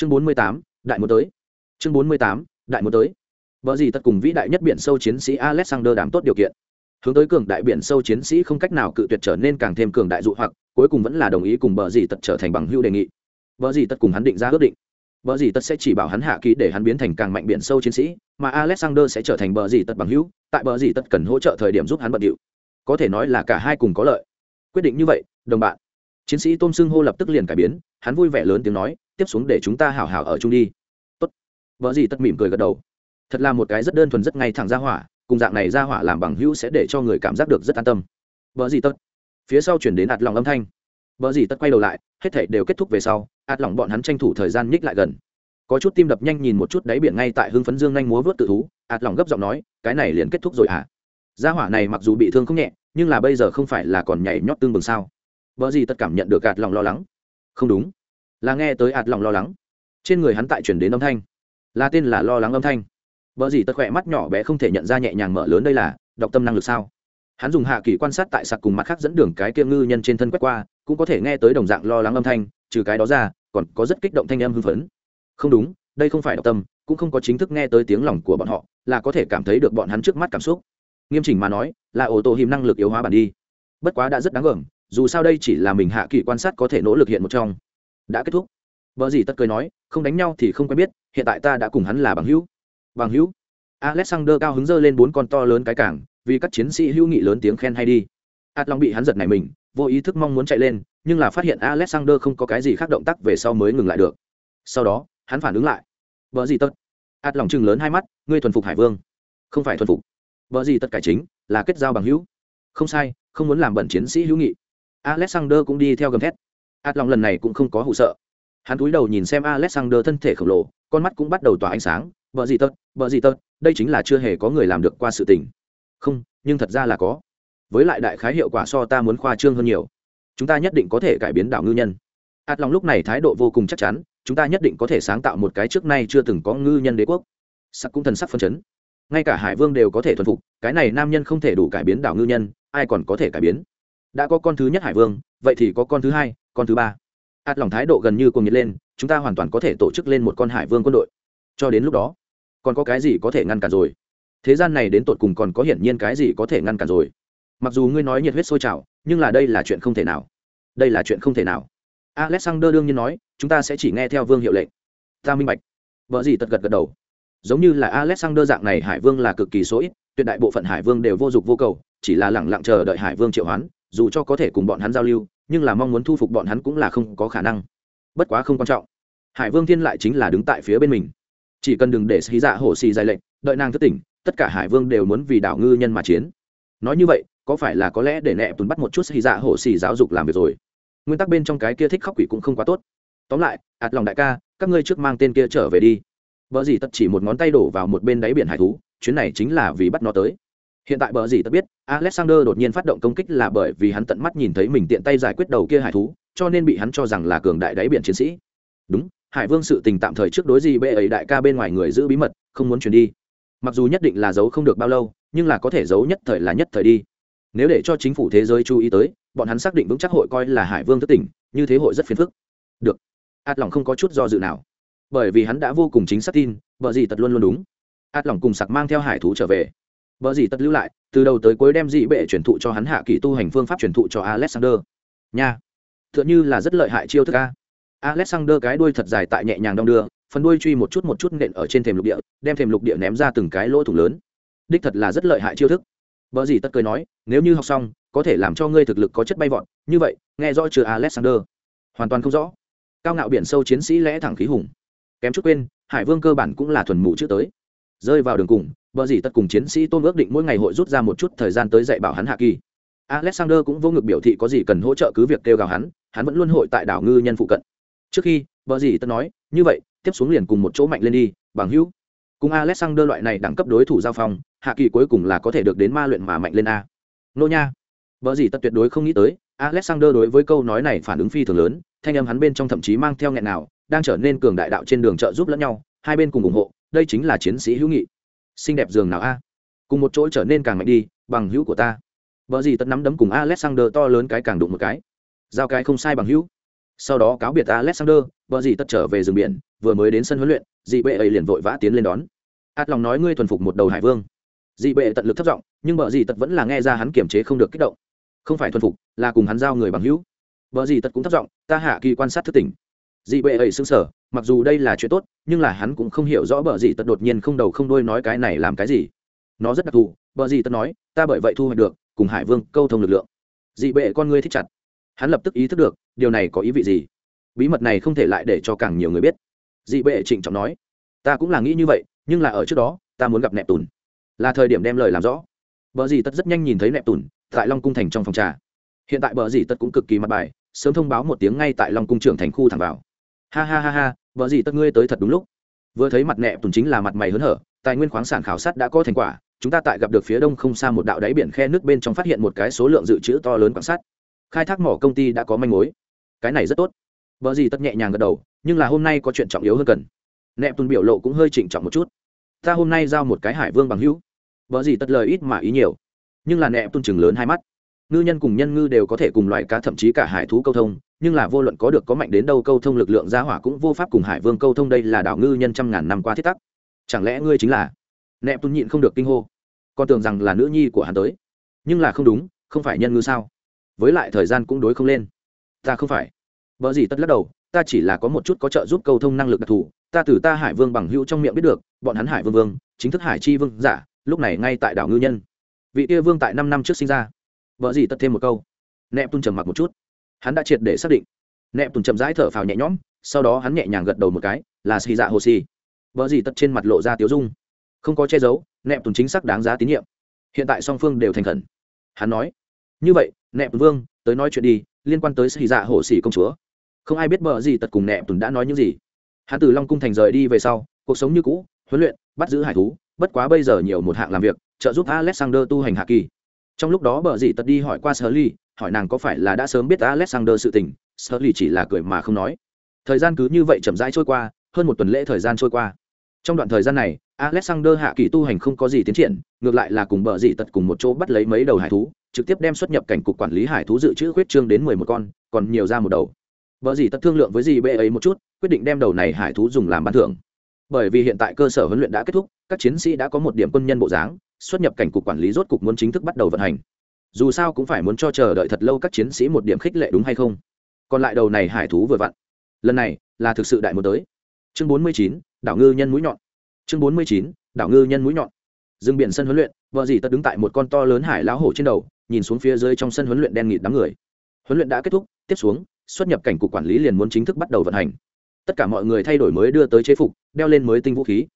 chương bốn mươi tám, đại muốn tới. Chương bốn mươi tám, đại muốn tới. Vợ gì tất cùng vĩ đại nhất biển sâu chiến sĩ alexander đảm tốt điều kiện. Hướng tới cường đại biển sâu chiến sĩ không cách nào cự tuyệt trở nên càng thêm cường đại dụ hoặc, cuối cùng vẫn là đồng ý cùng bờ gì tật trở thành bằng hưu đề nghị. Bờ gì tật cùng hắn định ra ước định. Bờ gì tật sẽ chỉ bảo hắn hạ ký để hắn biến thành càng mạnh biển sâu chiến sĩ, mà alexander sẽ trở thành bờ gì tật bằng hữu, tại bờ gì tật cần hỗ trợ thời điểm giúp hắn bận điệu. Có thể nói là cả hai cùng có lợi. Quyết định như vậy, đồng bạn. Chiến sĩ tôm xưng hô lập tức liền cải biến, hắn vui vẻ lớn tiếng nói tiếp xuống để chúng ta hảo hảo ở chung đi. Tốt. Vợ gì tất mỉm cười gật đầu. Thật là một cái rất đơn thuần rất ngay thẳng ra hỏa, cùng dạng này ra hỏa làm bằng hữu sẽ để cho người cảm giác được rất an tâm. Vợ gì tất. Phía sau chuyển đến ạt lòng âm thanh. Vợ gì tất quay đầu lại, hết thảy đều kết thúc về sau, ạt lòng bọn hắn tranh thủ thời gian nhích lại gần. Có chút tim đập nhanh nhìn một chút đáy biển ngay tại hưng phấn dương nhanh múa vớt tự thú, ạt lòng gấp giọng nói, cái này liền kết thúc rồi à gia hỏa này mặc dù bị thương không nhẹ, nhưng là bây giờ không phải là còn nhảy nhót tương bừng sao? Vợ gì tất cảm nhận được ạt lòng lo lắng. Không đúng là nghe tới ạt lòng lo lắng. Trên người hắn tại chuyển đến âm thanh. Là tên là lo lắng âm thanh. Vợ gì tật khỏe mắt nhỏ bé không thể nhận ra nhẹ nhàng mở lớn đây là đọc tâm năng lực sao? Hắn dùng hạ kỳ quan sát tại sạc cùng mặt khác dẫn đường cái kia ngư nhân trên thân quét qua, cũng có thể nghe tới đồng dạng lo lắng âm thanh, trừ cái đó ra, còn có rất kích động thanh âm hưng phấn. Không đúng, đây không phải đọc tâm, cũng không có chính thức nghe tới tiếng lòng của bọn họ, là có thể cảm thấy được bọn hắn trước mắt cảm xúc. Nghiêm chỉnh mà nói, là ô tô hiểm năng lực yếu hóa bản đi. Bất quá đã rất đáng gờm dù sao đây chỉ là mình hạ kỳ quan sát có thể nỗ lực hiện một trong đã kết thúc. Vợ gì tất cười nói, không đánh nhau thì không quen biết, hiện tại ta đã cùng hắn là bằng hữu. Bằng hữu? Alexander cao hứng dơ lên bốn con to lớn cái cảng, vì các chiến sĩ hữu nghị lớn tiếng khen hay đi. Ạt long bị hắn giật này mình, vô ý thức mong muốn chạy lên, nhưng là phát hiện alexander không có cái gì khác động tác về sau mới ngừng lại được. Sau đó, hắn phản ứng lại. Vợ gì tất? Ạt lòng chừng lớn hai mắt, ngươi thuần phục hải vương. Không phải thuần phục. Vợ gì tất cải chính, là kết giao bằng hữu. Không sai, không muốn làm bẩn chiến sĩ hữu nghị. Alexander cũng đi theo gầm thét ạt lòng lần này cũng không có hụ sợ. Hắn cúi đầu nhìn xem alexander thân thể khổng lồ, con mắt cũng bắt đầu tỏa ánh sáng. Vợ gì tật, vợ gì tật, đây chính là chưa hề có người làm được qua sự tình. Không, nhưng thật ra là có. Với lại đại khái hiệu quả so ta muốn khoa trương hơn nhiều. Chúng ta nhất định có thể cải biến đảo ngư nhân. Ạt lòng lúc này thái độ vô cùng chắc chắn, chúng ta nhất định có thể sáng tạo một cái trước nay chưa từng có ngư nhân đế quốc. Sắc cũng thần sắc phân chấn. Ngay cả hải vương đều có thể thuần phục, cái này nam nhân không thể đủ cải biến đảo ngư nhân, ai còn có thể cải biến? Đã có con thứ nhất hải vương, vậy thì có con thứ hai con thứ ba. Ạt lòng thái độ gần như cuồng nhiệt lên, chúng ta hoàn toàn có thể tổ chức lên một con hải vương quân đội. Cho đến lúc đó, còn có cái gì có thể ngăn cản rồi? Thế gian này đến tột cùng còn có hiển nhiên cái gì có thể ngăn cản rồi? Mặc dù ngươi nói nhiệt huyết sôi trào, nhưng là đây là chuyện không thể nào. Đây là chuyện không thể nào. Alexander đương nhiên nói, chúng ta sẽ chỉ nghe theo vương hiệu lệnh. Ta minh bạch. Vợ gì tật gật gật đầu. Giống như là alexander dạng này hải vương là cực kỳ số ít, tuyệt đại bộ phận hải vương đều vô dụng vô cầu, chỉ là lẳng lặng chờ đợi hải vương triệu hoán, dù cho có thể cùng bọn hắn giao lưu nhưng là mong muốn thu phục bọn hắn cũng là không có khả năng. Bất quá không quan trọng. Hải vương thiên lại chính là đứng tại phía bên mình. Chỉ cần đừng để xí dạ hổ xì dài lệnh, đợi nàng thất tỉnh, tất cả hải vương đều muốn vì đảo ngư nhân mà chiến. Nói như vậy, có phải là có lẽ để nẹ tuấn bắt một chút xí dạ hổ xì giáo dục làm việc rồi? Nguyên tắc bên trong cái kia thích khóc quỷ cũng không quá tốt. Tóm lại, ạt lòng đại ca, các ngươi trước mang tên kia trở về đi. Vợ gì tất chỉ một ngón tay đổ vào một bên đáy biển hải thú, chuyến này chính là vì bắt nó tới hiện tại bờ gì tất biết, alexander đột nhiên phát động công kích là bởi vì hắn tận mắt nhìn thấy mình tiện tay giải quyết đầu kia hải thú, cho nên bị hắn cho rằng là cường đại đáy biển chiến sĩ. Đúng, hải vương sự tình tạm thời trước đối gì bê ấy đại ca bên ngoài người giữ bí mật, không muốn chuyển đi. Mặc dù nhất định là giấu không được bao lâu, nhưng là có thể giấu nhất thời là nhất thời đi. Nếu để cho chính phủ thế giới chú ý tới, bọn hắn xác định vững chắc hội coi là hải vương thất tỉnh như thế hội rất phiền phức. Được. Át lòng không có chút do dự nào. Bởi vì hắn đã vô cùng chính xác tin vợ gì tật luôn luôn đúng. Át lòng cùng sặc mang theo hải thú trở về. Bở gì tất lưu lại, từ đầu tới cuối đem dị bệ truyền thụ cho hắn hạ kỳ tu hành phương pháp truyền thụ cho alexander. Nha, tựa như là rất lợi hại chiêu thức a. Alexander cái đuôi thật dài tại nhẹ nhàng đong đưa, phần đuôi truy một chút một chút nện ở trên thềm lục địa, đem thềm lục địa ném ra từng cái lỗ thủng lớn. Đích thật là rất lợi hại chiêu thức. Bở gì tất cười nói, nếu như học xong, có thể làm cho ngươi thực lực có chất bay vọt, như vậy, nghe rõ chưa alexander? Hoàn toàn không rõ. Cao ngạo biển sâu chiến sĩ lẽ thẳng khí hùng. Kém chút quên, hải vương cơ bản cũng là thuần mù trước tới. Rơi vào đường cùng Bờ gì tất cùng chiến sĩ Tôn ước định mỗi ngày hội rút ra một chút thời gian tới dạy bảo hắn hạ kỳ. Alexander cũng vô ngực biểu thị có gì cần hỗ trợ cứ việc kêu gào hắn, hắn vẫn luôn hội tại đảo ngư nhân phụ cận. Trước khi, bờ gì tất nói, như vậy, tiếp xuống liền cùng một chỗ mạnh lên đi, bằng hữu. Cùng Alexander loại này đẳng cấp đối thủ giao phong, hạ kỳ cuối cùng là có thể được đến ma luyện mà mạnh lên a. Nô nha. Bờ gì tất tuyệt đối không nghĩ tới, Alexander đối với câu nói này phản ứng phi thường lớn, thanh âm hắn bên trong thậm chí mang theo nghẹn nào, đang trở nên cường đại đạo trên đường trợ giúp lẫn nhau, hai bên cùng ủng hộ, đây chính là chiến sĩ hữu nghị xinh đẹp giường nào a? Cùng một chỗ trở nên càng mạnh đi, bằng hữu của ta. Vợ gì tật nắm đấm cùng alexander to lớn cái càng đụng một cái. Giao cái không sai bằng hữu. Sau đó cáo biệt alexander, vợ gì tật trở về rừng biển, vừa mới đến sân huấn luyện, dị bệ ấy liền vội vã tiến lên đón. Át lòng nói ngươi thuần phục một đầu hải vương. Dị bệ tận lực thất giọng, nhưng vợ gì tật vẫn là nghe ra hắn kiềm chế không được kích động. Không phải thuần phục, là cùng hắn giao người bằng hữu. Vợ gì tật cũng thất giọng, ta hạ kỳ quan sát thức tỉnh dị bệ ấy xứng sở mặc dù đây là chuyện tốt, nhưng là hắn cũng không hiểu rõ bờ gì tật đột nhiên không đầu không đuôi nói cái này làm cái gì. Nó rất đặc thù bờ gì tật nói, ta bởi vậy thu hoạch được cùng hải vương câu thông lực lượng. Dị bệ con ngươi thích chặt. Hắn lập tức ý thức được, điều này có ý vị gì? Bí mật này không thể lại để cho càng nhiều người biết. Dị bệ trịnh trọng nói, ta cũng là nghĩ như vậy, nhưng là ở trước đó, ta muốn gặp nẹp tùn là thời điểm đem lời làm rõ. Bờ dì tất rất nhanh nhìn thấy nẹp tùn tại long cung thành trong phòng trà. Hiện tại bờ dì tất cũng cực kỳ mặt bài, sớm thông báo một tiếng ngay tại long cung trưởng thành khu thẳng vào ha ha ha ha, vợ gì tất ngươi tới thật đúng lúc. Vừa thấy mặt nẹp tùng chính là mặt mày hớn hở, tài nguyên khoáng sản khảo sát đã có thành quả, chúng ta tại gặp được phía đông không xa một đạo đáy biển khe nước bên trong phát hiện một cái số lượng dự trữ to lớn quan sát. Khai thác mỏ công ty đã có manh mối. Cái này rất tốt. Vợ gì tất nhẹ nhàng gật đầu, nhưng là hôm nay có chuyện trọng yếu hơn cần. Nẹp tùng biểu lộ cũng hơi chỉnh trọng một chút. Ta hôm nay giao một cái hải vương bằng hữu. Vợ gì tất lời ít mà ý nhiều, nhưng là nẹp tùng chừng lớn hai mắt ngư nhân cùng nhân ngư đều có thể cùng loại cá, thậm chí cả hải thú câu thông, nhưng là vô luận có được có mạnh đến đâu câu thông lực lượng gia hỏa cũng vô pháp cùng hải vương câu thông đây là đảo ngư nhân trăm ngàn năm qua thiết tắc. Chẳng lẽ ngươi chính là? Nẹp tuần nhịn không được kinh hô. Con tưởng rằng là nữ nhi của hắn tới. Nhưng là không đúng, không phải nhân ngư sao? Với lại thời gian cũng đối không lên. Ta không phải. Vợ gì tất lắc đầu, ta chỉ là có một chút có trợ giúp câu thông năng lực đặc thù. Ta từ ta hải vương bằng hữu trong miệng biết được, bọn hắn hải vương vương, chính thức hải chi vương giả, lúc này ngay tại đảo ngư nhân. Vị kia vương tại năm năm trước sinh ra vợ gì tất thêm một câu. Nẹp tun trầm mặc một chút. Hắn đã triệt để xác định. Nẹp tun chậm rãi thở phào nhẹ nhõm, sau đó hắn nhẹ nhàng gật đầu một cái, là xì dạ hồ xì vợ gì tất trên mặt lộ ra tiếu dung. Không có che giấu nẹp tun chính xác đáng giá tín nhiệm. Hiện tại song phương đều thành khẩn. Hắn nói, như vậy nẹp vương, tới nói chuyện đi, liên quan tới xì dạ hồ xì công chúa. Không ai biết vợ gì tật cùng nẹp tùn đã nói những gì. Hắn từ long cung thành rời đi về sau, cuộc sống như cũ, huấn luyện, bắt giữ hải thú, bất quá bây giờ nhiều một hạng làm việc, trợ giúp alexander tu hành hạ kỳ trong lúc đó bờ gì tật đi hỏi qua sở ly hỏi nàng có phải là đã sớm biết alexander sự tình sở ly chỉ là cười mà không nói. Thời gian cứ như vậy chậm rãi trôi qua, hơn một tuần lễ thời gian trôi qua. Trong đoạn thời gian này, alexander hạ kỳ tu hành không có gì tiến triển, ngược lại là cùng bờ dị tật cùng một chỗ bắt lấy mấy đầu hải thú, trực tiếp đem xuất nhập cảnh cục quản lý hải thú dự trữ khuyết trương đến mười một con, còn nhiều ra một đầu. Vợ dì tật thương lượng với dì bê ấy một chút, quyết định đem đầu này hải thú dùng làm ban thưởng. Bởi vì hiện tại cơ sở huấn luyện đã kết thúc, các chiến sĩ đã có một điểm quân nhân bộ dáng xuất nhập cảnh cục quản lý rốt cục muốn chính thức bắt đầu vận hành. Dù sao cũng phải muốn cho chờ đợi thật lâu các chiến sĩ một điểm khích lệ đúng hay không? Còn lại đầu này hải thú vừa vặn. Lần này là thực sự đại một tới. Chương bốn mươi chín, đảo ngư nhân mũi nhọn. Chương bốn mươi chín, đảo ngư nhân mũi nhọn. Rừng biển sân huấn luyện, vợ dì tất đứng tại một con to lớn hải lão hổ trên đầu, nhìn xuống phía dưới trong sân huấn luyện đen nghịt đám người. Huấn luyện đã kết thúc, tiếp xuống, xuất nhập cảnh cục quản lý liền muốn chính thức bắt đầu vận hành. Tất cả mọi người thay đổi mới đưa tới chế phục, đeo lên mới tinh vũ khí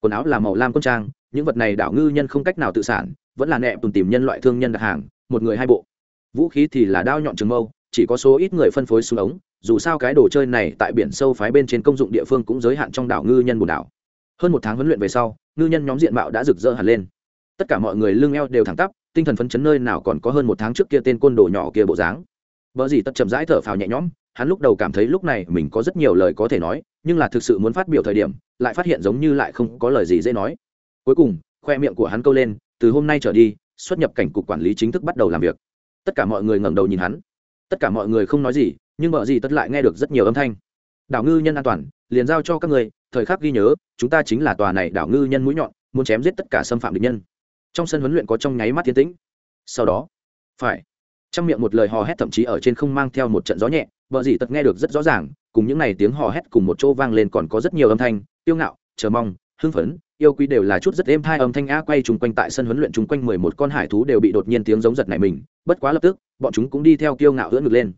quần áo là màu lam quân trang, những vật này đảo ngư nhân không cách nào tự sản, vẫn là nẹ tùn tìm nhân loại thương nhân đặt hàng, một người hai bộ. Vũ khí thì là đao nhọn trường mâu, chỉ có số ít người phân phối xuống ống, dù sao cái đồ chơi này tại biển sâu phái bên trên công dụng địa phương cũng giới hạn trong đảo ngư nhân bùn đảo. Hơn một tháng huấn luyện về sau, ngư nhân nhóm diện mạo đã rực rỡ hẳn lên. Tất cả mọi người lưng eo đều thẳng tắp, tinh thần phấn chấn nơi nào còn có hơn một tháng trước kia tên côn đồ nhỏ kia bộ dáng. Vợ gì tất chậm rãi thở phào nhẹ nhõm, hắn lúc đầu cảm thấy lúc này mình có rất nhiều lời có thể nói nhưng là thực sự muốn phát biểu thời điểm, lại phát hiện giống như lại không có lời gì dễ nói. Cuối cùng, khoe miệng của hắn câu lên, từ hôm nay trở đi, xuất nhập cảnh cục quản lý chính thức bắt đầu làm việc. Tất cả mọi người ngẩng đầu nhìn hắn. Tất cả mọi người không nói gì, nhưng vợ gì tất lại nghe được rất nhiều âm thanh. Đảo ngư nhân an toàn, liền giao cho các người thời khắc ghi nhớ, chúng ta chính là tòa này đảo ngư nhân mũi nhọn, muốn chém giết tất cả xâm phạm địch nhân. Trong sân huấn luyện có trong nháy mắt thiên tĩnh. Sau đó, phải. Trong miệng một lời hò hét thậm chí ở trên không mang theo một trận gió nhẹ vợ dì tật nghe được rất rõ ràng cùng những này tiếng hò hét cùng một chỗ vang lên còn có rất nhiều âm thanh tiêu ngạo chờ mong hưng phấn yêu quý đều là chút rất êm hai âm thanh a quay chung quanh tại sân huấn luyện chung quanh mười một con hải thú đều bị đột nhiên tiếng giống giật này mình bất quá lập tức bọn chúng cũng đi theo kiêu ngạo ưỡn ngực lên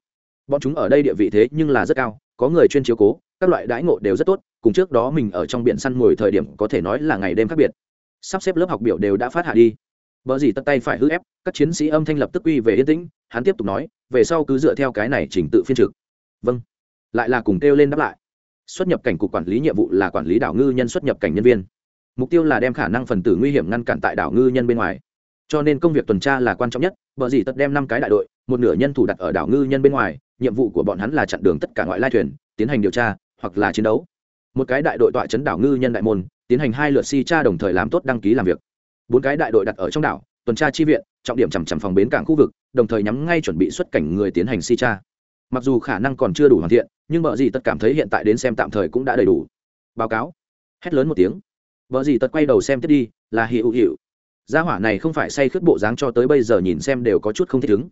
bọn chúng ở đây địa vị thế nhưng là rất cao có người chuyên chiếu cố các loại đãi ngộ đều rất tốt cùng trước đó mình ở trong biển săn mồi thời điểm có thể nói là ngày đêm khác biệt sắp xếp lớp học biểu đều đã phát hạ đi Bỡ gì tất tay phải hư ép, các chiến sĩ âm thanh lập tức quy về yên tĩnh, hắn tiếp tục nói, về sau cứ dựa theo cái này chỉnh tự phiên trực. Vâng. Lại là cùng kêu lên đáp lại. Xuất nhập cảnh cục quản lý nhiệm vụ là quản lý đảo ngư nhân xuất nhập cảnh nhân viên. Mục tiêu là đem khả năng phần tử nguy hiểm ngăn cản tại đảo ngư nhân bên ngoài. Cho nên công việc tuần tra là quan trọng nhất, bởi gì tất đem năm cái đại đội, một nửa nhân thủ đặt ở đảo ngư nhân bên ngoài, nhiệm vụ của bọn hắn là chặn đường tất cả ngoại lai thuyền, tiến hành điều tra hoặc là chiến đấu. Một cái đại đội tọa chấn đảo ngư nhân đại môn, tiến hành hai lượt si tra đồng thời làm tốt đăng ký làm việc bốn cái đại đội đặt ở trong đảo tuần tra chi viện trọng điểm chằm chằm phòng bến cảng khu vực đồng thời nhắm ngay chuẩn bị xuất cảnh người tiến hành si tra mặc dù khả năng còn chưa đủ hoàn thiện, nhưng vợ gì tật cảm thấy hiện tại đến xem tạm thời cũng đã đầy đủ. Báo cáo. Hét lớn một tiếng. Vợ gì tật quay đầu xem tiếp đi, là hiệu hiệu gia hỏa này không phải say khướt bộ dáng cho tới bây giờ nhìn xem đều có chút không thích ứng.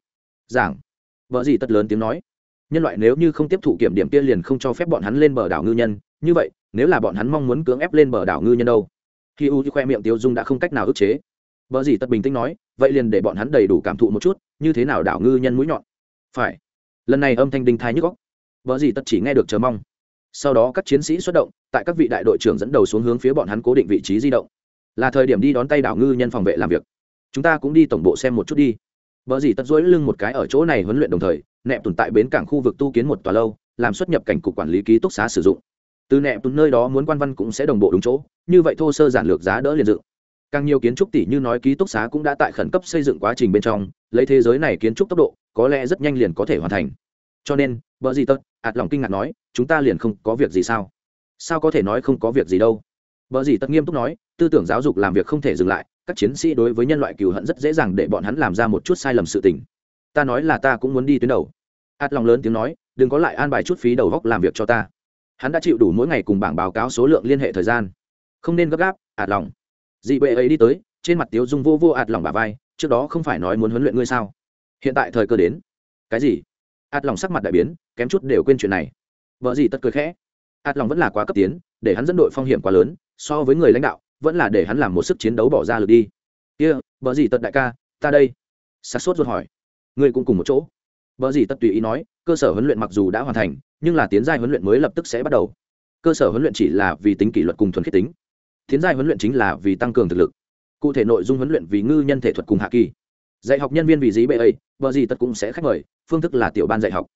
Giảng. Vợ gì tật lớn tiếng nói. Nhân loại nếu như không tiếp thụ kiểm điểm kia liền không cho phép bọn hắn lên bờ đảo ngư nhân. Như vậy, nếu là bọn hắn mong muốn cưỡng ép lên bờ đảo ngư nhân đâu? Khi u khoe miệng tiêu dung đã không cách nào ức chế. Vợ gì tật bình tĩnh nói, vậy liền để bọn hắn đầy đủ cảm thụ một chút, như thế nào đảo ngư nhân mũi nhọn? Phải lần này âm thanh đinh thai nhức góc vợ gì tật chỉ nghe được chờ mong. Sau đó các chiến sĩ xuất động, tại các vị đại đội trưởng dẫn đầu xuống hướng phía bọn hắn cố định vị trí di động. Là thời điểm đi đón tay đảo ngư nhân phòng vệ làm việc. Chúng ta cũng đi tổng bộ xem một chút đi. Vợ gì tật dối lưng một cái ở chỗ này huấn luyện đồng thời nẹp tồn tại bến cảng khu vực tu kiến một tòa lâu, làm xuất nhập cảnh cục quản lý ký túc xá sử dụng. Từ nẹp tồn nơi đó muốn quan văn cũng sẽ đồng bộ đúng chỗ, như vậy thô sơ giản lược giá đỡ liền dựng. Càng nhiều kiến trúc tỷ như nói ký túc xá cũng đã tại khẩn cấp xây dựng quá trình bên trong, lấy thế giới này kiến trúc tốc độ có lẽ rất nhanh liền có thể hoàn thành. Cho nên, vợ gì tật ạt lòng kinh ngạc nói, chúng ta liền không có việc gì sao? Sao có thể nói không có việc gì đâu? Vợ gì tật nghiêm túc nói, tư tưởng giáo dục làm việc không thể dừng lại, các chiến sĩ đối với nhân loại cừu hận rất dễ dàng để bọn hắn làm ra một chút sai lầm sự tình. Ta nói là ta cũng muốn đi tuyến đầu. Ạt lòng lớn tiếng nói, đừng có lại an bài chút phí đầu góc làm việc cho ta. Hắn đã chịu đủ mỗi ngày cùng bảng báo cáo số lượng liên hệ thời gian. Không nên gấp gáp, ạt lòng. Dị bệ ấy đi tới, trên mặt tiếu dung vô vô ạt lòng bà vai, trước đó không phải nói muốn huấn luyện ngươi sao? Hiện tại thời cơ đến. Cái gì? Ạt lòng sắc mặt đại biến kém chút đều quên chuyện này. Vợ gì tất cười khẽ. Ạt lòng vẫn là quá cấp tiến để hắn dẫn đội phong hiểm quá lớn so với người lãnh đạo vẫn là để hắn làm một sức chiến đấu bỏ ra lực đi. Kia、yeah, vợ gì tật đại ca ta đây. Sặc sốt ruột hỏi. Ngươi cũng cùng một chỗ. Vợ gì tật tùy ý nói cơ sở huấn luyện mặc dù đã hoàn thành nhưng là tiến giai huấn luyện mới lập tức sẽ bắt đầu. Cơ sở huấn luyện chỉ là vì tính kỷ luật cùng thuần khiết tính. Tiến giai huấn luyện chính là vì tăng cường thực lực. Cụ thể nội dung huấn luyện vì ngư nhân thể thuật cùng hạ kỳ dạy học nhân viên vì dí bệ ấy vợ gì tất cũng sẽ khách mời, phương thức là tiểu ban dạy học.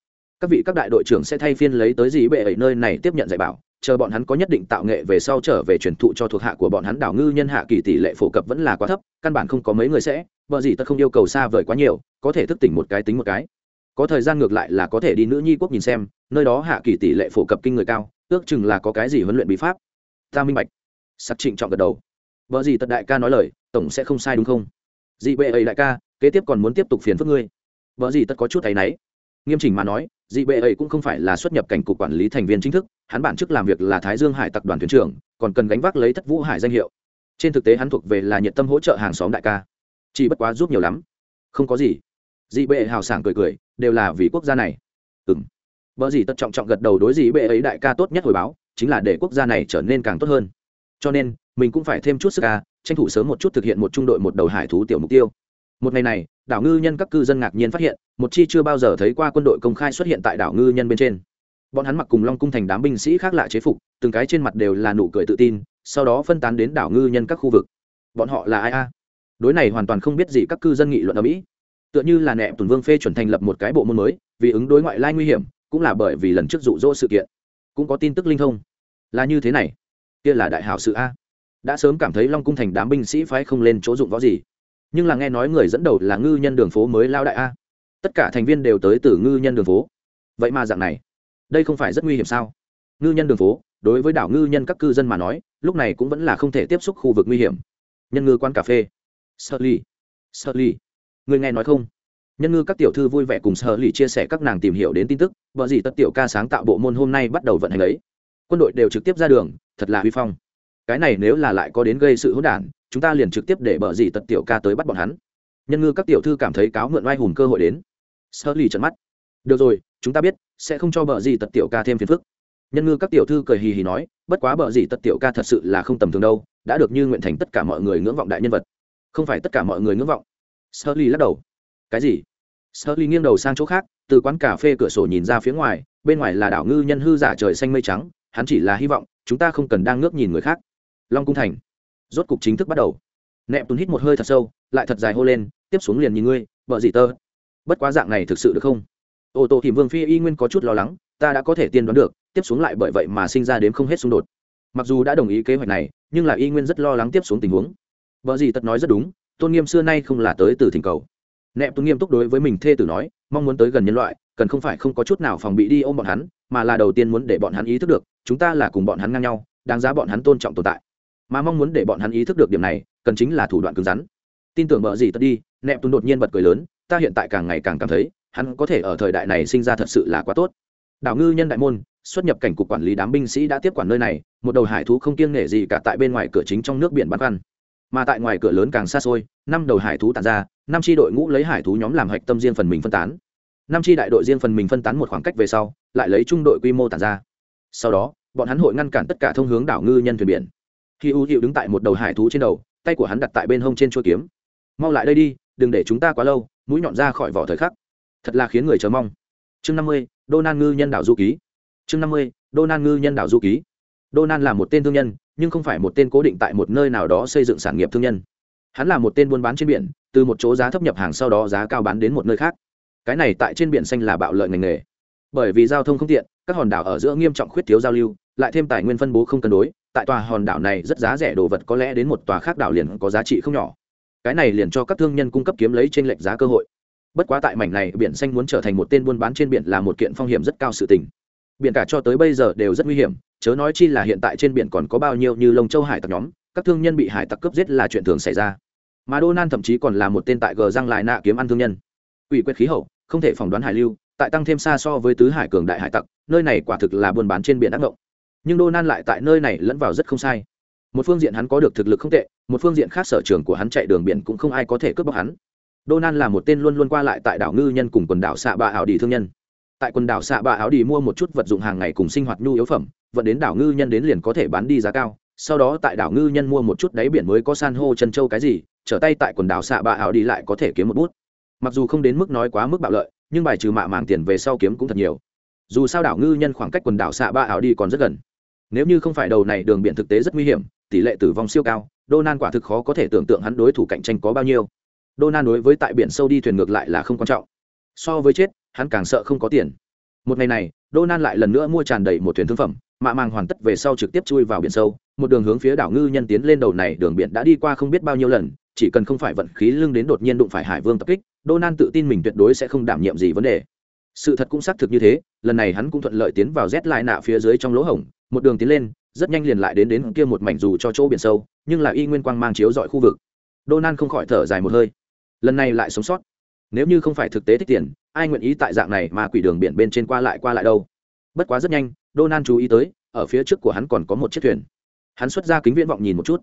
Các vị các đại đội trưởng sẽ thay phiên lấy tới dí bệ ấy nơi này tiếp nhận dạy bảo, chờ bọn hắn có nhất định tạo nghệ về sau trở về truyền thụ cho thuộc hạ của bọn hắn đảo ngư nhân hạ kỳ tỷ lệ phổ cập vẫn là quá thấp, căn bản không có mấy người sẽ vợ gì tất không yêu cầu xa vời quá nhiều, có thể thức tỉnh một cái tính một cái. Có thời gian ngược lại là có thể đi nữ nhi quốc nhìn xem, nơi đó hạ kỳ tỷ lệ phổ cập kinh người cao, ước chừng là có cái gì huấn luyện bí pháp. Ta minh bạch. Sắc trịnh trọng gật đầu. Vợ gì tật đại ca nói lời, tổng sẽ không sai đúng không? Dị bệ ấy đại ca kế tiếp còn muốn tiếp tục phiền phức ngươi. Vợ gì tất có chút thấy nấy. nghiêm chỉnh mà nói, dị bệ ấy cũng không phải là xuất nhập cảnh cục quản lý thành viên chính thức, hắn bản chức làm việc là thái dương hải tập đoàn thuyền trưởng, còn cần gánh vác lấy thất vũ hải danh hiệu. Trên thực tế hắn thuộc về là nhiệt tâm hỗ trợ hàng xóm đại ca. Chỉ bất quá giúp nhiều lắm. Không có gì. Dị bệ hào sảng cười cười, đều là vì quốc gia này. Ừng vợ gì tất trọng trọng gật đầu đối dị bệ ấy đại ca tốt nhất hồi báo, chính là để quốc gia này trở nên càng tốt hơn. Cho nên, mình cũng phải thêm chút sức ca tranh thủ sớm một chút thực hiện một trung đội một đầu hải thú tiểu mục tiêu một ngày này, đảo ngư nhân các cư dân ngạc nhiên phát hiện, một chi chưa bao giờ thấy qua quân đội công khai xuất hiện tại đảo ngư nhân bên trên. Bọn hắn mặc cùng long cung thành đám binh sĩ khác lạ chế phục, từng cái trên mặt đều là nụ cười tự tin, sau đó phân tán đến đảo ngư nhân các khu vực. Bọn họ là ai a? Đối này hoàn toàn không biết gì các cư dân nghị luận ở mỹ. Tựa như là nẹ tuần vương phê chuẩn thành lập một cái bộ môn mới, vì ứng đối ngoại lai nguy hiểm, cũng là bởi vì lần trước rụ rỗ sự kiện. Cũng có tin tức linh thông. Là như thế này. Kia là đại hảo sự a. Đã sớm cảm thấy long cung thành đám binh sĩ phái không lên chỗ dụng võ gì nhưng là nghe nói người dẫn đầu là ngư nhân đường phố mới lao đại a. Tất cả thành viên đều tới từ ngư nhân đường phố. Vậy mà dạng này, đây không phải rất nguy hiểm sao? Ngư nhân đường phố, đối với đảo ngư nhân các cư dân mà nói, lúc này cũng vẫn là không thể tiếp xúc khu vực nguy hiểm. Nhân ngư quán cà phê. Sợ ly sợ ly người nghe nói không? Nhân ngư các tiểu thư vui vẻ cùng sợ ly chia sẻ các nàng tìm hiểu đến tin tức vợ gì tất tiểu ca sáng tạo bộ môn hôm nay bắt đầu vận hành ấy. Quân đội đều trực tiếp ra đường, thật là huy phong. Cái này nếu là lại có đến gây sự hỗn đản chúng ta liền trực tiếp để bờ gì tật tiểu ca tới bắt bọn hắn. Nhân ngư các tiểu thư cảm thấy cáo mượn oai hùng cơ hội đến. Sơ lì trận mắt. Được rồi, chúng ta biết, sẽ không cho bờ gì tật tiểu ca thêm phiền phức. Nhân ngư các tiểu thư cười hì hì nói, bất quá bờ gì tật tiểu ca thật sự là không tầm thường đâu, đã được như nguyện thành tất cả mọi người ngưỡng vọng đại nhân vật. Không phải tất cả mọi người ngưỡng vọng. Sơ lì lắc đầu. Cái gì? Sơ lì nghiêng đầu sang chỗ khác, từ quán cà phê cửa sổ nhìn ra phía ngoài, bên ngoài là đảo ngư nhân hư giả trời xanh mây trắng, hắn chỉ là hy vọng, chúng ta không cần đang ngước nhìn người khác. Long cung thành rốt cục chính thức bắt đầu. Nẹp tùn hít một hơi thật sâu, lại thật dài hô lên, tiếp xuống liền nhìn ngươi, vợ gì tơ bất quá dạng này thực sự được không? Ô tô thì vương phi y nguyên có chút lo lắng, ta đã có thể tiên đoán được, tiếp xuống lại bởi vậy mà sinh ra đến không hết xung đột. Mặc dù đã đồng ý kế hoạch này, nhưng là y nguyên rất lo lắng tiếp xuống tình huống. Vợ gì tật nói rất đúng, tôn nghiêm xưa nay không là tới từ thỉnh cầu. Nẹp tôn nghiêm túc đối với mình thê tử nói, mong muốn tới gần nhân loại, cần không phải không có chút nào phòng bị đi ôm bọn hắn, mà là đầu tiên muốn để bọn hắn ý thức được, chúng ta là cùng bọn hắn ngang nhau, đáng giá bọn hắn tôn trọng tồn tại mà mong muốn để bọn hắn ý thức được điểm này, cần chính là thủ đoạn cứng rắn. Tin tưởng mợ gì tất đi nẹp tùn đột nhiên bật cười lớn, ta hiện tại càng ngày càng cảm thấy, hắn có thể ở thời đại này sinh ra thật sự là quá tốt. Đảo ngư nhân đại môn, xuất nhập cảnh cục quản lý đám binh sĩ đã tiếp quản nơi này, một đầu hải thú không kiêng nể gì cả tại bên ngoài cửa chính trong nước biển băn khoăn. Mà tại ngoài cửa lớn càng xa xôi, năm đầu hải thú tàn ra, năm tri đội ngũ lấy hải thú nhóm làm hạch tâm riêng phần mình phân tán. Năm tri đại đội riêng phần mình phân tán một khoảng cách về sau, lại lấy trung đội quy mô tàn ra. Sau đó, bọn hắn hội ngăn cản tất cả thông hướng đảo ngư nhân thuyền biển khi u hiệu đứng tại một đầu hải thú trên đầu, tay của hắn đặt tại bên hông trên chuôi kiếm. Mau lại đây đi, đừng để chúng ta quá lâu, mũi nhọn ra khỏi vỏ thời khắc. Thật là khiến người chờ mong. Chương năm mươi, đô nan ngư nhân đảo du ký. Chương năm mươi, đô nan ngư nhân đảo du ký. Đô nan là một tên thương nhân, nhưng không phải một tên cố định tại một nơi nào đó xây dựng sản nghiệp thương nhân. Hắn là một tên buôn bán trên biển, từ một chỗ giá thấp nhập hàng sau đó giá cao bán đến một nơi khác. Cái này tại trên biển xanh là bạo lợi ngành nghề. Bởi vì giao thông không tiện, các hòn đảo ở giữa nghiêm trọng khuyết thiếu giao lưu, lại thêm tài nguyên phân bố không cân đối tại tòa hòn đảo này rất giá rẻ đồ vật có lẽ đến một tòa khác đảo liền có giá trị không nhỏ. Cái này liền cho các thương nhân cung cấp kiếm lấy trên lệch giá cơ hội. Bất quá tại mảnh này, biển xanh muốn trở thành một tên buôn bán trên biển là một kiện phong hiểm rất cao sự tình. Biển cả cho tới bây giờ đều rất nguy hiểm, chớ nói chi là hiện tại trên biển còn có bao nhiêu như lồng châu hải tặc nhóm, các thương nhân bị hải tặc cướp giết là chuyện thường xảy ra. Mà đô nan thậm chí còn là một tên tại gờ răng lại nạ kiếm ăn thương nhân. Ủy quyết khí hậu, không thể phỏng đoán hải lưu, tại tăng thêm xa so với tứ hải cường đại hải tặc, nơi này quả thực là buôn bán trên biển ác mộng nhưng đô nan lại tại nơi này lẫn vào rất không sai. Một phương diện hắn có được thực lực không tệ, một phương diện khác sở trường của hắn chạy đường biển cũng không ai có thể cướp bóc hắn. Đô nan là một tên luôn luôn qua lại tại đảo ngư nhân cùng quần đảo xạ bạ ảo đi thương nhân. Tại quần đảo xạ bạ áo đi mua một chút vật dụng hàng ngày cùng sinh hoạt nhu yếu phẩm, vận đến đảo ngư nhân đến liền có thể bán đi giá cao. Sau đó tại đảo ngư nhân mua một chút đáy biển mới có san hô chân châu cái gì, trở tay tại quần đảo xạ bạ áo đi lại có thể kiếm một bút. Mặc dù không đến mức nói quá mức bạo lợi, nhưng bài trừ mạ màng tiền về sau kiếm cũng thật nhiều. Dù sao đảo ngư nhân khoảng cách quần đảo xạ bạ áo đi còn rất gần nếu như không phải đầu này đường biển thực tế rất nguy hiểm, tỷ lệ tử vong siêu cao, đô nan quả thực khó có thể tưởng tượng hắn đối thủ cạnh tranh có bao nhiêu. Đô nan đối với tại biển sâu đi thuyền ngược lại là không quan trọng. So với chết, hắn càng sợ không có tiền. Một ngày này, đô nan lại lần nữa mua tràn đầy một thuyền thương phẩm, mạ màng hoàn tất về sau trực tiếp chui vào biển sâu, một đường hướng phía đảo ngư nhân tiến lên đầu này đường biển đã đi qua không biết bao nhiêu lần, chỉ cần không phải vận khí lưng đến đột nhiên đụng phải hải vương tập kích, đô nan tự tin mình tuyệt đối sẽ không đảm nhiệm gì vấn đề. Sự thật cũng xác thực như thế, lần này hắn cũng thuận lợi tiến vào rét lại nạ phía dưới trong lỗ hổng một đường tiến lên, rất nhanh liền lại đến đến kia một mảnh dù cho chỗ biển sâu, nhưng là y nguyên quang mang chiếu dọi khu vực. Đô nan không khỏi thở dài một hơi. Lần này lại sống sót. Nếu như không phải thực tế thích tiền, ai nguyện ý tại dạng này mà quỷ đường biển bên trên qua lại qua lại đâu? Bất quá rất nhanh đô nan chú ý tới, ở phía trước của hắn còn có một chiếc thuyền. Hắn xuất ra kính viễn vọng nhìn một chút.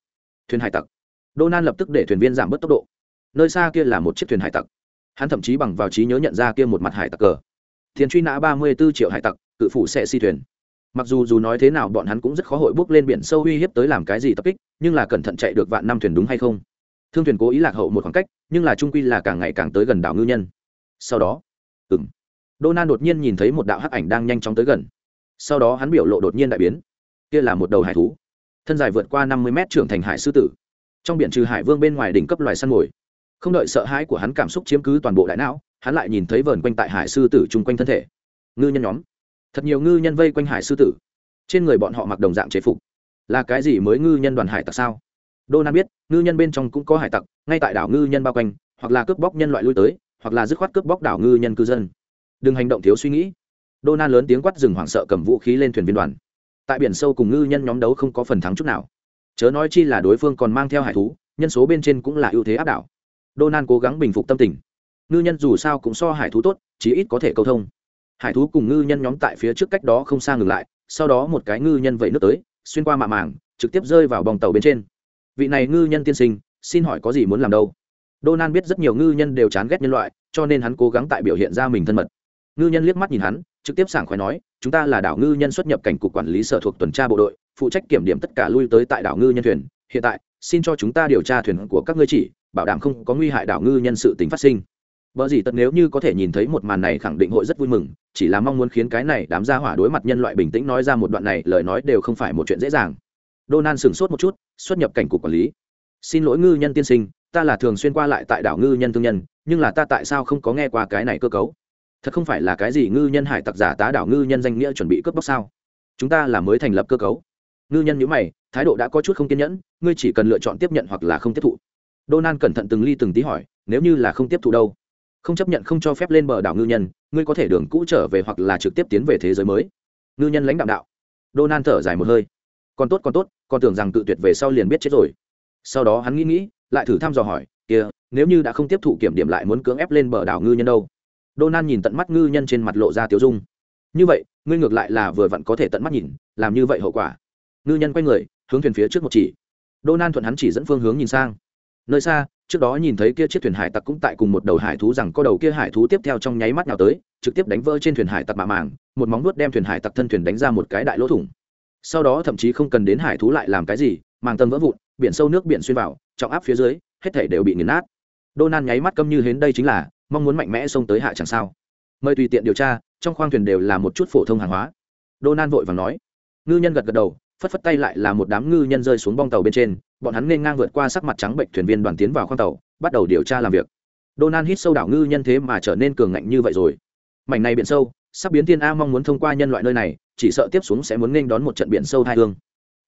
Thuyền hải tặc. Đô nan lập tức để thuyền viên giảm bớt tốc độ. Nơi xa kia là một chiếc thuyền hải tặc. Hắn thậm chí bằng vào trí nhớ nhận ra kia một mặt hải tặc cờ. Thiền truy nã ba mươi b ố triệu hải tặc, cự phủ sẽ si thuyền mặc dù dù nói thế nào bọn hắn cũng rất khó hội bước lên biển sâu uy hiếp tới làm cái gì tập kích, nhưng là cẩn thận chạy được vạn năm thuyền đúng hay không? Thương thuyền cố ý lạc hậu một khoảng cách, nhưng là trung quy là càng ngày càng tới gần đảo ngư nhân. Sau đó ừng đô nan đột nhiên nhìn thấy một đạo hắc ảnh đang nhanh chóng tới gần. Sau đó hắn biểu lộ đột nhiên đại biến. Kia là một đầu hải thú. Thân dài vượt qua năm mươi mét trưởng thành hải sư tử. Trong biển trừ hải vương bên ngoài đỉnh cấp loài săn mồi. Không đợi sợ hãi của hắn cảm xúc chiếm cứ toàn bộ đại não, hắn lại nhìn thấy vờn quanh tại hải sư tử chung quanh thân thể. Ngư nhân nhóm thật nhiều ngư nhân vây quanh hải sư tử. Trên người bọn họ mặc đồng dạng chế phục. Là cái gì mới ngư nhân đoàn hải tặc sao? Đô nan biết, ngư nhân bên trong cũng có hải tặc, ngay tại đảo ngư nhân bao quanh, hoặc là cướp bóc nhân loại lui tới, hoặc là dứt khoát cướp bóc đảo ngư nhân cư dân. Đừng hành động thiếu suy nghĩ. Đô nan lớn tiếng quát rừng hoảng sợ cầm vũ khí lên thuyền viên đoàn. Tại biển sâu cùng ngư nhân nhóm đấu không có phần thắng chút nào. Chớ nói chi là đối phương còn mang theo hải thú, nhân số bên trên cũng là ưu thế áp đảo. Đô nan cố gắng bình phục tâm tình. Ngư nhân dù sao cũng so hải thú tốt, chí ít có thể câu thông hải thú cùng ngư nhân nhóm tại phía trước cách đó không xa ngừng lại, sau đó một cái ngư nhân vẩy nước tới, xuyên qua mạ màng, trực tiếp rơi vào bòng tàu bên trên. Vị này ngư nhân tiên sinh, xin hỏi có gì muốn làm đâu? Đô nan biết rất nhiều ngư nhân đều chán ghét nhân loại, cho nên hắn cố gắng tại biểu hiện ra mình thân mật. Ngư nhân liếc mắt nhìn hắn, trực tiếp sảng khoái nói, chúng ta là đảo ngư nhân xuất nhập cảnh cục quản lý sở thuộc tuần tra bộ đội, phụ trách kiểm điểm tất cả lui tới tại đảo ngư nhân thuyền. Hiện tại, xin cho chúng ta điều tra thuyền của các ngươi chỉ, bảo đảm không có nguy hại đảo ngư nhân sự tính phát sinh. Bở gì tật nếu như có thể nhìn thấy một màn này khẳng định hội rất vui mừng, chỉ là mong muốn khiến cái này đám gia hỏa đối mặt nhân loại bình tĩnh nói ra một đoạn này, lời nói đều không phải một chuyện dễ dàng. Donan sửng sốt một chút, xuất nhập cảnh cục quản lý. Xin lỗi ngư nhân tiên sinh, ta là thường xuyên qua lại tại đảo ngư nhân thương nhân, nhưng là ta tại sao không có nghe qua cái này cơ cấu? Thật không phải là cái gì ngư nhân hải tặc giả tá đảo ngư nhân danh nghĩa chuẩn bị cướp bóc sao? Chúng ta là mới thành lập cơ cấu. Ngư nhân nhíu mày, thái độ đã có chút không kiên nhẫn, ngươi chỉ cần lựa chọn tiếp nhận hoặc là không tiếp thụ. Donan cẩn thận từng ly từng tí hỏi, nếu như là không tiếp thụ đâu? Không chấp nhận không cho phép lên bờ đảo ngư nhân, ngươi có thể đường cũ trở về hoặc là trực tiếp tiến về thế giới mới. Ngư nhân lãnh đạo đạo. Đô nan thở dài một hơi. Còn tốt còn tốt, còn tưởng rằng tự tuyệt về sau liền biết chết rồi. Sau đó hắn nghĩ nghĩ, lại thử thăm dò hỏi, kia, nếu như đã không tiếp thụ kiểm điểm lại muốn cưỡng ép lên bờ đảo ngư nhân đâu? Donan nhìn tận mắt ngư nhân trên mặt lộ ra tiếu dung. Như vậy, ngươi ngược lại là vừa vặn có thể tận mắt nhìn, làm như vậy hậu quả. Ngư nhân quay người, hướng thuyền phía trước một chỉ. Donan thuận hắn chỉ dẫn phương hướng nhìn sang. Nơi xa trước đó nhìn thấy kia chiếc thuyền hải tặc cũng tại cùng một đầu hải thú rằng có đầu kia hải thú tiếp theo trong nháy mắt nào tới, trực tiếp đánh vỡ trên thuyền hải tặc mạ màng, một móng vuốt đem thuyền hải tặc thân thuyền đánh ra một cái đại lỗ thủng. Sau đó thậm chí không cần đến hải thú lại làm cái gì, màng tầng vỡ vụn, biển sâu nước biển xuyên vào, trọng áp phía dưới, hết thể đều bị nghiền nát. Đô nan nháy mắt câm như hến đây chính là, mong muốn mạnh mẽ xông tới hạ chẳng sao. Mời tùy tiện điều tra, trong khoang thuyền đều là một chút phổ thông hàng hóa. Đô nan vội vàng nói. Ngư nhân gật gật đầu, phất phất tay lại là một đám ngư nhân rơi xuống bong tàu bên trên bọn hắn nên ngang vượt qua sắc mặt trắng bệnh thuyền viên đoàn tiến vào khoang tàu, bắt đầu điều tra làm việc. Donan hít sâu đảo ngư nhân thế mà trở nên cường ngạnh như vậy rồi. Mảnh này biển sâu, sắp biến thiên a mong muốn thông qua nhân loại nơi này, chỉ sợ tiếp xuống sẽ muốn nên đón một trận biển sâu hai hương.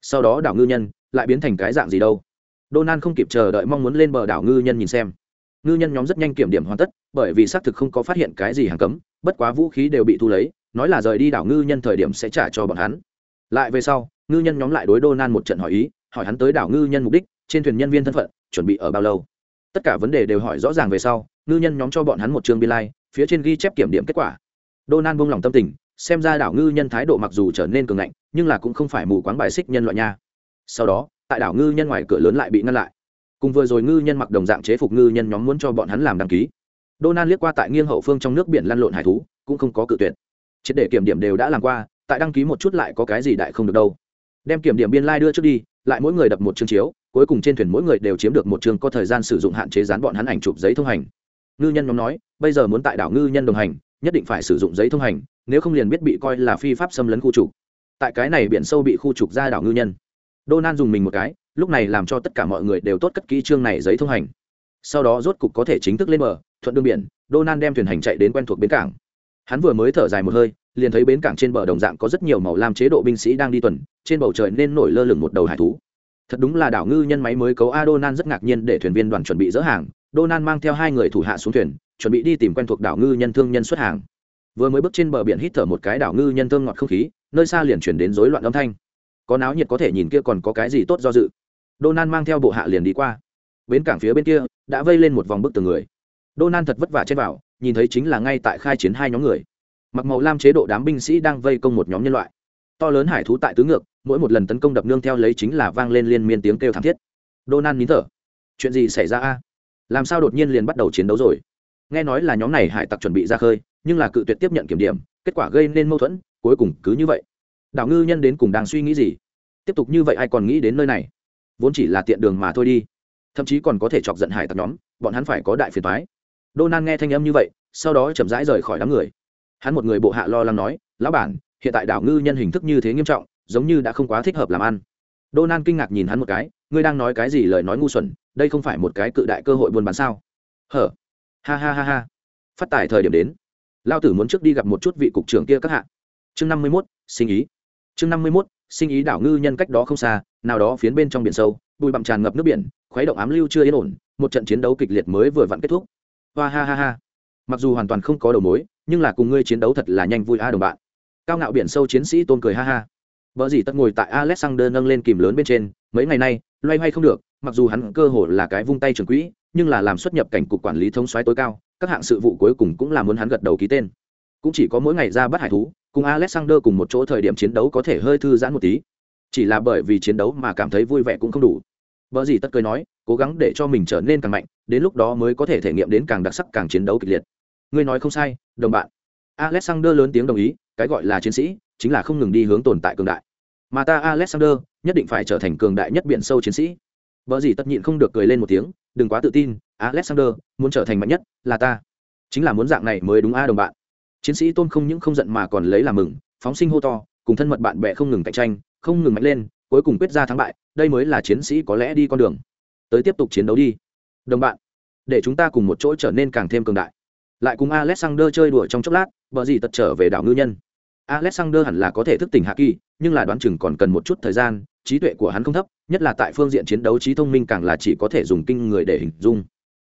Sau đó đảo ngư nhân lại biến thành cái dạng gì đâu? Donan không kịp chờ đợi mong muốn lên bờ đảo ngư nhân nhìn xem. Ngư nhân nhóm rất nhanh kiểm điểm hoàn tất, bởi vì xác thực không có phát hiện cái gì hàng cấm, bất quá vũ khí đều bị thu lấy, nói là rời đi đảo ngư nhân thời điểm sẽ trả cho bọn hắn. Lại về sau, ngư nhân nhóm lại đối Donan một trận hỏi ý hỏi hắn tới đảo ngư nhân mục đích, trên thuyền nhân viên thân phận, chuẩn bị ở bao lâu. Tất cả vấn đề đều hỏi rõ ràng về sau, ngư nhân nhóm cho bọn hắn một trường biên lai, phía trên ghi chép kiểm điểm kết quả. Đô nan buông lòng tâm tình, xem ra đảo ngư nhân thái độ mặc dù trở nên cường ngạnh, nhưng là cũng không phải mù quáng bài xích nhân loại nha. Sau đó, tại đảo ngư nhân ngoài cửa lớn lại bị ngăn lại. Cùng vừa rồi ngư nhân mặc đồng dạng chế phục ngư nhân nhóm muốn cho bọn hắn làm đăng ký. Đô nan liếc qua tại nghiêng hậu phương trong nước biển lăn lộn hải thú, cũng không có cự tuyệt. Triệt để kiểm điểm đều đã làm qua, tại đăng ký một chút lại có cái gì đại không được đâu. Đem kiểm điểm biên lai、like、đưa trước đi lại mỗi người đập một chương chiếu, cuối cùng trên thuyền mỗi người đều chiếm được một chương có thời gian sử dụng hạn chế dán bọn hắn ảnh chụp giấy thông hành. Ngư nhân nhóm nói, bây giờ muốn tại đảo ngư nhân đồng hành, nhất định phải sử dụng giấy thông hành, nếu không liền biết bị coi là phi pháp xâm lấn khu trục. Tại cái này biển sâu bị khu trục ra đảo ngư nhân. Đô nan dùng mình một cái, lúc này làm cho tất cả mọi người đều tốt cất kỹ chương này giấy thông hành. Sau đó rốt cục có thể chính thức lên bờ, thuận đường biển, đô nan đem thuyền hành chạy đến quen thuộc bến cảng. Hắn vừa mới thở dài một hơi liền thấy bến cảng trên bờ đồng dạng có rất nhiều màu lam chế độ binh sĩ đang đi tuần, trên bầu trời nên nổi lơ lửng một đầu hải thú. Thật đúng là đảo ngư nhân máy mới cấu a donan rất ngạc nhiên để thuyền viên đoàn chuẩn bị dỡ hàng. Donan mang theo hai người thủ hạ xuống thuyền, chuẩn bị đi tìm quen thuộc đảo ngư nhân thương nhân xuất hàng. Vừa mới bước trên bờ biển hít thở một cái đảo ngư nhân thương ngọt không khí, nơi xa liền chuyển đến rối loạn âm thanh. Có náo nhiệt có thể nhìn kia còn có cái gì tốt do dự. Donan mang theo bộ hạ liền đi qua. Bến cảng phía bên kia đã vây lên một vòng bức tường người. Donan thật vất vả trên vào, nhìn thấy chính là ngay tại khai chiến hai nhóm người mặc màu lam chế độ đám binh sĩ đang vây công một nhóm nhân loại. To lớn hải thú tại tứ ngược mỗi một lần tấn công đập nương theo lấy chính là vang lên liên miên tiếng kêu thảm thiết. Donan nín thở. Chuyện gì xảy ra a? Làm sao đột nhiên liền bắt đầu chiến đấu rồi? Nghe nói là nhóm này hải tặc chuẩn bị ra khơi nhưng là cự tuyệt tiếp nhận kiểm điểm kết quả gây nên mâu thuẫn cuối cùng cứ như vậy. Đảo ngư nhân đến cùng đang suy nghĩ gì? Tiếp tục như vậy ai còn nghĩ đến nơi này? Vốn chỉ là tiện đường mà thôi đi. Thậm chí còn có thể chọc giận hải tặc nhóm bọn hắn phải có đại phiền thoái Donan nghe thanh âm như vậy, sau đó chậm rãi rời khỏi đám người. Hắn một người bộ hạ lo lắng nói, "Lão bản, hiện tại đảo ngư nhân hình thức như thế nghiêm trọng, giống như đã không quá thích hợp làm ăn." Donan kinh ngạc nhìn hắn một cái, "Ngươi đang nói cái gì lời nói ngu xuẩn, đây không phải một cái cự đại cơ hội buôn bán sao?" "Hở?" "Ha ha ha ha." Phát tài thời điểm đến. lao tử muốn trước đi gặp một chút vị cục trưởng kia các hạ. Chương năm mươi mốt sinh ý. Chương năm mươi mốt sinh ý đảo ngư nhân cách đó không xa, nào đó phiến bên trong biển sâu, bụi bặm tràn ngập nước biển, khuấy động ám lưu chưa yên ổn, một trận chiến đấu kịch liệt mới vừa vặn kết thúc hoa ha ha ha mặc dù hoàn toàn không có đầu mối nhưng là cùng ngươi chiến đấu thật là nhanh vui a đồng bạn. Cao ngạo biển sâu chiến sĩ tôn cười ha ha. Vợ gì tất ngồi tại alexander nâng lên kìm lớn bên trên, mấy ngày nay, loay hoay không được, mặc dù hắn cơ hồ là cái vung tay trường quỹ, nhưng là làm xuất nhập cảnh cục quản lý thống soái tối cao, các hạng sự vụ cuối cùng cũng là muốn hắn gật đầu ký tên. Cũng chỉ có mỗi ngày ra bắt hải thú, cùng alexander cùng một chỗ thời điểm chiến đấu có thể hơi thư giãn một tí. Chỉ là bởi vì chiến đấu mà cảm thấy vui vẻ cũng không đủ. Vợ gì tất cười nói, cố gắng để cho mình trở nên càng mạnh, đến lúc đó mới có thể thể nghiệm đến càng đặc sắc, càng chiến đấu kịch liệt. Ngươi nói không sai đồng bạn. Alexander lớn tiếng đồng ý, cái gọi là chiến sĩ, chính là không ngừng đi hướng tồn tại cường đại. Mà ta, alexander, nhất định phải trở thành cường đại nhất biển sâu chiến sĩ. Vợ gì tất nhịn không được cười lên một tiếng, đừng quá tự tin, alexander, muốn trở thành mạnh nhất là ta. Chính là muốn dạng này mới đúng a đồng bạn. Chiến sĩ tôn không những không giận mà còn lấy làm mừng, phóng sinh hô to, cùng thân mật bạn bè không ngừng cạnh tranh, không ngừng mạnh lên, cuối cùng quyết ra thắng bại, đây mới là chiến sĩ có lẽ đi con đường. Tới tiếp tục chiến đấu đi. Đồng bạn, để chúng ta cùng một chỗ trở nên càng thêm cường đại lại cùng alexander chơi đùa trong chốc lát, bờ gì tật trở về đảo ngư nhân. Alexander hẳn là có thể thức tỉnh hạ kỳ, nhưng là đoán chừng còn cần một chút thời gian, trí tuệ của hắn không thấp, nhất là tại phương diện chiến đấu trí thông minh càng là chỉ có thể dùng kinh người để hình dung.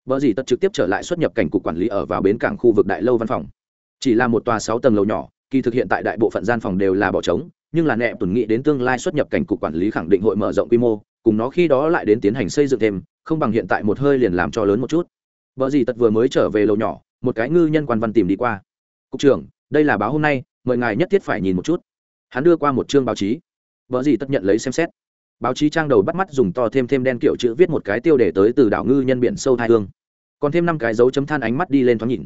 Bờ gì tật trực tiếp trở lại xuất nhập cảnh cục quản lý ở vào bến cảng khu vực đại lâu văn phòng. Chỉ là một tòa sáu tầng lầu nhỏ, kỳ thực hiện tại đại bộ phận gian phòng đều là bỏ trống, nhưng là nẹ tuần nghĩ đến tương lai xuất nhập cảnh cục quản lý khẳng định hội mở rộng quy mô, cùng nó khi đó lại đến tiến hành xây dựng thêm, không bằng hiện tại một hơi liền làm cho lớn một chút. Vợ gì tật vừa mới trở về lầu nhỏ một cái ngư nhân quan văn tìm đi qua. Cục trưởng, đây là báo hôm nay, mời ngài nhất thiết phải nhìn một chút. Hắn đưa qua một chương báo chí. Vợ gì tất nhận lấy xem xét. Báo chí trang đầu bắt mắt dùng to thêm thêm đen kiểu chữ viết một cái tiêu đề tới từ đảo ngư nhân biển sâu thai hương. Còn thêm năm cái dấu chấm than ánh mắt đi lên thoáng nhìn.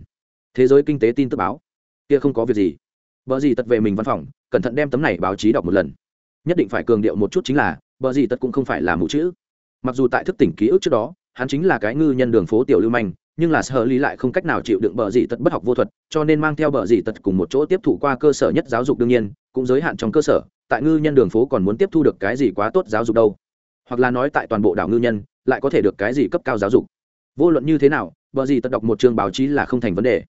Thế giới kinh tế tin tức báo. Kia không có việc gì. Vợ gì tật về mình văn phòng, cẩn thận đem tấm này báo chí đọc một lần. Nhất định phải cường điệu một chút chính là, vợ gì tật cũng không phải là mũ chữ. Mặc dù tại thức tỉnh ký ức trước đó, hắn chính là cái ngư nhân đường phố tiểu lưu manh nhưng là sở lý lại không cách nào chịu đựng bờ dị tật bất học vô thuật, cho nên mang theo bờ dị tật cùng một chỗ tiếp thụ qua cơ sở nhất giáo dục đương nhiên, cũng giới hạn trong cơ sở, tại ngư nhân đường phố còn muốn tiếp thu được cái gì quá tốt giáo dục đâu. Hoặc là nói tại toàn bộ đảo ngư nhân, lại có thể được cái gì cấp cao giáo dục. Vô luận như thế nào, bờ dị tật đọc một chương báo chí là không thành vấn đề.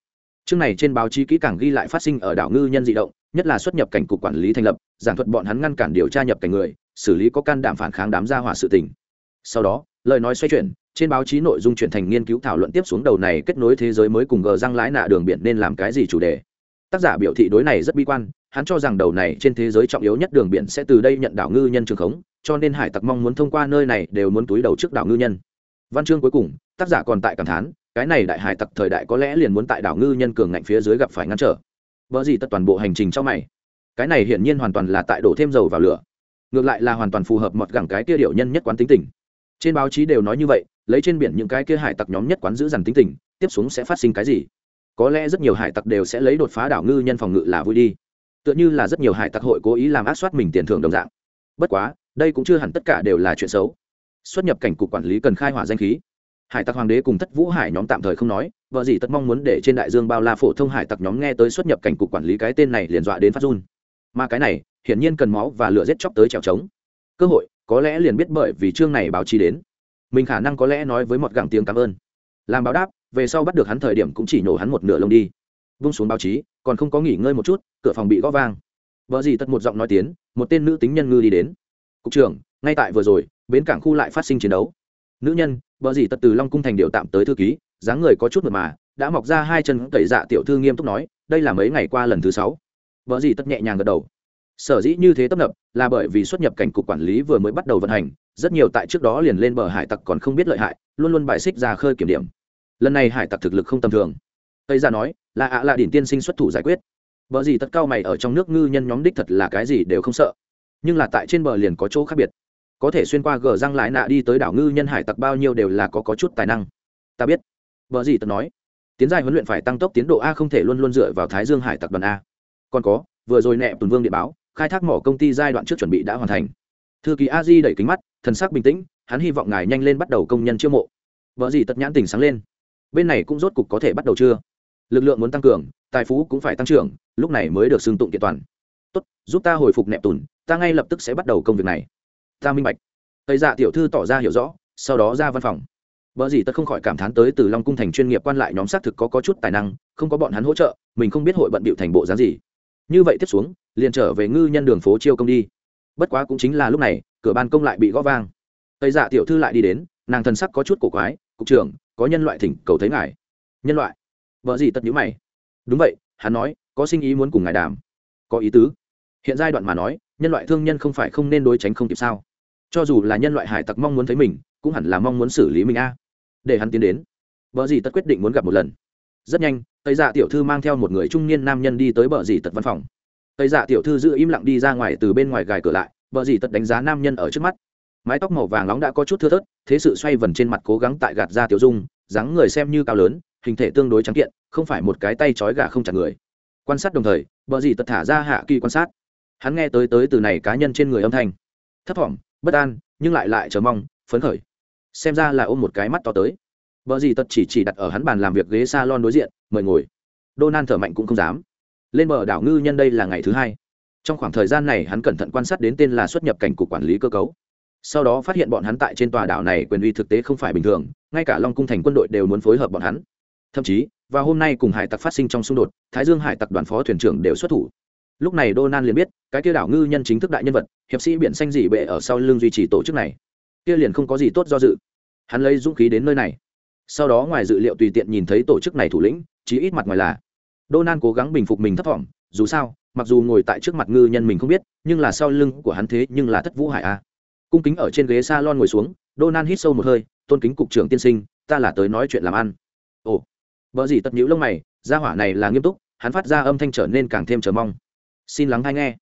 Chương này trên báo chí kỹ càng ghi lại phát sinh ở đảo ngư nhân dị động, nhất là xuất nhập cảnh cục quản lý thành lập, giảng thuật bọn hắn ngăn cản điều tra nhập cảnh người, xử lý có can đảm phản kháng đám gia hỏa sự tình. Sau đó lời nói xoay chuyển, trên báo chí nội dung chuyển thành nghiên cứu thảo luận tiếp xuống đầu này kết nối thế giới mới cùng gờ răng lái nạ đường biển nên làm cái gì chủ đề. Tác giả biểu thị đối này rất bi quan, hắn cho rằng đầu này trên thế giới trọng yếu nhất đường biển sẽ từ đây nhận đảo ngư nhân trường khống, cho nên hải tặc mong muốn thông qua nơi này đều muốn túi đầu trước đảo ngư nhân. Văn chương cuối cùng, tác giả còn tại cảm thán, cái này đại hải tặc thời đại có lẽ liền muốn tại đảo ngư nhân cường ngạnh phía dưới gặp phải ngăn trở. Vợ gì tất toàn bộ hành trình cho mày. Cái này hiển nhiên hoàn toàn là tại đổ thêm dầu vào lửa. Ngược lại là hoàn toàn phù hợp mọt gẳng cái kia điệu nhân nhất quán tính tình trên báo chí đều nói như vậy, lấy trên biển những cái kia hải tặc nhóm nhất quán giữ dằn tính tình, tiếp xuống sẽ phát sinh cái gì? Có lẽ rất nhiều hải tặc đều sẽ lấy đột phá đảo ngư nhân phòng ngự là vui đi. Tựa như là rất nhiều hải tặc hội cố ý làm ác soát mình tiền thưởng đồng dạng. Bất quá, đây cũng chưa hẳn tất cả đều là chuyện xấu. Xuất nhập cảnh cục quản lý cần khai hỏa danh khí. Hải tặc hoàng đế cùng thất vũ hải nhóm tạm thời không nói, vợ gì tất mong muốn để trên đại dương bao la phổ thông hải tặc nhóm nghe tới xuất nhập cảnh cục quản lý cái tên này liền dọa đến phát run. Mà cái này, hiển nhiên cần máu và lửa giết chóc tới trèo trống cơ hội có lẽ liền biết bởi vì chương này báo chí đến. Mình khả năng có lẽ nói với một gặng tiếng cảm ơn. Làm báo đáp, về sau bắt được hắn thời điểm cũng chỉ nổ hắn một nửa lông đi. Vung xuống báo chí, còn không có nghỉ ngơi một chút, cửa phòng bị gõ vang. Vợ gì tật một giọng nói tiếng một tên nữ tính nhân ngư đi đến. Cục trưởng, ngay tại vừa rồi, bến cảng khu lại phát sinh chiến đấu. Nữ nhân, vợ gì tật từ long cung thành điệu tạm tới thư ký, dáng người có chút mật mà, đã mọc ra hai chân tẩy dạ tiểu thư nghiêm túc nói, đây là mấy ngày qua lần thứ sáu. Vợ gì tật nhẹ nhàng gật đầu sở dĩ như thế tấp nập là bởi vì xuất nhập cảnh cục quản lý vừa mới bắt đầu vận hành rất nhiều tại trước đó liền lên bờ hải tặc còn không biết lợi hại luôn luôn bài xích ra khơi kiểm điểm. Lần này hải tặc thực lực không tầm thường. Tây ra nói là ạ à là đỉnh tiên sinh xuất thủ giải quyết. Vợ gì tất cao mày ở trong nước ngư nhân nhóm đích thật là cái gì đều không sợ. Nhưng là tại trên bờ liền có chỗ khác biệt. Có thể xuyên qua gờ răng lại nạ đi tới đảo ngư nhân hải tặc bao nhiêu đều là có, có chút tài năng. Ta biết. Vợ gì tất nói tiến giai huấn luyện phải tăng tốc tiến độ a không thể luôn luôn dựa vào thái dương hải tặc đoàn a. Còn có vừa rồi nẹ tuần vương điện báo khai thác mỏ công ty giai đoạn trước chuẩn bị đã hoàn thành. Thư ký a di đẩy kính mắt thần sắc bình tĩnh hắn hy vọng ngài nhanh lên bắt đầu công nhân chiêu mộ. Vợ gì tật nhãn tình sáng lên. Bên này cũng rốt cục có thể bắt đầu chưa? Lực lượng muốn tăng cường tài phú cũng phải tăng trưởng lúc này mới được xưng tụng kiện toàn. Tốt giúp ta hồi phục nẹp tùn ta ngay lập tức sẽ bắt đầu công việc này. Ta minh bạch. Tây dạ tiểu thư tỏ ra hiểu rõ sau đó ra văn phòng. Vợ gì tật không khỏi cảm thán tới từ long cung thành chuyên nghiệp quan lại nhóm xác thực có, có chút tài năng không có bọn hắn hỗ trợ mình không biết hội bận bịu thành bộ giá gì. Như vậy tiếp xuống liền trở về ngư nhân đường phố chiêu công đi. Bất quá cũng chính là lúc này, cửa ban công lại bị gõ vang. Tây dạ tiểu thư lại đi đến, nàng thần sắc có chút cổ quái, cục trưởng, có nhân loại thỉnh cầu thấy ngài. Nhân loại? Vợ gì tật nhữ mày. Đúng vậy, hắn nói, có sinh ý muốn cùng ngài đàm. Có ý tứ. Hiện giai đoạn mà nói, nhân loại thương nhân không phải không nên đối tránh không kịp sao? Cho dù là nhân loại hải tặc mong muốn thấy mình, cũng hẳn là mong muốn xử lý mình a. Để hắn tiến đến. Vợ gì tật quyết định muốn gặp một lần. Rất nhanh, tây dạ tiểu thư mang theo một người trung niên nam nhân đi tới bờ dì tật văn phòng tây dạ tiểu thư giữ im lặng đi ra ngoài từ bên ngoài gài cửa lại bờ dì tật đánh giá nam nhân ở trước mắt. Mái tóc màu vàng nóng đã có chút thưa thớt thế sự xoay vần trên mặt cố gắng tại gạt ra tiểu dung dáng người xem như cao lớn hình thể tương đối trắng kiện không phải một cái tay trói gà không chặt người. Quan sát đồng thời bờ dì tật thả ra hạ kỳ quan sát. Hắn nghe tới tới từ này cá nhân trên người âm thanh. Thấp thỏm bất an nhưng lại lại chờ mong phấn khởi. Xem ra là ôm một cái mắt to tới. Bờ gì tật chỉ chỉ đặt ở hắn bàn làm việc ghế salon đối diện, mời ngồi. Donan thở mạnh cũng không dám. Lên bờ đảo ngư nhân đây là ngày thứ hai. Trong khoảng thời gian này hắn cẩn thận quan sát đến tên là xuất nhập cảnh cục quản lý cơ cấu. Sau đó phát hiện bọn hắn tại trên tòa đảo này quyền uy thực tế không phải bình thường, ngay cả Long cung thành quân đội đều muốn phối hợp bọn hắn. Thậm chí, vào hôm nay cùng hải tặc phát sinh trong xung đột, Thái Dương hải tặc đoàn phó thuyền trưởng đều xuất thủ. Lúc này Donan liền biết, cái kia đảo ngư nhân chính thức đại nhân vật, hiệp sĩ biển xanh dị bệ ở sau lưng duy trì tổ chức này. Kia liền không có gì tốt do dự. Hắn lấy dũng khí đến nơi này sau đó ngoài dự liệu tùy tiện nhìn thấy tổ chức này thủ lĩnh chí ít mặt ngoài là Donan cố gắng bình phục mình thấp thỏm, dù sao, mặc dù ngồi tại trước mặt ngư nhân mình không biết, nhưng là sau lưng của hắn thế nhưng là thất vũ hải a. Cung kính ở trên ghế salon ngồi xuống Donan hít sâu một hơi, tôn kính cục trưởng tiên sinh, ta là tới nói chuyện làm ăn. Ồ. Bỡ gì tật nhíu lông mày, gia hỏa này là nghiêm túc, hắn phát ra âm thanh trở nên càng thêm chờ mong. Xin lắng hay nghe.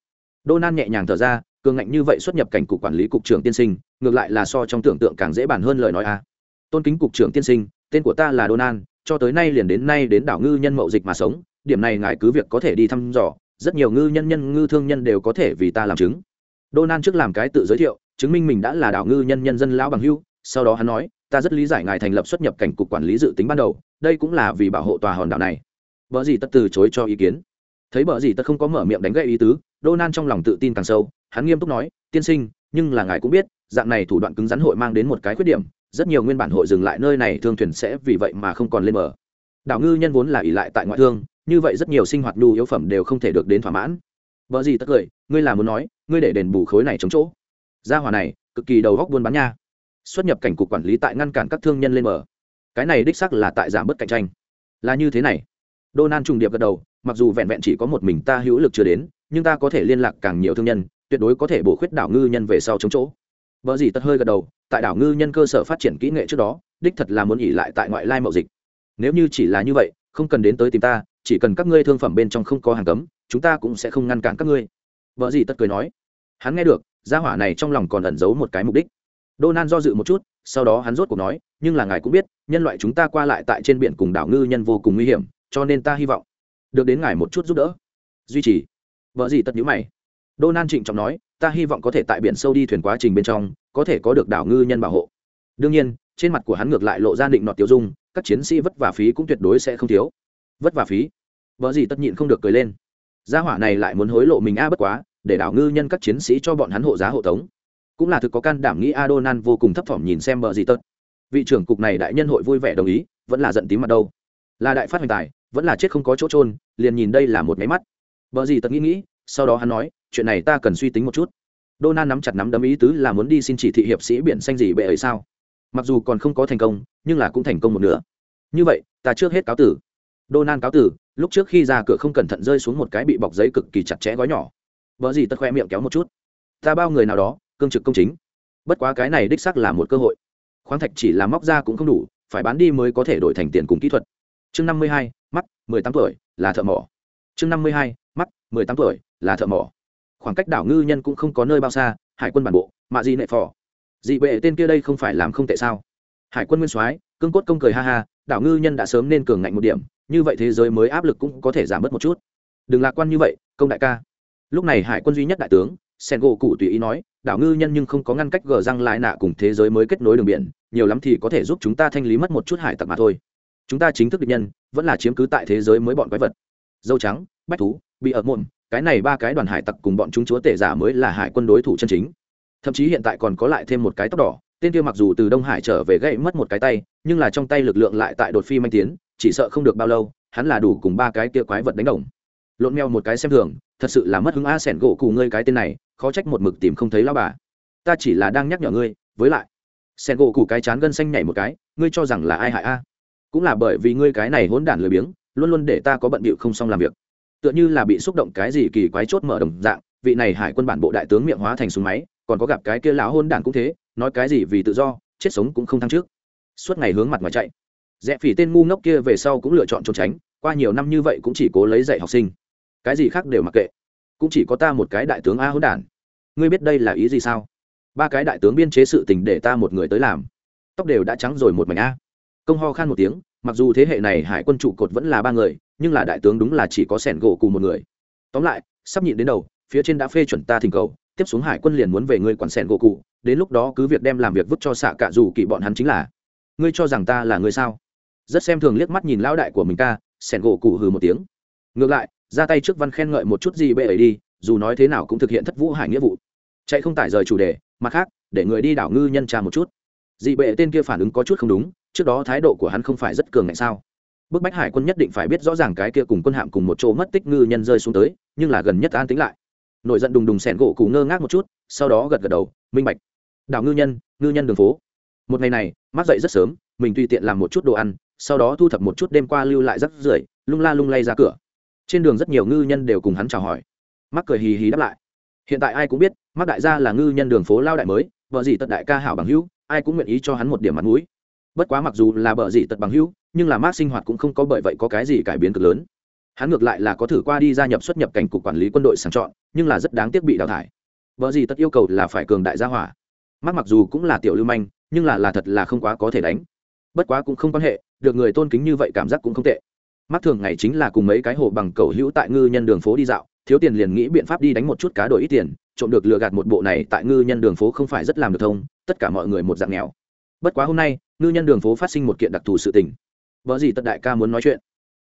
Đô nan nhẹ nhàng thở ra, cường ngạnh như vậy xuất nhập cảnh cục quản lý cục trưởng tiên sinh, ngược lại là so trong tưởng tượng càng dễ bàn hơn lời nói a. Tôn kính cục trưởng tiên sinh, tên của ta là đô nan, cho tới nay liền đến nay đến đảo ngư nhân mậu dịch mà sống điểm này ngài cứ việc có thể đi thăm dò, rất nhiều ngư nhân nhân ngư thương nhân đều có thể vì ta làm chứng. Đô nan trước làm cái tự giới thiệu, chứng minh mình đã là đảo ngư nhân nhân dân lão bằng hưu, sau đó hắn nói, ta rất lý giải ngài thành lập xuất nhập cảnh cục quản lý dự tính ban đầu, đây cũng là vì bảo hộ tòa hòn đảo này. Vợ gì tất từ chối cho ý kiến. Thấy vợ gì tất không có mở miệng đánh gậy ý tứ đô nan trong lòng tự tin càng sâu, hắn nghiêm túc nói, tiên sinh, nhưng là ngài cũng biết, dạng này thủ đoạn cứng rắn hội mang đến một cái khuyết điểm, rất nhiều nguyên bản hội dừng lại nơi này, thương thuyền sẽ vì vậy mà không còn lên mở đảo ngư nhân vốn là ỉ lại tại ngoại thương như vậy rất nhiều sinh hoạt nhu yếu phẩm đều không thể được đến thỏa mãn. Vợ gì tất cười, ngươi là muốn nói, ngươi để đền bù khối này chống chỗ. Gia hòa này, cực kỳ đầu góc buôn bán nha. Xuất nhập cảnh cục quản lý tại ngăn cản các thương nhân lên mở cái này đích sắc là tại giảm bớt cạnh tranh. Là như thế này. Đô nan trùng điệp gật đầu, mặc dù vẹn vẹn chỉ có một mình ta hữu lực chưa đến, nhưng ta có thể liên lạc càng nhiều thương nhân, tuyệt đối có thể bổ khuyết đảo ngư nhân về sau chống chỗ. Vợ gì tất hơi gật đầu, tại đảo ngư nhân cơ sở phát triển kỹ nghệ trước đó, đích thật là muốn nghỉ lại tại ngoại lai mậu dịch. Nếu như chỉ là như vậy, không cần đến tới tìm ta chỉ cần các ngươi thương phẩm bên trong không có hàng cấm, chúng ta cũng sẽ không ngăn cản các ngươi. Vợ gì tất cười nói. Hắn nghe được, gia hỏa này trong lòng còn ẩn giấu một cái mục đích. Đô nan do dự một chút, sau đó hắn rốt cuộc nói, nhưng là ngài cũng biết, nhân loại chúng ta qua lại tại trên biển cùng đảo ngư nhân vô cùng nguy hiểm, cho nên ta hy vọng được đến ngài một chút giúp đỡ. Duy trì. Vợ gì tất nhữ mày. Đô nan trịnh trọng nói, ta hy vọng có thể tại biển sâu đi thuyền quá trình bên trong, có thể có được đảo ngư nhân bảo hộ. Đương nhiên, trên mặt của hắn ngược lại lộ ra định nọt tiêu dung, các chiến sĩ vất vả phí cũng tuyệt đối sẽ không thiếu vất vả phí. Vợ gì tất nhịn không được cười lên. Gia hỏa này lại muốn hối lộ mình a bất quá, để đảo ngư nhân các chiến sĩ cho bọn hắn hộ giá hộ tống. Cũng là thực có can đảm nghĩ adonan vô cùng thấp thỏm nhìn xem bờ gì tật vị trưởng cục này đại nhân hội vui vẻ đồng ý, vẫn là giận tím mặt đâu. Là đại phát hoành tài, vẫn là chết không có chỗ trôn liền nhìn đây là một máy mắt. Bờ gì tật nghĩ nghĩ, sau đó hắn nói, chuyện này ta cần suy tính một chút. Donan nắm chặt nắm đấm ý tứ là muốn đi xin chỉ thị hiệp sĩ biển xanh gì bệ ấy sao? Mặc dù còn không có thành công, nhưng là cũng thành công một nửa. Như vậy, ta trước hết cáo tử. Donan cáo tử, lúc trước khi ra cửa không cẩn thận rơi xuống một cái bị bọc giấy cực kỳ chặt chẽ gói nhỏ. Vợ gì tất khoe miệng kéo một chút. Ta bao người nào đó, cương trực công chính. Bất quá cái này đích xác là một cơ hội. Khoáng thạch chỉ là móc ra cũng không đủ, phải bán đi mới có thể đổi thành tiền cùng kỹ thuật. Chương năm mươi hai, mắt, mười tám tuổi, là thợ mỏ. Chương năm mươi hai, mắt, mười tám tuổi, là thợ mỏ. Khoảng cách đảo ngư nhân cũng không có nơi bao xa, hải quân bản bộ, mạ gì nệ phò. Dị bệ tên kia đây không phải làm không tệ sao? Hải quân nguyên soái, cương cốt công cười ha ha, đảo ngư nhân đã sớm nên cường ngạnh một điểm như vậy thế giới mới áp lực cũng có thể giảm bớt một chút. Đừng lạc quan như vậy, công đại ca. Lúc này hải quân duy nhất đại tướng sen gỗ cụ tùy ý nói, đảo ngư nhân nhưng không có ngăn cách gờ răng lại nạ cùng thế giới mới kết nối đường biển, nhiều lắm thì có thể giúp chúng ta thanh lý mất một chút hải tặc mà thôi. Chúng ta chính thức địch nhân, vẫn là chiếm cứ tại thế giới mới bọn quái vật. Dâu trắng, bách thú, bị ở mộn, cái này ba cái đoàn hải tặc cùng bọn chúng chúa tể giả mới là hải quân đối thủ chân chính. Thậm chí hiện tại còn có lại thêm một cái tóc đỏ, tên kia mặc dù từ đông hải trở về gãy mất một cái tay, nhưng là trong tay lực lượng lại tại đột phi manh tiến chỉ sợ không được bao lâu, hắn là đủ cùng ba cái kia quái vật đánh đồng. Lộn mèo một cái xem thường, thật sự là mất hứng a sẻn gỗ cù ngươi cái tên này, khó trách một mực tìm không thấy lao bà. Ta chỉ là đang nhắc nhở ngươi, với lại, sẻn gỗ cù cái chán gân xanh nhảy một cái, ngươi cho rằng là ai hại a? Cũng là bởi vì ngươi cái này hỗn đản lười biếng, luôn luôn để ta có bận bịu không xong làm việc. Tựa như là bị xúc động cái gì kỳ quái chốt mở đồng dạng, vị này hải quân bản bộ đại tướng miệng hóa thành súng máy, còn có gặp cái kia lão hôn đản cũng thế, nói cái gì vì tự do, chết sống cũng không thăng trước. Suốt ngày hướng mặt ngoài chạy rẽ phỉ tên ngu ngốc kia về sau cũng lựa chọn trốn tránh, qua nhiều năm như vậy cũng chỉ cố lấy dạy học sinh. Cái gì khác đều mặc kệ. Cũng chỉ có ta một cái đại tướng a hỗn đản. Ngươi biết đây là ý gì sao? Ba cái đại tướng biên chế sự tình để ta một người tới làm. Tóc đều đã trắng rồi một mảnh a. Công ho khan một tiếng, mặc dù thế hệ này hải quân trụ cột vẫn là ba người, nhưng là đại tướng đúng là chỉ có sẻn gỗ cùng một người. Tóm lại, sắp nhịn đến đầu, phía trên đã phê chuẩn ta thỉnh cầu, tiếp xuống hải quân liền muốn về ngươi quản sẻn gỗ cụ, đến lúc đó cứ việc đem làm việc vứt cho xạ cả dù kỳ bọn hắn chính là. Ngươi cho rằng ta là người sao? Rất xem thường liếc mắt nhìn lão đại của mình ca, sẻn gỗ cụ hừ một tiếng. Ngược lại, ra tay trước văn khen ngợi một chút gì bệ ấy đi, dù nói thế nào cũng thực hiện thất vũ hải nghĩa vụ. Chạy không tải rời chủ đề, mặt khác, để người đi đảo ngư nhân tra một chút. Dị bệ tên kia phản ứng có chút không đúng, trước đó thái độ của hắn không phải rất cường ngạnh sao? Bức bách hải quân nhất định phải biết rõ ràng cái kia cùng quân hạm cùng một chỗ mất tích ngư nhân rơi xuống tới, nhưng là gần nhất an tính lại. Nổi giận đùng đùng sẻn gỗ cụ ngơ ngác một chút, sau đó gật gật đầu, minh bạch. Đảo ngư nhân ngư nhân đường phố. Một ngày này mắt dậy rất sớm, mình tùy tiện làm một chút đồ ăn sau đó thu thập một chút đêm qua lưu lại rắc rưởi, lung la lung lay ra cửa. Trên đường rất nhiều ngư nhân đều cùng hắn chào hỏi. Mắc cười hì hì đáp lại. Hiện tại ai cũng biết mắc đại gia là ngư nhân đường phố lao đại mới, vợ gì tật đại ca hảo bằng hữu, ai cũng nguyện ý cho hắn một điểm mặt mũi. Bất quá mặc dù là bờ dị tật bằng hữu, nhưng là mác sinh hoạt cũng không có bởi vậy có cái gì cải biến cực lớn. Hắn ngược lại là có thử qua đi gia nhập xuất nhập cảnh cục quản lý quân đội sàng chọn, nhưng là rất đáng tiếc bị đào thải. Vợ gì tất yêu cầu là phải cường đại gia hỏa. Mắc mặc dù cũng là tiểu lưu manh, nhưng là là thật là không quá có thể đánh. Bất quá cũng không quan hệ được người tôn kính như vậy cảm giác cũng không tệ. Mắt thường ngày chính là cùng mấy cái hồ bằng cầu hữu tại ngư nhân đường phố đi dạo, thiếu tiền liền nghĩ biện pháp đi đánh một chút cá đổi ít tiền, trộm được lừa gạt một bộ này tại ngư nhân đường phố không phải rất làm được thông, tất cả mọi người một dạng nghèo. Bất quá hôm nay, ngư nhân đường phố phát sinh một kiện đặc thù sự tình. Vợ gì tật đại ca muốn nói chuyện.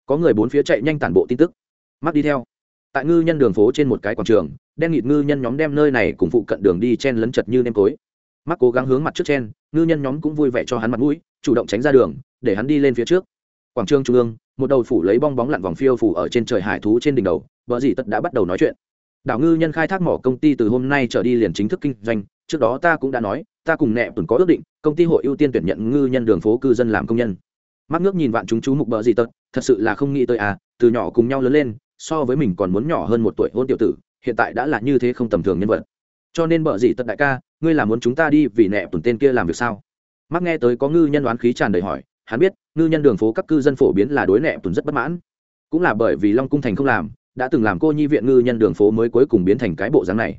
Có người bốn phía chạy nhanh tản bộ tin tức. Mắc đi theo. Tại ngư nhân đường phố trên một cái quảng trường, đen nghịt ngư nhân nhóm đem nơi này cùng phụ cận đường đi chen lấn chật như nêm tối mắc cố gắng hướng mặt trước chen, ngư nhân nhóm cũng vui vẻ cho hắn mặt mũi, chủ động tránh ra đường, để hắn đi lên phía trước. Quảng trường trung ương, một đầu phủ lấy bong bóng lặn vòng phiêu phủ ở trên trời hải thú trên đỉnh đầu, vợ dì tất đã bắt đầu nói chuyện. Đảo ngư nhân khai thác mỏ công ty từ hôm nay trở đi liền chính thức kinh doanh, trước đó ta cũng đã nói, ta cùng nẹ tuần có ước định, công ty hội ưu tiên tuyển nhận ngư nhân đường phố cư dân làm công nhân. Mắt nước nhìn vạn chúng chú mục bờ gì tật thật sự là không nghĩ tới à từ nhỏ cùng nhau lớn lên, so với mình còn muốn nhỏ hơn một tuổi hôn tiểu tử, hiện tại đã là như thế không tầm thường nhân vật. Cho nên bờ gì tật đại ca ngươi là muốn chúng ta đi vì nẹ tuần tên kia làm việc sao? Mắc nghe tới có ngư nhân đoán khí tràn đầy hỏi, hắn biết, ngư nhân đường phố các cư dân phổ biến là đối nẹ tuần rất bất mãn. Cũng là bởi vì long cung thành không làm, đã từng làm cô nhi viện ngư nhân đường phố mới cuối cùng biến thành cái bộ dáng này.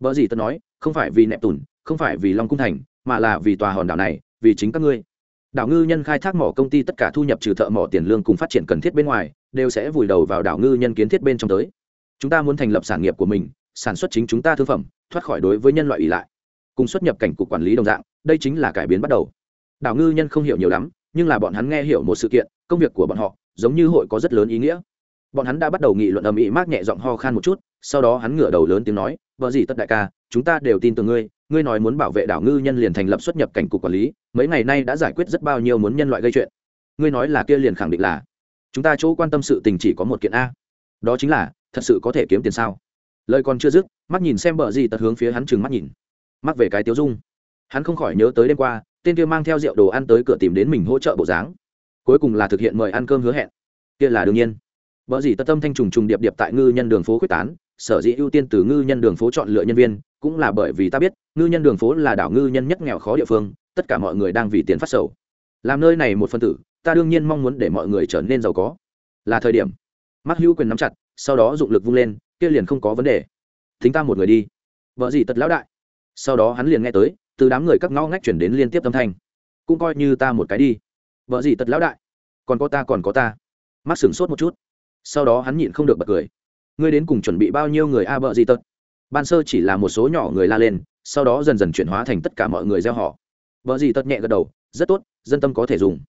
Vợ gì tật nói, không phải vì nẹp tùn không phải vì long cung thành, mà là vì tòa hòn đảo này, vì chính các ngươi. Đảo ngư nhân khai thác mỏ công ty tất cả thu nhập trừ thợ mỏ tiền lương cùng phát triển cần thiết bên ngoài, đều sẽ vùi đầu vào đảo ngư nhân kiến thiết bên trong tới. Chúng ta muốn thành lập sản nghiệp của mình, sản xuất chính chúng ta thương phẩm, thoát khỏi đối với nhân loại ủy lại cùng xuất nhập cảnh cục quản lý đồng dạng, đây chính là cải biến bắt đầu. Đảo ngư nhân không hiểu nhiều lắm, nhưng là bọn hắn nghe hiểu một sự kiện, công việc của bọn họ giống như hội có rất lớn ý nghĩa. Bọn hắn đã bắt đầu nghị luận âm ĩ mát nhẹ giọng ho khan một chút, sau đó hắn ngửa đầu lớn tiếng nói, vợ gì tất đại ca, chúng ta đều tin tưởng ngươi ngươi nói muốn bảo vệ đảo ngư nhân liền thành lập xuất nhập cảnh cục quản lý, mấy ngày nay đã giải quyết rất bao nhiêu muốn nhân loại gây chuyện. Ngươi nói là kia liền khẳng định là, chúng ta chỗ quan tâm sự tình chỉ có một kiện a. Đó chính là, thật sự có thể kiếm tiền sao? Lời còn chưa dứt mắt nhìn xem bờ gì tật hướng phía hắn chừng mắt nhìn mắt về cái tiêu dung. Hắn không khỏi nhớ tới đêm qua, tên kia mang theo rượu đồ ăn tới cửa tìm đến mình hỗ trợ bộ dáng. Cuối cùng là thực hiện mời ăn cơm hứa hẹn. Kia là đương nhiên. Vợ gì tất tâm thanh trùng trùng điệp điệp tại ngư nhân đường phố quyết tán, sở dĩ ưu tiên từ ngư nhân đường phố chọn lựa nhân viên, cũng là bởi vì ta biết, ngư nhân đường phố là đảo ngư nhân nhất nghèo khó địa phương, tất cả mọi người đang vì tiền phát sầu. Làm nơi này một phân tử, ta đương nhiên mong muốn để mọi người trở nên giàu có. Là thời điểm. Mắt hữu quyền nắm chặt, sau đó dụng lực vung lên, kia liền không có vấn đề. Thính ta một người đi. Vợ gì tật lão đại sau đó hắn liền nghe tới, từ đám người các ngõ ngách chuyển đến liên tiếp âm thanh. Cũng coi như ta một cái đi. Vợ gì tật lão đại? Còn có ta còn có ta. Mắt sửng sốt một chút. Sau đó hắn nhịn không được bật cười. Ngươi đến cùng chuẩn bị bao nhiêu người a à gì tật? Ban sơ chỉ là một số nhỏ người la lên, sau đó dần dần chuyển hóa thành tất cả mọi người gieo họ. Vợ gì tật nhẹ gật đầu, rất tốt, dân tâm có thể dùng.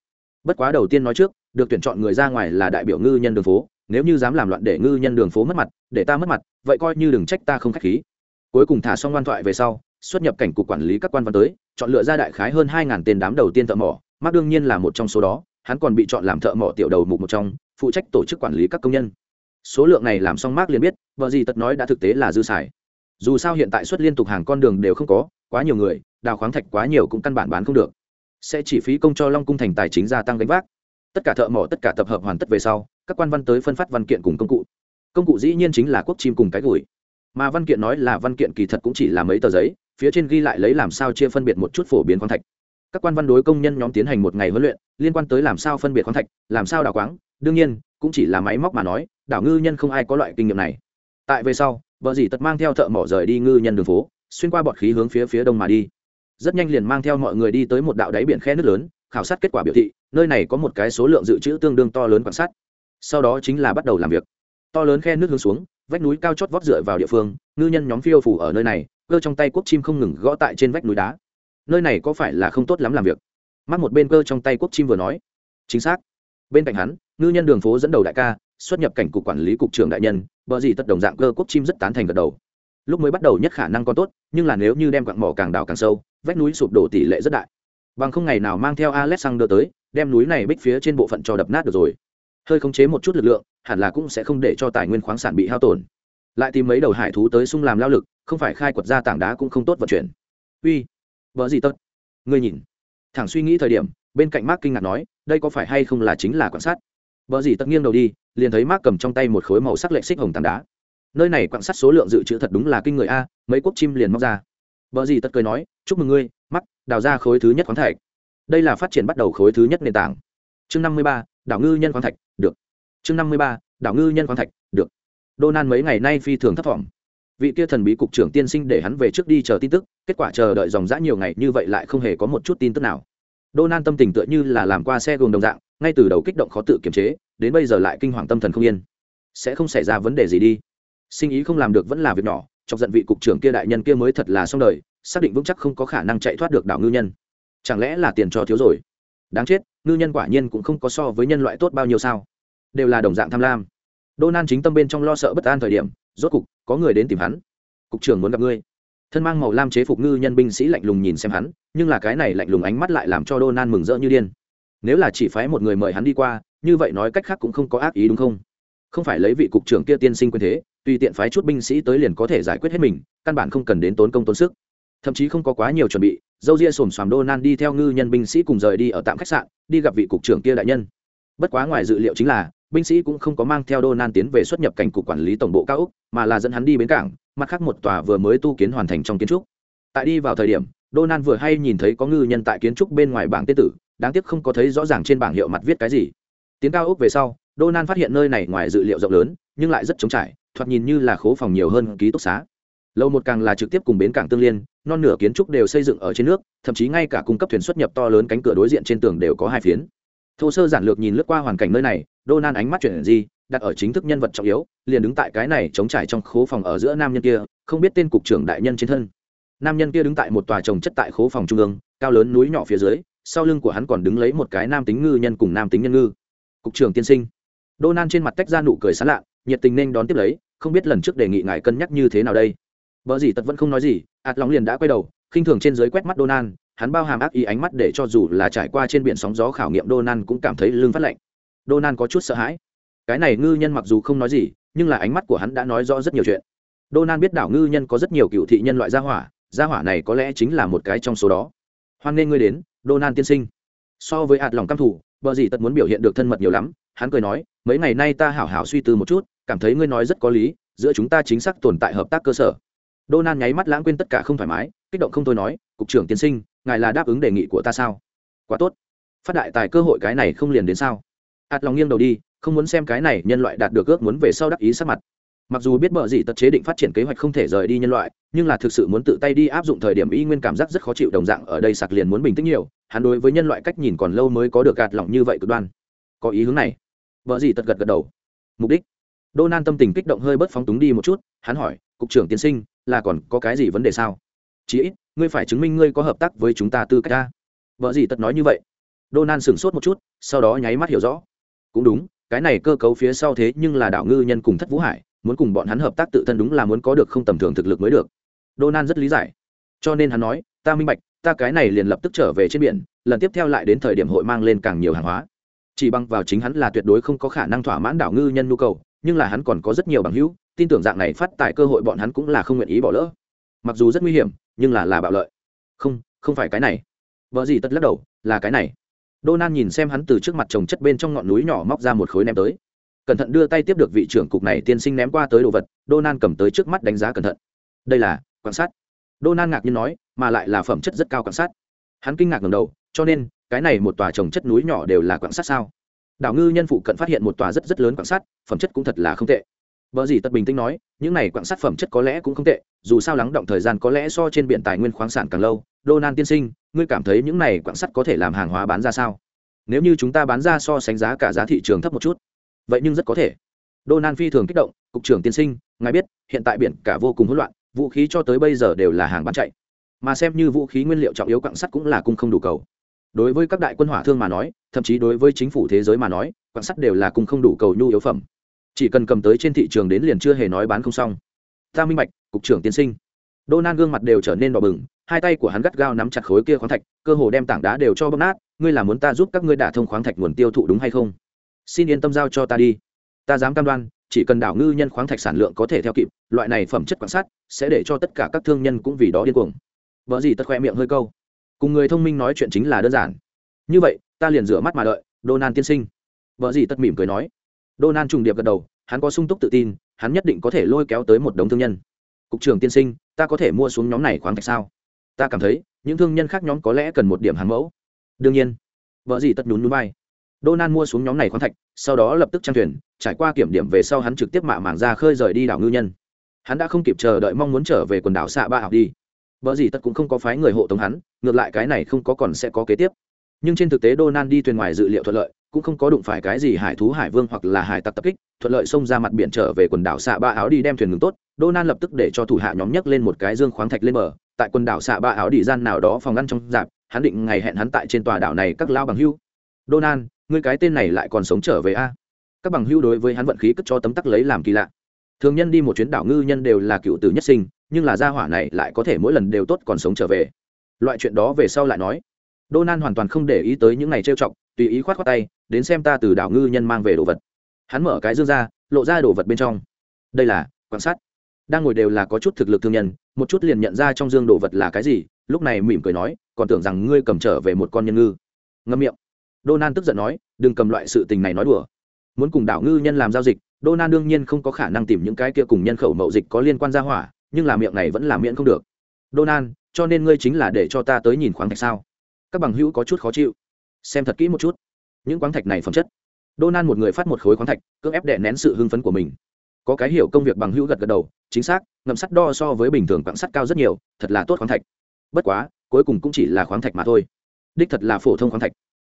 Bất quá đầu tiên nói trước, được tuyển chọn người ra ngoài là đại biểu ngư nhân đường phố, nếu như dám làm loạn để ngư nhân đường phố mất mặt, để ta mất mặt, vậy coi như đừng trách ta không k h á c h khí. Cuối cùng thả xong ngoan thoại về sau xuất nhập cảnh cục quản lý các quan văn tới, chọn lựa ra đại khái hơn hai ngàn tên đám đầu tiên thợ mỏ. Mắc đương nhiên là một trong số đó, hắn còn bị chọn làm thợ mỏ tiểu đầu mục một trong, phụ trách tổ chức quản lý các công nhân. Số lượng này làm xong mark liền biết, vợ gì tật nói đã thực tế là dư xài. Dù sao hiện tại xuất liên tục hàng con đường đều không có, quá nhiều người, đào khoáng thạch quá nhiều cũng căn bản bán không được. Sẽ chỉ phí công cho long cung thành tài chính gia tăng gánh vác. Tất cả thợ mỏ, tất cả tập hợp hoàn tất về sau, các quan văn tới phân phát văn kiện cùng công cụ. Công cụ dĩ nhiên chính là quốc chim cùng cái gửi mà văn kiện nói là văn kiện kỳ thật cũng chỉ là mấy tờ giấy phía trên ghi lại lấy làm sao chia phân biệt một chút phổ biến khoáng thạch. Các quan văn đối công nhân nhóm tiến hành một ngày huấn luyện, liên quan tới làm sao phân biệt khoáng thạch, làm sao đào quáng, đương nhiên, cũng chỉ là máy móc mà nói, đảo ngư nhân không ai có loại kinh nghiệm này. Tại về sau, vợ dì tật mang theo thợ mỏ rời đi ngư nhân đường phố, xuyên qua bọt khí hướng phía phía đông mà đi. Rất nhanh liền mang theo mọi người đi tới một đạo đáy biển khe nước lớn, khảo sát kết quả biểu thị, nơi này có một cái số lượng dự trữ tương đương to lớn quan sát. Sau đó chính là bắt đầu làm việc. To lớn khe nước hướng xuống, vách núi cao chót vót dựa vào địa phương, ngư nhân nhóm phiêu phủ ở nơi này cơ trong tay quốc chim không ngừng gõ tại trên vách núi đá. Nơi này có phải là không tốt lắm làm việc? Mắt một bên cơ trong tay quốc chim vừa nói. Chính xác. Bên cạnh hắn, ngư nhân đường phố dẫn đầu đại ca, xuất nhập cảnh cục quản lý cục trưởng đại nhân, bờ gì tất đồng dạng cơ quốc chim rất tán thành gật đầu. Lúc mới bắt đầu nhất khả năng còn tốt, nhưng là nếu như đem quặng mỏ càng đào càng sâu, vách núi sụp đổ tỷ lệ rất đại. Bằng không ngày nào mang theo alexander tới, đem núi này bích phía trên bộ phận cho đập nát được rồi. Hơi khống chế một chút lực lượng, hẳn là cũng sẽ không để cho tài nguyên khoáng sản bị hao tổn lại tìm mấy đầu hải thú tới sung làm lao lực, không phải khai quật ra tảng đá cũng không tốt vận chuyển. Uy, vợ gì tất ngươi nhìn. Thẳng suy nghĩ thời điểm, bên cạnh mark kinh ngạc nói, đây có phải hay không là chính là quan sát vợ gì tất nghiêng đầu đi, liền thấy mark cầm trong tay một khối màu sắc lệ xích hồng tảng đá. Nơi này quan sát số lượng dự trữ thật đúng là kinh người a, mấy quốc chim liền móc ra. Vợ gì tất cười nói, chúc mừng ngươi, mark, đào ra khối thứ nhất khoáng thạch. Đây là phát triển bắt đầu khối thứ nhất nền tảng. Chương năm mươi ba, đảo ngư nhân khoáng thạch, được. Chương năm mươi ba, đảo ngư nhân khoáng thạch Đô Nan mấy ngày nay phi thường thấp thỏm. Vị kia thần bí cục trưởng tiên sinh để hắn về trước đi chờ tin tức, kết quả chờ đợi dòng dã nhiều ngày như vậy lại không hề có một chút tin tức nào. Donald tâm tình tựa như là làm qua xe gồm đồng dạng, ngay từ đầu kích động khó tự kiềm chế, đến bây giờ lại kinh hoàng tâm thần không yên. Sẽ không xảy ra vấn đề gì đi. Sinh ý không làm được vẫn là việc nhỏ, chọc giận vị cục trưởng kia đại nhân kia mới thật là xong đời, xác định vững chắc không có khả năng chạy thoát được đảo ngư nhân. Chẳng lẽ là tiền cho thiếu rồi? Đáng chết, ngư nhân quả nhiên cũng không có so với nhân loại tốt bao nhiêu sao? Đều là đồng dạng tham lam đô nan chính tâm bên trong lo sợ bất an thời điểm, rốt cục, có người đến tìm hắn. Cục trưởng muốn gặp ngươi. Thân mang màu lam chế phục ngư nhân binh sĩ lạnh lùng nhìn xem hắn, nhưng là cái này lạnh lùng ánh mắt lại làm cho đô nan mừng rỡ như điên. Nếu là chỉ phái một người mời hắn đi qua, như vậy nói cách khác cũng không có ác ý đúng không? Không phải lấy vị cục trưởng kia tiên sinh quyền thế, tùy tiện phái chút binh sĩ tới liền có thể giải quyết hết mình, căn bản không cần đến tốn công tốn sức. Thậm chí không có quá nhiều chuẩn bị, dâu ria sồm xoàm đô nan đi theo ngư nhân binh sĩ cùng rời đi ở tạm khách sạn, đi gặp vị cục trưởng kia đại nhân. Bất quá ngoài dự liệu chính là binh sĩ cũng không có mang theo Donan tiến về xuất nhập cảnh cục quản lý tổng bộ cao ốc, mà là dẫn hắn đi bến cảng mặt khác một tòa vừa mới tu kiến hoàn thành trong kiến trúc. Tại đi vào thời điểm Donan vừa hay nhìn thấy có ngư nhân tại kiến trúc bên ngoài bảng tên tử đáng tiếc không có thấy rõ ràng trên bảng hiệu mặt viết cái gì. Tiến cao úc về sau Donan phát hiện nơi này ngoài dự liệu rộng lớn nhưng lại rất trống trải thoạt nhìn như là khố phòng nhiều hơn ký túc xá. Lâu một càng là trực tiếp cùng bến cảng tương liên non nửa kiến trúc đều xây dựng ở trên nước thậm chí ngay cả cung cấp thuyền xuất nhập to lớn cánh cửa đối diện trên tường đều có hai phiến thô sơ giản lược nhìn lướt qua hoàn cảnh nơi này đô nan ánh mắt chuyển gì đặt ở chính thức nhân vật trọng yếu liền đứng tại cái này chống trải trong khố phòng ở giữa nam nhân kia không biết tên cục trưởng đại nhân trên thân. Nam nhân kia đứng tại một tòa trồng chất tại khố phòng trung ương cao lớn núi nhỏ phía dưới sau lưng của hắn còn đứng lấy một cái nam tính ngư nhân cùng nam tính nhân ngư. Cục trưởng tiên sinh. Đô nan trên mặt tách ra nụ cười sán lạ nhiệt tình nên đón tiếp lấy không biết lần trước đề nghị ngài cân nhắc như thế nào đây. Vợ gì tật vẫn không nói gì ạt lòng liền đã quay đầu khinh thường trên dưới quét mắt Donan, hắn bao hàm ác ý ánh mắt để cho dù là trải qua trên biển sóng gió khảo nghiệm Donan cũng cảm thấy lưng phát lạnh. Donan có chút sợ hãi. Cái này ngư nhân mặc dù không nói gì, nhưng là ánh mắt của hắn đã nói rõ rất nhiều chuyện. Donan biết đảo ngư nhân có rất nhiều cựu thị nhân loại gia hỏa, gia hỏa này có lẽ chính là một cái trong số đó. Hoan nghênh ngươi đến, Donan tiên sinh. So với ạt lòng cam thủ, bờ gì tật muốn biểu hiện được thân mật nhiều lắm, hắn cười nói, mấy ngày nay ta hảo hảo suy tư một chút, cảm thấy ngươi nói rất có lý, giữa chúng ta chính xác tồn tại hợp tác cơ sở donan nháy mắt lãng quên tất cả không thoải mái kích động không thôi nói cục trưởng tiên sinh ngài là đáp ứng đề nghị của ta sao? Quá tốt. Phát đại tài cơ hội cái này không liền đến sao? Ạt lòng nghiêng đầu đi, không muốn xem cái này nhân loại đạt được ước muốn về sau đắc ý sắc mặt. Mặc dù biết bợ gì tật chế định phát triển kế hoạch không thể rời đi nhân loại, nhưng là thực sự muốn tự tay đi áp dụng thời điểm y nguyên cảm giác rất khó chịu đồng dạng ở đây sạc liền muốn bình tĩnh nhiều, hắn đối với nhân loại cách nhìn còn lâu mới có được gạt lỏng như vậy cực đoan. Có ý hướng này. Vợ gì tật gật gật đầu. Mục đích. Đô nan tâm tình kích động hơi bớt phóng túng đi một chút, hắn hỏi, cục trưởng tiến sinh, là còn có cái gì vấn đề sao? Chí ít ngươi phải chứng minh ngươi có hợp tác với chúng ta tư cách ta. Vợ gì tật nói như vậy? Đô nan sửng sốt một chút, sau đó nháy mắt hiểu rõ. Cũng đúng, cái này cơ cấu phía sau thế nhưng là đảo ngư nhân cùng thất vũ hải, muốn cùng bọn hắn hợp tác tự thân đúng là muốn có được không tầm thường thực lực mới được. Đô nan rất lý giải. Cho nên hắn nói, ta minh bạch, ta cái này liền lập tức trở về trên biển, lần tiếp theo lại đến thời điểm hội mang lên càng nhiều hàng hóa. Chỉ bằng vào chính hắn là tuyệt đối không có khả năng thỏa mãn đảo ngư nhân nhu cầu, nhưng là hắn còn có rất nhiều bằng hữu, tin tưởng dạng này phát tại cơ hội bọn hắn cũng là không nguyện ý bỏ lỡ. Mặc dù rất nguy hiểm nhưng là là bạo lợi. Không không phải cái này. Vợ gì tất lắc đầu, là cái này. Đô nan nhìn xem hắn từ trước mặt trồng chất bên trong ngọn núi nhỏ móc ra một khối ném tới. Cẩn thận đưa tay tiếp được vị trưởng cục này tiên sinh ném qua tới đồ vật, đô nan cầm tới trước mắt đánh giá cẩn thận. Đây là quan sát. Đô nan ngạc nhiên nói, mà lại là phẩm chất rất cao quan sát. Hắn kinh ngạc ngầm đầu, cho nên, cái này một tòa trồng chất núi nhỏ đều là quan sát sao? Đảo ngư nhân phụ cận phát hiện một tòa rất rất lớn quan sát, phẩm chất cũng thật là không tệ vợ gì tật bình tĩnh nói, những này quặng sắt phẩm chất có lẽ cũng không tệ, dù sao lắng động thời gian có lẽ so trên biển tài nguyên khoáng sản càng lâu. Donan tiên sinh, ngươi cảm thấy những này quặng sắt có thể làm hàng hóa bán ra sao? Nếu như chúng ta bán ra so sánh giá cả giá thị trường thấp một chút, vậy nhưng rất có thể. Donan phi thường kích động, cục trưởng tiên sinh, ngài biết, hiện tại biển cả vô cùng hỗn loạn, vũ khí cho tới bây giờ đều là hàng bán chạy. Mà xem như vũ khí nguyên liệu trọng yếu quặng sắt cũng là cung không đủ cầu. Đối với các đại quân hỏa thương mà nói, thậm chí đối với chính phủ thế giới mà nói, quặng sắt đều là cung không đủ cầu nhu yếu phẩm chỉ cần cầm tới trên thị trường đến liền chưa hề nói bán không xong. Ta minh bạch, cục trưởng tiên sinh. Đô nan gương mặt đều trở nên đỏ bừng, hai tay của hắn gắt gao nắm chặt khối kia khoáng thạch, cơ hồ đem tảng đá đều cho bóp nát, ngươi là muốn ta giúp các ngươi đả thông khoáng thạch nguồn tiêu thụ đúng hay không? Xin yên tâm giao cho ta đi. Ta dám cam đoan, chỉ cần đảo ngư nhân khoáng thạch sản lượng có thể theo kịp, loại này phẩm chất quan sát, sẽ để cho tất cả các thương nhân cũng vì đó điên cuồng. Vợ gì tất khoe miệng hơi câu. Cùng người thông minh nói chuyện chính là đơn giản. Như vậy, ta liền rửa mắt mà đợi đô nan tiên sinh. Vợ gì tất mỉm cười nói đô nan trùng điệp gật đầu hắn có sung túc tự tin hắn nhất định có thể lôi kéo tới một đống thương nhân cục trưởng tiên sinh ta có thể mua xuống nhóm này khoáng thạch sao ta cảm thấy những thương nhân khác nhóm có lẽ cần một điểm hàng mẫu đương nhiên vợ gì tất nhún nhún bay Donan mua xuống nhóm này khoáng thạch, sau đó lập tức trang thuyền, trải qua kiểm điểm về sau hắn trực tiếp mạ màng ra khơi rời đi đảo ngư nhân. Hắn đã không kịp chờ đợi mong muốn trở về quần đảo xạ ba học đi. Vợ gì tất cũng không có phái người hộ tống hắn, ngược lại cái này không có còn sẽ có kế tiếp. Nhưng trên thực tế Donan đi thuyền ngoài dự liệu thuận lợi, cũng không có đụng phải cái gì hải thú hải vương hoặc là hải tặc tập kích, thuận lợi xông ra mặt biển trở về quần đảo xạ ba áo đi đem thuyền ngừng tốt. Donan lập tức để cho thủ hạ nhóm nhấc lên một cái dương khoáng thạch lên bờ, tại quần đảo xạ ba áo đi gian nào đó phòng ngăn trong dạp, hắn định ngày hẹn hắn tại trên tòa đảo này các lao bằng hưu. Donan, ngươi cái tên này lại còn sống trở về a các bằng hưu đối với hắn vận khí cất cho tấm tắc lấy làm kỳ lạ thường nhân đi một chuyến đảo ngư nhân đều là cựu tử nhất sinh nhưng là gia hỏa này lại có thể mỗi lần đều tốt còn sống trở về loại chuyện đó về sau lại nói đô nan hoàn toàn không để ý tới những này trêu chọc tùy ý khoát khoát tay đến xem ta từ đảo ngư nhân mang về đồ vật hắn mở cái dương ra lộ ra đồ vật bên trong đây là quan sát đang ngồi đều là có chút thực lực thương nhân một chút liền nhận ra trong dương đồ vật là cái gì lúc này mỉm cười nói còn tưởng rằng ngươi cầm trở về một con nhân ngư ngâm miệng Đô Nan tức giận nói, đừng cầm loại sự tình này nói đùa. Muốn cùng đảo ngư nhân làm giao dịch, Đô Nan đương nhiên không có khả năng tìm những cái kia cùng nhân khẩu mậu dịch có liên quan ra hỏa, nhưng là miệng này vẫn là miệng không được. Đô Nan, cho nên ngươi chính là để cho ta tới nhìn khoáng thạch sao? Các bằng hữu có chút khó chịu. Xem thật kỹ một chút. Những khoáng thạch này phẩm chất. đô nan một người phát một khối khoáng thạch, cưỡng ép đè nén sự hưng phấn của mình. Có cái hiểu công việc bằng hữu gật gật đầu, chính xác, ngầm sắt đo so với bình thường quặng sắt cao rất nhiều, thật là tốt khoáng thạch. Bất quá, cuối cùng cũng chỉ là khoáng thạch mà thôi. Đích thật là phổ thông khoáng thạch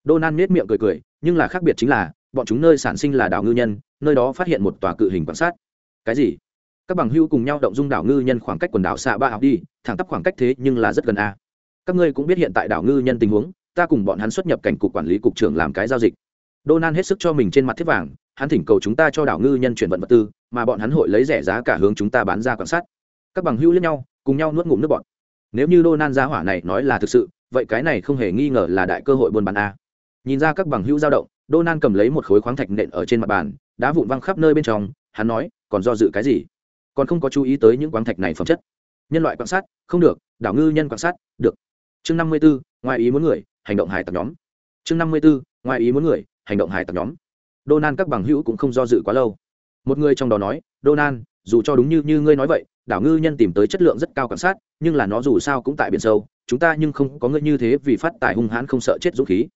đô nan nết miệng cười cười, nhưng là khác biệt chính là, bọn chúng nơi sản sinh là đảo ngư nhân, nơi đó phát hiện một tòa cự hình quan sát. Cái gì? Các bằng hữu cùng nhau động dung đảo ngư nhân khoảng cách quần đảo xạ ba học đi, thẳng tắp khoảng cách thế nhưng là rất gần a. Các ngươi cũng biết hiện tại đảo ngư nhân tình huống, ta cùng bọn hắn xuất nhập cảnh cục quản lý cục trưởng làm cái giao dịch. Donan hết sức cho mình trên mặt thiết vàng, hắn thỉnh cầu chúng ta cho đảo ngư nhân chuyển vận vật tư, mà bọn hắn hội lấy rẻ giá cả hướng chúng ta bán ra quan sát. Các bằng hữu lẫn nhau, cùng nhau nuốt ngụm nước bọt. Nếu như Donan giá hỏa này nói là thực sự, vậy cái này không hề nghi ngờ là đại cơ hội buôn bán a nhìn ra các bằng hữu dao động đô nan cầm lấy một khối khoáng thạch nện ở trên mặt bàn đá vụn văng khắp nơi bên trong hắn nói còn do dự cái gì còn không có chú ý tới những khoáng thạch này phẩm chất nhân loại quan sát không được đảo ngư nhân quan sát được chương năm mươi b ố ngoài ý muốn người hành động hải tặc nhóm. Chương năm mươi b ố ngoài ý muốn người hành động hải tặc nhóm. Donan các bằng hữu cũng không do dự quá lâu. Một người trong đó nói donan dù cho đúng như, như ngươi nói vậy đảo ngư nhân tìm tới chất lượng rất cao cảnh sát nhưng là nó dù sao cũng tại biển sâu chúng ta nhưng không có ngươi như thế vì phát tài hung hãn không sợ chết dũng khí.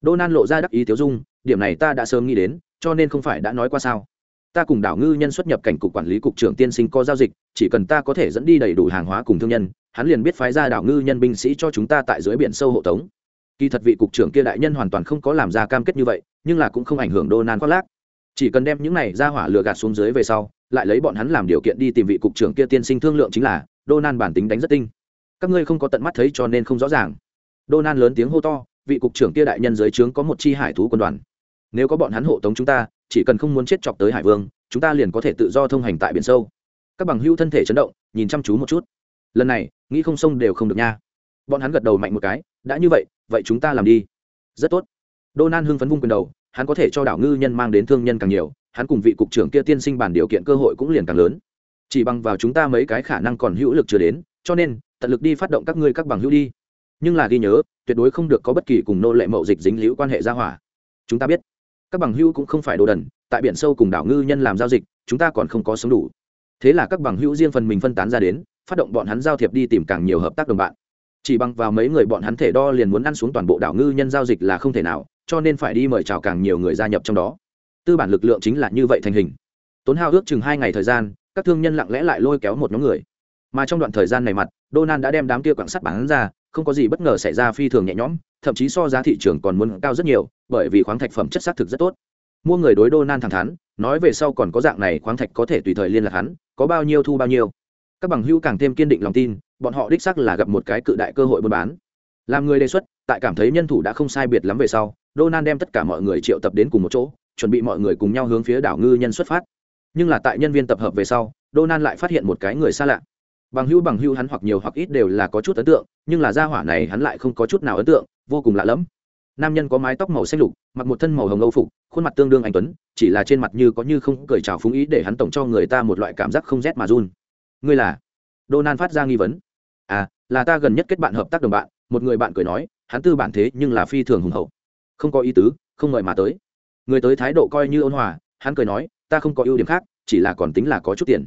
Donan lộ ra đắc ý tiếu dung điểm này ta đã sớm nghĩ đến cho nên không phải đã nói qua sao? Ta cùng đảo ngư nhân xuất nhập cảnh cục quản lý cục trưởng tiên sinh có giao dịch chỉ cần ta có thể dẫn đi đầy đủ hàng hóa cùng thương nhân hắn liền biết phái ra đảo ngư nhân binh sĩ cho chúng ta tại dưới biển sâu hộ tống. Kỳ thật vị cục trưởng kia đại nhân hoàn toàn không có làm ra cam kết như vậy, nhưng là cũng không ảnh hưởng đô nan khoác lác. Chỉ cần đem những này ra hỏa lừa gạt xuống dưới về sau, lại lấy bọn hắn làm điều kiện đi tìm vị cục trưởng kia tiên sinh thương lượng chính là đô nan bản tính đánh rất tinh. Các ngươi không có tận mắt thấy cho nên không rõ ràng. Đô nan lớn tiếng hô to, vị cục trưởng kia đại nhân dưới trướng có một chi hải thú quân đoàn. Nếu có bọn hắn hộ tống chúng ta, chỉ cần không muốn chết chọc tới hải vương, chúng ta liền có thể tự do thông hành tại biển sâu. Các bằng hữu thân thể chấn động, nhìn chăm chú một chút. Lần này nghĩ không sông đều không được nha. Bọn hắn gật đầu mạnh một cái, đã như vậy vậy chúng ta làm đi. Rất tốt. Đô nan hưng phấn vung quyền đầu, hắn có thể cho đảo ngư nhân mang đến thương nhân càng nhiều, hắn cùng vị cục trưởng kia tiên sinh bản điều kiện cơ hội cũng liền càng lớn. Chỉ bằng vào chúng ta mấy cái khả năng còn hữu lực chưa đến, cho nên, tận lực đi phát động các ngươi các bằng hữu đi. Nhưng là ghi nhớ, tuyệt đối không được có bất kỳ cùng nô lệ mậu dịch dính liễu quan hệ gia hỏa. Chúng ta biết, các bằng hữu cũng không phải đồ đần, tại biển sâu cùng đảo ngư nhân làm giao dịch, chúng ta còn không có sống đủ. Thế là các bằng hữu riêng phần mình phân tán ra đến phát động bọn hắn giao thiệp đi tìm càng nhiều hợp tác đồng bạn chỉ bằng vào mấy người bọn hắn thể đo liền muốn ăn xuống toàn bộ đảo ngư nhân giao dịch là không thể nào cho nên phải đi mời chào càng nhiều người gia nhập trong đó tư bản lực lượng chính là như vậy thành hình tốn hao ước chừng hai ngày thời gian các thương nhân lặng lẽ lại lôi kéo một nhóm người mà trong đoạn thời gian này mặt Donan đã đem đám kia quặng sắt bán ra, không có gì bất ngờ xảy ra phi thường nhẹ nhõm, thậm chí so giá thị trường còn muốn cao rất nhiều, bởi vì khoáng thạch phẩm chất xác thực rất tốt. Mua người đối Donan thẳng thắn, nói về sau còn có dạng này khoáng thạch có thể tùy thời liên lạc hắn, có bao nhiêu thu bao nhiêu. Các bằng hữu càng thêm kiên định lòng tin, bọn họ đích xác là gặp một cái cự đại cơ hội buôn bán. Làm người đề xuất, tại cảm thấy nhân thủ đã không sai biệt lắm về sau, Donan đem tất cả mọi người triệu tập đến cùng một chỗ, chuẩn bị mọi người cùng nhau hướng phía đảo ngư nhân xuất phát. Nhưng là tại nhân viên tập hợp về sau, Donan lại phát hiện một cái người xa lạ bằng hữu bằng hữu hắn hoặc nhiều hoặc ít đều là có chút ấn tượng nhưng là gia hỏa này hắn lại không có chút nào ấn tượng vô cùng lạ lẫm nam nhân có mái tóc màu xanh lục mặc một thân màu hồng âu phục khuôn mặt tương đương anh tuấn chỉ là trên mặt như có như không cười trào phúng ý để hắn tổng cho người ta một loại cảm giác không rét mà run ngươi là donan phát ra nghi vấn. À là ta gần nhất kết bạn hợp tác đồng bạn một người bạn cười nói hắn tư bản thế nhưng là phi thường hùng hậu. Không có ý tứ không ngợi mà tới. Người tới thái độ coi như ôn hòa hắn cười nói ta không có ưu điểm khác chỉ là còn tính là có chút tiền.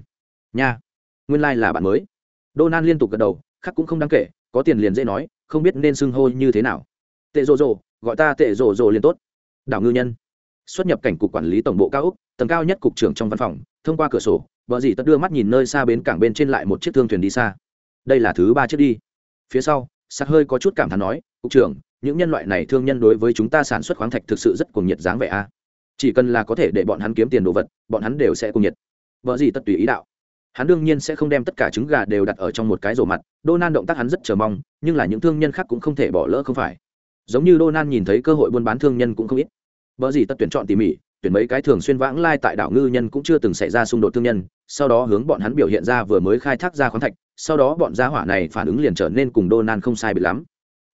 Nha nguyên lai、like、là bạn mới. Donan liên tục gật đầu, khác cũng không đáng kể, có tiền liền dễ nói, không biết nên xưng hô như thế nào. Tệ Rồ Rồ, gọi ta tệ rồ rồ liền tốt. Đảo ngư nhân. Xuất nhập cảnh cục quản lý tổng bộ cao úc tầng cao nhất cục trưởng trong văn phòng thông qua cửa sổ vợ dì tất đưa mắt nhìn nơi xa bến cảng bên trên lại một chiếc thương thuyền đi xa. Đây là thứ ba chiếc đi. Phía sau sắc hơi có chút cảm thán nói, cục trưởng, những nhân loại này thương nhân đối với chúng ta sản xuất khoáng thạch thực sự rất cuồng nhiệt dáng vẻ a. Chỉ cần là có thể để bọn hắn kiếm tiền đồ vật, bọn hắn đều sẽ cuồng nhiệt. Vợ gì tất tùy ý đạo. Hắn đương nhiên sẽ không đem tất cả trứng gà đều đặt ở trong một cái rổ mặt Donan động tác hắn rất chờ mong, nhưng là những thương nhân khác cũng không thể bỏ lỡ không phải. Giống như Donan nhìn thấy cơ hội buôn bán thương nhân cũng không ít. Vợ gì tất tuyển chọn tỉ mỉ tuyển mấy cái thường xuyên vãng lai tại đảo ngư nhân cũng chưa từng xảy ra xung đột thương nhân, sau đó hướng bọn hắn biểu hiện ra vừa mới khai thác ra khoáng thạch, sau đó bọn gia hỏa này phản ứng liền trở nên cùng đô nan không sai bị lắm.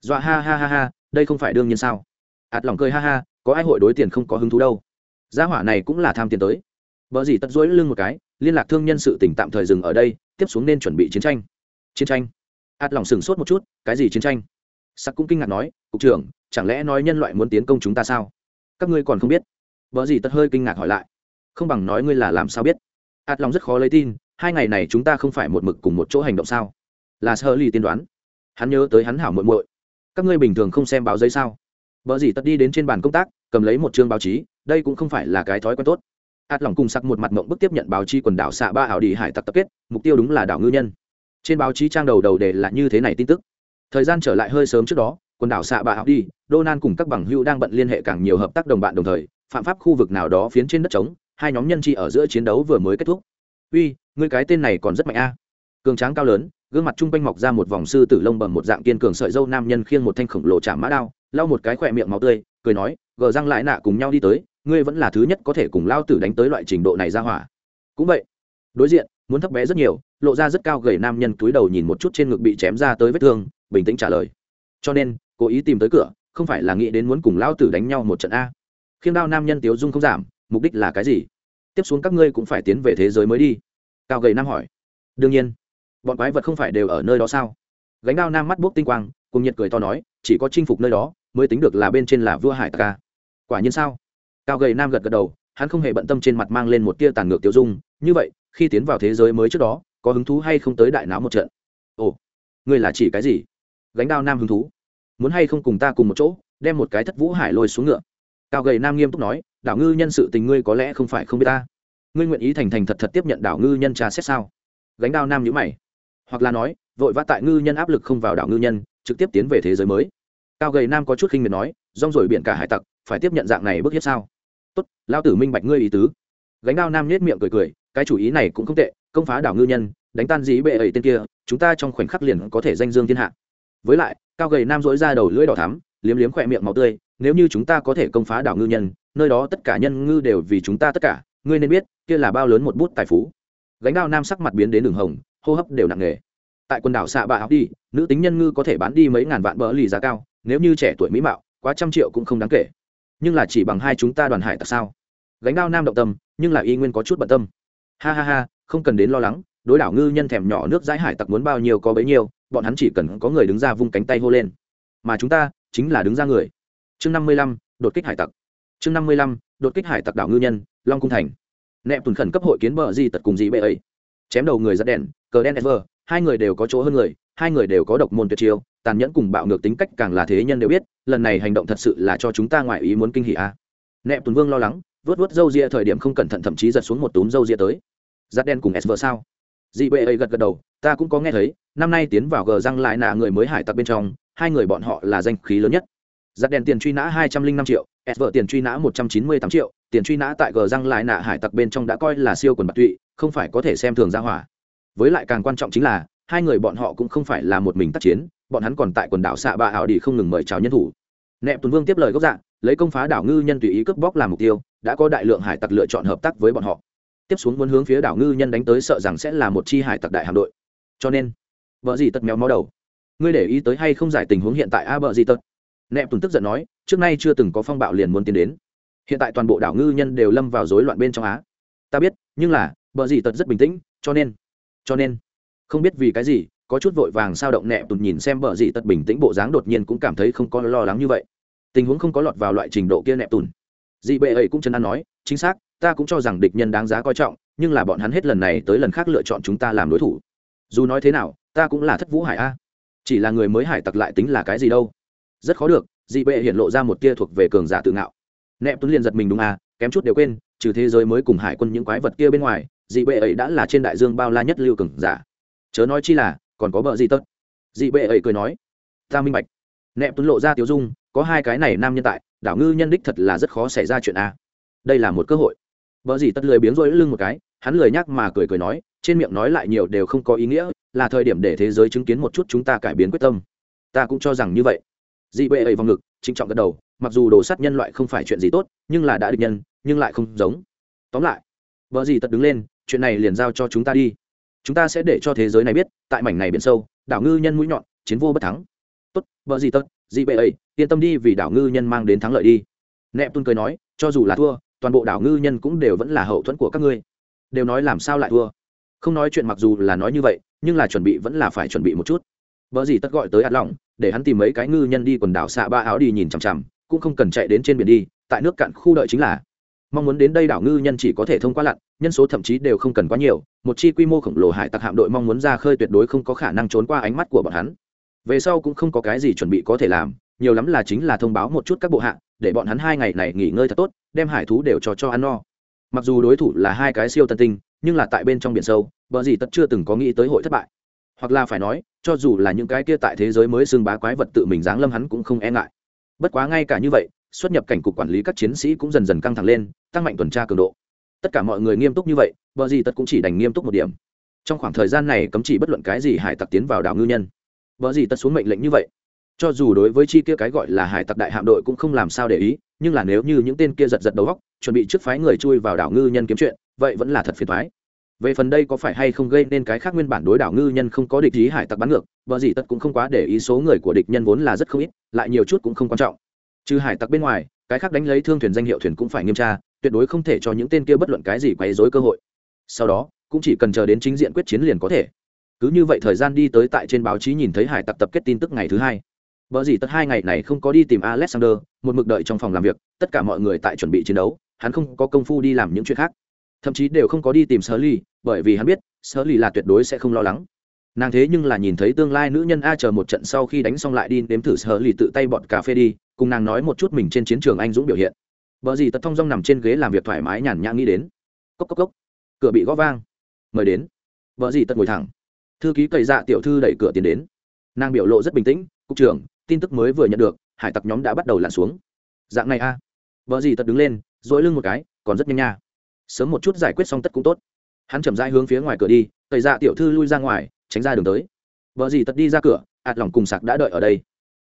Dọa ha ha ha ha, đây không phải đương nhiên sao? Ạt lòng cười ha ha, có ai hội đối tiền không có hứng thú đâu? Gia hỏa này cũng là tham tiền tới. Vợ gì tất dối lưng một cái, liên lạc thương nhân sự tỉnh tạm thời dừng ở đây, tiếp xuống nên chuẩn bị chiến tranh. Chiến tranh. Ạt lòng sừng sốt một chút, cái gì chiến tranh? Sắc cũng kinh ngạc nói, cục trưởng, chẳng lẽ nói nhân loại muốn tiến công chúng ta sao? Các ngươi còn không biết vợ gì tất hơi kinh ngạc hỏi lại. Không bằng nói ngươi là làm sao biết? Ạt lòng rất khó lấy tin, hai ngày này chúng ta không phải một mực cùng một chỗ hành động sao? Là sơ ly tiên đoán. Hắn nhớ tới hắn hảo muội muội. Các ngươi bình thường không xem báo giấy sao? Vợ gì tất đi đến trên bàn công tác, cầm lấy một chương báo chí, đây cũng không phải là cái thói quen tốt. Ạt lòng cùng sặc một mặt mộng bức tiếp nhận báo chí quần đảo xạ ba ảo đi hải tặc tập kết, mục tiêu đúng là đảo ngư nhân. Trên báo chí trang đầu đầu đề là như thế này tin tức. Thời gian trở lại hơi sớm trước đó, quần đảo xạ ba ảo đi Donan cùng các bằng hữu đang bận liên hệ càng nhiều hợp tác đồng bạn đồng thời phạm pháp khu vực nào đó phiến trên đất trống, hai nhóm nhân trị ở giữa chiến đấu vừa mới kết thúc. Uy, ngươi cái tên này còn rất mạnh a. Cường tráng cao lớn, gương mặt trung quanh mọc ra một vòng sư tử lông bầm một dạng kiên cường sợi dâu nam nhân khiêng một thanh khổng lồ chạm mã đao, lau một cái khỏe miệng máu tươi, cười nói, gờ răng lại nạ cùng nhau đi tới, ngươi vẫn là thứ nhất có thể cùng lao tử đánh tới loại trình độ này ra hỏa. Cũng vậy, đối diện, muốn thấp bé rất nhiều, lộ ra rất cao gầy nam nhân túi đầu nhìn một chút trên ngực bị chém ra tới vết thương, bình tĩnh trả lời. Cho nên, cố ý tìm tới cửa, không phải là nghĩ đến muốn cùng lao tử đánh nhau một trận a khiêng đao nam nhân tiếu dung không giảm, mục đích là cái gì? Tiếp xuống các ngươi cũng phải tiến về thế giới mới đi. Cao gầy nam hỏi. Đương nhiên, bọn quái vật không phải đều ở nơi đó sao? Gánh đao nam mắt buốc tinh quang, cùng nhiệt cười to nói, chỉ có chinh phục nơi đó, mới tính được là bên trên là vua hải ta à. quả nhiên sao? Cao gầy nam gật gật đầu, hắn không hề bận tâm trên mặt mang lên một tia tàn ngược tiêu dung. Như vậy, khi tiến vào thế giới mới trước đó, có hứng thú hay không tới đại não một trận? Ồ, ngươi là chỉ cái gì? Gánh đao nam hứng thú. Muốn hay không cùng ta cùng một chỗ, đem một cái thất vũ hải lôi xuống ngựa cao gầy nam nghiêm túc nói, đảo ngư nhân sự tình ngươi có lẽ không phải không biết ta. Ngươi nguyện ý thành thành thật thật tiếp nhận đảo ngư nhân trà xét sao? Gánh đao nam nhữ mày, hoặc là nói, vội vã tại ngư nhân áp lực không vào đảo ngư nhân, trực tiếp tiến về thế giới mới. Cao gầy nam có chút khinh miệt nói, rong rồi biển cả hải tặc, phải tiếp nhận dạng này bức hiếp sao? Tốt lao tử minh bạch ngươi ý tứ. Gánh đao nam nhét miệng cười cười, cái chủ ý này cũng không tệ, công phá đảo ngư nhân, đánh tan dí bệ ấy tên kia, chúng ta trong khoảnh khắc liền có thể danh dương thiên hạ. Với lại, cao gầy nam dỗi ra đầu lưỡi đỏ thắm, liếm liếm khỏe miệng máu tươi nếu như chúng ta có thể công phá đảo ngư nhân, nơi đó tất cả nhân ngư đều vì chúng ta tất cả, ngươi nên biết, kia là bao lớn một bút tài phú. Gánh đao nam sắc mặt biến đến đường hồng, hô hấp đều nặng nề. Tại quần đảo xạ bạ học đi, nữ tính nhân ngư có thể bán đi mấy ngàn vạn bỡ lì giá cao, nếu như trẻ tuổi mỹ mạo, quá trăm triệu cũng không đáng kể. Nhưng là chỉ bằng hai chúng ta đoàn hải tại sao? Gánh đao nam động tâm, nhưng là y nguyên có chút bận tâm. Ha ha ha, không cần đến lo lắng, đối đảo ngư nhân thèm nhỏ nước dãi hải tặc muốn bao nhiêu có bấy nhiêu, bọn hắn chỉ cần có người đứng ra vung cánh tay hô lên. Mà chúng ta, chính là đứng ra người chương năm mươi lăm, đột kích hải tặc. Chương năm mươi lăm, đột kích hải tặc đảo ngư nhân, long cung thành. Nẹp tuần khẩn cấp hội kiến bờ di tật cùng dị bệ ấy. Chém đầu người giật đèn, cờ đen ever hai người đều có chỗ hơn người, hai người đều có độc môn tuyệt chiêu, tàn nhẫn cùng bạo ngược tính cách càng là thế nhân đều biết, lần này hành động thật sự là cho chúng ta ngoại ý muốn kinh hỉ a. À. nẹp tuần vương lo lắng vớt vớt râu ria thời điểm không cẩn thận thậm chí giật xuống một túm râu ria tới. Giặt đen cùng ever sao? Dị bệ ấy gật gật đầu, ta cũng có nghe thấy, năm nay tiến vào gờ răng lại nạ người mới hải tặc bên trong, hai người bọn họ là danh khí lớn nhất giặt đèn tiền truy nã hai trăm linh năm triệu, s vợ tiền truy nã một trăm chín mươi tám triệu, tiền truy nã tại gờ răng lại nạ hải tặc bên trong đã coi là siêu quần bạc tụy, không phải có thể xem thường ra hỏa. Với lại càng quan trọng chính là, hai người bọn họ cũng không phải là một mình tác chiến, bọn hắn còn tại quần đảo xạ bạ ảo đi không ngừng mời chào nhân thủ. Nẹp tuấn vương tiếp lời gốc dạng lấy công phá đảo ngư nhân tùy ý cướp bóc làm mục tiêu, đã có đại lượng hải tặc lựa chọn hợp tác với bọn họ. Tiếp xuống muốn hướng phía đảo ngư nhân đánh tới sợ rằng sẽ là một chi hải tặc đại hạm đội. Cho nên vợ gì tật mèo mó đầu. Ngươi để ý tới hay không giải tình huống hiện tại a vợ gì tật? Nẹp tùng tức giận nói, trước nay chưa từng có phong bạo liền muốn tiến đến. Hiện tại toàn bộ đảo ngư nhân đều lâm vào rối loạn bên trong á. Ta biết, nhưng là, bờ gì tật rất bình tĩnh, cho nên cho nên, không biết vì cái gì, có chút vội vàng sao động nẹp tùng nhìn xem bờ gì tật bình tĩnh bộ dáng đột nhiên cũng cảm thấy không có lo lắng như vậy. Tình huống không có lọt vào loại trình độ kia nẹp tùng. Dị bệ ấy cũng chân ăn nói, chính xác, ta cũng cho rằng địch nhân đáng giá coi trọng, nhưng là bọn hắn hết lần này tới lần khác lựa chọn chúng ta làm đối thủ. Dù nói thế nào, ta cũng là thất vũ hải a. Chỉ là người mới hải tặc lại tính là cái gì đâu rất khó được, dị bệ hiện lộ ra một tia thuộc về cường giả tự ngạo. Nẹp tuấn liền giật mình đúng à kém chút đều quên, trừ thế giới mới cùng hải quân những quái vật kia bên ngoài, dị bệ ấy đã là trên đại dương bao la nhất lưu cường giả. Chớ nói chi là, còn có bờ gì tất dị bệ ấy cười nói, ta minh bạch. Nẹp tuấn lộ ra tiểu dung, có hai cái này nam nhân tại, đảo ngư nhân đích thật là rất khó xảy ra chuyện a đây là một cơ hội. Vợ gì tất lười biếng rối lưng một cái, hắn lười nhắc mà cười cười nói, trên miệng nói lại nhiều đều không có ý nghĩa, là thời điểm để thế giới chứng kiến một chút chúng ta cải biến quyết tâm. Ta cũng cho rằng như vậy dị bệ ấy vòng ngực trinh trọng gật đầu, mặc dù đồ sát nhân loại không phải chuyện gì tốt, nhưng là đã được nhân, nhưng lại không giống. Tóm lại, vợ gì tật đứng lên, chuyện này liền giao cho chúng ta đi. Chúng ta sẽ để cho thế giới này biết, tại mảnh này biển sâu, đảo ngư nhân mũi nhọn, chiến vô bất thắng. Tốt, vợ gì tật, dị bệ ấy, yên tâm đi vì đảo ngư nhân mang đến thắng lợi đi. Nẹp tuân cười nói, cho dù là thua, toàn bộ đảo ngư nhân cũng đều vẫn là hậu thuẫn của các ngươi. Đều nói làm sao lại thua? Không nói chuyện mặc dù là nói như vậy, nhưng là chuẩn bị vẫn là phải chuẩn bị một chút. Vợ gì tất gọi tới ạt lỏng để hắn tìm mấy cái ngư nhân đi quần đảo xạ ba áo đi nhìn chằm chằm, cũng không cần chạy đến trên biển đi, tại nước cạn khu đợi chính là. Mong muốn đến đây đảo ngư nhân chỉ có thể thông qua lặn, nhân số thậm chí đều không cần quá nhiều, một chi quy mô khổng lồ hải tặc hạm đội mong muốn ra khơi tuyệt đối không có khả năng trốn qua ánh mắt của bọn hắn. Về sau cũng không có cái gì chuẩn bị có thể làm, nhiều lắm là chính là thông báo một chút các bộ hạ, để bọn hắn hai ngày này nghỉ ngơi thật tốt, đem hải thú đều cho cho ăn no. Mặc dù đối thủ là hai cái siêu tân tinh, nhưng là tại bên trong biển sâu, bờ gì tất chưa từng có nghĩ tới hội thất bại hoặc là phải nói, cho dù là những cái kia tại thế giới mới xưng bá quái vật tự mình giáng lâm hắn cũng không e ngại. Bất quá ngay cả như vậy, xuất nhập cảnh cục quản lý các chiến sĩ cũng dần dần căng thẳng lên, tăng mạnh tuần tra cường độ. Tất cả mọi người nghiêm túc như vậy, bờ gì tất cũng chỉ đành nghiêm túc một điểm. Trong khoảng thời gian này cấm chỉ bất luận cái gì hải tặc tiến vào đảo ngư nhân. Bờ gì tất xuống mệnh lệnh như vậy. Cho dù đối với chi kia cái gọi là hải tặc đại hạm đội cũng không làm sao để ý, nhưng là nếu như những tên kia giật giật đầu góc chuẩn bị trước phái người chui vào đảo ngư nhân kiếm chuyện, vậy vẫn là thật phiền thoái về phần đây có phải hay không gây nên cái khác nguyên bản đối đảo ngư nhân không có địch ý hải tặc bắn ngược vợ gì tất cũng không quá để ý số người của địch nhân vốn là rất không ít lại nhiều chút cũng không quan trọng. Trừ hải tặc bên ngoài cái khác đánh lấy thương thuyền danh hiệu thuyền cũng phải nghiêm tra tuyệt đối không thể cho những tên kia bất luận cái gì quấy dối cơ hội. Sau đó cũng chỉ cần chờ đến chính diện quyết chiến liền có thể. Cứ như vậy thời gian đi tới tại trên báo chí nhìn thấy hải tặc tập kết tin tức ngày thứ hai. Vợ gì tất hai ngày này không có đi tìm Alexander, một mực đợi trong phòng làm việc, tất cả mọi người tại chuẩn bị chiến đấu, hắn không có công phu đi làm những chuyện khác. Thậm chí đều không có đi tìm Sully, bởi vì hắn biết, Sully là tuyệt đối sẽ không lo lắng. Nàng thế nhưng là nhìn thấy tương lai nữ nhân A chờ một trận sau khi đánh xong lại đi nếm thử Sully tự tay bọn cà phê đi, cùng nàng nói một chút mình trên chiến trường anh dũng biểu hiện. vợ gì Tật thông dong nằm trên ghế làm việc thoải mái nhàn nhã nghĩ đến. Cốc cốc cốc. Cửa bị gõ vang. Mời đến. vợ gì Tật ngồi thẳng. Thư ký cậy dạ tiểu thư đẩy cửa tiến đến. Nàng biểu lộ rất bình tĩnh, "Cục trưởng, tin tức mới vừa nhận được hải tặc nhóm đã bắt đầu lặn xuống dạng này a à. vợ gì tật đứng lên dỗi lưng một cái còn rất nhanh nha sớm một chút giải quyết xong tất cũng tốt. Hắn chậm rãi hướng phía ngoài cửa đi, tẩy dạ tiểu thư lui ra ngoài, tránh ra đường tới. Vợ gì tật đi ra cửa, ạt lỏng cùng sạc đã đợi ở đây.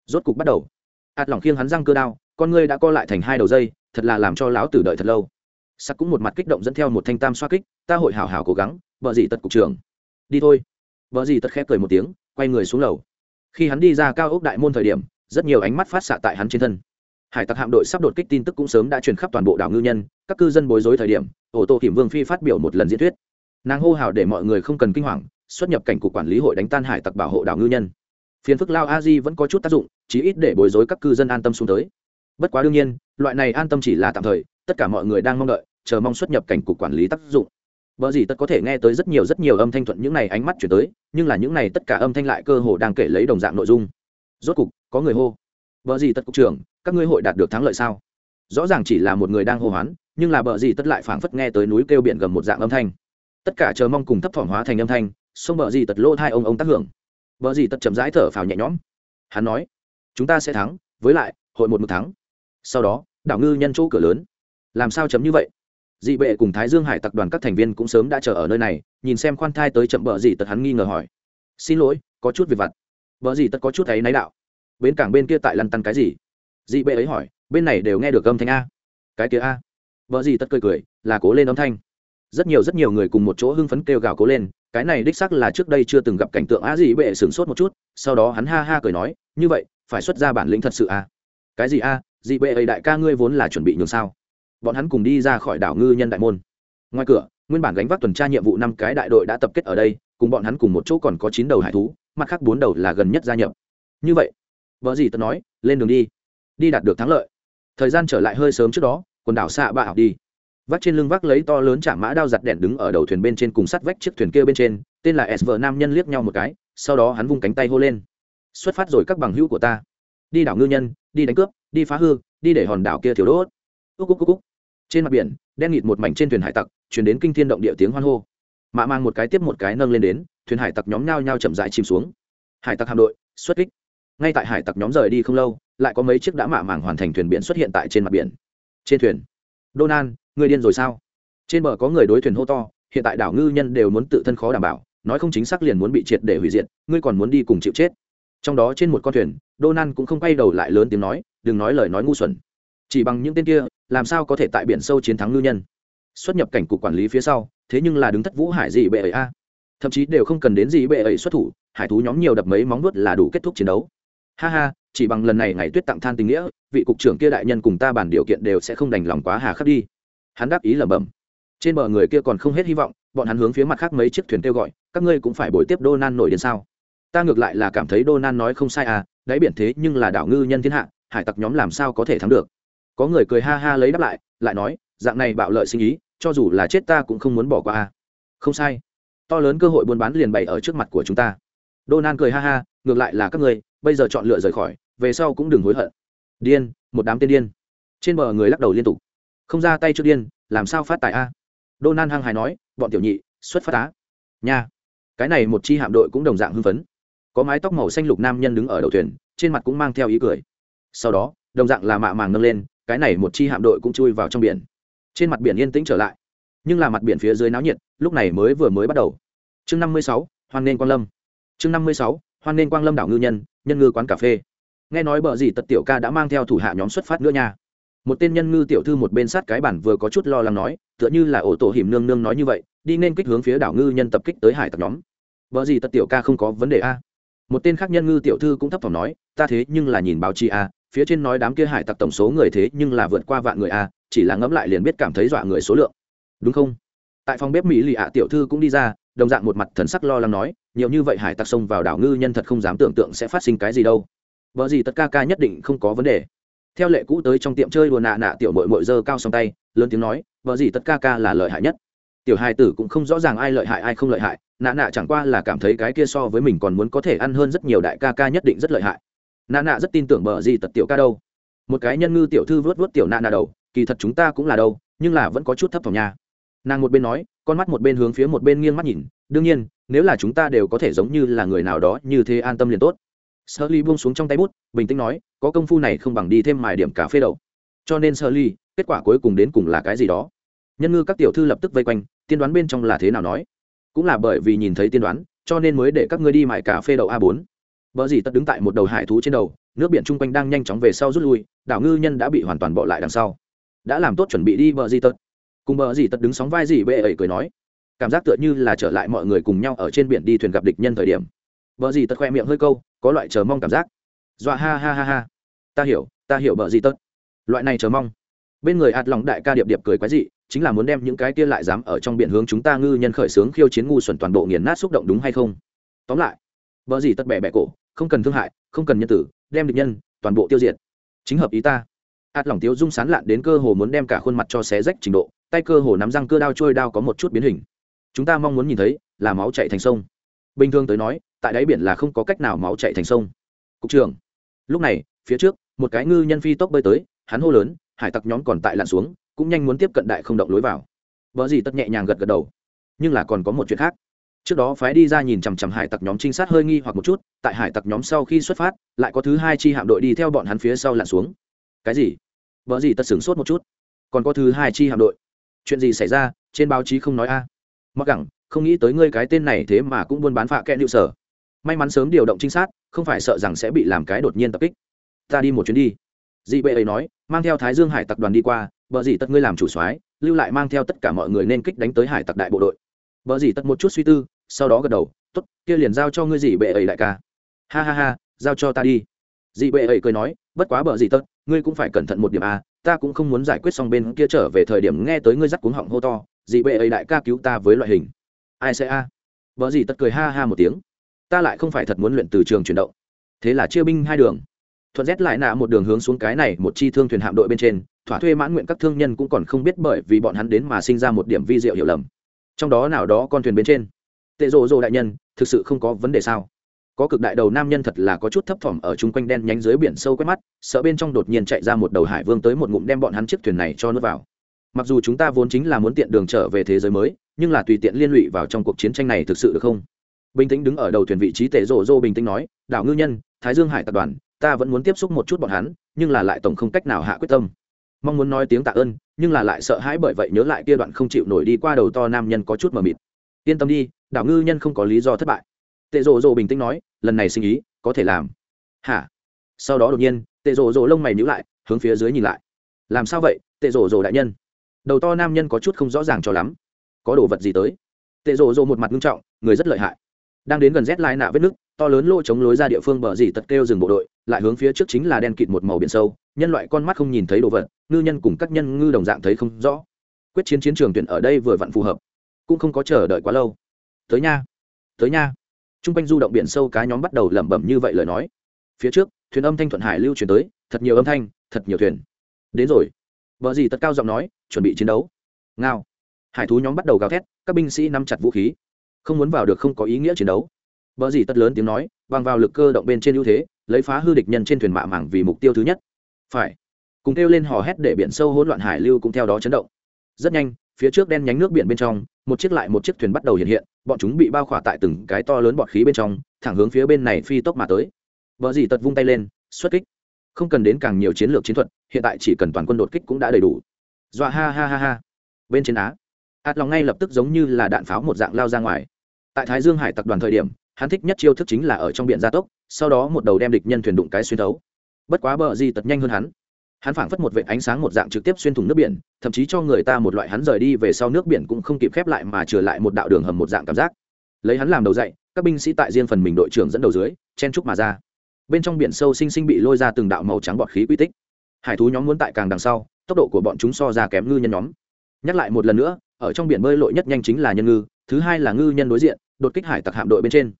Rốt cục bắt đầu. Ạt lỏng khiêng hắn răng cơ đao, con ngươi đã co lại thành hai đầu dây, thật là làm cho lão tử đợi thật lâu. Sạc cũng một mặt kích động dẫn theo một thanh tam xoa kích, ta hội hảo hảo cố gắng, vợ gì tật cục trưởng. Đi thôi. Vợ gì tật khép cười một tiếng, quay người xuống lầu. Khi hắn đi ra cao ốc đại môn thời điểm, rất nhiều ánh mắt phát xạ tại hắn trên thân hải tặc hạm đội sắp đột kích tin tức cũng sớm đã truyền khắp toàn bộ đảo ngư nhân các cư dân bối rối thời điểm Ô tô hiểm vương phi phát biểu một lần diễn thuyết nàng hô hào để mọi người không cần kinh hoàng xuất nhập cảnh cục quản lý hội đánh tan hải tặc bảo hộ đảo ngư nhân phiền phức lao a di vẫn có chút tác dụng chí ít để bối rối các cư dân an tâm xuống tới bất quá đương nhiên loại này an tâm chỉ là tạm thời tất cả mọi người đang mong đợi chờ mong xuất nhập cảnh cục quản lý tác dụng Bở gì tất có thể nghe tới rất nhiều rất nhiều âm thanh thuận những này ánh mắt chuyển tới, nhưng là những này tất cả âm thanh lại cơ hồ đang kể lấy đồng dạng nội dung. Rốt cục, có người hô. Bở gì tất cục trưởng, các ngươi hội đạt được thắng lợi sao? Rõ ràng chỉ là một người đang hô hoán, nhưng là bở gì tất lại phảng phất nghe tới núi kêu biển gầm một dạng âm thanh. Tất cả chờ mong cùng thấp thỏm hóa thành âm thanh, xong bở gì tất lô thai ông ông tác hưởng. Bở gì tất chậm rãi thở phào nhẹ nhõm. Hắn nói, chúng ta sẽ thắng, với lại, hội một một thắng. Sau đó, đảo ngư nhân chỗ cửa lớn. Làm sao chấm như vậy? dị bệ cùng thái dương hải tặc đoàn các thành viên cũng sớm đã chờ ở nơi này nhìn xem khoan thai tới chậm bờ dị tật hắn nghi ngờ hỏi xin lỗi có chút việc vặt bờ dị tật có chút thấy náy đạo bến cảng bên kia tại lăn tăn cái gì? Dị bệ ấy hỏi, bên này đều nghe được âm thanh a. Cái kia a. Vợ dị tất cười cười, là cố lên âm thanh. Rất nhiều rất nhiều người cùng một chỗ hưng phấn kêu gào cố lên, cái này đích sắc là trước đây chưa từng gặp cảnh tượng a dị bệ sửng sốt một chút, sau đó hắn ha ha cười nói, như vậy, phải xuất ra bản lĩnh thật sự a. Cái gì a? Dị bệ ấy đại ca ngươi vốn là chuẩn bị nhường sao? Bọn hắn cùng đi ra khỏi đảo ngư nhân đại môn. Ngoài cửa, nguyên bản gánh vác tuần tra nhiệm vụ năm cái đại đội đã tập kết ở đây, cùng bọn hắn cùng một chỗ còn có chín đầu hải thú, mặt khác bốn đầu là gần nhất gia nhập. Như vậy vợ gì tớ nói, lên đường đi. Đi đạt được thắng lợi. Thời gian trở lại hơi sớm trước đó, quần đảo xạ bạ học đi. Vác trên lưng vác lấy to lớn chạm mã đao giặt đèn đứng ở đầu thuyền bên trên cùng sắt vách chiếc thuyền kia bên trên, tên là s vợ nam nhân liếc nhau một cái, sau đó hắn vung cánh tay hô lên. Xuất phát rồi các bằng hữu của ta. Đi đảo ngư nhân, đi đánh cướp, đi phá hư, đi để hòn đảo kia thiếu đốt. Úc úc úc úc. Trên mặt biển, đen nghịt một mảnh trên thuyền hải tặc chuyển đến kinh thiên động địa tiếng hoan hô. Mạ mang một cái tiếp một cái nâng lên đến, thuyền hải tặc nhóm nhao nhao chậm rãi chìm xuống. Hải tặc hạm đội, xuất kích ngay tại hải tặc nhóm rời đi không lâu, lại có mấy chiếc đã mạ màng hoàn thành thuyền biển xuất hiện tại trên mặt biển. Trên thuyền. Donan người điên rồi sao? Trên bờ có người đối thuyền hô to, hiện tại đảo ngư nhân đều muốn tự thân khó đảm bảo, nói không chính xác liền muốn bị triệt để hủy diệt, ngươi còn muốn đi cùng chịu chết. Trong đó trên một con thuyền donan cũng không quay đầu lại lớn tiếng nói, đừng nói lời nói ngu xuẩn. Chỉ bằng những tên kia, làm sao có thể tại biển sâu chiến thắng ngư nhân? Xuất nhập cảnh cục quản lý phía sau, thế nhưng là đứng thất vũ hải dị bệ ấy a. Thậm chí đều không cần đến dị bệ ấy xuất thủ, hải thú nhóm nhiều đập mấy móng vuốt là đủ kết thúc chiến đấu ha ha, chỉ bằng lần này ngày tuyết tặng than tình nghĩa, vị cục trưởng kia đại nhân cùng ta bàn điều kiện đều sẽ không đành lòng quá hà khắc đi. Hắn đáp ý lẩm bẩm. Trên bờ người kia còn không hết hy vọng, bọn hắn hướng phía mặt khác mấy chiếc thuyền kêu gọi, các ngươi cũng phải bồi tiếp đô nan nổi đến sao? Ta ngược lại là cảm thấy đô nan nói không sai à đáy biển thế nhưng là đảo ngư nhân thiên hạ, hải tặc nhóm làm sao có thể thắng được? Có người cười ha ha lấy đáp lại lại nói, dạng này bạo lợi sinh ý, cho dù là chết ta cũng không muốn bỏ qua à. Không sai. To lớn cơ hội buôn bán liền bày ở trước mặt của chúng ta. Đô nan cười ha ha, ngược lại là các ngươi bây giờ chọn lựa rời khỏi, về sau cũng đừng hối hận. Điên, một đám tên điên. Trên bờ người lắc đầu liên tục. Không ra tay trước điên, làm sao phát tài a? Đô nan hăng Hải nói, bọn tiểu nhị, xuất phát á. Nha. Cái này một chi hạm đội cũng đồng dạng hưng phấn. Có mái tóc màu xanh lục nam nhân đứng ở đầu thuyền, trên mặt cũng mang theo ý cười. Sau đó, đồng dạng là mạ màng nâng lên, cái này một chi hạm đội cũng chui vào trong biển. Trên mặt biển yên tĩnh trở lại. Nhưng là mặt biển phía dưới náo nhiệt, lúc này mới vừa mới bắt đầu. Chương năm mươi sáu, hoan nên quang lâm. Chương năm mươi sáu, hoan nên quang lâm đảo ngư nhân nhân ngư quán cà phê. Nghe nói bờ gì tật tiểu ca đã mang theo thủ hạ nhóm xuất phát nữa nha. Một tên nhân ngư tiểu thư một bên sát cái bản vừa có chút lo lắng nói, tựa như là ổ tổ hiểm nương nương nói như vậy, đi nên kích hướng phía đảo ngư nhân tập kích tới hải tặc nhóm. Vợ gì tật tiểu ca không có vấn đề a. Một tên khác nhân ngư tiểu thư cũng thấp thỏm nói, ta thế nhưng là nhìn báo chí a, phía trên nói đám kia hải tặc tổng số người thế nhưng là vượt qua vạn người a, chỉ là ngẫm lại liền biết cảm thấy dọa người số lượng. Đúng không? Tại phòng bếp mỹ lì ạ tiểu thư cũng đi ra đồng dạng một mặt thần sắc lo lắng nói, nhiều như vậy hải tặc xông vào đảo ngư nhân thật không dám tưởng tượng sẽ phát sinh cái gì đâu. Vợ gì tất ca ca nhất định không có vấn đề. Theo lệ cũ tới trong tiệm chơi đùa nạ nạ, tiểu mội mội dơ cao song tay, lớn tiếng nói, vợ gì tất ca ca là lợi hại nhất. Tiểu hai tử cũng không rõ ràng ai lợi hại ai không lợi hại, nạ nạ chẳng qua là cảm thấy cái kia so với mình còn muốn có thể ăn hơn rất nhiều đại ca ca nhất định rất lợi hại. Nạ nạ rất tin tưởng bờ gì tật tiểu ca đâu. Một cái nhân ngư tiểu thư vớt vớt tiểu nạ nạ đầu, kỳ thật chúng ta cũng là đâu, nhưng là vẫn có chút thấp thỏm nha. Nàng một bên nói con mắt một bên hướng phía một bên nghiêng mắt nhìn, đương nhiên, nếu là chúng ta đều có thể giống như là người nào đó như thế an tâm liền tốt. Sơ ly buông xuống trong tay bút, bình tĩnh nói, có công phu này không bằng đi thêm mài điểm cà phê đậu. Cho nên sơ ly kết quả cuối cùng đến cùng là cái gì đó? Nhân ngư các tiểu thư lập tức vây quanh, tiên đoán bên trong là thế nào nói? Cũng là bởi vì nhìn thấy tiên đoán, cho nên mới để các ngươi đi mài cà phê đậu a bốn. Vợ gì tất đứng tại một đầu hải thú trên đầu, nước biển chung quanh đang nhanh chóng về sau rút lui, đảo ngư nhân đã bị hoàn toàn bỏ lại đằng sau. Đã làm tốt chuẩn bị đi vợ gì tật cùng bờ gì tật đứng sóng vai gì bệ ấy cười nói. Cảm giác tựa như là trở lại mọi người cùng nhau ở trên biển đi thuyền gặp địch nhân thời điểm. Bờ gì tật khoe miệng hơi câu, có loại chờ mong cảm giác. Dọa ha ha ha ha. Ta hiểu ta hiểu bờ gì tật. Loại này chờ mong. Bên người ạt lòng đại ca điệp điệp cười quái dị, chính là muốn đem những cái kia lại dám ở trong biển hướng chúng ta ngư nhân khởi sướng khiêu chiến ngu xuẩn toàn bộ nghiền nát xúc động đúng hay không? Tóm lại, bờ gì tật bẻ bẻ cổ, không cần thương hại, không cần nhân tử, đem địch nhân, toàn bộ tiêu diệt. Chính hợp ý ta. Ạt lòng tiếu dung sán lạn đến cơ hồ muốn đem cả khuôn mặt cho xé rách trình độ tay cơ hồ nắm răng cơ đao trôi đao có một chút biến hình. Chúng ta mong muốn nhìn thấy là máu chạy thành sông. Bình thường tới nói, tại đáy biển là không có cách nào máu chạy thành sông. Cục trưởng, lúc này, phía trước, một cái ngư nhân phi tốc bơi tới, hắn hô lớn, hải tặc nhóm còn tại lặn xuống, cũng nhanh muốn tiếp cận đại không động lối vào. Vợ gì tất nhẹ nhàng gật gật đầu. Nhưng là còn có một chuyện khác. Trước đó phái đi ra nhìn chằm chằm hải tặc nhóm trinh sát hơi nghi hoặc một chút, tại hải tặc nhóm sau khi xuất phát, lại có thứ hai chi hạm đội đi theo bọn hắn phía sau lặn xuống. Cái gì? Vợ gì tất sửng sốt một chút. Còn có thứ hai chi hạm đội chuyện gì xảy ra, trên báo chí không nói a. À. mặc gẳng, không nghĩ tới ngươi cái tên này thế mà cũng buôn bán phạ kẽ liệu sở. May mắn sớm điều động trinh sát, không phải sợ rằng sẽ bị làm cái đột nhiên tập kích. Ta đi một chuyến đi. Dị bệ ấy nói, mang theo thái dương hải tặc đoàn đi qua, bờ dị tất ngươi làm chủ soái, lưu lại mang theo tất cả mọi người nên kích đánh tới hải tặc đại bộ đội. Bờ dị tất một chút suy tư, sau đó gật đầu t ố t kia liền giao cho ngươi dị bệ ấy đại ca. Ha ha ha, giao cho ta đi. Dị bệ ấy cười nói, bất quá bờ dị tất ngươi cũng phải cẩn thận một điểm a ta cũng không muốn giải quyết xong bên kia trở về thời điểm nghe tới ngươi dắt cuống họng hô to dị bệ ấy đại ca cứu ta với loại hình. Ai sẽ a? Vợ gì tất cười ha ha một tiếng. Ta lại không phải thật muốn luyện từ trường chuyển động. Thế là chia binh hai đường. Thuận rét lại nạ một đường hướng xuống cái này một chi thương thuyền hạm đội bên trên, thỏa thuê mãn nguyện các thương nhân cũng còn không biết bởi vì bọn hắn đến mà sinh ra một điểm vi diệu hiểu lầm. Trong đó nào đó con thuyền bên trên. Tệ rộ rộ đại nhân, thực sự không có vấn đề sao? Có cực đại đầu nam nhân thật là có chút thấp thỏm ở chung quanh đen nhánh dưới biển sâu quét mắt, sợ bên trong đột nhiên chạy ra một đầu hải vương tới một ngụm đem bọn hắn chiếc thuyền này cho nước vào. Mặc dù chúng ta vốn chính là muốn tiện đường trở về thế giới mới, nhưng là tùy tiện liên lụy vào trong cuộc chiến tranh này thực sự được không? Bình tĩnh đứng ở đầu thuyền vị trí tệ rộ rô bình tĩnh nói, đảo ngư nhân, thái dương hải tập đoàn, ta vẫn muốn tiếp xúc một chút bọn hắn, nhưng là lại tổng không cách nào hạ quyết tâm. Mong muốn nói tiếng tạ ơn, nhưng là lại sợ hãi bởi vậy nhớ lại kia đoạn không chịu nổi đi qua đầu to nam nhân có chút mờ mịt. Yên tâm đi, đảo ngư nhân không có lý do thất bại tệ rộ rộ bình tĩnh nói, lần này sinh ý, có thể làm. Hả? Sau đó đột nhiên, tệ rộ rộ lông mày nhữ lại, hướng phía dưới nhìn lại. Làm sao vậy, tệ rộ rộ đại nhân? Đầu to nam nhân có chút không rõ ràng cho lắm. Có đồ vật gì tới? Tệ rộ rộ một mặt nghiêm trọng, người rất lợi hại. Đang đến gần rét lai nạ vết nước to lớn lỗ chống lối ra địa phương bờ dì tật kêu dừng bộ đội, lại hướng phía trước chính là đen kịt một màu biển sâu, nhân loại con mắt không nhìn thấy đồ vật, ngư nhân cùng các nhân ngư đồng dạng thấy không rõ. Quyết chiến chiến trường tuyển ở đây vừa vặn phù hợp, cũng không có chờ đợi quá lâu. Tới nha tới nha t r u n g quanh du động biển sâu cá nhóm bắt đầu lẩm bẩm như vậy lời nói. Phía trước, thuyền âm thanh thuận hải lưu chuyển tới, thật nhiều âm thanh, thật nhiều thuyền. Đến rồi. Vợ gì tật cao giọng nói, chuẩn bị chiến đấu. Ngao. Hải thú nhóm bắt đầu gào thét, các binh sĩ nắm chặt vũ khí. Không muốn vào được không có ý nghĩa chiến đấu. Vợ gì tất lớn tiếng nói bằng vào lực cơ động bên trên ưu thế, lấy phá hư địch nhân trên thuyền mạ mảng vì mục tiêu thứ nhất. Phải. Cùng kêu lên hò hét để biển sâu hỗn loạn hải lưu cũng theo đó chấn động. Rất nhanh, phía trước đen nhánh nước biển bên trong một chiếc lại một chiếc thuyền bắt đầu hiện hiện, bọn chúng bị bao khỏa tại từng cái to lớn bọt khí bên trong, thẳng hướng phía bên này phi tốc mà tới. Vợ gì tật vung tay lên, xuất kích. Không cần đến càng nhiều chiến lược chiến thuật, hiện tại chỉ cần toàn quân đột kích cũng đã đầy đủ. Dọa ha ha ha ha. Bên trên á hạt lòng ngay lập tức giống như là đạn pháo một dạng lao ra ngoài. Tại thái dương hải tập đoàn thời điểm, hắn thích nhất chiêu thức chính là ở trong biển gia tốc, sau đó một đầu đem địch nhân thuyền đụng cái xuyên thấu. Bất quá bờ gì tật nhanh hơn hắn hắn phảng phất một vệ ánh sáng một dạng trực tiếp xuyên thủng nước biển, thậm chí cho người ta một loại hắn rời đi về sau nước biển cũng không kịp khép lại mà trở lại một đạo đường hầm một dạng cảm giác. Lấy hắn làm đầu dậy các binh sĩ tại riêng phần mình đội trưởng dẫn đầu dưới, chen trúc mà ra. Bên trong biển sâu sinh sinh bị lôi ra từng đạo màu trắng bọt khí quy tích. Hải thú nhóm muốn tại càng đằng sau, tốc độ của bọn chúng so ra kém ngư nhân nhóm. Nhắc lại một lần nữa, ở trong biển bơi lội nhất nhanh chính là nhân ngư, thứ hai là ngư nhân đối diện, đột kích hải tặc hạm đội bên trên.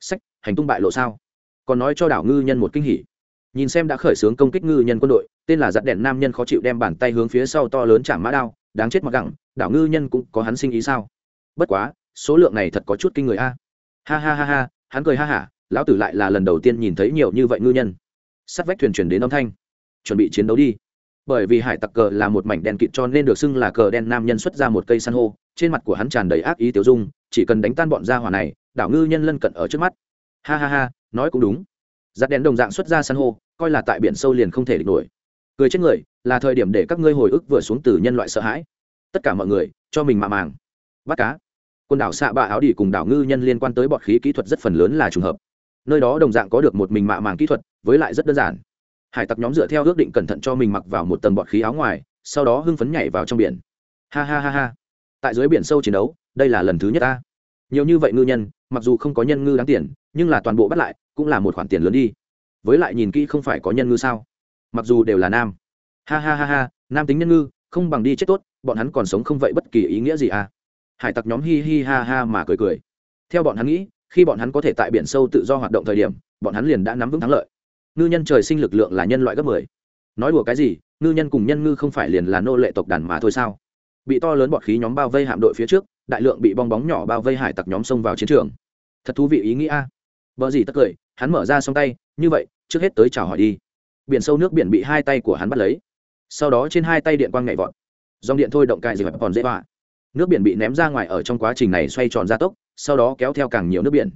Sách, hành tung bại lộ sao? Còn nói cho đảo ngư nhân một kinh hỉ. Nhìn xem đã khởi xướng công kích ngư nhân quân đội tên là giặt đèn nam nhân khó chịu đem bàn tay hướng phía sau to lớn chạm mã đao, đáng chết mặc gẳng đảo ngư nhân cũng có hắn sinh ý sao? Bất quá, số lượng này thật có chút kinh người a. Ha ha ha ha, hắn cười ha hả, lão tử lại là lần đầu tiên nhìn thấy nhiều như vậy ngư nhân. Sắt vách thuyền chuyển đến âm thanh. Chuẩn bị chiến đấu đi. Bởi vì hải tặc cờ là một mảnh đen kịt cho nên được xưng là cờ đen nam nhân xuất ra một cây san hô, trên mặt của hắn tràn đầy ác ý tiêu dung, chỉ cần đánh tan bọn gia hỏa này, đảo ngư nhân lân cận ở trước mắt. Ha ha ha, nói cũng đúng. Giặt đèn đồng dạng xuất ra san hô, coi là tại biển sâu liền không thể địch nổi cười chết người, là thời điểm để các ngươi hồi ức vừa xuống từ nhân loại sợ hãi. Tất cả mọi người, cho mình mạ màng. Bắt cá. Quần đảo xạ bạ áo đi cùng đảo ngư nhân liên quan tới bọt khí kỹ thuật rất phần lớn là trùng hợp. Nơi đó đồng dạng có được một mình mạ màng kỹ thuật, với lại rất đơn giản. Hải tặc nhóm dựa theo ước định cẩn thận cho mình mặc vào một tầng bọt khí áo ngoài, sau đó hưng phấn nhảy vào trong biển. Ha ha ha ha. Tại dưới biển sâu chiến đấu, đây là lần thứ nhất ta. Nhiều như vậy ngư nhân, mặc dù không có nhân ngư đáng tiền, nhưng là toàn bộ bắt lại, cũng là một khoản tiền lớn đi. Với lại nhìn kỹ không phải có nhân ngư sao? Mặc dù đều là nam. Ha ha ha ha, nam tính nhân ngư, không bằng đi chết tốt, bọn hắn còn sống không vậy bất kỳ ý nghĩa gì à? Hải tặc nhóm hi hi ha ha mà cười cười. Theo bọn hắn nghĩ, khi bọn hắn có thể tại biển sâu tự do hoạt động thời điểm, bọn hắn liền đã nắm vững thắng lợi. Ngư nhân trời sinh lực lượng là nhân loại gấp mười. Nói đùa cái gì, ngư nhân cùng nhân ngư không phải liền là nô lệ tộc đàn mà thôi sao? Bị to lớn bọt khí nhóm bao vây hạm đội phía trước, đại lượng bị bong bóng nhỏ bao vây hải tặc nhóm xông vào chiến trường. Thật thú vị ý nghĩa vợ gì tất cười, hắn mở ra xong tay, như vậy, trước hết tới chào hỏi đi biển sâu nước biển bị hai tay của hắn bắt lấy. Sau đó trên hai tay điện quang nhảy vọt. Dòng điện thôi động cài gì còn dễ vạ nước biển bị ném ra ngoài ở trong quá trình này xoay tròn gia tốc, sau đó kéo theo càng nhiều nước biển.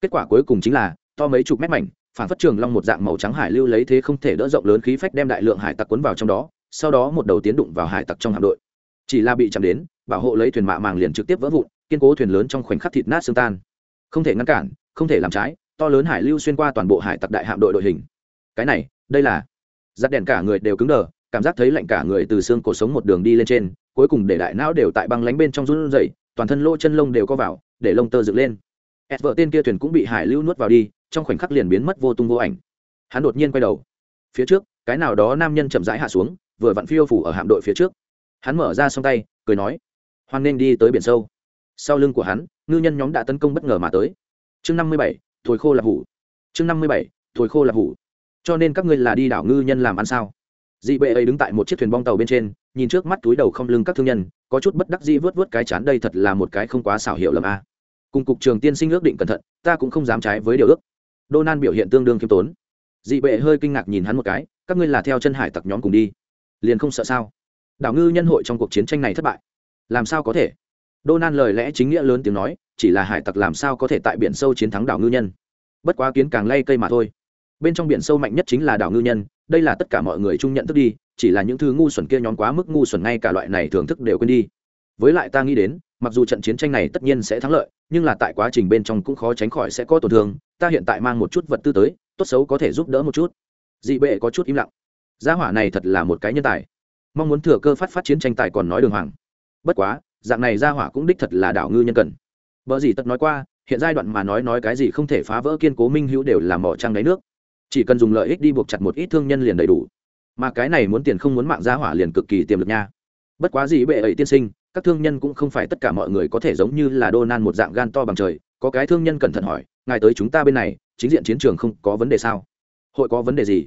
Kết quả cuối cùng chính là, to mấy chục mét mảnh, phản phất trường long một dạng màu trắng hải lưu lấy thế không thể đỡ rộng lớn khí phách đem đại lượng hải tặc cuốn vào trong đó, sau đó một đầu tiến đụng vào hải tặc trong hạm đội. Chỉ là bị chạm đến, bảo hộ lấy thuyền mạ màng liền trực tiếp vỡ vụn, kiên cố thuyền lớn trong khoảnh khắc thịt nát xương tan. Không thể ngăn cản, không thể làm trái, to lớn hải lưu xuyên qua toàn bộ hải tặc đại hạm đội đội hình. Cái này đây là giặt đèn cả người đều cứng đờ, cảm giác thấy lạnh cả người từ xương cổ sống một đường đi lên trên, cuối cùng để đại não đều tại băng lánh bên trong run rẩy, toàn thân lỗ chân lông đều có vào, để lông tơ dựng lên. Ép vợ tên kia thuyền cũng bị hải lưu nuốt vào đi, trong khoảnh khắc liền biến mất vô tung vô ảnh. Hắn đột nhiên quay đầu. Phía trước, cái nào đó nam nhân chậm rãi hạ xuống, vừa vặn phiêu phủ ở hạm đội phía trước. Hắn mở ra song tay, cười nói, hoan nên đi tới biển sâu. Sau lưng của hắn, ngư nhân nhóm đã tấn công bất ngờ mà tới. Chương năm mươi bảy, thổi khô là hủ. Chương năm mươi bảy, thổi khô là hủ cho nên các ngươi là đi đảo ngư nhân làm ăn sao? Dị bệ ấy đứng tại một chiếc thuyền bong tàu bên trên, nhìn trước mắt túi đầu không lưng các thương nhân, có chút bất đắc dĩ vớt vớt cái chán, đây thật là một cái không quá xảo hiệu lầm a. Cùng cục trường tiên sinh ước định cẩn thận, ta cũng không dám trái với điều ước. Nan biểu hiện tương đương khiêm tốn. Dị bệ hơi kinh ngạc nhìn hắn một cái, các ngươi là theo chân hải tặc nhóm cùng đi. Liền không sợ sao? Đảo ngư nhân hội trong cuộc chiến tranh này thất bại. Làm sao có thể? Đô Nan lời lẽ chính nghĩa lớn tiếng nói, chỉ là hải tặc làm sao có thể tại biển sâu chiến thắng đảo ngư nhân? Bất quá kiến càng lay cây mà thôi bên trong biển sâu mạnh nhất chính là đảo ngư nhân, đây là tất cả mọi người chung nhận thức đi, chỉ là những thứ ngu xuẩn kia nhóm quá mức ngu xuẩn ngay cả loại này thưởng thức đều quên đi. Với lại ta nghĩ đến, mặc dù trận chiến tranh này tất nhiên sẽ thắng lợi, nhưng là tại quá trình bên trong cũng khó tránh khỏi sẽ có tổn thương, ta hiện tại mang một chút vật tư tới, tốt xấu có thể giúp đỡ một chút. Dị bệ có chút im lặng. Gia hỏa này thật là một cái nhân tài. Mong muốn thừa cơ phát phát chiến tranh tài còn nói đường hoàng. Bất quá, dạng này gia hỏa cũng đích thật là đảo ngư nhân cần. Vợ gì tất nói qua, hiện giai đoạn mà nói nói cái gì không thể phá vỡ kiên cố minh hữu đều là mỏ trăng đáy nước chỉ cần dùng lợi ích đi buộc chặt một ít thương nhân liền đầy đủ mà cái này muốn tiền không muốn mạng ra hỏa liền cực kỳ tiềm lực nha bất quá gì bệ ấy tiên sinh các thương nhân cũng không phải tất cả mọi người có thể giống như là Donan một dạng gan to bằng trời, có cái thương nhân cẩn thận hỏi, ngài tới chúng ta bên này, chính diện chiến trường không có vấn đề sao? Hội có vấn đề gì?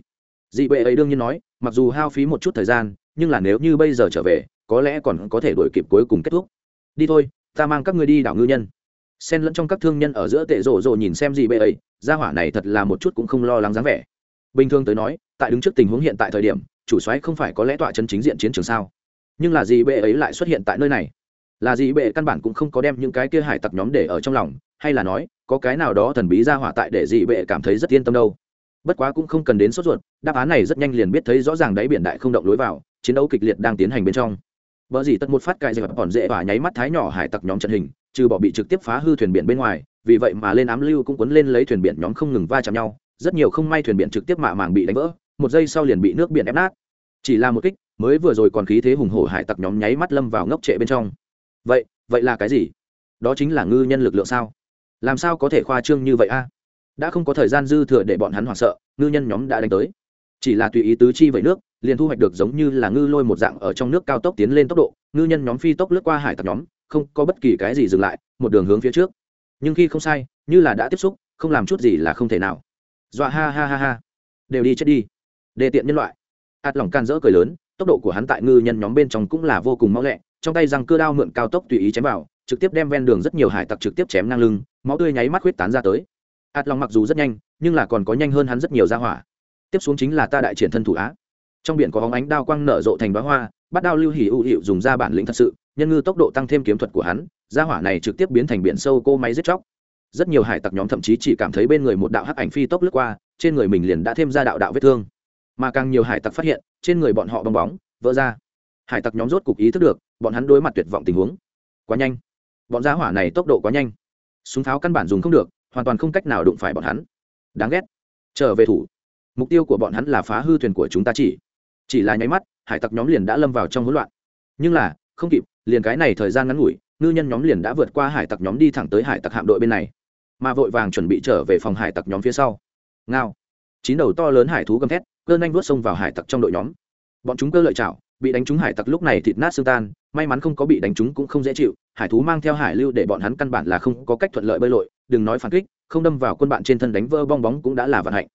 Dị bệ ấy đương nhiên nói, mặc dù hao phí một chút thời gian, nhưng là nếu như bây giờ trở về, có lẽ còn có thể đuổi kịp cuối cùng kết thúc. Đi thôi, ta mang các ngươi đi đảo ngư nhân. Xen lẫn trong các thương nhân ở giữa tệ rổ rồ nhìn xem dị bệ ấy, gia hỏa này thật là một chút cũng không lo lắng dáng vẻ. Bình thường tới nói, tại đứng trước tình huống hiện tại thời điểm, chủ soái không phải có lẽ tọa chân chính diện chiến trường sao? nhưng là gì bệ ấy lại xuất hiện tại nơi này là gì bệ căn bản cũng không có đem những cái kia hải tặc nhóm để ở trong lòng hay là nói có cái nào đó thần bí ra hỏa tại để dị bệ cảm thấy rất yên tâm đâu bất quá cũng không cần đến sốt ruột đáp án này rất nhanh liền biết thấy rõ ràng đáy biển đại không động lối vào chiến đấu kịch liệt đang tiến hành bên trong vợ gì tất một phát cài dẹp còn dễ và nháy mắt thái nhỏ hải tặc nhóm trận hình trừ bỏ bị trực tiếp phá hư thuyền biển bên ngoài vì vậy mà lên ám lưu cũng cuốn lên lấy thuyền biển nhóm không ngừng va chạm nhau, rất nhiều không may thuyền biển trực tiếp mạ màng bị đánh vỡ, một giây sau liền bị nước biển ép nát. Chỉ là một kích, mới vừa rồi còn khí thế hùng hổ hải tặc nhóm nháy mắt lâm vào ngốc trệ bên trong. Vậy vậy là cái gì? Đó chính là ngư nhân lực lượng sao? Làm sao có thể khoa trương như vậy a? Đã không có thời gian dư thừa để bọn hắn hoảng sợ, ngư nhân nhóm đã đánh tới. Chỉ là tùy ý tứ chi vậy nước, liền thu hoạch được giống như là ngư lôi một dạng ở trong nước cao tốc tiến lên tốc độ, ngư nhân nhóm phi tốc lướt qua hải tặc nhóm, không có bất kỳ cái gì dừng lại, một đường hướng phía trước nhưng khi không sai, như là đã tiếp xúc, không làm chút gì là không thể nào. Dọa ha ha ha ha. Đều đi chết đi. Đề tiện nhân loại. Ạt lỏng can dỡ cười lớn, tốc độ của hắn tại ngư nhân nhóm bên trong cũng là vô cùng mau lẹ, trong tay răng cưa đao mượn cao tốc tùy ý chém vào, trực tiếp đem ven đường rất nhiều hải tặc trực tiếp chém ngang lưng, máu tươi nháy mắt huyết tán ra tới. Ạt lòng mặc dù rất nhanh, nhưng là còn có nhanh hơn hắn rất nhiều ra hỏa. Tiếp xuống chính là ta đại triển thân thủ á. Trong biển có hóng ánh đao quang nở rộ thành bá hoa, bắt đao lưu hỉ ưu hiệu dùng ra bản lĩnh thật sự nhân ngư tốc độ tăng thêm kiếm thuật của hắn ra hỏa này trực tiếp biến thành biển sâu cô máy giết chóc. Rất nhiều hải tặc nhóm thậm chí chỉ cảm thấy bên người một đạo hắc ảnh phi tốc lướt qua, trên người mình liền đã thêm ra đạo đạo vết thương. Mà càng nhiều hải tặc phát hiện, trên người bọn họ bong bóng, vỡ ra. Hải tặc nhóm rốt cục ý thức được, bọn hắn đối mặt tuyệt vọng tình huống. Quá nhanh. Bọn giá hỏa này tốc độ quá nhanh. Súng pháo căn bản dùng không được, hoàn toàn không cách nào đụng phải bọn hắn. Đáng ghét. Trở về thủ. Mục tiêu của bọn hắn là phá hư thuyền của chúng ta chỉ. Chỉ là nháy mắt, hải tặc nhóm liền đã lâm vào trong hỗn loạn. Nhưng là không kịp, liền cái này thời gian ngắn ngủi, ngư nhân nhóm liền đã vượt qua hải tặc nhóm đi thẳng tới hải tặc hạm đội bên này. Mà vội vàng chuẩn bị trở về phòng hải tặc nhóm phía sau. Ngao. Chín đầu to lớn hải thú gầm thét, cơ nhanh vuốt xông vào hải tặc trong đội nhóm. Bọn chúng cơ lợi chảo, bị đánh trúng hải tặc lúc này thịt nát xương tan, may mắn không có bị đánh trúng cũng không dễ chịu, hải thú mang theo hải lưu để bọn hắn căn bản là không có cách thuận lợi bơi lội, đừng nói phản kích, không đâm vào quân bạn trên thân đánh vỡ bong bóng cũng đã là vận hạnh.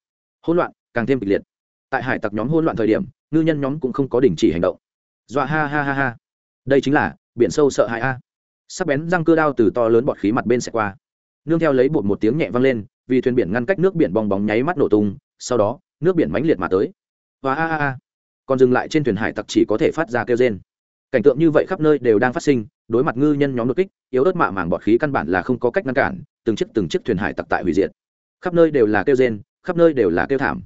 Hỗn loạn, càng thêm kịch liệt. Tại hải tặc nhóm hỗn loạn thời điểm, ngư nhân nhóm cũng không có đình chỉ hành động. Dọa ha ha ha ha đây chính là biển sâu sợ hãi a. Sắc bén răng cưa đao từ to lớn bọt khí mặt bên sẽ qua. Nương theo lấy bột một tiếng nhẹ vang lên, vì thuyền biển ngăn cách nước biển bong bóng nháy mắt nổ tung, sau đó, nước biển mãnh liệt mà tới. Và a a a. Còn dừng lại trên thuyền hải tặc chỉ có thể phát ra kêu rên. Cảnh tượng như vậy khắp nơi đều đang phát sinh, đối mặt ngư nhân nhóm đột kích, yếu ớt mạ màng bọt khí căn bản là không có cách ngăn cản, từng chiếc từng chiếc thuyền hải tặc tại hủy diệt. Khắp nơi đều là kêu rên, khắp nơi đều là kêu thảm.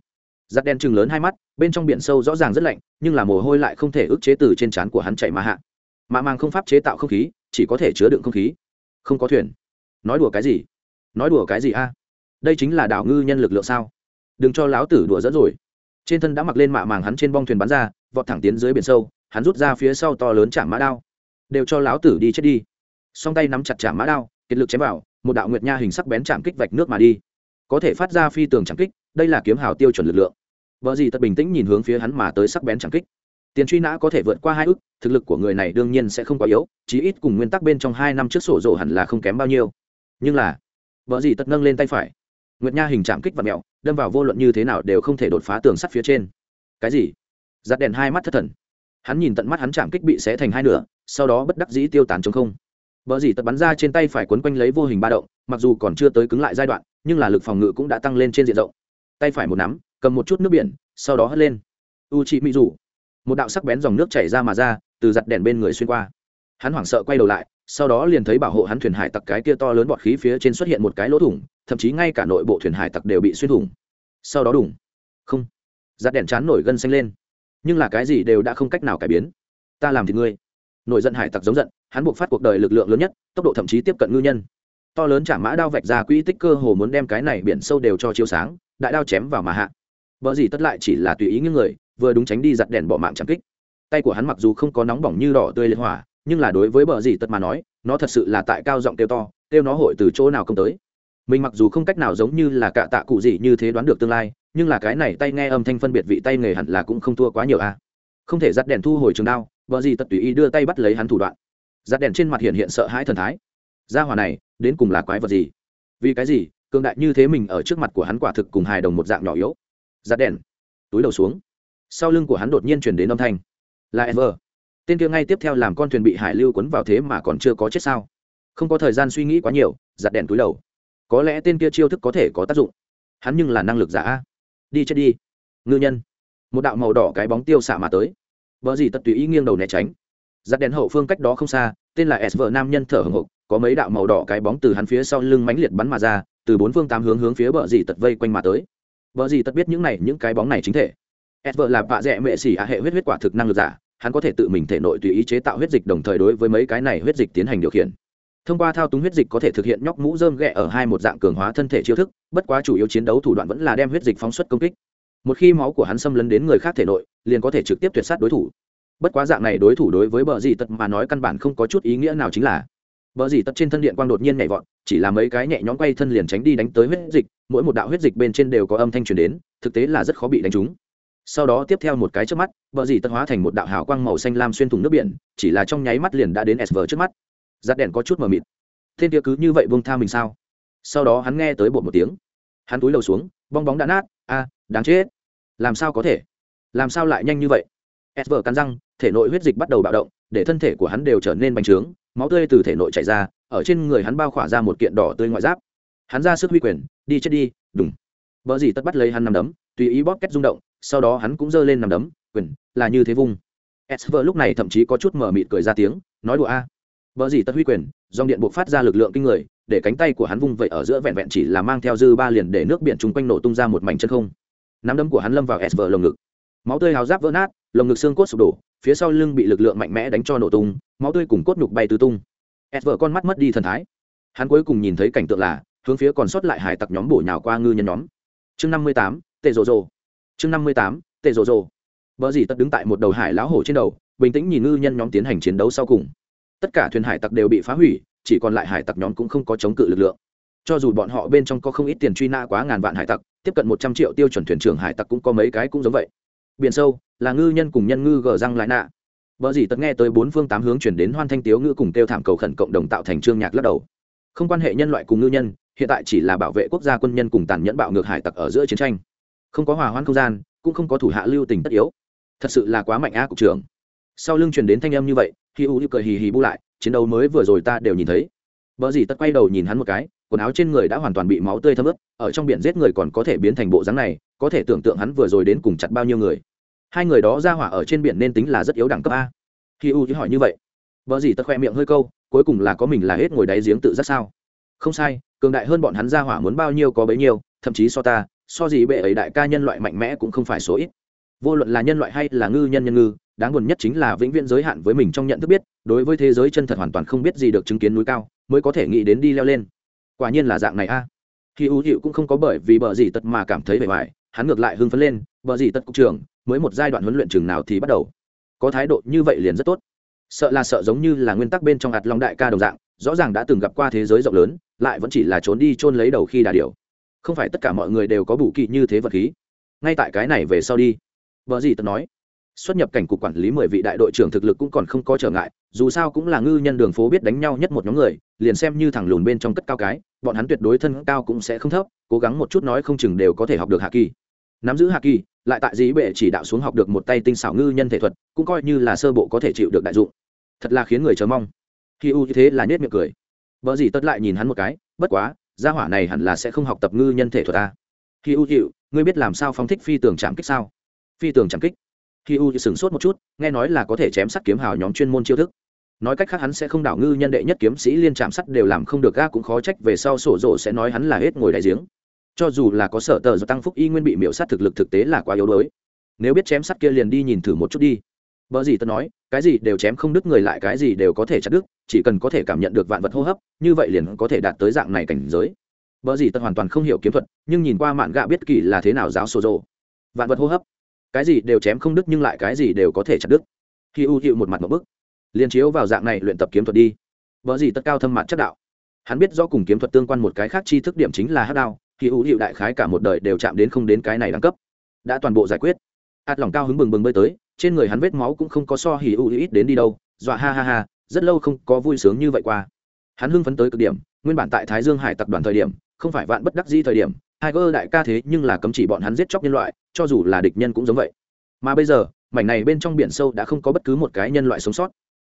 Giặt đen chừng lớn hai mắt, bên trong biển sâu rõ ràng rất lạnh, nhưng là mồ hôi lại không thể ức chế từ trên trán của hắn chạy mà hạ mạ màng không pháp chế tạo không khí, chỉ có thể chứa đựng không khí. Không có thuyền. Nói đùa cái gì? Nói đùa cái gì a? Đây chính là đảo ngư nhân lực lượng sao? Đừng cho láo tử đùa dẫn rồi. Trên thân đã mặc lên mạ màng hắn trên bong thuyền bắn ra, vọt thẳng tiến dưới biển sâu, hắn rút ra phía sau to lớn chạm mã đao. Đều cho láo tử đi chết đi. Song tay nắm chặt chạm mã đao, kiệt lực chém vào, một đạo nguyệt nha hình sắc bén chạm kích vạch nước mà đi. Có thể phát ra phi tường chạm kích, đây là kiếm hào tiêu chuẩn lực lượng. Vợ gì thật bình tĩnh nhìn hướng phía hắn mà tới sắc bén chạm kích tiền truy nã có thể vượt qua hai ước thực lực của người này đương nhiên sẽ không quá yếu chí ít cùng nguyên tắc bên trong hai năm trước sổ rổ hẳn là không kém bao nhiêu. Nhưng là vợ gì tất nâng lên tay phải. Nguyệt nha hình chạm kích và mẹo đâm vào vô luận như thế nào đều không thể đột phá tường sắt phía trên. Cái gì? Giặt đèn hai mắt thất thần. Hắn nhìn tận mắt hắn chạm kích bị xé thành hai nửa sau đó bất đắc dĩ tiêu tán chống không. Vợ gì tật bắn ra trên tay phải quấn quanh lấy vô hình ba động, mặc dù còn chưa tới cứng lại giai đoạn, nhưng là lực phòng ngự cũng đã tăng lên trên diện rộng. Tay phải một nắm cầm một chút nước biển sau đó hất lên. U chị mỹ rủ một đạo sắc bén dòng nước chảy ra mà ra, từ giặt đèn bên người xuyên qua. Hắn hoảng sợ quay đầu lại, sau đó liền thấy bảo hộ hắn thuyền hải tặc cái kia to lớn bọt khí phía trên xuất hiện một cái lỗ thủng, thậm chí ngay cả nội bộ thuyền hải tặc đều bị xuyên thủng. Sau đó đủng không. Giặt đèn chán nổi gân xanh lên. Nhưng là cái gì đều đã không cách nào cải biến. Ta làm thì ngươi. Nổi giận hải tặc giống giận, hắn buộc phát cuộc đời lực lượng lớn nhất, tốc độ thậm chí tiếp cận ngư nhân. To lớn chả mã đao vạch ra quỹ tích cơ hồ muốn đem cái này biển sâu đều cho chiếu sáng, đại đao chém vào mà hạ. Vợ gì tất lại chỉ là tùy ý những người vừa đúng tránh đi giặt đèn bỏ mạng chẳng kích. Tay của hắn mặc dù không có nóng bỏng như đỏ tươi liệt hỏa, nhưng là đối với bờ gì tật mà nói, nó thật sự là tại cao giọng kêu to, kêu nó hội từ chỗ nào công tới. Mình mặc dù không cách nào giống như là cạ tạ cụ gì như thế đoán được tương lai, nhưng là cái này tay nghe âm thanh phân biệt vị tay nghề hẳn là cũng không thua quá nhiều a không thể giặt đèn thu hồi trường đao vợ gì tật tùy ý đưa tay bắt lấy hắn thủ đoạn. Giặt đèn trên mặt hiện hiện sợ hãi thần thái. Gia hòa này, đến cùng là quái vật gì? Vì cái gì, cường đại như thế mình ở trước mặt của hắn quả thực cùng hài đồng một dạng nhỏ yếu. Giặt đèn. Túi đầu xuống sau lưng của hắn đột nhiên chuyển đến âm thanh. Là ever. Tên kia ngay tiếp theo làm con thuyền bị hải lưu quấn vào thế mà còn chưa có chết sao? Không có thời gian suy nghĩ quá nhiều, giặt đèn túi đầu. Có lẽ tên kia chiêu thức có thể có tác dụng. Hắn nhưng là năng lực giả đi chết đi. Ngư nhân. Một đạo màu đỏ cái bóng tiêu xạ mà tới. Vợ gì tật tùy ý nghiêng đầu né tránh. Giặt đèn hậu phương cách đó không xa, tên là s vợ nam nhân thở hồng hộc, có mấy đạo màu đỏ cái bóng từ hắn phía sau lưng mãnh liệt bắn mà ra, từ bốn phương tám hướng hướng phía vợ gì tật vây quanh mà tới. Vợ gì tật biết những này, những cái bóng này chính thể s vợ là vạ rẽ mệ xỉ hạ hệ huyết huyết quả thực năng lực giả, hắn có thể tự mình thể nội tùy ý chế tạo huyết dịch đồng thời đối với mấy cái này huyết dịch tiến hành điều khiển. Thông qua thao túng huyết dịch có thể thực hiện nhóc mũ dơm ghẹ ở hai một dạng cường hóa thân thể chiêu thức, bất quá chủ yếu chiến đấu thủ đoạn vẫn là đem huyết dịch phóng xuất công kích. Một khi máu của hắn xâm lấn đến người khác thể nội, liền có thể trực tiếp tuyệt sát đối thủ. Bất quá dạng này đối thủ đối với bờ dì tật mà nói căn bản không có chút ý nghĩa nào chính là, bờ dì tật trên thân điện quang đột nhiên nhảy vọt, chỉ là mấy cái nhẹ nhõm quay thân liền tránh đi đánh tới huyết dịch, mỗi một đạo huyết dịch bên trên đều có âm thanh truyền đến, thực tế là rất khó bị đánh trúng sau đó tiếp theo một cái trước mắt, bờ dì tật hóa thành một đạo hào quang màu xanh lam xuyên thủng nước biển, chỉ là trong nháy mắt liền đã đến sv trước mắt. Giặt đèn có chút mờ mịt. Thiên kia cứ như vậy buông tha mình sao? Sau đó hắn nghe tới bột một tiếng. Hắn túi lầu xuống, bong bóng đã nát, a à, đáng chết. Làm sao có thể? Làm sao lại nhanh như vậy? S vờ cắn răng, thể nội huyết dịch bắt đầu bạo động, để thân thể của hắn đều trở nên bành trướng, máu tươi từ thể nội chảy ra, ở trên người hắn bao khỏa ra một kiện đỏ tươi ngoại giáp. Hắn ra sức huy quyền, đi chết đi đúng vợ dì tất bắt lấy hắn nằm đấm, tùy ý bóp kết rung động sau đó hắn cũng giơ lên nằm đấm, quyền, là như thế vung. S vợ lúc này thậm chí có chút mở mịt cười ra tiếng, nói đùa a. Vợ gì tất huy quyền, dòng điện buộc phát ra lực lượng kinh người, để cánh tay của hắn vung vậy ở giữa vẹn vẹn chỉ là mang theo dư ba liền để nước biển chung quanh nổ tung ra một mảnh chân không. Nắm đấm của hắn lâm vào s vợ lồng ngực. Máu tươi hào giáp vỡ nát, lồng ngực xương cốt sụp đổ, phía sau lưng bị lực lượng mạnh mẽ đánh cho nổ tung, máu tươi cùng cốt nhục bay tứ tung. S vợ con mắt mất đi thần thái. Hắn cuối cùng nhìn thấy cảnh tượng là, hướng phía còn sót lại hải tặc nhóm bổ nhào qua ngư nhân nhóm. Chương năm mươi tám tệ rộ rộ chương năm mươi tám, tệ rồ rồ. Vợ dì tật đứng tại một đầu hải lão hổ trên đầu, bình tĩnh nhìn ngư nhân nhóm tiến hành chiến đấu sau cùng. Tất cả thuyền hải tặc đều bị phá hủy, chỉ còn lại hải tặc nhóm cũng không có chống cự lực lượng. Cho dù bọn họ bên trong có không ít tiền truy nã quá ngàn vạn hải tặc, tiếp cận một trăm triệu tiêu chuẩn thuyền trưởng hải tặc cũng có mấy cái cũng giống vậy. Biển sâu, là ngư nhân cùng nhân ngư gờ răng lại nạ. Vợ dì tật nghe tới bốn phương tám hướng chuyển đến hoan thanh tiếu ngư cùng kêu thảm cầu khẩn cộng đồng tạo thành trương nhạc lắc đầu. Không quan hệ nhân loại cùng ngư nhân, hiện tại chỉ là bảo vệ quốc gia quân nhân cùng tàn nhẫn bạo ngược hải tặc ở giữa chiến tranh không có hòa hoãn không gian, cũng không có thủ hạ lưu tình tất yếu. Thật sự là quá mạnh á cục trưởng. Sau lưng truyền đến thanh âm như vậy khi u cười hì hì bu lại, chiến đấu mới vừa rồi ta đều nhìn thấy. Vợ gì tất quay đầu nhìn hắn một cái, quần áo trên người đã hoàn toàn bị máu tươi thấm ướt, ở trong biển giết người còn có thể biến thành bộ dáng này, có thể tưởng tượng hắn vừa rồi đến cùng chặt bao nhiêu người. Hai người đó ra hỏa ở trên biển nên tính là rất yếu đẳng cấp a. Khi u chỉ hỏi như vậy. Vợ gì tất khoe miệng hơi câu, cuối cùng là có mình là hết ngồi đáy giếng tự giác sao? Không sai, cường đại hơn bọn hắn ra hỏa muốn bao nhiêu có bấy nhiêu, thậm chí so ta so gì bệ ấy đại ca nhân loại mạnh mẽ cũng không phải số ít. Vô luận là nhân loại hay là ngư nhân nhân ngư, đáng buồn nhất chính là vĩnh viễn giới hạn với mình trong nhận thức biết, đối với thế giới chân thật hoàn toàn không biết gì được chứng kiến núi cao, mới có thể nghĩ đến đi leo lên. Quả nhiên là dạng này a. À. khi ưu hiệu cũng không có bởi vì bờ gì tật mà cảm thấy bề ngoài, hắn ngược lại hưng phấn lên, bờ gì tật cục trường mới một giai đoạn huấn luyện trường nào thì bắt đầu. Có thái độ như vậy liền rất tốt. Sợ là sợ giống như là nguyên tắc bên trong hạt long đại ca đồng dạng, rõ ràng đã từng gặp qua thế giới rộng lớn, lại vẫn chỉ là trốn đi chôn lấy đầu khi đà điều không phải tất cả mọi người đều có bù kỳ như thế vật khí. Ngay tại cái này về sau đi. Vợ gì tật nói. Xuất nhập cảnh cục quản lý mười vị đại đội trưởng thực lực cũng còn không có trở ngại, dù sao cũng là ngư nhân đường phố biết đánh nhau nhất một nhóm người, liền xem như thằng lùn bên trong cất cao cái, bọn hắn tuyệt đối thân cao cũng sẽ không thấp, cố gắng một chút nói không chừng đều có thể học được hạ kỳ. Nắm giữ hạ kỳ, lại tại dĩ bệ chỉ đạo xuống học được một tay tinh xảo ngư nhân thể thuật, cũng coi như là sơ bộ có thể chịu được đại dụng. Thật là khiến người chờ mong. Khi u như thế là nhét miệng cười. Vợ gì tất lại nhìn hắn một cái, bất quá gia hỏa này hẳn là sẽ không học tập ngư nhân thể thuật ta. Khi u hiệu ngươi biết làm sao phóng thích phi tường chạm kích sao? Phi tường chạm kích? Khi u sửng sốt một chút, nghe nói là có thể chém sắt kiếm hào nhóm chuyên môn chiêu thức. Nói cách khác hắn sẽ không đảo ngư nhân đệ nhất kiếm sĩ liên chạm sắt đều làm không được, ga cũng khó trách về sau sổ rộ sẽ nói hắn là hết ngồi đại giếng. Cho dù là có sở tờ do tăng phúc y nguyên bị miễu sát thực lực thực tế là quá yếu đuối. Nếu biết chém sắt kia liền đi nhìn thử một chút đi. Bở gì tân nói, cái gì đều chém không đứt người lại cái gì đều có thể chặt đứt, chỉ cần có thể cảm nhận được vạn vật hô hấp, như vậy liền có thể đạt tới dạng này cảnh giới. Bở gì tân hoàn toàn không hiểu kiếm thuật, nhưng nhìn qua mạn gạ biết kỳ là thế nào giáo sổ rồ. Vạn vật hô hấp, cái gì đều chém không đứt nhưng lại cái gì đều có thể chặt đứt. Khi U chịu một mặt một bức, liền chiếu vào dạng này luyện tập kiếm thuật đi. Bở gì tất cao thâm mặt chất đạo. Hắn biết rõ cùng kiếm thuật tương quan một cái khác chi thức điểm chính là hắc đao, khi U hiệu đại khái cả một đời đều chạm đến không đến cái này đẳng cấp. Đã toàn bộ giải quyết. Hạt lòng cao hứng bừng bừng bơi tới, trên người hắn vết máu cũng không có so hỉ ưu ít đến đi đâu, dọa ha ha ha, rất lâu không có vui sướng như vậy qua. Hắn hưng phấn tới cực điểm, nguyên bản tại thái dương hải tập đoàn thời điểm, không phải vạn bất đắc di thời điểm hai cơ đại ca thế nhưng là cấm chỉ bọn hắn giết chóc nhân loại, cho dù là địch nhân cũng giống vậy. Mà bây giờ, mảnh này bên trong biển sâu đã không có bất cứ một cái nhân loại sống sót.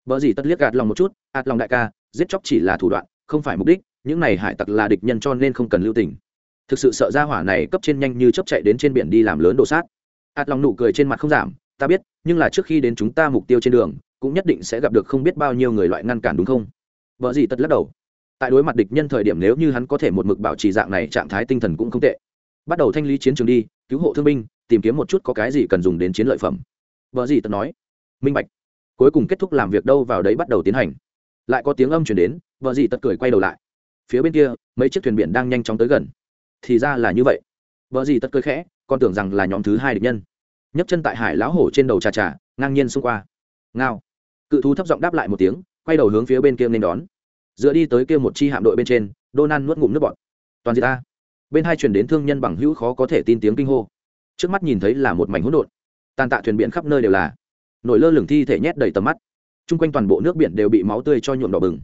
Vợ gì tất liếc gạt lòng một chút ạt lòng đại ca, giết chóc chỉ là thủ đoạn, không phải mục đích, những này hải tặc là địch nhân cho nên không cần lưu tình. Thực sự sợ ra hỏa này cấp trên nhanh như chấp chạy đến trên biển đi làm lớn đồ sát. Ạt lòng nụ cười trên mặt không giảm ta biết, nhưng là trước khi đến chúng ta mục tiêu trên đường, cũng nhất định sẽ gặp được không biết bao nhiêu người loại ngăn cản đúng không? Vợ gì tật lắc đầu. Tại đối mặt địch nhân thời điểm nếu như hắn có thể một mực bảo trì dạng này, trạng thái tinh thần cũng không tệ. Bắt đầu thanh lý chiến trường đi, cứu hộ thương binh, tìm kiếm một chút có cái gì cần dùng đến chiến lợi phẩm. Vợ gì tật nói. Minh bạch. Cuối cùng kết thúc làm việc đâu vào đấy bắt đầu tiến hành. Lại có tiếng âm chuyển đến, vợ gì tật cười quay đầu lại. Phía bên kia, mấy chiếc thuyền biển đang nhanh chóng tới gần. Thì ra là như vậy. Vợ gì tật cười khẽ, còn tưởng rằng là nhóm thứ hai địch nhân nhấc chân tại hải lão hổ trên đầu trà trà, ngang nhiên xung qua. Ngao. Cự thú thấp giọng đáp lại một tiếng, quay đầu hướng phía bên kia nên đón. Dựa đi tới kia một chi hạm đội bên trên donan nuốt ngụm nước bọt. Toàn gì ta bên hai chuyển đến thương nhân bằng hữu khó có thể tin tiếng kinh hô. Trước mắt nhìn thấy là một mảnh hỗn độn. Tàn tạ thuyền biển khắp nơi đều là. Nổi lơ lửng thi thể nhét đầy tầm mắt. Chung quanh toàn bộ nước biển đều bị máu tươi cho nhuộm đỏ bừng.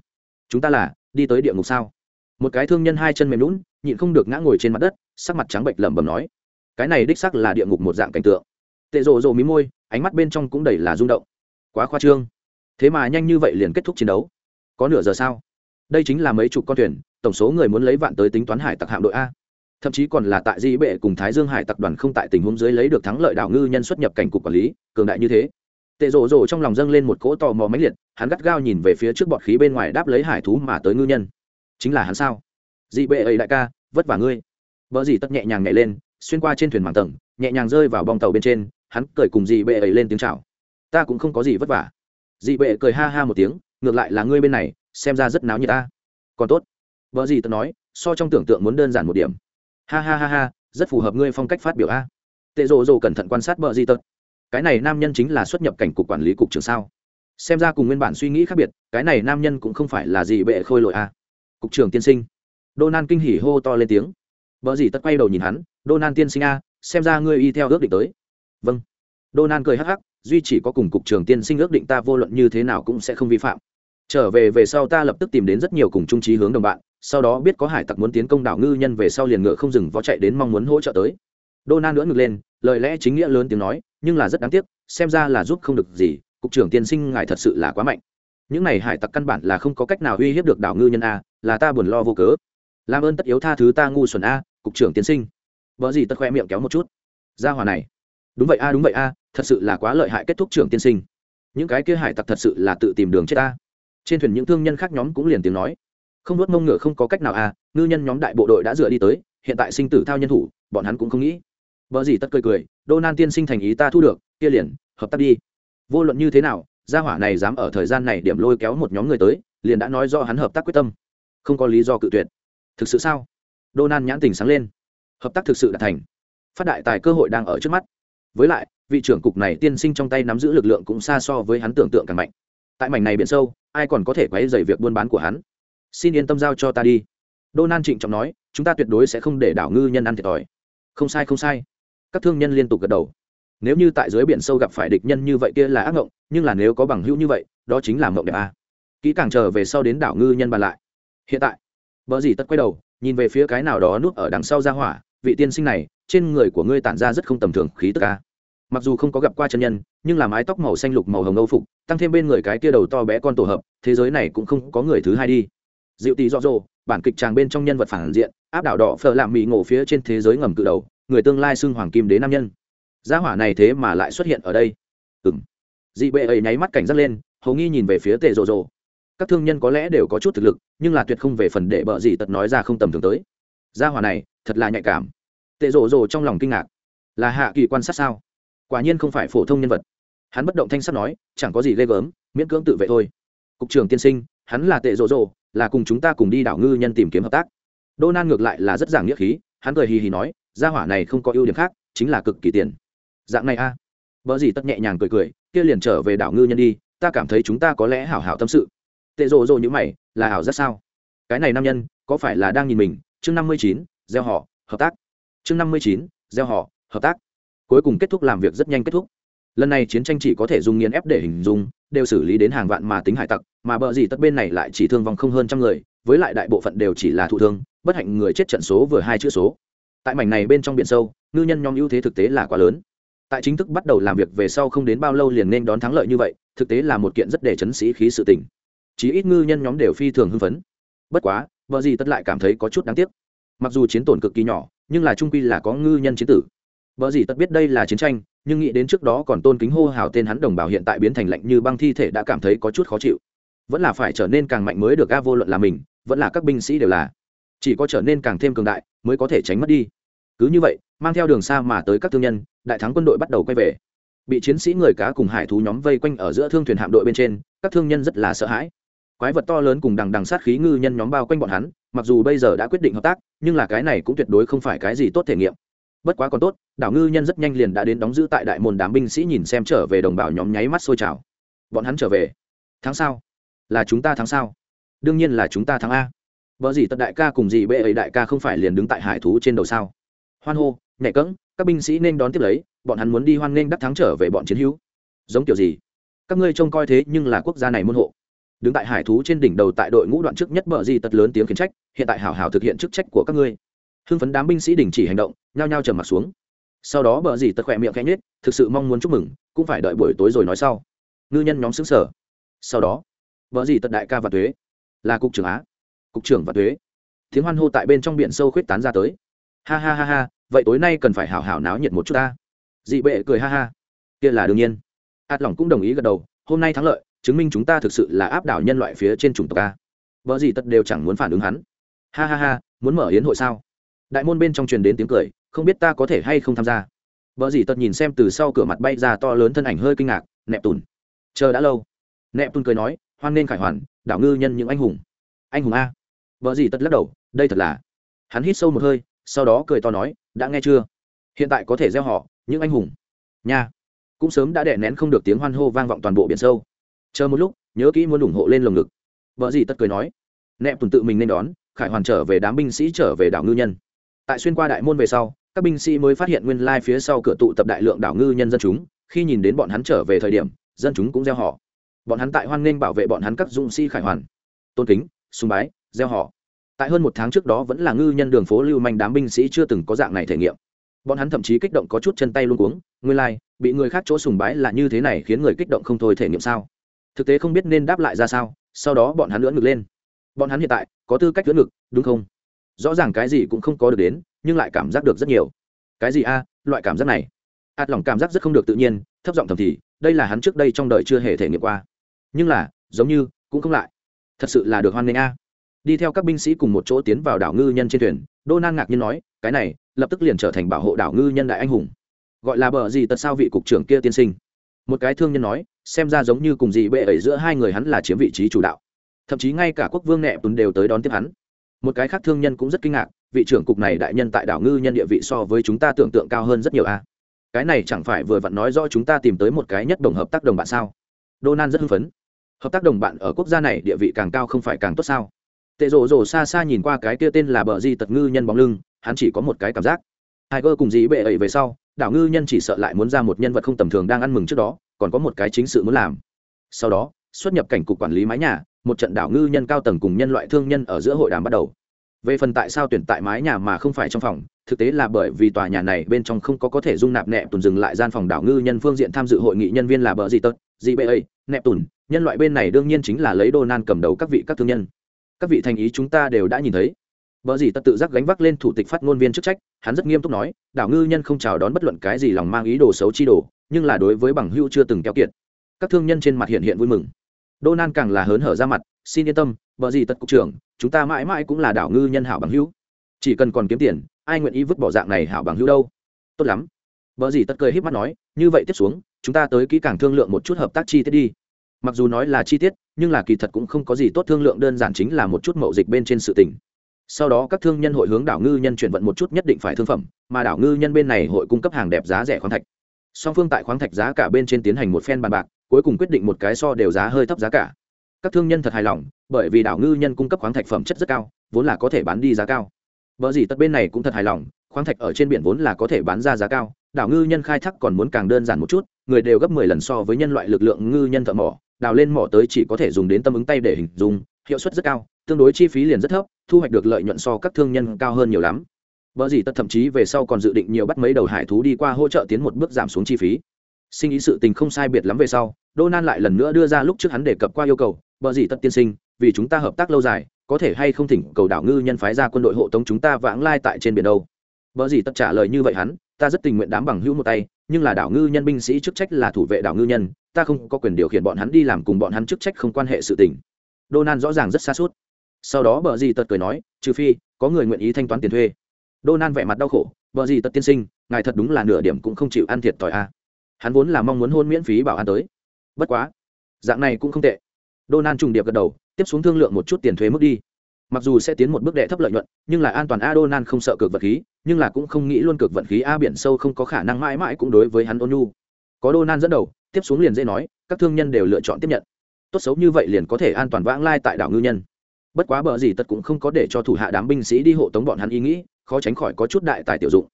Chúng ta là, đi tới địa ngục sao? Một cái thương nhân hai chân mềm lún nhịn không được ngã ngồi trên mặt đất, sắc mặt trắng bệnh lẩm bẩm nói. Cái này đích sắc là địa ngục một dạng cảnh tượng tệ rộ rộ mí môi, ánh mắt bên trong cũng đầy là rung động. Quá khoa trương. Thế mà nhanh như vậy liền kết thúc chiến đấu. Có nửa giờ sao? Đây chính là mấy chục con thuyền, tổng số người muốn lấy vạn tới tính toán hải tặc hạm đội a. Thậm chí còn là tại di bệ cùng thái dương hải tặc đoàn không tại tình huống dưới lấy được thắng lợi đảo ngư nhân xuất nhập cảnh cục quản lý, cường đại như thế. Tệ rộ rộ trong lòng dâng lên một cỗ tò mò mãnh liệt, hắn gắt gao nhìn về phía trước bọt khí bên ngoài đáp lấy hải thú mà tới ngư nhân. Chính là hắn sao? Dị bệ ấy đại ca, vất vả ngươi. Vợ gì tất nhẹ nhàng nhảy lên, xuyên qua trên thuyền mảng tầng, nhẹ nhàng rơi vào bong tàu bên trên hắn cười cùng dị bệ ấy lên tiếng chào. Ta cũng không có gì vất vả. Dị bệ cười ha ha một tiếng, ngược lại là ngươi bên này, xem ra rất náo như ta. Còn tốt. Vợ gì tớ nói, so trong tưởng tượng muốn đơn giản một điểm. Ha ha ha ha, rất phù hợp ngươi phong cách phát biểu a. Tệ rộ rộ cẩn thận quan sát vợ gì tật cái này nam nhân chính là xuất nhập cảnh cục quản lý cục trưởng sao? Xem ra cùng nguyên bản suy nghĩ khác biệt, cái này nam nhân cũng không phải là gì bệ khôi lội a. Cục trưởng tiên sinh. Đô nan kinh hỉ hô to lên tiếng. Vợ gì tất quay đầu nhìn hắn đô nan tiên sinh a, xem ra ngươi y theo ước định tới vâng. Đô nan cười hắc hắc, duy chỉ có cùng cục trường tiên sinh ước định ta vô luận như thế nào cũng sẽ không vi phạm. Trở về về sau ta lập tức tìm đến rất nhiều cùng trung trí hướng đồng bạn, sau đó biết có hải tặc muốn tiến công đảo ngư nhân về sau liền ngựa không dừng vó chạy đến mong muốn hỗ trợ tới. Đô nan nữa ngược lên, lời lẽ chính nghĩa lớn tiếng nói, nhưng là rất đáng tiếc, xem ra là giúp không được gì, cục trưởng tiên sinh ngài thật sự là quá mạnh. Những này hải tặc căn bản là không có cách nào uy hiếp được đảo ngư nhân a, là ta buồn lo vô cớ. Làm ơn tất yếu tha thứ ta ngu xuẩn a, cục trưởng tiên sinh. Vợ gì tất khoe miệng kéo một chút. Ra hòa này đúng vậy a, đúng vậy a, thật sự là quá lợi hại kết thúc trưởng tiên sinh. Những cái kia hải tặc thật sự là tự tìm đường chết ta. Trên thuyền những thương nhân khác nhóm cũng liền tiếng nói. Không đốt mông ngựa không có cách nào à ngư nhân nhóm đại bộ đội đã dựa đi tới, hiện tại sinh tử thao nhân thủ, bọn hắn cũng không nghĩ. Vợ gì tất cười cười, đô nan tiên sinh thành ý ta thu được, kia liền, hợp tác đi. Vô luận như thế nào, gia hỏa này dám ở thời gian này điểm lôi kéo một nhóm người tới, liền đã nói do hắn hợp tác quyết tâm. Không có lý do cự tuyệt. Thực sự sao? Đô nan nhãn tình sáng lên. Hợp tác thực sự đã thành. Phát đại tài cơ hội đang ở trước mắt với lại, vị trưởng cục này tiên sinh trong tay nắm giữ lực lượng cũng xa so với hắn tưởng tượng càng mạnh. Tại mảnh này biển sâu, ai còn có thể quấy dày việc buôn bán của hắn? Xin yên tâm giao cho ta đi. Đô nan trịnh trọng nói, chúng ta tuyệt đối sẽ không để đảo ngư nhân ăn thiệt thòi. Không sai không sai. Các thương nhân liên tục gật đầu. Nếu như tại dưới biển sâu gặp phải địch nhân như vậy kia là ác ngộng nhưng là nếu có bằng hữu như vậy, đó chính là mộng đẹp a. Kỹ càng chờ về sau đến đảo ngư nhân bàn lại. Hiện tại vợ gì tất quay đầu, nhìn về phía cái nào đó núp ở đằng sau ra hỏa, vị tiên sinh này trên người của ngươi tản ra rất không tầm thường khí tức ca mặc dù không có gặp qua chân nhân nhưng là mái tóc màu xanh lục màu hồng âu phục tăng thêm bên người cái kia đầu to bé con tổ hợp thế giới này cũng không có người thứ hai đi. Dịu tì dọ rồ, bản kịch tràng bên trong nhân vật phản diện áp đảo đỏ phở làm mì ngộ phía trên thế giới ngầm cự đầu người tương lai xưng hoàng kim đế nam nhân. Gia hỏa này thế mà lại xuất hiện ở đây. Ừ m dị bệ ấy nháy mắt cảnh giác lên hầu nghi nhìn về phía tệ rồ rồ các thương nhân có lẽ đều có chút thực lực nhưng là tuyệt không về phần để bợ gì tật nói ra không tầm thường tới. Gia hỏa này thật là nhạy cảm tệ rồ rồ trong lòng kinh ngạc. Là hạ kỳ quan sát sao? Quả nhiên không phải phổ thông nhân vật. Hắn bất động thanh sắt nói, chẳng có gì ghê gớm, miễn cưỡng tự vệ thôi. Cục trưởng tiên sinh, hắn là tệ rồ rồ là cùng chúng ta cùng đi đảo ngư nhân tìm kiếm hợp tác. Đô nan ngược lại là rất giảng nghĩa khí, hắn cười hì hì nói, gia hỏa này không có ưu điểm khác, chính là cực kỳ tiền dạng này a. À. vợ gì tất nhẹ nhàng cười cười, kia liền trở về đảo ngư nhân đi, ta cảm thấy chúng ta có lẽ hảo hảo tâm sự. Tệ rồ rồ như mày, là hảo rất sao? Cái này nam nhân, có phải là đang nhìn mình? Chương năm mươi chín, gieo họ, hợp tác chương năm mươi chín, gieo họ, hợp tác. Cuối cùng kết thúc làm việc rất nhanh kết thúc. Lần này chiến tranh chỉ có thể dùng nghiền ép để hình dung, đều xử lý đến hàng vạn mà tính hải tặc, mà bờ gì tất bên này lại chỉ thương vong không hơn trăm người, với lại đại bộ phận đều chỉ là thụ thương, bất hạnh người chết trận số vừa hai chữ số. Tại mảnh này bên trong biển sâu, ngư nhân nhóm ưu thế thực tế là quá lớn. Tại chính thức bắt đầu làm việc về sau không đến bao lâu liền nên đón thắng lợi như vậy, thực tế là một kiện rất để chấn sĩ khí sự tình. Chí ít ngư nhân nhóm đều phi thường hưng phấn. Bất quá vợ gì tất lại cảm thấy có chút đáng tiếc. Mặc dù chiến tổn cực kỳ nhỏ nhưng là trung quy là có ngư nhân chiến tử. Vợ gì tất biết đây là chiến tranh, nhưng nghĩ đến trước đó còn tôn kính hô hào tên hắn đồng bào hiện tại biến thành lạnh như băng thi thể đã cảm thấy có chút khó chịu. Vẫn là phải trở nên càng mạnh mới được a, vô luận là mình, vẫn là các binh sĩ đều là. Chỉ có trở nên càng thêm cường đại mới có thể tránh mất đi. Cứ như vậy, mang theo đường xa mà tới các thương nhân, đại thắng quân đội bắt đầu quay về. Bị chiến sĩ người cá cùng hải thú nhóm vây quanh ở giữa thương thuyền hạm đội bên trên, các thương nhân rất là sợ hãi. Quái vật to lớn cùng đằng đằng sát khí ngư nhân nhóm bao quanh bọn hắn mặc dù bây giờ đã quyết định hợp tác, nhưng là cái này cũng tuyệt đối không phải cái gì tốt thể nghiệm. Bất quá còn tốt, đảo ngư nhân rất nhanh liền đã đến đóng giữ tại đại môn đám binh sĩ nhìn xem trở về đồng bào nhóm nháy mắt sôi trào. Bọn hắn trở về. Tháng sau là chúng ta tháng sau đương nhiên là chúng ta tháng a. Vợ gì tật đại ca cùng gì bệ ấy đại ca không phải liền đứng tại hải thú trên đầu sao? Hoan hô nhẹ cẫng, các binh sĩ nên đón tiếp lấy, bọn hắn muốn đi hoan nghênh đắc thắng trở về bọn chiến hữu. Giống kiểu gì? Các ngươi trông coi thế nhưng là quốc gia này môn hộ đứng tại hải thú trên đỉnh đầu tại đội ngũ đoạn trước nhất bờ gì tật lớn tiếng khiển trách, hiện tại hảo hảo thực hiện chức trách của các ngươi. Hưng phấn đám binh sĩ đình chỉ hành động, nhao nhao trầm mặt xuống. Sau đó bờ gì tật khỏe miệng khẽ nhết thực sự mong muốn chúc mừng, cũng phải đợi buổi tối rồi nói sau. Ngư nhân nhóm xứng sở sau đó, bờ gì tật đại ca và thuế, là cục trưởng á, cục trưởng và thuế. Tiếng hoan hô tại bên trong biển sâu khuyết tán ra tới. Ha ha ha ha, vậy tối nay cần phải hảo hảo náo nhiệt một chút ta. Dị bệ cười ha ha. Kia là đương nhiên. Hạt lỏng cũng đồng ý gật đầu, hôm nay thắng lợi chứng minh chúng ta thực sự là áp đảo nhân loại phía trên chủng tộc a. Vợ gì tất đều chẳng muốn phản ứng hắn. Ha ha ha, muốn mở yến hội sao? Đại môn bên trong truyền đến tiếng cười, không biết ta có thể hay không tham gia. Vợ gì tất nhìn xem từ sau cửa mặt bay ra to lớn thân ảnh hơi kinh ngạc nẹp tùn. Chờ đã lâu. Nẹp tùn cười nói, hoan nên khải hoàn, đảo ngư nhân những anh hùng. Anh hùng a. Vợ gì tất lắc đầu, đây thật là. Hắn hít sâu một hơi, sau đó cười to nói, đã nghe chưa? Hiện tại có thể gieo họ, những anh hùng. Nha. Cũng sớm đã đè nén không được tiếng hoan hô vang vọng toàn bộ biển sâu chờ một lúc nhớ kỹ muốn ủng hộ lên lồng ngực. Vợ gì tất cười nói. Nẹp tuần tự mình nên đón khải hoàn trở về đám binh sĩ trở về đảo ngư nhân. Tại xuyên qua đại môn về sau các binh sĩ mới phát hiện nguyên lai phía sau cửa tụ tập đại lượng đảo ngư nhân dân chúng. Khi nhìn đến bọn hắn trở về thời điểm dân chúng cũng gieo họ. Bọn hắn tại hoan nghênh bảo vệ bọn hắn các dũng sĩ khải hoàn. Tôn kính sùng bái gieo họ. Tại hơn một tháng trước đó vẫn là ngư nhân đường phố lưu manh đám binh sĩ chưa từng có dạng này thể nghiệm. Bọn hắn thậm chí kích động có chút chân tay luôn cuống. Nguyên lai、like, bị người khác chỗ sùng bái là như thế này khiến người kích động không thôi thể nghiệm sao? Thực tế không biết nên đáp lại ra sao, sau đó bọn hắn lưỡn ngực lên. Bọn hắn hiện tại có tư cách lưỡn ngực, đúng không? Rõ ràng cái gì cũng không có được đến, nhưng lại cảm giác được rất nhiều. Cái gì a? Loại cảm giác này. Ạt lòng cảm giác rất không được tự nhiên, thấp giọng thầm thì, đây là hắn trước đây trong đời chưa hề thể nghiệm qua. Nhưng là, giống như, cũng không lại. Thật sự là được hoan nghênh a. Đi theo các binh sĩ cùng một chỗ tiến vào đảo ngư nhân trên thuyền, đô nan ngạc nhiên nói, cái này, lập tức liền trở thành bảo hộ đảo ngư nhân đại anh hùng. Gọi là bờ gì tật sao vị cục trưởng kia tiên sinh. Một cái thương nhân nói xem ra giống như cùng gì bệ ấy giữa hai người hắn là chiếm vị trí chủ đạo. Thậm chí ngay cả quốc vương nẹ tuấn đều tới đón tiếp hắn. Một cái khác thương nhân cũng rất kinh ngạc, vị trưởng cục này đại nhân tại đảo ngư nhân địa vị so với chúng ta tưởng tượng cao hơn rất nhiều a. Cái này chẳng phải vừa vặn nói rõ chúng ta tìm tới một cái nhất đồng hợp tác đồng bạn sao? Donan rất hưng phấn. Hợp tác đồng bạn ở quốc gia này địa vị càng cao không phải càng tốt sao? Tệ rồ rồ xa xa nhìn qua cái kia tên là bờ di tật ngư nhân bóng lưng, hắn chỉ có một cái cảm giác. Hai cơ cùng dĩ bệ ấy về sau, đảo ngư nhân chỉ sợ lại muốn ra một nhân vật không tầm thường đang ăn mừng trước đó còn có một cái chính sự muốn làm. Sau đó xuất nhập cảnh cục quản lý mái nhà một trận đảo ngư nhân cao tầng cùng nhân loại thương nhân ở giữa hội đàm bắt đầu. Về phần tại sao tuyển tại mái nhà mà không phải trong phòng thực tế là bởi vì tòa nhà này bên trong không có có thể dung nạp nẹp tùn dừng lại gian phòng đảo ngư nhân phương diện tham dự hội nghị nhân viên là bờ gì tốt, gì bê ấy nẹp tùn nhân loại bên này đương nhiên chính là lấy đô nan cầm đầu các vị các thương nhân. Các vị thành ý chúng ta đều đã nhìn thấy. Bở gì tất tự giác gánh vác lên thủ tịch phát ngôn viên chức trách hắn rất nghiêm túc nói đảo ngư nhân không chào đón bất luận cái gì lòng mang ý đồ xấu chi đồ nhưng là đối với bằng hưu chưa từng keo kiệt. Các thương nhân trên mặt hiện hiện vui mừng. Đô nan càng là hớn hở ra mặt, xin yên tâm vợ gì tật cục trưởng, chúng ta mãi mãi cũng là đảo ngư nhân hảo bằng hữu. Chỉ cần còn kiếm tiền, ai nguyện ý vứt bỏ dạng này hảo bằng hữu đâu? Tốt lắm. Vợ gì tất cười híp mắt nói, như vậy tiếp xuống, chúng ta tới kỹ càng thương lượng một chút hợp tác chi tiết đi. Mặc dù nói là chi tiết, nhưng là kỳ thật cũng không có gì tốt thương lượng, đơn giản chính là một chút mậu dịch bên trên sự tình. Sau đó các thương nhân hội hướng đảo ngư nhân chuyển vận một chút nhất định phải thương phẩm, mà đảo ngư nhân bên này hội cung cấp hàng đẹp giá rẻ khoáng thạch song phương tại khoáng thạch giá cả bên trên tiến hành một phen bàn bạc, cuối cùng quyết định một cái so đều giá hơi thấp giá cả. Các thương nhân thật hài lòng, bởi vì đảo ngư nhân cung cấp khoáng thạch phẩm chất rất cao, vốn là có thể bán đi giá cao. Vợ gì tất bên này cũng thật hài lòng, khoáng thạch ở trên biển vốn là có thể bán ra giá cao, đảo ngư nhân khai thác còn muốn càng đơn giản một chút, người đều gấp mười lần so với nhân loại lực lượng ngư nhân thợ mỏ, đào lên mỏ tới chỉ có thể dùng đến tâm ứng tay để hình dung, hiệu suất rất cao, tương đối chi phí liền rất thấp, thu hoạch được lợi nhuận so các thương nhân cao hơn nhiều lắm vợ gì tất thậm chí về sau còn dự định nhiều bắt mấy đầu hải thú đi qua hỗ trợ tiến một bước giảm xuống chi phí. Sinh ý sự tình không sai biệt lắm về sau Donan lại lần nữa đưa ra lúc trước hắn đề cập qua yêu cầu vợ gì tất tiên sinh, vì chúng ta hợp tác lâu dài, có thể hay không thỉnh cầu đảo ngư nhân phái ra quân đội hộ tống chúng ta vãng lai tại trên biển đâu? Vợ gì tất trả lời như vậy hắn, ta rất tình nguyện đám bằng hữu một tay, nhưng là đảo ngư nhân binh sĩ chức trách là thủ vệ đảo ngư nhân, ta không có quyền điều khiển bọn hắn đi làm cùng bọn hắn chức trách không quan hệ sự tình. Donan rõ ràng rất xa suốt. Sau đó bờ gì tật cười nói, trừ phi, có người nguyện ý thanh toán tiền thuê. Donan vẻ mặt đau khổ bờ gì tật tiên sinh, ngài thật đúng là nửa điểm cũng không chịu ăn thiệt thòi a. Hắn vốn là mong muốn hôn miễn phí bảo an tới. Bất quá, dạng này cũng không tệ. Donan trùng điệp gật đầu, tiếp xuống thương lượng một chút tiền thuế mức đi. Mặc dù sẽ tiến một bước đệ thấp lợi nhuận, nhưng là an toàn a Donan không sợ cược vật khí, nhưng là cũng không nghĩ luôn cược vận khí a, biển sâu không có khả năng mãi mãi cũng đối với hắn ôn nhu. Có Donan dẫn đầu, tiếp xuống liền dễ nói, các thương nhân đều lựa chọn tiếp nhận. Tốt xấu như vậy liền có thể an toàn vãng lai tại đảo ngư nhân. Bất quá bờ gì tất cũng không có để cho thủ hạ đám binh sĩ đi hộ tống bọn hắn ý nghĩ khó tránh khỏi có chút đại tài tiểu dụng.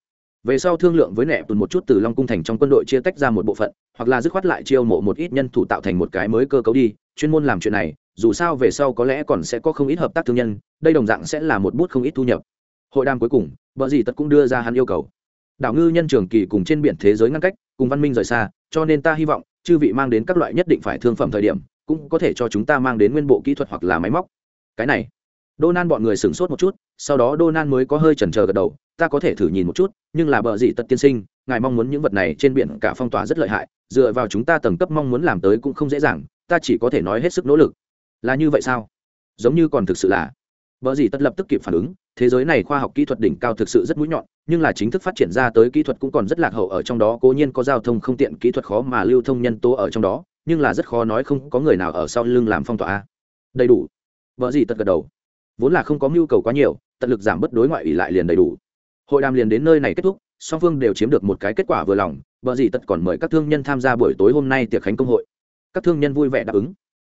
Về sau thương lượng với nẹ tùn một chút từ long cung thành trong quân đội chia tách ra một bộ phận, hoặc là dứt khoát lại chiêu mộ một ít nhân thủ tạo thành một cái mới cơ cấu đi, chuyên môn làm chuyện này, dù sao về sau có lẽ còn sẽ có không ít hợp tác thương nhân, đây đồng dạng sẽ là một bút không ít thu nhập. Hội đàm cuối cùng, vợ gì tất cũng đưa ra hắn yêu cầu. Đảo ngư nhân trường kỳ cùng trên biển thế giới ngăn cách, cùng văn minh rời xa, cho nên ta hy vọng, chư vị mang đến các loại nhất định phải thương phẩm thời điểm, cũng có thể cho chúng ta mang đến nguyên bộ kỹ thuật hoặc là máy móc. Cái này Donan bọn người sửng sốt một chút, sau đó Donan mới có hơi chần chờ gật đầu, ta có thể thử nhìn một chút, nhưng là bờ gì tật tiên sinh, ngài mong muốn những vật này trên biển cả phong tỏa rất lợi hại, dựa vào chúng ta tầng cấp mong muốn làm tới cũng không dễ dàng, ta chỉ có thể nói hết sức nỗ lực. Là như vậy sao? Giống như còn thực sự là. Bờ gì tất lập tức kịp phản ứng, thế giới này khoa học kỹ thuật đỉnh cao thực sự rất mũi nhọn, nhưng là chính thức phát triển ra tới kỹ thuật cũng còn rất lạc hậu ở trong đó, cố nhiên có giao thông không tiện kỹ thuật khó mà lưu thông nhân tố ở trong đó, nhưng là rất khó nói không có người nào ở sau lưng làm phong tỏa đầy đủ Bờ gì tật gật đầu vốn là không có mưu cầu quá nhiều, tận lực giảm bớt đối ngoại ủy lại liền đầy đủ. Hội đàm liền đến nơi này kết thúc, song phương đều chiếm được một cái kết quả vừa lòng vợ dì tật còn mời các thương nhân tham gia buổi tối hôm nay tiệc khánh công hội. Các thương nhân vui vẻ đáp ứng.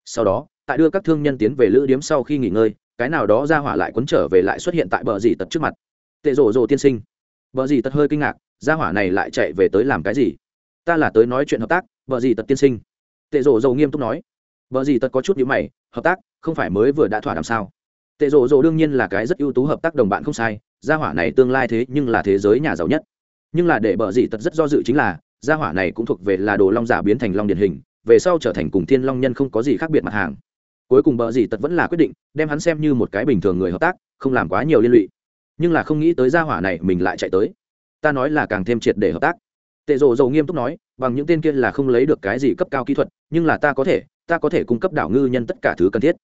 Sau đó, tại đưa các thương nhân tiến về lữ điếm sau khi nghỉ ngơi, cái nào đó ra hỏa lại quấn trở về lại xuất hiện tại bờ dì tật trước mặt. Tệ rổ rổ tiên sinh. Bờ dì tật hơi kinh ngạc, ra hỏa này lại chạy về tới làm cái gì? Ta là tới nói chuyện hợp tác, bờ dì tật tiên sinh. Tệ rổ rổ nghiêm túc nói. Bờ dì tật có chút nhữ mày, hợp tác, không phải mới vừa đã thỏa đàm sao? Tệ rộ rộ đương nhiên là cái rất ưu tú hợp tác đồng bạn không sai, gia hỏa này tương lai thế nhưng là thế giới nhà giàu nhất. Nhưng là để bờ dị tật rất do dự chính là, gia hỏa này cũng thuộc về là đồ long giả biến thành long điển hình, về sau trở thành cùng thiên long nhân không có gì khác biệt mặt hàng. Cuối cùng bờ dị tật vẫn là quyết định, đem hắn xem như một cái bình thường người hợp tác, không làm quá nhiều liên lụy. Nhưng là không nghĩ tới gia hỏa này mình lại chạy tới. Ta nói là càng thêm triệt để hợp tác. Tệ rộ dầu nghiêm túc nói, bằng những tên kia là không lấy được cái gì cấp cao kỹ thuật, nhưng là ta có thể, ta có thể cung cấp đảo ngư nhân tất cả thứ cần thiết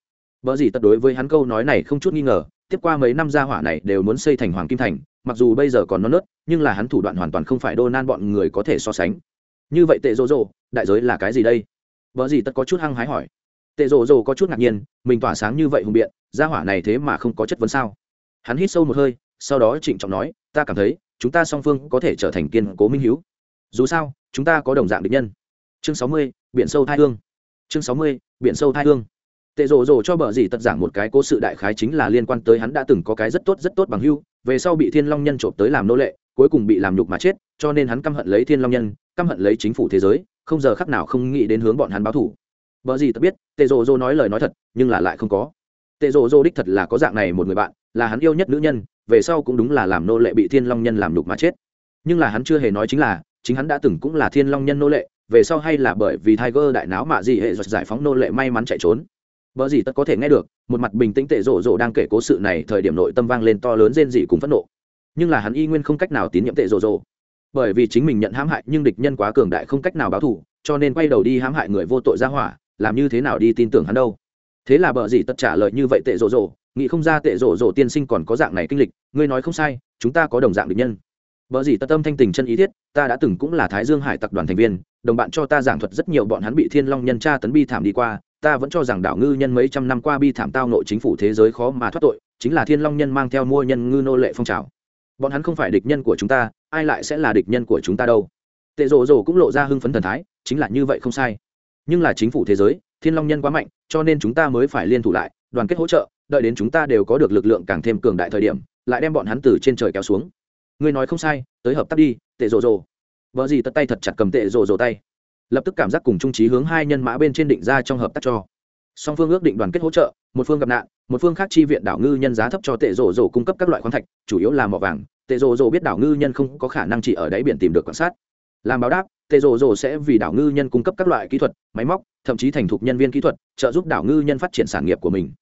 vợ gì tất đối với hắn câu nói này không chút nghi ngờ, tiếp qua mấy năm gia hỏa này đều muốn xây thành hoàng kim thành, mặc dù bây giờ còn non nớt, nhưng là hắn thủ đoạn hoàn toàn không phải đô nan bọn người có thể so sánh. Như vậy tệ rồ rồ đại giới là cái gì đây? Vợ gì tất có chút hăng hái hỏi. Tệ rồ rồ có chút ngạc nhiên, mình tỏa sáng như vậy hùng biện, gia hỏa này thế mà không có chất vấn sao? Hắn hít sâu một hơi, sau đó trịnh trọng nói, ta cảm thấy, chúng ta song phương có thể trở thành kiên cố minh hiếu. Dù sao, chúng ta có đồng dạng địch nhân. Chương sáu mươi, biển sâu thai hương. Chương sáu mươi, biển sâu thai hương tệ rồ rồ cho bờ dì tật giảng một cái cố sự đại khái chính là liên quan tới hắn đã từng có cái rất tốt rất tốt bằng hưu, về sau bị thiên long nhân trộm tới làm nô lệ, cuối cùng bị làm nhục mà chết, cho nên hắn căm hận lấy thiên long nhân, căm hận lấy chính phủ thế giới, không giờ khắc nào không nghĩ đến hướng bọn hắn báo thủ bờ dì tật biết, tệ rồ rồ nói lời nói thật, nhưng là lại không có. Tệ rồ rồ đích thật là có dạng này một người bạn, là hắn yêu nhất nữ nhân, về sau cũng đúng là làm nô lệ bị thiên long nhân làm nhục mà chết. Nhưng là hắn chưa hề nói chính là, chính hắn đã từng cũng là thiên long nhân nô lệ, về sau hay là bởi vì tiger đại náo mạ gì hệ giải phóng nô lệ may mắn chạy trốn. Bở gì tất có thể nghe được, một mặt bình tĩnh tệ rồ rồ đang kể cố sự này thời điểm nội tâm vang lên to lớn rên rỉ cùng phẫn nộ. Nhưng là hắn y nguyên không cách nào tín nhiệm tệ rồ rồ. bởi vì chính mình nhận hãm hại nhưng địch nhân quá cường đại không cách nào báo thù cho nên quay đầu đi hãm hại người vô tội ra hỏa làm như thế nào đi tin tưởng hắn đâu. Thế là bờ gì tất trả lời như vậy tệ rồ rồ, nghĩ không ra tệ rồ rồ tiên sinh còn có dạng này kinh lịch ngươi nói không sai chúng ta có đồng dạng địch nhân. Bờ gì tất tâm thanh tình chân ý thiết ta đã từng cũng là thái dương hải tập đoàn thành viên đồng bạn cho ta giảng thuật rất nhiều bọn hắn bị thiên long nhân tra tấn bi thảm đi qua ta vẫn cho rằng đảo ngư nhân mấy trăm năm qua bi thảm tao nội chính phủ thế giới khó mà thoát tội, chính là thiên long nhân mang theo mua nhân ngư nô lệ phong trào. Bọn hắn không phải địch nhân của chúng ta, ai lại sẽ là địch nhân của chúng ta đâu? Tệ rồ rồ cũng lộ ra hưng phấn thần thái, chính là như vậy không sai. Nhưng là chính phủ thế giới, thiên long nhân quá mạnh, cho nên chúng ta mới phải liên thủ lại, đoàn kết hỗ trợ, đợi đến chúng ta đều có được lực lượng càng thêm cường đại thời điểm, lại đem bọn hắn từ trên trời kéo xuống. Ngươi nói không sai, tới hợp tác đi, tệ rồ rồ. Vợ gì tất tay thật chặt cầm tệ rồ rồ tay lập tức cảm giác cùng trung trí hướng hai nhân mã bên trên định ra trong hợp tác cho. Song phương ước định đoàn kết hỗ trợ, một phương gặp nạn, một phương khác chi viện đảo ngư nhân giá thấp cho tệ rổ rổ cung cấp các loại khoáng thạch, chủ yếu là mỏ vàng. Tệ rổ rổ biết đảo ngư nhân không có khả năng chỉ ở đáy biển tìm được quan sát. Làm báo đáp, tệ rổ rổ sẽ vì đảo ngư nhân cung cấp các loại kỹ thuật, máy móc, thậm chí thành thục nhân viên kỹ thuật, trợ giúp đảo ngư nhân phát triển sản nghiệp của mình.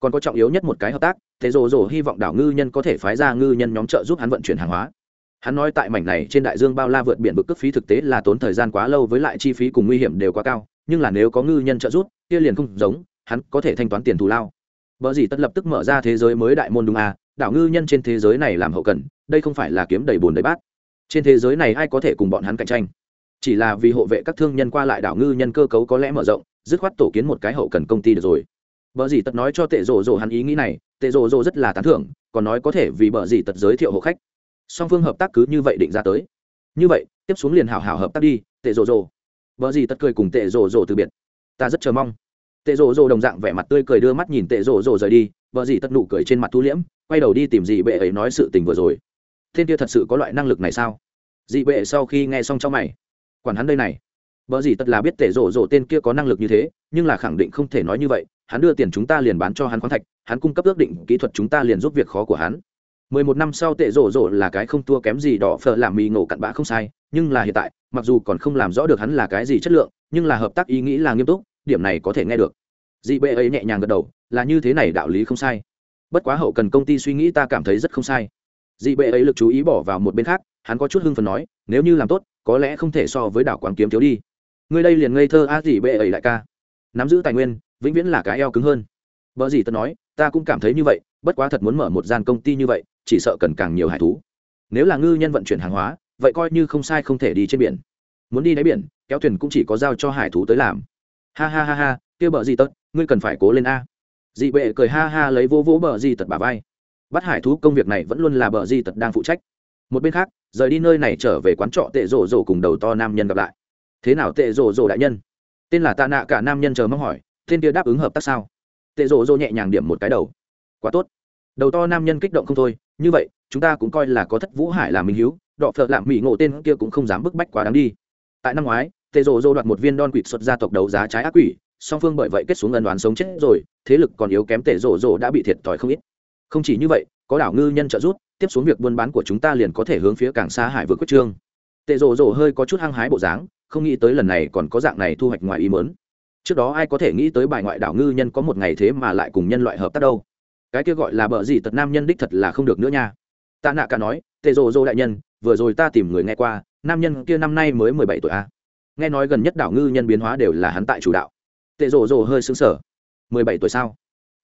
Còn có trọng yếu nhất một cái hợp tác, tệ rổ rổ hy vọng đảo ngư nhân có thể phái ra ngư nhân nhóm trợ giúp hắn vận chuyển hàng hóa hắn nói tại mảnh này trên đại dương bao la vượt biển vực cước phí thực tế là tốn thời gian quá lâu với lại chi phí cùng nguy hiểm đều quá cao nhưng là nếu có ngư nhân trợ giúp kia liền không giống hắn có thể thanh toán tiền thù lao Bở gì tất lập tức mở ra thế giới mới đại môn đúng à, đảo ngư nhân trên thế giới này làm hậu cần, đây không phải là kiếm đầy bùn đầy bát. Trên thế giới này ai có thể cùng bọn hắn cạnh tranh? Chỉ là vì hộ vệ các thương nhân qua lại đảo ngư nhân cơ cấu có lẽ mở rộng, dứt khoát tổ kiến một cái hậu cần công ty được rồi. Bở gì tất nói cho Tệ Dụ Dụ hắn ý nghĩ này, Tệ Dụ Dụ rất là tán thưởng, còn nói có thể vì bở gì tất giới thiệu hộ khách. Song phương hợp tác cứ như vậy định ra tới. Như vậy, tiếp xuống liền hảo hảo hợp tác đi, Tệ rồ rồ. Vợ gì tất cười cùng Tệ rồ rồ từ biệt. Ta rất chờ mong. Tệ rồ rồ đồng dạng vẻ mặt tươi cười đưa mắt nhìn tệ rồ rồ rời đi vợ dì tất nụ cười trên mặt thu liễm quay đầu đi tìm dì bệ ấy nói sự tình vừa rồi. Thiên kia thật sự có loại năng lực này sao? Dì bệ sau khi nghe xong trong mày. Quản hắn đây này. Vợ dì tất là biết tệ rồ rồ tên kia có năng lực như thế nhưng là khẳng định không thể nói như vậy hắn đưa tiền chúng ta liền bán cho hắn khoáng thạch hắn cung cấp ước định kỹ thuật chúng ta liền giúp việc khó của hắn mười một năm sau tệ rổ rổ là cái không thua kém gì đỏ phở làm mì ngộ cặn bã không sai, nhưng là hiện tại, mặc dù còn không làm rõ được hắn là cái gì chất lượng, nhưng là hợp tác ý nghĩ là nghiêm túc, điểm này có thể nghe được. Dị bệ ấy nhẹ nhàng gật đầu, là như thế này đạo lý không sai. Bất quá hậu cần công ty suy nghĩ ta cảm thấy rất không sai. Dị bệ ấy lực chú ý bỏ vào một bên khác, hắn có chút hưng phần nói, nếu như làm tốt, có lẽ không thể so với đảo quán kiếm thiếu đi. Người đây liền ngây thơ a, dị bệ ấy đại ca. Nắm giữ tài nguyên, vĩnh viễn là cái eo cứng hơn. Vợ gì tớ nói, ta cũng cảm thấy như vậy, bất quá thật muốn mở một gian công ty như vậy chỉ sợ cần càng nhiều hải thú. Nếu là ngư nhân vận chuyển hàng hóa, vậy coi như không sai không thể đi trên biển. Muốn đi đáy biển, kéo thuyền cũng chỉ có giao cho hải thú tới làm. Ha ha ha ha, kia bờ gì tật, ngươi cần phải cố lên a. Dị bệ cười ha ha lấy vô vỗ bờ gì tật bà vai. Bắt hải thú công việc này vẫn luôn là bờ di tật đang phụ trách. Một bên khác, rời đi nơi này trở về quán trọ tệ rổ rổ cùng đầu to nam nhân gặp lại. Thế nào tệ rổ rổ đại nhân? Tên là tạ nạ cả nam nhân chờ mong hỏi, tên kia đáp ứng hợp tác sao? Tệ rổ rổ nhẹ nhàng điểm một cái đầu. Quá tốt. Đầu to nam nhân kích động không thôi như vậy, chúng ta cũng coi là có thất vũ hải là minh hiếu, đọ phợ lạm mỹ ngộ tên kia cũng không dám bức bách quá đáng đi. Tại năm ngoái tê rổ dô đoạt một viên đon quỵt xuất gia tộc đấu giá trái ác quỷ, song phương bởi vậy kết xuống ân đoán sống chết rồi, thế lực còn yếu kém tệ rổ rổ đã bị thiệt thòi không ít. Không chỉ như vậy, có đảo ngư nhân trợ giúp, tiếp xuống việc buôn bán của chúng ta liền có thể hướng phía cảng xa hải vượt quyết trương. Tệ rổ rổ hơi có chút hăng hái bộ dáng, không nghĩ tới lần này còn có dạng này thu hoạch ngoài ý mớn trước đó ai có thể nghĩ tới bài ngoại đảo ngư nhân có một ngày thế mà lại cùng nhân loại hợp tác đâu? Cái kia gọi là bợ gì tật nam nhân đích thật là không được nữa nha. Tạ nạ cả nói tệ rồ rổ đại nhân, vừa rồi ta tìm người nghe qua, nam nhân kia năm nay mới mười bảy tuổi a. Nghe nói gần nhất đảo ngư nhân biến hóa đều là hắn tại chủ đạo. Tệ rồ rồ hơi xứng sở mười bảy tuổi sao?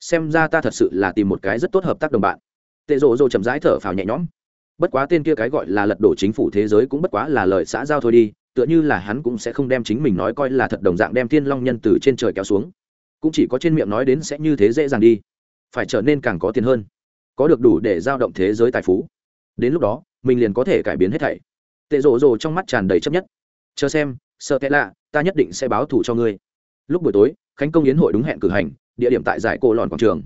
Xem ra ta thật sự là tìm một cái rất tốt hợp tác đồng bạn. Tệ rồ rồ chậm rãi thở phào nhẹ nhõm. Bất quá tên kia cái gọi là lật đổ chính phủ thế giới cũng bất quá là lời xã giao thôi đi, tựa như là hắn cũng sẽ không đem chính mình nói coi là thật đồng dạng đem thiên long nhân từ trên trời kéo xuống. Cũng chỉ có trên miệng nói đến sẽ như thế dễ dàng đi phải trở nên càng có tiền hơn. Có được đủ để giao động thế giới tài phú. Đến lúc đó, mình liền có thể cải biến hết thảy. Tệ rồ rồ trong mắt tràn đầy chấp nhất. Chờ xem, sợ tệ lạ, ta nhất định sẽ báo thù cho ngươi. Lúc buổi tối, khánh công yến hội đúng hẹn cử hành, địa điểm tại giải cô lòn quảng trường.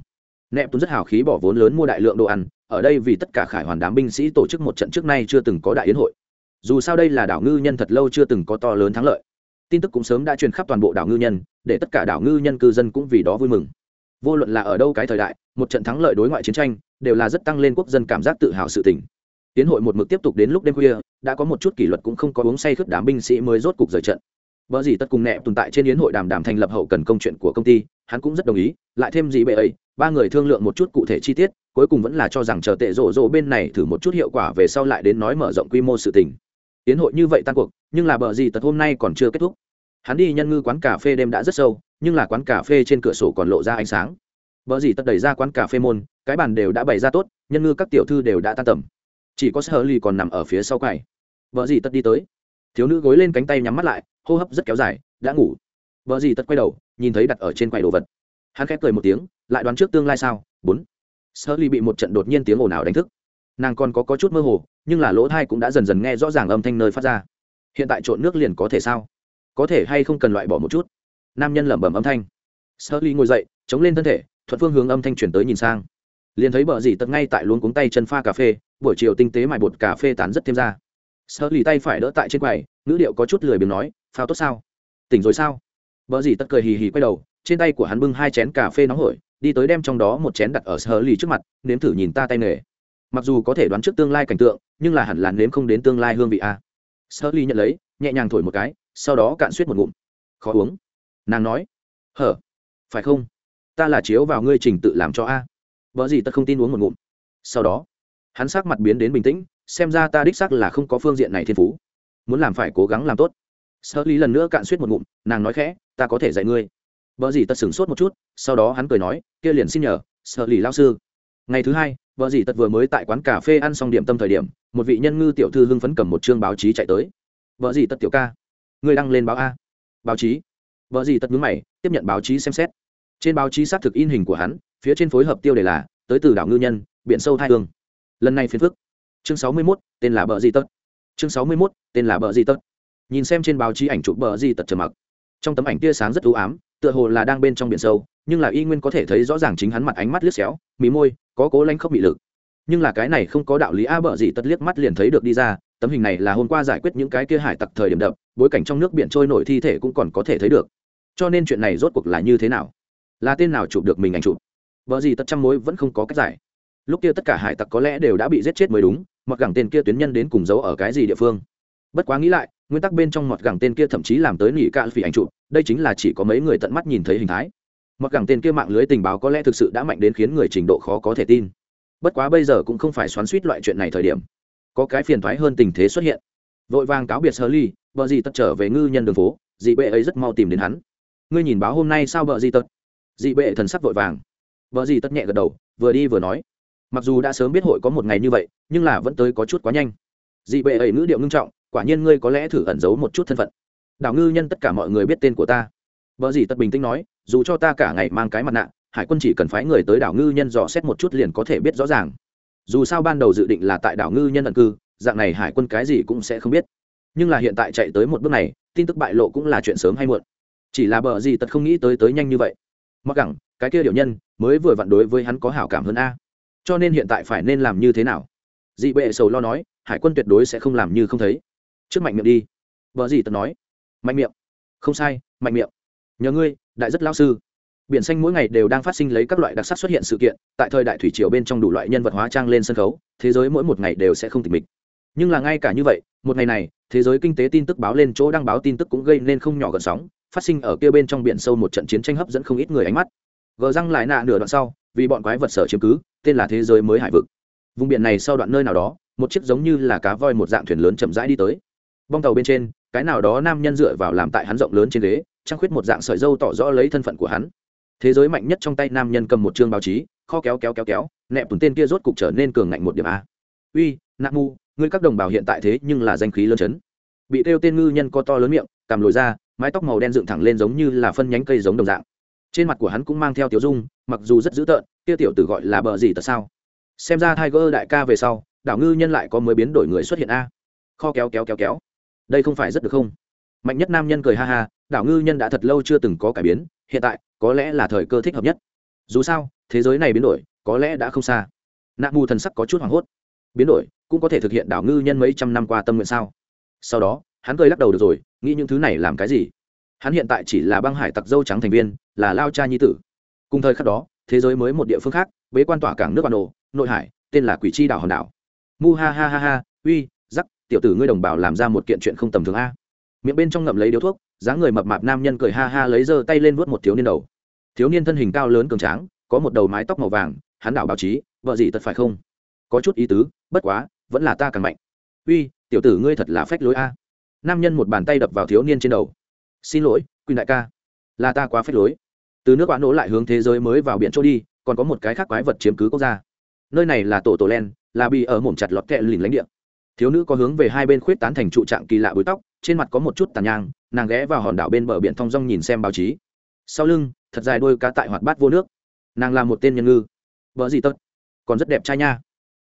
Nẹp tuấn rất hào khí bỏ vốn lớn mua đại lượng đồ ăn, ở đây vì tất cả khải hoàn đám binh sĩ tổ chức một trận trước nay chưa từng có đại yến hội. Dù sao đây là đảo ngư nhân thật lâu chưa từng có to lớn thắng lợi. Tin tức cũng sớm đã truyền khắp toàn bộ đảo ngư nhân, để tất cả đảo ngư nhân cư dân cũng vì đó vui mừng vô luận là ở đâu cái thời đại một trận thắng lợi đối ngoại chiến tranh đều là rất tăng lên quốc dân cảm giác tự hào sự tỉnh tiến hội một mực tiếp tục đến lúc đêm khuya đã có một chút kỷ luật cũng không có uống say khướt đám binh sĩ mới rốt cục rời trận. Bở gì tất cùng nẹ tồn tại trên yến hội đàm đàm thành lập hậu cần công chuyện của công ty, hắn cũng rất đồng ý, lại thêm gì bệ ấy, ba người thương lượng một chút cụ thể chi tiết cuối cùng vẫn là cho rằng chờ tệ rổ rổ bên này thử một chút hiệu quả về sau lại đến nói mở rộng quy mô sự tình. Yến hội như vậy tan cuộc nhưng là bờ gì tật hôm nay còn chưa kết thúc. Hắn đi nhân ngư quán cà phê đêm đã rất sâu nhưng là quán cà phê trên cửa sổ còn lộ ra ánh sáng. Vợ gì tật đẩy ra quán cà phê môn cái bàn đều đã bày ra tốt nhân ngư các tiểu thư đều đã tan tầm. Chỉ có sơ ly còn nằm ở phía sau quầy. Vợ gì tật đi tới. Thiếu nữ gối lên cánh tay nhắm mắt lại hô hấp rất kéo dài đã ngủ. Vợ gì tật quay đầu nhìn thấy đặt ở trên quầy đồ vật. Hắn khép cười một tiếng lại đoán trước tương lai sao? Bốn. Sơ ly bị một trận đột nhiên tiếng ồn ào đánh thức. Nàng còn có, có chút mơ hồ nhưng là lỗ thai cũng đã dần dần nghe rõ ràng âm thanh nơi phát ra. Hiện tại trộn nước liền có thể sao? Có thể hay không cần loại bỏ một chút? Nam nhân lẩm bẩm âm thanh. Sơ ly ngồi dậy, chống lên thân thể, thuận phương hướng âm thanh chuyển tới nhìn sang. Liền thấy bờ dì tật ngay tại luống cuống tay chân pha cà phê, buổi chiều tinh tế mài bột cà phê tán rất thêm ra. Sơ ly tay phải đỡ tại trên quầy, ngữ điệu có chút lười biếng nói, phao tốt sao? Tỉnh rồi sao? Bờ dì tật cười hì hì quay đầu, trên tay của hắn bưng hai chén cà phê nóng hổi, đi tới đem trong đó một chén đặt ở sơ ly trước mặt, nếm thử nhìn ta tay nghề. Mặc dù có thể đoán trước tương lai cảnh tượng, nhưng là hẳn là nếm không đến tương lai hương vị a. Sơ ly nhận lấy, nhẹ nhàng thổi một cái, sau đó cạn suýt một ngụm. Khó uống nàng nói, hở, phải không? Ta là chiếu vào ngươi trình tự làm cho a. Vợ gì ta không tin uống một ngụm. Sau đó, hắn sắc mặt biến đến bình tĩnh, xem ra ta đích sắc là không có phương diện này thiên phú. Muốn làm phải cố gắng làm tốt. Sợ lý lần nữa cạn suýt một ngụm, nàng nói khẽ, ta có thể dạy ngươi. Vợ gì ta sửng sốt một chút, sau đó hắn cười nói, kia liền xin nhờ sợ lý lao sư. Ngày thứ hai, vợ dì tật vừa mới tại quán cà phê ăn xong điểm tâm thời điểm, một vị nhân ngư tiểu thư hưng phấn cầm một chương báo chí chạy tới. Vợ dì tật tiểu ca người đăng lên báo a. Báo chí? Vợ gì tật ngứng mày tiếp nhận báo chí xem xét. Trên báo chí xác thực in hình của hắn phía trên phối hợp tiêu đề là tới từ đảo ngư nhân biển sâu thai hương. Lần này phiền phức. Chương sáu mươi 61, tên là bờ di tật chương sáu mươi 61, tên là bờ di tật nhìn xem trên báo chí ảnh chụp bờ di tật trầm mặc. Trong tấm ảnh tia sáng rất u ám tựa hồ là đang bên trong biển sâu nhưng là y nguyên có thể thấy rõ ràng chính hắn mặt ánh mắt liếc xéo mí môi có cố lanh khóc bị lực. Nhưng là cái này không có đạo lý a bờ gì tất liếc mắt liền thấy được đi ra tấm hình này là hôm qua giải quyết những cái kia hải tặc thời điểm đập bối cảnh trong nước biển trôi nổi thi thể cũng còn có thể thấy được cho nên chuyện này rốt cuộc là như thế nào? Là tên nào chụp được mình ảnh chụp? Vợ gì tất trăm mối vẫn không có cách giải. Lúc kia tất cả hải tặc có lẽ đều đã bị giết chết mới đúng mặc gẳng tên kia tuyến nhân đến cùng giấu ở cái gì địa phương? Bất quá nghĩ lại, nguyên tắc bên trong mọt gẳng tên kia thậm chí làm tới nỉ cạn phỉ ảnh chụp, đây chính là chỉ có mấy người tận mắt nhìn thấy hình thái. Mặc gẳng tên kia mạng lưới tình báo có lẽ thực sự đã mạnh đến khiến người trình độ khó có thể tin. Bất quá bây giờ cũng không phải xoắn suýt loại chuyện này thời điểm. Có cái phiền thoái hơn tình thế xuất hiện. Vội vàng cáo biệt sơ ly vợ gì tất trở về ngư nhân đường phố dị bệ ấy rất mau tìm đến hắn ngươi nhìn báo hôm nay sao vợ gì tật? Dị bệ thần sắc vội vàng. Vợ gì tất nhẹ gật đầu, vừa đi vừa nói. Mặc dù đã sớm biết hội có một ngày như vậy, nhưng là vẫn tới có chút quá nhanh. Dị bệ ấy ngữ điệu ngưng trọng, quả nhiên ngươi có lẽ thử ẩn giấu một chút thân phận. Đảo ngư nhân tất cả mọi người biết tên của ta. Vợ gì tất bình tĩnh nói, dù cho ta cả ngày mang cái mặt nạ, hải quân chỉ cần phái người tới đảo ngư nhân dò xét một chút liền có thể biết rõ ràng. Dù sao ban đầu dự định là tại đảo ngư nhân ẩn cư, dạng này hải quân cái gì cũng sẽ không biết. Nhưng là hiện tại chạy tới một bước này, tin tức bại lộ cũng là chuyện sớm hay muộn chỉ là bờ gì tật không nghĩ tới tới nhanh như vậy. Mặc gẳng, cái kia điệu nhân, mới vừa vặn đối với hắn có hảo cảm hơn a. Cho nên hiện tại phải nên làm như thế nào? Dị bệ sầu lo nói, hải quân tuyệt đối sẽ không làm như không thấy. Trước mạnh miệng đi. Vợ gì tật nói. Mạnh miệng. Không sai, mạnh miệng. Nhờ ngươi, đại rất lao sư. Biển xanh mỗi ngày đều đang phát sinh lấy các loại đặc sắc xuất hiện sự kiện, tại thời đại thủy triều bên trong đủ loại nhân vật hóa trang lên sân khấu, thế giới mỗi một ngày đều sẽ không tịch mịch. Nhưng là ngay cả như vậy, một ngày này, thế giới kinh tế tin tức báo lên chỗ đăng báo tin tức cũng gây nên không nhỏ gần sóng phát sinh ở kia bên trong biển sâu một trận chiến tranh hấp dẫn không ít người ánh mắt. Gờ răng lại nạ nửa đoạn sau, vì bọn quái vật sở chiếm cứ, tên là thế giới mới hải vực. Vùng biển này sau đoạn nơi nào đó, một chiếc giống như là cá voi một dạng thuyền lớn chậm rãi đi tới. Bong tàu bên trên, cái nào đó nam nhân dựa vào làm tại hắn rộng lớn trên ghế, trăng khuyết một dạng sợi dâu tỏ rõ lấy thân phận của hắn. Thế giới mạnh nhất trong tay nam nhân cầm một chương báo chí, kho kéo kéo kéo kéo nẹp tùn tên kia rốt cục trở nên cường ngạnh một điểm a. Uy nạp mu ngươi các đồng bào hiện tại thế nhưng là danh khí lớn chấn. Bị kêu tên ngư nhân co to lớn miệng cầm lồi ra mái tóc màu đen dựng thẳng lên giống như là phân nhánh cây giống đồng dạng. Trên mặt của hắn cũng mang theo tiểu dung, mặc dù rất dữ tợn, kia tiểu tử gọi là bờ gì tật sao? Xem ra tiger đại ca về sau, đảo ngư nhân lại có mới biến đổi người xuất hiện a. Kho kéo kéo kéo kéo. Đây không phải rất được không? Mạnh nhất nam nhân cười ha ha, đảo ngư nhân đã thật lâu chưa từng có cải biến, hiện tại, có lẽ là thời cơ thích hợp nhất. Dù sao, thế giới này biến đổi, có lẽ đã không xa. Nạ mù thần sắc có chút hoảng hốt. Biến đổi, cũng có thể thực hiện đảo ngư nhân mấy trăm năm qua tâm nguyện sao? Sau đó hắn cười lắc đầu được rồi, nghĩ những thứ này làm cái gì? Hắn hiện tại chỉ là băng hải tặc dâu trắng thành viên, là lao cha nhi tử. Cùng thời khắc đó, thế giới mới một địa phương khác, bế quan tỏa cảng nước bản đồ nội hải, tên là quỷ chi đảo hòn đảo. Mu ha ha ha ha, uy giắc tiểu tử ngươi đồng bào làm ra một kiện chuyện không tầm thường a. Miệng bên trong ngậm lấy điếu thuốc, dáng người mập mạp nam nhân cười ha ha lấy giơ tay lên vuốt một thiếu niên đầu. Thiếu niên thân hình cao lớn cường tráng, có một đầu mái tóc màu vàng, hắn đảo báo chí, vợ gì tật phải không? Có chút ý tứ, bất quá, vẫn là ta càng mạnh. Uy, tiểu tử ngươi thật là phách lối a nam nhân một bàn tay đập vào thiếu niên trên đầu. Xin lỗi quyền đại ca. Là ta quá phép lối. Từ nước bạn Nỗ lại hướng thế giới mới vào biển trôi đi, còn có một cái khác quái vật chiếm cứ quốc gia. Nơi này là tổ tổ len, là bị ở mồm chặt lọt kẹ lìn lãnh địa. Thiếu nữ có hướng về hai bên khuyết tán thành trụ trạng kỳ lạ bối tóc, trên mặt có một chút tàn nhang, nàng ghé vào hòn đảo bên bờ biển thong dong nhìn xem báo chí. Sau lưng, thật dài đôi cá tại hoạt bát vô nước. Nàng là một tên nhân ngư. Vợ gì tất còn rất đẹp trai nha.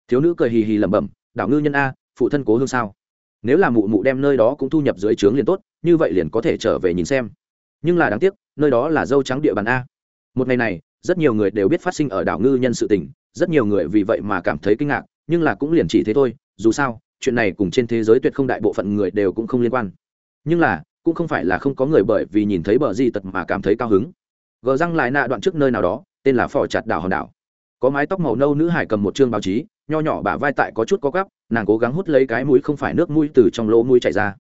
Thiếu nữ cười hì hì lẩm bẩm, đảo ngư nhân a, phụ thân cố hương sao? Nếu là mụ mụ đem nơi đó cũng thu nhập dưới trướng liền tốt, như vậy liền có thể trở về nhìn xem. Nhưng là đáng tiếc, nơi đó là dâu trắng địa bàn a. Một ngày này, rất nhiều người đều biết phát sinh ở đảo ngư nhân sự tình, rất nhiều người vì vậy mà cảm thấy kinh ngạc, nhưng là cũng liền chỉ thế thôi, dù sao, chuyện này cùng trên thế giới tuyệt không đại bộ phận người đều cũng không liên quan. Nhưng là, cũng không phải là không có người bởi vì nhìn thấy bờ di tật mà cảm thấy cao hứng. Gờ răng lại nạ đoạn trước nơi nào đó, tên là phò chặt đảo hòn đảo. Có mái tóc màu nâu nữ hải cầm một chương báo chí nho nhỏ bả vai tại có chút có gắp, nàng cố gắng hút lấy cái mũi không phải nước mũi từ trong lỗ mũi chảy ra.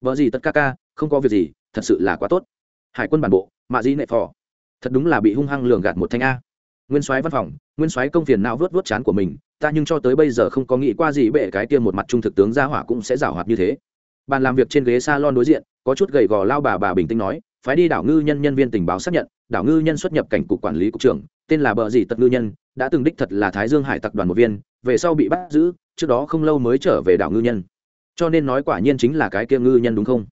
Vợ gì tất ca ca, không có việc gì, thật sự là quá tốt. Hải quân bản bộ, mạ di nệ phò. Thật đúng là bị hung hăng lường gạt một thanh a. Nguyên soái văn phòng, nguyên soái công phiền não vớt vớt chán của mình, ta nhưng cho tới bây giờ không có nghĩ qua gì bệ cái tiêm một mặt trung thực tướng gia hỏa cũng sẽ giảo hoạt như thế. Bàn làm việc trên ghế salon đối diện, có chút gầy gò lao bà bà bình tĩnh nói, phái đi đảo ngư nhân nhân viên tình báo xác nhận, đảo ngư nhân xuất nhập cảnh cục quản lý cục trưởng, tên là bờ dì tật ngư nhân đã từng đích thật là thái dương hải tặc đoàn một viên, về sau bị bắt giữ, trước đó không lâu mới trở về đảo ngư nhân. Cho nên nói quả nhiên chính là cái kia ngư nhân đúng không?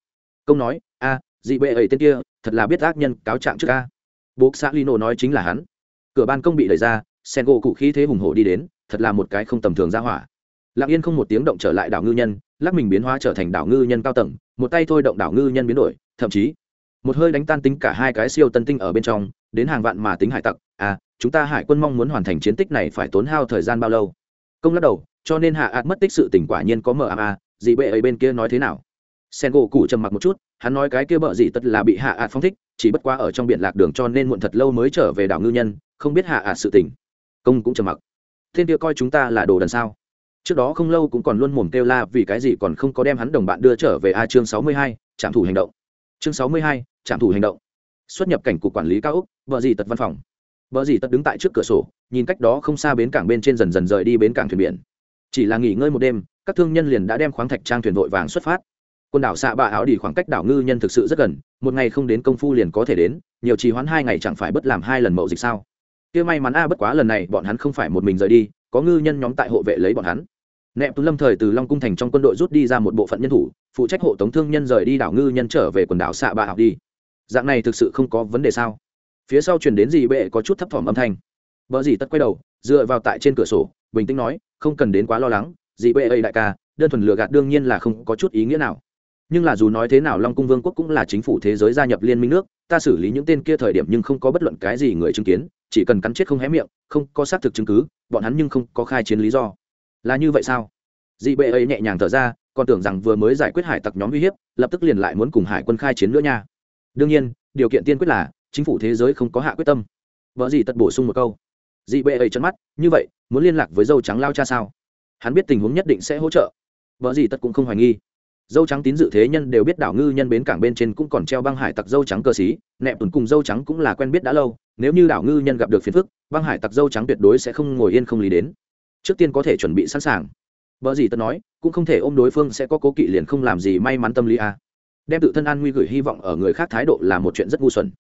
Công nói, a, dị bệ ấy tên kia, thật là biết ác nhân, cáo trạng trước a. Bố xã lino nói chính là hắn. Cửa ban công bị đẩy ra, sen gỗ cụ khí thế hùng hổ đi đến, thật là một cái không tầm thường ra hỏa. Lặng yên không một tiếng động trở lại đảo ngư nhân, lắc mình biến hóa trở thành đảo ngư nhân cao tầng, một tay thôi động đảo ngư nhân biến đổi, thậm chí, một hơi đánh tan tính cả hai cái siêu tân tinh ở bên trong, đến hàng vạn mà tính hải tặc à chúng ta hải quân mong muốn hoàn thành chiến tích này phải tốn hao thời gian bao lâu? Công lắc đầu, cho nên hạ ạt mất tích sự tỉnh quả nhiên có mờ a dị bệ ấy bên kia nói thế nào? Sen gỗ cụ trầm mặc một chút, hắn nói cái kia bợ dị tất là bị hạ ạt phong thích, chỉ bất quá ở trong biển lạc đường cho nên muộn thật lâu mới trở về đảo ngư nhân, không biết hạ ạt sự tỉnh công cũng trầm mặc. Thiên kia coi chúng ta là đồ đần sao? Trước đó không lâu cũng còn luôn mồm kêu la vì cái gì còn không có đem hắn đồng bạn đưa trở về a chương sáu mươi hai, trạm thủ hành động. Chương sáu mươi hai, trạm thủ hành động. Xuất nhập cảnh cục quản lý cao úc vợ gì tật văn phòng vợ gì tật đứng tại trước cửa sổ, nhìn cách đó không xa bến cảng bên trên dần dần rời đi bến cảng thuyền biển. Chỉ là nghỉ ngơi một đêm, các thương nhân liền đã đem khoáng thạch trang thuyền vội vàng xuất phát. Quần đảo xạ bạ áo đi khoảng cách đảo ngư nhân thực sự rất gần, một ngày không đến công phu liền có thể đến, nhiều trì hoãn hai ngày chẳng phải bất làm hai lần mậu dịch sao? Kia may mắn a, bất quá lần này bọn hắn không phải một mình rời đi, có ngư nhân nhóm tại hộ vệ lấy bọn hắn. Nẹp tú lâm thời từ long cung thành trong quân đội rút đi ra một bộ phận nhân thủ, phụ trách hộ tống thương nhân rời đi đảo ngư nhân trở về quần đảo xạ bạ áo đi. Dạng này thực sự không có vấn đề sao? Phía sau chuyển đến dì bệ có chút thấp thỏm âm thanh. Vợ dì tất quay đầu, dựa vào tại trên cửa sổ, bình tĩnh nói, không cần đến quá lo lắng, dì bệ ấy đại ca, đơn thuần lừa gạt đương nhiên là không có chút ý nghĩa nào. Nhưng là dù nói thế nào long cung vương quốc cũng là chính phủ thế giới gia nhập liên minh nước, ta xử lý những tên kia thời điểm nhưng không có bất luận cái gì người chứng kiến, chỉ cần cắn chết không hé miệng, không có xác thực chứng cứ, bọn hắn nhưng không có khai chiến lý do. Là như vậy sao? Dị bệ ấy nhẹ nhàng thở ra, còn tưởng rằng vừa mới giải quyết hải tặc nhóm uy hiếp, lập tức liền lại muốn cùng hải quân khai chiến nữa nha. Đương nhiên, điều kiện tiên quyết là chính phủ thế giới không có hạ quyết tâm. Vợ gì tật bổ sung một câu. Dị bệ ấy chân mắt như vậy muốn liên lạc với dâu trắng lao cha sao? Hắn biết tình huống nhất định sẽ hỗ trợ. Vợ gì tật cũng không hoài nghi. Dâu trắng tín dự thế nhân đều biết đảo ngư nhân bến cảng bên trên cũng còn treo băng hải tặc dâu trắng cơ sĩ, nẹp tuần cùng dâu trắng cũng là quen biết đã lâu nếu như đảo ngư nhân gặp được phiền phức băng hải tặc dâu trắng tuyệt đối sẽ không ngồi yên không lý đến. Trước tiên có thể chuẩn bị sẵn sàng. Vợ gì tật nói cũng không thể ôm đối phương sẽ có cố kỵ liền không làm gì may mắn tâm lý a à. đem tự thân an nguy gửi hy vọng ở người khác thái độ là một chuyện rất ngu xuẩn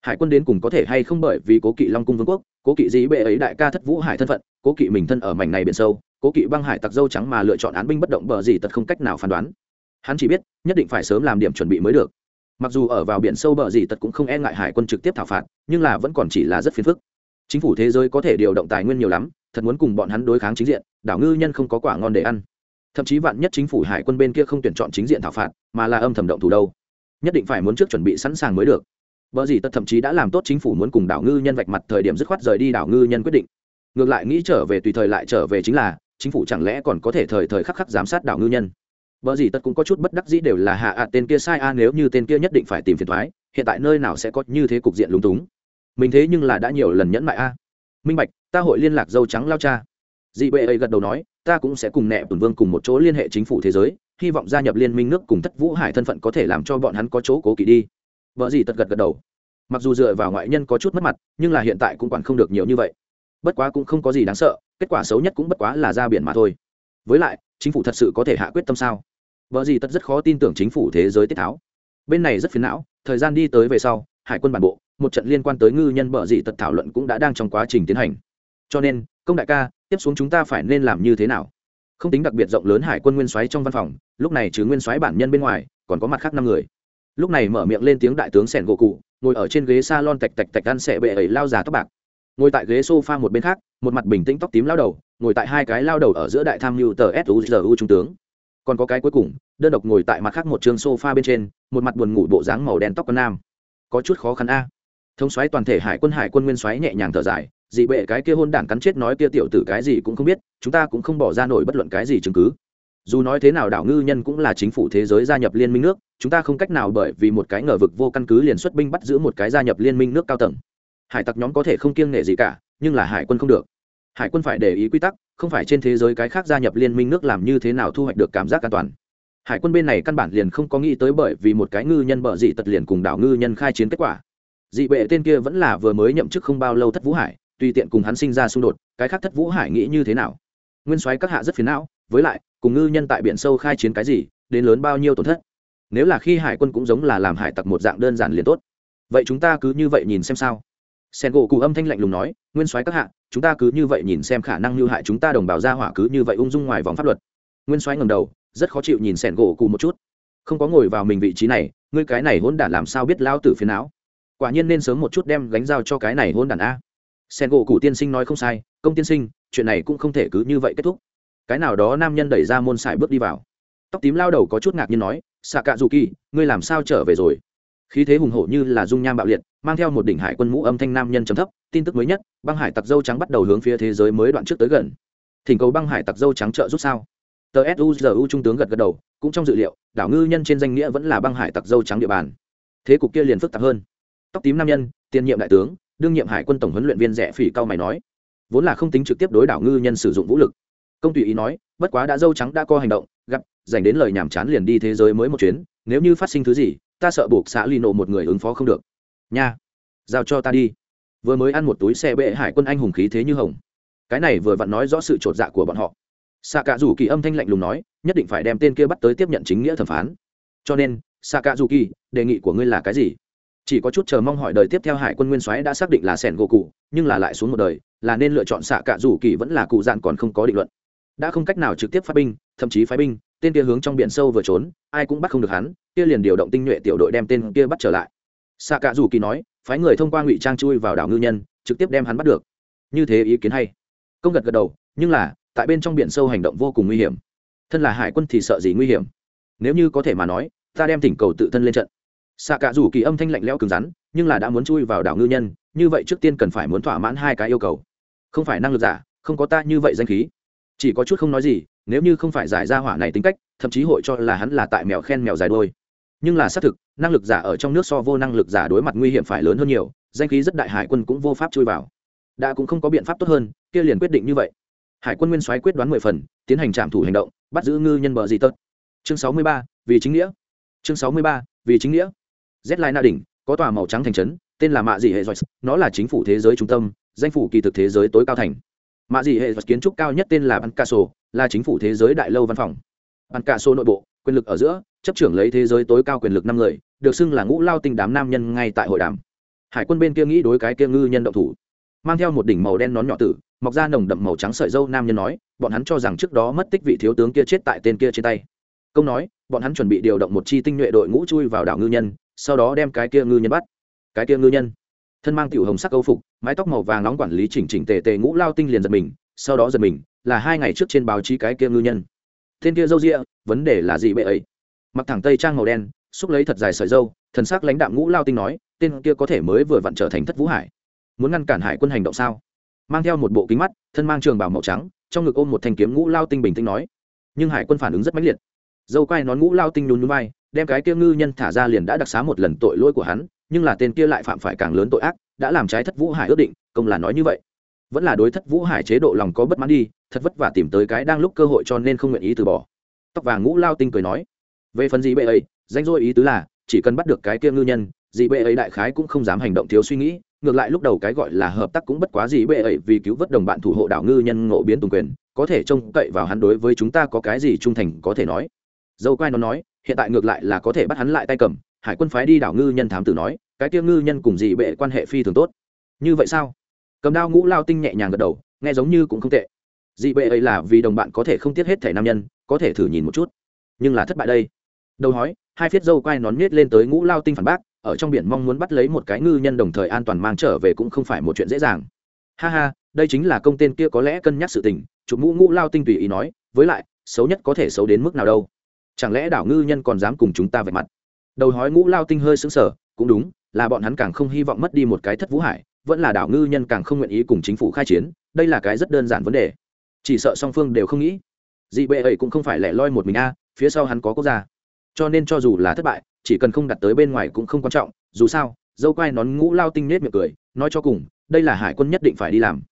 hải quân đến cùng có thể hay không bởi vì cố kỵ long cung vương quốc, cố kỵ dĩ bệ ấy đại ca thất vũ hải thân phận, cố kỵ mình thân ở mảnh này biển sâu, cố kỵ băng hải tặc dâu trắng mà lựa chọn án binh bất động bờ gì tật không cách nào phán đoán. Hắn chỉ biết, nhất định phải sớm làm điểm chuẩn bị mới được. Mặc dù ở vào biển sâu bờ gì tật cũng không e ngại hải quân trực tiếp thảo phạt, nhưng là vẫn còn chỉ là rất phiền phức. Chính phủ thế giới có thể điều động tài nguyên nhiều lắm, thật muốn cùng bọn hắn đối kháng chính diện, đảo ngư nhân không có quả ngon để ăn. Thậm chí vạn nhất chính phủ hải quân bên kia không tuyển chọn chính diện thảo phạt, mà là âm thầm động thủ đâu. Nhất định phải muốn trước chuẩn bị sẵn sàng mới được vợ gì tật thậm chí đã làm tốt chính phủ muốn cùng đảo ngư nhân vạch mặt thời điểm dứt khoát rời đi đảo ngư nhân quyết định. Ngược lại nghĩ trở về tùy thời lại trở về chính là, chính phủ chẳng lẽ còn có thể thời thời khắc khắc giám sát đảo ngư nhân? Vợ gì tật cũng có chút bất đắc dĩ đều là hạ ạ tên kia sai a, nếu như tên kia nhất định phải tìm phiền thoái, hiện tại nơi nào sẽ có như thế cục diện lúng túng? Mình thế nhưng là đã nhiều lần nhẫn mại a. Minh bạch, ta hội liên lạc dâu trắng lao cha. Dị bệ ấy gật đầu nói, ta cũng sẽ cùng nẹ tuần vương cùng một chỗ liên hệ chính phủ thế giới, hy vọng gia nhập liên minh nước cùng thất vũ hải thân phận có thể làm cho bọn hắn có chỗ cố kỵ đi vợ gì tật gật gật đầu. Mặc dù dựa vào ngoại nhân có chút mất mặt, nhưng là hiện tại cũng quản không được nhiều như vậy. Bất quá cũng không có gì đáng sợ, kết quả xấu nhất cũng bất quá là ra biển mà thôi. Với lại, chính phủ thật sự có thể hạ quyết tâm sao? Vợ gì tật rất khó tin tưởng chính phủ thế giới tiết tháo. Bên này rất phiền não, thời gian đi tới về sau, hải quân bản bộ, một trận liên quan tới ngư nhân vợ dị tật thảo luận cũng đã đang trong quá trình tiến hành. Cho nên, công đại ca, tiếp xuống chúng ta phải nên làm như thế nào? Không tính đặc biệt rộng lớn hải quân nguyên soái trong văn phòng, lúc này chứ nguyên soái bản nhân bên ngoài, còn có mặt khác năm người lúc này mở miệng lên tiếng đại tướng sẻn gỗ cụ, ngồi ở trên ghế s a lon tạch tạch tạch ăn sẻ bệ ấy lao già tóc bạc. Ngồi tại ghế s o f a một bên khác, một mặt bình tĩnh tóc tím lao đầu, ngồi tại hai cái lao đầu ở giữa đại tham mưu tờ suzu trung tướng. Còn có cái cuối cùng, đơn độc ngồi tại mặt khác một trường s o f a bên trên, một mặt buồn ngủ bộ dáng màu đen tóc con nam. Có chút khó khăn a. Thống xoáy toàn thể hải quân hải quân nguyên xoáy nhẹ nhàng thở dài, dị bệ cái kia hôn đản cắn chết nói kia tiểu tử cái gì cũng không biết, chúng ta cũng không bỏ ra nổi bất luận cái gì chứng cứ dù nói thế nào đảo ngư nhân cũng là chính phủ thế giới gia nhập liên minh nước, chúng ta không cách nào bởi vì một cái ngờ vực vô căn cứ liền xuất binh bắt giữ một cái gia nhập liên minh nước cao tầng. Hải tặc nhóm có thể không kiêng nghệ gì cả, nhưng là hải quân không được. Hải quân phải để ý quy tắc, không phải trên thế giới cái khác gia nhập liên minh nước làm như thế nào thu hoạch được cảm giác an toàn. Hải quân bên này căn bản liền không có nghĩ tới bởi vì một cái ngư nhân bợ dị tật liền cùng đảo ngư nhân khai chiến kết quả. Dị bệ tên kia vẫn là vừa mới nhậm chức không bao lâu thất vũ hải, tùy tiện cùng hắn sinh ra xung đột, cái khác thất vũ hải nghĩ như thế nào? Nguyên soái các hạ rất phiền não, với lại cùng ngư nhân tại biển sâu khai chiến cái gì, đến lớn bao nhiêu tổn thất. Nếu là khi hải quân cũng giống là làm hải tặc một dạng đơn giản liền tốt. Vậy chúng ta cứ như vậy nhìn xem sao. Sen gỗ cụ âm thanh lạnh lùng nói, nguyên soái các hạ, chúng ta cứ như vậy nhìn xem khả năng lưu hại chúng ta đồng bào ra hỏa cứ như vậy ung dung ngoài vòng pháp luật. Nguyên soái ngầm đầu, rất khó chịu nhìn sen gỗ cụ một chút. Không có ngồi vào mình vị trí này, ngươi cái này hôn đản làm sao biết lao tử phiến não? Quả nhiên nên sớm một chút đem gánh dao cho cái này hôn đản a. Sen gỗ cụ tiên sinh nói không sai, công tiên sinh, chuyện này cũng không thể cứ như vậy kết thúc cái nào đó nam nhân đẩy ra môn sải bước đi vào. Tóc tím lao đầu có chút ngạc nhiên nói xạ cạ dù kỳ ngươi làm sao trở về rồi? Khí thế hùng hổ như là dung nham bạo liệt, mang theo một đỉnh hải quân mũ âm thanh nam nhân trầm thấp, tin tức mới nhất, băng hải tặc dâu trắng bắt đầu hướng phía thế giới mới đoạn trước tới gần. Thỉnh cầu băng hải tặc dâu trắng trợ giúp sao? Tờ suzu trung tướng gật gật đầu, cũng trong dự liệu, đảo ngư nhân trên danh nghĩa vẫn là băng hải tặc dâu trắng địa bàn. Thế cục kia liền phức tạp hơn. Tóc tím nam nhân, tiền nhiệm đại tướng, đương nhiệm hải quân tổng huấn luyện viên rẻ phỉ cao mày nói, vốn là không tính trực tiếp đối đảo ngư nhân sử dụng vũ lực công tùy ý nói, bất quá đã dâu trắng đã có hành động, gặp, dành đến lời nhàm chán liền đi thế giới mới một chuyến, nếu như phát sinh thứ gì, ta sợ buộc xã ly nộ một người ứng phó không được. Nha, giao cho ta đi. Vừa mới ăn một túi xe bệ hải quân anh hùng khí thế như hồng. Cái này vừa vặn nói rõ sự trột dạ của bọn họ. Xạ cả dù kỳ âm thanh lạnh lùng nói, nhất định phải đem tên kia bắt tới tiếp nhận chính nghĩa thẩm phán. Cho nên xạ cả dù kỳ đề nghị của ngươi là cái gì? Chỉ có chút chờ mong hỏi đời tiếp theo hải quân nguyên soái đã xác định là sẻn gỗ cụ nhưng là lại xuống một đời, là nên lựa chọn xạ cả dù kỳ vẫn là cụ dạn còn không có định luận đã không cách nào trực tiếp phát binh, thậm chí phái binh, tên kia hướng trong biển sâu vừa trốn, ai cũng bắt không được hắn, kia liền điều động tinh nhuệ tiểu đội đem tên kia bắt trở lại. Xạ cả dù kỳ nói, phái người thông qua ngụy trang chui vào đảo ngư nhân, trực tiếp đem hắn bắt được. Như thế ý kiến hay. Công gật gật đầu, nhưng là, tại bên trong biển sâu hành động vô cùng nguy hiểm. Thân là hải quân thì sợ gì nguy hiểm? Nếu như có thể mà nói, ta đem thỉnh cầu tự thân lên trận. Xạ cả dù kỳ âm thanh lạnh lẽo cứng rắn, nhưng là đã muốn chui vào đảo ngư nhân, như vậy trước tiên cần phải muốn thỏa mãn hai cái yêu cầu. Không phải năng lực giả, không có ta như vậy danh khí chỉ có chút không nói gì, nếu như không phải giải ra hỏa này tính cách, thậm chí hội cho là hắn là tại mèo khen mèo dài đôi nhưng là xác thực, năng lực giả ở trong nước so vô năng lực giả đối mặt nguy hiểm phải lớn hơn nhiều, danh khí rất đại hải quân cũng vô pháp chui vào. Đã cũng không có biện pháp tốt hơn, kia liền quyết định như vậy. Hải quân nguyên soái quyết đoán mười phần, tiến hành trạm thủ hành động, bắt giữ ngư nhân bờ di tốt. chương sáu mươi ba, vì chính nghĩa. Chương sáu mươi ba, vì chính nghĩa. Z lai na đỉnh, có tòa màu trắng thành trấn, tên là mạ dị hệ joyce nó là chính phủ thế giới trung tâm, danh phủ kỳ thực thế giới tối cao thành mạ dị hệ kiến trúc cao nhất tên là bancaso là chính phủ thế giới đại lâu văn phòng. Bancaso nội bộ, quyền lực ở giữa, chấp trưởng lấy thế giới tối cao quyền lực năm người, được xưng là ngũ lao tinh đám nam nhân ngay tại hội đàm. Hải quân bên kia nghĩ đối cái kia ngư nhân động thủ. Mang theo một đỉnh màu đen nón nhỏ tử, mọc ra nồng đậm màu trắng sợi dâu nam nhân nói, bọn hắn cho rằng trước đó mất tích vị thiếu tướng kia chết tại tên kia trên tay. Công nói, bọn hắn chuẩn bị điều động một chi tinh nhuệ đội ngũ chui vào đảo ngư nhân, sau đó đem cái kia ngư nhân bắt. Cái kia ngư nhân? Thân mang tiểu hồng sắc câu phục, mái tóc màu vàng nóng quản lý chỉnh chỉnh tề tề ngũ lao tinh liền giật mình, sau đó giật mình, là hai ngày trước trên báo chí cái kia ngư nhân. Tên kia dâu rịa, vấn đề là gì bệ ấy? Mặc thẳng tây trang màu đen, xúc lấy thật dài sợi dâu, thần sắc lãnh đạm ngũ lao tinh nói, tên kia có thể mới vừa vặn trở thành thất vũ hải. Muốn ngăn cản hải quân hành động sao? Mang theo một bộ kính mắt, thân mang trường bảo màu trắng, trong ngực ôm một thanh kiếm ngũ lao tinh bình tĩnh nói. Nhưng hải quân phản ứng rất mãnh liệt. Dâu quai nón ngũ lao tinh nhún núi bay đem cái kia ngư nhân thả ra liền đã đặc xá một lần tội lỗi của hắn nhưng là tên kia lại phạm phải càng lớn tội ác, đã làm trái thất vũ hải ước định, công là nói như vậy. Vẫn là đối thất vũ hải chế độ lòng có bất mãn đi, thật vất vả tìm tới cái đang lúc cơ hội cho nên không nguyện ý từ bỏ. Tóc vàng ngũ lao tinh cười nói, về phần gì bệ ấy, danh dôi ý tứ là, chỉ cần bắt được cái kia ngư nhân, dị bệ ấy đại khái cũng không dám hành động thiếu suy nghĩ, ngược lại lúc đầu cái gọi là hợp tác cũng bất quá gì bệ ấy vì cứu vớt đồng bạn thủ hộ đảo ngư nhân ngộ biến tùng quyền, có thể trông cậy vào hắn đối với chúng ta có cái gì trung thành có thể nói. Dâu quai nó nói, hiện tại ngược lại là có thể bắt hắn lại tay cầm hải quân phái đi đảo ngư nhân thám tử nói, cái tiêu ngư nhân cùng dị bệ quan hệ phi thường tốt. Như vậy sao? Cầm đao ngũ lao tinh nhẹ nhàng gật đầu, nghe giống như cũng không tệ. Dị bệ ấy là vì đồng bạn có thể không tiếc hết thể nam nhân, có thể thử nhìn một chút. Nhưng là thất bại đây. Đầu hói, hai phiết dâu quai nón nhét lên tới ngũ lao tinh phản bác, ở trong biển mong muốn bắt lấy một cái ngư nhân đồng thời an toàn mang trở về cũng không phải một chuyện dễ dàng. Ha ha, đây chính là công tên kia có lẽ cân nhắc sự tình, chụp mũ ngũ lao tinh tùy ý nói, với lại, xấu nhất có thể xấu đến mức nào đâu. Chẳng lẽ đảo ngư nhân còn dám cùng chúng ta vạch mặt? Đầu hói ngũ lao tinh hơi xứng sở cũng đúng, là bọn hắn càng không hy vọng mất đi một cái thất vũ hải, vẫn là đảo ngư nhân càng không nguyện ý cùng chính phủ khai chiến, đây là cái rất đơn giản vấn đề. Chỉ sợ song phương đều không nghĩ, dị bệ ấy cũng không phải lẻ loi một mình a, phía sau hắn có quốc gia. Cho nên cho dù là thất bại, chỉ cần không đặt tới bên ngoài cũng không quan trọng, dù sao, dâu quai nón ngũ lao tinh nết miệng cười, nói cho cùng, đây là hải quân nhất định phải đi làm.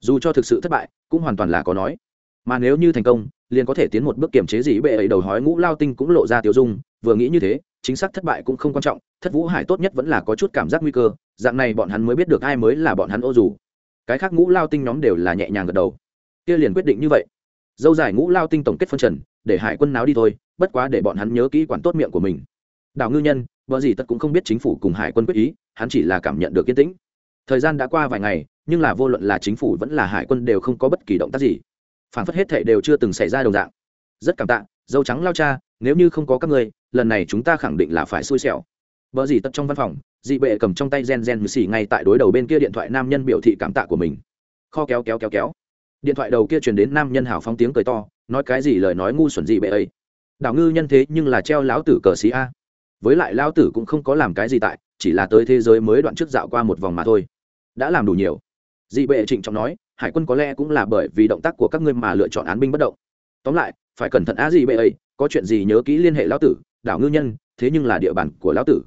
Dù cho thực sự thất bại, cũng hoàn toàn là có nói. Mà nếu như thành công, liền có thể tiến một bước kiểm chế dị bệ ấy đầu hói ngũ lao tinh cũng lộ ra tiêu dung, vừa nghĩ như thế chính xác thất bại cũng không quan trọng, thất vũ hải tốt nhất vẫn là có chút cảm giác nguy cơ, dạng này bọn hắn mới biết được ai mới là bọn hắn ô dù. Cái khác ngũ lao tinh nhóm đều là nhẹ nhàng gật đầu. Kia liền quyết định như vậy. Dâu dài ngũ lao tinh tổng kết phân trần, để hải quân náo đi thôi, bất quá để bọn hắn nhớ kỹ quản tốt miệng của mình. Đào ngư nhân vợ gì tất cũng không biết chính phủ cùng hải quân quyết ý, hắn chỉ là cảm nhận được yên tĩnh. Thời gian đã qua vài ngày, nhưng là vô luận là chính phủ vẫn là hải quân đều không có bất kỳ động tác gì. Phản phất hết thệ đều chưa từng xảy ra đồng dạng. Rất cảm tạ, dâu trắng lao cha, nếu như không có các người lần này chúng ta khẳng định là phải xui xẻo. Vợ gì tật trong văn phòng, dị bệ cầm trong tay gen gen mười xì ngay tại đối đầu bên kia điện thoại nam nhân biểu thị cảm tạ của mình. Kho kéo kéo kéo kéo. Điện thoại đầu kia truyền đến nam nhân hào phóng tiếng cười to, nói cái gì lời nói ngu xuẩn dị bệ ấy. Đảo ngư nhân thế nhưng là treo lão tử cờ xí a. Với lại lão tử cũng không có làm cái gì tại, chỉ là tới thế giới mới đoạn trước dạo qua một vòng mà thôi. Đã làm đủ nhiều. Dị bệ trịnh trọng nói, hải quân có lẽ cũng là bởi vì động tác của các ngươi mà lựa chọn án binh bất động. Tóm lại, phải cẩn thận á dị bệ ấy, có chuyện gì nhớ kỹ liên hệ lão tử đảo ngư nhân, thế nhưng là địa bàn của lão tử.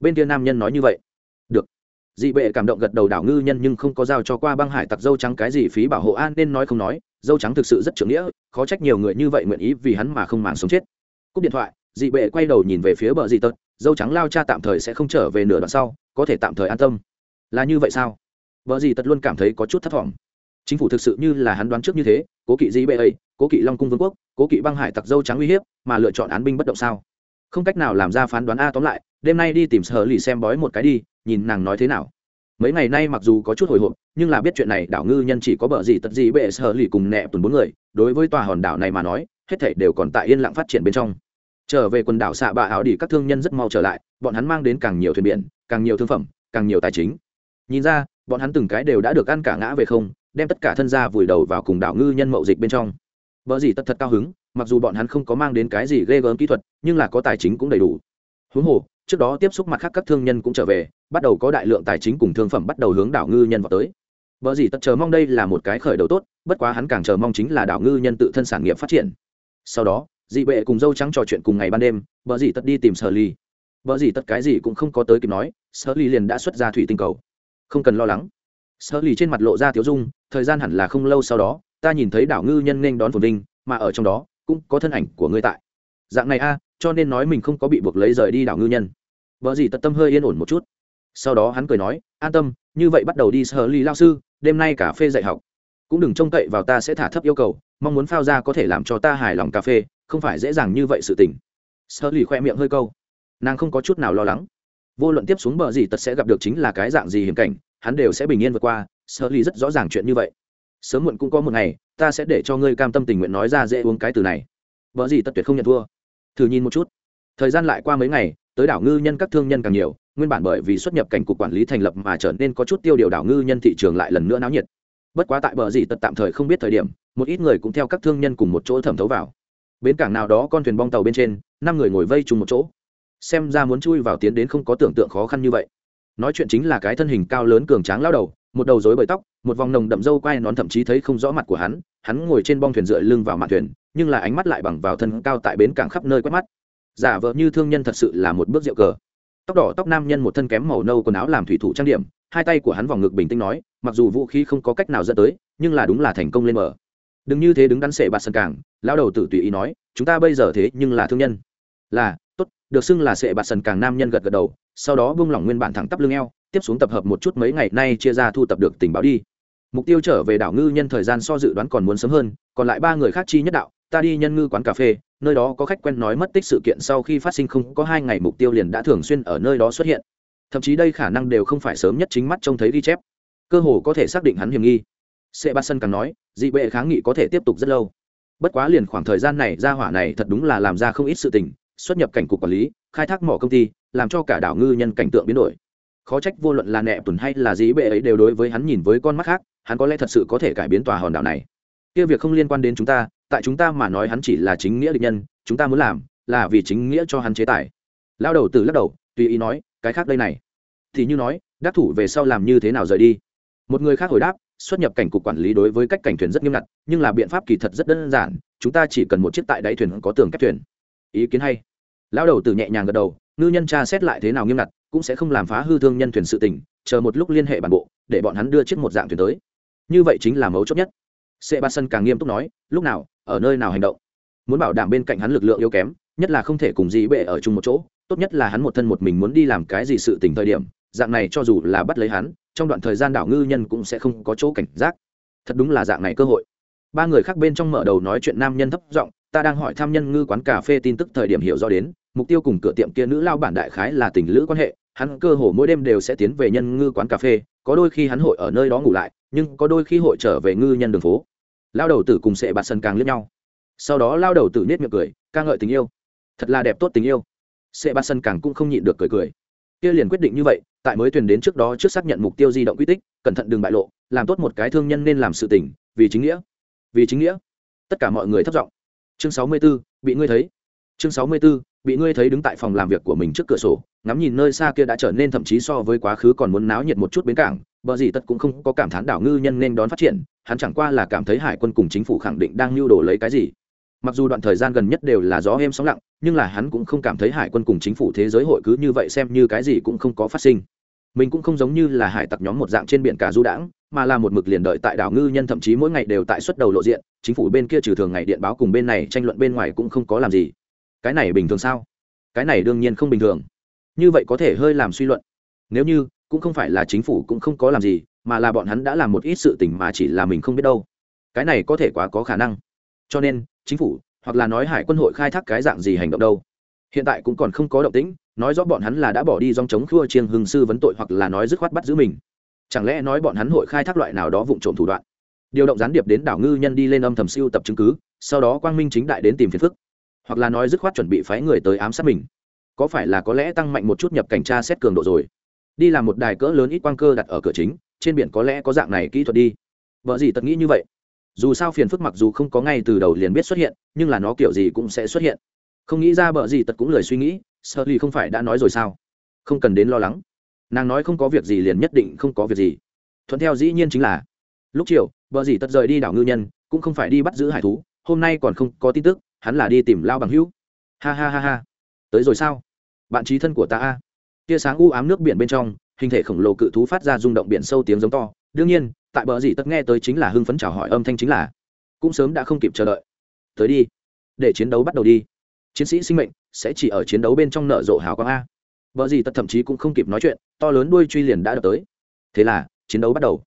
Bên kia nam nhân nói như vậy. Được. Dị bệ cảm động gật đầu đảo ngư nhân nhưng không có giao cho qua băng hải tặc dâu trắng cái gì phí bảo hộ an nên nói không nói, dâu trắng thực sự rất trưởng nghĩa, khó trách nhiều người như vậy nguyện ý vì hắn mà không màng sống chết. Cúp điện thoại, dị bệ quay đầu nhìn về phía bờ dị tật, dâu trắng lao cha tạm thời sẽ không trở về nửa đoạn sau, có thể tạm thời an tâm. Là như vậy sao? Vợ dị tật luôn cảm thấy có chút thất vọng. Chính phủ thực sự như là hắn đoán trước như thế, cố kỵ dị bệ ấy, cố kỵ long cung vương quốc, cố kỵ băng hải tặc dâu trắng uy hiếp, mà lựa chọn án binh bất động sao? Không cách nào làm ra phán đoán a tóm lại, đêm nay đi tìm sở lì xem bói một cái đi, nhìn nàng nói thế nào. Mấy ngày nay mặc dù có chút hồi hộp, nhưng là biết chuyện này, đảo ngư nhân chỉ có bờ gì tật gì bệ sở lì cùng nẹ tuần bốn người, đối với tòa hòn đảo này mà nói, hết thảy đều còn tại yên lặng phát triển bên trong. Trở về quần đảo xạ bạ áo đi, các thương nhân rất mau trở lại, bọn hắn mang đến càng nhiều thuyền biển, càng nhiều thương phẩm, càng nhiều tài chính. Nhìn ra, bọn hắn từng cái đều đã được ăn cả ngã về không, đem tất cả thân gia vùi đầu vào cùng đảo ngư nhân mậu dịch bên trong. Vợ gì tất thật cao hứng mặc dù bọn hắn không có mang đến cái gì ghê gớm kỹ thuật, nhưng là có tài chính cũng đầy đủ. Huống hồ, trước đó tiếp xúc mặt khác các thương nhân cũng trở về, bắt đầu có đại lượng tài chính cùng thương phẩm bắt đầu hướng đảo ngư nhân vào tới. Vợ gì tất chờ mong đây là một cái khởi đầu tốt, bất quá hắn càng chờ mong chính là đảo ngư nhân tự thân sản nghiệp phát triển. Sau đó, dị bệ cùng dâu trắng trò chuyện cùng ngày ban đêm vợ gì tất đi tìm sở ly. Vợ gì tất cái gì cũng không có tới kịp nói, sở ly liền đã xuất ra thủy tinh cầu. Không cần lo lắng. Sở ly trên mặt lộ ra tiếu dung, thời gian hẳn là không lâu sau đó, ta nhìn thấy đảo ngư nhân nên đón phồn vinh, mà ở trong đó cũng có thân ảnh của ngươi tại. Dạng này a, cho nên nói mình không có bị buộc lấy rời đi đảo ngư nhân. Vợ gì tật tâm hơi yên ổn một chút. Sau đó hắn cười nói, an tâm, như vậy bắt đầu đi sở ly lao sư, đêm nay cà phê dạy học. Cũng đừng trông cậy vào ta sẽ thả thấp yêu cầu, mong muốn phao ra có thể làm cho ta hài lòng cà phê, không phải dễ dàng như vậy sự tình. Sở ly khoe miệng hơi câu. Nàng không có chút nào lo lắng. Vô luận tiếp xuống bờ gì tật sẽ gặp được chính là cái dạng gì hiểm cảnh, hắn đều sẽ bình yên vượt qua, sở ly rất rõ ràng chuyện như vậy. Sớm muộn cũng có một ngày ta sẽ để cho ngươi cam tâm tình nguyện nói ra dễ uống cái từ này. Vợ gì tất tuyệt không nhận thua. Thử nhìn một chút. Thời gian lại qua mấy ngày, tới đảo ngư nhân các thương nhân càng nhiều, nguyên bản bởi vì xuất nhập cảnh cục quản lý thành lập mà trở nên có chút tiêu điều đảo ngư nhân thị trường lại lần nữa náo nhiệt. Bất quá tại bờ gì tật tạm thời không biết thời điểm, một ít người cũng theo các thương nhân cùng một chỗ thẩm thấu vào. Bến cảng nào đó con thuyền bong tàu bên trên, năm người ngồi vây chung một chỗ. Xem ra muốn chui vào tiến đến không có tưởng tượng khó khăn như vậy. Nói chuyện chính là cái thân hình cao lớn cường tráng lao đầu, một đầu rối bời tóc một vòng nồng đậm râu quai nón thậm chí thấy không rõ mặt của hắn hắn ngồi trên bong thuyền dựa lưng vào mạn thuyền, nhưng là ánh mắt lại bằng vào thân cao tại bến cảng khắp nơi quét mắt. Giả vợ như thương nhân thật sự là một bước rượu cờ. Tóc đỏ tóc nam nhân một thân kém màu nâu quần áo làm thủy thủ trang điểm, hai tay của hắn vòng ngực bình tĩnh nói, mặc dù vũ khí không có cách nào dẫn tới, nhưng là đúng là thành công lên mở. Đừng như thế đứng đắn sệ bạt sân cảng lao đầu tự tùy ý nói, chúng ta bây giờ thế nhưng là thương nhân. Là, tốt, được xưng là sệ bạt sân càng nam nhân gật gật đầu, sau đó buông lỏng nguyên bản thẳng tắp lưng eo tiếp xuống tập hợp một chút mấy ngày nay chia ra thu tập được tình báo đi. Mục tiêu trở về đảo ngư nhân thời gian so dự đoán còn muốn sớm hơn, còn lại ba người khác chi nhất đạo, ta đi nhân ngư quán cà phê, nơi đó có khách quen nói mất tích sự kiện sau khi phát sinh không có hai ngày mục tiêu liền đã thường xuyên ở nơi đó xuất hiện. Thậm chí đây khả năng đều không phải sớm nhất chính mắt trông thấy ghi chép. Cơ hồ có thể xác định hắn hiểm nghi. Sê ba sân càng nói, dị bệ kháng nghị có thể tiếp tục rất lâu. Bất quá liền khoảng thời gian này ra hỏa này thật đúng là làm ra không ít sự tình, xuất nhập cảnh cục quản lý, khai thác mỏ công ty, làm cho cả đảo ngư nhân cảnh tượng biến đổi khó trách vô luận là nẹ tuần hay là dĩ bệ ấy đều đối với hắn nhìn với con mắt khác, hắn có lẽ thật sự có thể cải biến tòa hòn đảo này. Kia việc không liên quan đến chúng ta, tại chúng ta mà nói hắn chỉ là chính nghĩa địch nhân, chúng ta muốn làm là vì chính nghĩa cho hắn chế tài. Lao đầu từ lắc đầu, tùy ý nói, cái khác đây này. Thì như nói, đắc thủ về sau làm như thế nào rời đi? Một người khác hồi đáp, xuất nhập cảnh cục quản lý đối với cách cảnh thuyền rất nghiêm ngặt, nhưng là biện pháp kỳ thật rất đơn giản, chúng ta chỉ cần một chiếc tại đáy thuyền có tường kép thuyền. Ý kiến hay. Lao đầu từ nhẹ nhàng gật đầu, ngư nhân tra xét lại thế nào nghiêm ngặt cũng sẽ không làm phá hư thương nhân thuyền sự tình, chờ một lúc liên hệ bản bộ, để bọn hắn đưa chiếc một dạng thuyền tới. Như vậy chính là mấu chốt nhất. Sệ ba sân càng nghiêm túc nói, lúc nào, ở nơi nào hành động? Muốn bảo đảm bên cạnh hắn lực lượng yếu kém, nhất là không thể cùng dĩ bệ ở chung một chỗ, tốt nhất là hắn một thân một mình muốn đi làm cái gì sự tình thời điểm, dạng này cho dù là bắt lấy hắn, trong đoạn thời gian đảo ngư nhân cũng sẽ không có chỗ cảnh giác. Thật đúng là dạng này cơ hội. Ba người khác bên trong mở đầu nói chuyện nam nhân thấp giọng, ta đang hỏi tham nhân ngư quán cà phê tin tức thời điểm hiểu rõ đến mục tiêu cùng cửa tiệm kia nữ lao bản đại khái là tình lữ quan hệ hắn cơ hồ mỗi đêm đều sẽ tiến về nhân ngư quán cà phê có đôi khi hắn hội ở nơi đó ngủ lại nhưng có đôi khi hội trở về ngư nhân đường phố. Lao đầu tử cùng sệ bạt sân càng liếc nhau. Sau đó lao đầu tử nết miệng cười ca ngợi tình yêu. Thật là đẹp tốt tình yêu. Sệ bạt sân càng cũng không nhịn được cười cười. Kia liền quyết định như vậy tại mới thuyền đến trước đó trước xác nhận mục tiêu di động quy tích cẩn thận đừng bại lộ làm tốt một cái thương nhân nên làm sự tỉnh vì chính nghĩa. Vì chính nghĩa. Tất cả mọi người thất vọng chương sáu mươi 64, bị ngươi thấy. Chương sáu mươi 64, bị ngươi thấy đứng tại phòng làm việc của mình trước cửa sổ, ngắm nhìn nơi xa kia đã trở nên thậm chí so với quá khứ còn muốn náo nhiệt một chút bến cảng, bờ gì tất cũng không có cảm thán đảo ngư nhân nên đón phát triển, hắn chẳng qua là cảm thấy hải quân cùng chính phủ khẳng định đang lưu đồ lấy cái gì. Mặc dù đoạn thời gian gần nhất đều là gió êm sóng lặng, nhưng là hắn cũng không cảm thấy hải quân cùng chính phủ thế giới hội cứ như vậy xem như cái gì cũng không có phát sinh. Mình cũng không giống như là hải tặc nhóm một dạng trên biển cả du đãng, mà là một mực liền đợi tại đảo ngư nhân thậm chí mỗi ngày đều tại xuất đầu lộ diện, chính phủ bên kia trừ thường ngày điện báo cùng bên này tranh luận bên ngoài cũng không có làm gì cái này bình thường sao? Cái này đương nhiên không bình thường. Như vậy có thể hơi làm suy luận. Nếu như, cũng không phải là chính phủ cũng không có làm gì, mà là bọn hắn đã làm một ít sự tình mà chỉ là mình không biết đâu. Cái này có thể quá có khả năng. Cho nên, chính phủ, hoặc là nói hải quân hội khai thác cái dạng gì hành động đâu? Hiện tại cũng còn không có động tĩnh, nói rõ bọn hắn là đã bỏ đi dòng chống khua chiêng hưng sư vấn tội hoặc là nói dứt khoát bắt giữ mình. Chẳng lẽ nói bọn hắn hội khai thác loại nào đó vụ trộm thủ đoạn? Điều động gián điệp đến đảo ngư nhân đi lên âm thầm siêu tập chứng cứ, sau đó quang minh chính đại đến tìm phiền phức hoặc là nói dứt khoát chuẩn bị phái người tới ám sát mình. Có phải là có lẽ tăng mạnh một chút nhập cảnh tra xét cường độ rồi? Đi làm một đài cỡ lớn ít quang cơ đặt ở cửa chính, trên biển có lẽ có dạng này kỹ thuật đi. Vợ gì tật nghĩ như vậy? Dù sao phiền phức mặc dù không có ngay từ đầu liền biết xuất hiện, nhưng là nó kiểu gì cũng sẽ xuất hiện. Không nghĩ ra bợ gì tật cũng lời suy nghĩ, sợ ly không phải đã nói rồi sao? Không cần đến lo lắng. Nàng nói không có việc gì liền nhất định không có việc gì. Thuận theo dĩ nhiên chính là, lúc chiều bợ gì tật rời đi đảo ngư nhân, cũng không phải đi bắt giữ hải thú, hôm nay còn không có tin tức hắn là đi tìm lao bằng hữu. Ha ha ha ha. Tới rồi sao? Bạn trí thân của ta a. Tia sáng u ám nước biển bên trong, hình thể khổng lồ cự thú phát ra rung động biển sâu tiếng giống to. Đương nhiên, tại bờ gì tất nghe tới chính là hưng phấn chào hỏi âm thanh chính là, cũng sớm đã không kịp chờ đợi. Tới đi. Để chiến đấu bắt đầu đi. Chiến sĩ sinh mệnh sẽ chỉ ở chiến đấu bên trong nở rộ hào quang a. Vợ gì tất thậm chí cũng không kịp nói chuyện, to lớn đuôi truy liền đã đập tới. Thế là, chiến đấu bắt đầu.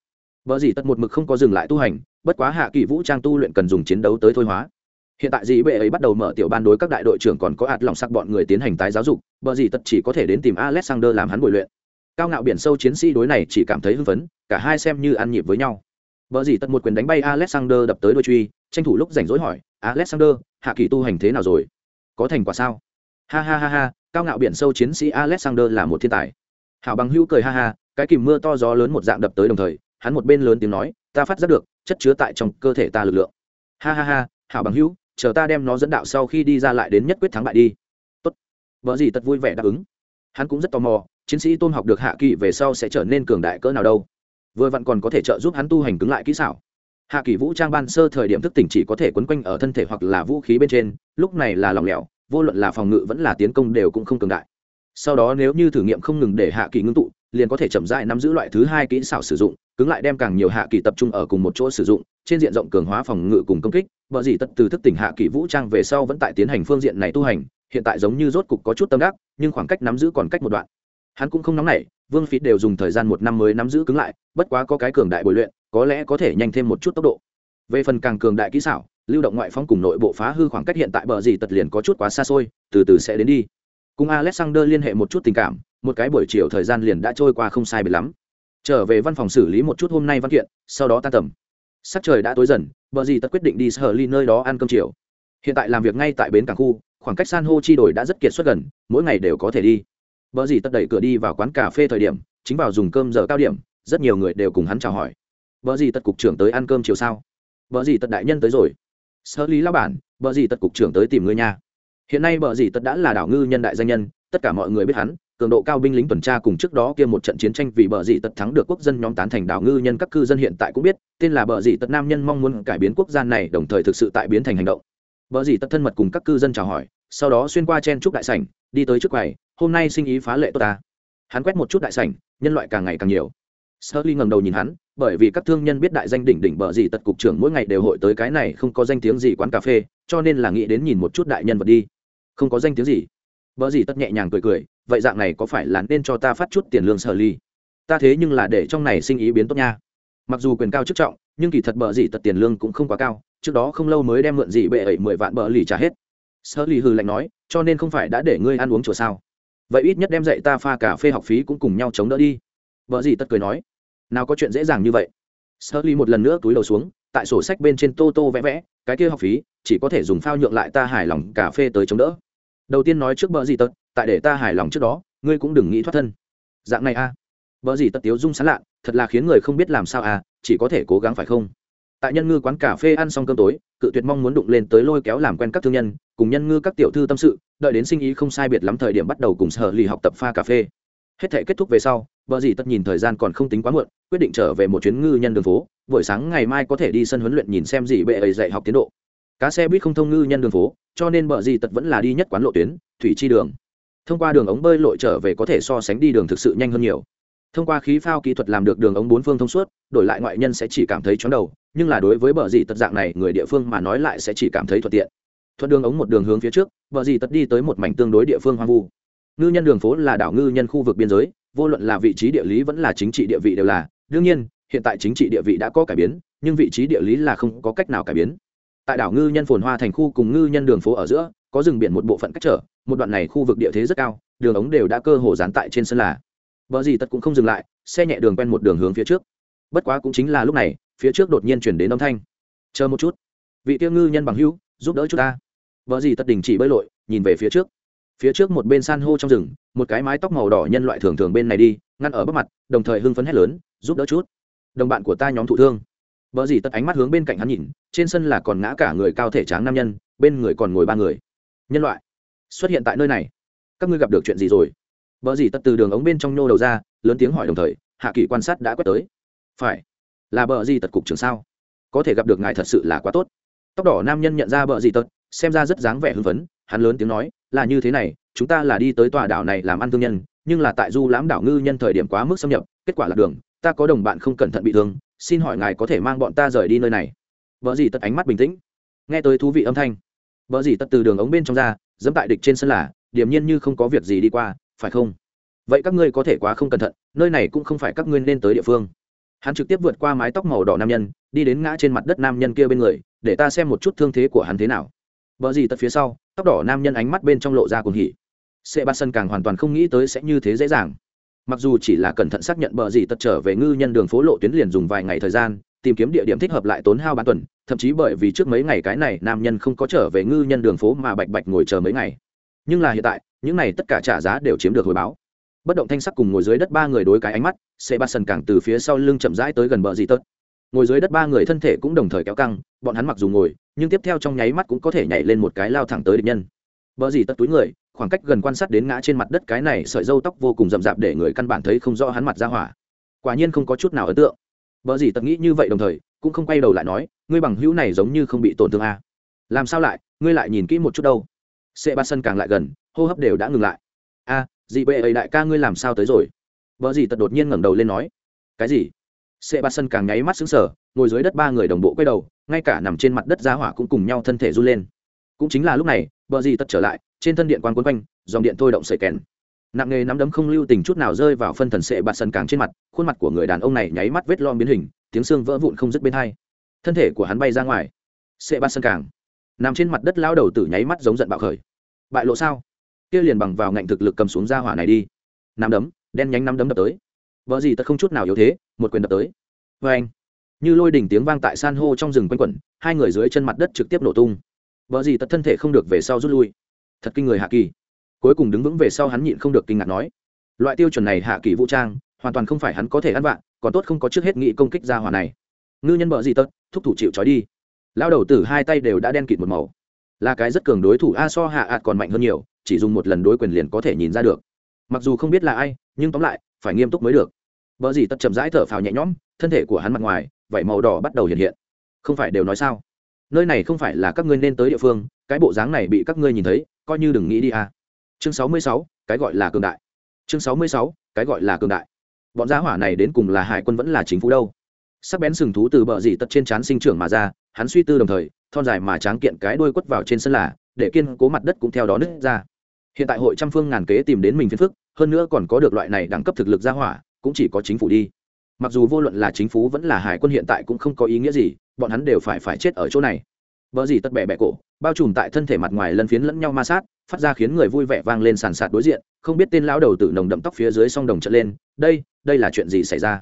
Vợ gì tất một mực không có dừng lại tu hành, bất quá hạ kỳ vũ trang tu luyện cần dùng chiến đấu tới thôi hóa hiện tại dì bệ ấy bắt đầu mở tiểu ban đối các đại đội trưởng còn có ạt lòng sắc bọn người tiến hành tái giáo dục bờ gì tật chỉ có thể đến tìm alexander làm hắn bồi luyện. Cao ngạo biển sâu chiến sĩ đối này chỉ cảm thấy hưng phấn, cả hai xem như ăn nhịp với nhau. Bờ gì tật một quyền đánh bay alexander đập tới đôi truy, tranh thủ lúc rảnh rỗi hỏi, alexander, hạ kỳ tu hành thế nào rồi? Có thành quả sao? Ha ha ha ha, cao ngạo biển sâu chiến sĩ alexander là một thiên tài. Hảo bằng hữu cười ha ha, cái kìm mưa to gió lớn một dạng đập tới đồng thời, hắn một bên lớn tiếng nói, ta phát giác được, chất chứa tại trong cơ thể ta lực lượng. Ha ha ha, hảo bằng hữu chờ ta đem nó dẫn đạo sau khi đi ra lại đến nhất quyết thắng bại đi. Tốt. Vợ gì tật vui vẻ đáp ứng. Hắn cũng rất tò mò, chiến sĩ tôn học được hạ kỳ về sau sẽ trở nên cường đại cỡ nào đâu. Vừa vặn còn có thể trợ giúp hắn tu hành cứng lại kỹ xảo. Hạ kỳ vũ trang ban sơ thời điểm thức tỉnh chỉ có thể quấn quanh ở thân thể hoặc là vũ khí bên trên, lúc này là lòng lẻo, vô luận là phòng ngự vẫn là tiến công đều cũng không cường đại. Sau đó nếu như thử nghiệm không ngừng để hạ kỳ ngưng tụ, liền có thể chậm dại nắm giữ loại thứ hai kỹ xảo sử dụng, cứng lại đem càng nhiều hạ kỳ tập trung ở cùng một chỗ sử dụng trên diện rộng cường hóa phòng ngự cùng công kích, vợ gì tật từ thức tỉnh hạ kỷ vũ trang về sau vẫn tại tiến hành phương diện này tu hành, hiện tại giống như rốt cục có chút tâm đắc, nhưng khoảng cách nắm giữ còn cách một đoạn. Hắn cũng không nóng nảy, vương phí đều dùng thời gian một năm mới nắm giữ cứng lại, bất quá có cái cường đại bồi luyện, có lẽ có thể nhanh thêm một chút tốc độ. Về phần càng cường đại kỹ xảo, lưu động ngoại phóng cùng nội bộ phá hư khoảng cách hiện tại bờ gì tật liền có chút quá xa xôi, từ từ sẽ đến đi. Cùng alexander liên hệ một chút tình cảm, một cái buổi chiều thời gian liền đã trôi qua không sai biệt lắm. Trở về văn phòng xử lý một chút hôm nay văn kiện, sau đó tan tầm sắc trời đã tối dần, bờ gì tật quyết định đi sở ly nơi đó ăn cơm chiều. Hiện tại làm việc ngay tại bến cảng khu, khoảng cách san hô chi đổi đã rất kiệt xuất gần, mỗi ngày đều có thể đi. Bờ gì tật đẩy cửa đi vào quán cà phê thời điểm, chính vào dùng cơm giờ cao điểm, rất nhiều người đều cùng hắn chào hỏi. Bờ gì tật cục trưởng tới ăn cơm chiều sao? Bờ gì tật đại nhân tới rồi. Sở lý lao bản, bờ gì tật cục trưởng tới tìm ngươi nha. Hiện nay bờ gì tật đã là đảo ngư nhân đại danh nhân, tất cả mọi người biết hắn cường độ cao binh lính tuần tra cùng trước đó kia một trận chiến tranh vì bờ dị tật thắng được quốc dân nhóm tán thành đảo ngư nhân các cư dân hiện tại cũng biết, tên là bờ dị tật nam nhân mong muốn cải biến quốc gia này đồng thời thực sự tại biến thành hành động. Bờ dị tật thân mật cùng các cư dân chào hỏi, sau đó xuyên qua chen trúc đại sảnh, đi tới trước quầy, hôm nay sinh ý phá lệ tốt ta. Hắn quét một chút đại sảnh, nhân loại càng ngày càng nhiều. Sơ ly ngẩng đầu nhìn hắn, bởi vì các thương nhân biết đại danh đỉnh đỉnh bờ dị tật cục trưởng mỗi ngày đều hội tới cái này không có danh tiếng gì quán cà phê, cho nên là nghĩ đến nhìn một chút đại nhân vật đi. Không có danh tiếng gì bờ gì tất nhẹ nhàng cười cười, vậy dạng này có phải là nên cho ta phát chút tiền lương sở ly? Ta thế nhưng là để trong này sinh ý biến tốt nha. Mặc dù quyền cao chức trọng, nhưng kỳ thật bờ gì tật tiền lương cũng không quá cao, trước đó không lâu mới đem mượn gì bệ ấy mười vạn bờ lì trả hết. Sở ly hư lạnh nói, cho nên không phải đã để ngươi ăn uống chùa sao? Vậy ít nhất đem dạy ta pha cà phê học phí cũng cùng nhau chống đỡ đi. Vợ gì tất cười nói, nào có chuyện dễ dàng như vậy. Sơ ly một lần nữa túi đầu xuống, tại sổ sách bên trên tô tô vẽ vẽ, cái kia học phí, chỉ có thể dùng phao nhượng lại ta hài lòng cà phê tới chống đỡ đầu tiên nói trước bờ gì tật, tại để ta hài lòng trước đó, ngươi cũng đừng nghĩ thoát thân. Dạng này a. À. bờ gì tật tiếu dung sán lạ thật là khiến người không biết làm sao à chỉ có thể cố gắng phải không? Tại nhân ngư quán cà phê ăn xong cơm tối, cự tuyệt mong muốn đụng lên tới lôi kéo làm quen các thương nhân, cùng nhân ngư các tiểu thư tâm sự, đợi đến sinh ý không sai biệt lắm thời điểm bắt đầu cùng sở lì học tập pha cà phê. Hết thể kết thúc về sau vợ dì tất nhìn thời gian còn không tính quá muộn, quyết định trở về một chuyến ngư nhân đường phố, buổi sáng ngày mai có thể đi sân huấn luyện nhìn xem gì bệ ấy dạy học tiến độ cá xe buýt không thông ngư nhân đường phố, cho nên bờ dì tật vẫn là đi nhất quán lộ tuyến, thủy chi đường. Thông qua đường ống bơi lội trở về có thể so sánh đi đường thực sự nhanh hơn nhiều. Thông qua khí phao kỹ thuật làm được đường ống bốn phương thông suốt, đổi lại ngoại nhân sẽ chỉ cảm thấy chóng đầu, nhưng là đối với bờ dì tật dạng này, người địa phương mà nói lại sẽ chỉ cảm thấy thuận tiện. Thuận đường ống một đường hướng phía trước, bờ dì tật đi tới một mảnh tương đối địa phương hoang vu. Ngư nhân đường phố là đảo ngư nhân khu vực biên giới, vô luận là vị trí địa lý vẫn là chính trị địa vị đều là. Đương nhiên, hiện tại chính trị địa vị đã có cải biến, nhưng vị trí địa lý là không có cách nào cải biến tại đảo ngư nhân phồn hoa thành khu cùng ngư nhân đường phố ở giữa, có rừng biển một bộ phận cách trở, một đoạn này khu vực địa thế rất cao, đường ống đều đã cơ hồ dán tại trên sân là. Vợ gì tật cũng không dừng lại, xe nhẹ đường quen một đường hướng phía trước. Bất quá cũng chính là lúc này, phía trước đột nhiên chuyển đến âm thanh. Chờ một chút, vị tiêu ngư nhân bằng hữu, giúp đỡ chúng ta. Vợ gì tật đình chỉ bơi lội, nhìn về phía trước. Phía trước một bên san hô trong rừng, một cái mái tóc màu đỏ nhân loại thường thường bên này đi, ngăn ở bắp mặt, đồng thời hưng phấn hét lớn, giúp đỡ chút. Đồng bạn của ta nhóm thụ thương. Bỡ gì tật ánh mắt hướng bên cạnh hắn nhìn, trên sân là còn ngã cả người cao thể tráng nam nhân, bên người còn ngồi ba người. Nhân loại, xuất hiện tại nơi này. Các ngươi gặp được chuyện gì rồi? Bỡ gì tật từ đường ống bên trong nhô đầu ra, lớn tiếng hỏi đồng thời, hạ Kỳ quan sát đã quét tới. Phải, là bờ gì tật cục trưởng sao? Có thể gặp được ngài thật sự là quá tốt. Tóc đỏ nam nhân nhận ra bờ gì tật, xem ra rất dáng vẻ hưng phấn, hắn lớn tiếng nói, là như thế này, chúng ta là đi tới tòa đảo này làm ăn thương nhân, nhưng là tại du lãm đảo ngư nhân thời điểm quá mức xâm nhập, kết quả là đường, ta có đồng bạn không cẩn thận bị thương xin hỏi ngài có thể mang bọn ta rời đi nơi này? Vợ gì tật ánh mắt bình tĩnh. Nghe tới thú vị âm thanh, vợ gì tật từ đường ống bên trong ra, dẫm tại địch trên sân là, điềm nhiên như không có việc gì đi qua, phải không? Vậy các ngươi có thể quá không cẩn thận, nơi này cũng không phải các ngươi nên tới địa phương. Hắn trực tiếp vượt qua mái tóc màu đỏ nam nhân, đi đến ngã trên mặt đất nam nhân kia bên người, để ta xem một chút thương thế của hắn thế nào. Vợ gì tật phía sau, tóc đỏ nam nhân ánh mắt bên trong lộ ra cùng hỉ. Sệ ba sân càng hoàn toàn không nghĩ tới sẽ như thế dễ dàng mặc dù chỉ là cẩn thận xác nhận bờ gì tật trở về ngư nhân đường phố lộ tuyến liền dùng vài ngày thời gian, tìm kiếm địa điểm thích hợp lại tốn hao bán tuần, thậm chí bởi vì trước mấy ngày cái này nam nhân không có trở về ngư nhân đường phố mà bạch bạch ngồi chờ mấy ngày. Nhưng là hiện tại, những này tất cả trả giá đều chiếm được hồi báo. Bất động thanh sắc cùng ngồi dưới đất ba người đối cái ánh mắt sẽ ba sân càng từ phía sau lưng chậm rãi tới gần bờ gì tật. Ngồi dưới đất ba người thân thể cũng đồng thời kéo căng, bọn hắn mặc dù ngồi, nhưng tiếp theo trong nháy mắt cũng có thể nhảy lên một cái lao thẳng tới địch nhân. Bờ gì tật túi người khoảng cách gần quan sát đến ngã trên mặt đất cái này sợi dâu tóc vô cùng rậm rạp để người căn bản thấy không rõ hắn mặt ra hỏa. Quả nhiên không có chút nào ấn tượng. Vợ gì tật nghĩ như vậy đồng thời cũng không quay đầu lại nói ngươi bằng hữu này giống như không bị tổn thương à. làm sao lại? Ngươi lại nhìn kỹ một chút đâu. Sệ ba sân càng lại gần hô hấp đều đã ngừng lại. A à, dị bệ ấy đại ca ngươi làm sao tới rồi? Vợ gì tật đột nhiên ngẩng đầu lên nói. Cái gì? Sệ ba sân càng nháy mắt xứng sở ngồi dưới đất ba người đồng bộ quay đầu ngay cả nằm trên mặt đất giá hỏa cũng cùng nhau thân thể run lên. Cũng chính là lúc này vợ gì tật trở lại trên thân điện quan quấn quanh, dòng điện thôi động sợi kèn. Nặng nghề nắm đấm không lưu tình chút nào rơi vào phân thần sệ bạt sần càng trên mặt, khuôn mặt của người đàn ông này nháy mắt vết lom biến hình, tiếng xương vỡ vụn không dứt bên hai. Thân thể của hắn bay ra ngoài. Sệ bạt sần càng. Nằm trên mặt đất lao đầu tử nháy mắt giống giận bạo khởi. Bại lộ sao? Kia liền bằng vào ngạnh thực lực cầm xuống ra hỏa này đi. Nắm đấm, đen nhánh nắm đấm đập tới. Vợ gì tật không chút nào yếu thế, một quyền đập tới. Vê anh. Như lôi đỉnh tiếng vang tại san hô trong rừng quanh quẩn, hai người dưới chân mặt đất trực tiếp nổ tung. Vợ gì tật thân thể không được về sau rút lui thật kinh người hạ kỳ. Cuối cùng đứng vững về sau hắn nhịn không được kinh ngạc nói, loại tiêu chuẩn này hạ kỳ vũ trang, hoàn toàn không phải hắn có thể ăn vạ, còn tốt không có trước hết nghị công kích ra hỏa này. Ngư nhân bợ gì tật, thúc thủ chịu trói đi. Lao đầu tử hai tay đều đã đen kịt một màu. Là cái rất cường đối thủ a so hạ ạt còn mạnh hơn nhiều, chỉ dùng một lần đối quyền liền có thể nhìn ra được. Mặc dù không biết là ai, nhưng tóm lại, phải nghiêm túc mới được. Vợ gì tật chậm rãi thở phào nhẹ nhõm, thân thể của hắn mặt ngoài, vảy màu đỏ bắt đầu hiện hiện. Không phải đều nói sao? Nơi này không phải là các ngươi nên tới địa phương, cái bộ dáng này bị các ngươi nhìn thấy, coi như đừng nghĩ đi à. chương sáu mươi sáu, cái gọi là cường đại. Chương sáu mươi sáu, cái gọi là cường đại. Bọn gia hỏa này đến cùng là hải quân vẫn là chính phủ đâu? Sắc bén sừng thú từ bờ dì tật trên trán sinh trưởng mà ra, hắn suy tư đồng thời, thon dài mà tráng kiện cái đuôi quất vào trên sân là, để kiên cố mặt đất cũng theo đó nứt ra. Hiện tại hội trăm phương ngàn kế tìm đến mình phiền phức, hơn nữa còn có được loại này đẳng cấp thực lực gia hỏa, cũng chỉ có chính phủ đi. Mặc dù vô luận là chính phủ vẫn là hải quân hiện tại cũng không có ý nghĩa gì bọn hắn đều phải phải chết ở chỗ này. Vợ gì tất bẻ bẻ cổ, bao trùm tại thân thể mặt ngoài lân phiến lẫn nhau ma sát, phát ra khiến người vui vẻ vang lên sàn sạt đối diện, không biết tên lão đầu tử nồng đậm tóc phía dưới song đồng trận lên, đây đây là chuyện gì xảy ra?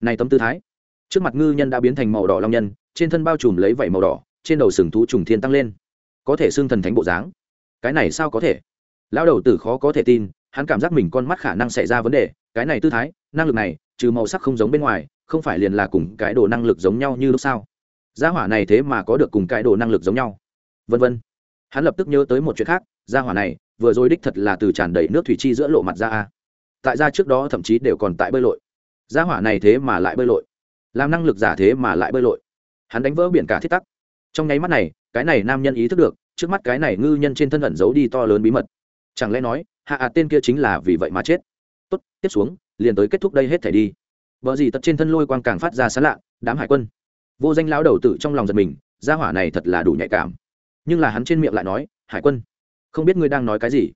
Này tấm tư thái. Trước mặt ngư nhân đã biến thành màu đỏ long nhân, trên thân bao trùm lấy vảy màu đỏ, trên đầu sừng thú trùng thiên tăng lên. Có thể xưng thần thánh bộ dáng. Cái này sao có thể? Lão đầu tử khó có thể tin, hắn cảm giác mình con mắt khả năng xảy ra vấn đề, cái này tư thái, năng lực này, trừ màu sắc không giống bên ngoài, không phải liền là cùng cái đồ năng lực giống nhau như lúc sao gia hỏa này thế mà có được cùng cái đồ năng lực giống nhau. Vân vân. Hắn lập tức nhớ tới một chuyện khác, gia hỏa này, vừa rồi đích thật là từ tràn đầy nước thủy chi giữa lộ mặt ra a. Tại ra trước đó thậm chí đều còn tại bơi lội. Gia hỏa này thế mà lại bơi lội. Làm năng lực giả thế mà lại bơi lội. Hắn đánh vỡ biển cả thiết tắc. Trong nháy mắt này, cái này nam nhân ý thức được, trước mắt cái này ngư nhân trên thân ẩn giấu đi to lớn bí mật. Chẳng lẽ nói, hạ ạt tên kia chính là vì vậy mà chết? Tốt, tiếp xuống, liền tới kết thúc đây hết thể đi. Vợ gì tật trên thân lôi quang càng phát ra sán lạ, đám hải quân vô danh lão đầu tử trong lòng giật mình, gia hỏa này thật là đủ nhạy cảm. Nhưng là hắn trên miệng lại nói, hải quân, không biết ngươi đang nói cái gì.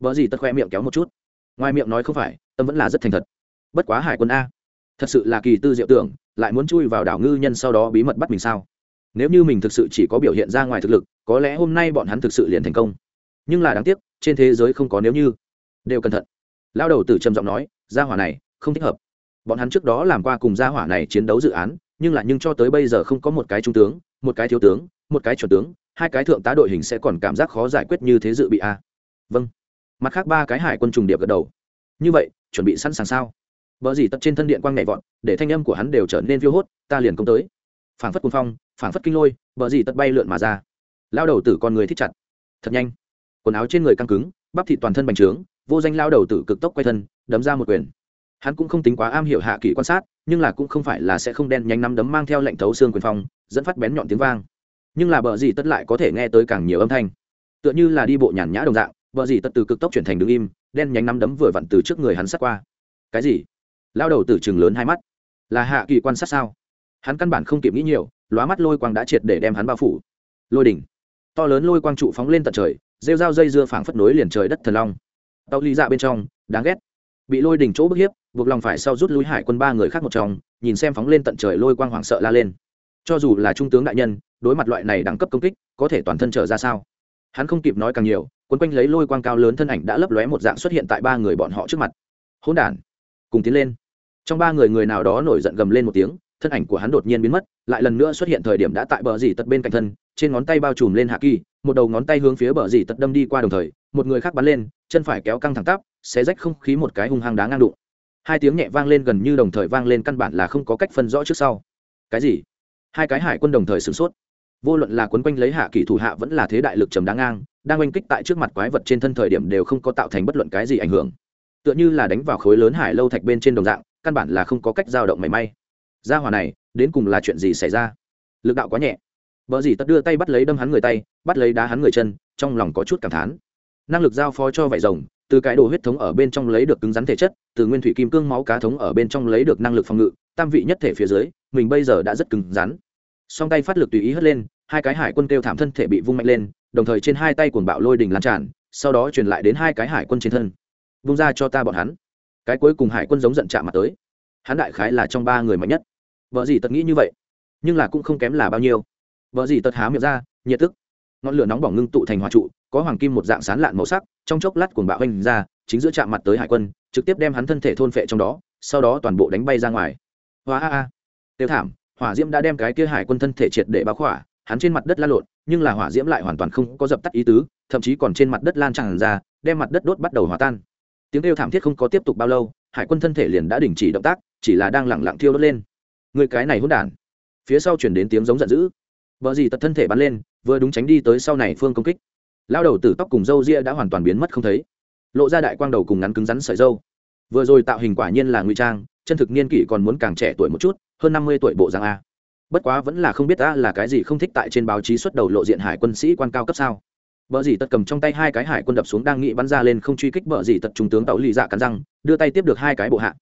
Vợ gì tật khoe miệng kéo một chút. Ngoài miệng nói không phải, tâm vẫn là rất thành thật. Bất quá hải quân a, thật sự là kỳ tư diệu tưởng, lại muốn chui vào đảo ngư nhân sau đó bí mật bắt mình sao? Nếu như mình thực sự chỉ có biểu hiện ra ngoài thực lực, có lẽ hôm nay bọn hắn thực sự liền thành công. Nhưng là đáng tiếc, trên thế giới không có nếu như. Đều cẩn thận. Lao đầu tử trầm giọng nói, gia hỏa này, không thích hợp. Bọn hắn trước đó làm qua cùng gia hỏa này chiến đấu dự án nhưng là nhưng cho tới bây giờ không có một cái trung tướng, một cái thiếu tướng, một cái chuẩn tướng, hai cái thượng tá đội hình sẽ còn cảm giác khó giải quyết như thế dự bị a. À? vâng. Mặt khác ba cái hải quân trùng điệp gật đầu. Như vậy, chuẩn bị sẵn sàng sao? Vợ gì tập trên thân điện quang nhảy vọt, để thanh âm của hắn đều trở nên phiêu hốt, ta liền công tới. Phảng phất cuồng phong, phảng phất kinh lôi vợ gì tất bay lượn mà ra. Lao đầu tử con người thích chặt. Thật nhanh. Quần áo trên người căng cứng, bắp thịt toàn thân bành trướng, vô danh lao đầu tử cực tốc quay thân, đấm ra một quyền hắn cũng không tính quá am hiểu hạ kỳ quan sát, nhưng là cũng không phải là sẽ không đen nhanh nắm đấm mang theo lệnh thấu xương quyền phong, dẫn phát bén nhọn tiếng vang. Nhưng là bờ gì tất lại có thể nghe tới càng nhiều âm thanh. Tựa như là đi bộ nhàn nhã đồng dạng bờ gì tất từ cực tốc chuyển thành đứng im, đen nhánh nắm đấm vừa vặn từ trước người hắn sát qua. Cái gì? Lao đầu từ chừng lớn hai mắt. Là hạ kỳ quan sát sao? Hắn căn bản không kịp nghĩ nhiều, lóa mắt lôi quang đã triệt để đem hắn bao phủ. Lôi đỉnh. To lớn lôi quang trụ phóng lên tận trời, rêu dao dây dưa phảng phất nối liền trời đất thần long. Tàu ly dạ bên trong, đáng ghét. Bị lôi đỉnh chỗ bức hiếp buộc lòng phải sau rút lui hải quân ba người khác một trong, nhìn xem phóng lên tận trời lôi quang hoảng sợ la lên. Cho dù là trung tướng đại nhân, đối mặt loại này đẳng cấp công kích, có thể toàn thân trở ra sao? Hắn không kịp nói càng nhiều, quấn quanh lấy lôi quang cao lớn thân ảnh đã lấp lóe một dạng xuất hiện tại ba người bọn họ trước mặt. Hỗn đản! Cùng tiến lên. Trong ba người người nào đó nổi giận gầm lên một tiếng, thân ảnh của hắn đột nhiên biến mất, lại lần nữa xuất hiện thời điểm đã tại bờ dì tật bên cạnh thân, trên ngón tay bao trùm lên hạ kỳ, một đầu ngón tay hướng phía bờ dì tật đâm đi qua đồng thời, một người khác bắn lên, chân phải kéo căng thẳng tắp, xé rách không khí một cái hung hăng đá ngang đụng hai tiếng nhẹ vang lên gần như đồng thời vang lên căn bản là không có cách phân rõ trước sau. Cái gì? Hai cái hải quân đồng thời sửng sốt. Vô luận là quấn quanh lấy hạ kỳ thủ hạ vẫn là thế đại lực trầm đáng ngang, đang oanh kích tại trước mặt quái vật trên thân thời điểm đều không có tạo thành bất luận cái gì ảnh hưởng. Tựa như là đánh vào khối lớn hải lâu thạch bên trên đồng dạng, căn bản là không có cách dao động mảy may. Gia hỏa này, đến cùng là chuyện gì xảy ra? Lực đạo quá nhẹ. Vợ gì tất đưa tay bắt lấy đâm hắn người tay, bắt lấy đá hắn người chân, trong lòng có chút cảm thán. Năng lực giao phó cho vải rồng từ cái đồ huyết thống ở bên trong lấy được cứng rắn thể chất, từ nguyên thủy kim cương máu cá thống ở bên trong lấy được năng lực phòng ngự, tam vị nhất thể phía dưới, mình bây giờ đã rất cứng rắn. Song tay phát lực tùy ý hất lên, hai cái hải quân kêu thảm thân thể bị vung mạnh lên, đồng thời trên hai tay cuồng bạo lôi đình lan tràn, sau đó truyền lại đến hai cái hải quân trên thân. Vung ra cho ta bọn hắn. Cái cuối cùng hải quân giống giận chạm mặt tới. Hắn đại khái là trong ba người mạnh nhất. Vợ gì tật nghĩ như vậy? Nhưng là cũng không kém là bao nhiêu. Vợ gì tật há miệng ra, nhiệt tức. Ngọn lửa nóng bỏng ngưng tụ thành hòa trụ có hoàng kim một dạng sán lạn màu sắc, trong chốc lát cuồng bạo hoành ra, chính giữa chạm mặt tới hải quân, trực tiếp đem hắn thân thể thôn phệ trong đó, sau đó toàn bộ đánh bay ra ngoài. Hoa a a. Tiêu thảm, hỏa diễm đã đem cái kia hải quân thân thể triệt để báo khỏa, hắn trên mặt đất lan lộn, nhưng là hỏa diễm lại hoàn toàn không có dập tắt ý tứ, thậm chí còn trên mặt đất lan tràn ra, đem mặt đất đốt bắt đầu hòa tan. Tiếng kêu thảm thiết không có tiếp tục bao lâu, hải quân thân thể liền đã đình chỉ động tác, chỉ là đang lẳng lặng thiêu đốt lên. Người cái này hôn đản. Phía sau chuyển đến tiếng giống giận dữ. Vợ gì tật thân thể bắn lên, vừa đúng tránh đi tới sau này phương công kích lao đầu tử tóc cùng râu ria đã hoàn toàn biến mất không thấy. Lộ ra đại quang đầu cùng ngắn cứng rắn sợi râu. vừa rồi tạo hình quả nhiên là nguy trang, chân thực niên kỷ còn muốn càng trẻ tuổi một chút, hơn năm mươi tuổi bộ giang a. Bất quá vẫn là không biết ta là cái gì không thích tại trên báo chí xuất đầu lộ diện hải quân sĩ quan cao cấp sao. Bờ dì tật cầm trong tay hai cái hải quân đập xuống đang nghĩ bắn ra lên không truy kích bờ dì tật trung tướng tàu lì dạ cắn răng, đưa tay tiếp được hai cái bộ hạ.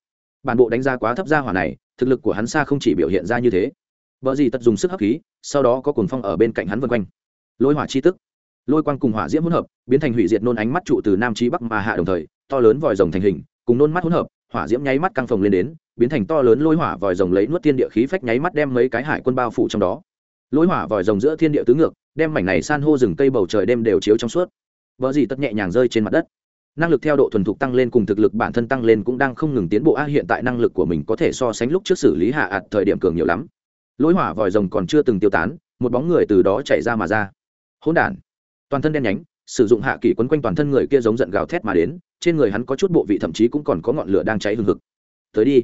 Bản bộ đánh giá quá thấp ra hỏa này, thực lực của hắn xa không chỉ biểu hiện ra như thế. Bờ dì tật dùng sức hấp khí, sau đó có cuồng phong ở bên cạnh hắn vân quanh. Lôi hỏa chi tức lôi quang cùng hỏa diễm hỗn hợp, biến thành hủy diệt nôn ánh mắt trụ từ nam chí bắc mà hạ đồng thời, to lớn vòi rồng thành hình, cùng nôn mắt hỗn hợp, hỏa diễm nháy mắt căng phồng lên đến, biến thành to lớn lôi hỏa vòi rồng lấy nuốt thiên địa khí phách nháy mắt đem mấy cái hải quân bao phủ trong đó. Lôi hỏa vòi rồng giữa thiên địa tứ ngược, đem mảnh này san hô rừng cây bầu trời đêm đều chiếu trong suốt. Vợ gì tất nhẹ nhàng rơi trên mặt đất. Năng lực theo độ thuần thục tăng lên cùng thực lực bản thân tăng lên cũng đang không ngừng tiến bộ, a, hiện tại năng lực của mình có thể so sánh lúc trước xử lý hạ ạt thời điểm cường nhiều lắm. Lôi hỏa vòi rồng còn chưa từng tiêu tán, một bóng người từ đó chạy ra mà ra. Hỗn đản toàn thân đen nhánh, sử dụng hạ kỷ quấn quanh toàn thân người kia giống giận gào thét mà đến, trên người hắn có chút bộ vị thậm chí cũng còn có ngọn lửa đang cháy hừng hực. Tới đi.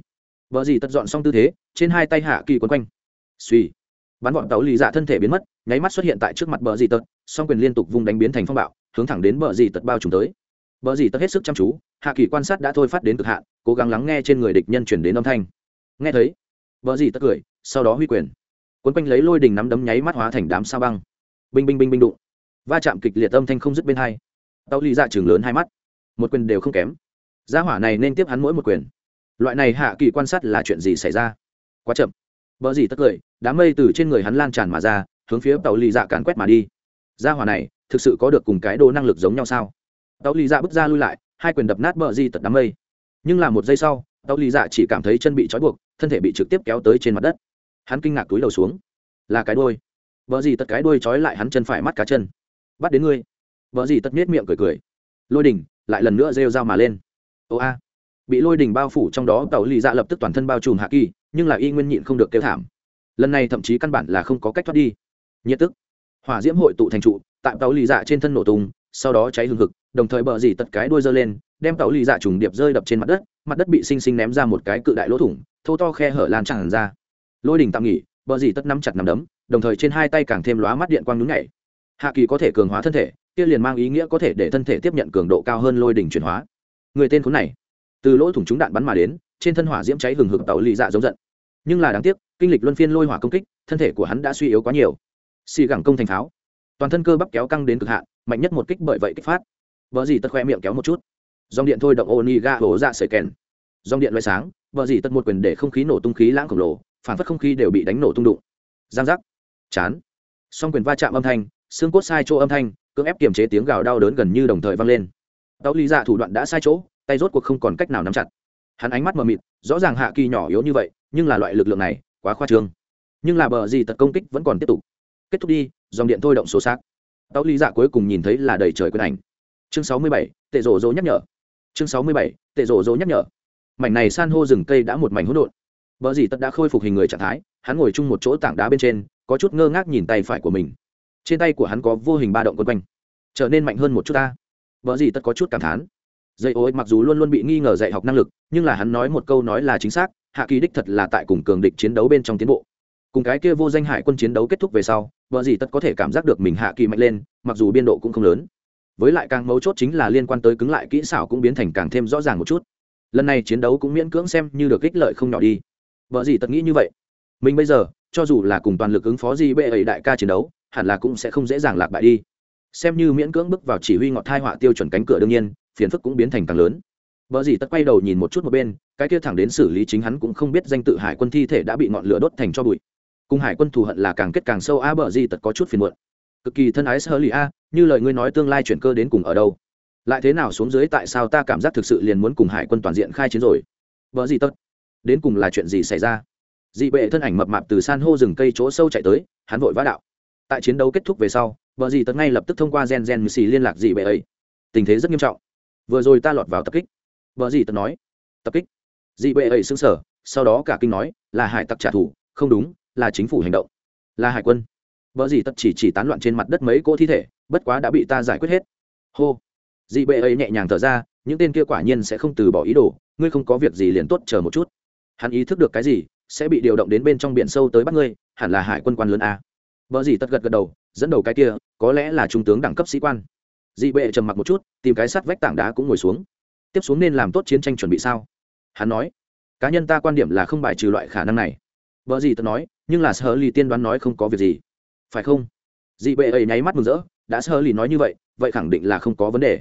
Vợ gì tất dọn xong tư thế, trên hai tay hạ kỳ quấn quanh. Suy bắn bọn tàu lì dạ thân thể biến mất, nháy mắt xuất hiện tại trước mặt bờ dì tật song quyền liên tục vung đánh biến thành phong bạo, hướng thẳng đến bờ dì tật bao trùm tới. Bờ dì tật hết sức chăm chú, hạ kỳ quan sát đã thôi phát đến cực hạn, cố gắng lắng nghe trên người địch nhân chuyển đến âm thanh. Nghe thấy bờ dì tật cười, sau đó huy quyền. Quấn quanh lấy lôi đình nắm đấm nháy mắt hóa thành đám sao băng. Binh binh binh binh đụng va chạm kịch liệt âm thanh không dứt bên hai tàu lì dạ trường lớn hai mắt một quyền đều không kém gia hỏa này nên tiếp hắn mỗi một quyền loại này hạ kỳ quan sát là chuyện gì xảy ra quá chậm Bờ gì tất cười, đám mây từ trên người hắn lan tràn mà ra, hướng phía tàu lì dạ càn quét mà đi. Gia hỏa này, thực sự có được cùng cái đồ năng lực giống nhau sao? Tàu lì dạ bước ra lui lại, hai quyền đập nát bờ gì tật đám mây. Nhưng là một giây sau, tàu lì dạ chỉ cảm thấy chân bị trói buộc, thân thể bị trực tiếp kéo tới trên mặt đất. Hắn kinh ngạc túi đầu xuống. Là cái đuôi. Bờ gì tật cái đuôi trói lại hắn chân phải mắt cá chân. Bắt đến ngươi. Bờ gì tất miết miệng cười cười. Lôi đỉnh, lại lần nữa rêu dao mà lên. Ô a. Bị lôi đỉnh bao phủ trong đó, tàu lì dạ lập tức toàn thân bao trùm hạ kỳ, nhưng là y nguyên nhịn không được kêu thảm lần này thậm chí căn bản là không có cách thoát đi nhiệt tức hỏa diễm hội tụ thành trụ tại tàu lì dạ trên thân nổ tung sau đó cháy hừng hực đồng thời bờ dì tật cái đuôi dơ lên đem tàu lì dạ trùng điệp rơi đập trên mặt đất mặt đất bị xinh xinh ném ra một cái cự đại lỗ thủng thô to khe hở lan tràn ra lôi đình tạm nghỉ bờ dì tất nắm chặt nắm đấm đồng thời trên hai tay càng thêm lóa mắt điện quang nhún nhảy hạ kỳ có thể cường hóa thân thể, kia liền mang ý nghĩa có thể để thân thể tiếp nhận cường độ cao hơn lôi đỉnh chuyển hóa. Người tên khốn này, từ lỗ thủng trúng đạn bắn mà đến, trên thân hỏa diễm cháy hừng hực tàu lì dạ giống giận. Nhưng là đáng tiếc, kinh lịch luân phiên lôi hỏa công kích, thân thể của hắn đã suy yếu quá nhiều. Xì gẳng công thành pháo. Toàn thân cơ bắp kéo căng đến cực hạn, mạnh nhất một kích bởi vậy kích phát. Vợ gì tật khoe miệng kéo một chút. Dòng điện thôi động ô ni ga hổ ra sợi kèn. Dòng điện loại sáng, vợ gì tật một quyền để không khí nổ tung khí lãng khổng lồ, phản phất không khí đều bị đánh nổ tung đụng. Giang giác. Chán. Song quyền va chạm âm thanh xương cốt sai chỗ âm thanh, cưỡng ép kiềm chế tiếng gào đau đớn gần như đồng thời vang lên. Tàu lý dạ thủ đoạn đã sai chỗ, tay rốt cuộc không còn cách nào nắm chặt. Hắn ánh mắt mờ mịt, rõ ràng hạ kỳ nhỏ yếu như vậy, nhưng là loại lực lượng này, quá khoa trương. Nhưng là bờ gì tật công kích vẫn còn tiếp tục. Kết thúc đi, dòng điện thôi động số xác. Tàu lý dạ cuối cùng nhìn thấy là đầy trời quyền ảnh. Chương sáu mươi bảy, tệ rổ rỗ nhắc nhở. Chương sáu mươi bảy, tệ rổ rỗ nhắc nhở. Mảnh này san hô rừng cây đã một mảnh hỗn độn. Bờ gì tật đã khôi phục hình người trạng thái, hắn ngồi chung một chỗ tảng đá bên trên, có chút ngơ ngác nhìn tay phải của mình trên tay của hắn có vô hình ba động quân quanh. Trở nên mạnh hơn một chút ta. Vợ gì tất có chút cảm thán. Dây ô mặc dù luôn luôn bị nghi ngờ dạy học năng lực, nhưng là hắn nói một câu nói là chính xác, hạ kỳ đích thật là tại cùng cường địch chiến đấu bên trong tiến bộ. Cùng cái kia vô danh hải quân chiến đấu kết thúc về sau, vợ gì tất có thể cảm giác được mình hạ kỳ mạnh lên, mặc dù biên độ cũng không lớn. Với lại càng mấu chốt chính là liên quan tới cứng lại kỹ xảo cũng biến thành càng thêm rõ ràng một chút. Lần này chiến đấu cũng miễn cưỡng xem như được ích lợi không nhỏ đi. Vợ gì tất nghĩ như vậy. Mình bây giờ, cho dù là cùng toàn lực ứng phó gì bệ ấy đại ca chiến đấu hẳn là cũng sẽ không dễ dàng lạc bại đi. Xem như miễn cưỡng bước vào chỉ huy ngọt thai họa tiêu chuẩn cánh cửa đương nhiên, phiền phức cũng biến thành càng lớn. Vợ gì tất quay đầu nhìn một chút một bên, cái kia thẳng đến xử lý chính hắn cũng không biết danh tự hải quân thi thể đã bị ngọn lửa đốt thành cho bụi. Cùng hải quân thù hận là càng kết càng sâu, a, bờ gì tật có chút phiền muộn. Cực kỳ thân ái sơ lì a, như lời ngươi nói tương lai chuyển cơ đến cùng ở đâu? Lại thế nào xuống dưới tại sao ta cảm giác thực sự liền muốn cùng hải quân toàn diện khai chiến rồi? Vợ gì tất, đến cùng là chuyện gì xảy ra? Dị bệ thân ảnh mập mạp từ san hô rừng cây chỗ sâu chạy tới, hắn vội vã đạo tại chiến đấu kết thúc về sau, vợ gì tật ngay lập tức thông qua gen gen xì liên lạc dị bệ ấy. Tình thế rất nghiêm trọng. Vừa rồi ta lọt vào tập kích. Vợ gì tật nói. Tập kích? Dị bệ ấy xứng sở sau đó cả kinh nói, là hải tặc trả thù, không đúng, là chính phủ hành động. Là hải quân. Vợ gì tật chỉ chỉ tán loạn trên mặt đất mấy cỗ thi thể, bất quá đã bị ta giải quyết hết. Hô. Dị bệ ấy nhẹ nhàng thở ra, những tên kia quả nhiên sẽ không từ bỏ ý đồ, ngươi không có việc gì liền tốt chờ một chút. Hắn ý thức được cái gì, sẽ bị điều động đến bên trong biển sâu tới bắt ngươi, hẳn là hải quân quan lớn a vợ gì tất gật gật đầu, dẫn đầu cái kia, có lẽ là trung tướng đẳng cấp sĩ quan. Dị bệ trầm mặc một chút, tìm cái sắt vách tảng đá cũng ngồi xuống. Tiếp xuống nên làm tốt chiến tranh chuẩn bị sao? Hắn nói, cá nhân ta quan điểm là không bài trừ loại khả năng này. Vợ gì tất nói, nhưng là sơ lì tiên đoán nói không có việc gì. Phải không? Dị bệ ấy nháy mắt mừng rỡ, đã sơ lì nói như vậy vậy khẳng định là không có vấn đề.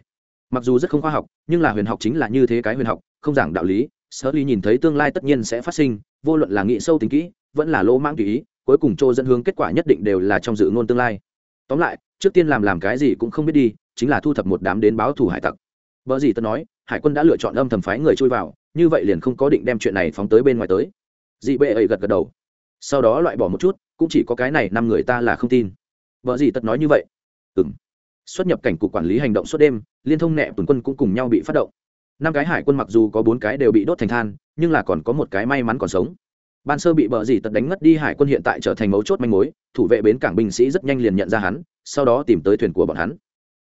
Mặc dù rất không khoa học, nhưng là huyền học chính là như thế cái huyền học, không giảng đạo lý sơ lì nhìn thấy tương lai tất nhiên sẽ phát sinh, vô luận là nghĩ sâu tính kỹ, vẫn là lỗ mãng tùy ý cuối cùng chỗ dẫn hướng kết quả nhất định đều là trong dự ngôn tương lai. Tóm lại, trước tiên làm làm cái gì cũng không biết đi, chính là thu thập một đám đến báo thủ hải tặc. Vợ gì tân nói, hải quân đã lựa chọn âm thầm phái người chui vào, như vậy liền không có định đem chuyện này phóng tới bên ngoài tới. Dị bệ ấy gật gật đầu. Sau đó loại bỏ một chút, cũng chỉ có cái này năm người ta là không tin. Vợ gì tất nói như vậy. Ừ m xuất nhập cảnh cục quản lý hành động suốt đêm, liên thông nẹ tuần quân cũng cùng nhau bị phát động. Năm cái hải quân mặc dù có bốn cái đều bị đốt thành than, nhưng là còn có một cái may mắn còn sống ban sơ bị bờ dì tật đánh ngất đi, hải quân hiện tại trở thành mấu chốt manh mối, thủ vệ bến cảng binh sĩ rất nhanh liền nhận ra hắn, sau đó tìm tới thuyền của bọn hắn.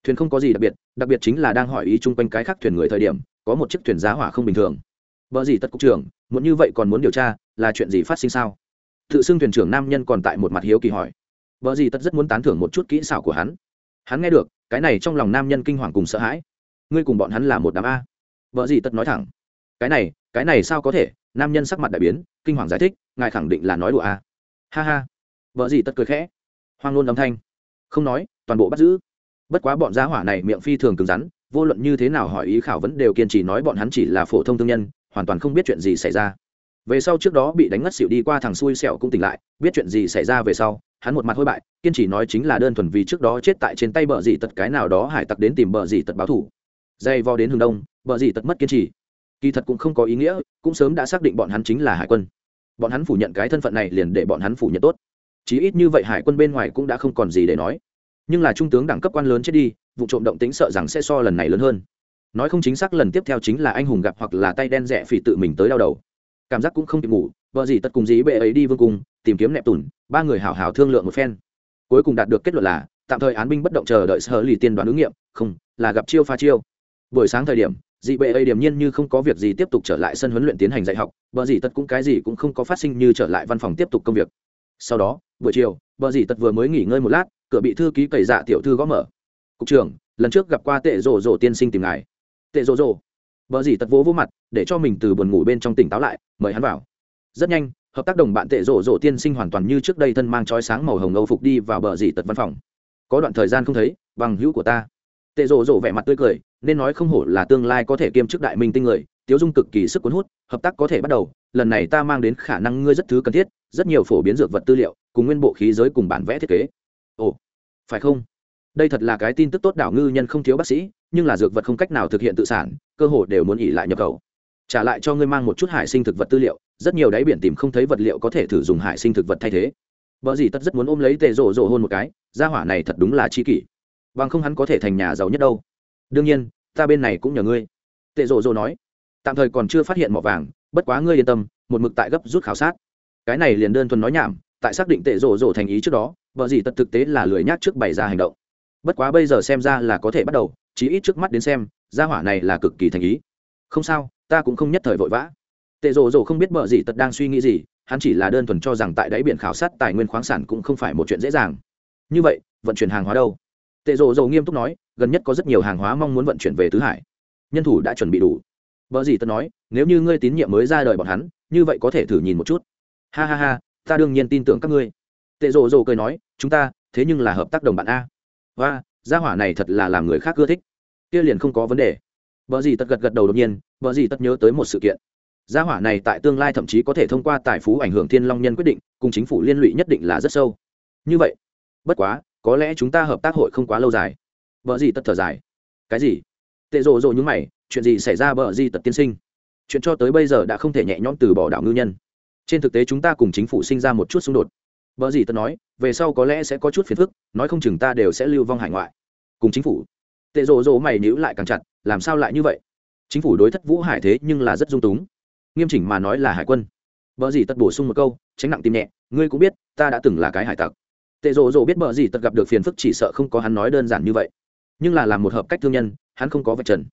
Thuyền không có gì đặc biệt đặc biệt chính là đang hỏi ý chung quanh cái khác thuyền người thời điểm, có một chiếc thuyền giá hỏa không bình thường. Bờ dì tật cục trưởng, muốn như vậy còn muốn điều tra, là chuyện gì phát sinh sao? Tự xưng thuyền trưởng nam nhân còn tại một mặt hiếu kỳ hỏi. Bờ dì tật rất muốn tán thưởng một chút kỹ xảo của hắn. Hắn nghe được, cái này trong lòng nam nhân kinh hoàng cùng sợ hãi. Ngươi cùng bọn hắn là một đám a. Bờ dì tật nói thẳng. Cái này cái này sao có thể? Nam nhân sắc mặt đại biến, kinh hoàng giải thích, ngài khẳng định là nói đùa à? ha ha. Vợ gì tất cười khẽ. Hoang nôn âm thanh. Không nói, toàn bộ bắt giữ. Bất quá bọn gia hỏa này miệng phi thường cứng rắn, vô luận như thế nào hỏi ý khảo vẫn đều kiên trì nói bọn hắn chỉ là phổ thông thương nhân, hoàn toàn không biết chuyện gì xảy ra. Về sau trước đó bị đánh ngất xỉu đi qua thằng xui xẻo cũng tỉnh lại, biết chuyện gì xảy ra về sau, hắn một mặt hôi bại, kiên trì nói chính là đơn thuần vì trước đó chết tại trên tay bờ dì tật cái nào đó hải tặc đến tìm bờ dì tật báo thủ. Dây vo đến hướng đông bờ dì tật mất kiên trì kỳ thật cũng không có ý nghĩa, cũng sớm đã xác định bọn hắn chính là hải quân. Bọn hắn phủ nhận cái thân phận này liền để bọn hắn phủ nhận tốt. Chí ít như vậy hải quân bên ngoài cũng đã không còn gì để nói. Nhưng là trung tướng đẳng cấp quan lớn chết đi, vụ trộm động tính sợ rằng sẽ so lần này lớn hơn. Nói không chính xác lần tiếp theo chính là anh hùng gặp hoặc là tay đen rẻ phỉ tự mình tới đau đầu. Cảm giác cũng không kịp ngủ, vợ gì tất cùng dí bệ ấy đi vương cung, tìm kiếm nẹp tùn ba người hảo hảo thương lượng một phen. Cuối cùng đạt được kết luận là, tạm thời án binh bất động chờ đợi sở lì tiên đoán ứng nghiệm, không, là gặp chiêu pha chiêu. Buổi sáng thời điểm dị bệ ấy điểm nhiên như không có việc gì tiếp tục trở lại sân huấn luyện tiến hành dạy học, bờ dị tật cũng cái gì cũng không có phát sinh như trở lại văn phòng tiếp tục công việc. Sau đó, buổi chiều, bờ dị tật vừa mới nghỉ ngơi một lát, cửa bị thư ký cậy dạ tiểu thư gõ mở. Cục trưởng, lần trước gặp qua tệ rổ rổ tiên sinh tìm ngài. Tệ rổ rổ bờ dị tật vỗ vỗ mặt, để cho mình từ buồn ngủ bên trong tỉnh táo lại, mời hắn vào. Rất nhanh, hợp tác đồng bạn tệ rổ rổ tiên sinh hoàn toàn như trước đây thân mang trói sáng màu hồng âu phục đi vào bờ dì tật văn phòng. Có đoạn thời gian không thấy, bằng hữu của ta tệ rộ rộ vẻ mặt tươi cười, nên nói không hổ là tương lai có thể kiêm chức đại minh tinh người, tiếu dung cực kỳ sức cuốn hút, hợp tác có thể bắt đầu, lần này ta mang đến khả năng ngươi rất thứ cần thiết, rất nhiều phổ biến dược vật tư liệu, cùng nguyên bộ khí giới cùng bản vẽ thiết kế. Ồ, phải không? Đây thật là cái tin tức tốt đảo ngư nhân không thiếu bác sĩ, nhưng là dược vật không cách nào thực hiện tự sản, cơ hội đều muốn ỉ lại nhập khẩu. Trả lại cho ngươi mang một chút hải sinh thực vật tư liệu, rất nhiều đáy biển tìm không thấy vật liệu có thể thử dùng hải sinh thực vật thay thế. Vợ gì tất rất muốn ôm lấy tệ rộ rộ hôn một cái, gia hỏa này thật đúng là chi kỷ bằng không hắn có thể thành nhà giàu nhất đâu. Đương nhiên, ta bên này cũng nhờ ngươi. Tệ rộ rộ nói. Tạm thời còn chưa phát hiện mỏ vàng, bất quá ngươi yên tâm, một mực tại gấp rút khảo sát. Cái này liền đơn thuần nói nhảm, tại xác định tệ rộ rộ thành ý trước đó, vợ gì tật thực tế là lười nhác trước bày ra hành động. Bất quá bây giờ xem ra là có thể bắt đầu, chí ít trước mắt đến xem, gia hỏa này là cực kỳ thành ý. Không sao, ta cũng không nhất thời vội vã. Tệ rộ rộ không biết bợ gì tật đang suy nghĩ gì, hắn chỉ là đơn thuần cho rằng tại đáy biển khảo sát tài nguyên khoáng sản cũng không phải một chuyện dễ dàng. Như vậy, vận chuyển hàng hóa đâu? Tệ rộ dầu nghiêm túc nói, gần nhất có rất nhiều hàng hóa mong muốn vận chuyển về tứ hải. Nhân thủ đã chuẩn bị đủ. Vợ gì tân nói, nếu như ngươi tín nhiệm mới ra đời bọn hắn, như vậy có thể thử nhìn một chút. Ha ha ha, ta đương nhiên tin tưởng các ngươi. Tệ rộ rộ cười nói, chúng ta, thế nhưng là hợp tác đồng bạn a. Và gia hỏa này thật là làm người khác ưa thích. Kia liền không có vấn đề. Vợ gì tật gật gật đầu đột nhiên vợ gì tất nhớ tới một sự kiện. Gia hỏa này tại tương lai thậm chí có thể thông qua tài phú ảnh hưởng thiên long nhân quyết định, cùng chính phủ liên lụy nhất định là rất sâu. Như vậy, bất quá có lẽ chúng ta hợp tác hội không quá lâu dài. Vợ gì tật thở dài. Cái gì? Tệ rộ rộ những mày, chuyện gì xảy ra vợ gì tật tiên sinh? Chuyện cho tới bây giờ đã không thể nhẹ nhõm từ bỏ đảo ngư nhân. Trên thực tế chúng ta cùng chính phủ sinh ra một chút xung đột. Vợ gì tật nói, về sau có lẽ sẽ có chút phiền phức, nói không chừng ta đều sẽ lưu vong hải ngoại. Cùng chính phủ. Tệ rộ rộ mày níu lại càng chặt, làm sao lại như vậy? Chính phủ đối thất vũ hải thế nhưng là rất dung túng. Nghiêm chỉnh mà nói là hải quân. Vợ gì tật bổ sung một câu, tránh nặng tim nhẹ, ngươi cũng biết, ta đã từng là cái hải tặc tệ rộ rộ biết bờ gì tật gặp được phiền phức chỉ sợ không có hắn nói đơn giản như vậy. Nhưng là làm một hợp cách thương nhân, hắn không có vật trần.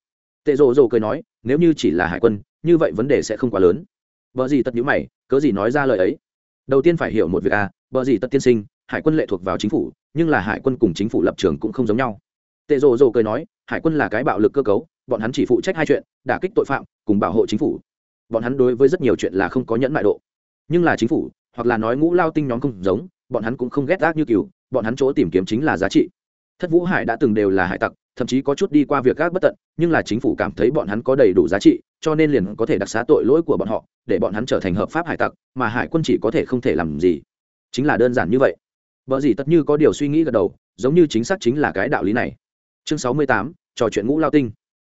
Tệ rộ rộ cười nói, nếu như chỉ là hải quân, như vậy vấn đề sẽ không quá lớn. Bờ gì tật nhữ mày, cớ gì nói ra lời ấy? Đầu tiên phải hiểu một việc à bờ gì tật tiên sinh, hải quân lệ thuộc vào chính phủ, nhưng là hải quân cùng chính phủ lập trường cũng không giống nhau. Tệ rộ rộ cười nói, hải quân là cái bạo lực cơ cấu, bọn hắn chỉ phụ trách hai chuyện, đả kích tội phạm, cùng bảo hộ chính phủ. Bọn hắn đối với rất nhiều chuyện là không có nhẫn mại độ. Nhưng là chính phủ, hoặc là nói ngũ lao tinh nhóm không giống bọn hắn cũng không ghét gác như cừu, bọn hắn chỗ tìm kiếm chính là giá trị. Thất vũ hải đã từng đều là hải tặc, thậm chí có chút đi qua việc gác bất tận, nhưng là chính phủ cảm thấy bọn hắn có đầy đủ giá trị, cho nên liền có thể đặc xá tội lỗi của bọn họ, để bọn hắn trở thành hợp pháp hải tặc, mà hải quân chỉ có thể không thể làm gì. Chính là đơn giản như vậy. Vợ gì tất như có điều suy nghĩ gật đầu, giống như chính xác chính là cái đạo lý này. Chương sáu mươi tám, trò chuyện ngũ lao tinh.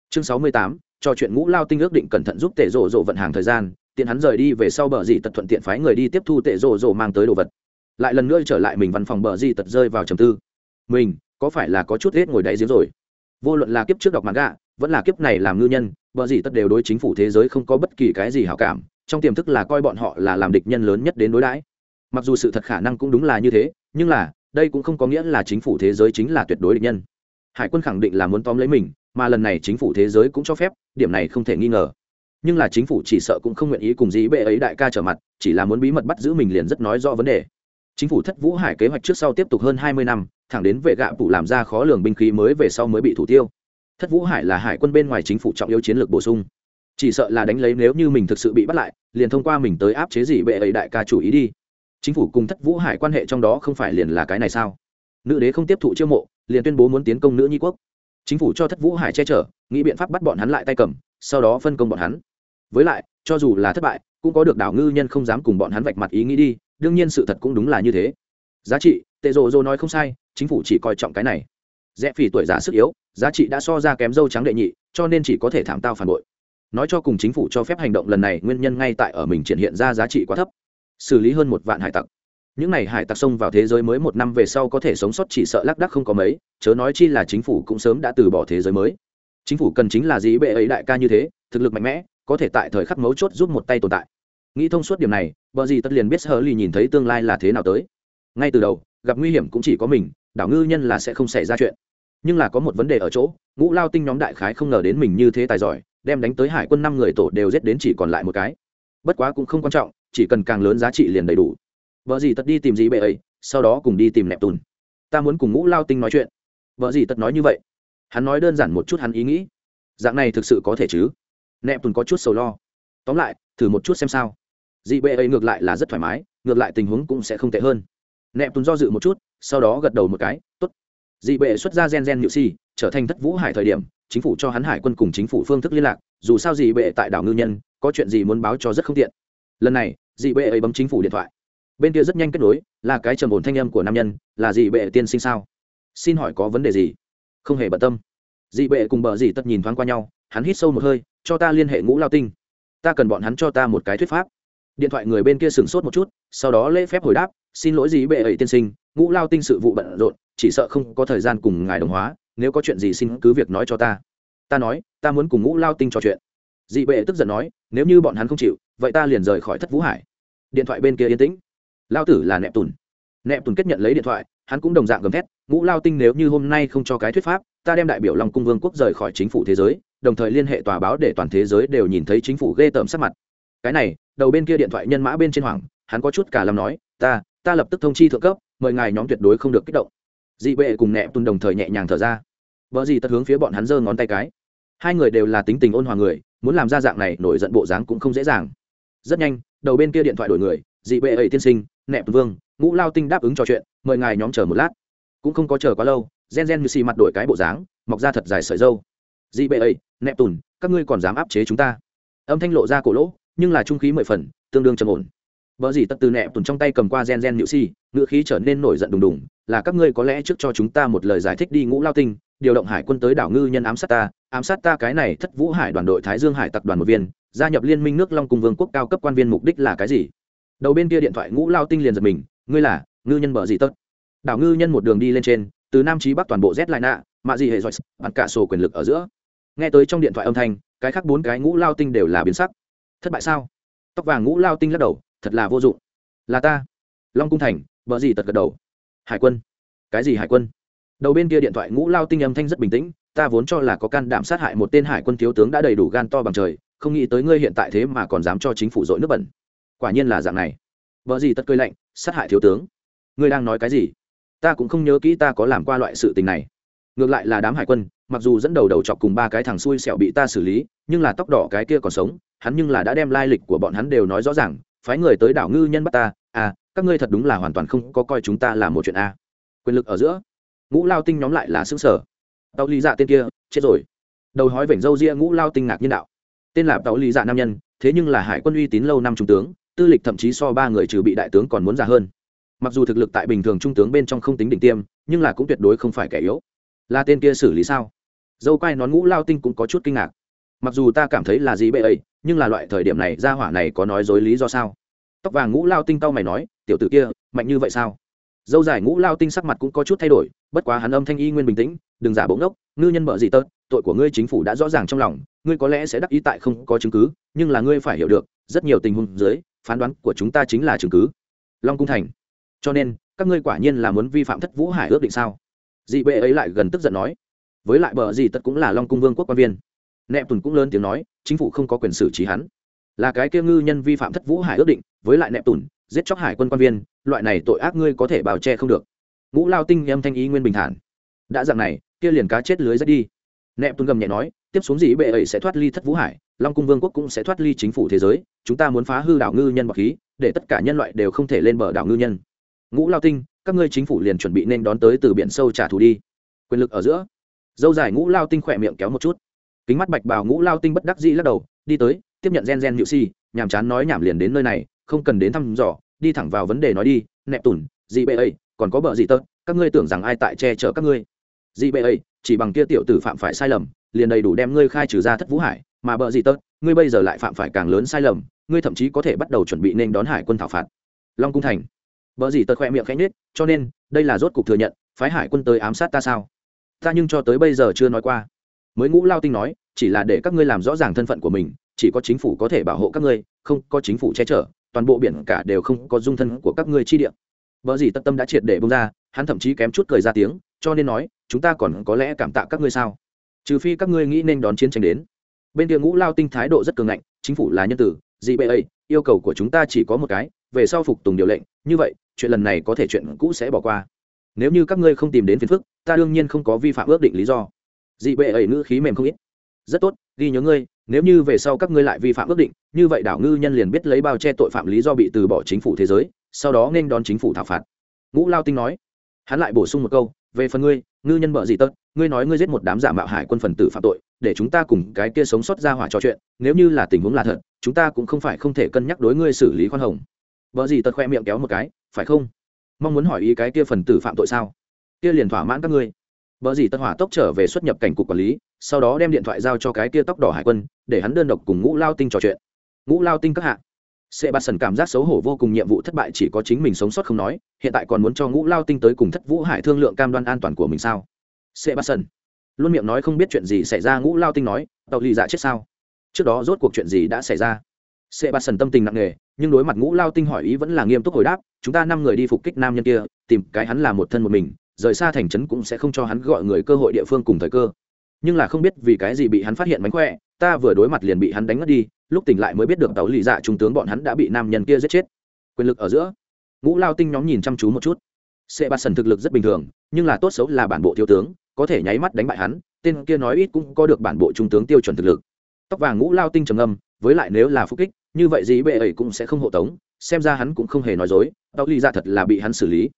Chương sáu mươi tám, trò chuyện ngũ lao tinh ước định cẩn thận giúp tệ rộ rộ vận hàng thời gian, tiện hắn rời đi về sau bờ gì tật thuận tiện phái người đi tiếp thu tệ rộ rộ mang tới đồ vật lại lần nữa trở lại mình văn phòng bờ di tật rơi vào trầm tư. Mình, có phải là có chút hết ngồi đáy giếng rồi? Vô luận là kiếp trước đọc mặt gạ vẫn là kiếp này làm ngư nhân, bờ di tật đều đối chính phủ thế giới không có bất kỳ cái gì hảo cảm, trong tiềm thức là coi bọn họ là làm địch nhân lớn nhất đến đối đãi. Mặc dù sự thật khả năng cũng đúng là như thế, nhưng là, đây cũng không có nghĩa là chính phủ thế giới chính là tuyệt đối địch nhân. Hải quân khẳng định là muốn tóm lấy mình, mà lần này chính phủ thế giới cũng cho phép, điểm này không thể nghi ngờ. Nhưng là chính phủ chỉ sợ cũng không nguyện ý cùng dĩ bệ ấy đại ca trở mặt, chỉ là muốn bí mật bắt giữ mình liền rất nói rõ vấn đề chính phủ thất vũ hải kế hoạch trước sau tiếp tục hơn hai mươi năm, thẳng đến vệ gạ phủ làm ra khó lường binh khí mới về sau mới bị thủ tiêu. Thất vũ hải là hải quân bên ngoài chính phủ trọng yếu chiến lược bổ sung. Chỉ sợ là đánh lấy nếu như mình thực sự bị bắt lại, liền thông qua mình tới áp chế gì bệ ấy đại ca chủ ý đi. Chính phủ cùng thất vũ hải quan hệ trong đó không phải liền là cái này sao? Nữ đế không tiếp thụ chiêu mộ, liền tuyên bố muốn tiến công nữ nhi quốc. Chính phủ cho thất vũ hải che chở, nghĩ biện pháp bắt bọn hắn lại tay cầm, sau đó phân công bọn hắn. Với lại, cho dù là thất bại, cũng có được đảo ngư nhân không dám cùng bọn hắn vạch mặt ý nghĩ đi đương nhiên sự thật cũng đúng là như thế. Giá trị, tệ rộ rộ nói không sai, chính phủ chỉ coi trọng cái này. Rẽ phỉ tuổi già sức yếu, giá trị đã so ra kém dâu trắng đệ nhị, cho nên chỉ có thể thảm tao phản bội. Nói cho cùng chính phủ cho phép hành động lần này, nguyên nhân ngay tại ở mình triển hiện ra giá trị quá thấp. Xử lý hơn một vạn hải tặc. Những này hải tặc xông vào thế giới mới một năm về sau có thể sống sót chỉ sợ lác đác không có mấy, chớ nói chi là chính phủ cũng sớm đã từ bỏ thế giới mới. Chính phủ cần chính là gì bệ ấy đại ca như thế, thực lực mạnh mẽ, có thể tại thời khắc mấu chốt giúp một tay tồn tại nghĩ thông suốt điểm này vợ gì tất liền biết hờ lì nhìn thấy tương lai là thế nào tới. Ngay từ đầu, gặp nguy hiểm cũng chỉ có mình, đảo ngư nhân là sẽ không xảy ra chuyện. Nhưng là có một vấn đề ở chỗ, ngũ lao tinh nhóm đại khái không ngờ đến mình như thế tài giỏi, đem đánh tới hải quân năm người tổ đều giết đến chỉ còn lại một cái. Bất quá cũng không quan trọng, chỉ cần càng lớn giá trị liền đầy đủ. Vợ gì tất đi tìm gì bệ ấy, sau đó cùng đi tìm nẹp tùn ta muốn cùng ngũ lao tinh nói chuyện. Vợ gì tất nói như vậy. Hắn nói đơn giản một chút hắn ý nghĩ. Dạng này thực sự có thể chứ? Nẹp tùn có chút sầu lo. Tóm lại thử một chút xem sao. Dị bệ ấy ngược lại là rất thoải mái, ngược lại tình huống cũng sẽ không tệ hơn. Nẹp tùn do dự một chút, sau đó gật đầu một cái t ố t dị bệ xuất ra gen gen nhự si, trở thành thất vũ hải thời điểm, chính phủ cho hắn hải quân cùng chính phủ phương thức liên lạc, dù sao dị bệ tại đảo ngư nhân, có chuyện gì muốn báo cho rất không tiện. Lần này, dị bệ ấy bấm chính phủ điện thoại. Bên kia rất nhanh kết nối, là cái trầm ổn thanh âm của nam nhân, là dị bệ tiên sinh sao? Xin hỏi có vấn đề gì? Không hề bận tâm. Dị bệ cùng bờ dị tất nhìn thoáng qua nhau, hắn hít sâu một hơi, cho ta liên hệ ngũ lao tinh ta cần bọn hắn cho ta một cái thuyết pháp. Điện thoại người bên kia sửng sốt một chút, sau đó lễ phép hồi đáp, xin lỗi gì bệ ấy tiên sinh, ngũ lao tinh sự vụ bận rộn, chỉ sợ không có thời gian cùng ngài đồng hóa, nếu có chuyện gì xin cứ việc nói cho ta. Ta nói, ta muốn cùng ngũ lao tinh trò chuyện. Dị bệ tức giận nói, nếu như bọn hắn không chịu, vậy ta liền rời khỏi thất vũ hải. Điện thoại bên kia yên tĩnh. Lao tử là nẹp tùn nẹp tùn kết nhận lấy điện thoại, hắn cũng đồng dạng gầm thét, ngũ lao tinh nếu như hôm nay không cho cái thuyết pháp, ta đem đại biểu lòng cung vương quốc rời khỏi chính phủ thế giới đồng thời liên hệ tòa báo để toàn thế giới đều nhìn thấy chính phủ ghê tởm sắc mặt. Cái này, đầu bên kia điện thoại nhân mã bên trên hoàng hắn có chút cả làm nói, ta ta lập tức thông chi thượng cấp, mời ngài nhóm tuyệt đối không được kích động. Dị bệ cùng nẹ tuần đồng thời nhẹ nhàng thở ra. Vợ gì tất hướng phía bọn hắn giơ ngón tay cái. Hai người đều là tính tình ôn hòa người, muốn làm ra dạng này nổi giận bộ dáng cũng không dễ dàng. Rất nhanh, đầu bên kia điện thoại đổi người, dị bệ ấy tiên sinh, nẹp vương, ngũ lao tinh đáp ứng trò chuyện, mời ngài nhóm chờ một lát. Cũng không có chờ quá lâu, gen gen như xì mặt đổi cái bộ dáng, mọc ra thật dài sợi dâu dị bệ ấy nẹp tùn các ngươi còn dám áp chế chúng ta? Âm thanh lộ ra cổ lỗ, nhưng là trung khí mười phần, tương đương trầm ổn. Vợ gì tật từ nẹp tùn trong tay cầm qua gen gen nhự si, ngựa khí trở nên nổi giận đùng đùng, là các ngươi có lẽ trước cho chúng ta một lời giải thích đi ngũ lao tinh, điều động hải quân tới đảo ngư nhân ám sát ta, ám sát ta cái này thất vũ hải đoàn đội thái dương hải tập đoàn một viên, gia nhập liên minh nước long cùng vương quốc cao cấp quan viên mục đích là cái gì? Đầu bên kia điện thoại ngũ lao tinh liền giật mình, ngươi là, ngư nhân bờ gì tất? Đảo ngư nhân một đường đi lên trên, từ nam chí bắc toàn bộ z lại nạ mạ gì hệ giỏi bạn cả sổ quyền lực ở giữa nghe tới trong điện thoại âm thanh, cái khác bốn cái ngũ lao tinh đều là biến sắc. Thất bại sao? Tóc vàng ngũ lao tinh lắc đầu, thật là vô dụng. Là ta. Long cung thành vợ gì tật gật đầu. Hải quân. Cái gì hải quân? Đầu bên kia điện thoại ngũ lao tinh âm thanh rất bình tĩnh, ta vốn cho là có can đảm sát hại một tên hải quân thiếu tướng đã đầy đủ gan to bằng trời, không nghĩ tới ngươi hiện tại thế mà còn dám cho chính phủ dội nước bẩn. Quả nhiên là dạng này. Vợ gì tất cười lạnh, sát hại thiếu tướng. Ngươi đang nói cái gì? Ta cũng không nhớ kỹ ta có làm qua loại sự tình này. Ngược lại là đám hải quân mặc dù dẫn đầu đầu chọc cùng ba cái thằng xui xẻo bị ta xử lý, nhưng là tóc đỏ cái kia còn sống, hắn nhưng là đã đem lai lịch của bọn hắn đều nói rõ ràng, phái người tới đảo ngư nhân bắt ta à các ngươi thật đúng là hoàn toàn không có coi chúng ta là một chuyện a. Quyền lực ở giữa, ngũ lao tinh nhóm lại là xứng sở tàu lý dạ tên kia, chết rồi. Đầu hói vểnh râu ria ngũ lao tinh ngạc nhiên đạo. Tên là tàu lý dạ nam nhân, thế nhưng là hải quân uy tín lâu năm trung tướng, tư lịch thậm chí so ba người trừ bị đại tướng còn muốn già hơn. Mặc dù thực lực tại bình thường trung tướng bên trong không tính đỉnh tiêm, nhưng là cũng tuyệt đối không phải kẻ yếu. Là tên kia xử lý sao? Dâu quai nón ngũ lao tinh cũng có chút kinh ngạc. Mặc dù ta cảm thấy là gì bệ ấy, nhưng là loại thời điểm này ra hỏa này có nói dối lý do sao? Tóc vàng ngũ lao tinh tao mày nói, tiểu tử kia, mạnh như vậy sao? Dâu dài ngũ lao tinh sắc mặt cũng có chút thay đổi, bất quá hắn âm thanh y nguyên bình tĩnh, đừng giả bỗng đốc ngư nhân bợ gì tớt tội của ngươi chính phủ đã rõ ràng trong lòng, ngươi có lẽ sẽ đắc ý tại không có chứng cứ, nhưng là ngươi phải hiểu được, rất nhiều tình huống dưới, phán đoán của chúng ta chính là chứng cứ. Long cung thành. Cho nên, các ngươi quả nhiên là muốn vi phạm thất vũ hải ước định sao? Dị bệ ấy lại gần tức giận nói với lại bờ gì tất cũng là long cung vương quốc quan viên. Nẹp tùn cũng lớn tiếng nói, chính phủ không có quyền xử trí hắn. Là cái kia ngư nhân vi phạm thất vũ hải ước định, với lại nẹp tùn, giết chóc hải quân quan viên, loại này tội ác ngươi có thể bào che không được. Ngũ lao tinh âm thanh ý nguyên bình thản. Đã dạng này, kia liền cá chết lưới rách đi. Nẹp tùn gầm nhẹ nói, tiếp xuống gì bệ ấy sẽ thoát ly thất vũ hải, long cung vương quốc cũng sẽ thoát ly chính phủ thế giới, chúng ta muốn phá hư đảo ngư nhân bọc khí, để tất cả nhân loại đều không thể lên bờ đảo ngư nhân. Ngũ lao tinh, các ngươi chính phủ liền chuẩn bị nên đón tới từ biển sâu trả thù đi. Quyền lực ở giữa dâu dài ngũ lao tinh khỏe miệng kéo một chút. Kính mắt bạch bào ngũ lao tinh bất đắc dĩ lắc đầu, đi tới, tiếp nhận gen gen nhự si, nhàm chán nói nhảm liền đến nơi này, không cần đến thăm dò, đi thẳng vào vấn đề nói đi nẹp tủn dị bệ ấy, còn có bợ gì tớt các ngươi tưởng rằng ai tại che chở các ngươi. Dị bệ ấy, chỉ bằng kia tiểu tử phạm phải sai lầm, liền đầy đủ đem ngươi khai trừ ra thất vũ hải, mà bợ gì tớt ngươi bây giờ lại phạm phải càng lớn sai lầm, ngươi thậm chí có thể bắt đầu chuẩn bị nên đón hải quân thảo phạt. Long cung thành, bợ gì tớt khoe miệng khẽ nhếch, cho nên, đây là rốt cục thừa nhận, phái hải quân tới ám sát ta sao? Ta nhưng cho tới bây giờ chưa nói qua. Mới ngũ lao tinh nói, chỉ là để các ngươi làm rõ ràng thân phận của mình, chỉ có chính phủ có thể bảo hộ các ngươi, không có chính phủ che chở, toàn bộ biển cả đều không có dung thân của các ngươi chi địa. Vợ gì tất tâm đã triệt để bông ra, hắn thậm chí kém chút cười ra tiếng, cho nên nói, chúng ta còn có lẽ cảm tạ các ngươi sao? Trừ phi các ngươi nghĩ nên đón chiến tranh đến. Bên kia ngũ lao tinh thái độ rất cường ngạnh, chính phủ là nhân tử gì bệ ấy, yêu cầu của chúng ta chỉ có một cái, về sau phục tùng điều lệnh, như vậy, chuyện lần này có thể chuyện cũ sẽ bỏ qua nếu như các ngươi không tìm đến phiền phức, ta đương nhiên không có vi phạm ước định lý do. Dị bệ ấy ngữ khí mềm không ít. Rất tốt, ghi nhớ ngươi, nếu như về sau các ngươi lại vi phạm ước định, như vậy đảo ngư nhân liền biết lấy bao che tội phạm lý do bị từ bỏ chính phủ thế giới, sau đó nên đón chính phủ thảo phạt. Ngũ lao tinh nói. Hắn lại bổ sung một câu, về phần ngươi, ngư nhân bợ gì tớt ngươi nói ngươi giết một đám giả mạo hải quân phần tử phạm tội, để chúng ta cùng cái kia sống sót ra hỏa trò chuyện, nếu như là tình huống là thật, chúng ta cũng không phải không thể cân nhắc đối ngươi xử lý khoan hồng. Vợ gì tật khoe miệng kéo một cái, phải không? Mong muốn hỏi ý cái kia phần tử phạm tội sao? Kia liền thỏa mãn các ngươi. Vợ gì tân hỏa tốc trở về xuất nhập cảnh cục quản lý, sau đó đem điện thoại giao cho cái kia tóc đỏ hải quân, để hắn đơn độc cùng ngũ lao tinh trò chuyện. Ngũ lao tinh các hạ. Sẽ bắt sần cảm giác xấu hổ vô cùng nhiệm vụ thất bại chỉ có chính mình sống sót không nói, hiện tại còn muốn cho ngũ lao tinh tới cùng thất vũ hải thương lượng cam đoan an toàn của mình sao? Sẽ bắt sần luôn miệng nói không biết chuyện gì xảy ra, ngũ lao tinh nói, tàu lì dạ chết sao? Trước đó rốt cuộc chuyện gì đã xảy ra? Sẽ bắt sần tâm tình nặng nề nhưng đối mặt ngũ lao tinh hỏi ý vẫn là nghiêm túc hồi đáp, chúng ta năm người đi phục kích nam nhân kia, tìm cái hắn là một thân một mình, rời xa thành trấn cũng sẽ không cho hắn gọi người cơ hội địa phương cùng thời cơ. Nhưng là không biết vì cái gì bị hắn phát hiện mánh khỏe, ta vừa đối mặt liền bị hắn đánh ngất đi, lúc tỉnh lại mới biết được tàu lì dạ trung tướng bọn hắn đã bị nam nhân kia giết chết. Quyền lực ở giữa, ngũ lao tinh nhóm nhìn chăm chú một chút. Sẽ bạt sần thực lực rất bình thường, nhưng là tốt xấu là bản bộ thiếu tướng, có thể nháy mắt đánh bại hắn, tên kia nói ít cũng có được bản bộ trung tướng tiêu chuẩn thực lực. Tóc vàng ngũ lao tinh trầm âm với lại nếu là phúc kích như vậy gì bệ ấy cũng sẽ không hộ tống, xem ra hắn cũng không hề nói dối, tao ly ra thật là bị hắn xử lý.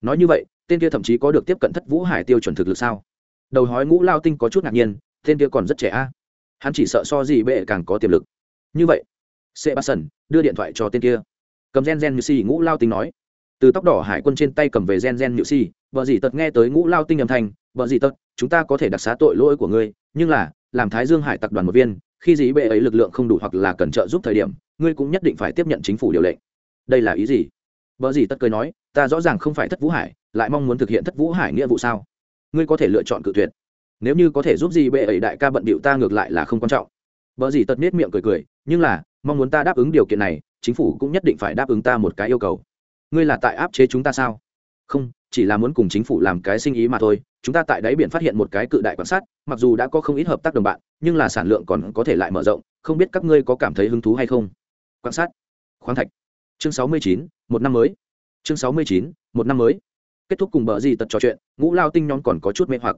Nói như vậy, tên kia thậm chí có được tiếp cận thất vũ hải tiêu chuẩn thực lực sao? Đầu hói ngũ lao tinh có chút ngạc nhiên, tên kia còn rất trẻ a. Hắn chỉ sợ so gì bệ càng có tiềm lực. Như vậy sê ba sần đưa điện thoại cho tên kia. Cầm gen gen như xì ngũ lao tinh nói. Từ tóc đỏ hải quân trên tay cầm về gen gen nhự xì vợ dì tật nghe tới ngũ lao tinh âm thanh vợ dì tật, chúng ta có thể đặc xá tội lỗi của ngươi, nhưng là, làm thái dương hải tập đoàn một viên khi dĩ bệ ấy lực lượng không đủ hoặc là cần trợ giúp thời điểm, ngươi cũng nhất định phải tiếp nhận chính phủ điều lệnh. Đây là ý gì? Vợ gì tất cười nói, ta rõ ràng không phải thất vũ hải, lại mong muốn thực hiện thất vũ hải nghĩa vụ sao? Ngươi có thể lựa chọn cự tuyệt. Nếu như có thể giúp gì bệ ấy đại ca bận bịu ta ngược lại là không quan trọng. Vợ gì tất nết miệng cười cười, nhưng là, mong muốn ta đáp ứng điều kiện này, chính phủ cũng nhất định phải đáp ứng ta một cái yêu cầu. Ngươi là tại áp chế chúng ta sao? Không chỉ là muốn cùng chính phủ làm cái sinh ý mà thôi, chúng ta tại đáy biển phát hiện một cái cự đại quan sát, mặc dù đã có không ít hợp tác đồng bạn, nhưng là sản lượng còn có thể lại mở rộng, không biết các ngươi có cảm thấy hứng thú hay không? Quan sát. Khoáng thạch. Chương sáu mươi chín, một năm mới. Chương sáu mươi chín, một năm mới. Kết thúc cùng bờ gì tật trò chuyện, ngũ lao tinh nhóm còn có chút mê hoặc.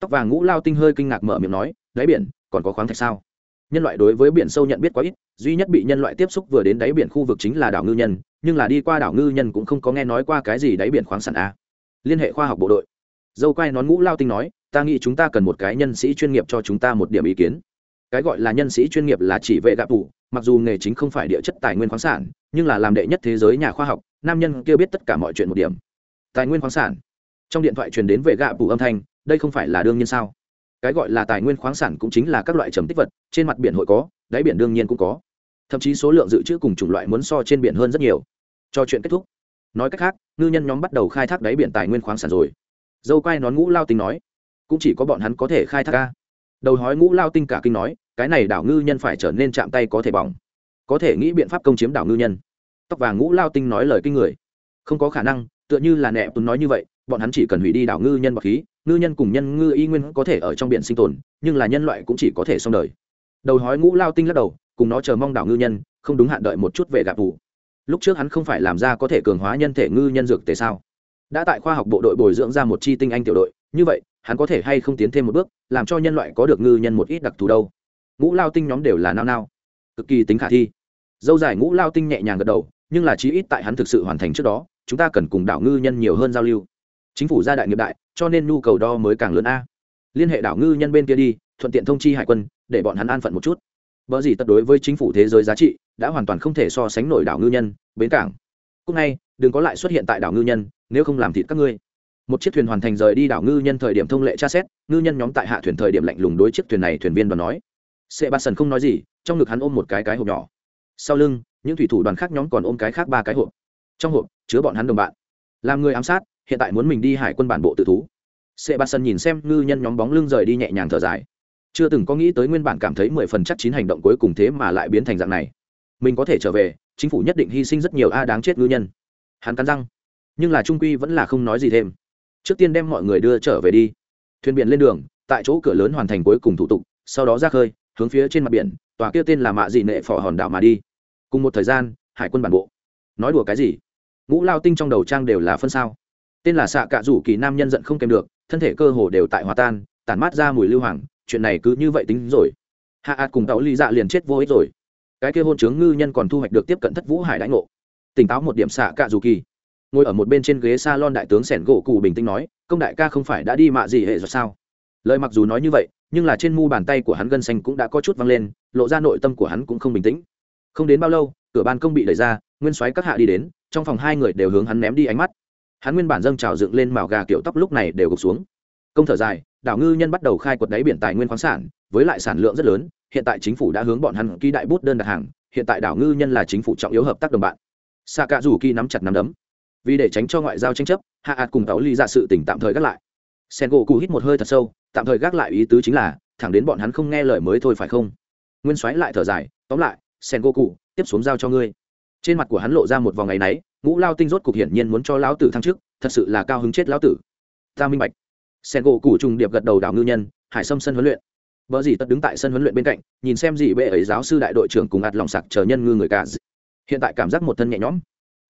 Tóc vàng ngũ lao tinh hơi kinh ngạc mở miệng nói, đáy biển, còn có khoáng thạch sao? Nhân loại đối với biển sâu nhận biết quá ít, duy nhất bị nhân loại tiếp xúc vừa đến đáy biển khu vực chính là đảo ngư nhân, nhưng là đi qua đảo ngư nhân cũng không có nghe nói qua cái gì đáy biển khoáng sản a liên hệ khoa học bộ đội. Dâu quay nón ngũ lao tinh nói, ta nghĩ chúng ta cần một cái nhân sĩ chuyên nghiệp cho chúng ta một điểm ý kiến. Cái gọi là nhân sĩ chuyên nghiệp là chỉ vệ gạp tủ mặc dù nghề chính không phải địa chất tài nguyên khoáng sản, nhưng là làm đệ nhất thế giới nhà khoa học, nam nhân kia biết tất cả mọi chuyện một điểm. Tài nguyên khoáng sản. Trong điện thoại truyền đến vệ gạ bù âm thanh, đây không phải là đương nhiên sao? Cái gọi là tài nguyên khoáng sản cũng chính là các loại trầm tích vật, trên mặt biển hội có, đáy biển đương nhiên cũng có. Thậm chí số lượng dự trữ cùng chủng loại muốn so trên biển hơn rất nhiều. Cho chuyện kết thúc nói cách khác, ngư nhân nhóm bắt đầu khai thác đáy biển tài nguyên khoáng sản rồi. Dâu quai nón ngũ lao tinh nói, cũng chỉ có bọn hắn có thể khai thác ca đầu hói ngũ lao tinh cả kinh nói, cái này đảo ngư nhân phải trở nên chạm tay có thể bỏng. Có thể nghĩ biện pháp công chiếm đảo ngư nhân. Tóc vàng ngũ lao tinh nói lời kinh người. Không có khả năng, tựa như là nẹ tuấn nói như vậy, bọn hắn chỉ cần hủy đi đảo ngư nhân bọc khí, ngư nhân cùng nhân ngư y nguyên có thể ở trong biển sinh tồn, nhưng là nhân loại cũng chỉ có thể xong đời. Đầu hói ngũ lao tinh lắc đầu, cùng nó chờ mong đảo ngư nhân, không đúng hạn đợi một chút về gạp vụ lúc trước hắn không phải làm ra có thể cường hóa nhân thể ngư nhân dược tề sao? Đã tại khoa học bộ đội bồi dưỡng ra một chi tinh anh tiểu đội, như vậy, hắn có thể hay không tiến thêm một bước, làm cho nhân loại có được ngư nhân một ít đặc thù đâu? Ngũ lao tinh nhóm đều là nao nao, cực kỳ tính khả thi. Dâu dài ngũ lao tinh nhẹ nhàng gật đầu, nhưng là chí ít tại hắn thực sự hoàn thành trước đó, chúng ta cần cùng đảo ngư nhân nhiều hơn giao lưu. Chính phủ gia đại nghiệp đại, cho nên nhu cầu đo mới càng lớn a. Liên hệ đảo ngư nhân bên kia đi, thuận tiện thông chi hải quân, để bọn hắn an phận một chút. Bởi gì tất đối với chính phủ thế giới giá trị, đã hoàn toàn không thể so sánh nổi đảo ngư nhân, bến cảng. Cúc ngay, đừng có lại xuất hiện tại đảo ngư nhân, nếu không làm thịt các ngươi. Một chiếc thuyền hoàn thành rời đi đảo ngư nhân thời điểm thông lệ tra xét, ngư nhân nhóm tại hạ thuyền thời điểm lạnh lùng đối chiếc thuyền này thuyền viên đoàn nói. Sệ bát sần không nói gì, trong ngực hắn ôm một cái cái hộp nhỏ. Sau lưng, những thủy thủ đoàn khác nhóm còn ôm cái khác ba cái hộp. Trong hộp, chứa bọn hắn đồng bạn. Làm người ám sát, hiện tại muốn mình đi hải quân bản bộ tự thú. Sệ ba sần nhìn xem ngư nhân nhóm bóng lưng rời đi nhẹ nhàng thở dài chưa từng có nghĩ tới nguyên bản cảm thấy mười phần chắc chín hành động cuối cùng thế mà lại biến thành dạng này. Mình có thể trở về, chính phủ nhất định hy sinh rất nhiều a đáng chết ngư nhân. Hắn cắn răng. Nhưng là trung quy vẫn là không nói gì thêm. Trước tiên đem mọi người đưa trở về đi. Thuyền biển lên đường, tại chỗ cửa lớn hoàn thành cuối cùng thủ tục, sau đó ra khơi, hướng phía trên mặt biển, tòa kia tên là mạ dị nệ phò hòn đảo mà đi. Cùng một thời gian, hải quân bản bộ. Nói đùa cái gì? Ngũ lao tinh trong đầu trang đều là phân sao. Tên là xạ cạ rủ kỳ nam nhân giận không kèm được, thân thể cơ hồ đều tại hòa tan, tản mát ra mùi lưu hoàng chuyện này cứ như vậy tính rồi. Hạ ạt cùng tàu ly dạ liền chết vô ích rồi. Cái kia hôn chướng ngư nhân còn thu hoạch được tiếp cận thất vũ hải đãi ngộ. Tỉnh táo một điểm xạ cạ dù kỳ. Ngồi ở một bên trên ghế s a lon đại tướng sẻn gỗ cụ bình tĩnh nói, công đại ca không phải đã đi mạ gì hệ rồi sao? Lời mặc dù nói như vậy, nhưng là trên mu bàn tay của hắn gân xanh cũng đã có chút văng lên, lộ ra nội tâm của hắn cũng không bình tĩnh. Không đến bao lâu, cửa ban công bị đẩy ra, nguyên soái các hạ đi đến, trong phòng hai người đều hướng hắn ném đi ánh mắt. Hắn nguyên bản dâng trào dựng lên màu gà kiểu tóc lúc này đều gục xuống công thở dài, đảo ngư nhân bắt đầu khai quật đáy biển tài nguyên khoáng sản, với lại sản lượng rất lớn, hiện tại chính phủ đã hướng bọn hắn ký đại bút đơn đặt hàng, hiện tại đảo ngư nhân là chính phủ trọng yếu hợp tác đồng bạn. Xạ cạ rủ kỳ nắm chặt nắm đấm. Vì để tránh cho ngoại giao tranh chấp, hạ ạt cùng tàu ly ra sự tỉnh tạm thời gác lại. Sen gỗ cụ hít một hơi thật sâu, tạm thời gác lại ý tứ chính là, thẳng đến bọn hắn không nghe lời mới thôi phải không? Nguyên soái lại thở dài, tóm lại sen gỗ cụ tiếp xuống giao cho ngươi. Trên mặt của hắn lộ ra một vòng ngày náy, ngũ lao tinh rốt cục hiển nhiên muốn cho lão tử thăng chức, thật sự là cao hứng chết lão tử. Ta minh bạch sen gỗ cụ trùng điệp gật đầu đảo ngư nhân, hải sâm sân huấn luyện. Vợ dì tất đứng tại sân huấn luyện bên cạnh, nhìn xem dì bệ ấy giáo sư đại đội trưởng cùng ạt lòng sặc chờ nhân ngư người cả. Hiện tại cảm giác một thân nhẹ nhõm.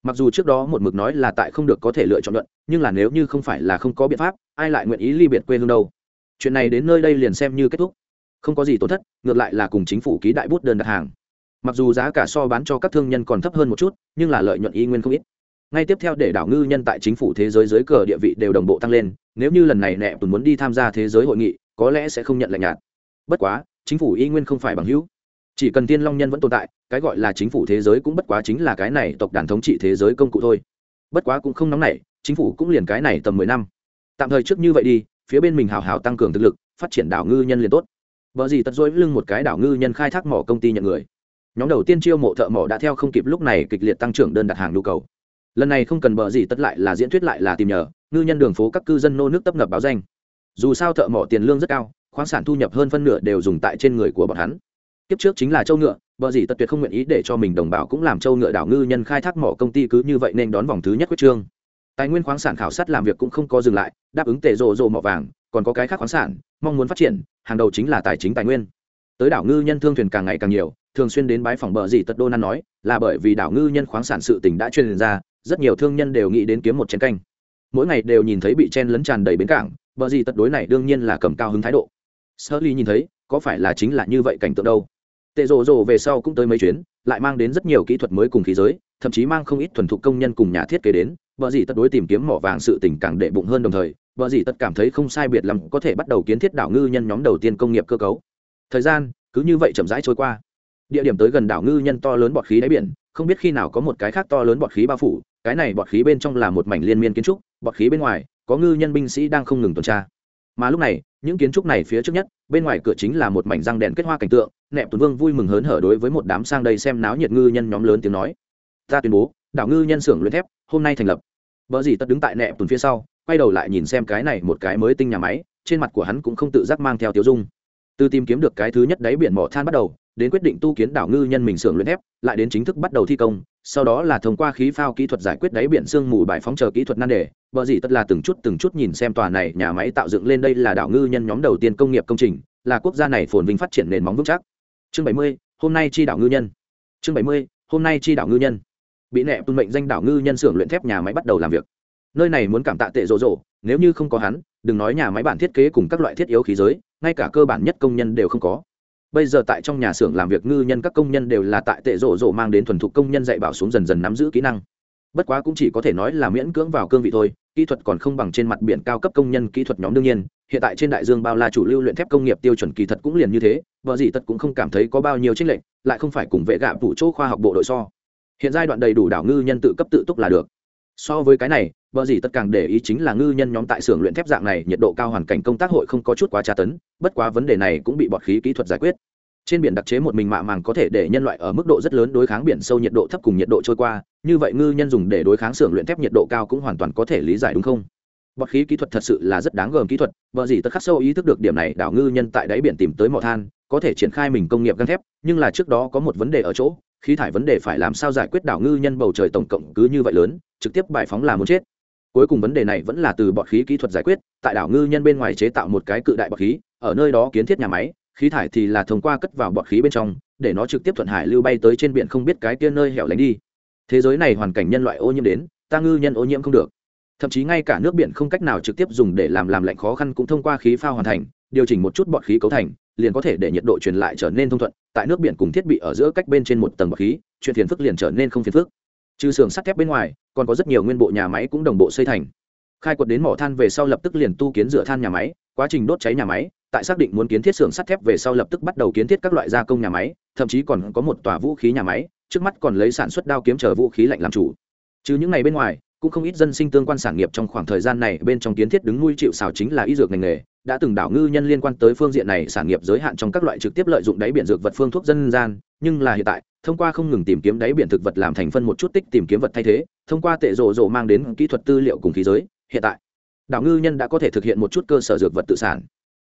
Mặc dù trước đó một mực nói là tại không được có thể lựa chọn luận, nhưng là nếu như không phải là không có biện pháp, ai lại nguyện ý ly biệt quê hương đâu? Chuyện này đến nơi đây liền xem như kết thúc. Không có gì tổn thất, ngược lại là cùng chính phủ ký đại bút đơn đặt hàng. Mặc dù giá cả so bán cho các thương nhân còn thấp hơn một chút, nhưng là lợi nhuận y nguyên không ít. Ngay tiếp theo để đảo ngư nhân tại chính phủ thế giới dưới cờ địa vị đều đồng bộ tăng lên nếu như lần này nẹ tùn muốn đi tham gia thế giới hội nghị, có lẽ sẽ không nhận lạnh nhạt. Bất quá, chính phủ y nguyên không phải bằng hữu. Chỉ cần tiên long nhân vẫn tồn tại, cái gọi là chính phủ thế giới cũng bất quá chính là cái này tộc đàn thống trị thế giới công cụ thôi. Bất quá cũng không nóng nảy, chính phủ cũng liền cái này tầm mười năm. Tạm thời trước như vậy đi, phía bên mình hào hào tăng cường thực lực, phát triển đảo ngư nhân liền tốt. Vợ gì tật dối lưng một cái đảo ngư nhân khai thác mỏ công ty nhận người. Nhóm đầu tiên chiêu mộ thợ mỏ đã theo không kịp lúc này kịch liệt tăng trưởng đơn đặt hàng nhu cầu lần này không cần bờ gì tất lại là diễn thuyết lại là tìm nhờ, ngư nhân đường phố các cư dân nô nước tấp nập báo danh. Dù sao thợ mỏ tiền lương rất cao, khoáng sản thu nhập hơn phân nửa đều dùng tại trên người của bọn hắn. Kiếp trước chính là châu ngựa, bờ gì tất tuyệt không nguyện ý để cho mình đồng bào cũng làm châu ngựa đảo ngư nhân khai thác mỏ công ty cứ như vậy nên đón vòng thứ nhất quyết trương. Tài nguyên khoáng sản khảo sát làm việc cũng không có dừng lại, đáp ứng tệ rộ rộ mỏ vàng, còn có cái khác khoáng sản, mong muốn phát triển, hàng đầu chính là tài chính tài nguyên. Tới đảo ngư nhân thương thuyền càng ngày càng nhiều, thường xuyên đến bái phòng bờ gì tật đô năn nói, là bởi vì đảo ngư nhân khoáng sản sự tỉnh đã truyền ra rất nhiều thương nhân đều nghĩ đến kiếm một chén canh. Mỗi ngày đều nhìn thấy bị chen lấn tràn đầy bến cảng, bờ gì tật đối này đương nhiên là cầm cao hứng thái độ. Sơ ly nhìn thấy, có phải là chính là như vậy cảnh tượng đâu? Tệ rồ rồ về sau cũng tới mấy chuyến, lại mang đến rất nhiều kỹ thuật mới cùng khí giới, thậm chí mang không ít thuần thục công nhân cùng nhà thiết kế đến. Bờ gì tật đối tìm kiếm mỏ vàng sự tình càng đệ bụng hơn đồng thời, bờ gì tật cảm thấy không sai biệt lắm có thể bắt đầu kiến thiết đảo ngư nhân nhóm đầu tiên công nghiệp cơ cấu. Thời gian, cứ như vậy chậm rãi trôi qua. Địa điểm tới gần đảo ngư nhân to lớn bọt khí đáy biển, không biết khi nào có một cái khác to lớn bọt khí bao phủ cái này bọt khí bên trong là một mảnh liên miên kiến trúc, bọt khí bên ngoài, có ngư nhân binh sĩ đang không ngừng tuần tra. Mà lúc này, những kiến trúc này phía trước nhất, bên ngoài cửa chính là một mảnh răng đèn kết hoa cảnh tượng, nẹp tuấn vương vui mừng hớn hở đối với một đám sang đây xem náo nhiệt ngư nhân nhóm lớn tiếng nói. Ta tuyên bố, đảo ngư nhân xưởng luyện thép, hôm nay thành lập. Vợ gì tất đứng tại nẹp tuấn phía sau, quay đầu lại nhìn xem cái này một cái mới tinh nhà máy, trên mặt của hắn cũng không tự giác mang theo tiêu dung. Từ tìm kiếm được cái thứ nhất đáy biển mỏ than bắt đầu đến quyết định tu kiến đảo ngư nhân mình xưởng luyện thép, lại đến chính thức bắt đầu thi công, sau đó là thông qua khí phao kỹ thuật giải quyết đáy biển sương mù bài phóng chờ kỹ thuật nan đề. Vợ gì tất là từng chút từng chút nhìn xem tòa này nhà máy tạo dựng lên đây là đảo ngư nhân nhóm đầu tiên công nghiệp công trình, là quốc gia này phồn vinh phát triển nền móng vững chắc. Chương bảy mươi, hôm nay chi đảo ngư nhân. Chương bảy mươi, hôm nay chi đảo ngư nhân. Bị nẹ tuân mệnh danh đảo ngư nhân xưởng luyện thép nhà máy bắt đầu làm việc. Nơi này muốn cảm tạ tệ rộ rộ, nếu như không có hắn, đừng nói nhà máy bản thiết kế cùng các loại thiết yếu khí giới, ngay cả cơ bản nhất công nhân đều không có bây giờ tại trong nhà xưởng làm việc ngư nhân các công nhân đều là tại tệ rộ rộ mang đến thuần thục công nhân dạy bảo xuống dần dần nắm giữ kỹ năng. Bất quá cũng chỉ có thể nói là miễn cưỡng vào cương vị thôi, kỹ thuật còn không bằng trên mặt biển cao cấp công nhân kỹ thuật nhóm đương nhiên, hiện tại trên đại dương bao la chủ lưu luyện thép công nghiệp tiêu chuẩn kỳ thật cũng liền như thế, vợ gì tật cũng không cảm thấy có bao nhiêu trích lệnh lại không phải cùng vệ gạ vụ chỗ khoa học bộ đội so. Hiện giai đoạn đầy đủ đảo ngư nhân tự cấp tự túc là được. So với cái này, vợ gì tất càng để ý chính là ngư nhân nhóm tại xưởng luyện thép dạng này nhiệt độ cao hoàn cảnh công tác hội không có chút quá tra tấn, bất quá vấn đề này cũng bị bọt khí kỹ thuật giải quyết trên biển đặc chế một mình mạ màng có thể để nhân loại ở mức độ rất lớn đối kháng biển sâu nhiệt độ thấp cùng nhiệt độ trôi qua, như vậy ngư nhân dùng để đối kháng xưởng luyện thép nhiệt độ cao cũng hoàn toàn có thể lý giải đúng không? Bọt khí kỹ thuật thật sự là rất đáng gờm kỹ thuật vợ gì tất khắc sâu ý thức được điểm này, đảo ngư nhân tại đáy biển tìm tới mỏ than, có thể triển khai mình công nghiệp găng thép, nhưng là trước đó có một vấn đề ở chỗ, khí thải vấn đề phải làm sao giải quyết đảo ngư nhân bầu trời tổng cộng cứ như vậy lớn, trực tiếp bài phóng là muốn chết. Cuối cùng vấn đề này vẫn là từ bọt khí kỹ thuật giải quyết, tại đảo ngư nhân bên ngoài chế tạo một cái cự đại bọt khí, ở nơi đó kiến thiết nhà máy khí thải thì là thông qua cất vào bọt khí bên trong, để nó trực tiếp thuận hải lưu bay tới trên biển không biết cái kia nơi hẻo lánh đi. Thế giới này hoàn cảnh nhân loại ô nhiễm đến, ta ngư nhân ô nhiễm không được. Thậm chí ngay cả nước biển không cách nào trực tiếp dùng để làm làm lạnh khó khăn cũng thông qua khí phao hoàn thành, điều chỉnh một chút bọt khí cấu thành, liền có thể để nhiệt độ truyền lại trở nên thông thuận, tại nước biển cùng thiết bị ở giữa cách bên trên một tầng bọt khí, chuyện phiền phức liền trở nên không phiền phức. Trừ xưởng sắt thép bên ngoài, còn có rất nhiều nguyên bộ nhà máy cũng đồng bộ xây thành. Khai quật đến mỏ than về sau lập tức liền tu kiến rửa than nhà máy, quá trình đốt cháy nhà máy tại xác định muốn kiến thiết xưởng sắt thép về sau lập tức bắt đầu kiến thiết các loại gia công nhà máy, thậm chí còn có một tòa vũ khí nhà máy, trước mắt còn lấy sản xuất đao kiếm chờ vũ khí lạnh làm chủ. Trừ những ngày bên ngoài, cũng không ít dân sinh tương quan sản nghiệp trong khoảng thời gian này bên trong kiến thiết đứng nuôi chịu xào chính là y dược ngành nghề, đã từng đảo ngư nhân liên quan tới phương diện này sản nghiệp giới hạn trong các loại trực tiếp lợi dụng đáy biển dược vật phương thuốc dân gian, nhưng là hiện tại, thông qua không ngừng tìm kiếm đáy biển thực vật làm thành phân một chút tích tìm kiếm vật thay thế, thông qua tệ rộ rộ mang đến kỹ thuật tư liệu cùng khí giới, hiện tại, đảo ngư nhân đã có thể thực hiện một chút cơ sở dược vật tự sản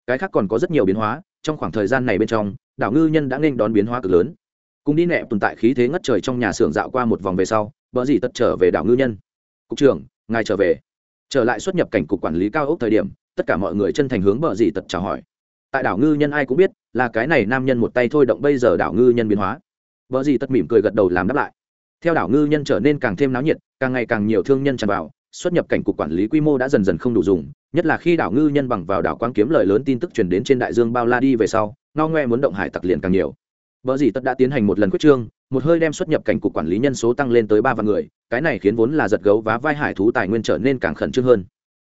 cái khác còn có rất nhiều biến hóa, trong khoảng thời gian này bên trong, đảo ngư nhân đã nên đón biến hóa cực lớn. Cùng đi nẹ tồn tại khí thế ngất trời trong nhà xưởng dạo qua một vòng về sau vợ gì tật trở về đảo ngư nhân. Cục trưởng, ngài trở về. Trở lại xuất nhập cảnh cục quản lý cao ốc thời điểm, tất cả mọi người chân thành hướng bờ dì tật chào hỏi. Tại đảo ngư nhân ai cũng biết, là cái này nam nhân một tay thôi động bây giờ đảo ngư nhân biến hóa. Vợ dì tật mỉm cười gật đầu làm đáp lại. Theo đảo ngư nhân trở nên càng thêm náo nhiệt, càng ngày càng nhiều thương nhân tràn vào, xuất nhập cảnh cục quản lý quy mô đã dần dần không đủ dùng nhất là khi đảo ngư nhân bằng vào đảo quang kiếm lời lớn tin tức truyền đến trên đại dương bao la đi về sau, ngao ngoe muốn động hải tặc liền càng nhiều. Vợ dì tất đã tiến hành một lần quyết trương, một hơi đem xuất nhập cảnh cục quản lý nhân số tăng lên tới ba vạn người, cái này khiến vốn là giật gấu và vai hải thú tài nguyên trở nên càng khẩn trương hơn.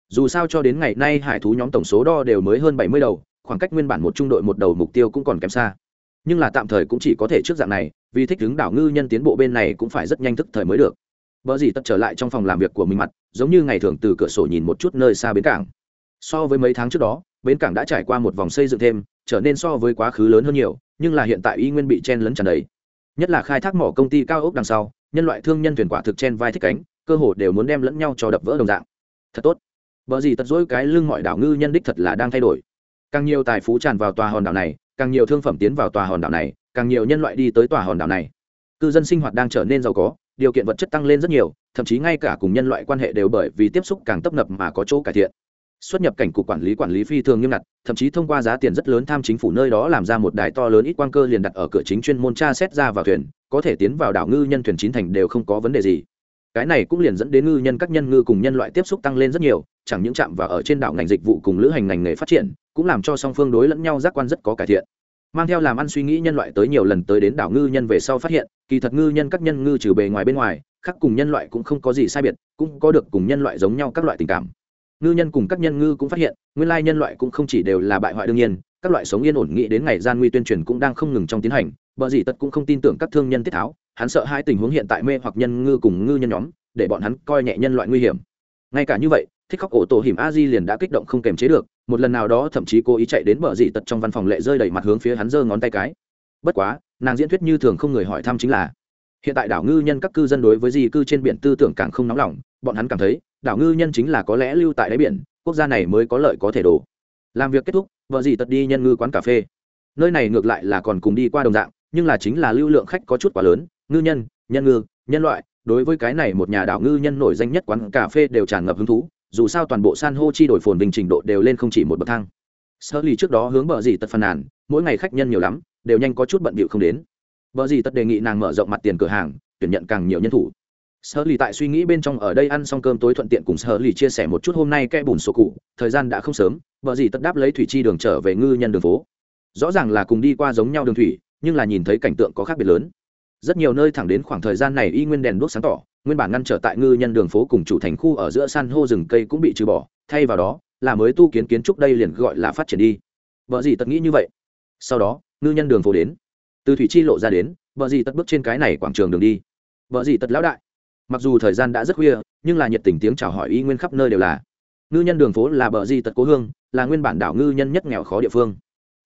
Dù sao cho đến ngày nay hải thú nhóm tổng số đo đều mới hơn bảy mươi đầu, khoảng cách nguyên bản một trung đội một đầu mục tiêu cũng còn kém xa. Nhưng là tạm thời cũng chỉ có thể trước dạng này, vì thích ứng đảo ngư nhân tiến bộ bên này cũng phải rất nhanh thức thời mới được. Vợ gì tất trở lại trong phòng làm việc của mình mặt, giống như ngày thường từ cửa sổ nhìn một chút nơi xa bến cảng so với mấy tháng trước đó, bến cảng đã trải qua một vòng xây dựng thêm, trở nên so với quá khứ lớn hơn nhiều, nhưng là hiện tại y nguyên bị chen lấn tràn đầy. Nhất là khai thác mỏ công ty cao ốc đằng sau, nhân loại thương nhân thuyền quả thực chen vai thích cánh, cơ hồ đều muốn đem lẫn nhau cho đập vỡ đồng dạng. Thật tốt. Vợ gì tật dỗi cái lưng mọi đảo ngư nhân đích thật là đang thay đổi. Càng nhiều tài phú tràn vào tòa hòn đảo này, càng nhiều thương phẩm tiến vào tòa hòn đảo này, càng nhiều nhân loại đi tới tòa hòn đảo này. Cư dân sinh hoạt đang trở nên giàu có, điều kiện vật chất tăng lên rất nhiều, thậm chí ngay cả cùng nhân loại quan hệ đều bởi vì tiếp xúc càng tấp nập mà có chỗ cải thiện xuất nhập cảnh cục quản lý quản lý phi thường nghiêm ngặt, thậm chí thông qua giá tiền rất lớn tham chính phủ nơi đó làm ra một đài to lớn ít quang cơ liền đặt ở cửa chính chuyên môn tra xét ra vào thuyền, có thể tiến vào đảo ngư nhân thuyền chín thành đều không có vấn đề gì. Cái này cũng liền dẫn đến ngư nhân các nhân ngư cùng nhân loại tiếp xúc tăng lên rất nhiều, chẳng những chạm vào ở trên đảo ngành dịch vụ cùng lữ hành ngành nghề phát triển, cũng làm cho song phương đối lẫn nhau giác quan rất có cải thiện. Mang theo làm ăn suy nghĩ nhân loại tới nhiều lần tới đến đảo ngư nhân về sau phát hiện, kỳ thật ngư nhân các nhân ngư trừ bề ngoài bên ngoài, khác cùng nhân loại cũng không có gì sai biệt, cũng có được cùng nhân loại giống nhau các loại tình cảm ngư nhân cùng các nhân ngư cũng phát hiện, nguyên lai nhân loại cũng không chỉ đều là bại hoại đương nhiên, các loại sống yên ổn nghĩ đến ngày gian nguy tuyên truyền cũng đang không ngừng trong tiến hành, bờ gì Tật cũng không tin tưởng các thương nhân tiết tháo, hắn sợ hai tình huống hiện tại mê hoặc nhân ngư cùng ngư nhân nhóm, để bọn hắn coi nhẹ nhân loại nguy hiểm. Ngay cả như vậy, thích khóc ổ tổ hiểm a di liền đã kích động không kềm chế được, một lần nào đó thậm chí cố ý chạy đến bờ dị tật trong văn phòng lệ rơi đầy mặt hướng phía hắn giơ ngón tay cái. Bất quá, nàng diễn thuyết như thường không người hỏi thăm chính là, hiện tại đảo ngư nhân các cư dân đối với di cư trên biển tư tưởng càng không nóng lòng, bọn hắn cảm thấy đảo ngư nhân chính là có lẽ lưu tại đáy biển, quốc gia này mới có lợi có thể đổ. Làm việc kết thúc, vợ gì tật đi nhân ngư quán cà phê. Nơi này ngược lại là còn cùng đi qua đồng dạng, nhưng là chính là lưu lượng khách có chút quá lớn, ngư nhân nhân ngư, nhân loại, đối với cái này một nhà đảo ngư nhân nổi danh nhất quán cà phê đều tràn ngập hứng thú, dù sao toàn bộ san hô chi đổi phồn bình trình độ đều lên không chỉ một bậc thang. Sơ lì trước đó hướng bờ dì tật phàn nàn, mỗi ngày khách nhân nhiều lắm, đều nhanh có chút bận bịu không đến. Bờ dì tật đề nghị nàng mở rộng mặt tiền cửa hàng, tuyển nhận càng nhiều nhân thủ sở lì tại suy nghĩ bên trong ở đây ăn xong cơm tối thuận tiện cùng sở lì chia sẻ một chút hôm nay kẽ bùn sổ cụ, thời gian đã không sớm bờ dì tật đáp lấy thủy chi đường trở về ngư nhân đường phố. Rõ ràng là cùng đi qua giống nhau đường thủy, nhưng là nhìn thấy cảnh tượng có khác biệt lớn. Rất nhiều nơi thẳng đến khoảng thời gian này y nguyên đèn đuốc sáng tỏ, nguyên bản ngăn trở tại ngư nhân đường phố cùng chủ thành khu ở giữa san hô rừng cây cũng bị trừ bỏ, thay vào đó, là mới tu kiến kiến trúc đây liền gọi là phát triển đi. Vợ gì tật nghĩ như vậy? Sau đó, ngư nhân đường phố đến. Từ thủy chi lộ ra đến, vợ gì tật bước trên cái này quảng trường đường đi. Vợ gì tật lão đại mặc dù thời gian đã rất khuya, nhưng là nhiệt tình tiếng chào hỏi y nguyên khắp nơi đều là. Ngư nhân đường phố là bờ di tật cố hương, là nguyên bản đảo ngư nhân nhất nghèo khó địa phương.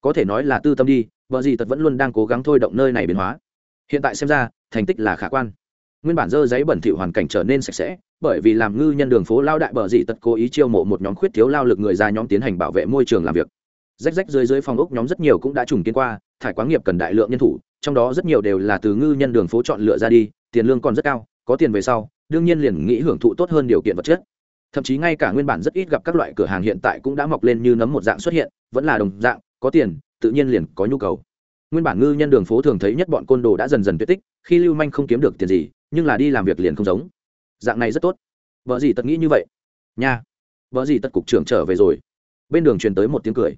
Có thể nói là tư tâm đi, bờ di tật vẫn luôn đang cố gắng thôi động nơi này biến hóa. Hiện tại xem ra, thành tích là khả quan. Nguyên bản dơ giấy bẩn thỉu hoàn cảnh trở nên sạch sẽ, bởi vì làm ngư nhân đường phố lao đại bờ dị tật cố ý chiêu mộ một nhóm khuyết thiếu lao lực người ra nhóm tiến hành bảo vệ môi trường làm việc. Rách rách dưới dưới phòng ốc nhóm rất nhiều cũng đã trùng kiến qua, thải quán nghiệp cần đại lượng nhân thủ, trong đó rất nhiều đều là từ ngư nhân đường phố chọn lựa ra đi, tiền lương còn rất cao có tiền về sau, đương nhiên liền nghĩ hưởng thụ tốt hơn điều kiện vật chất. Thậm chí ngay cả nguyên bản rất ít gặp các loại cửa hàng hiện tại cũng đã mọc lên như nấm một dạng xuất hiện, vẫn là đồng dạng, có tiền, tự nhiên liền có nhu cầu. Nguyên bản ngư nhân đường phố thường thấy nhất bọn côn đồ đã dần dần tuyệt tích, khi lưu manh không kiếm được tiền gì, nhưng là đi làm việc liền không giống. Dạng này rất tốt. Vợ gì tật nghĩ như vậy? Nha. Vợ gì tật cục trưởng trở về rồi. Bên đường truyền tới một tiếng cười.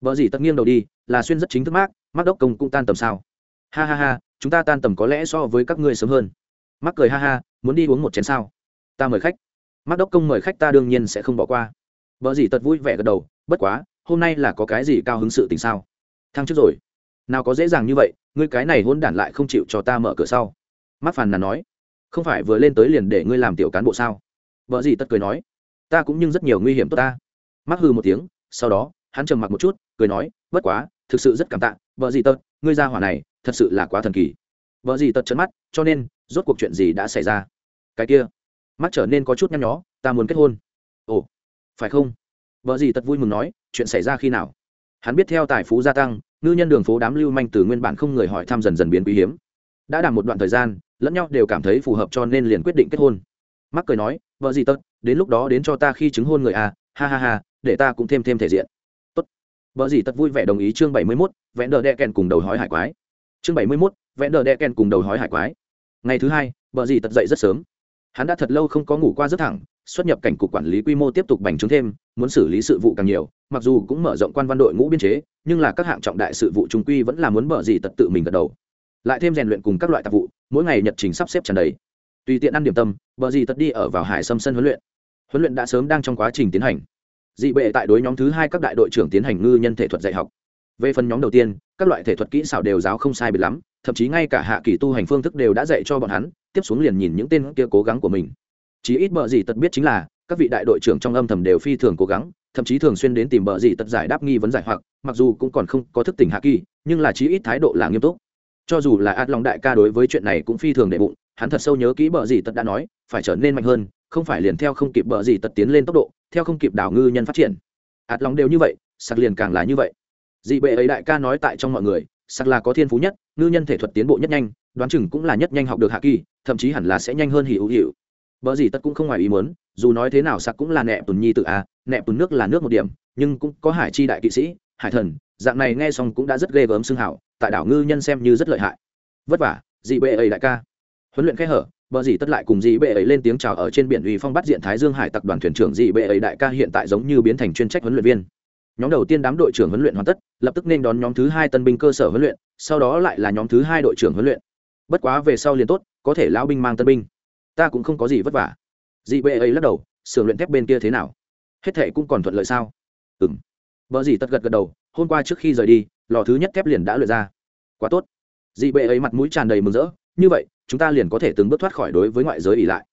Vợ gì tật nghiêng đầu đi, là xuyên rất chính thức mác mắt đốc công cũng tan tầm sao. Ha ha ha, chúng ta tan tầm có lẽ so với các ngươi sớm hơn mắc cười ha ha, muốn đi uống một chén sao? Ta mời khách. Mắc đốc công mời khách ta đương nhiên sẽ không bỏ qua. Vợ gì tật vui vẻ gật đầu, bất quá, hôm nay là có cái gì cao hứng sự tình sao? Thăng trước rồi. Nào có dễ dàng như vậy, ngươi cái này hôn đản lại không chịu cho ta mở cửa sau. Mắc phàn nàn nói, không phải vừa lên tới liền để ngươi làm tiểu cán bộ sao? Vợ gì tất cười nói, ta cũng nhưng rất nhiều nguy hiểm tốt ta. Mắc hư một tiếng, sau đó, hắn trầm mặc một chút, cười nói, bất quá, thực sự rất cảm tạ, vợ gì tật, ngươi ra hỏa này, thật sự là quá thần kỳ. Vợ gì tật chấn mắt, cho nên rốt cuộc chuyện gì đã xảy ra? Cái kia, mắt trở nên có chút nhăn nhó, ta muốn kết hôn. Ồ, phải không? Vợ gì tật vui mừng nói, chuyện xảy ra khi nào? Hắn biết theo tài phú gia tăng, ngư nhân đường phố đám lưu manh từ nguyên bản không người hỏi thăm dần dần biến quý hiếm. Đã đảm một đoạn thời gian, lẫn nhau đều cảm thấy phù hợp cho nên liền quyết định kết hôn. Mắc cười nói, vợ gì tật, đến lúc đó đến cho ta khi chứng hôn người à ha ha ha, để ta cũng thêm thêm thể diện. Tốt. Vợ gì tật vui vẻ đồng ý chương bảy mươi mốt, vẽ đờ đe kèn cùng đầu hói hải quái. Chương bảy mươi mốt, vẽ đờ đe kèn cùng đầu hói hải quái ngày thứ hai vợ Dì tật dậy rất sớm. Hắn đã thật lâu không có ngủ qua rất thẳng, xuất nhập cảnh cục quản lý quy mô tiếp tục bành trướng thêm, muốn xử lý sự vụ càng nhiều, mặc dù cũng mở rộng quan văn đội ngũ biên chế, nhưng là các hạng trọng đại sự vụ trung quy vẫn là muốn bở gì tật tự mình gật đầu. Lại thêm rèn luyện cùng các loại tạp vụ, mỗi ngày nhật trình sắp xếp tràn đầy. Tùy tiện ăn điểm tâm bờ gì tật đi ở vào hải sâm sân huấn luyện. Huấn luyện đã sớm đang trong quá trình tiến hành. Dị bệ tại đối nhóm thứ hai các đại đội trưởng tiến hành ngư nhân thể thuật dạy học. Về phần nhóm đầu tiên, các loại thể thuật kỹ xảo đều giáo không sai biệt lắm thậm chí ngay cả hạ kỳ tu hành phương thức đều đã dạy cho bọn hắn, tiếp xuống liền nhìn những tên kia cố gắng của mình. Chí ít bờ gì tật biết chính là, các vị đại đội trưởng trong âm thầm đều phi thường cố gắng, thậm chí thường xuyên đến tìm bờ gì tật giải đáp nghi vấn giải hoặc, mặc dù cũng còn không có thức tỉnh hạ kỳ, nhưng là chí ít thái độ là nghiêm túc. Cho dù là át lòng đại ca đối với chuyện này cũng phi thường đệ bụng, hắn thật sâu nhớ kỹ bờ gì tật đã nói, phải trở nên mạnh hơn, không phải liền theo không kịp bờ gì tật tiến lên tốc độ, theo không kịp đảo ngư nhân phát triển. Át lòng đều như vậy, sặc liền càng là như vậy. Dị bệ ấy đại ca nói tại trong mọi người sặc là có thiên phú nhất ngư nhân thể thuật tiến bộ nhất nhanh đoán chừng cũng là nhất nhanh học được hạ kỳ thậm chí hẳn là sẽ nhanh hơn hỉ hữu hữu vợ gì tất cũng không ngoài ý muốn, dù nói thế nào sặc cũng là nẹ tuần nhi tự a, nẹ tuần nước là nước một điểm, nhưng cũng có hải chi đại kỵ sĩ, hải thần, dạng này nghe xong cũng đã rất ghê gớm xương hảo, tại đảo ngư nhân xem như rất lợi hại. Vất vả, dị bệ ấy đại ca. Huấn luyện khe hở, bờ gì tất lại cùng dị bệ ấy lên tiếng chào ở trên biển uy phong bắt diện thái dương hải tặc đoàn thuyền trưởng dị bệ ấy đại ca hiện tại giống như biến thành chuyên trách huấn luyện viên nhóm đầu tiên đám đội trưởng huấn luyện hoàn tất, lập tức nên đón nhóm thứ hai tân binh cơ sở huấn luyện, sau đó lại là nhóm thứ hai đội trưởng huấn luyện. Bất quá về sau liền tốt, có thể lão binh mang tân binh. Ta cũng không có gì vất vả. Dị bệ ấy lắc đầu sưởng luyện thép bên kia thế nào? Hết thệ cũng còn thuận lợi sao? Ừng vợ dì tật gật gật đầu, hôm qua trước khi rời đi, lò thứ nhất thép liền đã luyện ra. Quá tốt. Dị bệ ấy mặt mũi tràn đầy mừng rỡ, như vậy, chúng ta liền có thể từng bước thoát khỏi đối với ngoại giới ỉ lại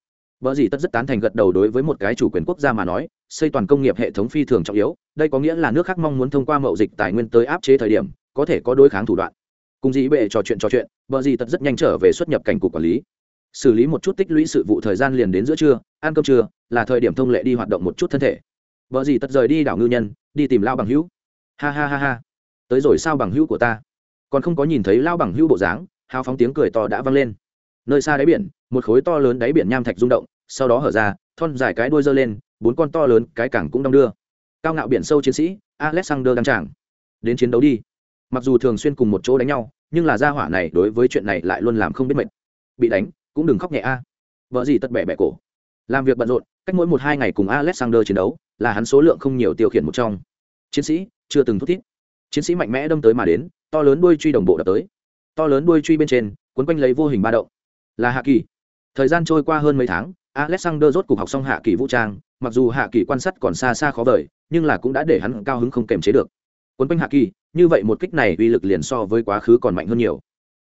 vợ gì tất rất tán thành gật đầu đối với một cái chủ quyền quốc gia mà nói, xây toàn công nghiệp hệ thống phi thường trọng yếu, đây có nghĩa là nước khác mong muốn thông qua mậu dịch tài nguyên tới áp chế thời điểm, có thể có đối kháng thủ đoạn. Cùng dĩ bệ trò chuyện trò chuyện vợ gì tất rất nhanh trở về xuất nhập cảnh cục quản lý. Xử lý một chút tích lũy sự vụ thời gian liền đến giữa trưa, ăn cơm trưa, là thời điểm thông lệ đi hoạt động một chút thân thể. Vợ gì tất rời đi đảo ngư nhân, đi tìm lao bằng hữu. Ha ha ha ha. Tới rồi sao bằng hữu của ta? Còn không có nhìn thấy lao bằng hữu bộ dáng, hào phóng tiếng cười to đã vang lên. Nơi xa đáy biển, một khối to lớn đáy biển nham thạch rung động sau đó hở ra, thon dài cái đuôi dơ lên, bốn con to lớn cái cảng cũng đong đưa. Cao ngạo biển sâu chiến sĩ, alexander đăng tràng. Đến chiến đấu đi. Mặc dù thường xuyên cùng một chỗ đánh nhau, nhưng là gia hỏa này đối với chuyện này lại luôn làm không biết mệt. Bị đánh, cũng đừng khóc nhẹ a. Vợ gì tất bẻ bẻ cổ. Làm việc bận rộn, cách mỗi một hai ngày cùng alexander chiến đấu, là hắn số lượng không nhiều tiêu khiển một trong. Chiến sĩ, chưa từng thúc thiết chiến sĩ mạnh mẽ đâm tới mà đến, to lớn đuôi truy đồng bộ đập tới. To lớn đuôi truy bên trên quấn quanh lấy vô hình ba động. Là hạ kỳ. Thời gian trôi qua hơn mấy tháng alexander rốt cục học xong hạ kỳ vũ trang, mặc dù hạ kỳ quan sát còn xa xa khó vời, nhưng là cũng đã để hắn cao hứng không kềm chế được. Quấn quanh hạ kỳ, như vậy một kích này uy lực liền so với quá khứ còn mạnh hơn nhiều.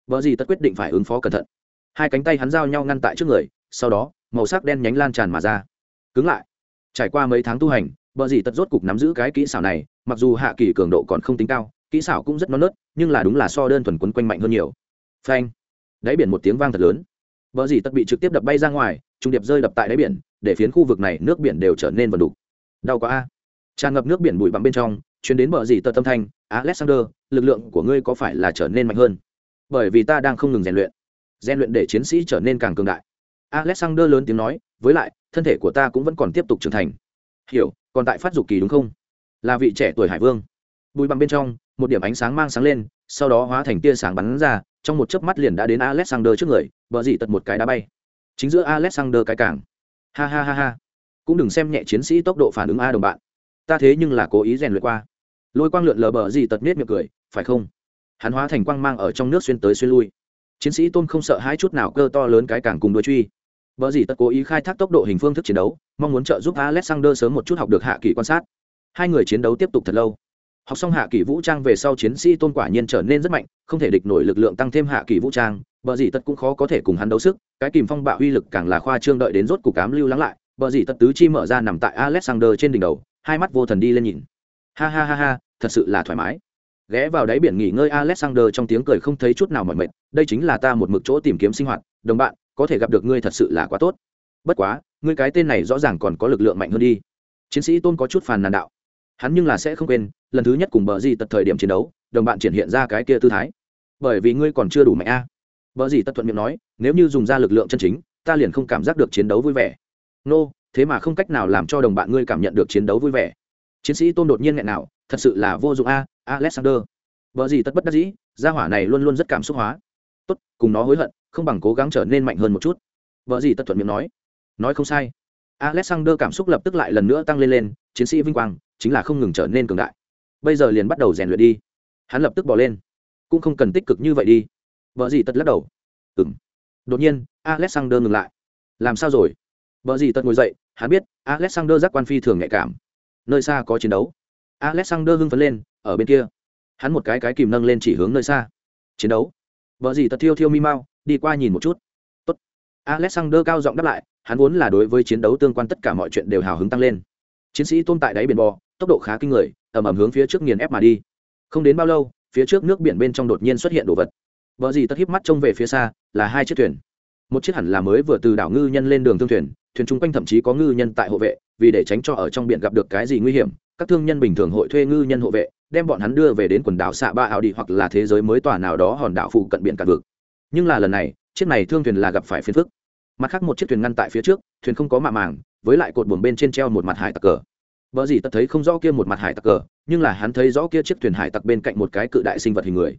Vợ gì tất quyết định phải ứng phó cẩn thận. Hai cánh tay hắn giao nhau ngăn tại trước người, sau đó, màu sắc đen nhánh lan tràn mà ra. Cứng lại. Trải qua mấy tháng tu hành bờ gì tất rốt cục nắm giữ cái kỹ xảo này, mặc dù hạ kỳ cường độ còn không tính cao, kỹ xảo cũng rất non nớt, nhưng là đúng là so đơn thuần quấn quanh mạnh hơn nhiều. Phanh. Đáy biển một tiếng vang thật lớn. Bờ gì tất bị trực tiếp đập bay ra ngoài trung điệp rơi đập tại đáy biển, để phiến khu vực này nước biển đều trở nên vần đục. Đau quá a. Tràn ngập nước biển bụi bặm bên trong chuyến đến bờ dì tờ tâm thanh, alexander, lực lượng của ngươi có phải là trở nên mạnh hơn? Bởi vì ta đang không ngừng rèn luyện. Rèn luyện để chiến sĩ trở nên càng cường đại. Alexander lớn tiếng nói, với lại, thân thể của ta cũng vẫn còn tiếp tục trưởng thành. Hiểu, còn tại phát dục kỳ đúng không? Là vị trẻ tuổi hải vương. Bụi bặm bên trong, một điểm ánh sáng mang sáng lên, sau đó hóa thành tia sáng bắn ra, trong một chớp mắt liền đã đến alexander trước người, bờ dị tật một cái đá bay chính giữa alexander cái cảng ha ha ha ha. Cũng đừng xem nhẹ chiến sĩ tốc độ phản ứng a đồng bạn. Ta thế nhưng là cố ý rèn luyện qua. Lôi quang lượn lờ bờ gì tật miết miệng cười, phải không? Hắn hóa thành quang mang ở trong nước xuyên tới xuyên lui. Chiến sĩ tôn không sợ hai chút nào cơ to lớn cái càng cùng đuôi truy. Bờ gì tất cố ý khai thác tốc độ hình phương thức chiến đấu, mong muốn trợ giúp alexander sớm một chút học được hạ kỳ quan sát. Hai người chiến đấu tiếp tục thật lâu học xong hạ kỳ vũ trang về sau chiến sĩ tôn quả nhiên trở nên rất mạnh, không thể địch nổi lực lượng tăng thêm hạ kỳ vũ trang, bờ dì tất cũng khó có thể cùng hắn đấu sức, cái kìm phong bạo uy lực càng là khoa trương đợi đến rốt cục cám lưu lắng lại, bờ dì tất tứ chi mở ra nằm tại alexander trên đỉnh đầu, hai mắt vô thần đi lên nhìn. Ha ha ha ha, thật sự là thoải mái. Ghé vào đáy biển nghỉ ngơi alexander trong tiếng cười không thấy chút nào mỏi mệt, đây chính là ta một mực chỗ tìm kiếm sinh hoạt, đồng bạn, có thể gặp được ngươi thật sự là quá tốt. Bất quá, ngươi cái tên này rõ ràng còn có lực lượng mạnh hơn đi. Chiến sĩ tôn có chút phàn nàn đạo hắn nhưng là sẽ không quên lần thứ nhất cùng bờ gì tật thời điểm chiến đấu đồng bạn triển hiện ra cái kia tư thái. Bởi vì ngươi còn chưa đủ mạnh a. À. bờ gì tật thuận miệng nói nếu như dùng ra lực lượng chân chính ta liền không cảm giác được chiến đấu vui vẻ. Nô、no, thế mà không cách nào làm cho đồng bạn ngươi cảm nhận được chiến đấu vui vẻ. Chiến sĩ tôn đột nhiên nghẹn nào thật sự là vô dụng a alexander. Bờ gì tất bất đắc dĩ gia hỏa này luôn luôn rất cảm xúc hóa. Tốt cùng nó hối hận không bằng cố gắng trở nên mạnh hơn một chút. Bờ gì tất thuận miệng nói. Nói không sai alexander cảm xúc lập tức lại lần nữa tăng lên lên, chiến sĩ vinh quang chính là không ngừng trở nên cường đại. Bây giờ liền bắt đầu rèn luyện đi. Hắn lập tức bỏ lên. Cũng không cần tích cực như vậy đi. Vợ gì tật lắc đầu. Ừng đột nhiên, alexander ngừng lại. Làm sao rồi? Vợ gì tật ngồi dậy, hắn biết, alexander giác quan phi thường nhạy cảm. Nơi xa có chiến đấu. Alexander hưng phấn lên, ở bên kia. Hắn một cái cái kìm nâng lên chỉ hướng nơi xa. Chiến đấu. Vợ gì tật thiêu thiêu mi mau, đi qua nhìn một chút. Tốt. alexander cao giọng đáp lại hắn vốn là đối với chiến đấu tương quan tất cả mọi chuyện đều hào hứng tăng lên. Chiến sĩ tôm tại đáy biển bò, tốc độ khá kinh người, ầm ầm hướng phía trước nghiền ép mà đi. Không đến bao lâu, phía trước nước biển bên trong đột nhiên xuất hiện đồ vật. Vợ gì tất híp mắt trông về phía xa, là hai chiếc thuyền. Một chiếc hẳn là mới vừa từ đảo ngư nhân lên đường thương thuyền thuyền chung quanh thậm chí có ngư nhân tại hộ vệ, vì để tránh cho ở trong biển gặp được cái gì nguy hiểm, các thương nhân bình thường hội thuê ngư nhân hộ vệ, đem bọn hắn đưa về đến quần đảo xạ ba ảo đi hoặc là thế giới mới tòa nào đó hòn đảo phụ cận biển cả vực. Nhưng là lần này, chiếc này thương thuyền là gặp phải phiền phức mặt khác một chiếc thuyền ngăn tại phía trước, thuyền không có mạ màng, với lại cột buồm bên trên treo một mặt hải tặc cờ. Vợ gì tật thấy không rõ kia một mặt hải tặc cờ, nhưng là hắn thấy rõ kia chiếc thuyền hải tặc bên cạnh một cái cự đại sinh vật hình người.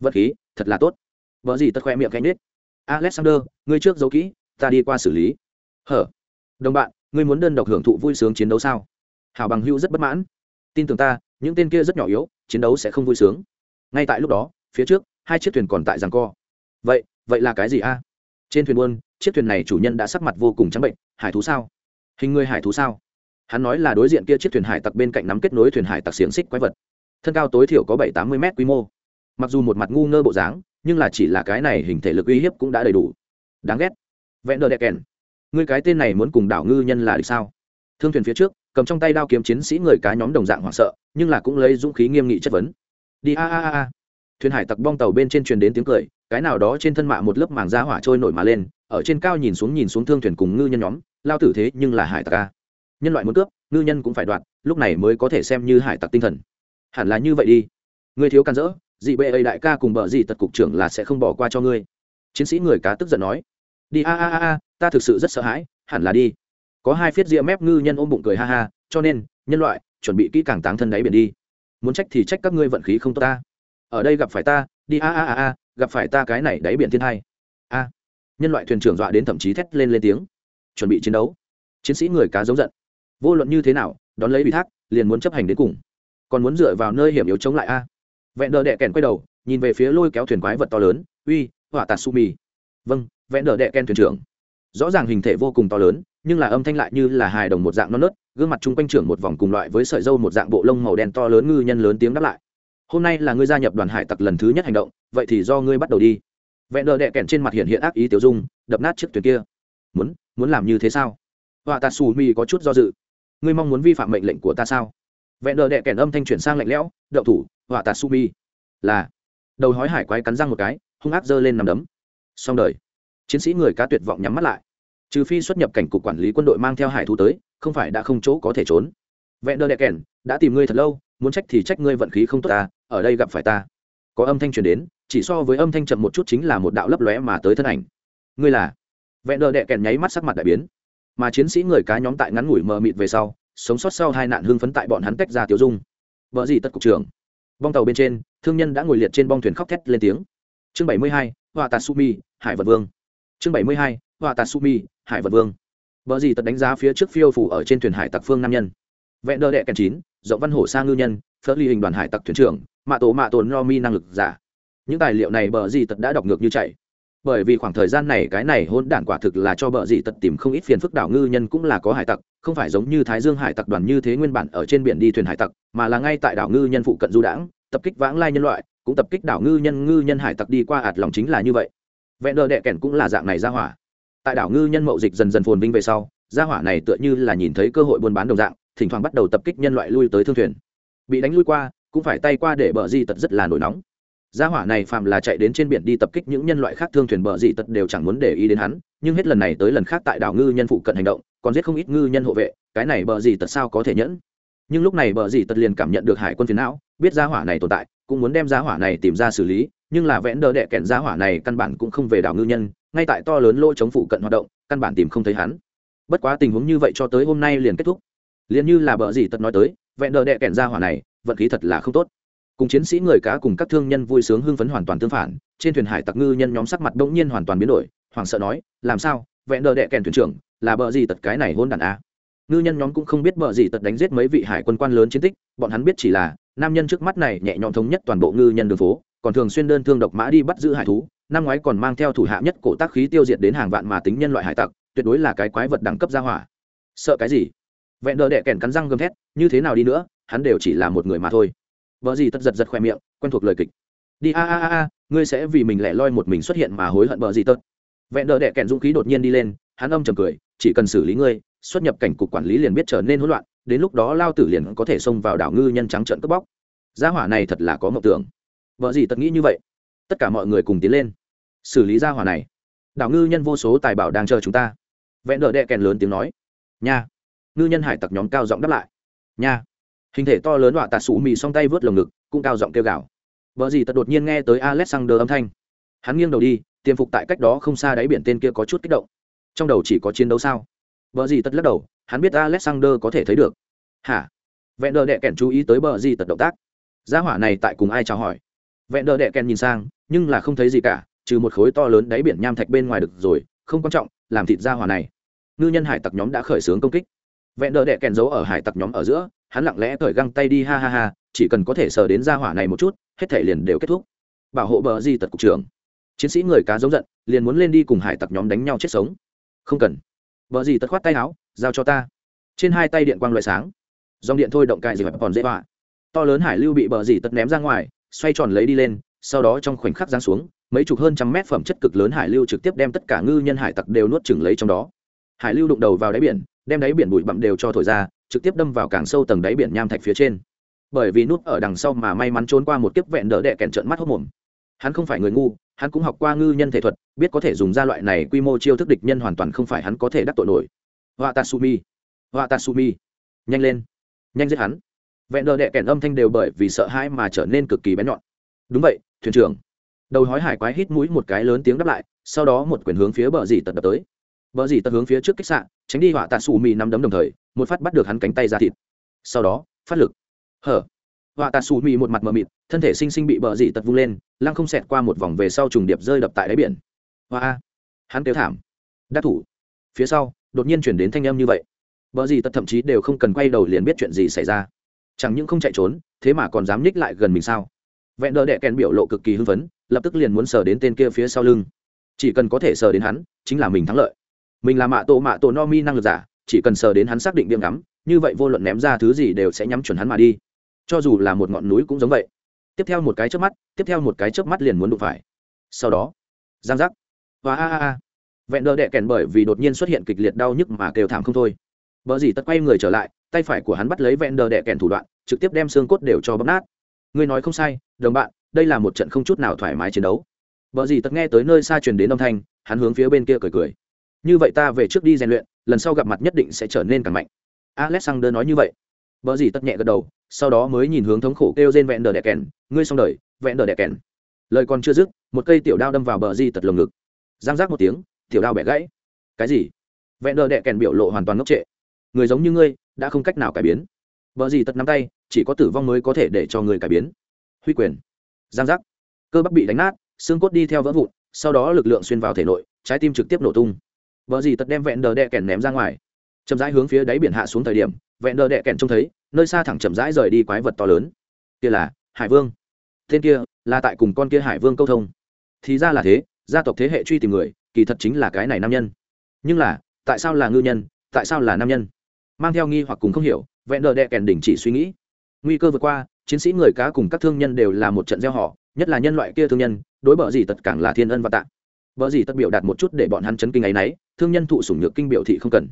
Vật khí, thật là tốt. Vợ gì tật khoe miệng cánh nết alexander, ngươi trước giấu kỹ, ta đi qua xử lý. Hở? Đồng bạn, ngươi muốn đơn độc hưởng thụ vui sướng chiến đấu sao? Hảo bằng hữu rất bất mãn. Tin tưởng ta, những tên kia rất nhỏ yếu, chiến đấu sẽ không vui sướng. Ngay tại lúc đó, phía trước, hai chiếc thuyền còn tại rằng co. Vậy vậy là cái gì a? Trên thuyền buôn chiếc thuyền này chủ nhân đã sắc mặt vô cùng trắng bệnh, hải thú sao? Hình người hải thú sao? Hắn nói là đối diện kia chiếc thuyền hải tặc bên cạnh nắm kết nối thuyền hải tặc xiềng xích quái vật. Thân cao tối thiểu có bảy tám mươi mét quy mô. Mặc dù một mặt ngu ngơ bộ dáng, nhưng là chỉ là cái này hình thể lực uy hiếp cũng đã đầy đủ. Đáng ghét. Vẹn đờ đẹp kèn ngươi cái tên này muốn cùng đảo ngư nhân là được sao? Thương thuyền phía trước, cầm trong tay đao kiếm chiến sĩ người cá nhóm đồng dạng hoảng sợ, nhưng là cũng lấy dũng khí nghiêm nghị chất vấn. Đi a a a. Thuyền hải tặc bong tàu bên trên truyền đến tiếng cười, cái nào đó trên thân mạ một lớp màng da hỏa trôi nổi mà lên ở trên cao nhìn xuống nhìn xuống thương thuyền cùng ngư nhân nhóm, lao tử thế nhưng là hải tặc a. Nhân loại muốn cướp, ngư nhân cũng phải đoạt, lúc này mới có thể xem như hải tặc tinh thần. Hẳn là như vậy đi. Ngươi thiếu can dỡ, dị bệ ấy đại ca cùng bờ dị tật cục trưởng là sẽ không bỏ qua cho ngươi. Chiến sĩ người cá tức giận nói. Đi, a a a a, ta thực sự rất sợ hãi, hẳn là đi. Có hai phiết ria mép ngư nhân ôm bụng cười ha ha, cho nên, nhân loại, chuẩn bị kỹ càng táng thân đáy biển đi. Muốn trách thì trách các ngươi vận khí không tốt ta. Ở đây gặp phải ta, đi, a a a a, gặp phải ta cái này đáy biển thiên hai a nhân loại thuyền trưởng dọa đến thậm chí thét lên lên tiếng. Chuẩn bị chiến đấu. Chiến sĩ người cá giống giận. Vô luận như thế nào, đón lấy ủy thác, liền muốn chấp hành đến cùng. Còn muốn dựa vào nơi hiểm yếu chống lại a? Vẹn đờ đệ kèn quay đầu, nhìn về phía lôi kéo thuyền quái vật to lớn, uy, hỏa tạt su mì vâng vẹn đờ đệ kèn thuyền trưởng. Rõ ràng hình thể vô cùng to lớn, nhưng là âm thanh lại như là hài đồng một dạng non nớt, gương mặt chung quanh trưởng một vòng cùng loại với sợi dâu một dạng bộ lông màu đen to lớn ngư nhân lớn tiếng đáp lại. Hôm nay là ngươi gia nhập đoàn hải tặc lần thứ nhất hành động, vậy thì do ngươi bắt đầu đi vẹn đờ đệ kèn trên mặt hiện hiện ác ý tiểu dung, đập nát chiếc thuyền kia. Muốn muốn làm như thế sao? Họa tạt xù mi có chút do dự. Ngươi mong muốn vi phạm mệnh lệnh của ta sao? Vẹn đờ đệ kèn âm thanh chuyển sang lạnh lẽo, đậu thủ, họa tạt xù mi. Là. Đầu hói hải quái cắn răng một cái, hung ác giơ lên nằm đấm. Xong đời. Chiến sĩ người cá tuyệt vọng nhắm mắt lại. Trừ phi xuất nhập cảnh cục quản lý quân đội mang theo hải thú tới, không phải đã không chỗ có thể trốn. Vẹn đờ đệ kèn, đã tìm ngươi thật lâu, muốn trách thì trách ngươi vận khí không tốt ta ở đây gặp phải ta có âm thanh truyền đến, chỉ so với âm thanh chậm một chút chính là một đạo lấp lóe mà tới thân ảnh. Ngươi là? Vẹn đờ đệ kèn nháy mắt sắc mặt đại biến. Mà chiến sĩ người cá nhóm tại ngắn ngủi mờ mịt về sau, sống sót sau hai nạn hưng phấn tại bọn hắn tách ra tiêu dung. Vợ gì tất cục trưởng? Bong tàu bên trên, thương nhân đã ngồi liệt trên bong thuyền khóc thét lên tiếng. Chương bảy mươi hai họa tatsumi hải vật vương. Chương bảy mươi hai họa tatsumi hải vật vương. Vợ gì tất đánh giá phía trước phiêu phủ ở trên thuyền hải tặc phương nam nhân. Vẹn đờ đệ kèn chín, rộng văn hổ sang ngư nhân phớt ly hình đoàn hải tặc thuyền trưởng mạ tổ mạ tổ no mi năng lực giả. Những tài liệu này bờ gì tật đã đọc ngược như chạy. Bởi vì khoảng thời gian này cái này hôn đản quả thực là cho bờ gì tật tìm không ít phiền phức đảo ngư nhân cũng là có hải tặc, không phải giống như thái dương hải tặc đoàn như thế nguyên bản ở trên biển đi thuyền hải tặc, mà là ngay tại đảo ngư nhân phụ cận du đãng, tập kích vãng lai nhân loại, cũng tập kích đảo ngư nhân ngư nhân hải tặc đi qua ạt lòng chính là như vậy. Vẹn đờ đệ kèn cũng là dạng này ra hỏa. Tại đảo ngư nhân mậu dịch dần dần phồn vinh về sau gia hỏa này tựa như là nhìn thấy cơ hội buôn bán đồng dạng, thỉnh thoảng bắt đầu tập kích nhân loại lui tới thương thuyền. Bị đánh lui qua cũng phải tay qua để bờ di tật rất là nổi nóng. Gia hỏa này phạm là chạy đến trên biển đi tập kích những nhân loại khác thương thuyền bờ dị tật đều chẳng muốn để ý đến hắn, nhưng hết lần này tới lần khác tại đảo ngư nhân phụ cận hành động, còn giết không ít ngư nhân hộ vệ, cái này bờ dị tật sao có thể nhẫn? Nhưng lúc này bờ dị tật liền cảm nhận được hải quân phiền não, biết gia hỏa này tồn tại, cũng muốn đem gia hỏa này tìm ra xử lý, nhưng là vẽn đỡ đệ kẹn gia hỏa này căn bản cũng không về đảo ngư nhân, ngay tại to lớn lỗ chống phụ cận hoạt động, căn bản tìm không thấy hắn. Bất quá tình huống như vậy cho tới hôm nay liền kết thúc. Liền như là bờ dị tật nói tới vẹn đỡ đệ kẹn gia hỏa này vận khí thật là không tốt. Cùng chiến sĩ người cá cùng các thương nhân vui sướng hưng phấn hoàn toàn tương phản, trên thuyền hải tặc ngư nhân nhóm sắc mặt bỗng nhiên hoàn toàn biến đổi, hoảng sợ nói, làm sao? Vẹn đờ đệ kèn thuyền trưởng, là bờ gì tật cái này hôn đàn a ngư nhân nhóm cũng không biết bờ gì tật đánh giết mấy vị hải quân quan lớn chiến tích, bọn hắn biết chỉ là, nam nhân trước mắt này nhẹ nhõm thống nhất toàn bộ ngư nhân đường phố, còn thường xuyên đơn thương độc mã đi bắt giữ hải thú, năm ngoái còn mang theo thủ hạ nhất cổ tác khí tiêu diệt đến hàng vạn mà tính nhân loại hải tặc, tuyệt đối là cái quái vật đẳng cấp gia hỏa. Sợ cái gì? Vẹn đờ đệ kèn cắn răng gầm thét, như thế nào đi nữa? Hắn đều chỉ là một người mà thôi. Vợ gì tất giật giật khoe miệng, quen thuộc lời kịch. Đi, a a a a, ngươi sẽ vì mình lẻ loi một mình xuất hiện mà hối hận vợ gì tất. Vẹn đỡ đẻ kẹn dũng khí đột nhiên đi lên, hắn âm trầm cười, chỉ cần xử lý ngươi, xuất nhập cảnh cục quản lý liền biết trở nên hỗn loạn, đến lúc đó lao tử liền có thể xông vào đảo ngư nhân trắng trợn cướp bóc. Gia hỏa này thật là có mộng tưởng. Vợ gì tật nghĩ như vậy. Tất cả mọi người cùng tiến lên. Xử lý gia hỏa này. Đảo ngư nhân vô số tài bảo đang chờ chúng ta. Vẹn đỡ đệ kèn lớn tiếng nói. Nha. Ngư nhân hải tặc nhóm cao giọng đáp lại. Nha hình thể to lớn họa tạt sủ mì song tay vớt lồng ngực, cũng cao giọng kêu gào. Vợ gì tật đột nhiên nghe tới alexander âm thanh. Hắn nghiêng đầu đi tiềm phục tại cách đó không xa đáy biển tên kia có chút kích động. Trong đầu chỉ có chiến đấu sao? Vợ gì tật lắc đầu, hắn biết alexander có thể thấy được. Hả? Vẹn đờ đệ kèn chú ý tới bờ gì tật động tác. Gia hỏa này tại cùng ai chào hỏi? Vẹn đờ đệ kèn nhìn sang, nhưng là không thấy gì cả, trừ một khối to lớn đáy biển nham thạch bên ngoài được rồi, không quan trọng, làm thịt gia hỏa này. Ngư nhân hải tặc nhóm đã khởi xướng công kích. Vẹn đờ đệ kèn giấu ở hải tặc nhóm ở giữa hắn lặng lẽ cởi găng tay đi, ha ha ha, chỉ cần có thể sờ đến gia hỏa này một chút, hết thể liền đều kết thúc. Bảo hộ bờ di tật cục trưởng. Chiến sĩ người cá giống giận, liền muốn lên đi cùng hải tặc nhóm đánh nhau chết sống. Không cần. Vợ gì tật khoát tay áo, giao cho ta. Trên hai tay điện quang loại sáng. Dòng điện thôi động cài gì mà còn dễ họa to lớn hải lưu bị bờ dì tật ném ra ngoài, xoay tròn lấy đi lên, sau đó trong khoảnh khắc giáng xuống, mấy chục hơn trăm mét phẩm chất cực lớn hải lưu trực tiếp đem tất cả ngư nhân hải tặc đều nuốt chừng lấy trong đó. Hải lưu đụng đầu vào đáy biển đem đáy biển bụi bặm đều cho thổi ra, trực tiếp đâm vào càng sâu tầng đáy biển nham thạch phía trên. Bởi vì nút ở đằng sau mà may mắn trốn qua một kiếp vẹn đỡ đệ kèn trợn mắt hốc mồm. Hắn không phải người ngu, hắn cũng học qua ngư nhân thể thuật, biết có thể dùng ra loại này quy mô chiêu thức địch nhân hoàn toàn không phải hắn có thể đắc tội nổi. Họa tatsumi họa tatsumi nhanh lên, nhanh giết hắn. Vẹn đỡ đệ kèn âm thanh đều bởi vì sợ hãi mà trở nên cực kỳ bén nhọn. Đúng vậy, thuyền trưởng. Đầu hói hải quái hít mũi một cái lớn tiếng đáp lại, sau đó một quyền hướng phía bờ dì tật đập tới bờ gì tật hướng phía trước kích xạ, tránh đi họa tạ sủ mì nắm đấm đồng thời một phát bắt được hắn cánh tay ra thịt. Sau đó phát lực. Hở. Họa tạ sủ mì một mặt mờ mịt thân thể sinh sinh bị bờ gì tật vung lên lăng không xẹt qua một vòng về sau trùng điệp rơi đập tại đáy biển. Hoa. Hắn kêu thảm. Đắc thủ. Phía sau đột nhiên chuyển đến thanh âm như vậy. Bờ gì tật thậm chí đều không cần quay đầu liền biết chuyện gì xảy ra. Chẳng những không chạy trốn thế mà còn dám nhích lại gần mình sao? Vẹn đờ đệ kèn biểu lộ cực kỳ hưng phấn lập tức liền muốn sờ đến tên kia phía sau lưng. Chỉ cần có thể sờ đến hắn chính là mình thắng lợi mình là mạ tổ mạ tổ no mi năng lực giả, chỉ cần sờ đến hắn xác định điểm ngắm, như vậy vô luận ném ra thứ gì đều sẽ nhắm chuẩn hắn mà đi. Cho dù là một ngọn núi cũng giống vậy. Tiếp theo một cái chớp mắt, tiếp theo một cái chớp mắt liền muốn đụng phải. Sau đó, giang giác. Và a a a. Vẹn đờ đệ kèn bởi vì đột nhiên xuất hiện kịch liệt đau nhức mà kêu thảm không thôi. Vợ gì tất quay người trở lại, tay phải của hắn bắt lấy vẹn đờ đệ kèn thủ đoạn, trực tiếp đem xương cốt đều cho bấm nát. Ngươi nói không sai, đồng bạn, đây là một trận không chút nào thoải mái chiến đấu. Vợ gì tất nghe tới nơi xa truyền đến âm thanh, hắn hướng phía bên kia cười cười như vậy ta về trước đi rèn luyện, lần sau gặp mặt nhất định sẽ trở nên càng mạnh. Alexander nói như vậy. Vợ gì tất nhẹ gật đầu, sau đó mới nhìn hướng thống khổ kêu trên vẹn đờ đẻ kèn. Ngươi xong đời, vẹn đờ đẻ kèn. Lời còn chưa dứt, một cây tiểu đao đâm vào bờ di tật lồng ngực. Giang giác một tiếng, tiểu đao bẻ gãy. Cái gì? Vẹn đờ đẻ kèn biểu lộ hoàn toàn ngốc trệ. Người giống như ngươi, đã không cách nào cải biến. Bờ gì tật nắm tay, chỉ có tử vong mới có thể để cho người cải biến. Huy quyền. Giang giác. Cơ bắp bị đánh nát, xương cốt đi theo vỡ vụn, sau đó lực lượng xuyên vào thể nội, trái tim trực tiếp nổ tung vợ gì tật đem vẹn đờ đẹ kèn ném ra ngoài. Chậm rãi hướng phía đáy biển hạ xuống thời điểm, vẹn đờ đẹ kèn trông thấy, nơi xa thẳng chậm rãi rời đi quái vật to lớn. Kia là hải vương. Tên kia là tại cùng con kia hải vương câu thông. Thì ra là thế, gia tộc thế hệ truy tìm người, kỳ thật chính là cái này nam nhân. Nhưng là, tại sao là ngư nhân, tại sao là nam nhân? Mang theo nghi hoặc cùng không hiểu, vẹn đờ đẹ kèn đỉnh chỉ suy nghĩ. Nguy cơ vượt qua, chiến sĩ người cá cùng các thương nhân đều là một trận gieo họ, nhất là nhân loại kia thương nhân, đối bờ gì tật càng là thiên ân và tạ vợ gì tất biểu đạt một chút để bọn hắn chấn kinh ấy nấy, thương nhân thụ sủng nhược kinh biểu thị không cần.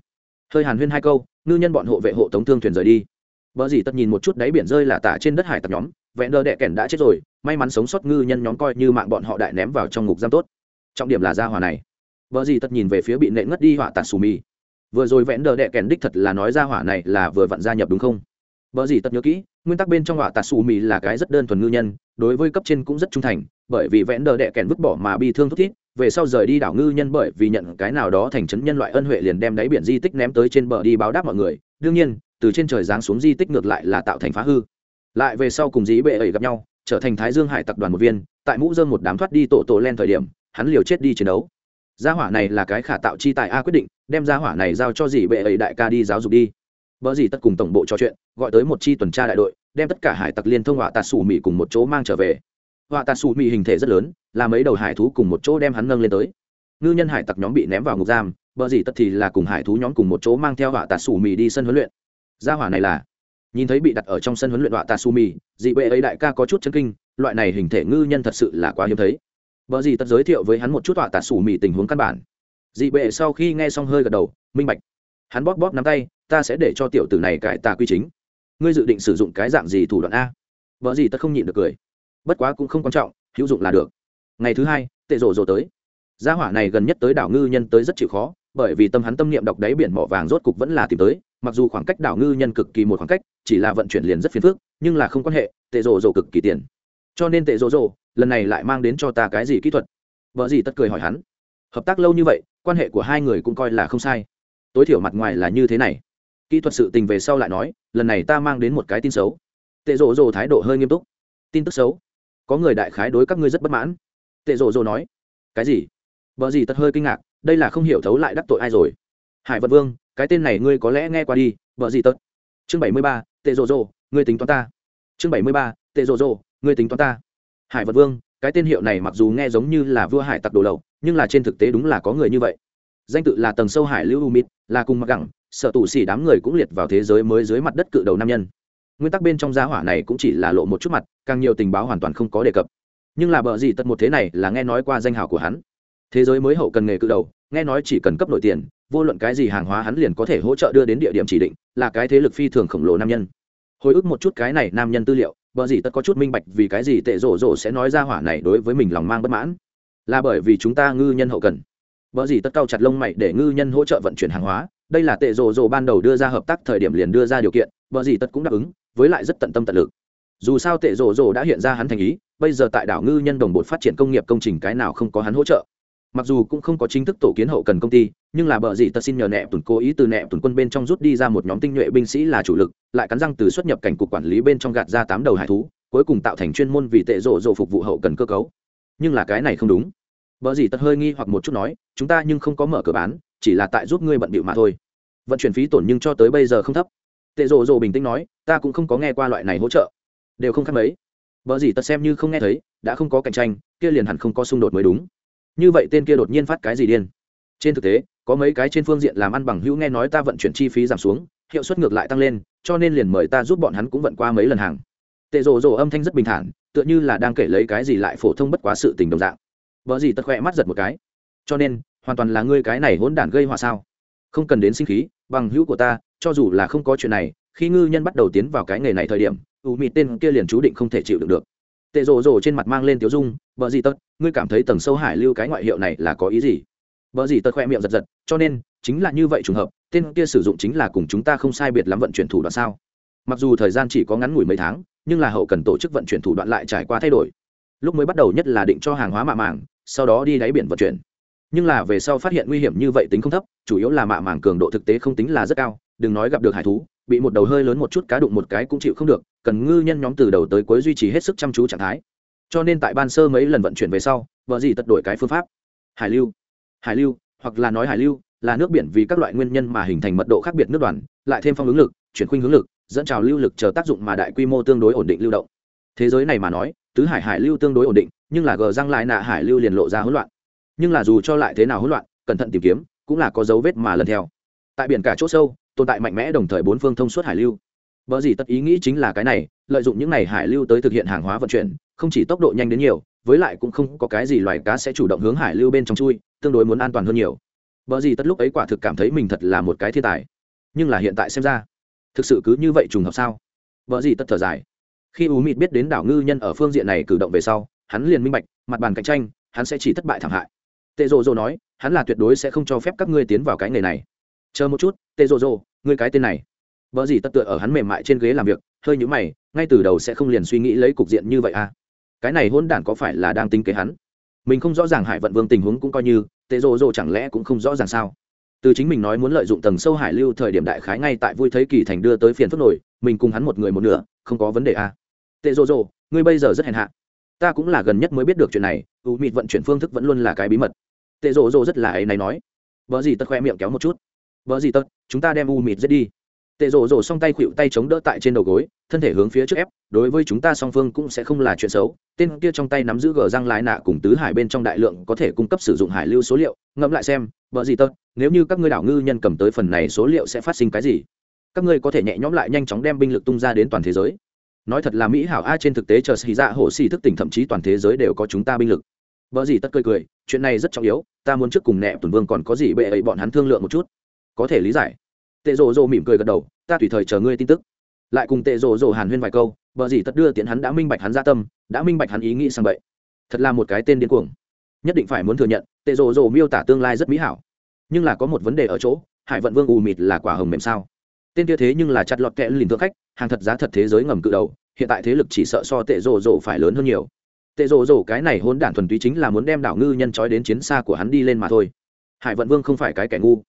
Hơi hàn huyên hai câu, ngư nhân bọn hộ vệ hộ tống thương thuyền rời đi. Vợ gì tất nhìn một chút đáy biển rơi là tả trên đất hải tặc nhóm, vẹn đờ đệ kèn đã chết rồi, may mắn sống sót ngư nhân nhóm coi như mạng bọn họ đại ném vào trong ngục giam tốt. Trọng điểm là gia hòa này. Vợ gì tất nhìn về phía bị nệ ngất đi họa tạt xù mì. Vừa rồi vẽn đờ đệ kèn đích thật là nói ra hỏa này là vừa vặn gia nhập đúng không? Vợ gì tất nhớ kỹ, nguyên tắc bên trong họa tạt xù mì là cái rất đơn thuần ngư nhân, đối với cấp trên cũng rất trung thành, bởi vì vẽn đờ đệ kèn vứt bỏ mà bị thương thúc thiết về sau rời đi đảo ngư nhân bởi vì nhận cái nào đó thành trấn nhân loại ân huệ liền đem đáy biển di tích ném tới trên bờ đi báo đáp mọi người. Đương nhiên, từ trên trời giáng xuống di tích ngược lại là tạo thành phá hư. Lại về sau cùng dĩ bệ ấy gặp nhau, trở thành thái dương hải tập đoàn một viên, tại mũ dơm một đám thoát đi tổ tổ len thời điểm, hắn liều chết đi chiến đấu. Gia hỏa này là cái khả tạo chi tại a quyết định, đem gia hỏa này giao cho dĩ bệ ấy đại ca đi giáo dục đi. Vợ dĩ tất cùng tổng bộ trò chuyện, gọi tới một chi tuần tra đại đội, đem tất cả hải tặc liên thông hỏa tạt xù mỹ cùng một chỗ mang trở về họa tạt xù mị hình thể rất lớn, là mấy đầu hải thú cùng một chỗ đem hắn nâng lên tới. Ngư nhân hải tặc nhóm bị ném vào ngục giam, bờ gì tất thì là cùng hải thú nhóm cùng một chỗ mang theo họa tạt xù mị đi sân huấn luyện. Gia hỏa này là, nhìn thấy bị đặt ở trong sân huấn luyện họa tạt xù mị dị bệ ấy đại ca có chút chân kinh, loại này hình thể ngư nhân thật sự là quá hiếm thấy. Bờ gì tất giới thiệu với hắn một chút họa tạt xù mị tình huống căn bản. Dị bệ sau khi nghe xong hơi gật đầu, minh bạch. Hắn bóp bóp nắm tay, ta sẽ để cho tiểu tử này cải tà quy chính. Ngươi dự định sử dụng cái dạng gì thủ đoạn a? Vợ gì ta không nhịn được cười bất quá cũng không quan trọng, hữu dụng là được. Ngày thứ hai, tệ rổ rổ tới. Gia hỏa này gần nhất tới đảo ngư nhân tới rất chịu khó, bởi vì tâm hắn tâm niệm đọc đáy biển mỏ vàng rốt cục vẫn là tìm tới, mặc dù khoảng cách đảo ngư nhân cực kỳ một khoảng cách, chỉ là vận chuyển liền rất phiền phức, nhưng là không quan hệ, tệ rổ rổ cực kỳ tiền cho nên tệ rổ rổ lần này lại mang đến cho ta cái gì kỹ thuật? Vợ gì tất cười hỏi hắn. Hợp tác lâu như vậy, quan hệ của hai người cũng coi là không sai. Tối thiểu mặt ngoài là như thế này. Kỹ thuật sự tình về sau lại nói, lần này ta mang đến một cái tin xấu. Tệ rồ rồ thái độ hơi nghiêm túc. Tin tức xấu có người đại khái đối các ngươi rất bất mãn. Tệ rộ rộ nói, cái gì? Vợ gì tật hơi kinh ngạc, đây là không hiểu thấu lại đắc tội ai rồi? Hải vật vương, cái tên này ngươi có lẽ nghe qua đi. Vợ gì tật chương bảy mươi ba, tệ rộ rộ ngươi tính toán ta. Chương bảy mươi ba, tệ rộ rộ ngươi tính toán ta. Hải vật vương, cái tên hiệu này mặc dù nghe giống như là vua hải tặc đồ lậu, nhưng là trên thực tế đúng là có người như vậy. Danh tự là tầng sâu hải lưu umid là cùng mặc gẳng, sợ tù xỉ đám người cũng liệt vào thế giới mới dưới mặt đất cự đầu nam nhân nguyên tắc bên trong gia hỏa này cũng chỉ là lộ một chút mặt, càng nhiều tình báo hoàn toàn không có đề cập. Nhưng là bờ gì tật một thế này là nghe nói qua danh hào của hắn. Thế giới mới hậu cần nghề cự đầu, nghe nói chỉ cần cấp nội tiền, vô luận cái gì hàng hóa hắn liền có thể hỗ trợ đưa đến địa điểm chỉ định, là cái thế lực phi thường khổng lồ nam nhân. Hồi ức một chút cái này nam nhân tư liệu bờ gì tất có chút minh bạch vì cái gì tệ rổ rổ sẽ nói ra hỏa này đối với mình lòng mang bất mãn. Là bởi vì chúng ta ngư nhân hậu cần. Bờ gì tất cao chặt lông mày để ngư nhân hỗ trợ vận chuyển hàng hóa đây là tệ rồ rồ ban đầu đưa ra hợp tác thời điểm liền đưa ra điều kiện, vợ gì tất cũng đáp ứng, với lại rất tận tâm tận lực. Dù sao tệ rồ rồ đã hiện ra hắn thành ý, bây giờ tại đảo ngư nhân đồng bột phát triển công nghiệp công trình cái nào không có hắn hỗ trợ. Mặc dù cũng không có chính thức tổ kiến hậu cần công ty, nhưng là bờ gì tật xin nhờ nẹ tuần cố ý từ nẹ tuần quân bên trong rút đi ra một nhóm tinh nhuệ binh sĩ là chủ lực, lại cắn răng từ xuất nhập cảnh cục quản lý bên trong gạt ra tám đầu hải thú, cuối cùng tạo thành chuyên môn vì tệ rộ rộ phục vụ hậu cần cơ cấu. Nhưng là cái này không đúng. Bở gì tật hơi nghi hoặc một chút nói, chúng ta nhưng không có mở cửa bán, chỉ là tại giúp ngươi bận bịu mà thôi. Vận chuyển phí tổn nhưng cho tới bây giờ không thấp. Tệ rộ rộ bình tĩnh nói, ta cũng không có nghe qua loại này hỗ trợ. Đều không khác mấy. Bở gì tật xem như không nghe thấy, đã không có cạnh tranh, kia liền hẳn không có xung đột mới đúng. Như vậy tên kia đột nhiên phát cái gì điên? Trên thực tế, có mấy cái trên phương diện làm ăn bằng hữu nghe nói ta vận chuyển chi phí giảm xuống, hiệu suất ngược lại tăng lên, cho nên liền mời ta giúp bọn hắn cũng vận qua mấy lần hàng. Tệ rộ rộ âm thanh rất bình thản, tựa như là đang kể lấy cái gì lại phổ thông bất quá sự tình đồng dạng vợ gì tật khỏe mắt giật một cái. Cho nên, hoàn toàn là ngươi cái này hỗn đản gây họa sao? Không cần đến sinh khí, bằng hữu của ta, cho dù là không có chuyện này, khi ngư nhân bắt đầu tiến vào cái nghề này thời điểm u mịt tên kia liền chú định không thể chịu đựng được. Tệ rồ rồ trên mặt mang lên tiếu dung vợ gì tật, ngươi cảm thấy tầng sâu hải lưu cái ngoại hiệu này là có ý gì? Vợ gì tật khoe miệng giật giật, cho nên, chính là như vậy trùng hợp, tên kia sử dụng chính là cùng chúng ta không sai biệt lắm vận chuyển thủ đoạn sao? Mặc dù thời gian chỉ có ngắn ngủi mấy tháng, nhưng là hậu cần tổ chức vận chuyển thủ đoạn lại trải qua thay đổi. Lúc mới bắt đầu nhất là định cho hàng hóa mạ màng sau đó đi đáy biển vận chuyển. Nhưng là về sau phát hiện nguy hiểm như vậy tính không thấp, chủ yếu là mạ màng cường độ thực tế không tính là rất cao, đừng nói gặp được hải thú, bị một đầu hơi lớn một chút cá đụng một cái cũng chịu không được, cần ngư nhân nhóm từ đầu tới cuối duy trì hết sức chăm chú trạng thái. Cho nên tại ban sơ mấy lần vận chuyển về sau, vợ gì tật đổi cái phương pháp. Hải lưu hải lưu, hoặc là nói hải lưu, là nước biển vì các loại nguyên nhân mà hình thành mật độ khác biệt nước đoàn, lại thêm phong hướng lực, chuyển khuynh hướng lực, dẫn trào lưu lực chờ tác dụng mà đại quy mô tương đối ổn định lưu động. Thế giới này mà nói tứ hải hải lưu tương đối ổn định, nhưng là gờ răng lại nạ hải lưu liền lộ ra hỗn loạn. Nhưng là dù cho lại thế nào hỗn loạn, cẩn thận tìm kiếm, cũng là có dấu vết mà lần theo. Tại biển cả chỗ sâu, tồn tại mạnh mẽ đồng thời bốn phương thông suốt hải lưu. Vợ gì tất ý nghĩ chính là cái này, lợi dụng những này hải lưu tới thực hiện hàng hóa vận chuyển, không chỉ tốc độ nhanh đến nhiều, với lại cũng không có cái gì loài cá sẽ chủ động hướng hải lưu bên trong chui, tương đối muốn an toàn hơn nhiều. Vợ gì tất lúc ấy quả thực cảm thấy mình thật là một cái thiên tài. Nhưng là hiện tại xem ra, thực sự cứ như vậy trùng hợp sao? Vợ gì tất thở dài khi u mịt biết đến đảo ngư nhân ở phương diện này cử động về sau, hắn liền minh bạch, mặt bàn cạnh tranh, hắn sẽ chỉ thất bại thảm hại. Tệ rồ rồ nói, hắn là tuyệt đối sẽ không cho phép các ngươi tiến vào cái nghề này. Chờ một chút, tệ rồ rồ ngươi cái tên này. Vợ gì tất tựa ở hắn mềm mại trên ghế làm việc, hơi nhũ mày, ngay từ đầu sẽ không liền suy nghĩ lấy cục diện như vậy à? Cái này hôn đản có phải là đang tính kế hắn? Mình không rõ ràng hải vận vương tình huống cũng coi như, tệ rồ rồ chẳng lẽ cũng không rõ ràng sao? Từ chính mình nói muốn lợi dụng tầng sâu hải lưu thời điểm đại khái ngay tại vui thấy kỳ thành đưa tới phiền phức nổi, mình cùng hắn một người một nửa, không có vấn đề à? Tệ rồ rồ ngươi bây giờ rất hèn hạ. Ta cũng là gần nhất mới biết được chuyện này u mịt vận chuyển phương thức vẫn luôn là cái bí mật. Tệ rồ rồ rất là ấy này nói. Vợ gì tật khoe miệng kéo một chút. Vợ gì tật, chúng ta đem u mịt giết đi. Tệ rồ rồ song tay khuỵu tay chống đỡ tại trên đầu gối, thân thể hướng phía trước ép, đối với chúng ta song phương cũng sẽ không là chuyện xấu. Tên kia trong tay nắm giữ gờ răng lái nạ cùng tứ hải bên trong đại lượng có thể cung cấp sử dụng hải lưu số liệu. Ngẫm lại xem vợ gì tật, nếu như các ngươi đảo ngư nhân cầm tới phần này số liệu sẽ phát sinh cái gì? Các ngươi có thể nhẹ nhõm lại nhanh chóng đem binh lực tung ra đến toàn thế giới nói thật là mỹ hảo a, trên thực tế chờ xì dạ hồ xì thức tỉnh thậm chí toàn thế giới đều có chúng ta binh lực. Vợ gì tất cười cười, chuyện này rất trọng yếu, ta muốn trước cùng nẹ tuần vương còn có gì bệ ấy bọn hắn thương lượng một chút. Có thể lý giải. Tệ rồ rồ mỉm cười gật đầu, ta tùy thời chờ ngươi tin tức. Lại cùng tệ rồ rồ hàn huyên vài câu, vợ gì tất đưa tiễn hắn đã minh bạch hắn ra tâm, đã minh bạch hắn ý nghĩ sang vậy thật là một cái tên điên cuồng. Nhất định phải muốn thừa nhận, tệ rồ rồ miêu tả tương lai rất mỹ hảo. Nhưng là có một vấn đề ở chỗ, hải vận vương ù mịt là quả hồng mềm sao? Tên kia thế nhưng là chặt lọt kẽ lìn thượng khách hàng thật giá thật thế giới ngầm cự đầu, hiện tại thế lực chỉ sợ so tệ rồ rồ phải lớn hơn nhiều. Tệ rồ rồ cái này hôn đản thuần túy chính là muốn đem đảo ngư nhân trói đến chiến xa của hắn đi lên mà thôi. Hải vận vương không phải cái kẻ ngu.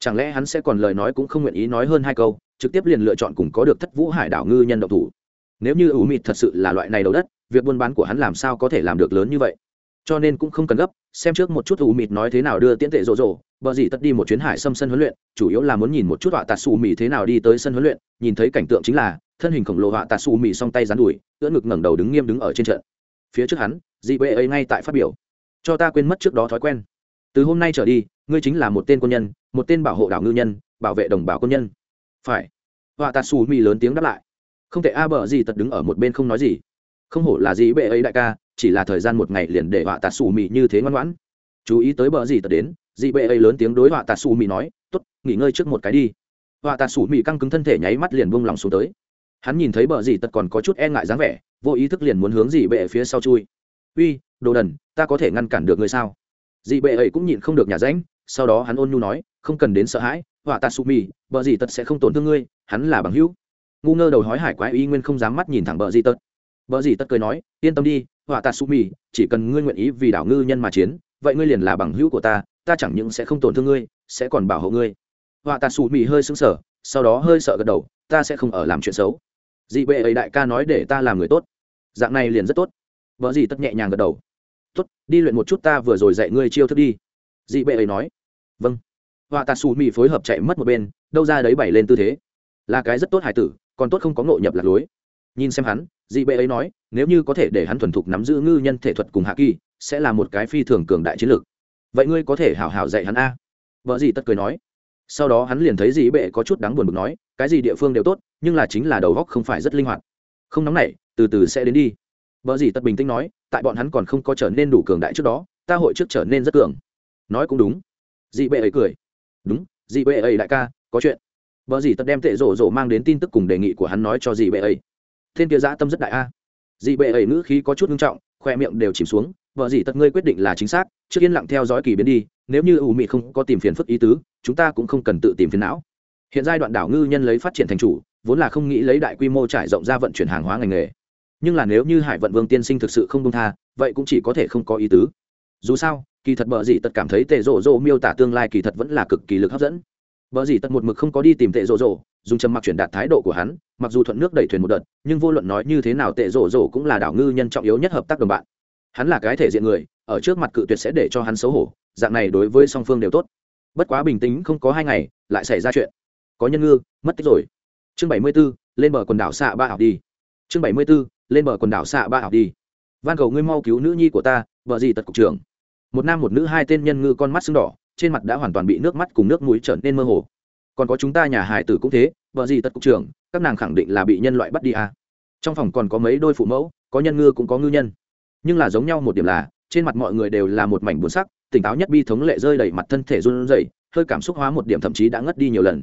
Chẳng lẽ hắn sẽ còn lời nói cũng không nguyện ý nói hơn hai câu, trực tiếp liền lựa chọn cùng có được thất vũ hải đảo ngư nhân độc thủ? Nếu như ủ mịt thật sự là loại này đầu đất, việc buôn bán của hắn làm sao có thể làm được lớn như vậy? Cho nên cũng không cần gấp, xem trước một chút ủ mịt nói thế nào đưa tiễn tệ rộ rộ, bờ gì tất đi một chuyến hải xâm sân huấn luyện, chủ yếu là muốn nhìn một chút họa tạt xù mì thế nào đi tới sân huấn luyện, nhìn thấy cảnh tượng chính là, thân hình khổng lồ họa tạt xù mì song tay rán đùi, ưỡn ngực ngẩng đầu đứng nghiêm đứng ở trên trận. Phía trước hắn dị bệ ấy ngay tại phát biểu. Cho ta quên mất trước đó thói quen. Từ hôm nay trở đi, ngươi chính là một tên quân nhân, một tên bảo hộ đảo ngư nhân, bảo vệ đồng bào quân nhân. Phải. Họa tạt xù mì lớn tiếng đáp lại. Không thể a, bờ gì tật đứng ở một bên không nói gì. Không hổ là gì bệ ấy đại ca chỉ là thời gian một ngày liền để họa tạt xù mì như thế ngoan ngoãn. Chú ý tới bờ gì tật đến, dị bệ ấy lớn tiếng đối họa tạt xù mì nói t ố t nghỉ ngơi trước một cái đi. Họa tạt xù mì căng cứng thân thể nháy mắt liền buông lòng xuống tới. Hắn nhìn thấy bờ gì tật còn có chút e ngại dáng vẻ, vô ý thức liền muốn hướng dị bệ phía sau chui. Uy, đồ đần, ta có thể ngăn cản được ngươi sao? Dị bệ ấy cũng nhịn không được nhà ránh, sau đó hắn ôn nhu nói, không cần đến sợ hãi, họa tạt xù mì, bờ gì tật sẽ không tổn thương ngươi, hắn là bằng hữu. Ngu ngơ đầu hói hải quái y nguyên không dám mắt nhìn thẳng bờ gì tật. Bờ gì tật cười nói, yên tâm đi họa tạ su mì, chỉ cần ngươi nguyện ý vì đảo ngư nhân mà chiến, vậy ngươi liền là bằng hữu của ta ta chẳng những sẽ không tổn thương ngươi, sẽ còn bảo hộ ngươi. Họa tạ su mì hơi sững sờ, sau đó hơi sợ gật đầu, ta sẽ không ở làm chuyện xấu. Dị bệ ấy đại ca nói để ta làm người tốt. Dạng này liền rất tốt. Vợ gì tất nhẹ nhàng gật đầu. Tốt, đi luyện một chút ta vừa rồi dạy ngươi chiêu thức đi. Dị bệ ấy nói. Vâng. Họa tạ su mì phối hợp chạy mất một bên, đâu ra đấy bày lên tư thế. Là cái rất tốt hải tử, còn tốt không có ngộ nhập lạc lối. Nhìn xem hắn dị bệ ấy nói, nếu như có thể để hắn thuần thục nắm giữ ngư nhân thể thuật cùng hạ kỳ, sẽ là một cái phi thường cường đại chiến lược. Vậy ngươi có thể hảo hảo dạy hắn a? Vợ dị tất cười nói. Sau đó hắn liền thấy dị bệ có chút đáng buồn bực nói, cái gì địa phương đều tốt, nhưng là chính là đầu góc không phải rất linh hoạt. Không nóng nảy, từ từ sẽ đến đi. Vợ dị tất bình tĩnh nói, tại bọn hắn còn không có trở nên đủ cường đại trước đó, ta hội trước trở nên rất cường. Nói cũng đúng. Dị bệ ấy cười. Đúng dị bệ ấy đại ca, có chuyện. Vợ dì tất đem tệ rổ rổ mang đến tin tức cùng đề nghị của hắn nói cho dì bệ ấy thiên kia dã tâm rất đại a. Dị bệ ấy ngữ khí có chút nghiêm trọng khoe miệng đều chìm xuống vợ dị tật ngươi quyết định là chính xác trước yên lặng theo dõi kỳ biến đi nếu như ủ mị không có tìm phiền phức ý tứ chúng ta cũng không cần tự tìm phiền não. Hiện giai đoạn đảo ngư nhân lấy phát triển thành chủ vốn là không nghĩ lấy đại quy mô trải rộng ra vận chuyển hàng hóa ngành nghề. Nhưng là nếu như hải vận vương tiên sinh thực sự không công tha vậy cũng chỉ có thể không có ý tứ. Dù sao kỳ thật vợ dị tật cảm thấy tệ rộ rộ miêu tả tương lai kỳ thật vẫn là cực kỳ lực hấp dẫn. Vợ dị tật một mực không có đi tìm tệ rồ rồ, dùng trầm mặc chuyển đạt thái độ của hắn, mặc dù thuận nước đẩy thuyền một đợt, nhưng vô luận nói như thế nào tệ rổ rổ cũng là đảo ngư nhân trọng yếu nhất hợp tác đồng bạn. Hắn là cái thể diện người, ở trước mặt cự tuyệt sẽ để cho hắn xấu hổ, dạng này đối với song phương đều tốt. Bất quá bình tĩnh không có hai ngày, lại xảy ra chuyện. Có nhân ngư, mất tích rồi. Chương 74, lên bờ quần đảo xạ ba học đi. Chương 74, lên bờ quần đảo xạ ba học đi. Van cầu ngươi mau cứu nữ nhi của ta, vợ gì tật cục trưởng. Một nam một nữ hai tên nhân ngư con mắt sưng đỏ, trên mặt đã hoàn toàn bị nước mắt cùng nước mũi trở nên mơ hồ còn có chúng ta nhà hải tử cũng thế vợ gì tất cục trưởng, các nàng khẳng định là bị nhân loại bắt đi à. trong phòng còn có mấy đôi phụ mẫu, có nhân ngư cũng có ngư nhân. Nhưng là giống nhau một điểm là, trên mặt mọi người đều là một mảnh buồn sắc, tỉnh táo nhất bi thống lệ rơi đầy mặt thân thể run rẩy, hơi cảm xúc hóa một điểm thậm chí đã ngất đi nhiều lần.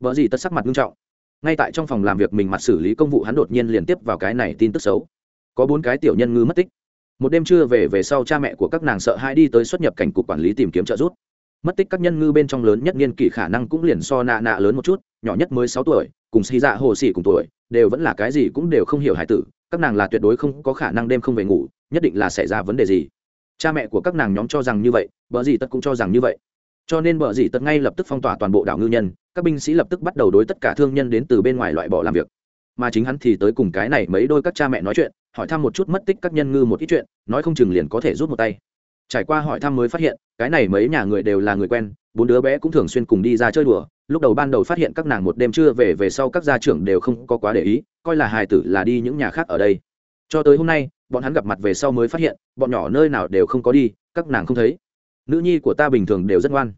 Vợ gì tất sắc mặt nghiêm trọng. Ngay tại trong phòng làm việc mình mặt xử lý công vụ hắn đột nhiên liên tiếp vào cái này tin tức xấu. Có bốn cái tiểu nhân ngư mất tích. Một đêm trưa về về sau cha mẹ của các nàng sợ hai đi tới xuất nhập cảnh cục quản lý tìm kiếm trợ giúp mất tích các nhân ngư bên trong lớn nhất niên kỷ khả năng cũng liền so nạ nạ lớn một chút, nhỏ nhất mới sáu tuổi, cùng xì dạ hồ xỉ cùng tuổi, đều vẫn là cái gì cũng đều không hiểu hải tử, các nàng là tuyệt đối không có khả năng đêm không về ngủ, nhất định là xảy ra vấn đề gì. Cha mẹ của các nàng nhóm cho rằng như vậy vợ dì tất cũng cho rằng như vậy. Cho nên vợ dì tất ngay lập tức phong tỏa toàn bộ đảo ngư nhân, các binh sĩ lập tức bắt đầu đối tất cả thương nhân đến từ bên ngoài loại bỏ làm việc. Mà chính hắn thì tới cùng cái này mấy đôi các cha mẹ nói chuyện, hỏi thăm một chút mất tích các nhân ngư một ít chuyện, nói không chừng liền có thể rút một tay trải qua hỏi thăm mới phát hiện, cái này mấy nhà người đều là người quen, bốn đứa bé cũng thường xuyên cùng đi ra chơi đùa, lúc đầu ban đầu phát hiện các nàng một đêm trưa về về sau các gia trưởng đều không có quá để ý, coi là hài tử là đi những nhà khác ở đây. Cho tới hôm nay, bọn hắn gặp mặt về sau mới phát hiện, bọn nhỏ nơi nào đều không có đi, các nàng không thấy. Nữ nhi của ta bình thường đều rất ngoan.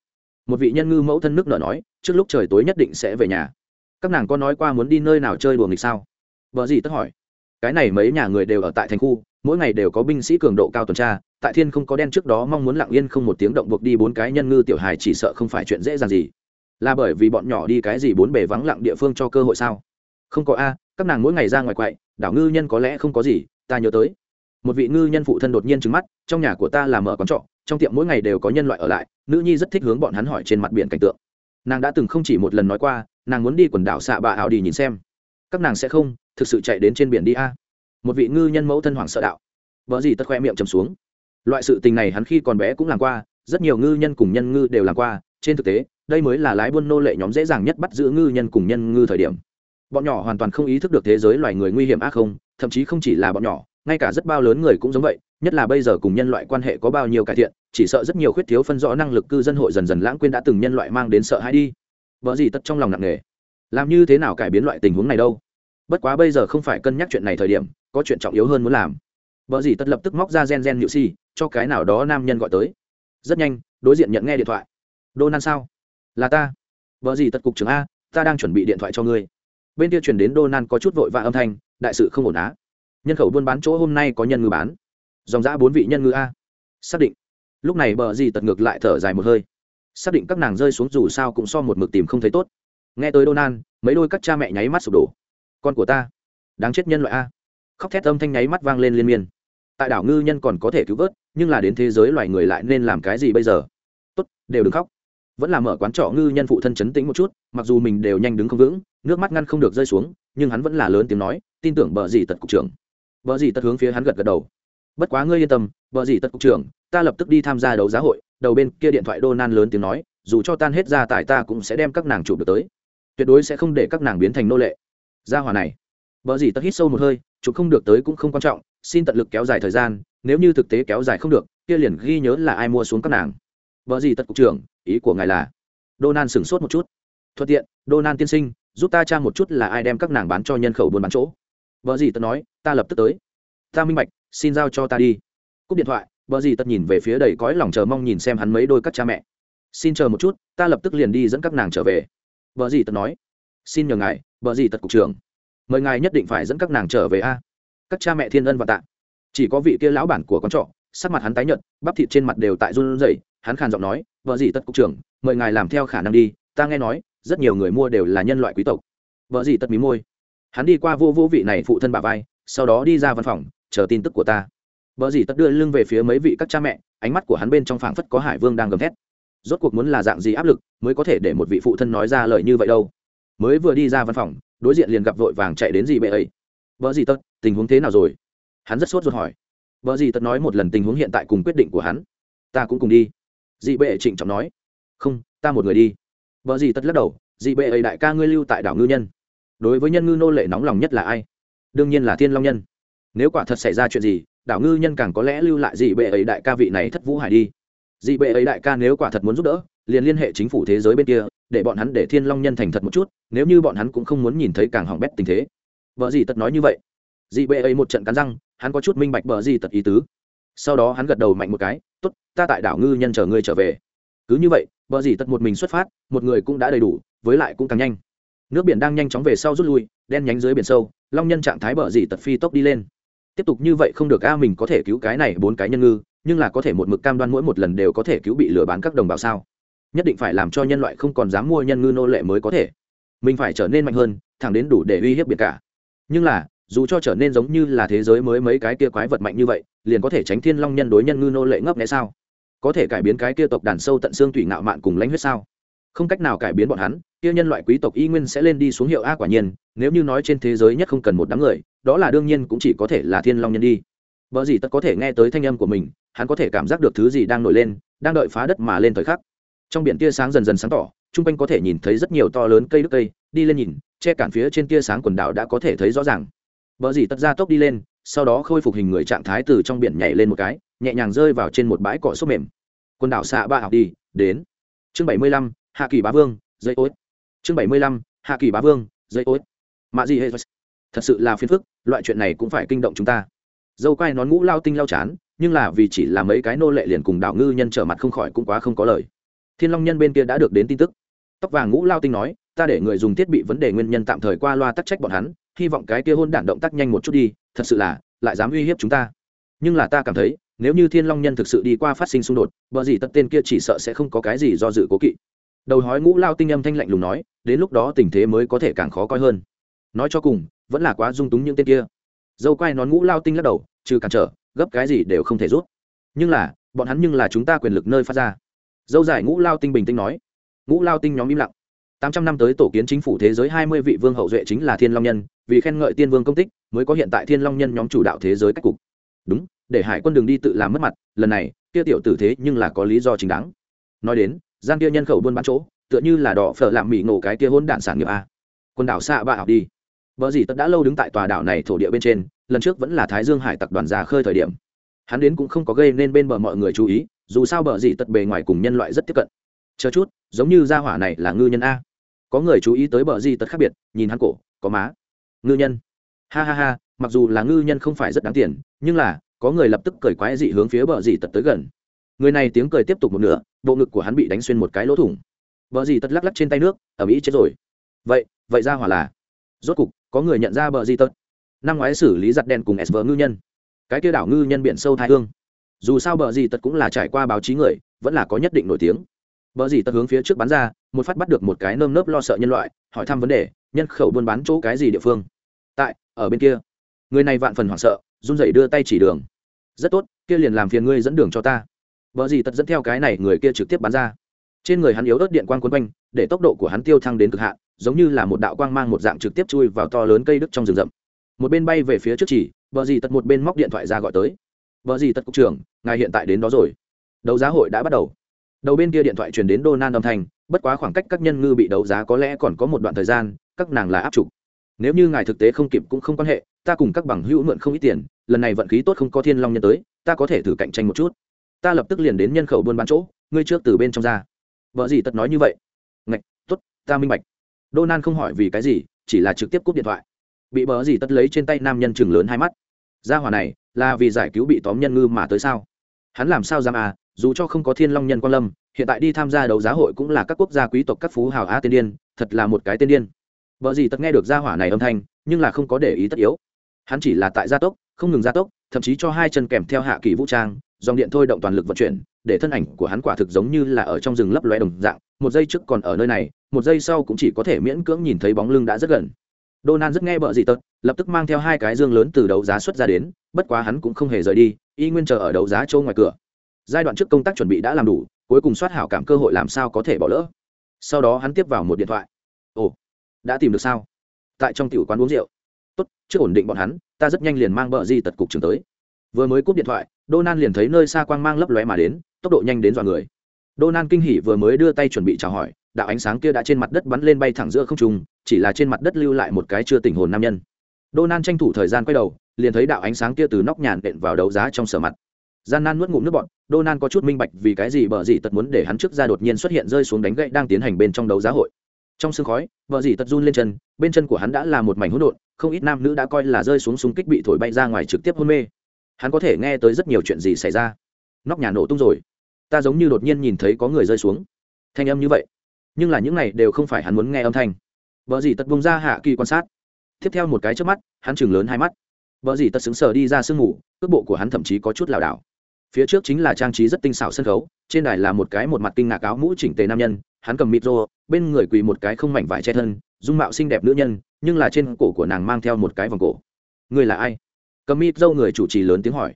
Một vị nhân ngư mẫu thân nước nở nói, trước lúc trời tối nhất định sẽ về nhà. Các nàng có nói qua muốn đi nơi nào chơi đùa nghịch sao? Vợ gì tất hỏi. Cái này mấy nhà người đều ở tại thành khu mỗi ngày đều có binh sĩ cường độ cao tuần tra, tại thiên không có đen trước đó mong muốn lặng yên không một tiếng động buộc đi bốn cái nhân ngư tiểu hài chỉ sợ không phải chuyện dễ dàng gì. Là bởi vì bọn nhỏ đi cái gì bốn bề vắng lặng địa phương cho cơ hội sao? Không có a, các nàng mỗi ngày ra ngoài quậy, đảo ngư nhân có lẽ không có gì, ta nhớ tới. Một vị ngư nhân phụ thân đột nhiên trứng mắt, trong nhà của ta là mở quán trọ, trong tiệm mỗi ngày đều có nhân loại ở lại, nữ nhi rất thích hướng bọn hắn hỏi trên mặt biển cảnh tượng. Nàng đã từng không chỉ một lần nói qua, nàng muốn đi quần đảo xạ bạ ảo đi nhìn xem. Các nàng sẽ không, thực sự chạy đến trên biển đi a một vị ngư nhân mẫu thân hoàng sợ đạo. Vợ gì tất khoe miệng trầm xuống. Loại sự tình này hắn khi còn bé cũng làm qua, rất nhiều ngư nhân cùng nhân ngư đều làm qua. Trên thực tế, đây mới là lái buôn nô lệ nhóm dễ dàng nhất bắt giữ ngư nhân cùng nhân ngư thời điểm. Bọn nhỏ hoàn toàn không ý thức được thế giới loài người nguy hiểm ác không, thậm chí không chỉ là bọn nhỏ, ngay cả rất bao lớn người cũng giống vậy, nhất là bây giờ cùng nhân loại quan hệ có bao nhiêu cải thiện, chỉ sợ rất nhiều khuyết thiếu phân rõ năng lực cư dân hội dần dần lãng quên đã từng nhân loại mang đến sợ hãi đi. Vợ gì tất trong lòng nặng nề. Làm như thế nào cải biến loại tình huống này đâu? Bất quá bây giờ không phải cân nhắc chuyện này thời điểm, có chuyện trọng yếu hơn muốn làm. Vợ gì tất lập tức móc ra gen gen nhự si cho cái nào đó nam nhân gọi tới. Rất nhanh, đối diện nhận nghe điện thoại. Đô nan sao? Là ta. Vợ gì tất cục trưởng a, ta đang chuẩn bị điện thoại cho ngươi. Bên kia chuyển đến đô nan có chút vội và âm thanh, đại sự không ổn á. Nhân khẩu buôn bán chỗ hôm nay có nhân ngư bán. Dòng giã bốn vị nhân ngư a. Xác định. Lúc này bờ gì tật ngược lại thở dài một hơi. Xác định các nàng rơi xuống dù sao cũng so một mực tìm không thấy tốt. Nghe tới đô nan mấy đôi các cha mẹ nháy mắt sụp đổ con của ta. Đáng chết nhân loại a. Khóc thét âm thanh nháy mắt vang lên liên miên. Tại đảo ngư nhân còn có thể cứu vớt, nhưng là đến thế giới loài người lại nên làm cái gì bây giờ? Tốt, đều đừng khóc. Vẫn là mở quán trọ ngư nhân phụ thân chấn tĩnh một chút, mặc dù mình đều nhanh đứng không vững, nước mắt ngăn không được rơi xuống, nhưng hắn vẫn là lớn tiếng nói, tin tưởng bờ gì tật cục trưởng. Bờ gì tật hướng phía hắn gật gật đầu. Bất quá ngươi yên tâm, bờ gì tật cục trưởng, ta lập tức đi tham gia đấu giá hội, đầu bên kia điện thoại đô nan lớn tiếng nói, dù cho tan hết ra tài ta cũng sẽ đem các nàng chụp được tới. Tuyệt đối sẽ không để các nàng biến thành nô lệ gia hòa này. Vợ gì tật hít sâu một hơi, chụp không được tới cũng không quan trọng, xin tận lực kéo dài thời gian, nếu như thực tế kéo dài không được, kia liền ghi nhớ là ai mua xuống các nàng. Vợ gì tật cục trưởng, ý của ngài là? Donan sửng sốt một chút. Thuận tiện Donan tiên sinh, giúp ta tra một chút là ai đem các nàng bán cho nhân khẩu buôn bán chỗ. Vợ gì tật nói, ta lập tức tới. Ta minh bạch, xin giao cho ta đi. Cúp điện thoại vợ gì tật nhìn về phía đầy cõi lòng chờ mong nhìn xem hắn mấy đôi các cha mẹ. Xin chờ một chút, ta lập tức liền đi dẫn các nàng trở về. Vợ gì tật nói, xin nhờ ngài bờ gì tật cục trưởng? Mời ngài nhất định phải dẫn các nàng trở về a. Các cha mẹ thiên ân và tạ. Chỉ có vị kia lão bản của con trọ, sắc mặt hắn tái nhợt, bắp thịt trên mặt đều tại run rẩy, hắn khàn giọng nói vợ gì tật cục trưởng, mời ngài làm theo khả năng đi, ta nghe nói, rất nhiều người mua đều là nhân loại quý tộc. Vợ gì tật mí môi. Hắn đi qua vô vô vị này phụ thân bà vai, sau đó đi ra văn phòng, chờ tin tức của ta. Vợ gì tật đưa lưng về phía mấy vị các cha mẹ, ánh mắt của hắn bên trong phảng phất có hải vương đang gầm thét. Rốt cuộc muốn là dạng gì áp lực mới có thể để một vị phụ thân nói ra lời như vậy đâu? Mới vừa đi ra văn phòng, đối diện liền gặp vội vàng chạy đến gì bệ ấy. Vợ gì tất tình huống thế nào rồi? Hắn rất sốt ruột hỏi. Vợ gì tất nói một lần tình huống hiện tại cùng quyết định của hắn. Ta cũng cùng đi. Dị bệ trịnh trọng nói. Không, ta một người đi. Vợ gì tất lắc đầu. Dị bệ ấy đại ca ngươi lưu tại đảo ngư nhân. Đối với nhân ngư nô lệ nóng lòng nhất là ai? Đương nhiên là thiên long nhân. Nếu quả thật xảy ra chuyện gì, đảo ngư nhân càng có lẽ lưu lại dị bệ ấy đại ca vị này thất vũ hải đi. Dị bệ ấy đại ca nếu quả thật muốn giúp đỡ, liền liên hệ chính phủ thế giới bên kia để bọn hắn để thiên long nhân thành thật một chút, nếu như bọn hắn cũng không muốn nhìn thấy càng hỏng bét tình thế. Vợ gì tật nói như vậy? Dị bệ ấy một trận cắn răng, hắn có chút minh bạch bờ gì tật ý tứ. Sau đó hắn gật đầu mạnh một cái, tốt, ta tại đảo ngư nhân chờ ngươi trở về. Cứ như vậy, bờ gì tật một mình xuất phát, một người cũng đã đầy đủ, với lại cũng càng nhanh. Nước biển đang nhanh chóng về sau rút lui, đen nhánh dưới biển sâu, long nhân trạng thái bờ gì tật phi tốc đi lên. Tiếp tục như vậy không được a, mình có thể cứu cái này bốn cái nhân ngư, nhưng là có thể một mực cam đoan mỗi một lần đều có thể cứu bị lừa bán các đồng bào sao? Nhất định phải làm cho nhân loại không còn dám mua nhân ngư nô lệ mới có thể. Mình phải trở nên mạnh hơn, thẳng đến đủ để uy hiếp biển cả. Nhưng là, dù cho trở nên giống như là thế giới mới mấy cái kia quái vật mạnh như vậy, liền có thể tránh thiên long nhân đối nhân ngư nô lệ ngấp nghẽ sao? Có thể cải biến cái kia tộc đàn sâu tận xương thủy ngạo mạn cùng lãnh huyết sao? Không cách nào cải biến bọn hắn, kia nhân loại quý tộc y nguyên sẽ lên đi xuống hiệu a quả nhiên, nếu như nói trên thế giới nhất không cần một đám người, đó là đương nhiên cũng chỉ có thể là thiên long nhân đi. Vợ gì tất có thể nghe tới thanh âm của mình, hắn có thể cảm giác được thứ gì đang nổi lên, đang đợi phá đất mà lên thời khắc trong biển tia sáng dần dần sáng tỏ, chung quanh có thể nhìn thấy rất nhiều to lớn cây đức cây, đi lên nhìn, che cản phía trên tia sáng quần đảo đã có thể thấy rõ ràng. Vợ gì tất ra tốc đi lên, sau đó khôi phục hình người trạng thái từ trong biển nhảy lên một cái, nhẹ nhàng rơi vào trên một bãi cỏ xốp mềm. Quần đảo xạ ba học đi, đến. Chương bảy mươi lăm, hạ kỳ bá vương, dây ối chương bảy mươi lăm, hạ kỳ bá vương, dây ối mạ gì hết thật sự là phiền phức, loại chuyện này cũng phải kinh động chúng ta. Dâu quai nón ngũ lao tinh lao chán, nhưng là vì chỉ là mấy cái nô lệ liền cùng đảo ngư nhân trở mặt không khỏi cũng quá không có lời thiên long nhân bên kia đã được đến tin tức. Tóc vàng ngũ lao tinh nói, ta để người dùng thiết bị vấn đề nguyên nhân tạm thời qua loa tắc trách bọn hắn, hy vọng cái kia hôn đản động tác nhanh một chút đi, thật sự là, lại dám uy hiếp chúng ta. Nhưng là ta cảm thấy, nếu như thiên long nhân thực sự đi qua phát sinh xung đột, bờ gì tất tên kia chỉ sợ sẽ không có cái gì do dự cố kỵ. Đầu hói ngũ lao tinh âm thanh lạnh lùng nói, đến lúc đó tình thế mới có thể càng khó coi hơn. Nói cho cùng, vẫn là quá dung túng những tên kia. Dâu quai nón ngũ lao tinh lắc đầu, trừ cản trở, gấp cái gì đều không thể rút. Nhưng là, bọn hắn nhưng là chúng ta quyền lực nơi phát ra dâu dài ngũ lao tinh bình tĩnh nói. Ngũ lao tinh nhóm im lặng. Tám trăm năm tới tổ kiến chính phủ thế giới hai mươi vị vương hậu duệ chính là thiên long nhân, vì khen ngợi tiên vương công tích, mới có hiện tại thiên long nhân nhóm chủ đạo thế giới cách cục. Đúng, để hải quân đường đi tự làm mất mặt, lần này, kia tiểu tử thế nhưng là có lý do chính đáng. Nói đến gian kia nhân khẩu buôn bán chỗ, tựa như là đỏ phở làm mỹ nổ cái kia hôn đạn sản nghiệp a. Quần đảo xạ bạ học đi. Vợ gì tất đã lâu đứng tại tòa đảo này thổ địa bên trên, lần trước vẫn là thái dương hải tặc đoàn già khơi thời điểm hắn đến cũng không có gây nên bên bờ mọi người chú ý, dù sao bờ gì tật bề ngoài cùng nhân loại rất tiếp cận. Chờ chút, giống như gia hỏa này là ngư nhân a. Có người chú ý tới bờ gì tật khác biệt, nhìn hắn cổ, có má. Ngư nhân. Ha ha ha, mặc dù là ngư nhân không phải rất đáng tiền, nhưng là, có người lập tức cười quái dị hướng phía bờ gì tật tới gần. Người này tiếng cười tiếp tục một nửa, bộ ngực của hắn bị đánh xuyên một cái lỗ thủng. Bờ gì tật lắc lắc trên tay nước ở mỹ chết rồi. Vậy vậy ra hỏa là? Rốt cục, có người nhận ra bờ gì tật. Năm ngoái xử lý giặt đen cùng s vợ ngư nhân cái kia đảo ngư nhân biển sâu thái hương. Dù sao bờ gì tật cũng là trải qua báo chí người, vẫn là có nhất định nổi tiếng. Bờ gì tật hướng phía trước bắn ra, một phát bắt được một cái nơm nớp lo sợ nhân loại, hỏi thăm vấn đề, nhân khẩu buôn bán chỗ cái gì địa phương. Tại, ở bên kia. Người này vạn phần hoảng sợ, run rẩy đưa tay chỉ đường. Rất tốt, kia liền làm phiền ngươi dẫn đường cho ta. Vợ gì tật dẫn theo cái này người kia trực tiếp bắn ra. Trên người hắn yếu ớt điện quang quấn quanh, để tốc độ của hắn tiêu thăng đến cực hạn, giống như là một đạo quang mang một dạng trực tiếp chui vào to lớn cây đức trong rừng rậm. Một bên bay về phía trước chỉ vợ gì tật một bên móc điện thoại ra gọi tới vợ gì tật cục trưởng ngài hiện tại đến đó rồi đấu giá hội đã bắt đầu đầu bên kia điện thoại truyền đến Donald âm thanh, bất quá khoảng cách các nhân ngư bị đấu giá có lẽ còn có một đoạn thời gian, các nàng là áp chủ. Nếu như ngài thực tế không kịp cũng không quan hệ, ta cùng các bằng hữu mượn không ít tiền, lần này vận khí tốt không có Thiên Long nhân tới, ta có thể thử cạnh tranh một chút. Ta lập tức liền đến nhân khẩu buôn bán chỗ, ngươi trước từ bên trong ra. Vợ gì tật nói như vậy? Ngạch, tốt, ta minh bạch. Donald không hỏi vì cái gì, chỉ là trực tiếp cúp điện thoại. Bị bờ gì tất lấy trên tay nam nhân chừng lớn hai mắt. Gia hỏa này, là vì giải cứu bị tóm nhân ngư mà tới sao? Hắn làm sao dám à, dù cho không có thiên long nhân quan lâm hiện tại đi tham gia đấu giá hội cũng là các quốc gia quý tộc các phú hào á tiên điên thật là một cái tiên điên vợ gì tất nghe được gia hỏa này âm thanh nhưng là không có để ý tất yếu hắn chỉ là tại gia tốc không ngừng gia tốc thậm chí cho hai chân kèm theo hạ kỳ vũ trang dòng điện thôi động toàn lực vận chuyển để thân ảnh của hắn quả thực giống như là ở trong rừng lấp loe đồng dạng một giây trước còn ở nơi này một giây sau cũng chỉ có thể miễn cưỡng nhìn thấy bóng lưng đã rất gần Donan rất nghe bợ gì tật, lập tức mang theo hai cái dương lớn từ đấu giá xuất ra đến, bất quá hắn cũng không hề rời đi, y nguyên chờ ở đấu giá châu ngoài cửa. Giai đoạn trước công tác chuẩn bị đã làm đủ cuối cùng soát hảo cảm cơ hội làm sao có thể bỏ lỡ. Sau đó hắn tiếp vào một điện thoại. Ồ đã tìm được sao? Tại trong tiểu quán uống rượu. Tốt chưa ổn định bọn hắn ta rất nhanh liền mang bợ gì tật cục trưởng tới. Vừa mới cúp điện thoại Donan liền thấy nơi xa quang mang lấp lóe mà đến tốc độ nhanh đến dọa người. Donan kinh hỉ vừa mới đưa tay chuẩn bị chào hỏi đạo ánh sáng kia đã trên mặt đất bắn lên bay thẳng giữa không trung chỉ là trên mặt đất lưu lại một cái chưa tỉnh hồn nam nhân Donan tranh thủ thời gian quay đầu liền thấy đạo ánh sáng kia từ nóc nhàn đệm vào đấu giá trong sở mặt gian nan nuốt ngụm nước bọt, Donan có chút minh bạch vì cái gì bờ gì tật muốn để hắn trước ra đột nhiên xuất hiện rơi xuống đánh gậy đang tiến hành bên trong đấu giá hội. Trong sương khói, bờ gì tật run lên chân, bên chân của hắn đã là một mảnh hỗn độn, không ít nam nữ đã coi là rơi xuống xung kích bị thổi bay ra ngoài trực tiếp hôn mê. Hắn có thể nghe tới rất nhiều chuyện gì xảy ra. Nóc nhà nổ tung rồi. Ta giống như đột nhiên nhìn thấy có người rơi xuống. Thanh âm như vậy. Nhưng là những này đều không phải hắn muốn nghe âm thanh. vợ dì tật bung ra hạ kỳ quan sát. Tiếp theo một cái trước mắt, hắn chừng lớn hai mắt. vợ dì tật sững sờ đi ra sương ngủ, cước bộ của hắn thậm chí có chút lảo đảo phía trước chính là trang trí rất tinh xảo sân khấu trên đài là một cái một mặt kinh ngạc áo mũ chỉnh tề nam nhân hắn cầm mịt rô bên người quỳ một cái không mảnh vải che thân dung mạo xinh đẹp nữ nhân nhưng là trên cổ của nàng mang theo một cái vòng cổ người là ai cầm mịt dâu người chủ trì lớn tiếng hỏi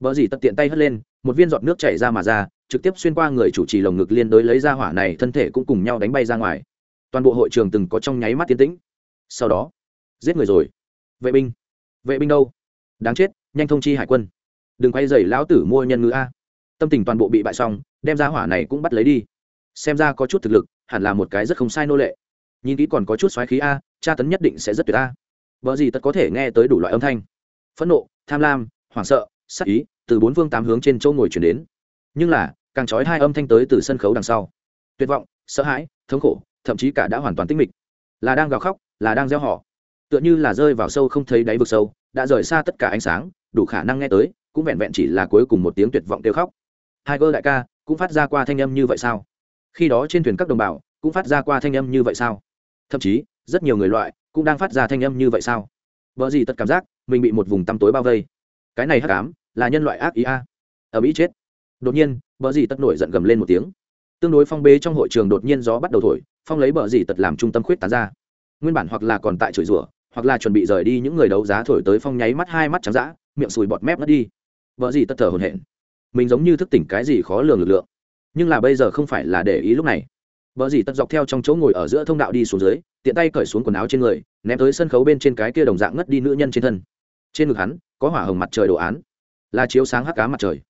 vợ dì tật tiện tay hất lên một viên giọt nước chảy ra mà ra trực tiếp xuyên qua người chủ trì lồng ngực liên đối lấy ra hỏa này, thân thể cũng cùng nhau đánh bay ra ngoài. Toàn bộ hội trường từng có trong nháy mắt tiến tĩnh. Sau đó, giết người rồi. Vệ binh. Vệ binh đâu? Đáng chết, nhanh thông chi hải quân. Đừng quay dày lão tử mua nhân ngữ a. Tâm tình toàn bộ bị bại xong, đem ra hỏa này cũng bắt lấy đi. Xem ra có chút thực lực, hẳn là một cái rất không sai nô lệ. Nhìn kỹ còn có chút xoáy khí a, tra tấn nhất định sẽ rất tuyệt a. Vợ gì tất có thể nghe tới đủ loại âm thanh. Phẫn nộ, tham lam, hoảng sợ sắc ý, từ bốn phương tám hướng trên châu ngồi chuyển đến nhưng là, càng trói hai âm thanh tới từ sân khấu đằng sau. Tuyệt vọng, sợ hãi, thống khổ, thậm chí cả đã hoàn toàn tinh mịch. Là đang gào khóc, là đang gieo họ. Tựa như là rơi vào sâu không thấy đáy vực sâu, đã rời xa tất cả ánh sáng, đủ khả năng nghe tới, cũng vẹn vẹn chỉ là cuối cùng một tiếng tuyệt vọng kêu khóc. Hai cơ đại ca, cũng phát ra qua thanh âm như vậy sao? Khi đó trên thuyền các đồng bào, cũng phát ra qua thanh âm như vậy sao? Thậm chí, rất nhiều người loại, cũng đang phát ra thanh âm như vậy sao? Vợ gì tất cảm giác, mình bị một vùng tăm tối bao vây. Cái này hắc ám, là nhân loại ác ý a. Ở mỹ chết đột nhiên, bờ dì tật nổi giận gầm lên một tiếng. Tương đối phong bế trong hội trường đột nhiên gió bắt đầu thổi, phong lấy bờ dì tật làm trung tâm khuyết tán ra. Nguyên bản hoặc là còn tại chửi rủa, hoặc là chuẩn bị rời đi những người đấu giá thổi tới phong nháy mắt hai mắt trắng d miệng sùi bọt mép mất đi. Vợ gì tất thở hồn hển. Mình giống như thức tỉnh cái gì khó lường lực lượng. Nhưng là bây giờ không phải là để ý lúc này. Vợ gì tất dọc theo trong chỗ ngồi ở giữa thông đạo đi xuống dưới, tiện tay cởi xuống quần áo trên người, ném tới sân khấu bên trên cái kia đồng dạng ngất đi nữ nhân trên thân. Trên ngực hắn, có hỏa hồng mặt trời đồ án. Là chiếu sáng hắc cá mặt trời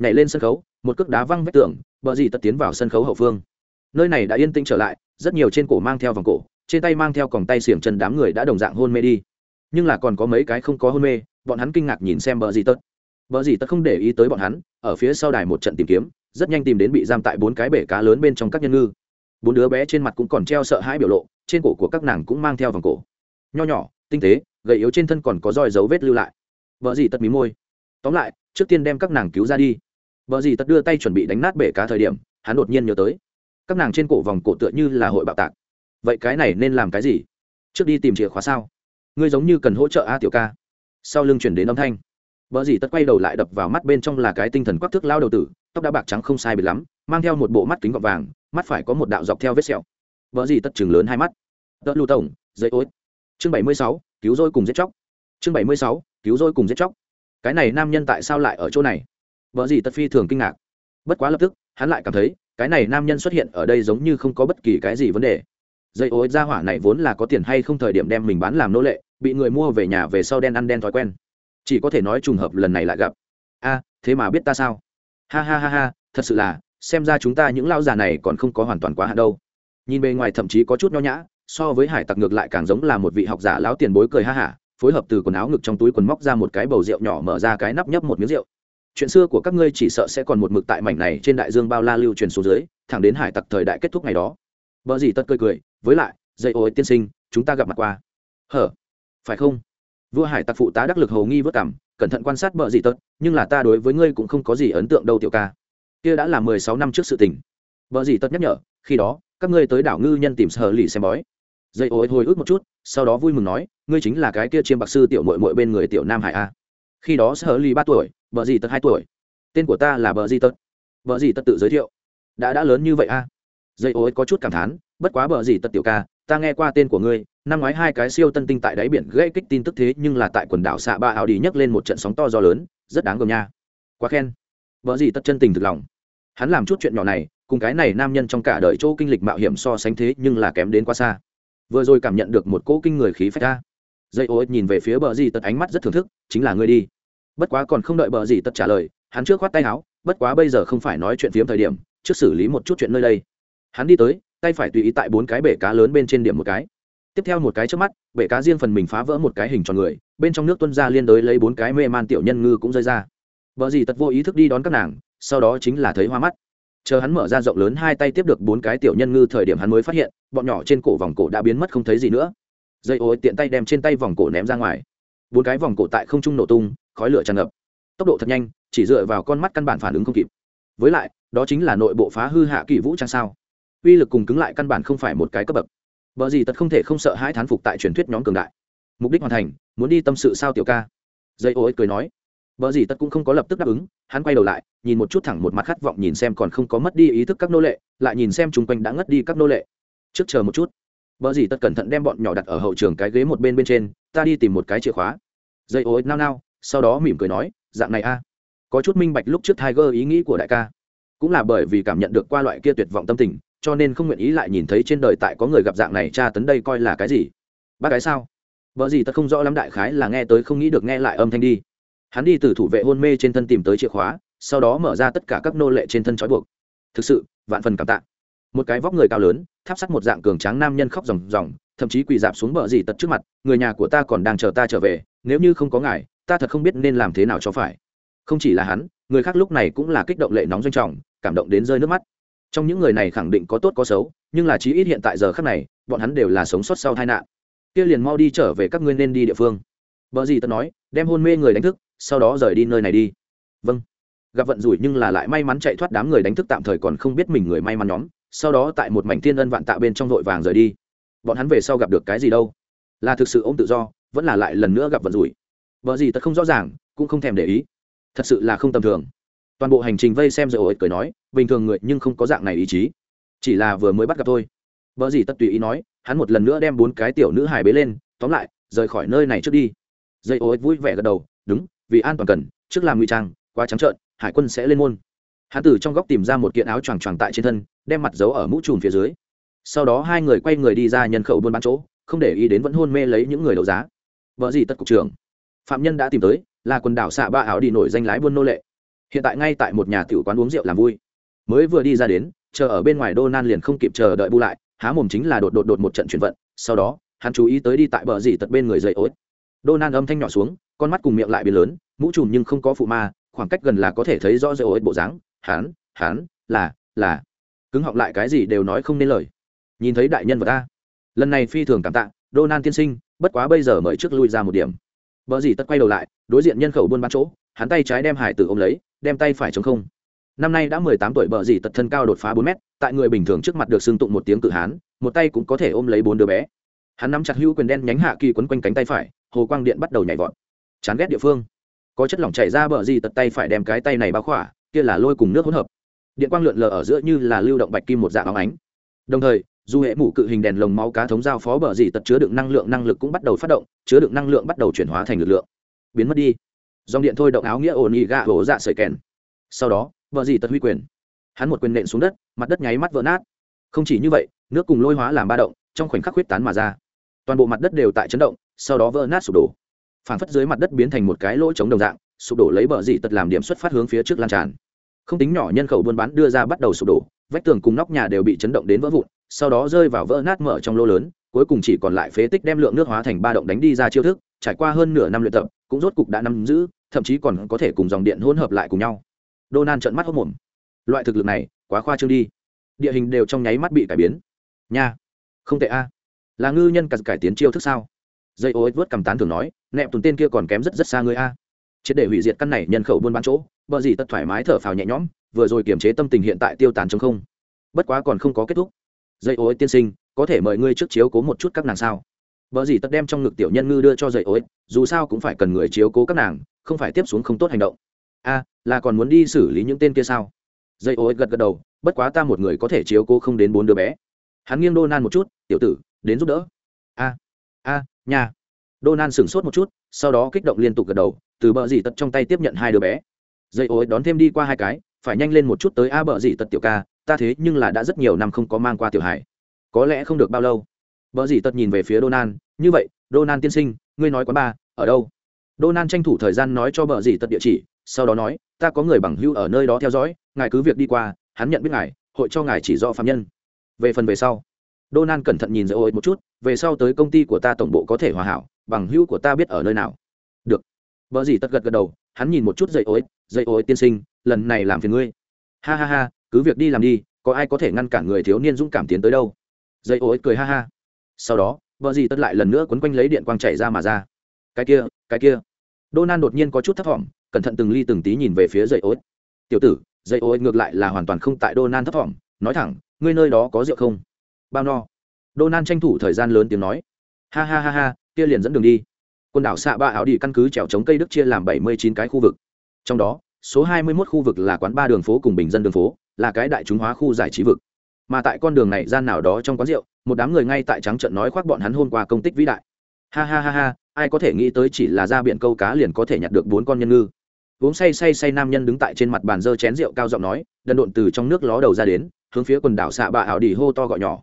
nhảy lên sân khấu, một cước đá văng vách tường, bờ gì tật tiến vào sân khấu hậu phương. Nơi này đã yên tĩnh trở lại, rất nhiều trên cổ mang theo vòng cổ, trên tay mang theo còng tay xiềng chân đám người đã đồng dạng hôn mê đi. Nhưng là còn có mấy cái không có hôn mê, bọn hắn kinh ngạc nhìn xem bờ gì tật bờ gì tật không để ý tới bọn hắn, ở phía sau đài một trận tìm kiếm, rất nhanh tìm đến bị giam tại bốn cái bể cá lớn bên trong các nhân ngư. Bốn đứa bé trên mặt cũng còn treo sợ hãi biểu lộ, trên cổ của các nàng cũng mang theo vòng cổ. Nho nhỏ, tinh tế, gầy yếu trên thân còn có roi dấu vết lưu lại. Vợ gì tật mí môi. Tóm lại, trước tiên đem các nàng cứu ra đi vợ gì tật đưa tay chuẩn bị đánh nát bể cá thời điểm, hắn đột nhiên nhớ tới. Các nàng trên cổ vòng cổ tựa như là hội bạo tạc. Vậy cái này nên làm cái gì? Trước đi tìm chìa khóa sao? Ngươi giống như cần hỗ trợ a tiểu ca. Sau lưng chuyển đến âm thanh. Vợ gì tất quay đầu lại đập vào mắt bên trong là cái tinh thần quắc thước lao đầu tử, tóc đã bạc trắng không sai biệt lắm, mang theo một bộ mắt kính gọt vàng, mắt phải có một đạo dọc theo vết sẹo. Vợ gì tất chừng lớn hai mắt. Tớ lưu tổng dây ối. Chương bảy mươi sáu, cứu rồi cùng giết chóc. Chương bảy mươi sáu, cứu rồi cùng giết chóc. Cái này nam nhân tại sao lại ở chỗ này? Vợ gì tất phi thường kinh ngạc. Bất quá lập tức, hắn lại cảm thấy, cái này nam nhân xuất hiện ở đây giống như không có bất kỳ cái gì vấn đề. Dây ối ra hỏa này vốn là có tiền hay không thời điểm đem mình bán làm nô lệ, bị người mua về nhà về sau đen ăn đen thói quen. Chỉ có thể nói trùng hợp lần này lại gặp. A, thế mà biết ta sao? Ha ha ha ha, thật sự là, xem ra chúng ta những lao già này còn không có hoàn toàn quá hạn đâu. Nhìn bề ngoài thậm chí có chút nho nhã, so với hải tặc ngược lại càng giống là một vị học giả lão tiền bối cười ha hả, phối hợp từ quần áo ngực trong túi quần móc ra một cái bầu rượu nhỏ mở ra cái nắp nhấp một miếng rượu chuyện xưa của các ngươi chỉ sợ sẽ còn một mực tại mảnh này trên đại dương bao la lưu truyền xuống dưới, thẳng đến hải tặc thời đại kết thúc ngày đó. Vợ gì tất cười cười, với lại, dây ôi tiên sinh, chúng ta gặp mặt qua. Hở, phải không? Vua hải tặc phụ tá đắc lực hầu nghi vất cảm, cẩn thận quan sát bờ gì tật, nhưng là ta đối với ngươi cũng không có gì ấn tượng đâu tiểu ca. Kia đã là mười sáu năm trước sự tình. Bờ gì tật nhắc nhở, khi đó, các ngươi tới đảo ngư nhân tìm sở lì xem bói. Dây ôi hồi ức một chút, sau đó vui mừng nói, ngươi chính là cái kia chiêm bạc sư tiểu mội mội bên người tiểu nam hải a khi đó sở ly ba tuổi, vợ gì tật hai tuổi. Tên của ta là vợ gì tật. Vợ gì tật tự giới thiệu. Đã đã lớn như vậy a dây ối có chút cảm thán, bất quá vợ gì tật tiểu ca, ta nghe qua tên của ngươi, năm ngoái hai cái siêu tân tinh tại đáy biển gây kích tin tức thế nhưng là tại quần đảo xạ ba ảo đi nhấc lên một trận sóng to gió lớn, rất đáng gờm nha. Quá khen. Vợ gì tất chân tình thực lòng. Hắn làm chút chuyện nhỏ này, cùng cái này nam nhân trong cả đời chỗ kinh lịch mạo hiểm so sánh thế nhưng là kém đến quá xa. Vừa rồi cảm nhận được một cỗ kinh người khí phách ta dây ô nhìn về phía bờ gì tật ánh mắt rất thưởng thức, chính là ngươi đi. Bất quá còn không đợi bờ gì tật trả lời, hắn trước khoát tay áo, bất quá bây giờ không phải nói chuyện phiếm thời điểm, trước xử lý một chút chuyện nơi đây. Hắn đi tới, tay phải tùy ý tại bốn cái bể cá lớn bên trên điểm một cái. Tiếp theo một cái trước mắt, bể cá riêng phần mình phá vỡ một cái hình tròn người, bên trong nước tuân ra liên đối lấy bốn cái mê man tiểu nhân ngư cũng rơi ra. Vợ gì tật vô ý thức đi đón các nàng, sau đó chính là thấy hoa mắt. Chờ hắn mở ra rộng lớn hai tay tiếp được bốn cái tiểu nhân ngư thời điểm hắn mới phát hiện, bọn nhỏ trên cổ vòng cổ đã biến mất không thấy gì nữa dây ôi tiện tay đem trên tay vòng cổ ném ra ngoài. Bốn cái vòng cổ tại không trung nổ tung, khói lửa tràn ngập. Tốc độ thật nhanh, chỉ dựa vào con mắt căn bản phản ứng không kịp. Với lại, đó chính là nội bộ phá hư hạ kỳ vũ trang sao. Uy lực cùng cứng lại căn bản không phải một cái cấp bậc. Vợ gì tật không thể không sợ hãi thán phục tại truyền thuyết nhóm cường đại. Mục đích hoàn thành, muốn đi tâm sự sao tiểu ca. Dây ô cười nói. Vợ gì tật cũng không có lập tức đáp ứng, hắn quay đầu lại, nhìn một chút thẳng một mặt khát vọng nhìn xem còn không có mất đi ý thức các nô lệ, lại nhìn xem chung quanh đã ngất đi các nô lệ. Trước chờ một chút. Bở gì tất cẩn thận đem bọn nhỏ đặt ở hậu trường cái ghế một bên bên trên, ta đi tìm một cái chìa khóa. Dây ối nao nao, sau đó mỉm cười nói, dạng này a. Có chút minh bạch lúc trước tiger ý nghĩ của đại ca. Cũng là bởi vì cảm nhận được qua loại kia tuyệt vọng tâm tình, cho nên không nguyện ý lại nhìn thấy trên đời tại có người gặp dạng này tra tấn đây coi là cái gì. Bác gái sao? Bở gì tất không rõ lắm đại khái là nghe tới không nghĩ được nghe lại âm thanh đi. Hắn đi từ thủ vệ hôn mê trên thân tìm tới chìa khóa, sau đó mở ra tất cả các nô lệ trên thân trói buộc. Thực sự, vạn phần cảm tạ một cái vóc người cao lớn, tháp sắt một dạng cường tráng nam nhân khóc ròng ròng, thậm chí quỳ dạp xuống bờ dì tật trước mặt, người nhà của ta còn đang chờ ta trở về, nếu như không có ngài, ta thật không biết nên làm thế nào cho phải. Không chỉ là hắn, người khác lúc này cũng là kích động lệ nóng doanh trọng, cảm động đến rơi nước mắt. Trong những người này khẳng định có tốt có xấu, nhưng là chí ít hiện tại giờ khác này, bọn hắn đều là sống sót sau tai nạn. Kia liền mau đi trở về các ngươi nên đi địa phương. Vợ gì tật nói, đem hôn mê người đánh thức, sau đó rời đi nơi này đi. Vâng. Gặp vận rủi nhưng là lại may mắn chạy thoát đám người đánh thức tạm thời còn không biết mình người may mắn nhóm sau đó tại một mảnh thiên ân vạn tạ bên trong vội vàng rời đi. Bọn hắn về sau gặp được cái gì đâu? Là thực sự ôm tự do, vẫn là lại lần nữa gặp vận rủi. Vợ gì tất không rõ ràng, cũng không thèm để ý. Thật sự là không tầm thường. Toàn bộ hành trình vây xem rồi ổi cười nói, bình thường người nhưng không có dạng này ý chí. Chỉ là vừa mới bắt gặp thôi. Vợ gì tất tùy ý nói, hắn một lần nữa đem bốn cái tiểu nữ hài bế lên, tóm lại, rời khỏi nơi này trước đi. Dây ô vui vẻ gật đầu, đúng, vì an toàn cần, trước làm ngụy trang, quá trắng trợn, hải quân sẽ lên môn hắn từ trong góc tìm ra một kiện áo choàng choàng tại trên thân, đem mặt giấu ở mũ trùm phía dưới. Sau đó hai người quay người đi ra nhân khẩu buôn bán chỗ, không để ý đến vẫn hôn mê lấy những người đấu giá. Vợ gì tất cục trưởng? Phạm nhân đã tìm tới, là quần đảo xạ ba áo đi nổi danh lái buôn nô lệ. Hiện tại ngay tại một nhà tiểu quán uống rượu làm vui. Mới vừa đi ra đến, chờ ở bên ngoài đô nan liền không kịp chờ đợi bu lại, há mồm chính là đột đột đột một trận chuyển vận, sau đó, hắn chú ý tới đi tại bờ dì tật bên người dậy ối. Đô nan âm thanh nhỏ xuống, con mắt cùng miệng lại biến lớn, mũ trùm nhưng không có phụ ma, khoảng cách gần là có thể thấy rõ dậy ối bộ dáng hắn hắn là là cứng họng lại cái gì đều nói không nên lời nhìn thấy đại nhân vật ta lần này phi thường cảm tạ đô nan tiên sinh bất quá bây giờ mời trước lui ra một điểm Bờ gì tất quay đầu lại, đối diện nhân khẩu buôn bán chỗ, hắn tay trái đem hải tử ôm lấy, đem tay phải chống không. Năm nay đã mười tám tuổi bờ gì tật thân cao đột phá bốn mét, tại người bình thường trước mặt được xưng tụng một tiếng cự hán, một tay cũng có thể ôm lấy bốn đứa bé. Hắn nắm chặt hữu quyền đen nhánh hạ kỳ quấn quanh cánh tay phải, hồ quang điện bắt đầu nhảy vọt. Chán ghét địa phương, có chất lỏng chảy ra bờ gì tật tay phải đem cái tay này bao khỏa, kia là lôi cùng nước hỗn hợp. Điện quang lượn lờ ở giữa như là lưu động bạch kim một dạng óng ánh. Đồng thời, dù hệ mũ cự hình đèn lồng máu cá thống giao phó bờ dị tật chứa đựng năng lượng năng lực cũng bắt đầu phát động chứa đựng năng lượng bắt đầu chuyển hóa thành lực lượng. Biến mất đi. Dòng điện thôi động áo nghĩa ồn ì gạ hổ dạ sợi kèn. Sau đó bờ dị tật huy quyền. Hắn một quyền nện xuống đất mặt đất nháy mắt vỡ nát. Không chỉ như vậy nước cùng lôi hóa làm ba động trong khoảnh khắc huyết tán mà ra. Toàn bộ mặt đất đều tại chấn động sau đó vỡ nát sụp đổ. Phản phất dưới mặt đất biến thành một cái lỗ chống đồng dạng sụp đổ lấy bờ dị tật làm điểm xuất phát hướng phía trước lan tràn. Không tính nhỏ nhân khẩu buôn bán đưa ra bắt đầu sụp đổ, vách tường cùng nóc nhà đều bị chấn động đến vỡ vụn, sau đó rơi vào vỡ nát mở trong lô lớn, cuối cùng chỉ còn lại phế tích đem lượng nước hóa thành ba động đánh đi ra chiêu thức, trải qua hơn nửa năm luyện tập, cũng rốt cục đã nắm giữ, thậm chí còn có thể cùng dòng điện hỗn hợp lại cùng nhau. Donan trợn mắt hốc mồm loại thực lực này, quá khoa trương đi. Địa hình đều trong nháy mắt bị cải biến. Nha, không tệ a. Là ngư nhân cải tiến chiêu thức sao? Dây ô ích vớt cầm tán thường nói, nẹp tùn tên kia còn kém rất rất xa người a triệt để hủy diệt căn này nhân khẩu buôn bán chỗ bờ gì tất thoải mái thở phào nhẹ nhõm, vừa rồi kiềm chế tâm tình hiện tại tiêu tán trong không. Bất quá còn không có kết thúc. Dây ối tiên sinh, có thể mời ngươi trước chiếu cố một chút các nàng sao? Vợ gì tất đem trong ngực tiểu nhân ngư đưa cho dây ối, dù sao cũng phải cần người chiếu cố các nàng, không phải tiếp xuống không tốt hành động. A, là còn muốn đi xử lý những tên kia sao? Dây ối gật gật đầu, bất quá ta một người có thể chiếu cố không đến bốn đứa bé. Hắn nghiêng đô nan một chút, tiểu tử, đến giúp đỡ. A a nhà đô nan sửng sốt một chút, sau đó kích động liên tục gật đầu từ bờ dì tật trong tay tiếp nhận hai đứa bé. Dây ối đón thêm đi qua hai cái, phải nhanh lên một chút tới a bờ dì tật tiểu ca, ta thế nhưng là đã rất nhiều năm không có mang qua tiểu hải có lẽ không được bao lâu. Bờ dì tật nhìn về phía donan như vậy donan tiên sinh, ngươi nói quán ba, ở đâu? Donan tranh thủ thời gian nói cho bờ dì tật địa chỉ, sau đó nói, ta có người bằng hưu ở nơi đó theo dõi, ngài cứ việc đi qua, hắn nhận biết ngài, hội cho ngài chỉ rõ phạm nhân. Về phần về sau donan cẩn thận nhìn dây ôi một chút, về sau tới công ty của ta tổng bộ có thể hòa hảo, bằng hưu của ta biết ở nơi nào. Được vợ dì tật gật gật đầu, hắn nhìn một chút dậy ôi dậy ôi tiên sinh, lần này làm phiền ngươi. Ha ha ha, cứ việc đi làm đi, có ai có thể ngăn cản người thiếu niên dũng cảm tiến tới đâu? Dây ô cười ha ha. Sau đó vợ gì tất lại lần nữa quấn quanh lấy điện quang chảy ra mà ra. Cái kia cái kia. Đô nan đột nhiên có chút thấp thỏm, cẩn thận từng ly từng tí nhìn về phía dây ô tiểu tử dây ô ngược lại là hoàn toàn không tại đô nan thấp thỏm, nói thẳng, ngươi nơi đó có rượu không? Bao no. Đô nan tranh thủ thời gian lớn tiếng nói. Ha ha ha ha, kia liền dẫn đường đi quần đảo xạ ba áo đi căn cứ trèo chống cây đức chia làm bảy mươi chín cái khu vực. Trong đó, số hai mươi một khu vực là quán ba đường phố cùng bình dân đường phố, là cái đại chúng hóa khu giải trí vực. Mà tại con đường này, gian nào đó trong quán rượu, một đám người ngay tại trắng trận nói khoác bọn hắn hôm qua công tích vĩ đại. Ha ha ha ha, ai có thể nghĩ tới chỉ là ra biển câu cá liền có thể nhặt được bốn con nhân ngư. Uống say say say nam nhân đứng tại trên mặt bàn dơ chén rượu cao giọng nói, đần độn từ trong nước ló đầu ra đến, hướng phía quần đảo xạ bạ ảo đi hô to gọi nhỏ.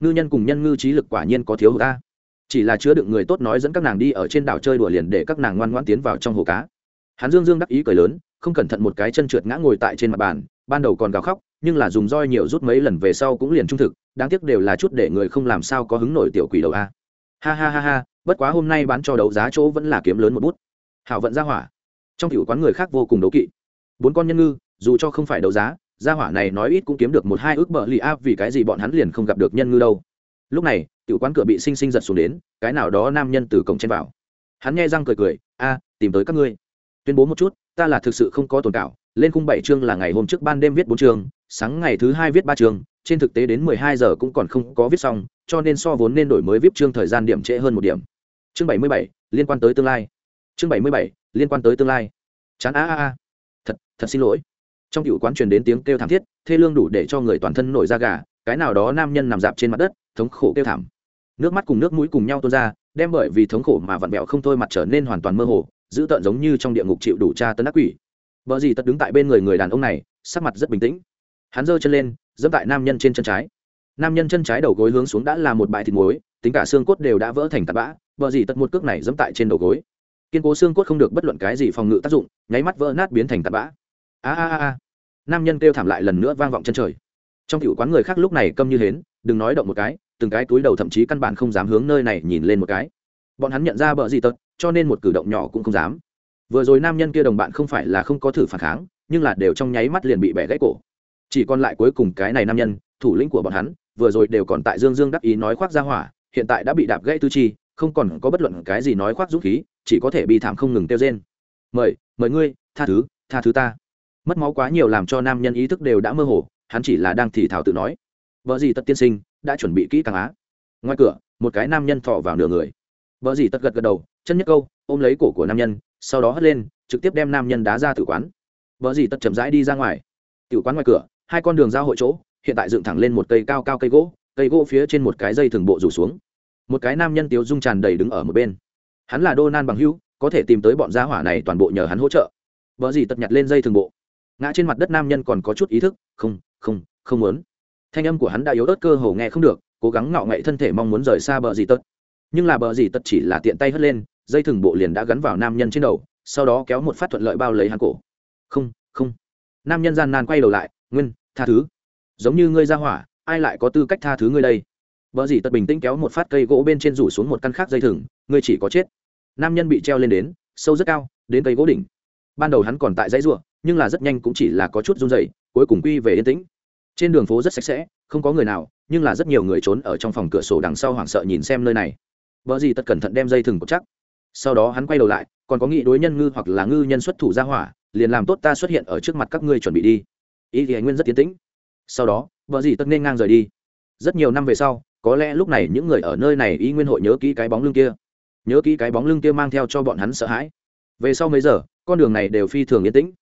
Ngư nhân cùng nhân ngư trí lực quả nhiên có thiếu ta chỉ là chứa đựng người tốt nói dẫn các nàng đi ở trên đảo chơi đùa liền để các nàng ngoan ngoãn tiến vào trong hồ cá. Hắn dương dương đắc ý cười lớn, không cẩn thận một cái chân trượt ngã ngồi tại trên mặt bàn, ban đầu còn gào khóc, nhưng là dùng roi nhiều rút mấy lần về sau cũng liền trung thực, đáng tiếc đều là chút để người không làm sao có hứng nổi tiểu quỷ đầu a. Ha ha ha ha, bất quá hôm nay bán cho đấu giá chỗ vẫn là kiếm lớn một bút. Hảo vận ra hỏa. Trong cựu quán người khác vô cùng đấu kỵ. Bốn con nhân ngư, dù cho không phải đấu giá gia hỏa này nói ít cũng kiếm được một hai ước bờ lì áp vì cái gì bọn hắn liền không gặp được nhân ngư đâu. Lúc này tiểu quán cửa bị sinh sinh giật xuống đến, cái nào đó nam nhân từ cổng trên vào. Hắn nghe răng cười cười, a, tìm tới các ngươi. Tuyên bố một chút, ta là thực sự không có tồn cảo lên khung bảy chương là ngày hôm trước ban đêm viết bốn chương, sáng ngày thứ hai viết ba chương, trên thực tế đến mười hai giờ cũng còn không có viết xong, cho nên so vốn nên đổi mới viết chương thời gian điểm trễ hơn một điểm. Chương bảy mươi bảy, liên quan tới tương lai. Chương bảy mươi bảy, liên quan tới tương lai. Chán a a a thật thật xin lỗi. Trong cựu quán truyền đến tiếng kêu thảm thiết, thê lương đủ để cho người toàn thân nổi da gà, cái nào đó nam nhân nằm dạp trên mặt đất, thống khổ kêu thảm nước mắt cùng nước mũi cùng nhau tuôn ra, đem bởi vì thống khổ mà vặn vẹo không thôi mặt trở nên hoàn toàn mơ hồ, dữ tợn giống như trong địa ngục chịu đủ tra tấn ác quỷ. Vợ gì tật đứng tại bên người người đàn ông này, sắc mặt rất bình tĩnh. Hắn giơ chân lên, dẫm tại nam nhân trên chân trái. Nam nhân chân trái đầu gối hướng xuống đã là một bãi thịt muối, tính cả xương cốt đều đã vỡ thành tạt bã, vợ gì tật một cước này dẫm tại trên đầu gối. Kiên cố xương cốt không được bất luận cái gì phòng ngự tác dụng, nháy mắt vỡ nát biến thành tạt bã. A a a nam nhân kêu thảm lại lần nữa vang vọng chân trời. Trong cựu quán người khác lúc này câm như hến, đừng nói động một cái từng cái túi đầu thậm chí căn bản không dám hướng nơi này nhìn lên một cái. Bọn hắn nhận ra bờ gì tật, cho nên một cử động nhỏ cũng không dám. Vừa rồi nam nhân kia đồng bạn không phải là không có thử phản kháng, nhưng là đều trong nháy mắt liền bị bẻ gãy cổ. Chỉ còn lại cuối cùng cái này nam nhân, thủ lĩnh của bọn hắn, vừa rồi đều còn tại dương dương đắc ý nói khoác ra hỏa, hiện tại đã bị đạp gãy tư chi, không còn có bất luận cái gì nói khoác dũng khí, chỉ có thể bị thảm không ngừng tiêu rên. Mời mời ngươi, tha thứ tha thứ ta. Mất máu quá nhiều làm cho nam nhân ý thức đều đã mơ hồ, hắn chỉ là đang thì thảo tự nói vợ gì tất tiên sinh đã chuẩn bị kỹ càng á? Ngoài cửa, một cái nam nhân thọ vào nửa người. Vợ gì tất gật gật đầu, chân nhất câu, ôm lấy cổ của nam nhân, sau đó hất lên, trực tiếp đem nam nhân đá ra tử quán. Vợ gì tất chậm rãi đi ra ngoài. Tử quán ngoài cửa, hai con đường giao hội chỗ, hiện tại dựng thẳng lên một cây cao cao cây gỗ cây gỗ phía trên một cái dây thường bộ rủ xuống. Một cái nam nhân tiếu dung tràn đầy đứng ở một bên. Hắn là đô nan bằng hữu, có thể tìm tới bọn gia hỏa này toàn bộ nhờ hắn hỗ trợ. Vợ gì tật nhặt lên dây thường bộ. Ngã trên mặt đất nam nhân còn có chút ý thức, không không không muốn thanh âm của hắn đã yếu ớt cơ hồ nghe không được, cố gắng ngạo nghệ thân thể mong muốn rời xa bờ dì tật. Nhưng là bờ dì tật chỉ là tiện tay hất lên, dây thừng bộ liền đã gắn vào nam nhân trên đầu, sau đó kéo một phát thuận lợi bao lấy hắn cổ. Không không. Nam nhân gian nan quay đầu lại, nguyên, tha thứ. Giống như ngươi ra hỏa, ai lại có tư cách tha thứ ngươi đây? Bờ dì tật bình tĩnh kéo một phát cây gỗ bên trên rủ xuống một căn khác dây thừng, ngươi chỉ có chết. Nam nhân bị treo lên đến, sâu rất cao, đến cây gỗ đỉnh. Ban đầu hắn còn tại dãy ruộng nhưng là rất nhanh cũng chỉ là có chút run dày cuối cùng quy về yên tĩnh trên đường phố rất sạch sẽ, không có người nào, nhưng là rất nhiều người trốn ở trong phòng cửa sổ đằng sau hoảng sợ nhìn xem nơi này. Vợ gì tất cẩn thận đem dây thừng cột chắc. Sau đó hắn quay đầu lại, còn có nghị đối nhân ngư hoặc là ngư nhân xuất thủ ra hỏa, liền làm tốt ta xuất hiện ở trước mặt các ngươi chuẩn bị đi. Ý thì anh nguyên rất tiến tĩnh. Sau đó vợ gì tất nên ngang rời đi. Rất nhiều năm về sau, có lẽ lúc này những người ở nơi này ý nguyên hội nhớ kỹ cái bóng lưng kia. Nhớ kỹ cái bóng lưng kia mang theo cho bọn hắn sợ hãi. Về sau mấy giờ, con đường này đều phi thường yên tĩnh.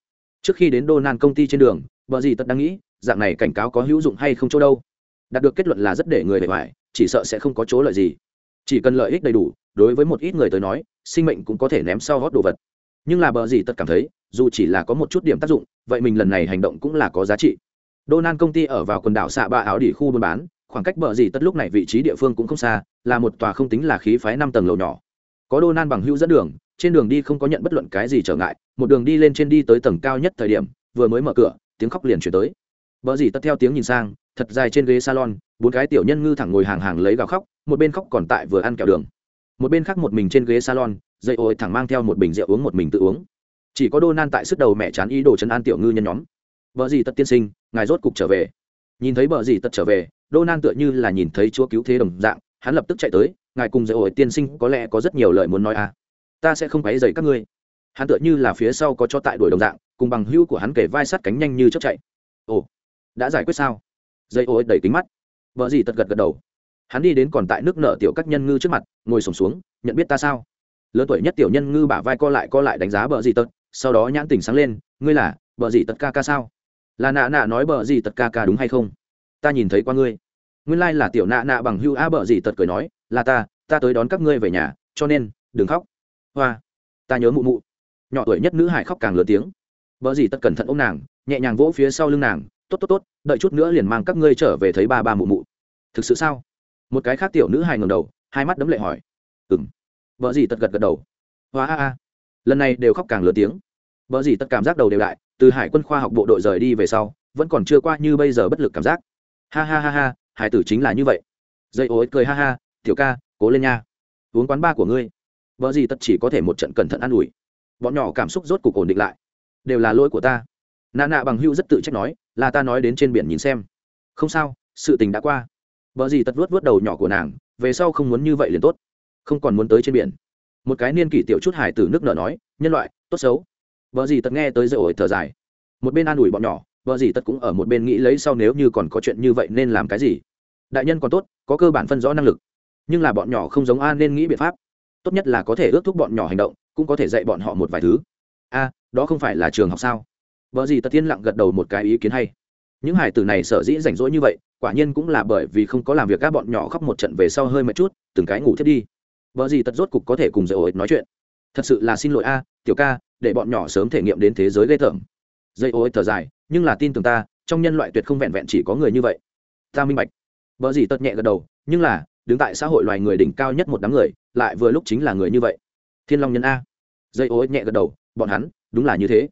Trước khi đến đô nan công ty trên đường vợ gì tất đang nghĩ dạng này cảnh cáo có hữu dụng hay không chỗ đâu. Đạt được kết luận là rất để người bề ngoài, chỉ sợ sẽ không có chỗ lợi gì. Chỉ cần lợi ích đầy đủ, đối với một ít người tới nói, sinh mệnh cũng có thể ném sau gót đồ vật. Nhưng là bờ gì tất cảm thấy, dù chỉ là có một chút điểm tác dụng, vậy mình lần này hành động cũng là có giá trị. Đô nan công ty ở vào quần đảo xạ ba áo đỉ khu buôn bán, khoảng cách bờ gì tất lúc này vị trí địa phương cũng không xa, là một tòa không tính là khí phái năm tầng lầu nhỏ. Có đô nan bằng hữu dẫn đường, trên đường đi không có nhận bất luận cái gì trở ngại, một đường đi lên trên đi tới tầng cao nhất thời điểm, vừa mới mở cửa, tiếng khóc liền chuyển tới vợ dì tất theo tiếng nhìn sang, thật dài trên ghế salon, bốn cái tiểu nhân ngư thẳng ngồi hàng hàng lấy gào khóc, một bên khóc còn tại vừa ăn kẹo đường. Một bên khác một mình trên ghế salon, dây ôi thẳng mang theo một bình rượu uống một mình tự uống. Chỉ có đô nan tại sức đầu mẹ chán ý đồ chấn an tiểu ngư nhân nhóm. Vợ dì tất tiên sinh, ngài rốt cục trở về. Nhìn thấy vợ dì tất trở về đô nan tựa như là nhìn thấy chúa cứu thế đồng dạng, hắn lập tức chạy tới, ngài cùng dây ôi tiên sinh có lẽ có rất nhiều lời muốn nói à. Ta sẽ không quấy dày các ngươi. Hắn tựa như là phía sau có cho tại đuổi đồng dạng, cùng bằng hữu của hắn kể vai sát cánh nhanh như chớp chạy. Ồ đã giải quyết sao? Dây ô đầy kính mắt. Vợ gì tật gật gật đầu. Hắn đi đến còn tại nước nợ tiểu các nhân ngư trước mặt, ngồi sổm xuống, nhận biết ta sao? Lớn tuổi nhất tiểu nhân ngư bả vai co lại co lại đánh giá bờ gì tật, sau đó nhãn tình sáng lên, ngươi là bờ gì tật ca ca sao? Là nạ nạ nói bờ gì tật ca ca đúng hay không? Ta nhìn thấy qua ngươi. Nguyên lai là tiểu nạ nạ bằng hưu a bờ gì tật cười nói, là ta ta tới đón các ngươi về nhà, cho nên, đừng khóc. Hoa, ta nhớ mụ mụ. Nhỏ tuổi nhất nữ hải khóc càng lớn tiếng. Bờ gì tật cẩn thận ô m nàng, nhẹ nhàng vỗ phía sau lưng nàng tốt tốt tốt, đợi chút nữa liền mang các ngươi trở về thấy ba ba mụ mụ. Thực sự sao? Một cái khác tiểu nữ hài ngầm đầu, hai mắt đấm lệ hỏi. Ừng vợ gì tật gật gật đầu. Hóa a a. Lần này đều khóc càng lớn tiếng. Vợ gì tật cảm giác đầu đều đại. từ hải quân khoa học bộ đội rời đi về sau, vẫn còn chưa qua như bây giờ bất lực cảm giác. Ha ha ha ha, hải tử chính là như vậy. Dây ối cười ha ha, tiểu ca, cố lên nha. Uống quán ba của ngươi. Vợ gì tật chỉ có thể một trận cẩn thận an ủi. Bọn nhỏ cảm xúc rốt cuộc ổn định lại. Đều là lỗi của ta nà nạ bằng hưu rất tự trách nói, là ta nói đến trên biển nhìn xem. Không sao, sự tình đã qua. Vợ gì tật vuốt vuốt đầu nhỏ của nàng, về sau không muốn như vậy liền tốt, không còn muốn tới trên biển. Một cái niên kỷ tiểu chút hải từ nước nở nói, nhân loại, tốt xấu. Vợ gì tật nghe tới dây ổi thở dài. Một bên an ủi bọn nhỏ vợ gì tật cũng ở một bên nghĩ lấy sau nếu như còn có chuyện như vậy nên làm cái gì. Đại nhân còn tốt, có cơ bản phân rõ năng lực. Nhưng là bọn nhỏ không giống a nên nghĩ biện pháp. Tốt nhất là có thể ước thúc bọn nhỏ hành động, cũng có thể dạy bọn họ một vài thứ. A, đó không phải là trường học sao? Vợ gì tật tiên lặng gật đầu một cái ý kiến hay. Những hải tử này sở dĩ rảnh rỗi như vậy, quả nhiên cũng là bởi vì không có làm việc các bọn nhỏ khóc một trận về sau hơi mệt chút, từng cái ngủ thiết đi. Vợ gì tật rốt cục có thể cùng dạy ổi nói chuyện. Thật sự là xin lỗi a, tiểu ca, để bọn nhỏ sớm thể nghiệm đến thế giới ghê tởm. Dây ối thở dài, nhưng là tin tưởng ta, trong nhân loại tuyệt không vẹn vẹn chỉ có người như vậy. Ta minh bạch. Vợ gì tật nhẹ gật đầu, nhưng là, đứng tại xã hội loài người đỉnh cao nhất một đám người, lại vừa lúc chính là người như vậy. Thiên long nhân a. Dây ối nhẹ gật đầu, bọn hắn, đúng là như thế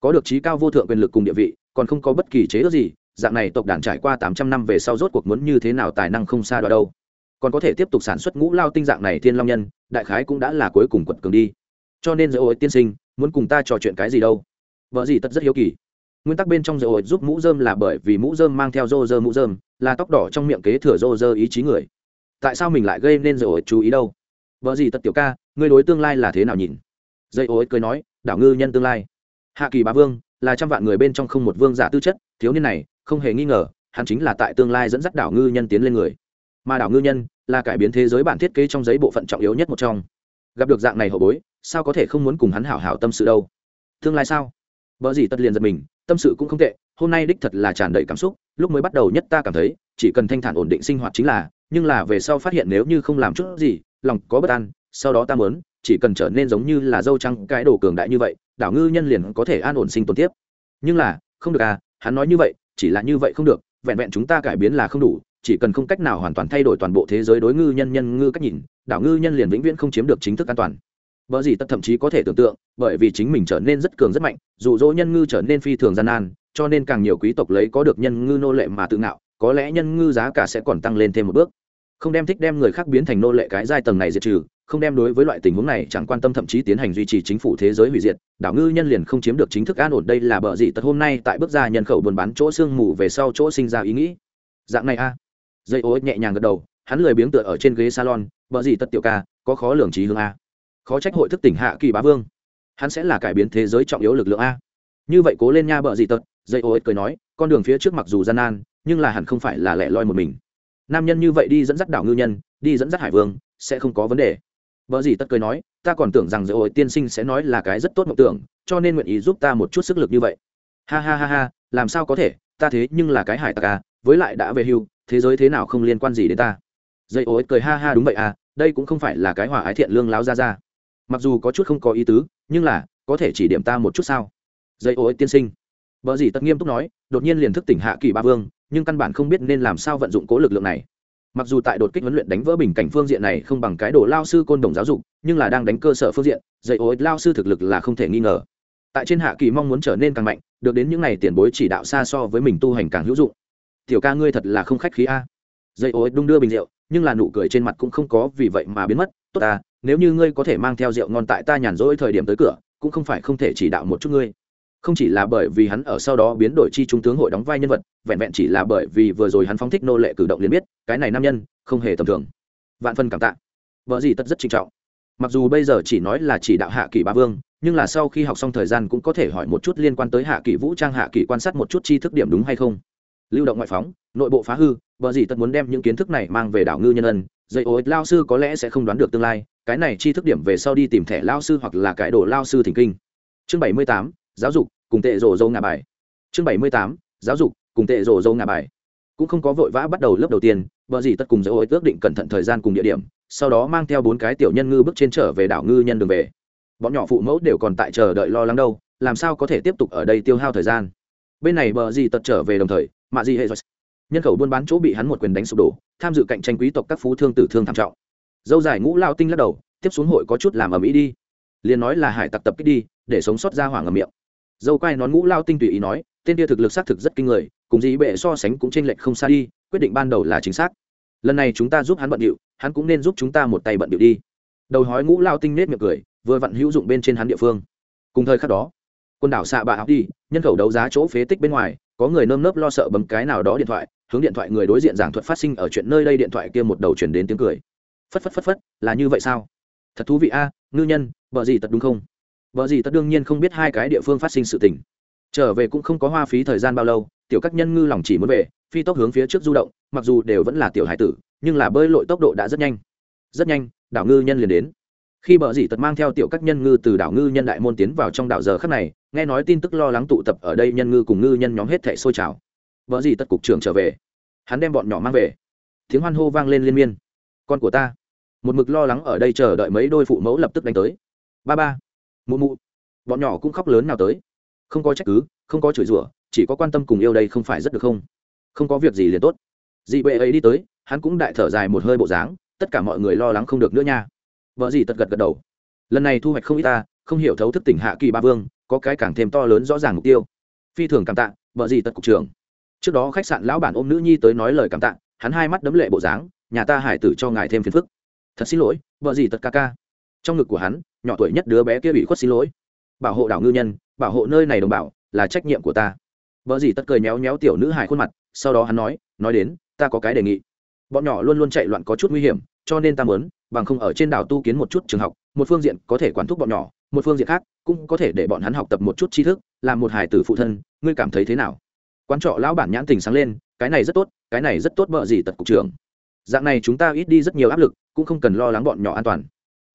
có được trí cao vô thượng quyền lực cùng địa vị, còn không có bất kỳ chế ước gì, dạng này tộc đàn trải qua tám trăm năm về sau rốt cuộc muốn như thế nào tài năng không xa đoạt đâu. Còn có thể tiếp tục sản xuất ngũ lao tinh dạng này thiên long nhân, đại khái cũng đã là cuối cùng quật cường đi. Cho nên dây ôi tiên sinh, muốn cùng ta trò chuyện cái gì đâu? Vợ gì tất rất hiếu kỳ. Nguyên tắc bên trong dây ổi giúp mũ dơm là bởi vì mũ dơm mang theo rô rơ mũ dơm là tóc đỏ trong miệng kế thừa rô rơ ý chí người. Tại sao mình lại gây nên dây ổi chú ý đâu? Vợ gì tất tiểu ca, ngươi đối tương lai là thế nào nhìn? Dây ổi cười nói, đảo ngư nhân tương lai hạ kỳ bá vương, là trăm vạn người bên trong không một vương giả tư chất, thiếu niên này, không hề nghi ngờ, hắn chính là tại tương lai dẫn dắt đảo ngư nhân tiến lên người. Mà đảo ngư nhân, là cải biến thế giới bản thiết kế trong giấy bộ phận trọng yếu nhất một trong. Gặp được dạng này hậu bối, sao có thể không muốn cùng hắn hảo hảo tâm sự đâu? Tương lai sao? Vợ gì tất liền giật mình, tâm sự cũng không tệ, hôm nay đích thật là tràn đầy cảm xúc, lúc mới bắt đầu nhất ta cảm thấy, chỉ cần thanh thản ổn định sinh hoạt chính là, nhưng là về sau phát hiện nếu như không làm chút gì, lòng có bất an, sau đó ta mớn chỉ cần trở nên giống như là dâu trăng cái đồ cường đại như vậy đảo ngư nhân liền có thể an ổn sinh tồn tiếp nhưng là không được à hắn nói như vậy chỉ là như vậy không được vẹn vẹn chúng ta cải biến là không đủ chỉ cần không cách nào hoàn toàn thay đổi toàn bộ thế giới đối ngư nhân nhân ngư cách nhìn đảo ngư nhân liền vĩnh viễn không chiếm được chính thức an toàn Bở gì tất thậm chí có thể tưởng tượng, bởi vì chính mình trở nên rất cường rất mạnh, dụ dỗ nhân ngư trở nên phi thường gian nan, cho nên càng nhiều quý tộc lấy có được nhân ngư nô lệ mà tự ngạo, có lẽ nhân ngư giá cả sẽ còn tăng lên thêm một bước. Không đem thích đem người khác biến thành nô lệ cái giai tầng này diệt trừ, không đem đối với loại tình huống này chẳng quan tâm thậm chí tiến hành duy trì chính phủ thế giới hủy diệt, đảo ngư nhân liền không chiếm được chính thức an ổn đây là bờ gì tật hôm nay tại bước ra nhân khẩu buôn bán chỗ xương mù về sau chỗ sinh ra ý nghĩ. Dạng này a. Dây ô nhẹ nhàng gật đầu, hắn lười biếng tựa ở trên ghế salon, bờ gì tật tiểu ca, có khó lường trí hướng a. Khó trách hội thức tỉnh hạ kỳ bá vương. Hắn sẽ là cải biến thế giới trọng yếu lực lượng a. Như vậy cố lên nha bợ gì tật dây ô cười nói con đường phía trước mặc dù gian nan nhưng là hẳn không phải là lẻ loi một mình. Nam nhân như vậy đi dẫn dắt đảo ngư nhân đi dẫn dắt hải vương sẽ không có vấn đề. Bở gì tất cười nói, ta còn tưởng rằng dây tiên sinh sẽ nói là cái rất tốt mộng tưởng, cho nên nguyện ý giúp ta một chút sức lực như vậy. Ha ha ha ha, làm sao có thể? Ta thế nhưng là cái hải tặc à với lại đã về hưu, thế giới thế nào không liên quan gì đến ta. Dây ối cười ha ha đúng vậy à đây cũng không phải là cái hòa ái thiện lương láo ra ra. Mặc dù có chút không có ý tứ, nhưng là, có thể chỉ điểm ta một chút sao? Dây ối tiên sinh. Bở gì tất nghiêm túc nói, đột nhiên liền thức tỉnh hạ kỳ ba vương, nhưng căn bản không biết nên làm sao vận dụng cố lực lượng này mặc dù tại đột kích huấn luyện đánh vỡ bình cảnh phương diện này không bằng cái đồ lao sư côn đồng giáo dục, nhưng là đang đánh cơ sở phương diện, dạy ô lao sư thực lực là không thể nghi ngờ. Tại trên hạ kỳ mong muốn trở nên càng mạnh, được đến những n à y tiền bối chỉ đạo xa so với mình tu hành càng hữu dụng. Tiểu ca ngươi thật là không khách khí a. Dạy ô đung đưa bình rượu, nhưng là nụ cười trên mặt cũng không có vì vậy mà biến mất. Tốt ta, nếu như ngươi có thể mang theo rượu ngon tại ta nhàn rỗi thời điểm tới cửa, cũng không phải không thể chỉ đạo một chút ngươi không chỉ là bởi vì hắn ở sau đó biến đổi chi trung tướng hội đóng vai nhân vật, vẹn vẹn chỉ là bởi vì vừa rồi hắn phóng thích nô lệ cử động liền biết, cái này nam nhân, không hề tầm thường. Vạn phân cảm tạ. Vợ gì tất rất trinh trọng. Mặc dù bây giờ chỉ nói là chỉ đạo hạ kỳ ba vương, nhưng là sau khi học xong thời gian cũng có thể hỏi một chút liên quan tới hạ kỳ vũ trang, hạ kỳ quan sát một chút chi thức điểm đúng hay không. Lưu động ngoại phóng, nội bộ phá hư, vợ gì tất muốn đem những kiến thức này mang về đảo ngư nhân ân, dạy ô lao sư có lẽ sẽ không đoán được tương lai, cái này chi thức điểm về sau đi tìm thẻ lao sư hoặc là cái đồ lao sư thỉnh kinh. Chương bảy mươi tám giáo dục, cùng tệ rổ dâu ngà bài. Chương bảy mươi tám, giáo dục, cùng tệ rổ dâu ngà bài. Cũng không có vội vã bắt đầu lớp đầu tiên, vợ gì tất cùng dấu ô ước định cẩn thận thời gian cùng địa điểm, sau đó mang theo bốn cái tiểu nhân ngư bước trên trở về đảo ngư nhân đường về. Bọn nhỏ phụ mẫu đều còn tại chờ đợi lo lắng đâu, làm sao có thể tiếp tục ở đây tiêu hao thời gian. Bên này bờ gì tật trở về đồng thời, mạ gì hệ rồi. Nhân khẩu buôn bán chỗ bị hắn một quyền đánh sụp đổ, tham dự cạnh tranh quý tộc các phú thương tử thương tham trọng. Dâu dài ngũ lao tinh lắc đầu, tiếp xuống hội có chút làm ở mỹ đi. Liền nói là hải tặc tập kích đi, để sống sót ra hoảng ở miệng dâu quay nón ngũ lao tinh tùy ý nói, tên kia thực lực xác thực rất kinh người, cùng dĩ bệ so sánh cũng t r ê n lệch không xa đi, quyết định ban đầu là chính xác. Lần này chúng ta giúp hắn bận điệu, hắn cũng nên giúp chúng ta một tay bận điệu đi. Đầu hói ngũ lao tinh nết miệng cười, vừa vặn hữu dụng bên trên hắn địa phương. Cùng thời khắc đó, quần đảo xạ bạ học đi, nhân khẩu đấu giá chỗ phế tích bên ngoài, có người nơm nớp lo sợ bấm cái nào đó điện thoại, hướng điện thoại người đối diện giảng thuật phát sinh ở chuyện nơi đây điện thoại kia một đầu chuyển đến tiếng cười. Phất phất phất phất, là như vậy sao? Thật thú vị a, ngư nhân vợ gì tật đúng không? Vợ gì tất đương nhiên không biết hai cái địa phương phát sinh sự tình. Trở về cũng không có hoa phí thời gian bao lâu, tiểu các nhân ngư lòng chỉ muốn về, phi tốc hướng phía trước du động, mặc dù đều vẫn là tiểu hải tử, nhưng là bơi lội tốc độ đã rất nhanh. Rất nhanh, đảo ngư nhân liền đến. Khi bờ dì tật mang theo tiểu các nhân ngư từ đảo ngư nhân đại môn tiến vào trong đảo giờ khắc này, nghe nói tin tức lo lắng tụ tập ở đây nhân ngư cùng ngư nhân nhóm hết thảy sôi trào. Vợ dì tật cục trưởng trở về. Hắn đem bọn nhỏ mang về. Tiếng hoan hô vang lên liên miên. Con của ta. Một mực lo lắng ở đây chờ đợi mấy đôi phụ mẫu lập tức đánh tới. Ba ba mụ mụ. Bọn nhỏ cũng khóc lớn nào tới. Không có trách cứ, không có chửi rủa, chỉ có quan tâm cùng yêu đây không phải rất được không? Không có việc gì liền tốt. Dị bệ ấy đi tới, hắn cũng đại thở dài một hơi bộ dáng, tất cả mọi người lo lắng không được nữa nha. Vợ gì tật gật gật đầu. Lần này thu hoạch không ít ta, không hiểu thấu thức tỉnh hạ kỳ ba vương, có cái càng thêm to lớn rõ ràng mục tiêu. Phi thường cảm tạ, vợ gì tật cục trưởng. Trước đó khách sạn lão bản ôm nữ nhi tới nói lời cảm tạ, hắn hai mắt đấm lệ bộ dáng, nhà ta hải tử cho ngài thêm phiền phức. Thật xin lỗi, vợ gì tật ca ca. Trong ngực của hắn nhỏ tuổi nhất đứa bé kia bị khuất xin lỗi. Bảo hộ đảo ngư nhân, bảo hộ nơi này đồng bào, là trách nhiệm của ta. Vợ gì tất cười méo méo tiểu nữ hải khuôn mặt, sau đó hắn nói nói đến, ta có cái đề nghị. Bọn nhỏ luôn luôn chạy loạn có chút nguy hiểm, cho nên ta muốn, bằng không ở trên đảo tu kiến một chút trường học, một phương diện có thể quản thúc bọn nhỏ, một phương diện khác cũng có thể để bọn hắn học tập một chút tri thức, làm một hải tử phụ thân, ngươi cảm thấy thế nào? Quan trọ lão bản nhãn tình sáng lên, cái này rất tốt, cái này rất tốt bợ gì tật cục trưởng. Dạng này chúng ta ít đi rất nhiều áp lực, cũng không cần lo lắng bọn nhỏ an toàn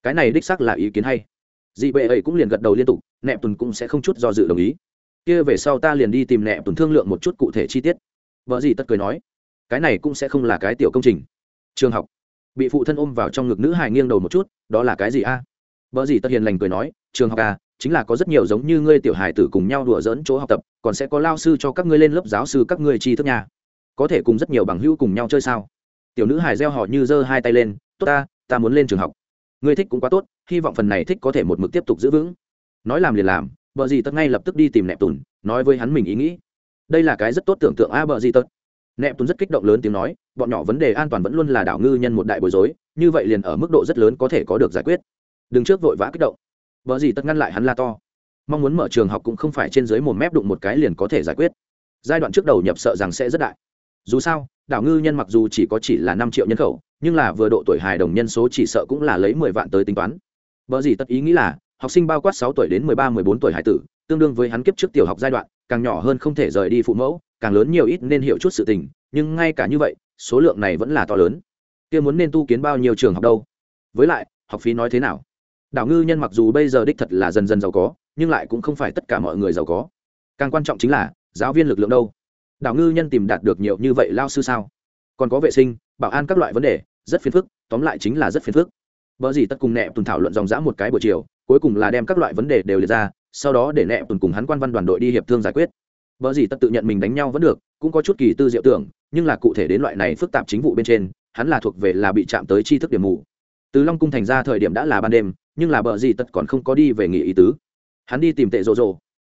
cái này đích xác là ý kiến hay. Dị bệ ấy cũng liền gật đầu liên tục nẹp tuần cũng sẽ không chút do dự đồng ý. Kia về sau ta liền đi tìm nẹp tuần thương lượng một chút cụ thể chi tiết. Vợ gì tất cười nói, cái này cũng sẽ không là cái tiểu công trình. Trường học. Bị phụ thân ôm vào trong ngực nữ hài nghiêng đầu một chút, đó là cái gì a? À? vợ gì tất hiền lành cười nói, trường học à chính là có rất nhiều giống như ngươi tiểu hài tử cùng nhau đùa dỡn chỗ học tập, còn sẽ có lao sư cho các ngươi lên lớp giáo sư các ngươi tri thức nhà có thể cùng rất nhiều bằng hữu cùng nhau chơi sao? Tiểu nữ hài reo họ như giơ hai tay lên, tốt ta ta muốn lên trường học ngươi thích cũng quá tốt hy vọng phần này thích có thể một mực tiếp tục giữ vững. Nói làm liền làm bờ gì tật ngay lập tức đi tìm nẹp tùn nói với hắn mình ý nghĩ. Đây là cái rất tốt tưởng tượng a à, bờ gì tật. Nẹp tùn rất kích động lớn tiếng nói bọn nhỏ vấn đề an toàn vẫn luôn là đảo ngư nhân một đại bối rối như vậy liền ở mức độ rất lớn có thể có được giải quyết. Đừng trước vội vã kích động. Bờ gì tật ngăn lại hắn la to. Mong muốn mở trường học cũng không phải trên dưới một mép đụng một cái liền có thể giải quyết. Giai đoạn trước đầu nhập sợ rằng sẽ rất đại. Dù sao đảo ngư nhân mặc dù chỉ có chỉ là năm triệu nhân khẩu nhưng là vừa độ tuổi hài đồng nhân số chỉ sợ cũng là lấy mười vạn tới tính toán. Vợ gì tất ý nghĩ là, học sinh bao quát sáu tuổi đến mười ba, mười bốn tuổi hải tử, tương đương với hắn kiếp trước tiểu học giai đoạn, càng nhỏ hơn không thể rời đi phụ mẫu, càng lớn nhiều ít nên hiểu chút sự tình, nhưng ngay cả như vậy, số lượng này vẫn là to lớn. Kia muốn nên tu kiến bao nhiêu trường học đâu? Với lại, học phí nói thế nào? Đảo ngư nhân mặc dù bây giờ đích thật là dần dần giàu có, nhưng lại cũng không phải tất cả mọi người giàu có. Càng quan trọng chính là, giáo viên lực lượng đâu? Đảo ngư nhân tìm đạt được nhiều như vậy lao sư sao? Còn có vệ sinh, bảo an các loại vấn đề rất phiền phức, tóm lại chính là rất phiền phức. Vợ gì tất cùng nẹ tuần thảo luận dòng dã một cái buổi chiều, cuối cùng là đem các loại vấn đề đều liệt ra, sau đó để nẹ tuần cùng hắn quan văn đoàn đội đi hiệp thương giải quyết. Vợ gì tất tự nhận mình đánh nhau vẫn được, cũng có chút kỳ tư diệu tưởng, nhưng là cụ thể đến loại này phức tạp chính vụ bên trên, hắn là thuộc về là bị chạm tới tri thức điểm mù. Từ long cung thành ra thời điểm đã là ban đêm, nhưng là bờ gì tất còn không có đi về nghỉ ý tứ. Hắn đi tìm tệ rộ rộ.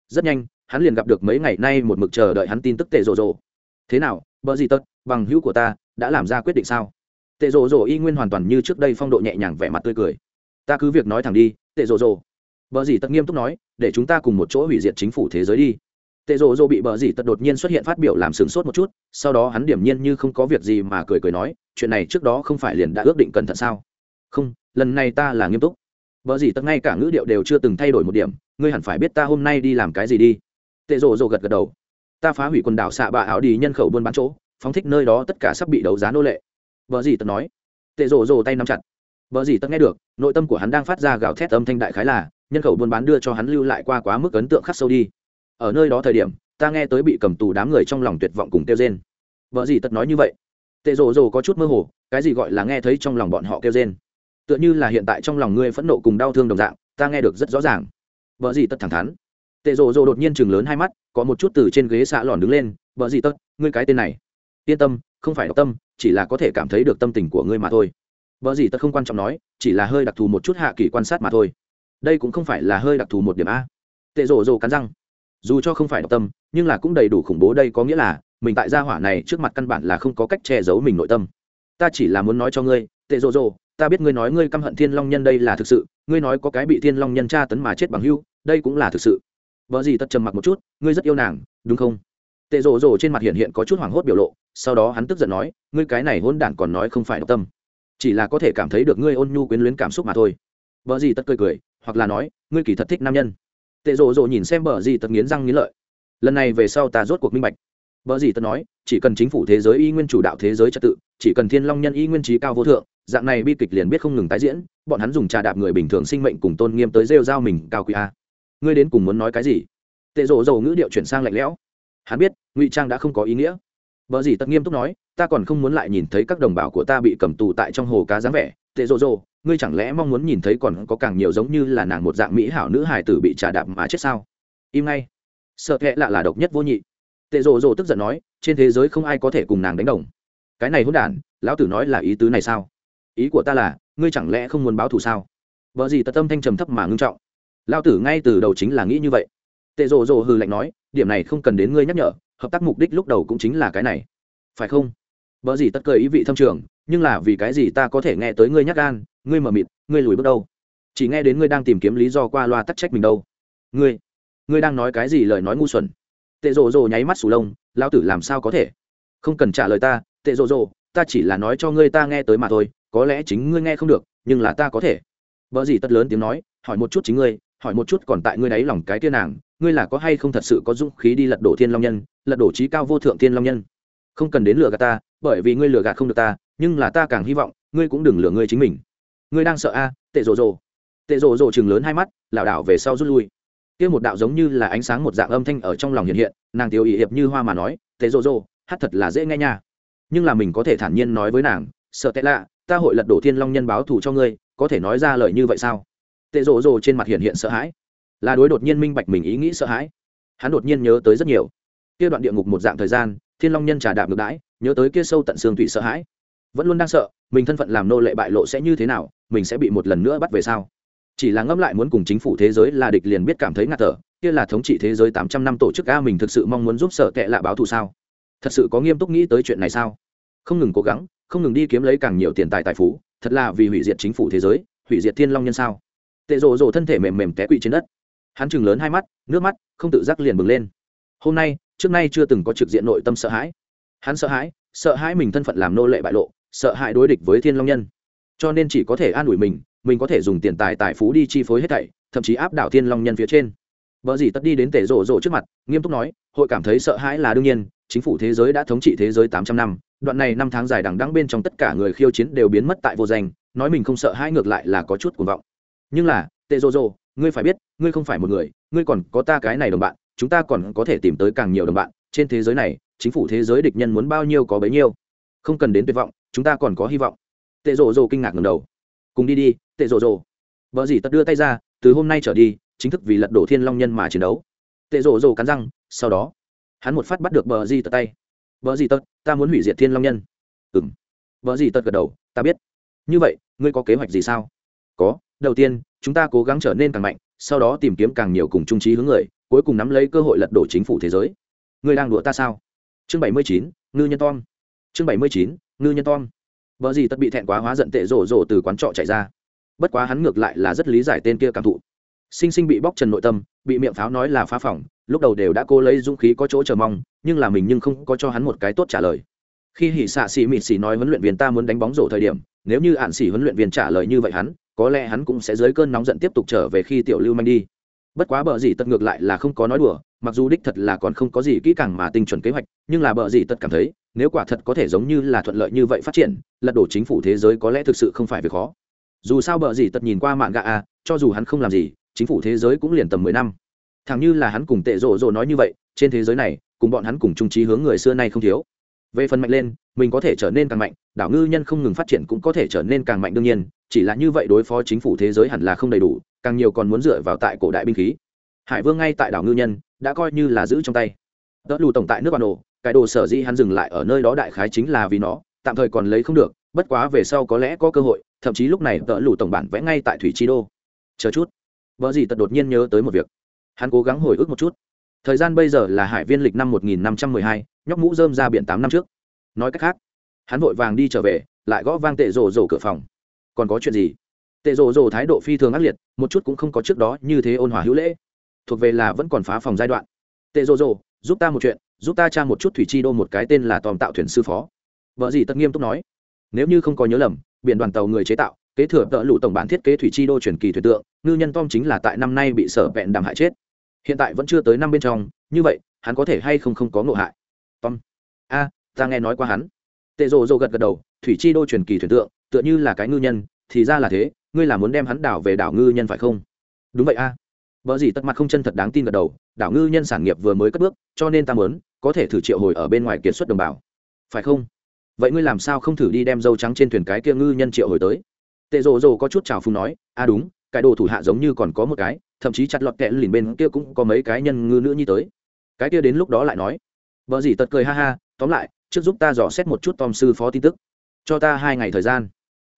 Rất nhanh, hắn liền gặp được mấy ngày nay một mực chờ đợi hắn tin tức tệ rộ rộ. Thế nào, bờ gì tất, bằng hữu của ta, đã làm ra quyết định sao? Tệ rồ rồ y nguyên hoàn toàn như trước đây phong độ nhẹ nhàng vẻ mặt tươi cười. Ta cứ việc nói thẳng đi, tệ rồ rồ. Bờ gì tật nghiêm túc nói, để chúng ta cùng một chỗ hủy diệt chính phủ thế giới đi. Tệ rồ rồ bị bờ gì tật đột nhiên xuất hiện phát biểu làm sửng sốt một chút, sau đó hắn điểm nhiên như không có việc gì mà cười cười nói, chuyện này trước đó không phải liền đã ước định cẩn thận sao? Không, lần này ta là nghiêm túc. Bờ gì tật ngay cả ngữ điệu đều chưa từng thay đổi một điểm, ngươi hẳn phải biết ta hôm nay đi làm cái gì đi. Tệ rồ rồ gật gật đầu. Ta phá hủy quần đảo xạ bạ áo đi nhân khẩu buôn bán chỗ, phóng thích nơi đó tất cả sắp bị đấu giá nô lệ vợ gì tật nói? Tệ rổ rổ tay nắm chặt. Vợ gì tật nghe được, nội tâm của hắn đang phát ra gào thét âm thanh đại khái là, nhân khẩu buôn bán đưa cho hắn lưu lại qua quá mức ấn tượng khắc sâu đi. Ở nơi đó thời điểm, ta nghe tới bị cầm tù đám người trong lòng tuyệt vọng cùng kêu rên. Vợ gì tật nói như vậy? Tệ rổ rổ có chút mơ hồ, cái gì gọi là nghe thấy trong lòng bọn họ kêu rên? Tựa như là hiện tại trong lòng ngươi phẫn nộ cùng đau thương đồng dạng, ta nghe được rất rõ ràng. Vợ gì tật thẳng thắn. Tệ rồ rồ đột nhiên chừng lớn hai mắt, có một chút từ trên ghế xạ lòn đứng lên. Vợ gì tất ngươi cái tên này. Yên tâm, không phải đọc tâm chỉ là có thể cảm thấy được tâm tình của ngươi mà thôi. Vợ gì tất không quan trọng nói, chỉ là hơi đặc thù một chút hạ kỳ quan sát mà thôi. Đây cũng không phải là hơi đặc thù một điểm a. Tệ rồ rồ cắn răng. Dù cho không phải đọc tâm, nhưng là cũng đầy đủ khủng bố đây có nghĩa là, mình tại gia hỏa này trước mặt căn bản là không có cách che giấu mình nội tâm. Ta chỉ là muốn nói cho ngươi, tệ rồ rồ, ta biết ngươi nói ngươi căm hận thiên long nhân đây là thực sự, ngươi nói có cái bị thiên long nhân tra tấn mà chết bằng hưu, đây cũng là thực sự. Vợ gì tất trầm mặc một chút, ngươi rất yêu nàng, đúng không? Tệ rồ rồ trên mặt hiện hiện có chút hoảng hốt biểu lộ, sau đó hắn tức giận nói, ngươi cái này hôn đản còn nói không phải độc tâm. Chỉ là có thể cảm thấy được ngươi ôn nhu quyến luyến cảm xúc mà thôi. Vợ gì tất cười cười, hoặc là nói, ngươi kỳ thật thích nam nhân. Tệ rồ rồ nhìn xem bờ gì tất nghiến răng nghiến lợi. Lần này về sau ta rốt cuộc minh bạch. Vợ gì tật nói, chỉ cần chính phủ thế giới y nguyên chủ đạo thế giới trật tự, chỉ cần thiên long nhân y nguyên trí cao vô thượng, dạng này bi kịch liền biết không ngừng tái diễn, bọn hắn dùng trà đạp người bình thường sinh mệnh cùng tôn nghiêm tới rêu giao mình cao quý a. Ngươi đến cùng muốn nói cái gì? Tệ rồ dầu ngữ điệu chuyển sang lạnh lẽo hắn biết, ngụy trang đã không có ý nghĩa. Vợ gì tật nghiêm túc nói, ta còn không muốn lại nhìn thấy các đồng bào của ta bị cầm tù tại trong hồ cá dáng vẻ. Tệ rộ rộ ngươi chẳng lẽ mong muốn nhìn thấy còn có càng nhiều giống như là nàng một dạng mỹ hảo nữ hài tử bị trà đạp mà chết sao? Im ngay. Sợ kệ lạ là độc nhất vô nhị. Tệ rộ rộ tức giận nói, trên thế giới không ai có thể cùng nàng đánh đồng. Cái này hôn đản, lão tử nói là ý tứ này sao? Ý của ta là, ngươi chẳng lẽ không muốn báo thù sao? Vợ gì tật tâm thanh trầm thấp mà ngưng trọng. Lao tử ngay từ đầu chính là nghĩ như vậy tệ rồ rồ hừ lạnh nói, điểm này không cần đến ngươi nhắc nhở, hợp tác mục đích lúc đầu cũng chính là cái này. Phải không? Vợ gì tất cười ý vị thâm trường, nhưng là vì cái gì ta có thể nghe tới ngươi nhắc gan, ngươi mờ mịt, ngươi lùi bước đâu? Chỉ nghe đến ngươi đang tìm kiếm lý do qua loa tắc trách mình đâu. Ngươi ngươi đang nói cái gì lời nói ngu xuẩn? Tệ rồ rồ nháy mắt sù lông lao tử làm sao có thể? Không cần trả lời ta, tệ rồ rồ ta chỉ là nói cho ngươi ta nghe tới mà thôi, có lẽ chính ngươi nghe không được, nhưng là ta có thể. Vợ gì tất lớn tiếng nói, hỏi một chút chính ngươi hỏi một chút còn tại ngươi đáy lòng cái tia nàng, ngươi là có hay không thật sự có dũng khí đi lật đổ thiên long nhân, lật đổ trí cao vô thượng thiên long nhân? Không cần đến lừa gạt ta, bởi vì ngươi lừa gạt không được ta, nhưng là ta càng hy vọng, ngươi cũng đừng lừa ngươi chính mình. Ngươi đang sợ a, tệ rồ rồ. Tệ rồ rồ chừng lớn hai mắt, lảo đảo về sau rút lui. Kia một đạo giống như là ánh sáng một dạng âm thanh ở trong lòng hiện hiện, nàng tiêu ý hiệp như hoa mà nói, tệ rồ rồ, hát thật là dễ nghe nha. Nhưng là mình có thể thản nhiên nói với nàng, sợ tệ lạ, ta hội lật đổ thiên long nhân báo thù cho ngươi, có thể nói ra lời như vậy sao? Tệ rồ rồ trên mặt hiện hiện sợ hãi. Là đối đột nhiên minh bạch mình ý nghĩ sợ hãi. Hắn đột nhiên nhớ tới rất nhiều. Kia đoạn địa ngục một dạng thời gian, thiên long nhân trà đạp ngược đãi, nhớ tới kia sâu tận xương thủy sợ hãi. Vẫn luôn đang sợ, mình thân phận làm nô lệ bại lộ sẽ như thế nào, mình sẽ bị một lần nữa bắt về sao? Chỉ là ngẫm lại muốn cùng chính phủ thế giới là địch liền biết cảm thấy ngạt thở, kia là thống trị thế giới tám trăm năm tổ chức a mình thực sự mong muốn giúp sợ tệ lạ báo thù sao? Thật sự có nghiêm túc nghĩ tới chuyện này sao? Không ngừng cố gắng, không ngừng đi kiếm lấy càng nhiều tiền tài tài phú, thật là vì hủy diệt chính phủ thế giới, hủy diệt thiên long nhân sao? Tệ rồ rồ thân thể mềm mềm té quỵ trên đất. Hắn chừng lớn hai mắt, nước mắt, không tự giác liền bừng lên. Hôm nay, trước nay chưa từng có trực diện nội tâm sợ hãi. Hắn sợ hãi sợ hãi mình thân phận làm nô lệ bại lộ, sợ hãi đối địch với thiên long nhân. Cho nên chỉ có thể an ủi mình mình có thể dùng tiền tài tài phú đi chi phối hết thảy, thậm chí áp đảo thiên long nhân phía trên. Vợ gì tất đi đến tể rộ rộ trước mặt, nghiêm túc nói, hội cảm thấy sợ hãi là đương nhiên, chính phủ thế giới đã thống trị thế giới tám trăm năm, đoạn này năm tháng dài đằng đẵng bên trong tất cả người khiêu chiến đều biến mất tại vô danh, nói mình không sợ hãi ngược lại là có chút cuồng vọng nhưng là, tệ rộ rộ ngươi phải biết, ngươi không phải một người, ngươi còn có ta cái này đồng bạn, chúng ta còn có thể tìm tới càng nhiều đồng bạn, trên thế giới này, chính phủ thế giới địch nhân muốn bao nhiêu có bấy nhiêu. Không cần đến tuyệt vọng, chúng ta còn có hy vọng. Tệ rộ rộ kinh ngạc ngầm đầu. Cùng đi đi, tệ rộ rộ vợ dì tật đưa tay ra, từ hôm nay trở đi, chính thức vì lật đổ thiên long nhân mà chiến đấu. Tệ rộ rộ cắn răng, sau đó, hắn một phát bắt được bờ di tật tay. Bờ di tật, ta muốn hủy diệt thiên long nhân. Ừ m bờ di tật gật đầu, ta biết. Như vậy, ngươi có kế hoạch gì sao? Có đầu tiên, chúng ta cố gắng trở nên càng mạnh, sau đó tìm kiếm càng nhiều cùng trung trí hướng người, cuối cùng nắm lấy cơ hội lật đổ chính phủ thế giới. Người đang đùa ta sao? Chương bảy mươi chín, ngư nhân tom. Chương bảy mươi chín, ngư nhân tom. Vợ gì tất bị thẹn quá hóa giận tệ rổ rổ từ quán trọ chạy ra. Bất quá hắn ngược lại là rất lý giải tên kia cảm thụ. Sinh sinh bị bóc trần nội tâm, bị miệng pháo nói là phá phỏng lúc đầu đều đã cô lấy dũng khí có chỗ chờ mong, nhưng là mình nhưng không có cho hắn một cái tốt trả lời. Khi hỉ xạ xì mịt xì nói huấn luyện viên ta muốn đánh bóng rổ thời điểm, nếu như ạn xỉ huấn luyện viên trả lời như vậy hắn có lẽ hắn cũng sẽ dưới cơn nóng giận tiếp tục trở về khi tiểu lưu manh đi. Bất quá bờ gì tật ngược lại là không có nói đùa, mặc dù đích thật là còn không có gì kỹ càng mà tinh chuẩn kế hoạch, nhưng là bờ gì tật cảm thấy, nếu quả thật có thể giống như là thuận lợi như vậy phát triển, lật đổ chính phủ thế giới có lẽ thực sự không phải việc khó. Dù sao bờ gì tật nhìn qua mạng gạ a, cho dù hắn không làm gì, chính phủ thế giới cũng liền tầm mười năm. Thằng như là hắn cùng tệ rộ rộ nói như vậy, trên thế giới này, cùng bọn hắn cùng trung trí hướng người xưa nay không thiếu về phần mạnh lên mình có thể trở nên càng mạnh đảo ngư nhân không ngừng phát triển cũng có thể trở nên càng mạnh đương nhiên chỉ là như vậy đối phó chính phủ thế giới hẳn là không đầy đủ càng nhiều còn muốn dựa vào tại cổ đại binh khí. Hải vương ngay tại đảo ngư nhân đã coi như là giữ trong tay. Đỡ lù tổng tại nước bà nổ cái đồ sở dĩ hắn dừng lại ở nơi đó đại khái chính là vì nó tạm thời còn lấy không được bất quá về sau có lẽ có cơ hội thậm chí lúc này đỡ lù tổng bản vẽ ngay tại thủy chi đô. Chờ chút. Vợ gì tật đột nhiên nhớ tới một việc. Hắn cố gắng hồi ức một chút. Thời gian bây giờ là hải viên lịch năm 1512, nhóc mũ rơm ra biển tám năm trước. Nói cách khác, hắn vội vàng đi trở về, lại gõ vang tệ rồ rồ cửa phòng. Còn có chuyện gì? Tệ rồ rồ thái độ phi thường ác liệt, một chút cũng không có trước đó như thế ôn hòa hữu lễ. Thuộc về là vẫn còn phá phòng giai đoạn. Tệ rồ rồ, giúp ta một chuyện, giúp ta tra một chút thủy chi đô một cái tên là tòm tạo thuyền sư phó. Vợ gì tất nghiêm túc nói. Nếu như không có nhớ lầm, biển đoàn tàu người chế tạo, kế thừa tợ lụ tổng bản thiết kế thủy chi đô truyền kỳ thuyền tượng, ngư nhân tom chính là tại năm nay bị sở vẹn đàm hại chết. Hiện tại vẫn chưa tới năm bên trong, như vậy, hắn có thể hay không không có ngộ hại? Tom. A, ta nghe nói qua hắn. Tệ rồ rồ gật gật đầu, thủy chi đô truyền kỳ thuyền tượng, tựa như là cái ngư nhân, thì ra là thế, ngươi là muốn đem hắn đảo về đảo ngư nhân phải không? Đúng vậy a. À. vợ gì tất mặt không chân thật đáng tin gật đầu, đảo ngư nhân sản nghiệp vừa mới cất bước, cho nên ta muốn, có thể thử triệu hồi ở bên ngoài kiệt xuất đồng bào. Phải không? Vậy ngươi làm sao không thử đi đem dâu trắng trên thuyền cái kia ngư nhân triệu hồi tới? Tệ rồ rồ có chút trào phung nói, a đúng, cái đồ thủ hạ giống như còn có một cái, thậm chí chặt lọt kẹ lìn bên kia cũng có mấy cái nhân ngư nữ nhi tới. Cái kia đến lúc đó lại nói vợ gì tật cười ha ha, tóm lại, trước giúp ta dò xét một chút tom sư phó tin tức. Cho ta hai ngày thời gian.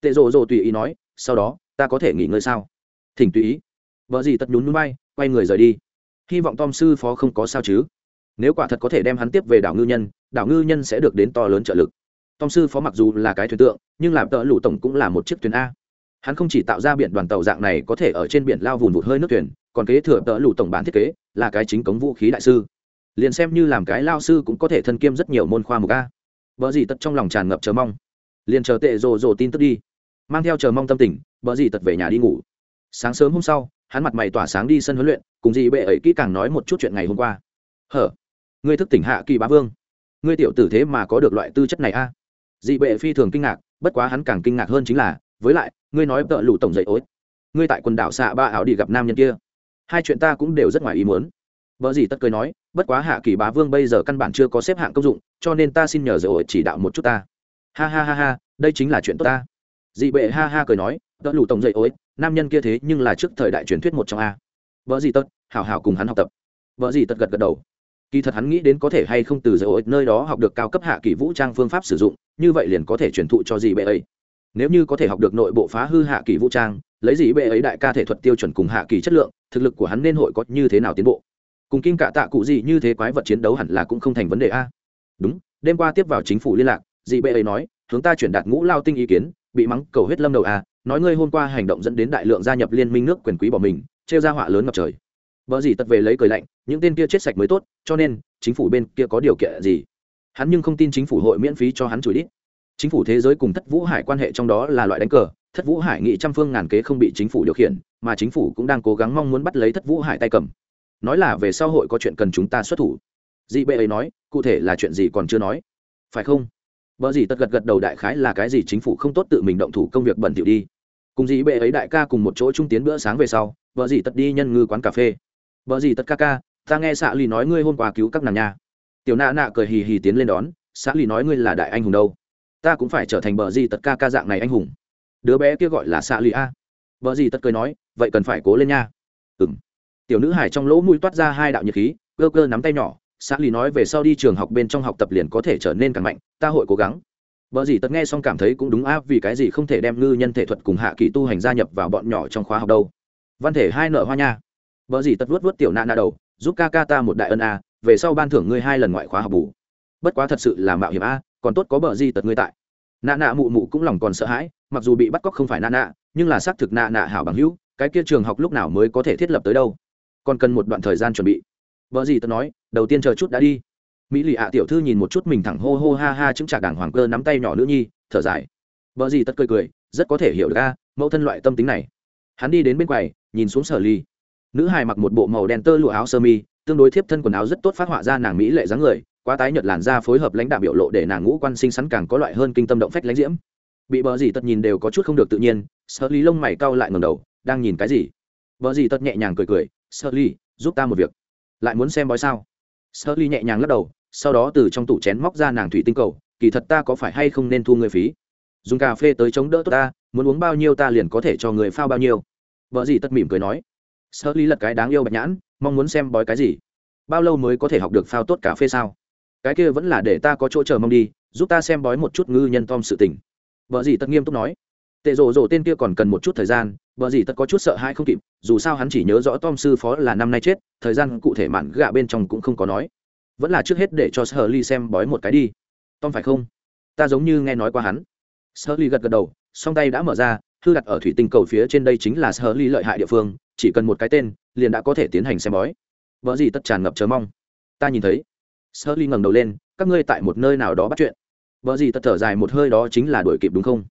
Tệ rộ rộ tùy ý nói, sau đó, ta có thể nghỉ ngơi sao? Thỉnh tùy ý. Vợ gì tật nhún núi bay quay người rời đi. Hy vọng tom sư phó không có sao chứ. Nếu quả thật có thể đem hắn tiếp về đảo ngư nhân, đảo ngư nhân sẽ được đến to lớn trợ lực. Tom sư phó mặc dù là cái thuyền tượng, nhưng làm tợ lũ tổng cũng là một chiếc thuyền a. Hắn không chỉ tạo ra biển đoàn tàu dạng này có thể ở trên biển lao vùn vụt hơi nước thuyền, còn kế thừa tợ lũ tổng bản thiết kế, là cái chính cống vũ khí đại sư liền xem như làm cái lao sư cũng có thể thân kiêm rất nhiều môn khoa mục a. Vợ gì tật trong lòng tràn ngập chờ mong. Liền chờ tệ rồ rồ tin tức đi. Mang theo chờ mong tâm tình vợ gì tật về nhà đi ngủ. Sáng sớm hôm sau, hắn mặt mày tỏa sáng đi sân huấn luyện, cùng dì bệ ấy kỹ càng nói một chút chuyện ngày hôm qua. Hở, ngươi thức tỉnh hạ kỳ bá vương. Ngươi tiểu tử thế mà có được loại tư chất này a? À? dị bệ phi thường kinh ngạc, bất quá hắn càng kinh ngạc hơn chính là, với lại, ngươi nói tợ lụ tổng dậy ối. Ngươi tại quần đảo xạ ba ảo đi gặp nam nhân kia. Hai chuyện ta cũng đều rất ngoài ý muốn. Vợ gì tất cười nói bất quá hạ kỳ bá vương bây giờ căn bản chưa có xếp hạng công dụng, cho nên ta xin nhờ dỡ hội chỉ đạo một chút ta. Ha ha ha ha, đây chính là chuyện tốt ta. Dị bệ ha ha cười nói tợ lù tổng dậy ối nam nhân kia thế nhưng là trước thời đại truyền thuyết một trong a. Vợ gì tất hảo hảo cùng hắn học tập. Vợ gì tất gật gật đầu. Kỳ thật hắn nghĩ đến có thể hay không từ dầu nơi đó học được cao cấp hạ kỳ vũ trang phương pháp sử dụng, như vậy liền có thể truyền thụ cho dị bệ ấy. Nếu như có thể học được nội bộ phá hư hạ kỳ vũ trang, lấy dị bệ ấy đại ca thể thuật tiêu chuẩn cùng hạ kỳ chất lượng, thực lực của hắn nên hội có như thế nào tiến bộ? Cùng kim cạ tạ cụ gì như thế quái vật chiến đấu hẳn là cũng không thành vấn đề a. Đúng, đêm qua tiếp vào chính phủ liên lạc dị bệ ấy nói, hướng ta chuyển đạt ngũ lao tinh ý kiến, bị mắng cầu huyết lâm đầu a, nói ngươi hôm qua hành động dẫn đến đại lượng gia nhập liên minh nước quyền quý bỏ mình, trêu ra họa lớn ngập trời. Vợ gì tật về lấy cười lạnh, những tên kia chết sạch mới tốt, cho nên, chính phủ bên kia có điều kiện gì? Hắn nhưng không tin chính phủ hội miễn phí cho hắn chửi đít. Chính phủ thế giới cùng thất vũ hải quan hệ trong đó là loại đánh cờ, thất vũ hải nghị trăm phương ngàn kế không bị chính phủ điều khiển, mà chính phủ cũng đang cố gắng mong muốn bắt lấy thất vũ hải tay cầm nói là về sau hội có chuyện cần chúng ta xuất thủ. Dị bệ ấy nói, cụ thể là chuyện gì còn chưa nói. Phải không? Vợ gì tất gật gật đầu đại khái là cái gì chính phủ không tốt tự mình động thủ công việc bẩn thỉu đi. Cùng dị bệ ấy đại ca cùng một chỗ trung tiến bữa sáng về sau vợ gì tất đi nhân ngư quán cà phê. Vợ gì tất ca ca, ta nghe xạ lì nói ngươi hôm qua cứu các nàng nha. Tiểu nạ nạ cười hì hì tiến lên đón xạ lì nói ngươi là đại anh hùng đâu. Ta cũng phải trở thành bờ gì tất ca ca dạng này anh hùng. Đứa bé kia gọi là xạ lì a. Vợ gì tất cười nói, vậy cần phải cố lên nha. Ừng tiểu nữ hải trong lỗ mũi toát ra hai đạo nhiệt khí, cơ cơ nắm tay nhỏ xã lì nói về sau đi trường học bên trong học tập liền có thể trở nên càng mạnh, ta hội cố gắng. Vợ gì tật nghe xong cảm thấy cũng đúng áp vì cái gì không thể đem ngư nhân thể thuật cùng hạ kỳ tu hành gia nhập vào bọn nhỏ trong khóa học đâu. Văn thể hai nợ hoa nha. Vợ gì tật vuốt vuốt tiểu nạ nạ đầu, giúp ca ca ta một đại ân a, về sau ban thưởng ngươi hai lần ngoại khóa học bù. Bất quá thật sự là mạo hiểm a, còn tốt có bờ gì tật ngươi tại. Nạ nạ mụ mụ cũng lòng còn sợ hãi, mặc dù bị bắt cóc không phải nạ nạ, nhưng là xác thực nạ nạ hảo bằng hữu, cái kia trường học lúc nào mới có thể thiết lập tới đâu còn cần một đoạn thời gian chuẩn bị. Vợ gì tớ nói, đầu tiên chờ chút đã đi. Mỹ lì ạ tiểu thư nhìn một chút mình thẳng hô hô ha ha chứng trả đảng hoàng cơ nắm tay nhỏ nữ nhi, thở dài. Vợ gì tất cười cười, rất có thể hiểu ra mẫu thân loại tâm tính này. Hắn đi đến bên quầy, nhìn xuống sở ly nữ hài mặc một bộ màu đen tơ lụa áo sơ mi, tương đối thiếp thân quần áo rất tốt phát họa ra nàng mỹ lệ dáng người, quá tái nhợt làn da phối hợp lãnh đạo biểu lộ để nàng ngũ quan sinh sắn càng có loại hơn kinh tâm động phách lãnh diễm. Bị bờ gì tật nhìn đều có chút không được tự nhiên, sở ly lông mày cau lại ngầm đầu, đang nhìn cái gì? Bờ gì tật nhẹ nhàng cười cười sơ ly, giúp ta một việc. Lại muốn xem bói sao? Sơ ly nhẹ nhàng lắc đầu, sau đó từ trong tủ chén móc ra nàng thủy tinh cầu, kỳ thật ta có phải hay không nên thu người phí? Dùng cà phê tới chống đỡ tốt ta, muốn uống bao nhiêu ta liền có thể cho người phao bao nhiêu. Vợ gì tất mỉm cười nói. Sơ ly lật cái đáng yêu bạch nhãn, mong muốn xem bói cái gì? Bao lâu mới có thể học được phao tốt cà phê sao? Cái kia vẫn là để ta có chỗ chờ mong đi, giúp ta xem bói một chút ngư nhân tom sự tình. Vợ gì tất nghiêm túc nói tệ rộ rộ tên kia còn cần một chút thời gian, vợ gì tất có chút sợ hãi không kịp, dù sao hắn chỉ nhớ rõ tom sư phó là năm nay chết, thời gian cụ thể mạn gạ bên trong cũng không có nói. Vẫn là trước hết để cho sơ ly xem bói một cái đi. Tom phải không? Ta giống như nghe nói qua hắn. Sơ ly gật gật đầu, song tay đã mở ra thư đặt ở thủy tinh cầu phía trên đây chính là sơ ly lợi hại địa phương, chỉ cần một cái tên, liền đã có thể tiến hành xem bói. Vợ gì tất tràn ngập chờ mong. Ta nhìn thấy. Sơ ly ngẩng đầu lên, các ngươi tại một nơi nào đó bắt chuyện. Vợ gì tất thở dài một hơi đó chính là đuổi kịp đúng không?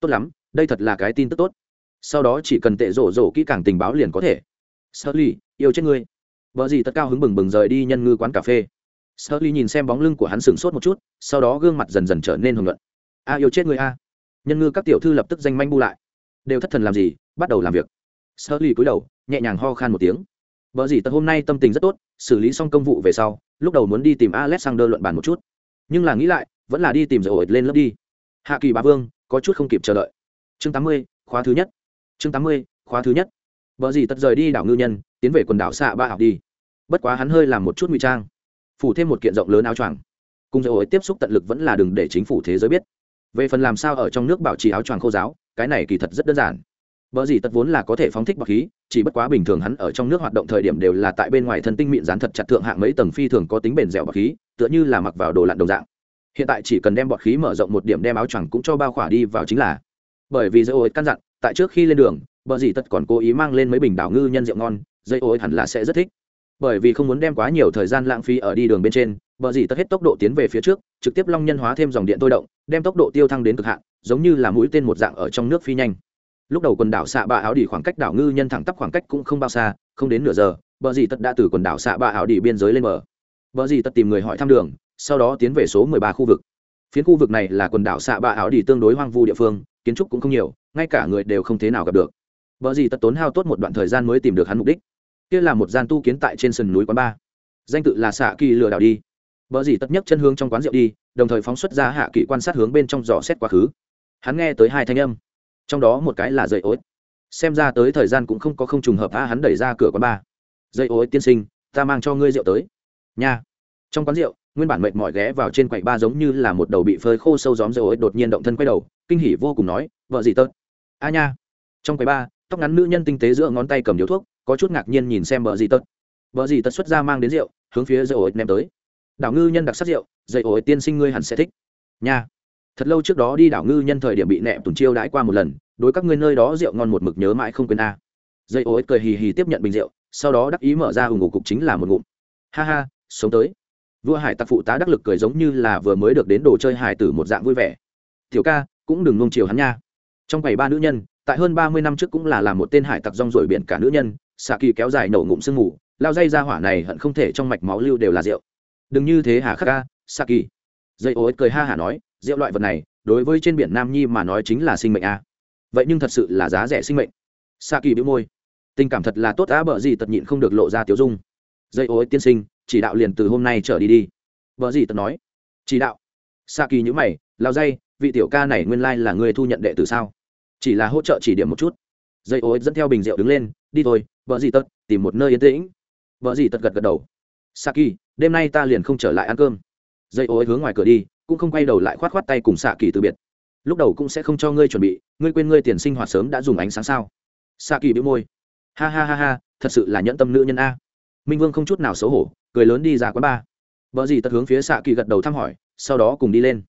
Tốt lắm đây thật là cái tin tức tốt. Sau đó chỉ cần tệ rổ rổ kỹ càng tình báo liền có thể. Sơ ly yêu chết ngươi. Vợ gì tất cao hứng bừng bừng rời đi nhân ngư quán cà phê. Sơ ly nhìn xem bóng lưng của hắn sửng sốt một chút, sau đó gương mặt dần dần trở nên hưởng luận a, yêu chết người a. Nhân ngư các tiểu thư lập tức danh manh bu lại. Đều thất thần làm gì, bắt đầu làm việc. Sơ ly cúi đầu, nhẹ nhàng ho khan một tiếng. Vợ gì tật hôm nay tâm tình rất tốt, xử lý xong công vụ về sau, lúc đầu muốn đi tìm alexander luận bàn một chút. Nhưng là nghĩ lại, vẫn là đi tìm rồi lên lớp đi. Hạ kỳ bá vương, có chút không kịp chờ đợi chương tám mươi khóa thứ nhất. Chương tám mươi khóa thứ nhất. Vợ gì tật rời đi đảo ngư nhân tiến về quần đảo xạ ba học đi. Bất quá hắn hơi làm một chút ngụy trang. Phủ thêm một kiện rộng lớn áo choàng. Cùng rồi tiếp xúc tận lực vẫn là đừng để chính phủ thế giới biết. Về phần làm sao ở trong nước bảo trì áo choàng khô giáo cái này kỳ thật rất đơn giản. Bở gì tật vốn là có thể phóng thích bọc khí, chỉ bất quá bình thường hắn ở trong nước hoạt động thời điểm đều là tại bên ngoài thân tinh mịn dán thật chặt thượng hạng mấy tầng phi thường có tính bền dẻo bọc khí, tựa như là mặc vào đồ lặn đồng dạng. Hiện tại chỉ cần đem bọt khí mở rộng một điểm đem áo choàng cũng cho bao khỏa đi vào chính là. Bởi vì dây ôi căn dặn, tại trước khi lên đường, bờ dì tật còn cố ý mang lên mấy bình đảo ngư nhân rượu ngon, dây ôi hẳn là sẽ rất thích. Bởi vì không muốn đem quá nhiều thời gian lãng phí ở đi đường bên trên, bờ dì tật hết tốc độ tiến về phía trước, trực tiếp long nhân hóa thêm dòng điện tôi động, đem tốc độ tiêu thăng đến cực hạn, giống như là mũi tên một dạng ở trong nước phi nhanh. Lúc đầu quần đảo xạ ba áo đi khoảng cách đảo ngư nhân thẳng tắp khoảng cách cũng không bao xa không đến nửa giờ bờ dì tật đã từ quần đảo xạ ba áo đi biên giới lên bờ. Bờ dì tật tìm người hỏi thăm đường sau đó tiến về số mười ba khu vực. Phiến khu vực này là quần đảo xạ ba áo đi tương đối hoang vu địa phương kiến trúc cũng không nhiều, ngay cả người đều không thế nào gặp được. Vợ gì tật tốn hao tốt một đoạn thời gian mới tìm được hắn mục đích. Kia là một gian tu kiến tại trên sườn núi quán ba danh tự là xạ kỳ lừa đảo đi. Vợ gì tật nhấc chân hướng trong quán rượu đi, đồng thời phóng xuất ra hạ kỳ quan sát hướng bên trong giỏ xét quá khứ. Hắn nghe tới hai thanh âm. Trong đó một cái là dây ối. Xem ra tới thời gian cũng không có không trùng hợp, a, hắn đẩy ra cửa quán ba dây ối tiên sinh, ta mang cho ngươi rượu tới. Nha. Trong quán rượu nguyên bản mệt mỏi ghé vào trên quầy ba giống như là một đầu bị phơi khô sâu gióm dây đột nhiên động thân quay đầu, kinh hỉ vô cùng nói, vợ gì tớt a nha. Trong quầy ba, tóc ngắn nữ nhân tinh tế giữa ngón tay cầm điếu thuốc, có chút ngạc nhiên nhìn xem vợ gì tớt vợ gì tớt xuất ra mang đến rượu, hướng phía dây ổi ném tới. Đảo ngư nhân đặc sắc rượu dây ổi tiên sinh ngươi hẳn sẽ thích. Nha. Thật lâu trước đó đi đảo ngư nhân thời điểm bị nẹ tùng chiêu đãi qua một lần, đối các ngươi nơi đó rượu ngon một mực nhớ mãi không quên a. Dây ổi cười hì hì tiếp nhận bình rượu, sau đó đắc ý mở ra hùng ngủ cục chính là một ngụm. Ha ha, sống tới vua hải tặc phụ tá đắc lực cười giống như là vừa mới được đến đồ chơi hải tử một dạng vui vẻ. Tiểu ca, cũng đừng nung chiều hắn nha. Trong bảy ba nữ nhân, tại hơn ba mươi năm trước cũng là làm một tên hải tặc rong rổi biển cả nữ nhân xạ kỳ kéo dài nổ ngụm sương mù, lao dây ra hỏa này hận không thể trong mạch máu lưu đều là rượu. Đừng như thế hà khắc ca xạ kỳ. Dây ô ích cười ha hả nói, rượu loại vật này, đối với trên biển nam nhi mà nói chính là sinh mệnh a. Vậy nhưng thật sự là giá rẻ sinh mệnh. Xạ kỳ bĩu môi. Tình cảm thật là tốt á, bợ gì tật nhịn không được lộ ra tiểu dung. Dây ô tiên sinh chỉ đạo liền từ hôm nay trở đi đi. Vợ gì tật nói? Chỉ đạo. Sa kỳ nhữ mày, lao dây, vị tiểu ca này nguyên lai là người thu nhận đệ tử sao? Chỉ là hỗ trợ chỉ điểm một chút. Dây ô dẫn theo bình rượu đứng lên, đi thôi, vợ gì tật tìm một nơi yên tĩnh. Vợ gì tật gật gật đầu. Sa kỳ, đêm nay ta liền không trở lại ăn cơm. Dây ô hướng ngoài cửa đi, cũng không quay đầu lại khoát khoát tay cùng xạ kỳ từ biệt. Lúc đầu cũng sẽ không cho ngươi chuẩn bị, ngươi quên ngươi tiền sinh hoạt sớm đã dùng ánh sáng sao? Xạ kỳ bĩu môi. Ha ha ha ha, thật sự là nhẫn tâm nữ nhân a minh vương không chút nào xấu hổ, cười lớn đi ra quán ba vợ gì tật hướng phía xạ kỳ gật đầu thăm hỏi, sau đó cùng đi lên.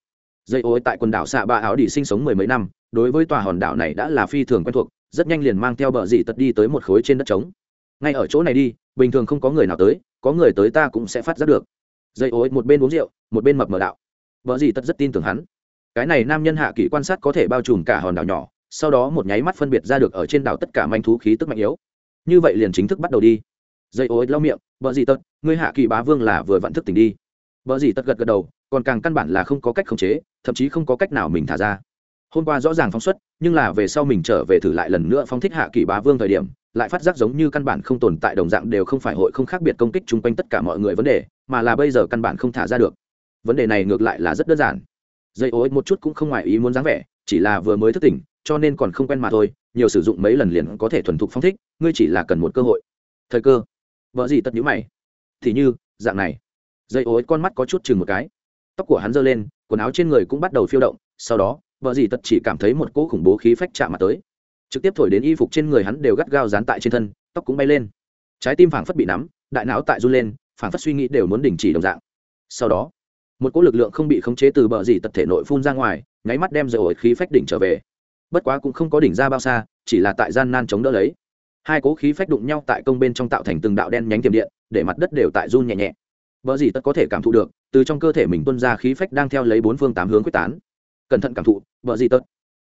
Dây ối tại quần đảo xạ ba áo đi sinh sống mười mấy năm, đối với tòa hòn đảo này đã là phi thường quen thuộc, rất nhanh liền mang theo bờ dì tật đi tới một khối trên đất trống. Ngay ở chỗ này đi, bình thường không có người nào tới, có người tới ta cũng sẽ phát giác được. Dây ối một bên uống rượu, một bên mập mờ đạo. Vợ gì Tật rất tin tưởng hắn. Cái này nam nhân hạ kỳ quan sát có thể bao trùm cả hòn đảo nhỏ, sau đó một nháy mắt phân biệt ra được ở trên đảo tất cả manh thú khí tức mạnh yếu. Như vậy liền chính thức bắt đầu đi dây ô lau miệng vợ gì tất ngươi hạ kỳ bá vương là vừa vặn thức tỉnh đi. Vợ gì tất gật gật đầu, còn càng căn bản là không có cách khống chế, thậm chí không có cách nào mình thả ra. Hôm qua rõ ràng phóng xuất, nhưng là về sau mình trở về thử lại lần nữa phóng thích hạ kỳ bá vương thời điểm, lại phát giác giống như căn bản không tồn tại đồng dạng đều không phải hội không khác biệt công kích chung quanh tất cả mọi người vấn đề, mà là bây giờ căn bản không thả ra được. Vấn đề này ngược lại là rất đơn giản. Dây ô một chút cũng không ngoài ý muốn dáng vẻ, chỉ là vừa mới thức tỉnh, cho nên còn không quen mà thôi, nhiều sử dụng mấy lần liền có thể thuần thục phóng thích, ngươi chỉ là cần một cơ hội. Thời cơ vợ gì tất nhữ mày. Thì như, dạng này. Dây ối con mắt có chút chừng một cái. Tóc của hắn giơ lên, quần áo trên người cũng bắt đầu phiêu động, sau đó, vợ gì tất chỉ cảm thấy một cỗ khủng bố khí phách chạm mặt tới. Trực tiếp thổi đến y phục trên người hắn đều gắt gao dán tại trên thân, tóc cũng bay lên. Trái tim phảng phất bị nắm, đại não tại run lên, phảng phất suy nghĩ đều muốn đình chỉ đồng dạng. Sau đó, một cỗ lực lượng không bị khống chế từ bờ dì tật thể nội phun ra ngoài, nháy mắt đem dầu ổi khí phách đỉnh trở về. Bất quá cũng không có đỉnh ra bao xa, chỉ là tại gian nan chống đỡ lấy hai cố khí phách đụng nhau tại công bên trong tạo thành từng đạo đen nhánh tiềm điện để mặt đất đều tại run nhẹ nhẹ vợ gì tất có thể cảm thụ được, từ trong cơ thể mình tuân ra khí phách đang theo lấy bốn phương tám hướng quyết tán. Cẩn thận cảm thụ, vợ gì tất.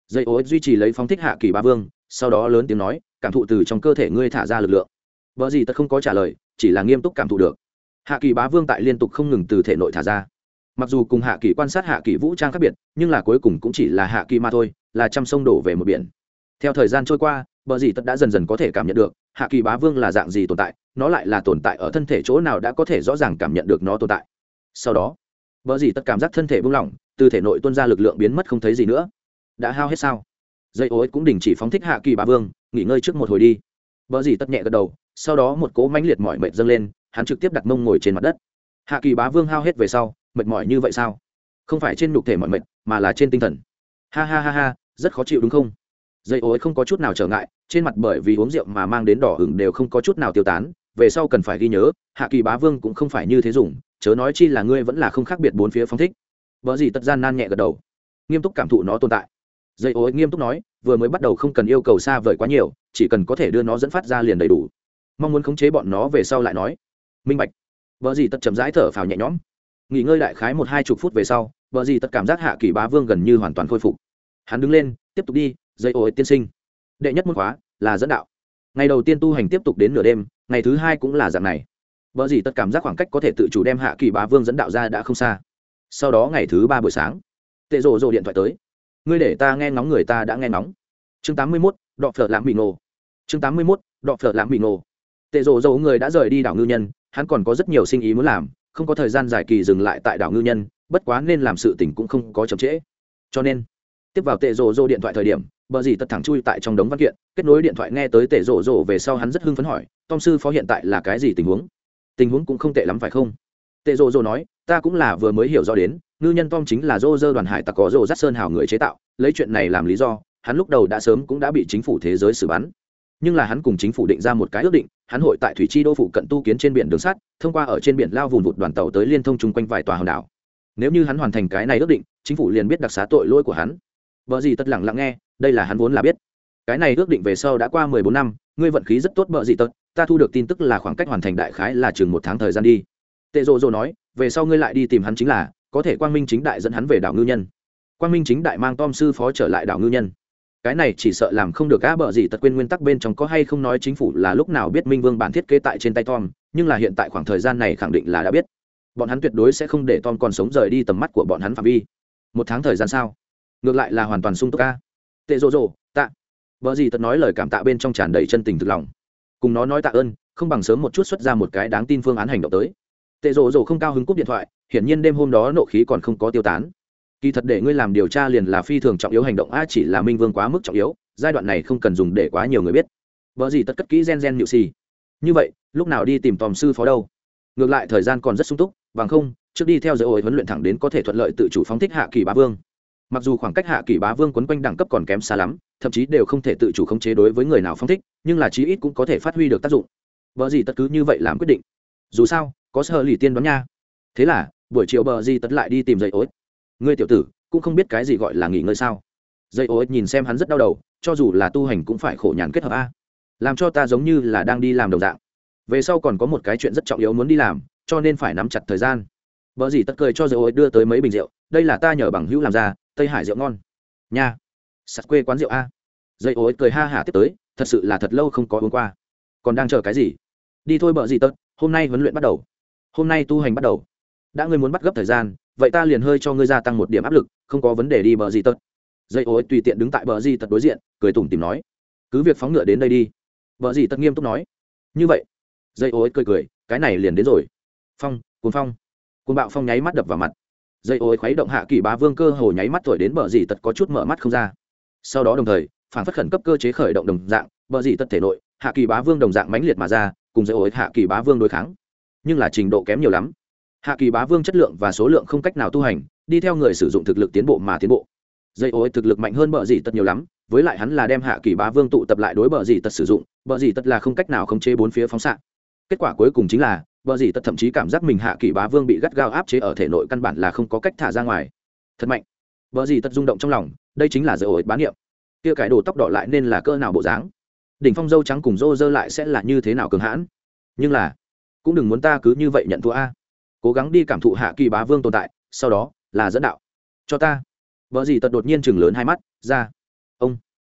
Dây ô duy trì lấy phóng thích hạ kỳ ba vương, sau đó lớn tiếng nói, cảm thụ từ trong cơ thể ngươi thả ra lực lượng. vợ gì tất không có trả lời, chỉ là nghiêm túc cảm thụ được hạ kỳ bá vương tại liên tục không ngừng từ thể nội thả ra mặc dù cùng hạ kỳ quan sát hạ kỳ vũ trang khác biệt nhưng là cuối cùng cũng chỉ là hạ kỳ mà thôi là trăm sông đổ về một biển theo thời gian trôi qua bờ dì tật đã dần dần có thể cảm nhận được, hạ kỳ bá vương là dạng gì tồn tại, nó lại là tồn tại ở thân thể chỗ nào đã có thể rõ ràng cảm nhận được nó tồn tại. Sau đó, bờ dì tật cảm giác thân thể buông lỏng, từ thể nội tuân ra lực lượng biến mất không thấy gì nữa. Đã hao hết sao? Dây ối cũng đình chỉ phóng thích hạ kỳ bá vương, nghỉ ngơi trước một hồi đi. Bờ dì tất nhẹ gật đầu, sau đó một cỗ mãnh liệt mỏi mệt dâng lên, hắn trực tiếp đặt mông ngồi trên mặt đất. Hạ kỳ bá vương hao hết về sau, mệt mỏi như vậy sao? Không phải trên nhục thể mỏi mệt, mà là trên tinh thần. Ha ha ha ha, rất khó chịu đúng không? Dây ô không có chút nào trở ngại, trên mặt bởi vì uống rượu mà mang đến đỏ hửng đều không có chút nào tiêu tán, về sau cần phải ghi nhớ, hạ kỳ bá vương cũng không phải như thế dùng, chớ nói chi là ngươi vẫn là không khác biệt bốn phía phong thích. Vợ gì tật gian nan nhẹ gật đầu. Nghiêm túc cảm thụ nó tồn tại. Dây ô nghiêm túc nói, vừa mới bắt đầu không cần yêu cầu xa vời quá nhiều, chỉ cần có thể đưa nó dẫn phát ra liền đầy đủ. Mong muốn khống chế bọn nó về sau lại nói. Minh bạch. Vợ gì tật chậm rãi thở phào nhẹ nhõm. Nghỉ ngơi đại khái một hai chục phút về sau, vợ gì tật cảm giác hạ kỳ bá vương gần như hoàn toàn khôi phục. Hắn đứng lên, tiếp tục đi dây ô tiên sinh. Đệ nhất môn khóa là dẫn đạo. Ngày đầu tiên tu hành tiếp tục đến nửa đêm, ngày thứ hai cũng là dạng này. Vợ gì tất cảm giác khoảng cách có thể tự chủ đem hạ kỳ bá vương dẫn đạo ra đã không xa. Sau đó ngày thứ ba buổi sáng, tệ rồ rồ điện thoại tới. Ngươi để ta nghe ngóng người ta đã nghe ngóng. Chương tám mươi mốt, đọ phở lãng bị nổ chương tám mươi mốt, đọ phở lãng bị nổ tệ rồ rồ người đã rời đi đảo ngư nhân, hắn còn có rất nhiều sinh ý muốn làm, không có thời gian dài kỳ dừng lại tại đảo ngư nhân, bất quá nên làm sự tình cũng không có chậm trễ. Cho nên, tiếp vào tệ rồ rồ điện thoại thời điểm bờ gì tật thẳng chui tại trong đống văn kiện, kết nối điện thoại nghe tới tể rộ rộ về sau hắn rất hưng phấn hỏi tom sư phó hiện tại là cái gì tình huống? Tình huống cũng không tệ lắm, phải không? Tệ rộ rộ nói, ta cũng là vừa mới hiểu rõ đến, ngư nhân tom chính là dô dơ đoàn hải tặc có rộ rắt sơn hào người chế tạo, lấy chuyện này làm lý do, hắn lúc đầu đã sớm cũng đã bị chính phủ thế giới xử bắn. Nhưng là hắn cùng chính phủ định ra một cái ước định, hắn hội tại thủy chi đô phụ cận tu kiến trên biển đường sắt, thông qua ở trên biển lao vùng vụt đoàn tàu tới liên thông chung quanh vài tòa hòn đảo. Nếu như hắn hoàn thành cái này ước định, chính phủ liền biết đặc xá tội lỗi của hắn. Vợ gì tất lẳng lặng nghe đây là hắn vốn là biết. Cái này ước định về sau đã qua mười bốn năm, ngươi vận khí rất tốt bợ gì tật, ta thu được tin tức là khoảng cách hoàn thành đại khái là chừng một tháng thời gian đi. Tệ rộ rộ nói, về sau ngươi lại đi tìm hắn chính là, có thể quang minh chính đại dẫn hắn về đảo ngư nhân. Quang minh chính đại mang tom sư phó trở lại đảo ngư nhân. Cái này chỉ sợ làm không được á, bợ gì tật quên nguyên tắc bên trong có hay không nói chính phủ là lúc nào biết minh vương bản thiết kế tại trên tay tom, nhưng là hiện tại khoảng thời gian này khẳng định là đã biết. Bọn hắn tuyệt đối sẽ không để tom còn sống rời đi tầm mắt của bọn hắn phạm vi. Một tháng thời gian sao? Ngược lại là hoàn toàn sung túc ca tệ rồ rồ, tạ. Vợ gì tật nói lời cảm tạ bên trong tràn đầy chân tình thực lòng. Cùng nó nói tạ ơn không bằng sớm một chút xuất ra một cái đáng tin phương án hành động tới. Tệ rồ rồ không cao hứng cúp điện thoại hiển nhiên đêm hôm đó nộ khí còn không có tiêu tán. Kỳ thật để ngươi làm điều tra liền là phi thường trọng yếu hành động a chỉ là minh vương quá mức trọng yếu giai đoạn này không cần dùng để quá nhiều người biết. Vợ gì tất cất kỹ gen gen nhự xì. Như vậy lúc nào đi tìm tòm sư phó đâu? Ngược lại thời gian còn rất sung túc bằng không trước đi theo dấu huấn luyện thẳng đến có thể thuận lợi tự chủ phóng thích hạ kỳ bá vương mặc dù khoảng cách hạ kỳ bá vương quấn quanh đẳng cấp còn kém xa lắm, thậm chí đều không thể tự chủ khống chế đối với người nào phong thích, nhưng là chí ít cũng có thể phát huy được tác dụng. Vợ gì tất cứ như vậy làm quyết định. Dù sao, có sơ lì tiên đoán nha. Thế là, buổi chiều bờ gì tất lại đi tìm dây ối. Ngươi tiểu tử, cũng không biết cái gì gọi là nghỉ ngơi sao? Dây ối nhìn xem hắn rất đau đầu, cho dù là tu hành cũng phải khổ nhàn kết hợp a. Làm cho ta giống như là đang đi làm đồng dạng. Về sau còn có một cái chuyện rất trọng yếu muốn đi làm, cho nên phải nắm chặt thời gian. Vợ gì tất cười cho dây ối đưa tới mấy bình rượu. Đây là ta nhờ bằng hữu làm ra tây hải rượu ngon. Nha. Sạt quê quán rượu a. Dây ối cười ha hả tiếp tới, thật sự là thật lâu không có uống qua. Còn đang chờ cái gì? Đi thôi bợ gì tớt, hôm nay huấn luyện bắt đầu. Hôm nay tu hành bắt đầu. Đã ngươi muốn bắt gấp thời gian, vậy ta liền hơi cho ngươi gia tăng một điểm áp lực, không có vấn đề đi bờ gì tật dây ối tùy tiện đứng tại bờ gì tật đối diện, cười tủm tìm nói. Cứ việc phóng ngựa đến đây đi. Bờ gì tật nghiêm túc nói. Như vậy. Dây ối cười cười, cái này liền đến rồi. Phong cuốn phong. Cuốn bạo phong nháy mắt đập vào mặt dây ối khuấy động hạ kỳ bá vương cơ hồ nháy mắt thổi đến bờ dì tật có chút mở mắt không ra. Sau đó đồng thời phản phất khẩn cấp cơ chế khởi động đồng dạng, bờ dì tật thể nội, hạ kỳ bá vương đồng dạng mãnh liệt mà ra, cùng dây ối hạ kỳ bá vương đối kháng. Nhưng là trình độ kém nhiều lắm. Hạ kỳ bá vương chất lượng và số lượng không cách nào tu hành, đi theo người sử dụng thực lực tiến bộ mà tiến bộ. Dây ô thực lực mạnh hơn bờ dì tật nhiều lắm, với lại hắn là đem hạ kỳ bá vương tụ tập lại đối bờ dì tật sử dụng, bờ dì tật là không cách nào khống chế bốn phía phóng xạ. Kết quả cuối cùng chính là bờ gì tật thậm chí cảm giác mình hạ kỳ bá vương bị gắt gao áp chế ở thể nội căn bản là không có cách thả ra ngoài. Thật mạnh. Bờ gì tật rung động trong lòng, đây chính là dây ô bán niệm. Kia cái đồ tóc đỏ lại nên là cỡ nào bộ dáng? Đỉnh phong dâu trắng cùng rô rơ lại sẽ là như thế nào cường hãn? Nhưng là, cũng đừng muốn ta cứ như vậy nhận thua a. Cố gắng đi cảm thụ hạ kỳ bá vương tồn tại, sau đó, là dẫn đạo. Cho ta. Vợ gì tật đột nhiên chừng lớn hai mắt, ra. Ông.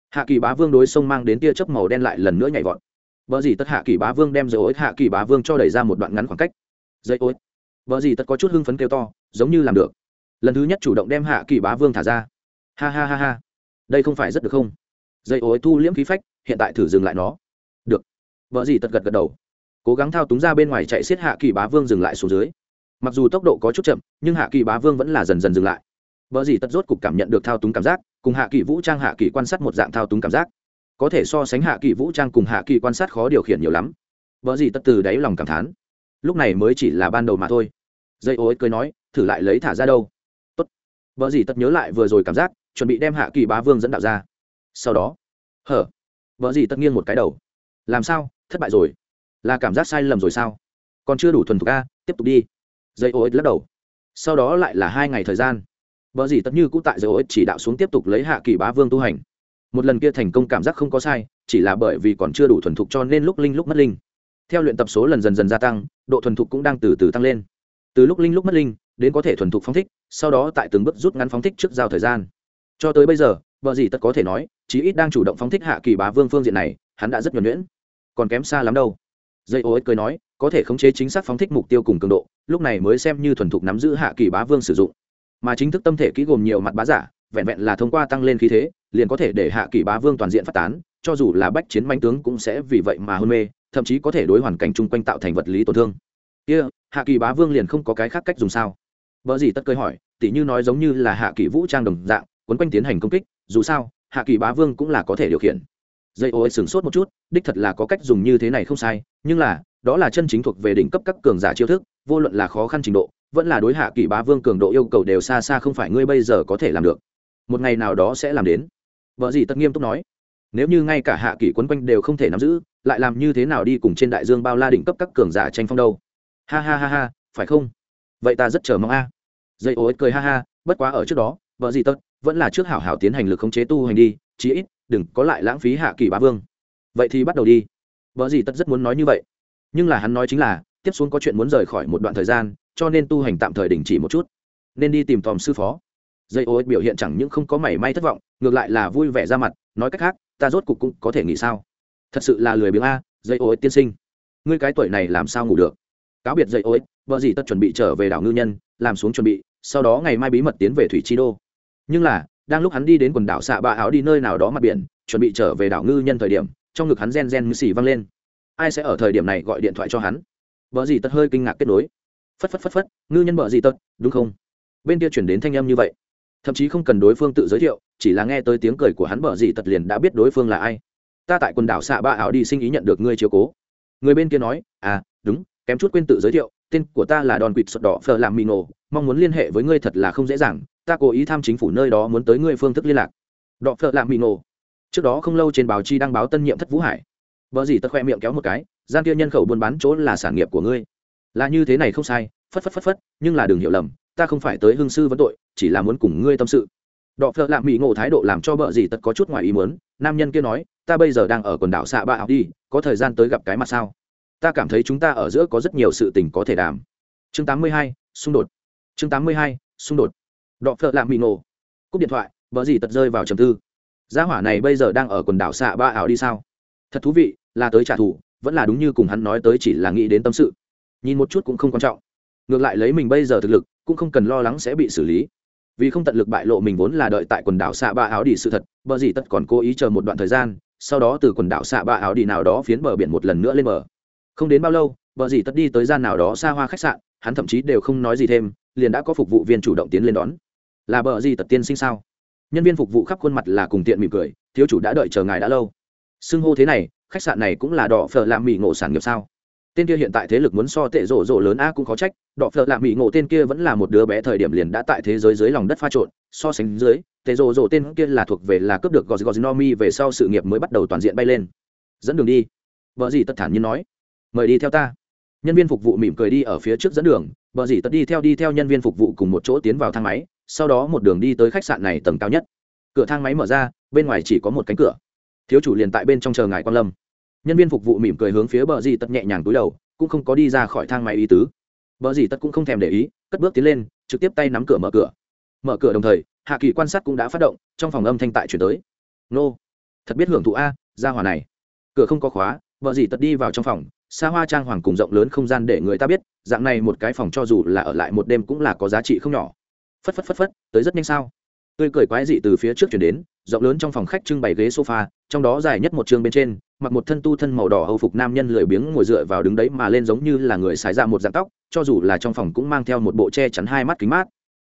Hạ kỳ bá vương đối sông mang đến tia chớp màu đen lại lần nữa nhảy vọt vợ gì tất hạ kỳ bá vương đem dây ối hạ kỳ bá vương cho đẩy ra một đoạn ngắn khoảng cách. Dây ối. Vợ gì tất có chút hưng phấn kêu to, giống như làm được. Lần thứ nhất chủ động đem hạ kỳ bá vương thả ra. Ha ha ha ha. Đây không phải rất được không? Dây ối thu liễm khí phách, hiện tại thử dừng lại nó. Được. Vợ gì tật gật gật đầu. Cố gắng thao túng ra bên ngoài chạy xiết hạ kỳ bá vương dừng lại xuống dưới. Mặc dù tốc độ có chút chậm, nhưng hạ kỳ bá vương vẫn là dần dần dừng lại. Vợ gì tật rốt cục cảm nhận được thao túng cảm giác, cùng hạ kỳ vũ trang hạ kỳ quan sát một dạng thao túng cảm giác có thể so sánh hạ kỳ vũ trang cùng hạ kỳ quan sát khó điều khiển nhiều lắm. Vợ gì tất từ đáy lòng cảm thán. Lúc này mới chỉ là ban đầu mà thôi. Dây ô cười nói, thử lại lấy thả ra đâu. Tốt. Vợ gì tất nhớ lại vừa rồi cảm giác, chuẩn bị đem hạ kỳ bá vương dẫn đạo ra. Sau đó, hở, vợ gì tất nghiêng một cái đầu. Làm sao, thất bại rồi? Là cảm giác sai lầm rồi sao? Còn chưa đủ thuần thục a, tiếp tục đi. Dây ô lắc đầu. Sau đó lại là hai ngày thời gian. Vợ gì tất như cũng tại dây ô chỉ đạo xuống tiếp tục lấy hạ kỳ bá vương tu hành một lần kia thành công cảm giác không có sai, chỉ là bởi vì còn chưa đủ thuần thục cho nên lúc linh lúc mất linh. Theo luyện tập số lần dần dần gia tăng, độ thuần thục cũng đang từ từ tăng lên. Từ lúc linh lúc mất linh, đến có thể thuần thục phóng thích, sau đó tại từng bước rút ngắn phóng thích trước giao thời gian. Cho tới bây giờ, vợ gì tất có thể nói, chí ít đang chủ động phóng thích hạ kỳ bá vương phương diện này, hắn đã rất nhuẩn nhuyễn. Còn kém xa lắm đâu. Dây ô ích cười nói, có thể khống chế chính xác phóng thích mục tiêu cùng cường độ, lúc này mới xem như thuần thục nắm giữ hạ kỳ bá vương sử dụng. Mà chính thức tâm thể kỹ gồm nhiều mặt bá giả vẹn vẹn là thông qua tăng lên khí thế liền có thể để hạ kỳ bá vương toàn diện phát tán cho dù là bách chiến manh tướng cũng sẽ vì vậy mà hôn mê thậm chí có thể đối hoàn cảnh chung quanh tạo thành vật lý tổn thương. Kia、yeah, hạ kỳ bá vương liền không có cái khác cách dùng sao? Vợ gì tất cơ hỏi tỉ như nói giống như là hạ kỳ vũ trang đồng dạng quấn quanh tiến hành công kích dù sao hạ kỳ bá vương cũng là có thể điều khiển. Dây ô sửng sốt một chút đích thật là có cách dùng như thế này không sai nhưng là đó là chân chính thuộc về đỉnh cấp các cường giả chiêu thức vô luận là khó khăn trình độ vẫn là đối hạ kỳ bá vương cường độ yêu cầu đều xa xa không phải ngươi bây giờ có thể làm được một ngày nào đó sẽ làm đến. Vợ gì tất nghiêm túc nói, nếu như ngay cả hạ kỷ quấn quanh đều không thể nắm giữ, lại làm như thế nào đi cùng trên đại dương bao la đỉnh cấp các cường giả tranh phong đâu? Ha ha ha ha, phải không? Vậy ta rất chờ mong a. À. Dây ô cười ha ha, bất quá ở trước đó, vợ gì tất vẫn là trước hảo hảo tiến hành lực khống chế tu hành đi, chí ít, đừng có lại lãng phí hạ kỳ bá vương. Vậy thì bắt đầu đi. Vợ gì tất rất muốn nói như vậy. Nhưng là hắn nói chính là, tiếp xuống có chuyện muốn rời khỏi một đoạn thời gian, cho nên tu hành tạm thời đình chỉ một chút. Nên đi tìm tòm sư phó dây ô biểu hiện chẳng những không có mảy may thất vọng, ngược lại là vui vẻ ra mặt, nói cách khác, ta rốt cục cũng có thể nghỉ sao? Thật sự là lười biếng a, dây ô tiên sinh. Ngươi cái tuổi này làm sao ngủ được? Cáo biệt dây ô vợ gì tất chuẩn bị trở về đảo ngư nhân, làm xuống chuẩn bị, sau đó ngày mai bí mật tiến về thủy chi đô. Nhưng là, đang lúc hắn đi đến quần đảo xạ ba áo đi nơi nào đó mặt biển, chuẩn bị trở về đảo ngư nhân thời điểm, trong ngực hắn gen gen ngư xì văng lên. Ai sẽ ở thời điểm này gọi điện thoại cho hắn? Vợ gì tất hơi kinh ngạc kết nối. Phất phất phất phất, ngư nhân vợ gì tất, đúng không? Bên kia chuyển đến thanh âm như vậy thậm chí không cần đối phương tự giới thiệu, chỉ là nghe tới tiếng cười của hắn bở dị tật liền đã biết đối phương là ai. Ta tại quần đảo xạ ba ảo đi sinh ý nhận được ngươi chiếu cố. Người bên kia nói à đúng, kém chút quên tự giới thiệu, tên của ta là đòn quỵt sọt đỏ phờ làm mì nổ, mong muốn liên hệ với ngươi thật là không dễ dàng, ta cố ý tham chính phủ nơi đó muốn tới ngươi phương thức liên lạc. Đọ phờ làm mì nổ. Trước đó không lâu trên báo chi đăng báo tân nhiệm thất vũ hải. Vợ gì tật khoe miệng kéo một cái, gian kia nhân khẩu buôn bán chỗ là sản nghiệp của ngươi. Là như thế này không sai, phất phất phất phất, nhưng là đừng hiểu lầm ta không phải tới hương sư vấn tội chỉ là muốn cùng ngươi tâm sự. Đọ phợ lạ mỹ ngộ thái độ làm cho vợ gì tật có chút ngoài ý muốn nam nhân kia nói ta bây giờ đang ở quần đảo xạ ba học đi có thời gian tới gặp cái mặt sao? Ta cảm thấy chúng ta ở giữa có rất nhiều sự tình có thể đàm. Chương 82, xung đột. Chương 82, xung đột. Đọ phợ lạ mỹ ngộ. Cúp điện thoại vợ gì tật rơi vào trầm tư. Gia hỏa này bây giờ đang ở quần đảo xạ ba ảo đi sao? Thật thú vị là tới trả thù vẫn là đúng như cùng hắn nói tới chỉ là nghĩ đến tâm sự. Nhìn một chút cũng không quan trọng. Ngược lại lấy mình bây giờ thực lực cũng không cần lo lắng sẽ bị xử lý. Vì không tận lực bại lộ mình vốn là đợi tại quần đảo xạ ba áo đi sự thật, bờ gì tất còn cố ý chờ một đoạn thời gian, sau đó từ quần đảo xạ ba áo đi nào đó phiến bờ biển một lần nữa lên bờ. Không đến bao lâu, bờ gì tất đi tới gian nào đó xa hoa khách sạn, hắn thậm chí đều không nói gì thêm, liền đã có phục vụ viên chủ động tiến lên đón. Là bờ gì tật tiên sinh sao? Nhân viên phục vụ khắp khuôn mặt là cùng tiện mỉm cười, thiếu chủ đã đợi chờ ngài đã lâu. Xưng hô thế này, khách sạn này cũng là đỏ phở làm mỉ ngộ sản nghiệp sao? Tên kia hiện tại thế lực muốn so tệ rộ rộ lớn a cũng khó trách, đọ phợ lạ mỹ ngộ tên kia vẫn là một đứa bé thời điểm liền đã tại thế giới dưới lòng đất pha trộn, so sánh dưới, tệ rộ rộ tên kia là thuộc về là cướp được gò no mi về sau sự nghiệp mới bắt đầu toàn diện bay lên. Dẫn đường đi. Vợ gì tất thản nhiên nói. Mời đi theo ta. Nhân viên phục vụ mỉm cười đi ở phía trước dẫn đường, vợ gì tất đi theo đi theo nhân viên phục vụ cùng một chỗ tiến vào thang máy, sau đó một đường đi tới khách sạn này tầng cao nhất. Cửa thang máy mở ra, bên ngoài chỉ có một cánh cửa. Thiếu chủ liền tại bên trong chờ ngài quan lâm nhân viên phục vụ mỉm cười hướng phía bờ dì Tật nhẹ nhàng túi đầu, cũng không có đi ra khỏi thang máy ý tứ. Bờ dì Tật cũng không thèm để ý, cất bước tiến lên, trực tiếp tay nắm cửa mở cửa. Mở cửa đồng thời, hạ kỳ quan sát cũng đã phát động, trong phòng âm thanh tại chuyển tới. Nô, thật biết hưởng thụ a ra hòa này. Cửa không có khóa vợ dì tật đi vào trong phòng, xa hoa trang hoàng cùng rộng lớn không gian để người ta biết, dạng này một cái phòng cho dù là ở lại một đêm cũng là có giá trị không nhỏ. Phất phất phất phất, tới rất nhanh sao? Tươi cười quái dị từ phía trước chuyển đến rộng lớn trong phòng khách trưng bày ghế sofa, trong đó dài nhất một trường bên trên, mặc một thân tu thân màu đỏ hầu phục nam nhân lười biếng ngồi dựa vào đứng đấy mà lên giống như là người xài ra một dạng tóc, cho dù là trong phòng cũng mang theo một bộ che chắn hai mắt kính mát.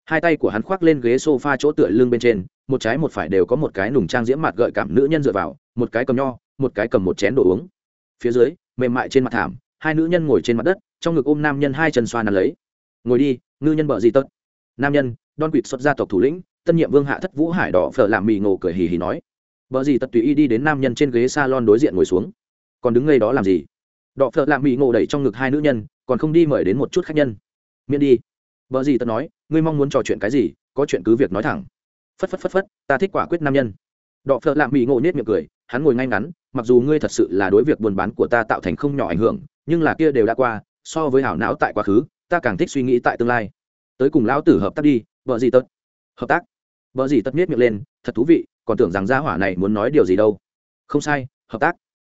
Hai tay của hắn khoác lên ghế sofa chỗ tựa lưng bên trên, một trái một phải đều có một cái nùng trang diễm mặt gợi cảm nữ nhân dựa vào, một cái cầm nho, một cái cầm một chén đồ uống. Phía dưới, mềm mại trên mặt thảm, hai nữ nhân ngồi trên mặt đất, trong ngực ôm nam nhân hai chân xoa nắn lấy. Ngồi đi, ngư nhân bợ gì tớt nam nhân đoan quỵt xuất gia tộc thủ lĩnh tân nhiệm vương hạ thất vũ hải đỏ phở làm mì ngộ cười hì hì nói. Vợ gì tật tùy y đi đến nam nhân trên ghế s a lon đối diện ngồi xuống. Còn đứng ngay đó làm gì? Đỏ phở làm mì ngộ đẩy trong ngực hai nữ nhân, còn không đi mời đến một chút khách nhân. Miễn đi. Vợ gì tật nói, ngươi mong muốn trò chuyện cái gì, có chuyện cứ việc nói thẳng. Phất phất phất phất, ta thích quả quyết nam nhân. Đọ phợ lạm mỹ ngộ nết miệng cười, hắn ngồi ngay ngắn, mặc dù ngươi thật sự là đối việc buôn bán của ta tạo thành không nhỏ ảnh hưởng, nhưng là kia đều đã qua, so với hảo não tại quá khứ, ta càng thích suy nghĩ tại tương lai. Tới cùng lão tử hợp tác đi vợ gì tật. Hợp tác vợ gì tất miết miệng lên, thật thú vị, còn tưởng rằng gia hỏa này muốn nói điều gì đâu. Không sai, hợp tác.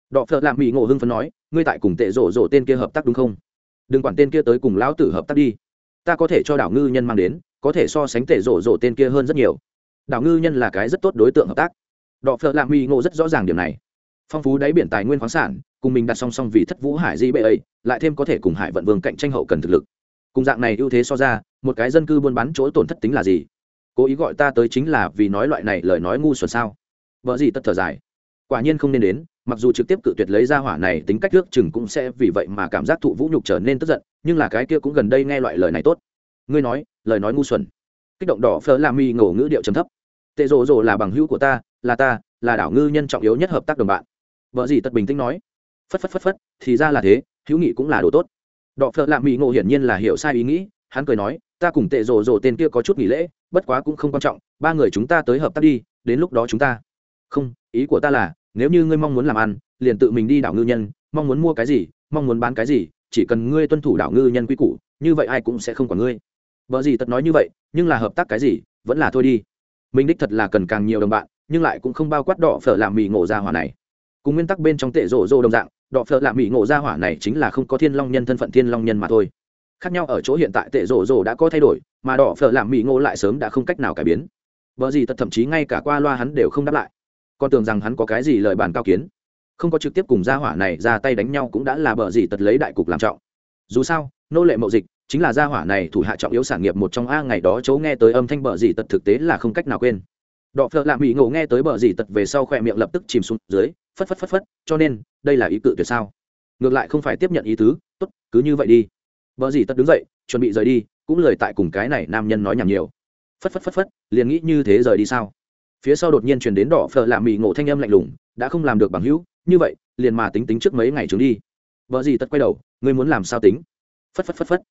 Đọ phợ lạm mỹ ngộ hưng phấn nói, ngươi tại cùng tệ rổ rổ tên kia hợp tác đúng không? Đừng quản tên kia tới cùng lão tử hợp tác đi. Ta có thể cho đảo ngư nhân mang đến, có thể so sánh tệ rổ rổ tên kia hơn rất nhiều. Đảo ngư nhân là cái rất tốt đối tượng hợp tác. Đọ phợ lạm mỹ ngộ rất rõ ràng điểm này. Phong phú đáy biển tài nguyên khoáng sản, cùng mình đặt song song vì thất vũ hải di bệ ấy, lại thêm có thể cùng hải vận vương cạnh tranh hậu cần thực lực. Cùng dạng này ưu thế so ra, một cái dân cư buôn bán chỗ tổn thất tính là gì? Cố ý gọi ta tới chính là vì nói loại này lời nói ngu xuẩn sao? Vợ gì tất thở dài. Quả nhiên không nên đến, mặc dù trực tiếp cự tuyệt lấy ra hỏa này, tính cách nước chừng cũng sẽ vì vậy mà cảm giác thụ vũ nhục trở nên tức giận, nhưng là cái kia cũng gần đây nghe loại lời này tốt. Ngươi nói, lời nói ngu xuẩn. Kích động đỏ phở làm mi ngổ ngữ điệu trầm thấp. Tệ rồ rồ là bằng hữu của ta, là ta, là đảo ngư nhân trọng yếu nhất hợp tác đồng bạn. Vợ gì tất bình tĩnh nói. Phất phất phất phất, thì ra là thế, hữu nghị cũng là đồ tốt. Đọ phợ lạ mỹ ngộ hiển nhiên là hiểu sai ý nghĩ, hắn cười nói, ta cùng tệ rồ rồ tên kia có chút nghỉ lễ bất quá cũng không quan trọng, ba người chúng ta tới hợp tác đi, đến lúc đó chúng ta. Không, ý của ta là, nếu như ngươi mong muốn làm ăn, liền tự mình đi đảo ngư nhân, mong muốn mua cái gì, mong muốn bán cái gì, chỉ cần ngươi tuân thủ đảo ngư nhân quy củ, như vậy ai cũng sẽ không quản ngươi. Vợ gì tật nói như vậy, nhưng là hợp tác cái gì, vẫn là thôi đi. Mình đích thật là cần càng nhiều đồng bạn, nhưng lại cũng không bao quát đỏ phở làm mì ngộ ra hỏa này. Cùng nguyên tắc bên trong tệ rộ rộ đồng dạng, đỏ phở làm mì ngộ ra hỏa này chính là không có thiên long nhân thân phận thiên long nhân mà thôi khác nhau ở chỗ hiện tại tệ rổ rổ đã có thay đổi, mà đỏ phở làm mỹ ngộ lại sớm đã không cách nào cải biến. Vợ gì tật thậm chí ngay cả qua loa hắn đều không đáp lại. Con tưởng rằng hắn có cái gì lời bàn cao kiến. Không có trực tiếp cùng gia hỏa này ra tay đánh nhau cũng đã là bờ gì tật lấy đại cục làm trọng. Dù sao, nô lệ mậu dịch chính là gia hỏa này thủ hạ trọng yếu sản nghiệp một trong a ngày đó chỗ nghe tới âm thanh bờ gì tật thực tế là không cách nào quên. Đọ phợ lạ mỹ ngộ nghe tới bờ gì tật về sau khỏe miệng lập tức chìm xuống dưới, phất phất phất phất, cho nên đây là ý cự tuyệt sao? Ngược lại không phải tiếp nhận ý tứ, tốt, cứ như vậy đi vợ gì tất đứng dậy, chuẩn bị rời đi, cũng lời tại cùng cái này nam nhân nói nhảm nhiều. Phất phất phất phất, liền nghĩ như thế rời đi sao? Phía sau đột nhiên truyền đến đỏ phở làm mì ngộ thanh âm lạnh lùng, đã không làm được bằng hữu, như vậy, liền mà tính tính trước mấy ngày trốn đi. Vợ gì tất quay đầu, ngươi muốn làm sao tính? Phất phất phất phất.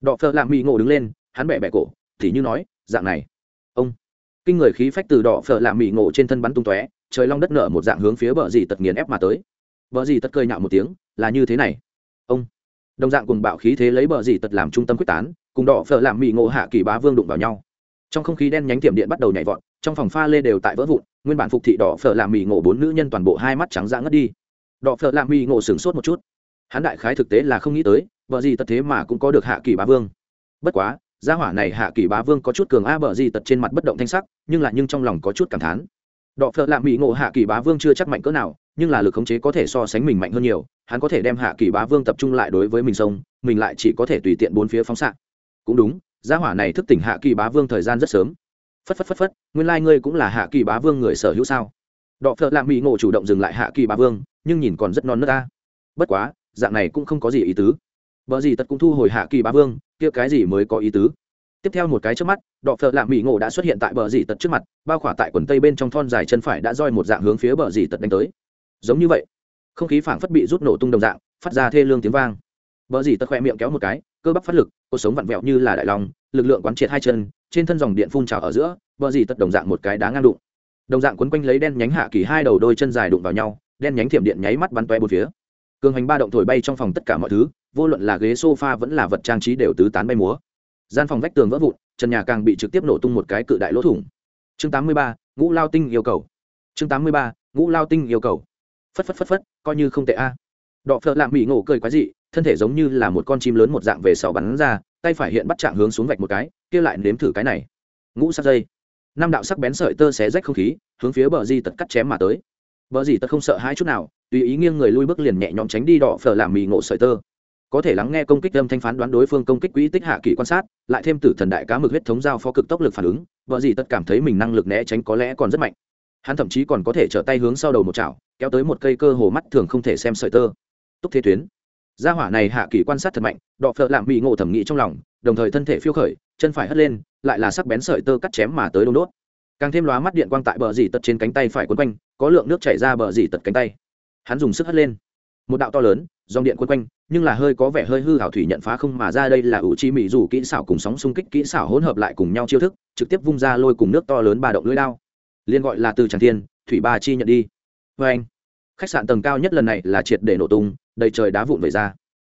Đỏ phở làm mì ngộ đứng lên, hắn bẹ bẹ cổ, thì như nói, dạng này. Ông. Kinh người khí phách từ đỏ phở làm mì ngộ trên thân bắn tung tóe, trời long đất nở một dạng hướng phía vợ gì tật nghiền ép mà tới. Vợ gì tật cười nhạo một tiếng, là như thế này. Ông đồng dạng cùng bạo khí thế lấy bờ gì tật làm trung tâm quyết tán, cùng đỏ phở làm mỹ ngộ hạ kỳ bá vương đụng vào nhau. Trong không khí đen nhánh tiệm điện bắt đầu nhảy vọt, trong phòng pha lê đều tại vỡ vụn, nguyên bản phục thị đỏ phở làm mì ngộ bốn nữ nhân toàn bộ hai mắt trắng dã ngất đi. Đỏ phở làm mì ngộ sửng sốt một chút. Hắn đại khái thực tế là không nghĩ tới vợ gì tật thế mà cũng có được hạ kỳ bá vương. Bất quá, gia hỏa này hạ kỳ bá vương có chút cường a bờ gì tật trên mặt bất động thanh sắc, nhưng lại nhưng trong lòng có chút cảm thán. Đỏ phở làm mì ngộ hạ kỳ bá vương chưa chắc mạnh cỡ nào, nhưng là lực khống chế có thể so sánh mình mạnh hơn nhiều hắn có thể đem hạ kỳ bá vương tập trung lại đối với mình sông, mình lại chỉ có thể tùy tiện bốn phía phóng xạ. Cũng đúng, gia hỏa này thức tỉnh hạ kỳ bá vương thời gian rất sớm. Phất phất phất phất, nguyên lai、like、ngươi cũng là hạ kỳ bá vương người sở hữu sao? Đọ phợ lạ mỹ ngộ chủ động dừng lại hạ kỳ bá vương, nhưng nhìn còn rất non nước ta. Bất quá, dạng này cũng không có gì ý tứ. Vợ gì tật cũng thu hồi hạ kỳ bá vương, kia cái gì mới có ý tứ? Tiếp theo một cái trước mắt, đọ phợ lạ mỹ ngộ đã xuất hiện tại bờ dì tật trước mặt, bao khỏa tại quần tây bên trong thon dài chân phải đã roi một dạng hướng phía bờ dì tật đánh tới. Giống như vậy không khí phảng phất bị rút nổ tung đồng dạng phát ra thê lương tiếng vang. Bờ dì tật khoe miệng kéo một cái cơ bắp phát lực cuộc sống vặn vẹo như là đại lòng lực lượng quán triệt hai chân trên thân dòng điện phun trào ở giữa bờ dì tật đồng dạng một cái đá ngang đụng. Đồng dạng quấn quanh lấy đen nhánh hạ kỳ hai đầu đôi chân dài đụng vào nhau đen nhánh thiểm điện nháy mắt bắn toe bốn phía. Cường hành ba động thổi bay trong phòng tất cả mọi thứ vô luận là ghế sofa vẫn là vật trang trí đều tứ tán bay múa. Gian phòng vách tường vỡ vụn trần nhà càng bị trực tiếp nổ tung một cái cự đại lỗ thủng. Chương 83, ngũ lao tinh yêu cầu. Chương 83, ngũ lao tinh yêu cầu phất phất phất phất, coi như không tệ a. Đọ phợ lạ mỹ ngộ cười quái dị, thân thể giống như là một con chim lớn một dạng về sau bắn ra, tay phải hiện bắt chạm hướng xuống vạch một cái, kia lại nếm thử cái này. Ngũ sắc dây. Năm đạo sắc bén sợi tơ xé rách không khí, hướng phía bờ di tật cắt chém mà tới. Bờ di tật không sợ hai chút nào, tùy ý nghiêng người lui bước liền nhẹ nhõm tránh đi đỏ phở làm mì ngộ sợi tơ. Có thể lắng nghe công kích âm thanh phán đoán đối phương công kích quỹ tích hạ kỳ quan sát, lại thêm tử thần đại cá mực huyết thống giao phó cực tốc lực phản ứng vợ gì tất cảm thấy mình năng lực né tránh có lẽ còn rất mạnh. Hắn thậm chí còn có thể trở tay hướng sau đầu một chảo kéo tới một cây cơ hồ mắt thường không thể xem sợi tơ. Túc thế tuyến. Gia hỏa này hạ kỳ quan sát thật mạnh, đọ phợ lạm bị ngộ thẩm nghĩ trong lòng, đồng thời thân thể phiêu khởi, chân phải hất lên, lại là sắc bén sợi tơ cắt chém mà tới đôn đốt. Càng thêm lóa mắt điện quang tại bờ dì tật trên cánh tay phải quấn quanh, có lượng nước chảy ra bờ dì tật cánh tay. Hắn dùng sức hất lên. Một đạo to lớn, dòng điện quấn quanh, nhưng là hơi có vẻ hơi hư hảo thủy nhận phá không mà ra đây là ủ chi mỹ dù kỹ xảo cùng sóng xung kích kỹ xảo hỗn hợp lại cùng nhau chiêu thức, trực tiếp vung ra lôi cùng nước to lớn ba động lưỡi đao. Liên gọi là từ tràng thiên, thủy ba chi nhận đi vê anh. Khách sạn tầng cao nhất lần này là triệt để nổ tung, đầy trời đá vụn về ra.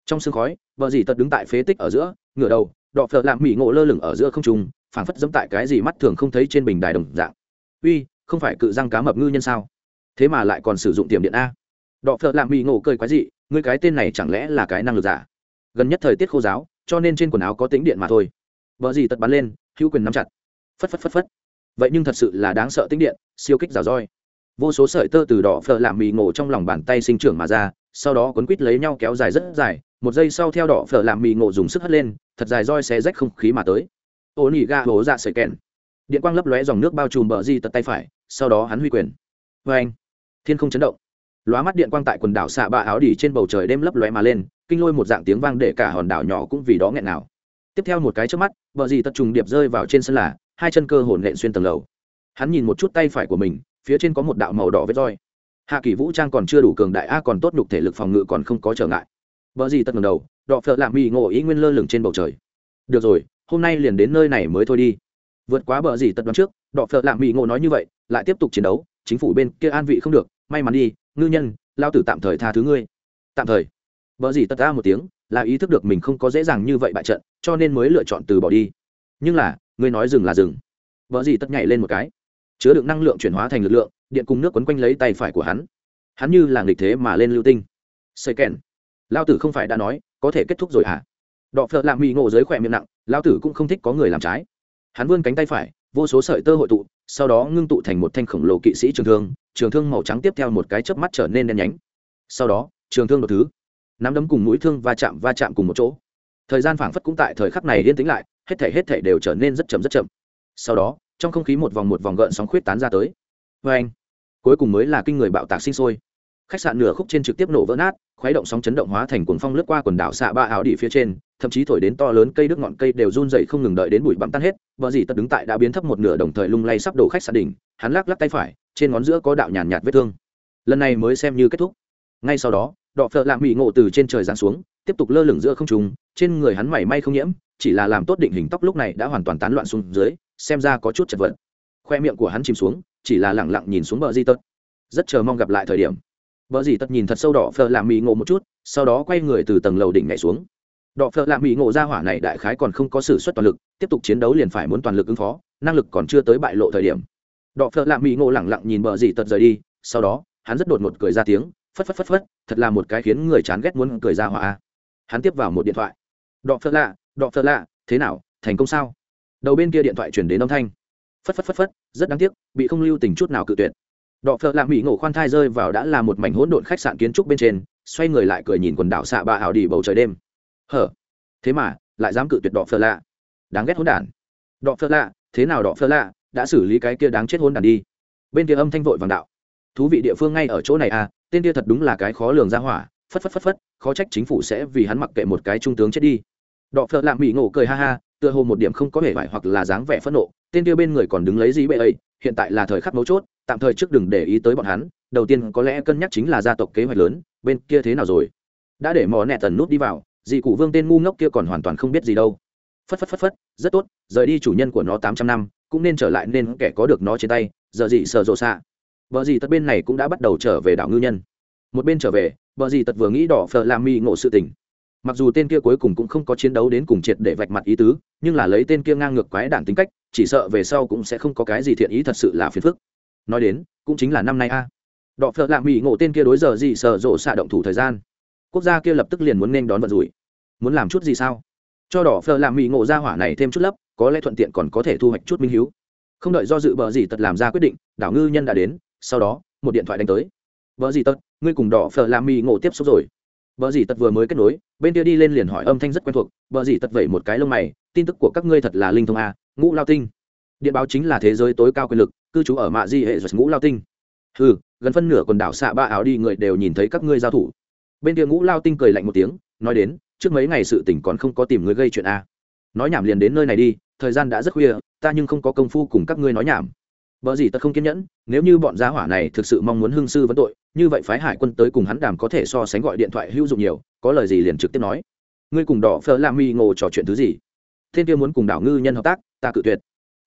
Trong sương khói, vợ dì tật đứng tại phế tích ở giữa, ngửa đầu, đọ phợ lạm mỹ ngộ lơ lửng ở giữa không trung, phảng phất dẫm tại cái gì mắt thường không thấy trên bình đài đồng dạng. Uy, không phải cự răng cá mập ngư nhân sao? Thế mà lại còn sử dụng tiềm điện a. Đọ phợ lạm mỹ ngộ cười quái dị, ngươi cái tên này chẳng lẽ là cái năng lực giả? Gần nhất thời tiết khô giáo, cho nên trên quần áo có tính điện mà thôi. Vợ gì tật bắn lên, hữu quyền nắm chặt. Phất phất phất phất. Vậy nhưng thật sự là đáng sợ tính điện, siêu kích rào roi vô số sợi tơ từ đỏ phở làm mì ngộ trong lòng bàn tay sinh trưởng mà ra, sau đó quấn quít lấy nhau kéo dài rất dài, một giây sau theo đỏ phở làm mì ngộ dùng sức hất lên, thật dài roi xé rách không khí mà tới. Ô nỉ ga hố dạ sợi kèn điện quang lấp lóe dòng nước bao trùm bờ di tật tay phải, sau đó hắn huy quyền. Vê anh, thiên không chấn động. Lóa mắt điện quang tại quần đảo xạ ba áo đỉ trên bầu trời đêm lấp lóe mà lên, kinh lôi một dạng tiếng vang để cả hòn đảo nhỏ cũng vì đó nghẹn nào tiếp theo một cái trước mắt, bờ di tật trùng điệp rơi vào trên sân là hai chân cơ hồn nện xuyên tầng lầu. Hắn nhìn một chút tay phải của mình phía trên có một đạo màu đỏ vết roi. Hạ kỳ vũ trang còn chưa đủ cường đại, a còn tốt nhục thể lực phòng ngự còn không có trở ngại. Vợ dì tật ngầm đầu, đọ phợ lạ mỹ ngộ ý nguyên lơ lửng trên bầu trời. Được rồi, hôm nay liền đến nơi này mới thôi đi. Vượt quá bờ dì tật đoán trước, đọ phợ lạ mỹ ngộ nói như vậy, lại tiếp tục chiến đấu, chính phủ bên kia an vị không được, may mắn đi, ngư nhân, lao tử tạm thời tha thứ ngươi. Tạm thời. Vợ gì tật ta một tiếng, là ý thức được mình không có dễ dàng như vậy bại trận, cho nên mới lựa chọn từ bỏ đi. Nhưng là, ngươi nói dừng là dừng. Vợ gì tật nhảy lên một cái chứa đựng năng lượng chuyển hóa thành lực lượng, điện cùng nước quấn quanh lấy tay phải của hắn. Hắn như là nghịch thế mà lên lưu tinh. Xây kèn. Lao tử không phải đã nói, có thể kết thúc rồi hả? Đọ phợ lạ mỹ ngộ dưới khỏe miệng nặng, lao tử cũng không thích có người làm trái. Hắn vươn cánh tay phải, vô số sợi tơ hội tụ, sau đó ngưng tụ thành một thanh khổng lồ kỵ sĩ trường thương trường thương màu trắng tiếp theo một cái chớp mắt trở nên đen nhánh. Sau đó, trường thương đột thứ. Nắm đấm cùng mũi thương va chạm va chạm cùng một chỗ. Thời gian phảng phất cũng tại thời khắc này liên tĩnh lại, hết thể hết thể đều trở nên rất chậm rất chậm. Sau đó trong không khí một vòng một vòng gợn sóng khuyết tán ra tới. Vê anh cuối cùng mới là kinh người bạo tạc sinh sôi. Khách sạn nửa khúc trên trực tiếp nổ vỡ nát khuấy động sóng chấn động hóa thành cuồng phong lướt qua quần đảo xạ ba áo đỉ phía trên thậm chí thổi đến to lớn cây đứt ngọn cây đều run dậy không ngừng đợi đến bụi bặm tan hết. Vợ dì tật đứng tại đã biến thấp một nửa đồng thời lung lay sắp đổ khách sạn đỉnh hắn lắc lắc tay phải trên ngón giữa có đạo nhàn nhạt, vết thương. Lần này mới xem như kết thúc. Ngay sau đó đọ phợ lạ mỹ ngộ từ trên trời giáng xuống tiếp tục lơ lửng giữa không trùng trên người hắn mảy may không nhiễm chỉ là làm tốt định hình tóc lúc này đã hoàn toàn tán loạn xuống dưới, xem ra có chút chật vật. Khoe miệng của hắn chìm xuống, chỉ là lẳng lặng nhìn xuống bờ di tật. Rất chờ mong gặp lại thời điểm. Bờ di tật nhìn thật sâu đỏ phờ làm mì ngộ một chút, sau đó quay người từ tầng lầu đỉnh nhảy xuống. Đỏ phờ làm mì ngộ ra hỏa này đại khái còn không có sự xuất toàn lực, tiếp tục chiến đấu liền phải muốn toàn lực ứng phó, năng lực còn chưa tới bại lộ thời điểm. Đỏ phờ làm mì ngộ lẳng lặng nhìn bờ di tật rời đi, sau đó, hắn rất đột ngột cười ra tiếng, phất phất phất phất, thật là một cái khiến người chán ghét muốn cười ra hỏa hắn tiếp vào một điện thoại. Đọ phật lạ đọ phật lạ, thế nào, thành công sao? Đầu bên kia điện thoại chuyển đến âm thanh. Phất phất phất phất, rất đáng tiếc, bị không lưu tình chút nào cự tuyệt. Đọ phật lạ mỹ ngộ khoan thai rơi vào đã là một mảnh hỗn độn khách sạn kiến trúc bên trên, xoay người lại cười nhìn quần đảo xạ ba ảo đi bầu trời đêm. Hở? Thế mà, lại dám cự tuyệt đọ phật lạ. Đáng ghét hỗn đản. Đọ phật lạ, thế nào đọ phật lạ, đã xử lý cái kia đáng chết hỗn đản đi. Bên kia âm thanh vội vàng đạo. Thú vị địa phương ngay ở chỗ này à tên kia thật đúng là cái khó lường ra hỏa. Phất phất phất phất, khó trách chính phủ sẽ vì hắn mặc kệ một cái trung tướng chết đi đọ phợ lạ mỹ ngộ cười ha ha, tựa hồ một điểm không có vẻ vải hoặc là dáng vẻ phẫn nộ, tên kia bên người còn đứng lấy gì bệ ấy, hiện tại là thời khắc mấu chốt, tạm thời trước đừng để ý tới bọn hắn, đầu tiên có lẽ cân nhắc chính là gia tộc kế hoạch lớn, bên kia thế nào rồi. Đã để mò nẹ tần nút đi vào, dị cụ vương tên ngu ngốc kia còn hoàn toàn không biết gì đâu. Phất phất phất phất, rất tốt, rời đi chủ nhân của nó tám trăm năm, cũng nên trở lại nên kẻ có được nó trên tay, giờ gì sợ rộ xạ. Vợ dị tất bên này cũng đã bắt đầu trở về đảo ngư nhân. Một bên trở về vợ dị tật vừa nghĩ đỏ phờ làm mi ngộ sự tình mặc dù tên kia cuối cùng cũng không có chiến đấu đến cùng triệt để vạch mặt ý tứ, nhưng là lấy tên kia ngang ngược quái đản tính cách, chỉ sợ về sau cũng sẽ không có cái gì thiện ý thật sự là phiền phức. Nói đến, cũng chính là năm nay a. Đỏ phợ lạ mỹ ngộ tên kia đối giờ gì sợ rộ xạ động thủ thời gian. Quốc gia kia lập tức liền muốn nên đón vận rủi. Muốn làm chút gì sao? Cho đỏ phờ làm mỹ ngộ ra hỏa này thêm chút lấp, có lẽ thuận tiện còn có thể thu hoạch chút minh hiếu. Không đợi do dự bờ gì tật làm ra quyết định, đảo ngư nhân đã đến, sau đó, một điện thoại đánh tới. Vợ gì tật, ngươi cùng đỏ phở làm mỹ ngộ tiếp xúc rồi bờ gì tật vừa mới kết nối bên kia đi lên liền hỏi âm thanh rất quen thuộc bờ gì tật vẩy một cái lông mày tin tức của các ngươi thật là linh thông a ngũ lao tinh. Điện báo chính là thế giới tối cao quyền lực cư trú ở mạ di hệ ngũ lao tinh. Hừ, gần phân nửa quần đảo xạ ba áo đi người đều nhìn thấy các ngươi giao thủ. Bên kia ngũ lao tinh cười lạnh một tiếng nói đến trước mấy ngày sự tình còn không có tìm người gây chuyện a. Nói nhảm liền đến nơi này đi thời gian đã rất khuya ta nhưng không có công phu cùng các ngươi nói nhảm. Bở gì tật không kiên nhẫn, nếu như bọn gia hỏa này thực sự mong muốn hương sư vấn tội, như vậy phái hải quân tới cùng hắn đàm có thể so sánh gọi điện thoại hữu dụng nhiều, có lời gì liền trực tiếp nói. Ngươi cùng đỏ phở làm mi ngộ trò chuyện thứ gì? Tên kia muốn cùng đảo ngư nhân hợp tác, ta cự tuyệt.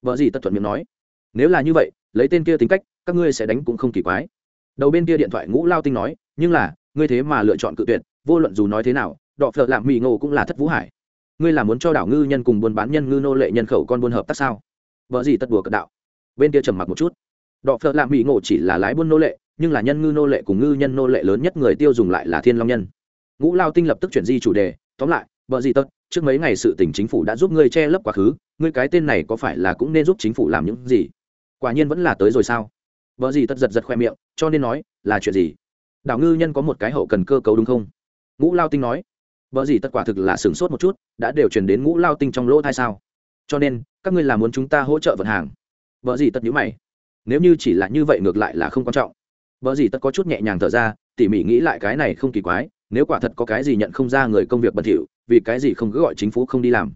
Bở gì tất thuận miệng nói. Nếu là như vậy, lấy tên kia tính cách, các ngươi sẽ đánh cũng không kỳ quái. Đầu bên kia điện thoại ngũ lao tinh nói, nhưng là, ngươi thế mà lựa chọn cự tuyệt, vô luận dù nói thế nào, đỏ phở làm mi ngộ cũng là thất vũ hải. Ngươi là muốn cho đảo ngư nhân cùng buôn bán nhân ngư nô lệ nhân khẩu con buôn hợp tác sao? Bở gì tất đùa cợt đạo bên kia trầm mặc một chút. Đọ phợ lạ mỹ ngộ chỉ là lái buôn nô lệ, nhưng là nhân ngư nô lệ cùng ngư nhân nô lệ lớn nhất người tiêu dùng lại là thiên long nhân. Ngũ lao tinh lập tức chuyển di chủ đề, tóm lại vợ gì tất trước mấy ngày sự tình chính phủ đã giúp ngươi che lấp quá khứ, ngươi cái tên này có phải là cũng nên giúp chính phủ làm những gì? Quả nhiên vẫn là tới rồi sao? Vợ gì tất giật giật khoe miệng, cho nên nói, là chuyện gì? Đảo ngư nhân có một cái hậu cần cơ cấu đúng không? Ngũ lao tinh nói vợ gì tất quả thực là sửng sốt một chút, đã đều truyền đến ngũ lao tinh trong lỗ thai sao? Cho nên, các ngươi là muốn chúng ta hỗ trợ vận hàng vợ gì tất nhữ mày. Nếu như chỉ là như vậy ngược lại là không quan trọng. Vợ gì tất có chút nhẹ nhàng thở ra, tỉ mỉ nghĩ lại cái này không kỳ quái, nếu quả thật có cái gì nhận không ra người công việc bẩn thỉu, vì cái gì không cứ gọi chính phủ không đi làm?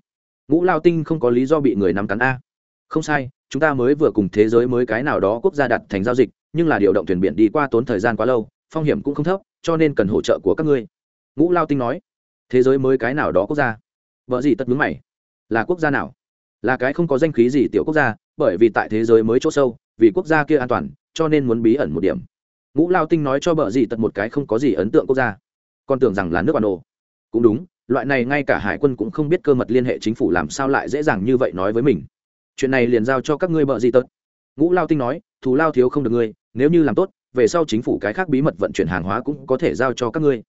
Ngũ lao tinh không có lý do bị người nắm cắn a. Không sai, chúng ta mới vừa cùng thế giới mới cái nào đó quốc gia đặt thành giao dịch, nhưng là điều động thuyền biển đi qua tốn thời gian quá lâu, phong hiểm cũng không thấp, cho nên cần hỗ trợ của các ngươi. Ngũ lao tinh nói. Thế giới mới cái nào đó quốc gia? Vợ gì tất mướn mày. Là quốc gia nào? Là cái không có danh khí gì tiểu quốc gia bởi vì tại thế giới mới chỗ sâu, vì quốc gia kia an toàn, cho nên muốn bí ẩn một điểm. Ngũ lao tinh nói cho bờ gì tật một cái không có gì ấn tượng quốc gia. Còn tưởng rằng là nước bản đồ cũng đúng, loại này ngay cả hải quân cũng không biết cơ mật liên hệ chính phủ làm sao lại dễ dàng như vậy nói với mình. Chuyện này liền giao cho các ngươi bợ gì tật. Ngũ lao tinh nói, thù lao thiếu không được ngươi, nếu như làm tốt, về sau chính phủ cái khác bí mật vận chuyển hàng hóa cũng có thể giao cho các ngươi.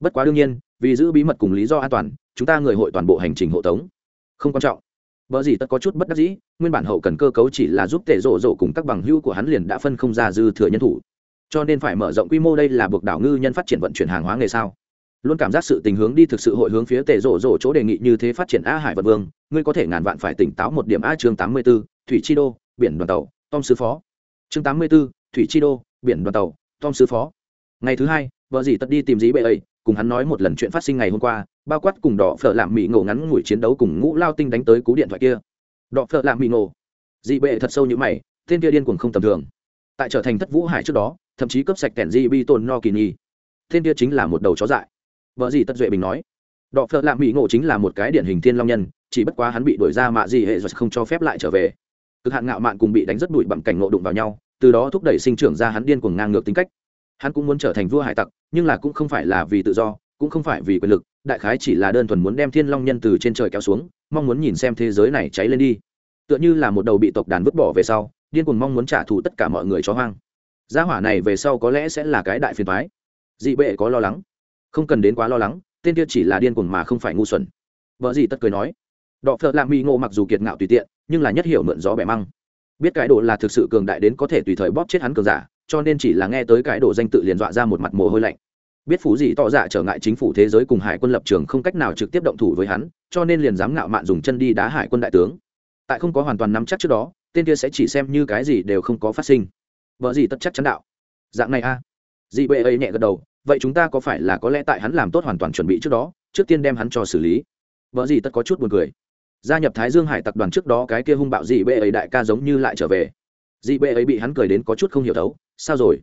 Bất quá đương nhiên, vì giữ bí mật cùng lý do an toàn, chúng ta người hội toàn bộ hành trình hộ tống. Không quan trọng. Bở gì tất có chút bất đắc dĩ, nguyên bản hậu cần cơ cấu chỉ là giúp tệ rộ rộ cùng các bằng hữu của hắn liền đã phân không ra dư thừa nhân thủ. Cho nên phải mở rộng quy mô đây là buộc đảo ngư nhân phát triển vận chuyển hàng hóa nghề sao? Luôn cảm giác sự tình hướng đi thực sự hội hướng phía tệ rộ rộ chỗ đề nghị như thế phát triển A Hải vật vương, ngươi có thể ngàn vạn phải tỉnh táo một điểm A chương 84, thủy chi đô, biển đoàn tàu, Tom sứ phó. Chương 84, thủy chi đô, biển đoàn tàu, Tom sứ phó. Ngày thứ hai, vợ gì tất đi tìm dĩ bệ ấy, cùng hắn nói một lần chuyện phát sinh ngày hôm qua bao quát cùng đỏ phở làm mỹ ngộ ngắn ngủi chiến đấu cùng ngũ lao tinh đánh tới cú điện thoại kia. Đỏ phở làm mỹ ngộ. Dị bệ thật sâu như mày, tên kia điên cuồng không tầm thường. Tại trở thành thất vũ hải trước đó, thậm chí cấp sạch kẻn di bi tồn no kỳ nhi. Tên kia chính là một đầu chó dại. Vợ gì tất duệ bình nói. Đỏ phở làm mỹ ngộ chính là một cái điển hình thiên long nhân, chỉ bất quá hắn bị đuổi ra mạ gì hệ rồi không cho phép lại trở về. Cực hạn ngạo mạn cùng bị đánh rất đuổi bằng cảnh ngộ đụng vào nhau, từ đó thúc đẩy sinh trưởng ra hắn điên cuồng ngang ngược tính cách. Hắn cũng muốn trở thành vua hải tặc, nhưng là cũng không phải là vì tự do, cũng không phải vì quyền lực đại khái chỉ là đơn thuần muốn đem thiên long nhân từ trên trời kéo xuống, mong muốn nhìn xem thế giới này cháy lên đi. Tựa như là một đầu bị tộc đàn vứt bỏ về sau, điên cuồng mong muốn trả thù tất cả mọi người cho hoang. Gia hỏa này về sau có lẽ sẽ là cái đại phiền thoái dị bệ có lo lắng. Không cần đến quá lo lắng, tên kia chỉ là điên cuồng mà không phải ngu xuẩn. Vợ gì tất cười nói. Đọ phợ lạ mỹ ngộ mặc dù kiệt ngạo tùy tiện, nhưng là nhất hiểu mượn gió bẻ măng. Biết cái đồ là thực sự cường đại đến có thể tùy thời bóp chết hắn cường giả, cho nên chỉ là nghe tới cái đồ danh tự liền dọa ra một mặt mồ hôi lạnh biết phủ gì tỏ dạ trở ngại chính phủ thế giới cùng hải quân lập trường không cách nào trực tiếp động thủ với hắn, cho nên liền dám ngạo mạn dùng chân đi đá hải quân đại tướng. Tại không có hoàn toàn nắm chắc trước đó, tên kia sẽ chỉ xem như cái gì đều không có phát sinh. Vợ gì tất chắc chắn đạo. Dạng này a. À? dị bệ ấy nhẹ gật đầu, vậy chúng ta có phải là có lẽ tại hắn làm tốt hoàn toàn chuẩn bị trước đó, trước tiên đem hắn cho xử lý? Vợ gì tất có chút buồn cười. Gia nhập thái dương hải tập đoàn trước đó cái kia hung bạo dị bệ ấy đại ca giống như lại trở về. Dị bệ ấy bị hắn cười đến có chút không hiểu thấu. Sao rồi?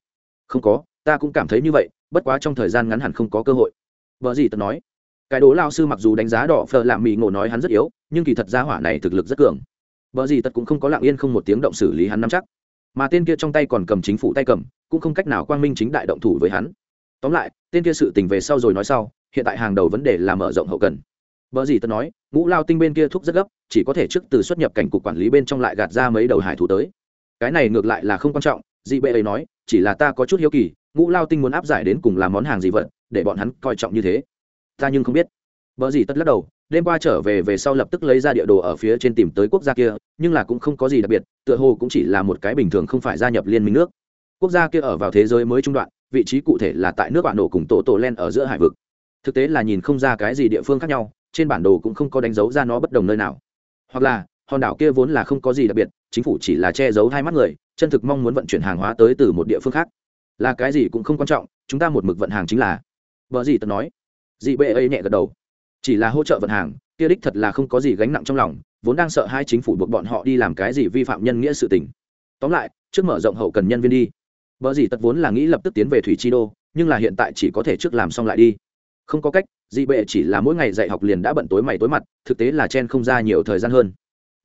Không có, ta cũng cảm thấy như vậy bất quá trong thời gian ngắn hẳn không có cơ hội. Vợ gì tật nói, cái đố lao sư mặc dù đánh giá đỏ phờ làm mỹ ngộ nói hắn rất yếu, nhưng kỳ thật gia hỏa này thực lực rất cường. Vợ gì tật cũng không có lặng yên không một tiếng động xử lý hắn nắm chắc. Mà tên kia trong tay còn cầm chính phủ tay cầm, cũng không cách nào quang minh chính đại động thủ với hắn. Tóm lại, tên kia sự tình về sau rồi nói sau, hiện tại hàng đầu vấn đề là mở rộng hậu cần. Vợ gì tật nói, ngũ lao tinh bên kia thúc rất gấp, chỉ có thể trước từ xuất nhập cảnh cục quản lý bên trong lại gạt ra mấy đầu hải thủ tới. Cái này ngược lại là không quan trọng, dị bệ ấy nói, chỉ là ta có chút hiếu kỳ ngũ lao tinh muốn áp giải đến cùng làm món hàng gì vật để bọn hắn coi trọng như thế. Ta nhưng không biết. Vợ gì tất lắc đầu, đêm qua trở về về sau lập tức lấy ra địa đồ ở phía trên tìm tới quốc gia kia, nhưng là cũng không có gì đặc biệt, tựa hồ cũng chỉ là một cái bình thường không phải gia nhập liên minh nước. Quốc gia kia ở vào thế giới mới trung đoạn, vị trí cụ thể là tại nước bạn nổ cùng tổ tổ len ở giữa hải vực. Thực tế là nhìn không ra cái gì địa phương khác nhau, trên bản đồ cũng không có đánh dấu ra nó bất đồng nơi nào. Hoặc là, hòn đảo kia vốn là không có gì đặc biệt, chính phủ chỉ là che giấu hai mắt người, chân thực mong muốn vận chuyển hàng hóa tới từ một địa phương khác là cái gì cũng không quan trọng, chúng ta một mực vận hàng chính là. Vợ gì tật nói. Dị bệ ấy nhẹ gật đầu. Chỉ là hỗ trợ vận hàng, kia đích thật là không có gì gánh nặng trong lòng, vốn đang sợ hai chính phủ buộc bọn họ đi làm cái gì vi phạm nhân nghĩa sự tình. Tóm lại, trước mở rộng hậu cần nhân viên đi. Vợ gì tật vốn là nghĩ lập tức tiến về thủy chi đô, nhưng là hiện tại chỉ có thể trước làm xong lại đi. Không có cách dị bệ chỉ là mỗi ngày dạy học liền đã bận tối mày tối mặt, thực tế là chen không ra nhiều thời gian hơn.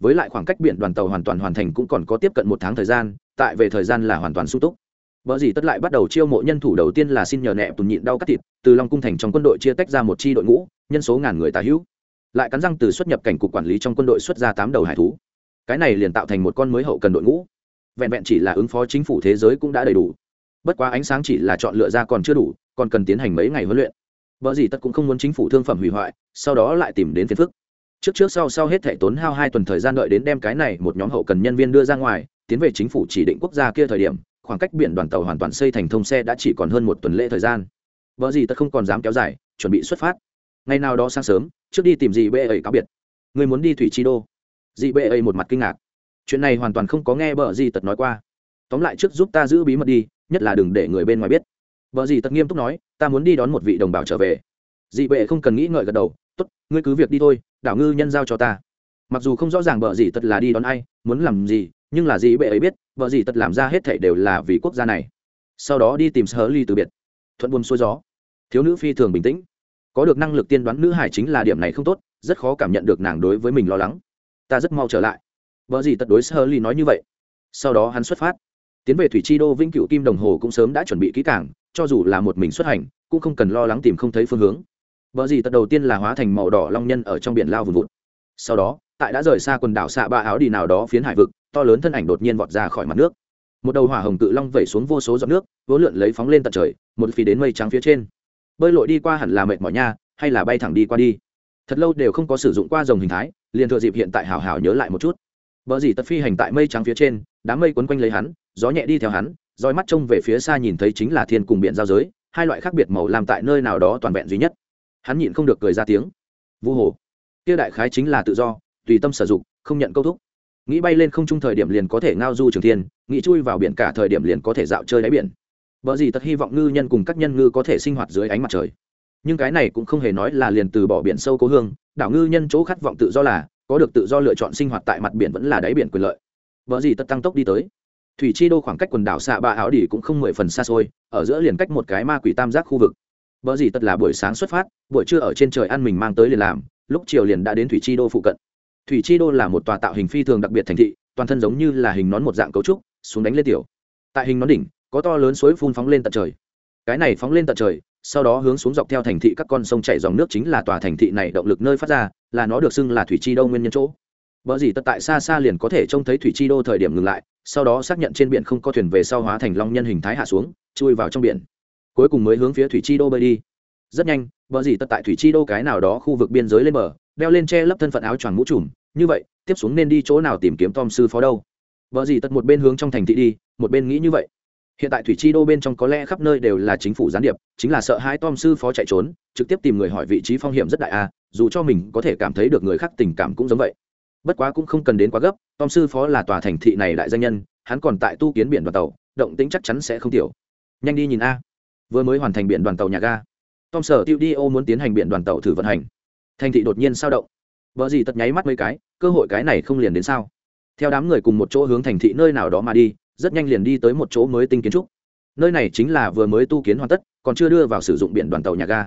Với lại khoảng cách biển đoàn tàu hoàn toàn hoàn thành cũng còn có tiếp cận một tháng thời gian, tại về thời gian là hoàn toàn sung túc. Bở gì tất lại bắt đầu chiêu mộ nhân thủ đầu tiên là xin nhờ nẹp tùn nhịn đau cắt thịt, từ long cung thành trong quân đội chia tách ra một chi đội ngũ, nhân số ngàn người tà hữu. Lại cắn răng từ xuất nhập cảnh cục quản lý trong quân đội xuất ra tám đầu hải thú. Cái này liền tạo thành một con mới hậu cần đội ngũ. Vẹn vẹn chỉ là ứng phó chính phủ thế giới cũng đã đầy đủ. Bất quá ánh sáng chỉ là chọn lựa ra còn chưa đủ, còn cần tiến hành mấy ngày huấn luyện. Bở gì tất cũng không muốn chính phủ thương phẩm hủy hoại, sau đó lại tìm đến phiền phức. Trước trước sau sau hết thảy tốn hao hai tuần thời gian đợi đến đem cái này một nhóm hậu cần nhân viên đưa ra ngoài, tiến về chính phủ chỉ định quốc gia kia thời điểm khoảng cách biển đoàn tàu hoàn toàn xây thành thông xe đã chỉ còn hơn một tuần lễ thời gian. Vợ gì Tật không còn dám kéo dài, chuẩn bị xuất phát. Ngày nào đó sáng sớm, trước đi tìm dì bê ấy cáo biệt. Người muốn đi thủy chi đô. Dì bê ấy một mặt kinh ngạc. Chuyện này hoàn toàn không có nghe vợ gì tật nói qua. Tóm lại trước giúp ta giữ bí mật đi, nhất là đừng để người bên ngoài biết. Vợ gì tật nghiêm túc nói, ta muốn đi đón một vị đồng bào trở về. Dị bệ không cần nghĩ ngợi gật đầu, tốt, ngươi cứ việc đi thôi, đảo ngư nhân giao cho ta. Mặc dù không rõ ràng vợ gì tật là đi đón ai, muốn làm gì, nhưng là dị bệ ấy biết vợ gì tật làm ra hết thảy đều là vì quốc gia này. Sau đó đi tìm sở ly từ biệt. Thuận buồm xuôi gió. Thiếu nữ phi thường bình tĩnh. Có được năng lực tiên đoán nữ hải chính là điểm này không tốt, rất khó cảm nhận được nàng đối với mình lo lắng. Ta rất mau trở lại. Vợ gì tật đối sở ly nói như vậy. Sau đó hắn xuất phát. Tiến về thủy chi đô vĩnh cựu kim đồng hồ cũng sớm đã chuẩn bị kỹ cảng cho dù là một mình xuất hành, cũng không cần lo lắng tìm không thấy phương hướng. Vợ gì tật đầu tiên là hóa thành màu đỏ long nhân ở trong biển lao vùng vụt. Sau đó tại đã rời xa quần đảo xạ ba áo đi nào đó phiến hải vực, to lớn thân ảnh đột nhiên vọt ra khỏi mặt nước. Một đầu hỏa hồng cự long vẩy xuống vô số giọt nước vỗ lượn lấy phóng lên tận trời, một phi đến mây trắng phía trên. Bơi lội đi qua hẳn là mệt mỏi nha, hay là bay thẳng đi qua đi? Thật lâu đều không có sử dụng qua dòng hình thái, liền thừa dịp hiện tại hào hào nhớ lại một chút. Vợ gì tật phi hành tại mây trắng phía trên, đám mây quấn quanh lấy hắn, gió nhẹ đi theo hắn, roi mắt trông về phía xa nhìn thấy chính là thiên cùng biển giao giới, hai loại khác biệt màu làm tại nơi nào đó toàn vẹn duy nhất. Hắn nhịn không được cười ra tiếng. Vu hồ. Kia đại khái chính là tự do tùy tâm sử dụng, không nhận câu thúc. Nghĩ bay lên không trung thời điểm liền có thể ngao du trường thiên, nghĩ chui vào biển cả thời điểm liền có thể dạo chơi đáy biển. Vợ gì tất hy vọng ngư nhân cùng các nhân ngư có thể sinh hoạt dưới ánh mặt trời. Nhưng cái này cũng không hề nói là liền từ bỏ biển sâu cố hương, đảo ngư nhân chỗ khát vọng tự do là, có được tự do lựa chọn sinh hoạt tại mặt biển vẫn là đáy biển quyền lợi. Vợ gì tất tăng tốc đi tới. Thủy chi đô khoảng cách quần đảo xạ ba áo đỉ cũng không mười phần xa xôi, ở giữa liền cách một cái ma quỷ tam giác khu vực. Vợ gì tất là buổi sáng xuất phát, buổi trưa ở trên trời ăn mình mang tới liền làm, lúc chiều liền đã đến thủy chi đô phụ cận thủy chi đô là một tòa tạo hình phi thường đặc biệt thành thị toàn thân giống như là hình nón một dạng cấu trúc xuống đánh lên tiểu tại hình nón đỉnh có to lớn suối phun phóng lên tận trời cái này phóng lên tận trời sau đó hướng xuống dọc theo thành thị các con sông chảy dòng nước chính là tòa thành thị này động lực nơi phát ra là nó được xưng là thủy chi đô nguyên nhân chỗ Bở gì tất tại xa xa liền có thể trông thấy thủy chi đô thời điểm ngừng lại, sau đó xác nhận trên biển không có thuyền về sau hóa thành long nhân hình thái hạ xuống, chui vào trong biển. Cuối cùng mới hướng phía thủy chi đô bơi đi. Rất nhanh, bở gì tất tại thủy chi đô cái nào đó khu vực biên giới lên bờ, đeo lên che lấp thân phận áo choàng mũ trùm, như vậy, tiếp xuống nên đi chỗ nào tìm kiếm Tom sư phó đâu? vợ gì tật một bên hướng trong thành thị đi, một bên nghĩ như vậy. Hiện tại thủy chi đô bên trong có lẽ khắp nơi đều là chính phủ gián điệp, chính là sợ hai Tom sư phó chạy trốn, trực tiếp tìm người hỏi vị trí phong hiểm rất đại a, dù cho mình có thể cảm thấy được người khác tình cảm cũng giống vậy. Bất quá cũng không cần đến quá gấp tom sư phó là tòa thành thị này đại danh nhân hắn còn tại tu kiến biển đoàn tàu động tính chắc chắn sẽ không tiểu. Nhanh đi nhìn a. Vừa mới hoàn thành biển đoàn tàu nhà ga. Tom sở tiêu đi ô muốn tiến hành biển đoàn tàu thử vận hành thành thị đột nhiên sao động. Vợ gì tật nháy mắt mấy cái, cơ hội cái này không liền đến sao? Theo đám người cùng một chỗ hướng thành thị nơi nào đó mà đi, rất nhanh liền đi tới một chỗ mới tinh kiến trúc. Nơi này chính là vừa mới tu kiến hoàn tất, còn chưa đưa vào sử dụng biển đoàn tàu nhà ga.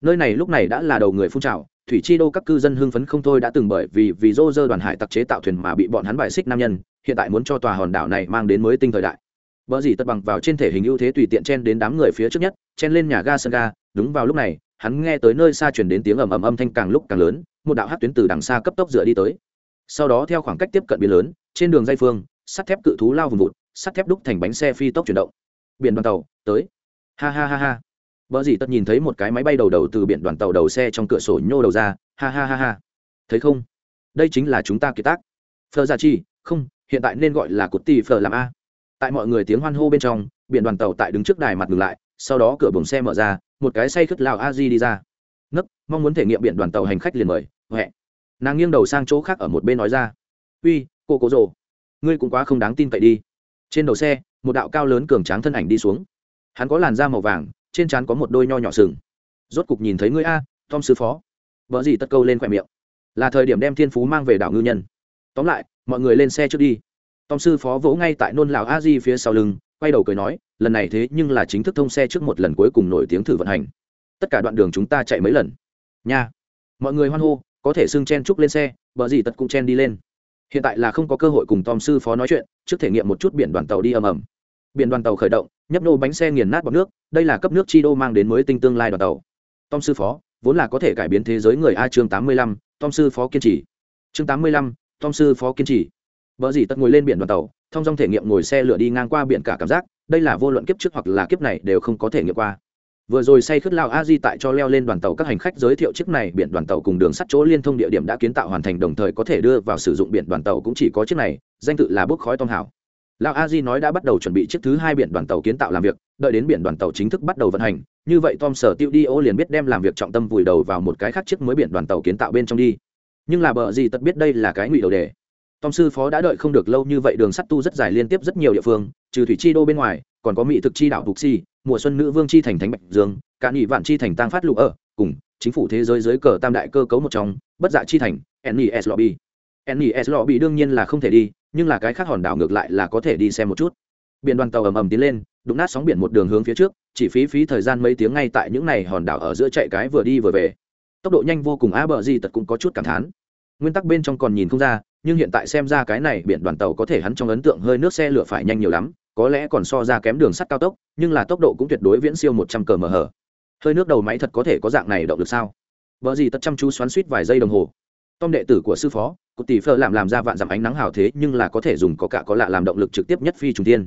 Nơi này lúc này đã là đầu người phun trào, thủy chi đô các cư dân hưng phấn không thôi đã từng bởi vì vì dô dơ đoàn hải tặc chế tạo thuyền mà bị bọn hắn bài xích nam nhân, hiện tại muốn cho tòa hòn đảo này mang đến mới tinh thời đại. Vợ gì tất bằng vào trên thể hình ưu thế tùy tiện chen đến đám người phía trước nhất, chen lên nhà ga sân ga, đúng vào lúc này hắn nghe tới nơi xa chuyển đến tiếng ầm ầm âm thanh càng lúc càng lớn, một đạo hát tuyến từ đằng xa cấp tốc dựa đi tới. Sau đó theo khoảng cách tiếp cận biển lớn, trên đường dây phương, sắt thép cự thú lao vùng vụt, sắt thép đúc thành bánh xe phi tốc chuyển động. Biển đoàn tàu, tới. Ha ha ha ha. Vợ gì tất nhìn thấy một cái máy bay đầu đầu từ biển đoàn tàu đầu xe trong cửa sổ nhô đầu ra, ha ha ha ha. Thấy không? Đây chính là chúng ta kiệt tác. Phờ gia chi, không, hiện tại nên gọi là cụt tì phờ làm a. Tại mọi người tiếng hoan hô bên trong, biển đoàn tàu tại đứng trước đài mặt ngừng lại sau đó cửa buồng xe mở ra, một cái say khất lào a di đi ra. Nấc mong muốn thể nghiệm biển đoàn tàu hành khách liền mời huệ nàng nghiêng đầu sang chỗ khác ở một bên nói ra. Uy, cô cố rồ. Ngươi cũng quá không đáng tin cậy đi. Trên đầu xe, một đạo cao lớn cường tráng thân ảnh đi xuống. Hắn có làn da màu vàng, trên trán có một đôi nho nhỏ sừng. Rốt cục nhìn thấy ngươi a, tom sư phó. Vợ gì tất câu lên khỏe miệng. Là thời điểm đem thiên phú mang về đảo ngư nhân. Tóm lại, mọi người lên xe trước đi. Tom sư phó vỗ ngay tại nôn lào a di phía sau lưng, quay đầu cười nói lần này thế nhưng là chính thức thông xe trước một lần cuối cùng nổi tiếng thử vận hành. Tất cả đoạn đường chúng ta chạy mấy lần? Nha. Mọi người hoan hô, có thể xưng chen trúc lên xe, bờ gì tật cũng chen đi lên. Hiện tại là không có cơ hội cùng tom sư phó nói chuyện, trước thể nghiệm một chút biển đoàn tàu đi ầm ầm. Biển đoàn tàu khởi động, nhấp nô bánh xe nghiền nát bọc nước, đây là cấp nước chi đô mang đến mới tinh tương lai đoàn tàu. Tom sư phó, vốn là có thể cải biến thế giới người a chương tám mươi lăm, tom sư phó kiên trì. Chương tám mươi lăm, tom sư phó kiên trì. Vợ gì tất ngồi lên biển đoàn tàu, thông dong thể nghiệm ngồi xe lửa đi ngang qua biển cả cảm giác đây là vô luận kiếp trước hoặc là kiếp này đều không có thể nghiệm qua. Vừa rồi say khất lao a di tại cho leo lên đoàn tàu các hành khách giới thiệu chiếc này biển đoàn tàu cùng đường sắt chỗ liên thông địa điểm đã kiến tạo hoàn thành, đồng thời có thể đưa vào sử dụng biển đoàn tàu cũng chỉ có chiếc này, danh tự là bốc khói tom hảo. Lao a di nói đã bắt đầu chuẩn bị chiếc thứ hai biển đoàn tàu kiến tạo làm việc, đợi đến biển đoàn tàu chính thức bắt đầu vận hành, như vậy tom sở tiêu đi ô liền biết đem làm việc trọng tâm vùi đầu vào một cái khác chiếc mới biển đoàn tàu kiến tạo bên trong đi. Nhưng là bờ gì tất biết đây là cái ngụy đầu đề. Tom sư phó đã đợi không được lâu như vậy, đường sắt tu rất dài liên tiếp rất nhiều địa phương trừ thủy chi đô bên ngoài, còn có mỹ thực chi đảo bục si, mùa xuân nữ vương chi thành thánh bạch dương, cả nghị vạn chi thành tăng phát lụ ở, cùng chính phủ thế giới dưới cờ tam đại cơ cấu một trong, bất dạ chi thành nes lobby. Nes lobby đương nhiên là không thể đi, nhưng là cái khác hòn đảo ngược lại là có thể đi xem một chút. Biển đoàn tàu ầm ầm tiến lên, đụng nát sóng biển một đường hướng phía trước, chỉ phí phí thời gian mấy tiếng ngay tại những này hòn đảo ở giữa chạy cái vừa đi vừa về. Tốc độ nhanh vô cùng á bờ di tật cũng có chút cảm thán. Nguyên tắc bên trong còn nhìn không ra, nhưng hiện tại xem ra cái này biển đoàn tàu có thể hắn trong ấn tượng hơi nước xe lửa phải nhanh nhiều lắm có lẽ còn so ra kém đường sắt cao tốc, nhưng là tốc độ cũng tuyệt đối viễn siêu một trăm cờ mờ hở hơi nước đầu máy thật có thể có dạng này động được sao? Vợ gì tất chăm chú xoắn suýt vài giây đồng hồ. Tom đệ tử của sư phó, cụ tỷ phơ làm làm ra vạn dặm ánh nắng hào thế, nhưng là có thể dùng có cả có lạ làm động lực trực tiếp nhất phi trùng tiên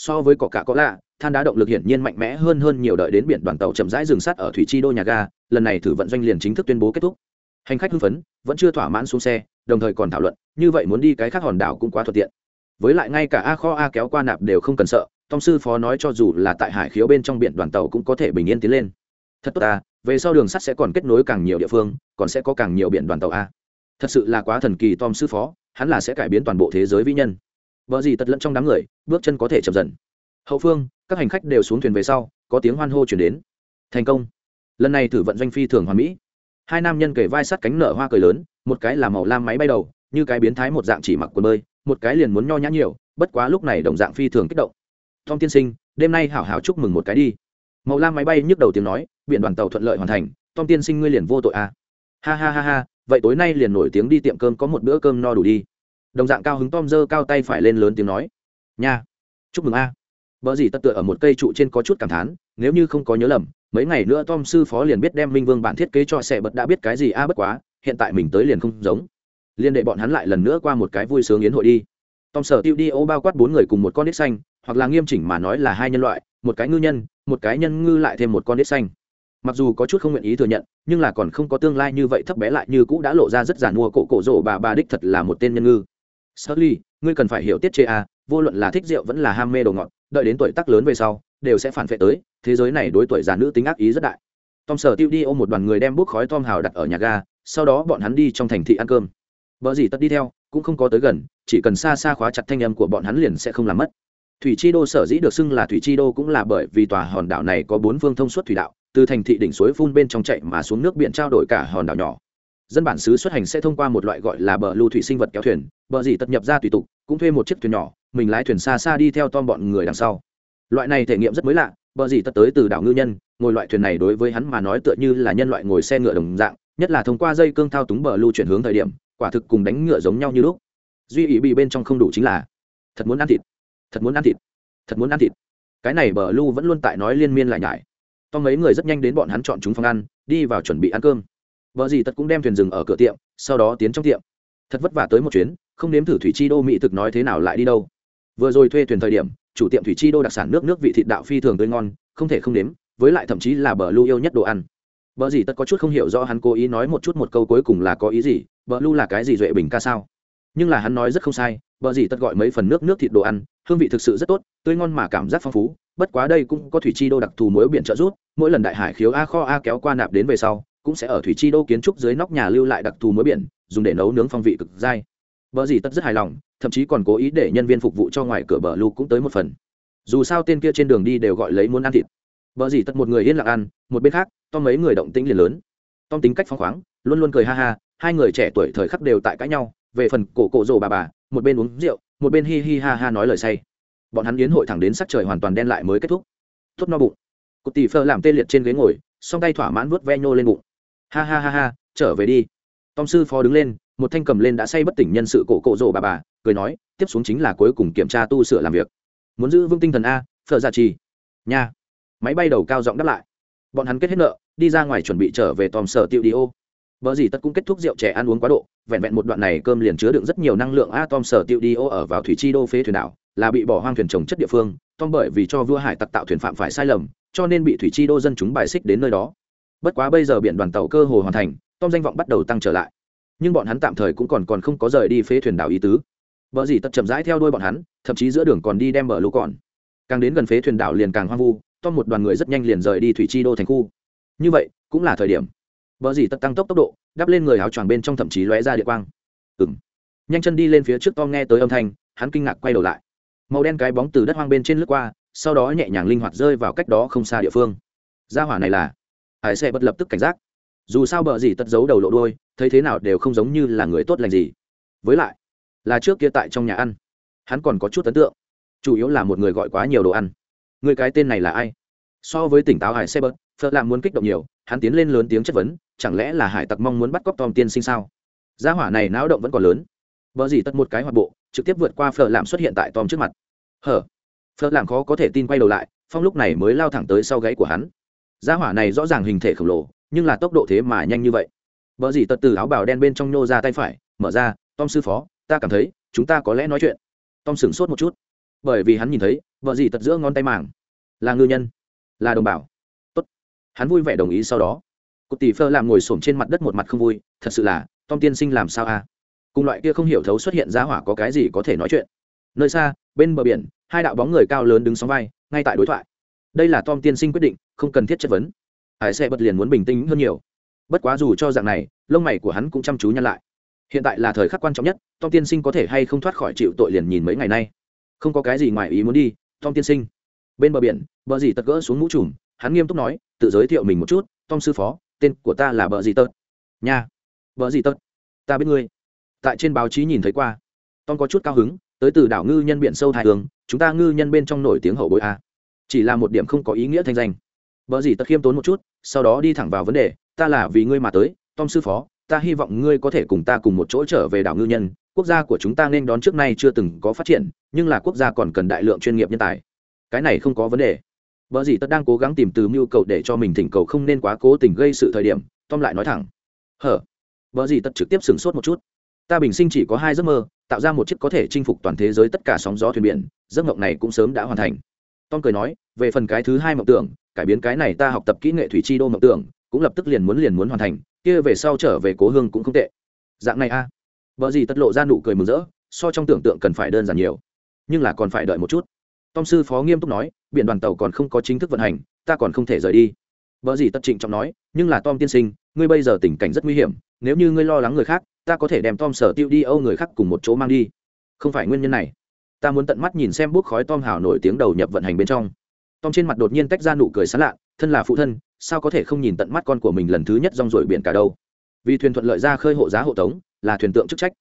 so với có cả có lạ, than đá động lực hiển nhiên mạnh mẽ hơn hơn nhiều đợi đến biển đoàn tàu chậm rãi dừng sắt ở thủy chi đô nhà ga, lần này thử vận doanh liền chính thức tuyên bố kết thúc. Hành khách hưng phấn, vẫn chưa thỏa mãn xuống xe, đồng thời còn thảo luận, như vậy muốn đi cái khác hòn đảo cũng quá thuận tiện với lại ngay cả a kho a kéo qua nạp đều không cần sợ, tông sư phó nói cho dù là tại hải khiếu bên trong biển đoàn tàu cũng có thể bình yên tiến lên. Thật tốt ta, về sau đường sắt sẽ còn kết nối càng nhiều địa phương, còn sẽ có càng nhiều biển đoàn tàu a. Thật sự là quá thần kỳ tom sư phó, hắn là sẽ cải biến toàn bộ thế giới vĩ nhân. Vợ gì tật lẫn trong đám người, bước chân có thể chậm dần. Hậu phương, các hành khách đều xuống thuyền về sau, có tiếng hoan hô chuyển đến. Thành công. Lần này thử vận doanh phi thường hoàn mỹ. Hai nam nhân kể vai sát cánh nở hoa cười lớn, một cái là màu lam máy bay đầu, như cái biến thái một dạng chỉ mặc quần bơi một cái liền muốn nho nhã nhiều, bất quá lúc này đồng dạng phi thường kích động. Tom tiên sinh, đêm nay hảo hảo chúc mừng một cái đi. Màu lam máy bay nhức đầu tiếng nói, biển đoàn tàu thuận lợi hoàn thành tom tiên sinh ngươi liền vô tội à. ha ha ha ha, vậy tối nay liền nổi tiếng đi tiệm cơm có một bữa cơm no đủ đi. Đồng dạng cao hứng tom giơ cao tay phải lên lớn tiếng nói. Nha, chúc mừng a. À. vợ gì tất tựa ở một cây trụ trên có chút cảm thán, nếu như không có nhớ lầm, mấy ngày nữa tom sư phó liền biết đem minh vương bản thiết kế cho sẽ bật đã biết cái gì a, bất quá, hiện tại mình tới liền không giống liên đệ bọn hắn lại lần nữa qua một cái vui sướng yến hội đi tom sở tiêu đi ô bao quát bốn người cùng một con nít xanh hoặc là nghiêm chỉnh mà nói là hai nhân loại một cái ngư nhân một cái nhân ngư lại thêm một con nít xanh mặc dù có chút không nguyện ý thừa nhận nhưng là còn không có tương lai như vậy thấp bé lại như cũ đã lộ ra rất giản mua cổ cổ rổ bà bà đích thật là một tên nhân ngư Sully, ngươi cần phải hiểu tiết chế a, vô luận là thích rượu vẫn là ham mê đồ ngọt, đợi đến tuổi tác lớn về sau, đều sẽ phản vệ tới, thế giới này đối tuổi già nữ tính ác ý rất đại. Tom Sở Tiêu đi ôm một đoàn người đem bút khói Tom Hào đặt ở nhà ga, sau đó bọn hắn đi trong thành thị ăn cơm. Bỡ gì tất đi theo, cũng không có tới gần, chỉ cần xa xa khóa chặt thanh âm của bọn hắn liền sẽ không làm mất. Thủy Chi Đô sở dĩ được xưng là Thủy Chi Đô cũng là bởi vì tòa hòn đảo này có bốn phương thông suốt thủy đạo, từ thành thị đỉnh suối phun bên trong chạy mà xuống nước biển trao đổi cả hòn đảo nhỏ. Dân bản xứ xuất hành sẽ thông qua một loại gọi là bờ lưu thủy sinh vật kéo thuyền, bờ gì tật nhập ra tùy tục, cũng thuê một chiếc thuyền nhỏ, mình lái thuyền xa xa đi theo tom bọn người đằng sau. Loại này thể nghiệm rất mới lạ, bờ gì tật tới từ đảo ngư nhân, ngồi loại thuyền này đối với hắn mà nói tựa như là nhân loại ngồi xe ngựa đồng dạng, nhất là thông qua dây cương thao túng bờ lưu chuyển hướng thời điểm, quả thực cùng đánh ngựa giống nhau như lúc. Duy ý bị bên trong không đủ chính là, thật muốn ăn thịt, thật muốn ăn thịt, thật muốn ăn thịt. Cái này bờ lưu vẫn luôn tại nói liên miên lại nhải. To mấy người rất nhanh đến bọn hắn chọn chúng phòng ăn, đi vào chuẩn bị ăn cơm. Vợ gì tật cũng đem thuyền rừng ở cửa tiệm, sau đó tiến trong tiệm. Thật vất vả tới một chuyến, không nếm thử thủy chi đô mỹ thực nói thế nào lại đi đâu. Vừa rồi thuê thuyền thời điểm, chủ tiệm thủy chi đô đặc sản nước nước vị thịt đạo phi thường tươi ngon, không thể không nếm, với lại thậm chí là bờ lưu yêu nhất đồ ăn bờ gì tất có chút không hiểu rõ hắn cố ý nói một chút một câu cuối cùng là có ý gì bờ lưu là cái gì duệ bình ca sao? Nhưng là hắn nói rất không sai bờ gì tất gọi mấy phần nước nước thịt đồ ăn, hương vị thực sự rất tốt, tươi ngon mà cảm giác phong phú, bất quá đây cũng có thủy chi đô đặc thù muối biển trợ rút mỗi lần đại hải khiếu a kho a kéo qua nạp đến về sau, cũng sẽ ở thủy chi đô kiến trúc dưới nóc nhà lưu lại đặc thù muối biển, dùng để nấu nướng phong vị cực dai. Bờ gì tất rất hài lòng, thậm chí còn cố ý để nhân viên phục vụ cho ngoài cửa bờ lu cũng tới một phần. Dù sao tên kia trên đường đi đều gọi lấy muốn ăn thịt bờ gì tất một người yên lặng ăn, một bên khác, tom mấy người động tĩnh liền lớn. Tom tính cách phóng khoáng, luôn luôn cười ha ha, hai người trẻ tuổi thời khắc đều tại cãi nhau, về phần cổ cổ rồ bà bà, một bên uống rượu, một bên hi hi ha ha nói lời say. Bọn hắn yến hội thẳng đến sắc trời hoàn toàn đen lại mới kết thúc. Tốt no bụng. Cột tỷ phơ làm tê liệt trên ghế ngồi, song tay thỏa mãn vuốt ve nhô lên bụng. Ha ha ha ha, trở về đi. Tom sư phó đứng lên, một thanh cầm lên đã say bất tỉnh nhân sự cổ cổ rồ bà bà, cười nói, tiếp xuống chính là cuối cùng kiểm tra tu sửa làm việc. Muốn giữ vững tinh thần a, phở giả trì. Nha máy bay đầu cao giọng đáp lại. Bọn hắn kết hết nợ, đi ra ngoài chuẩn bị trở về tòm sở tiệu đi ô. Vợ gì tất cũng kết thúc rượu trẻ ăn uống quá độ, vẹn vẹn một đoạn này cơm liền chứa đựng rất nhiều năng lượng a tom sở tiệu đi ô ở vào thủy chi đô phế thuyền đảo, là bị bỏ hoang thuyền trồng chất địa phương, tom bởi vì cho vua hải tặc tạo thuyền phạm phải sai lầm, cho nên bị thủy chi đô dân chúng bài xích đến nơi đó. Bất quá bây giờ biển đoàn tàu cơ hồ hoàn thành, tom danh vọng bắt đầu tăng trở lại. Nhưng bọn hắn tạm thời cũng còn còn không có rời đi phế thuyền đảo ý tứ. Vợ gì tất chậm rãi theo đuôi bọn hắn, thậm chí giữa đường còn đi đem bờ lũ còn. Càng đến gần phế thuyền đảo liền càng hoang vu tom một đoàn người rất nhanh liền rời đi thủy chi đô thành khu. Như vậy, cũng là thời điểm. Vợ gì tất tăng tốc tốc độ, đắp lên người áo choàng bên trong thậm chí lóe ra địa quang. Ừng nhanh chân đi lên phía trước tom nghe tới âm thanh, hắn kinh ngạc quay đầu lại. Màu đen cái bóng từ đất hoang bên trên lướt qua, sau đó nhẹ nhàng linh hoạt rơi vào cách đó không xa địa phương. Gia hỏa này là? Hải xe bất lập tức cảnh giác. Dù sao bờ gì tất giấu đầu lộ đôi thấy thế nào đều không giống như là người tốt lành gì. Với lại, là trước kia tại trong nhà ăn. Hắn còn có chút ấn tượng. Chủ yếu là một người gọi quá nhiều đồ ăn người cái tên này là ai? So với tỉnh táo hải xe bớt phật lạ muốn kích động nhiều, hắn tiến lên lớn tiếng chất vấn, chẳng lẽ là hải tặc mong muốn bắt cóc tom tiên sinh sao? Gia hỏa này náo động vẫn còn lớn. Vợ gì tất một cái hoạt bộ, trực tiếp vượt qua phở làm xuất hiện tại tom trước mặt. Hở? Phở làm khó có thể tin quay đầu lại, phong lúc này mới lao thẳng tới sau gáy của hắn. Gia hỏa này rõ ràng hình thể khổng lồ, nhưng là tốc độ thế mà nhanh như vậy. Vợ gì tật từ áo bào đen bên trong nhô ra tay phải, mở ra, tom sư phó, ta cảm thấy, chúng ta có lẽ nói chuyện. Tom sửng sốt một chút bởi vì hắn nhìn thấy, vợ gì tật giữa ngón tay màng. Là ngư nhân. Là đồng bào. Tốt. Hắn vui vẻ đồng ý sau đó. Cụ tỷ phơ làm ngồi xổm trên mặt đất một mặt không vui, thật sự là, tom tiên sinh làm sao a? Cùng loại kia không hiểu thấu xuất hiện ra hỏa có cái gì có thể nói chuyện. Nơi xa, bên bờ biển, hai đạo bóng người cao lớn đứng sóng vai, ngay tại đối thoại. Đây là tom tiên sinh quyết định, không cần thiết chất vấn. Hải xe bật liền muốn bình tĩnh hơn nhiều. Bất quá dù cho dạng này, lông mày của hắn cũng chăm chú nhăn lại. Hiện tại là thời khắc quan trọng nhất, tom tiên sinh có thể hay không thoát khỏi chịu tội liền nhìn mấy ngày nay không có cái gì ngoài ý muốn đi tom tiên sinh. Bên bờ biển bờ dì tật gỡ xuống mũ trùm hắn nghiêm túc nói tự giới thiệu mình một chút tom sư phó tên của ta là bờ dì tật. Nhà, bờ dì tật? Ta biết ngươi. Tại trên báo chí nhìn thấy qua. Tom có chút cao hứng tới từ đảo ngư nhân biển sâu thái hướng chúng ta ngư nhân bên trong nổi tiếng hậu bội a. Chỉ là một điểm không có ý nghĩa thanh danh. Bờ dì tật khiêm tốn một chút sau đó đi thẳng vào vấn đề ta là vì ngươi mà tới tom sư phó ta hy vọng ngươi có thể cùng ta cùng một chỗ trở về đảo ngư nhân quốc gia của chúng ta nên đón trước nay chưa từng có phát triển nhưng là quốc gia còn cần đại lượng chuyên nghiệp nhân tài. Cái này không có vấn đề. Vợ gì tất đang cố gắng tìm từ mưu cầu để cho mình thỉnh cầu không nên quá cố tình gây sự thời điểm, tom lại nói thẳng. Hở? Vợ gì tất trực tiếp sửng sốt một chút. Ta bình sinh chỉ có hai giấc mơ, tạo ra một chiếc có thể chinh phục toàn thế giới tất cả sóng gió thuyền biển, giấc mộng này cũng sớm đã hoàn thành. Tom cười nói, về phần cái thứ hai mộng tưởng, cải biến cái này ta học tập kỹ nghệ thủy chi đô mộng tưởng, cũng lập tức liền muốn liền muốn hoàn thành, kia về sau trở về cố hương cũng không tệ. Dạng này a. À. vợ gì tất lộ ra nụ cười mừng rỡ, so trong tưởng tượng cần phải đơn giản nhiều nhưng là còn phải đợi một chút. Tom sư phó nghiêm túc nói, biển đoàn tàu còn không có chính thức vận hành, ta còn không thể rời đi. Vợ gì tất trịnh trọng nói, nhưng là tom tiên sinh, ngươi bây giờ tình cảnh rất nguy hiểm, nếu như ngươi lo lắng người khác, ta có thể đem tom sở tiêu đi âu người khác cùng một chỗ mang đi. Không phải nguyên nhân này. Ta muốn tận mắt nhìn xem bút khói tom hào nổi tiếng đầu nhập vận hành bên trong. Tom trên mặt đột nhiên tách ra nụ cười sán lạ, thân là phụ thân, sao có thể không nhìn tận mắt con của mình lần thứ nhất rong rổi biển cả đâu? Vì thuyền thuận lợi ra khơi hộ giá hộ tống, là thuyền tượng chức trách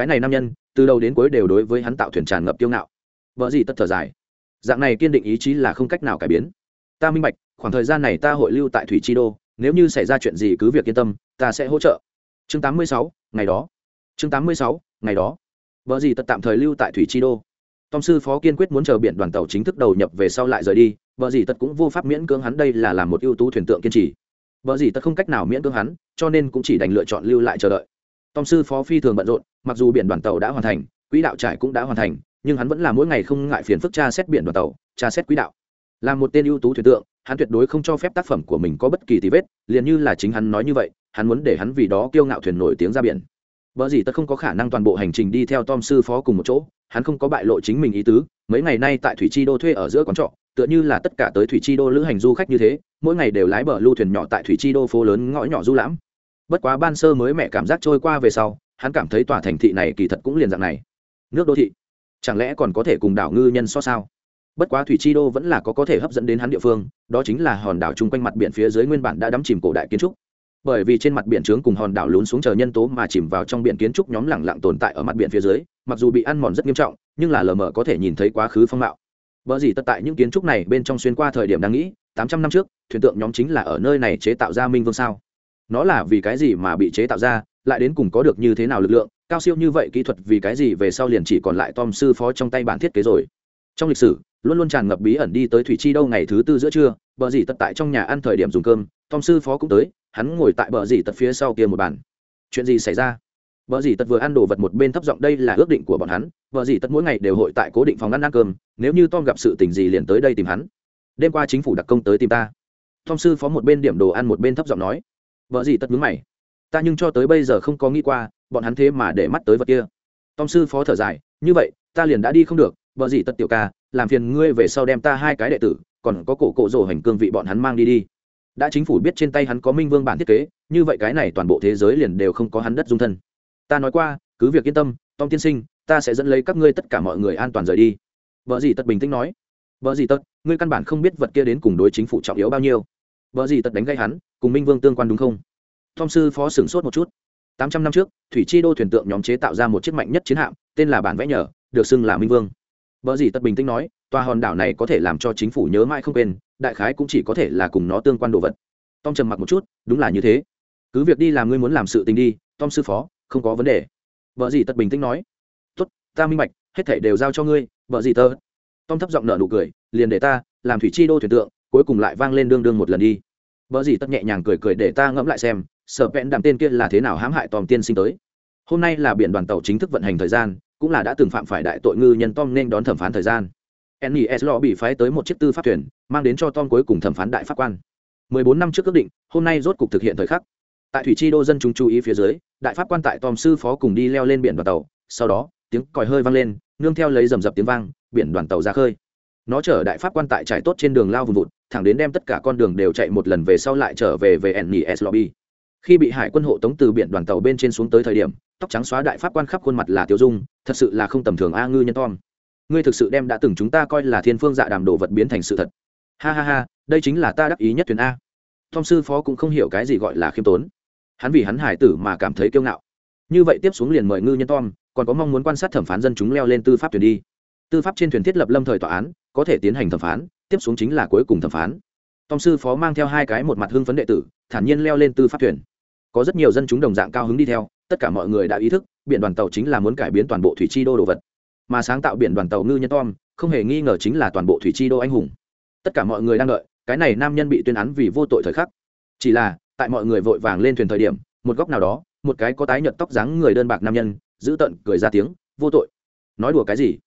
cái này nam nhân từ đầu đến cuối đều đối với hắn tạo thuyền tràn ngập kiêu ngạo. Vợ gì tất thở dài. Dạng này kiên định ý chí là không cách nào cải biến. Ta minh bạch khoảng thời gian này ta hội lưu tại thủy chi đô nếu như xảy ra chuyện gì cứ việc yên tâm ta sẽ hỗ trợ. Chương 86, ngày đó. Chương 86, ngày đó. Vợ gì tất tạm thời lưu tại thủy chi đô. Tom sư phó kiên quyết muốn chờ biển đoàn tàu chính thức đầu nhập về sau lại rời đi vợ gì tất cũng vô pháp miễn cưỡng hắn đây là làm một ưu tú thuyền tượng kiên trì. Vợ gì tất không cách nào miễn cưỡng hắn cho nên cũng chỉ đành lựa chọn lưu lại chờ đợi tom sư phó phi thường bận rộn, mặc dù biển đoàn tàu đã hoàn thành, quỹ đạo trải cũng đã hoàn thành, nhưng hắn vẫn là mỗi ngày không ngại phiền phức tra xét biển đoàn tàu, tra xét quỹ đạo. Là một tên ưu tú thuyền tượng, hắn tuyệt đối không cho phép tác phẩm của mình có bất kỳ tí vết, liền như là chính hắn nói như vậy, hắn muốn để hắn vì đó kiêu ngạo thuyền nổi tiếng ra biển. Vợ gì tất không có khả năng toàn bộ hành trình đi theo tom sư phó cùng một chỗ, hắn không có bại lộ chính mình ý tứ, mấy ngày nay tại thủy chi đô thuê ở giữa quán trọ, tựa như là tất cả tới thủy chi đô lữ hành du khách như thế, mỗi ngày đều lái bờ lưu thuyền nhỏ tại thủy chi đô phố lớn ngõ nhỏ du lãm bất quá ban sơ mới mẹ cảm giác trôi qua về sau, hắn cảm thấy tòa thành thị này kỳ thật cũng liền dạng này. Nước đô thị, chẳng lẽ còn có thể cùng đảo ngư nhân so sao? Bất quá thủy chi đô vẫn là có có thể hấp dẫn đến hắn địa phương, đó chính là hòn đảo chung quanh mặt biển phía dưới nguyên bản đã đắm chìm cổ đại kiến trúc. Bởi vì trên mặt biển trướng cùng hòn đảo lún xuống chờ nhân tố mà chìm vào trong biển kiến trúc nhóm lẳng lặng tồn tại ở mặt biển phía dưới, mặc dù bị ăn mòn rất nghiêm trọng, nhưng là lờ mờ có thể nhìn thấy quá khứ phong mạo. Vợ gì tất tại những kiến trúc này bên trong xuyên qua thời điểm đang nghĩ, tám trăm năm trước, thuyền tượng nhóm chính là ở nơi này chế tạo ra minh vương sao? Nó là vì cái gì mà bị chế tạo ra, lại đến cùng có được như thế nào lực lượng, cao siêu như vậy kỹ thuật vì cái gì về sau liền chỉ còn lại tom sư phó trong tay bản thiết kế rồi. Trong lịch sử, luôn luôn tràn ngập bí ẩn đi tới thủy chi đâu ngày thứ tư giữa trưa, bờ dì tật tại trong nhà ăn thời điểm dùng cơm, tom sư phó cũng tới, hắn ngồi tại bờ dì tật phía sau kia một bàn. Chuyện gì xảy ra? Bờ dì tật vừa ăn đồ vật một bên thấp giọng đây là ước định của bọn hắn, Bờ dì tật mỗi ngày đều hội tại cố định phòng ăn ăn cơm, nếu như tom gặp sự tình gì liền tới đây tìm hắn. Đêm qua chính phủ đặc công tới tìm ta. Tom sư phó một bên điểm đồ ăn một bên thấp giọng nói vợ gì tất mướn mày. Ta nhưng cho tới bây giờ không có nghĩ qua, bọn hắn thế mà để mắt tới vật kia. Tom sư phó thở dài, như vậy, ta liền đã đi không được, vợ gì tất tiểu ca, làm phiền ngươi về sau đem ta hai cái đệ tử, còn có cổ cổ rổ hành cương vị bọn hắn mang đi đi. Đã chính phủ biết trên tay hắn có minh vương bản thiết kế, như vậy cái này toàn bộ thế giới liền đều không có hắn đất dung thân. Ta nói qua, cứ việc yên tâm tom tiên sinh, ta sẽ dẫn lấy các ngươi tất cả mọi người an toàn rời đi. Vợ gì tật bình tĩnh nói. Vợ gì tật ngươi căn bản không biết vật kia đến cùng đối chính phủ trọng yếu bao nhiêu. Vợ gì tật đánh gây hắn cùng minh vương tương quan đúng không? Tom sư phó sửng sốt một chút. Tám trăm năm trước, thủy chi đô thuyền tượng nhóm chế tạo ra một chiếc mạnh nhất chiến hạm, tên là bản vẽ nhở được xưng là minh vương. Vợ gì tật bình tĩnh nói, tòa hòn đảo này có thể làm cho chính phủ nhớ mãi không quên, đại khái cũng chỉ có thể là cùng nó tương quan đồ vật. Tom trầm mặc một chút, đúng là như thế. Cứ việc đi làm ngươi muốn làm sự tình đi, tom sư phó, không có vấn đề. Vợ gì tật bình tĩnh nói, tốt, ta minh bạch, hết thảy đều giao cho ngươi vợ gì tơ. tom thấp giọng nở nụ cười, liền để ta làm thủy chi đô thuyền tượng, cuối cùng lại vang lên đương đương một lần đi vợ gì tất nhẹ nhàng cười cười để ta ngẫm lại xem sợ vẹn đạm tên kia là thế nào hãm hại tom tiên sinh tới. Hôm nay là biển đoàn tàu chính thức vận hành thời gian, cũng là đã từng phạm phải đại tội ngư nhân tom nên đón thẩm phán thời gian. Nes lo bị phái tới một chiếc tư pháp thuyền, mang đến cho tom cuối cùng thẩm phán đại pháp quan. 14 năm trước ước định, hôm nay rốt cục thực hiện thời khắc. Tại thủy chi đô dân chúng chú ý phía dưới, đại pháp quan tại tom sư phó cùng đi leo lên biển đoàn tàu, sau đó, tiếng còi hơi vang lên, nương theo lấy rầm rập tiếng vang, biển đoàn tàu ra khơi nó chở đại pháp quan tại trải tốt trên đường lao vùng vụt, thẳng đến đem tất cả con đường đều chạy một lần về sau lại trở về về nes lobby. Khi bị hải quân hộ tống từ biển đoàn tàu bên trên xuống tới thời điểm, tóc trắng xóa đại pháp quan khắp khuôn mặt là tiêu dung, thật sự là không tầm thường a ngư nhân tom. Ngươi thực sự đem đã từng chúng ta coi là thiên phương dạ đàm đồ vật biến thành sự thật. Ha ha ha, đây chính là ta đắc ý nhất thuyền a. Tom sư phó cũng không hiểu cái gì gọi là khiêm tốn. Hắn vì hắn hải tử mà cảm thấy kiêu ngạo. Như vậy tiếp xuống liền mời ngư nhân tom, còn có mong muốn quan sát thẩm phán dân chúng leo lên tư pháp thuyền đi. Tư pháp trên thuyền thiết lập lâm thời tòa án có thể tiến hành thẩm phán, tiếp xuống chính là cuối cùng thẩm phán. Tom sư phó mang theo hai cái một mặt hưng phấn đệ tử, thản nhiên leo lên tư pháp thuyền. Có rất nhiều dân chúng đồng dạng cao hứng đi theo, tất cả mọi người đã ý thức, biển đoàn tàu chính là muốn cải biến toàn bộ thủy chi đô đồ vật. Mà sáng tạo biển đoàn tàu ngư nhân tom, không hề nghi ngờ chính là toàn bộ thủy chi đô anh hùng. Tất cả mọi người đang đợi, cái này nam nhân bị tuyên án vì vô tội thời khắc. Chỉ là, tại mọi người vội vàng lên thuyền thời điểm, một góc nào đó, một cái có tái nhợt tóc dáng người đơn bạc nam nhân, giữ tận cười ra tiếng, vô tội. Nói đùa cái gì?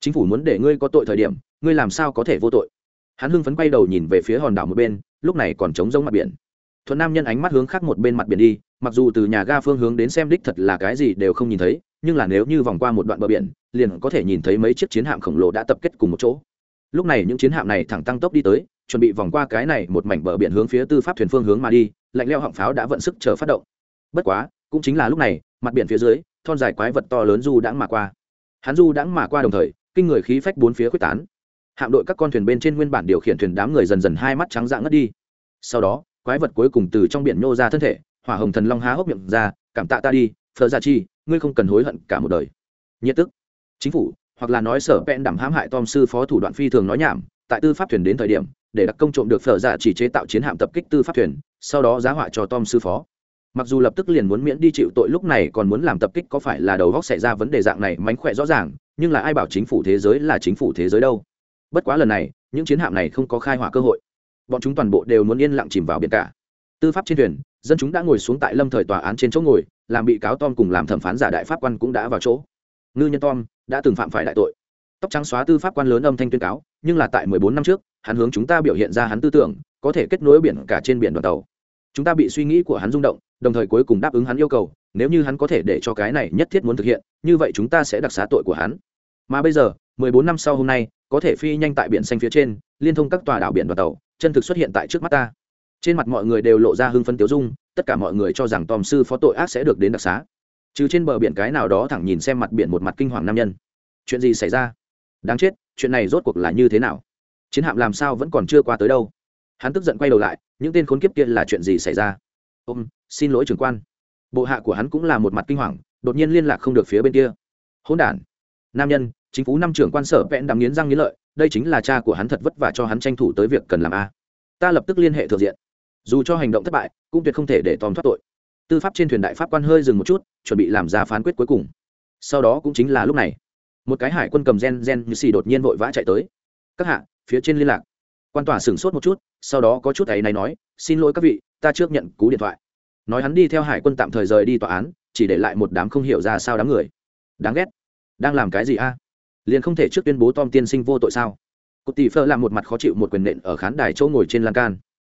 Chính phủ muốn để ngươi có tội thời điểm ngươi làm sao có thể vô tội? Hắn hưng phấn quay đầu nhìn về phía hòn đảo một bên, lúc này còn trống rông mặt biển. Thuận nam nhân ánh mắt hướng khác một bên mặt biển đi, mặc dù từ nhà ga phương hướng đến xem đích thật là cái gì đều không nhìn thấy, nhưng là nếu như vòng qua một đoạn bờ biển, liền có thể nhìn thấy mấy chiếc chiến hạm khổng lồ đã tập kết cùng một chỗ. Lúc này những chiến hạm này thẳng tăng tốc đi tới, chuẩn bị vòng qua cái này một mảnh bờ biển hướng phía tư pháp thuyền phương hướng mà đi, lạnh leo họng pháo đã vận sức chờ phát động. Bất quá, cũng chính là lúc này, mặt biển phía dưới, thon dài quái vật to lớn du đãng mà qua. Hắn du đãng mà qua đồng thời, kinh người khí phách bốn phía quyết tán hạm đội các con thuyền bên trên nguyên bản điều khiển thuyền đám người dần dần hai mắt trắng dạng ngất đi. Sau đó, quái vật cuối cùng từ trong biển nhô ra thân thể, hỏa hồng thần long há hốc miệng ra, cảm tạ ta đi phờ ra dạ chi, ngươi không cần hối hận cả một đời. Nhiệt tức. Chính phủ, hoặc là nói sở vẹn đảm hãm hại tom sư phó thủ đoạn phi thường nói nhảm, tại tư pháp thuyền đến thời điểm, để đặc công trộm được phở dạ chỉ chế tạo chiến hạm tập kích tư pháp thuyền, sau đó giá họa cho tom sư phó. Mặc dù lập tức liền muốn miễn đi chịu tội lúc này còn muốn làm tập kích có phải là đầu góc xảy ra vấn đề dạng này mánh khỏe rõ ràng, nhưng là ai bảo chính phủ thế giới là chính phủ thế giới đâu? Bất quá lần này, những chiến hạm này không có khai hỏa cơ hội. Bọn chúng toàn bộ đều muốn yên lặng chìm vào biển cả. Tư pháp trên thuyền, dân chúng đã ngồi xuống tại lâm thời tòa án trên chỗ ngồi, làm bị cáo tom cùng làm thẩm phán giả đại pháp quan cũng đã vào chỗ. Ngư nhân tom đã từng phạm phải đại tội. Tóc trắng xóa tư pháp quan lớn âm thanh tuyên cáo, nhưng là tại mười bốn năm trước, hắn hướng chúng ta biểu hiện ra hắn tư tưởng, có thể kết nối biển cả trên biển đoàn tàu. Chúng ta bị suy nghĩ của hắn rung động, đồng thời cuối cùng đáp ứng hắn yêu cầu, nếu như hắn có thể để cho cái này nhất thiết muốn thực hiện, như vậy chúng ta sẽ đặc xá tội của hắn. Mà bây giờ mười bốn năm sau hôm nay, có thể phi nhanh tại biển xanh phía trên, liên thông các tòa đảo biển đoàn tàu, chân thực xuất hiện tại trước mắt ta. Trên mặt mọi người đều lộ ra hưng phấn tiêu dung, tất cả mọi người cho rằng tòm sư phó tội ác sẽ được đến đặc xá. Trừ trên bờ biển cái nào đó thẳng nhìn xem mặt biển một mặt kinh hoàng nam nhân. Chuyện gì xảy ra? Đáng chết, chuyện này rốt cuộc là như thế nào? Chiến hạm làm sao vẫn còn chưa qua tới đâu? Hắn tức giận quay đầu lại, những tên khốn kiếp kia là chuyện gì xảy ra? Ôm, xin lỗi trưởng quan. Bộ hạ của hắn cũng là một mặt kinh hoàng, đột nhiên liên lạc không được phía bên kia. Hỗn đản. Nam nhân chính phủ năm trưởng quan sở vẹn đàm nghiến răng nghiến lợi, đây chính là cha của hắn thật vất vả cho hắn tranh thủ tới việc cần làm a. Ta lập tức liên hệ thượng diện. Dù cho hành động thất bại, cũng tuyệt không thể để tòm thoát tội. Tư pháp trên thuyền đại pháp quan hơi dừng một chút, chuẩn bị làm ra phán quyết cuối cùng. Sau đó cũng chính là lúc này, một cái hải quân cầm gen gen như xì đột nhiên vội vã chạy tới. Các hạ, phía trên liên lạc. Quan tòa sửng sốt một chút, sau đó có chút ấy này nói, xin lỗi các vị, ta trước nhận cú điện thoại. Nói hắn đi theo hải quân tạm thời rời đi tòa án, chỉ để lại một đám không hiểu ra sao đám người. Đáng ghét. Đang làm cái gì a? Liền không thể trước tuyên bố tom tiên sinh vô tội sao? Cụ tỷ phơ làm một mặt khó chịu một quyền nện ở khán đài chỗ ngồi trên lan can.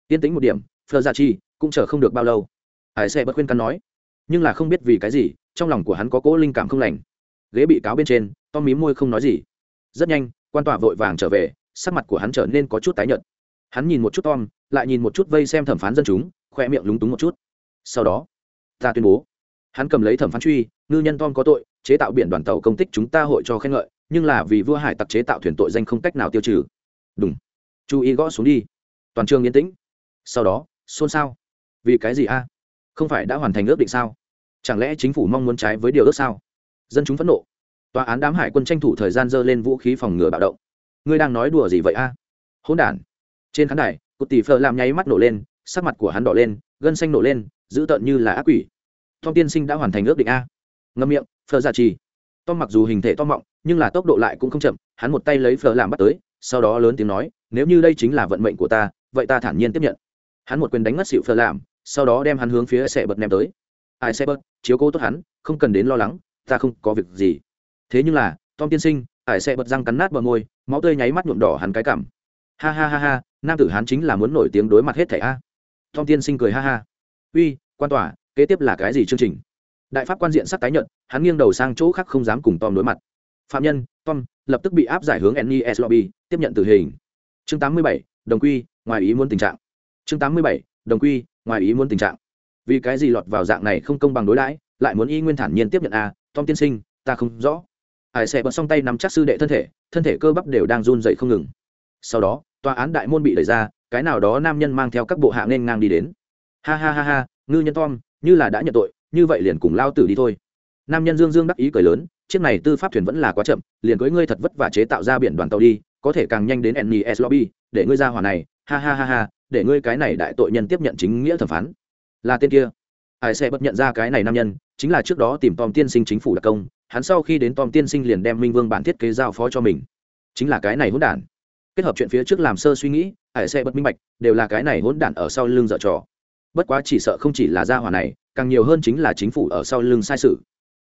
Yên tĩnh một điểm phơ ra dạ chi, cũng chờ không được bao lâu. Hải xe bất khuyên căn nói, nhưng là không biết vì cái gì, trong lòng của hắn có cỗ linh cảm không lành. Ghế bị cáo bên trên, tom mím môi không nói gì. Rất nhanh, quan tòa vội vàng trở về, sắc mặt của hắn trở nên có chút tái nhợt. Hắn nhìn một chút tom, lại nhìn một chút vây xem thẩm phán dân chúng, khoe miệng lúng túng một chút. Sau đó, ta tuyên bố. Hắn cầm lấy thẩm phán truy, ngư nhân tom có tội, chế tạo biển đoàn tàu công tích chúng ta hội cho khen ngợi nhưng là vì vua hải tặc chế tạo thuyền tội danh không cách nào tiêu trừ. Đúng. Chú ý gõ xuống đi. Toàn trường yên tĩnh. Sau đó, xôn xao. Vì cái gì a? Không phải đã hoàn thành ước định sao? Chẳng lẽ chính phủ mong muốn trái với điều ước sao? Dân chúng phẫn nộ. Tòa án đám hải quân tranh thủ thời gian dơ lên vũ khí phòng ngừa bạo động. Ngươi đang nói đùa gì vậy a? Hỗn đản. Trên khán đài, cụt tỷ phờ làm nháy mắt nổ lên, sắc mặt của hắn đỏ lên, gân xanh nổ lên, dữ tợn như là ác quỷ. Thông tiên sinh đã hoàn thành ước định a? Ngâm miệng, phờ giả trì tom mặc dù hình thể to mọng, nhưng là tốc độ lại cũng không chậm, hắn một tay lấy phở làm bắt tới, sau đó lớn tiếng nói, nếu như đây chính là vận mệnh của ta, vậy ta thản nhiên tiếp nhận. Hắn một quyền đánh ngất xỉu Phở làm sau đó đem hắn hướng phía xe bật ném tới. Ai xe bật chiếu cố tốt hắn, không cần đến lo lắng, ta không có việc gì. Thế nhưng là, tom tiên sinh, ai xe bật răng cắn nát bờ môi, máu tươi nháy mắt nhuộm đỏ hắn cái cảm. Ha ha ha ha, nam tử hắn chính là muốn nổi tiếng đối mặt hết thảy a. Tom tiên sinh cười ha ha. Uy, quan tòa, kế tiếp là cái gì chương trình? Đại pháp quan diện sắc tái nhận hắn nghiêng đầu sang chỗ khác không dám cùng tom đối mặt. Phạm nhân tom lập tức bị áp giải hướng nes lobby tiếp nhận tử hình. Chương 87, đồng quy ngoài ý muốn tình trạng. Chương 87, đồng quy ngoài ý muốn tình trạng. Vì cái gì lọt vào dạng này không công bằng đối đãi lại muốn y nguyên thản nhiên tiếp nhận a tom tiên sinh ta không rõ. Hải xe bật song tay nắm chắc sư đệ thân thể thân thể cơ bắp đều đang run dậy không ngừng. Sau đó tòa án đại môn bị đẩy ra cái nào đó nam nhân mang theo các bộ hạ nên ngang đi đến. Ha ha ha ha ngư nhân tom như là đã nhận tội như vậy liền cùng lao tử đi thôi. Nam nhân dương dương đắc ý cười lớn, chiếc này tư pháp thuyền vẫn là quá chậm, liền cưới ngươi thật vất vả chế tạo ra biển đoàn tàu đi, có thể càng nhanh đến nes lobby, để ngươi ra hỏa này, ha ha ha ha, để ngươi cái này đại tội nhân tiếp nhận chính nghĩa thẩm phán. Là tên kia. Ai sẽ bất nhận ra cái này nam nhân, chính là trước đó tìm tom tiên sinh chính phủ đặc công, hắn sau khi đến tom tiên sinh liền đem minh vương bản thiết kế giao phó cho mình. Chính là cái này hỗn đản. Kết hợp chuyện phía trước làm sơ suy nghĩ, ai sẽ bất minh bạch, đều là cái này hỗn đản ở sau lưng dở trò. Bất quá chỉ sợ không chỉ là gia hỏa này càng nhiều hơn chính là chính phủ ở sau lưng sai sự.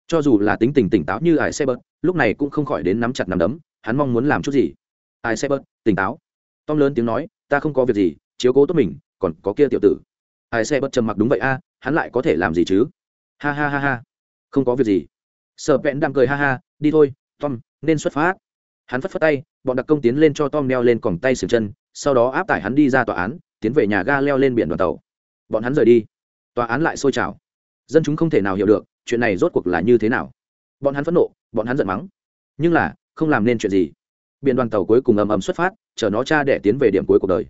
Cho dù là tính tình tỉnh táo như ải xe bớt, lúc này cũng không khỏi đến nắm chặt nắm đấm, hắn mong muốn làm chút gì? Ải xe bớt, tỉnh táo. Tom lớn tiếng nói, ta không có việc gì, chiếu cố tốt mình, còn có kia tiểu tử. Ải xe bớt trầm mặc đúng vậy a, hắn lại có thể làm gì chứ? Ha ha ha ha. Không có việc gì. Sợ vẹn đang cười ha ha, đi thôi, tom, nên xuất phát. Hắn phất phất tay, bọn đặc công tiến lên cho tom đeo lên còng tay sừng chân, sau đó áp tải hắn đi ra tòa án, tiến về nhà ga leo lên biển đoàn tàu. Bọn hắn rời đi tòa án lại sôi trào. Dân chúng không thể nào hiểu được chuyện này rốt cuộc là như thế nào. Bọn hắn phẫn nộ, bọn hắn giận mắng. Nhưng là, không làm nên chuyện gì. Biển đoàn tàu cuối cùng ầm ầm xuất phát, chở nó cha để tiến về điểm cuối cuộc đời.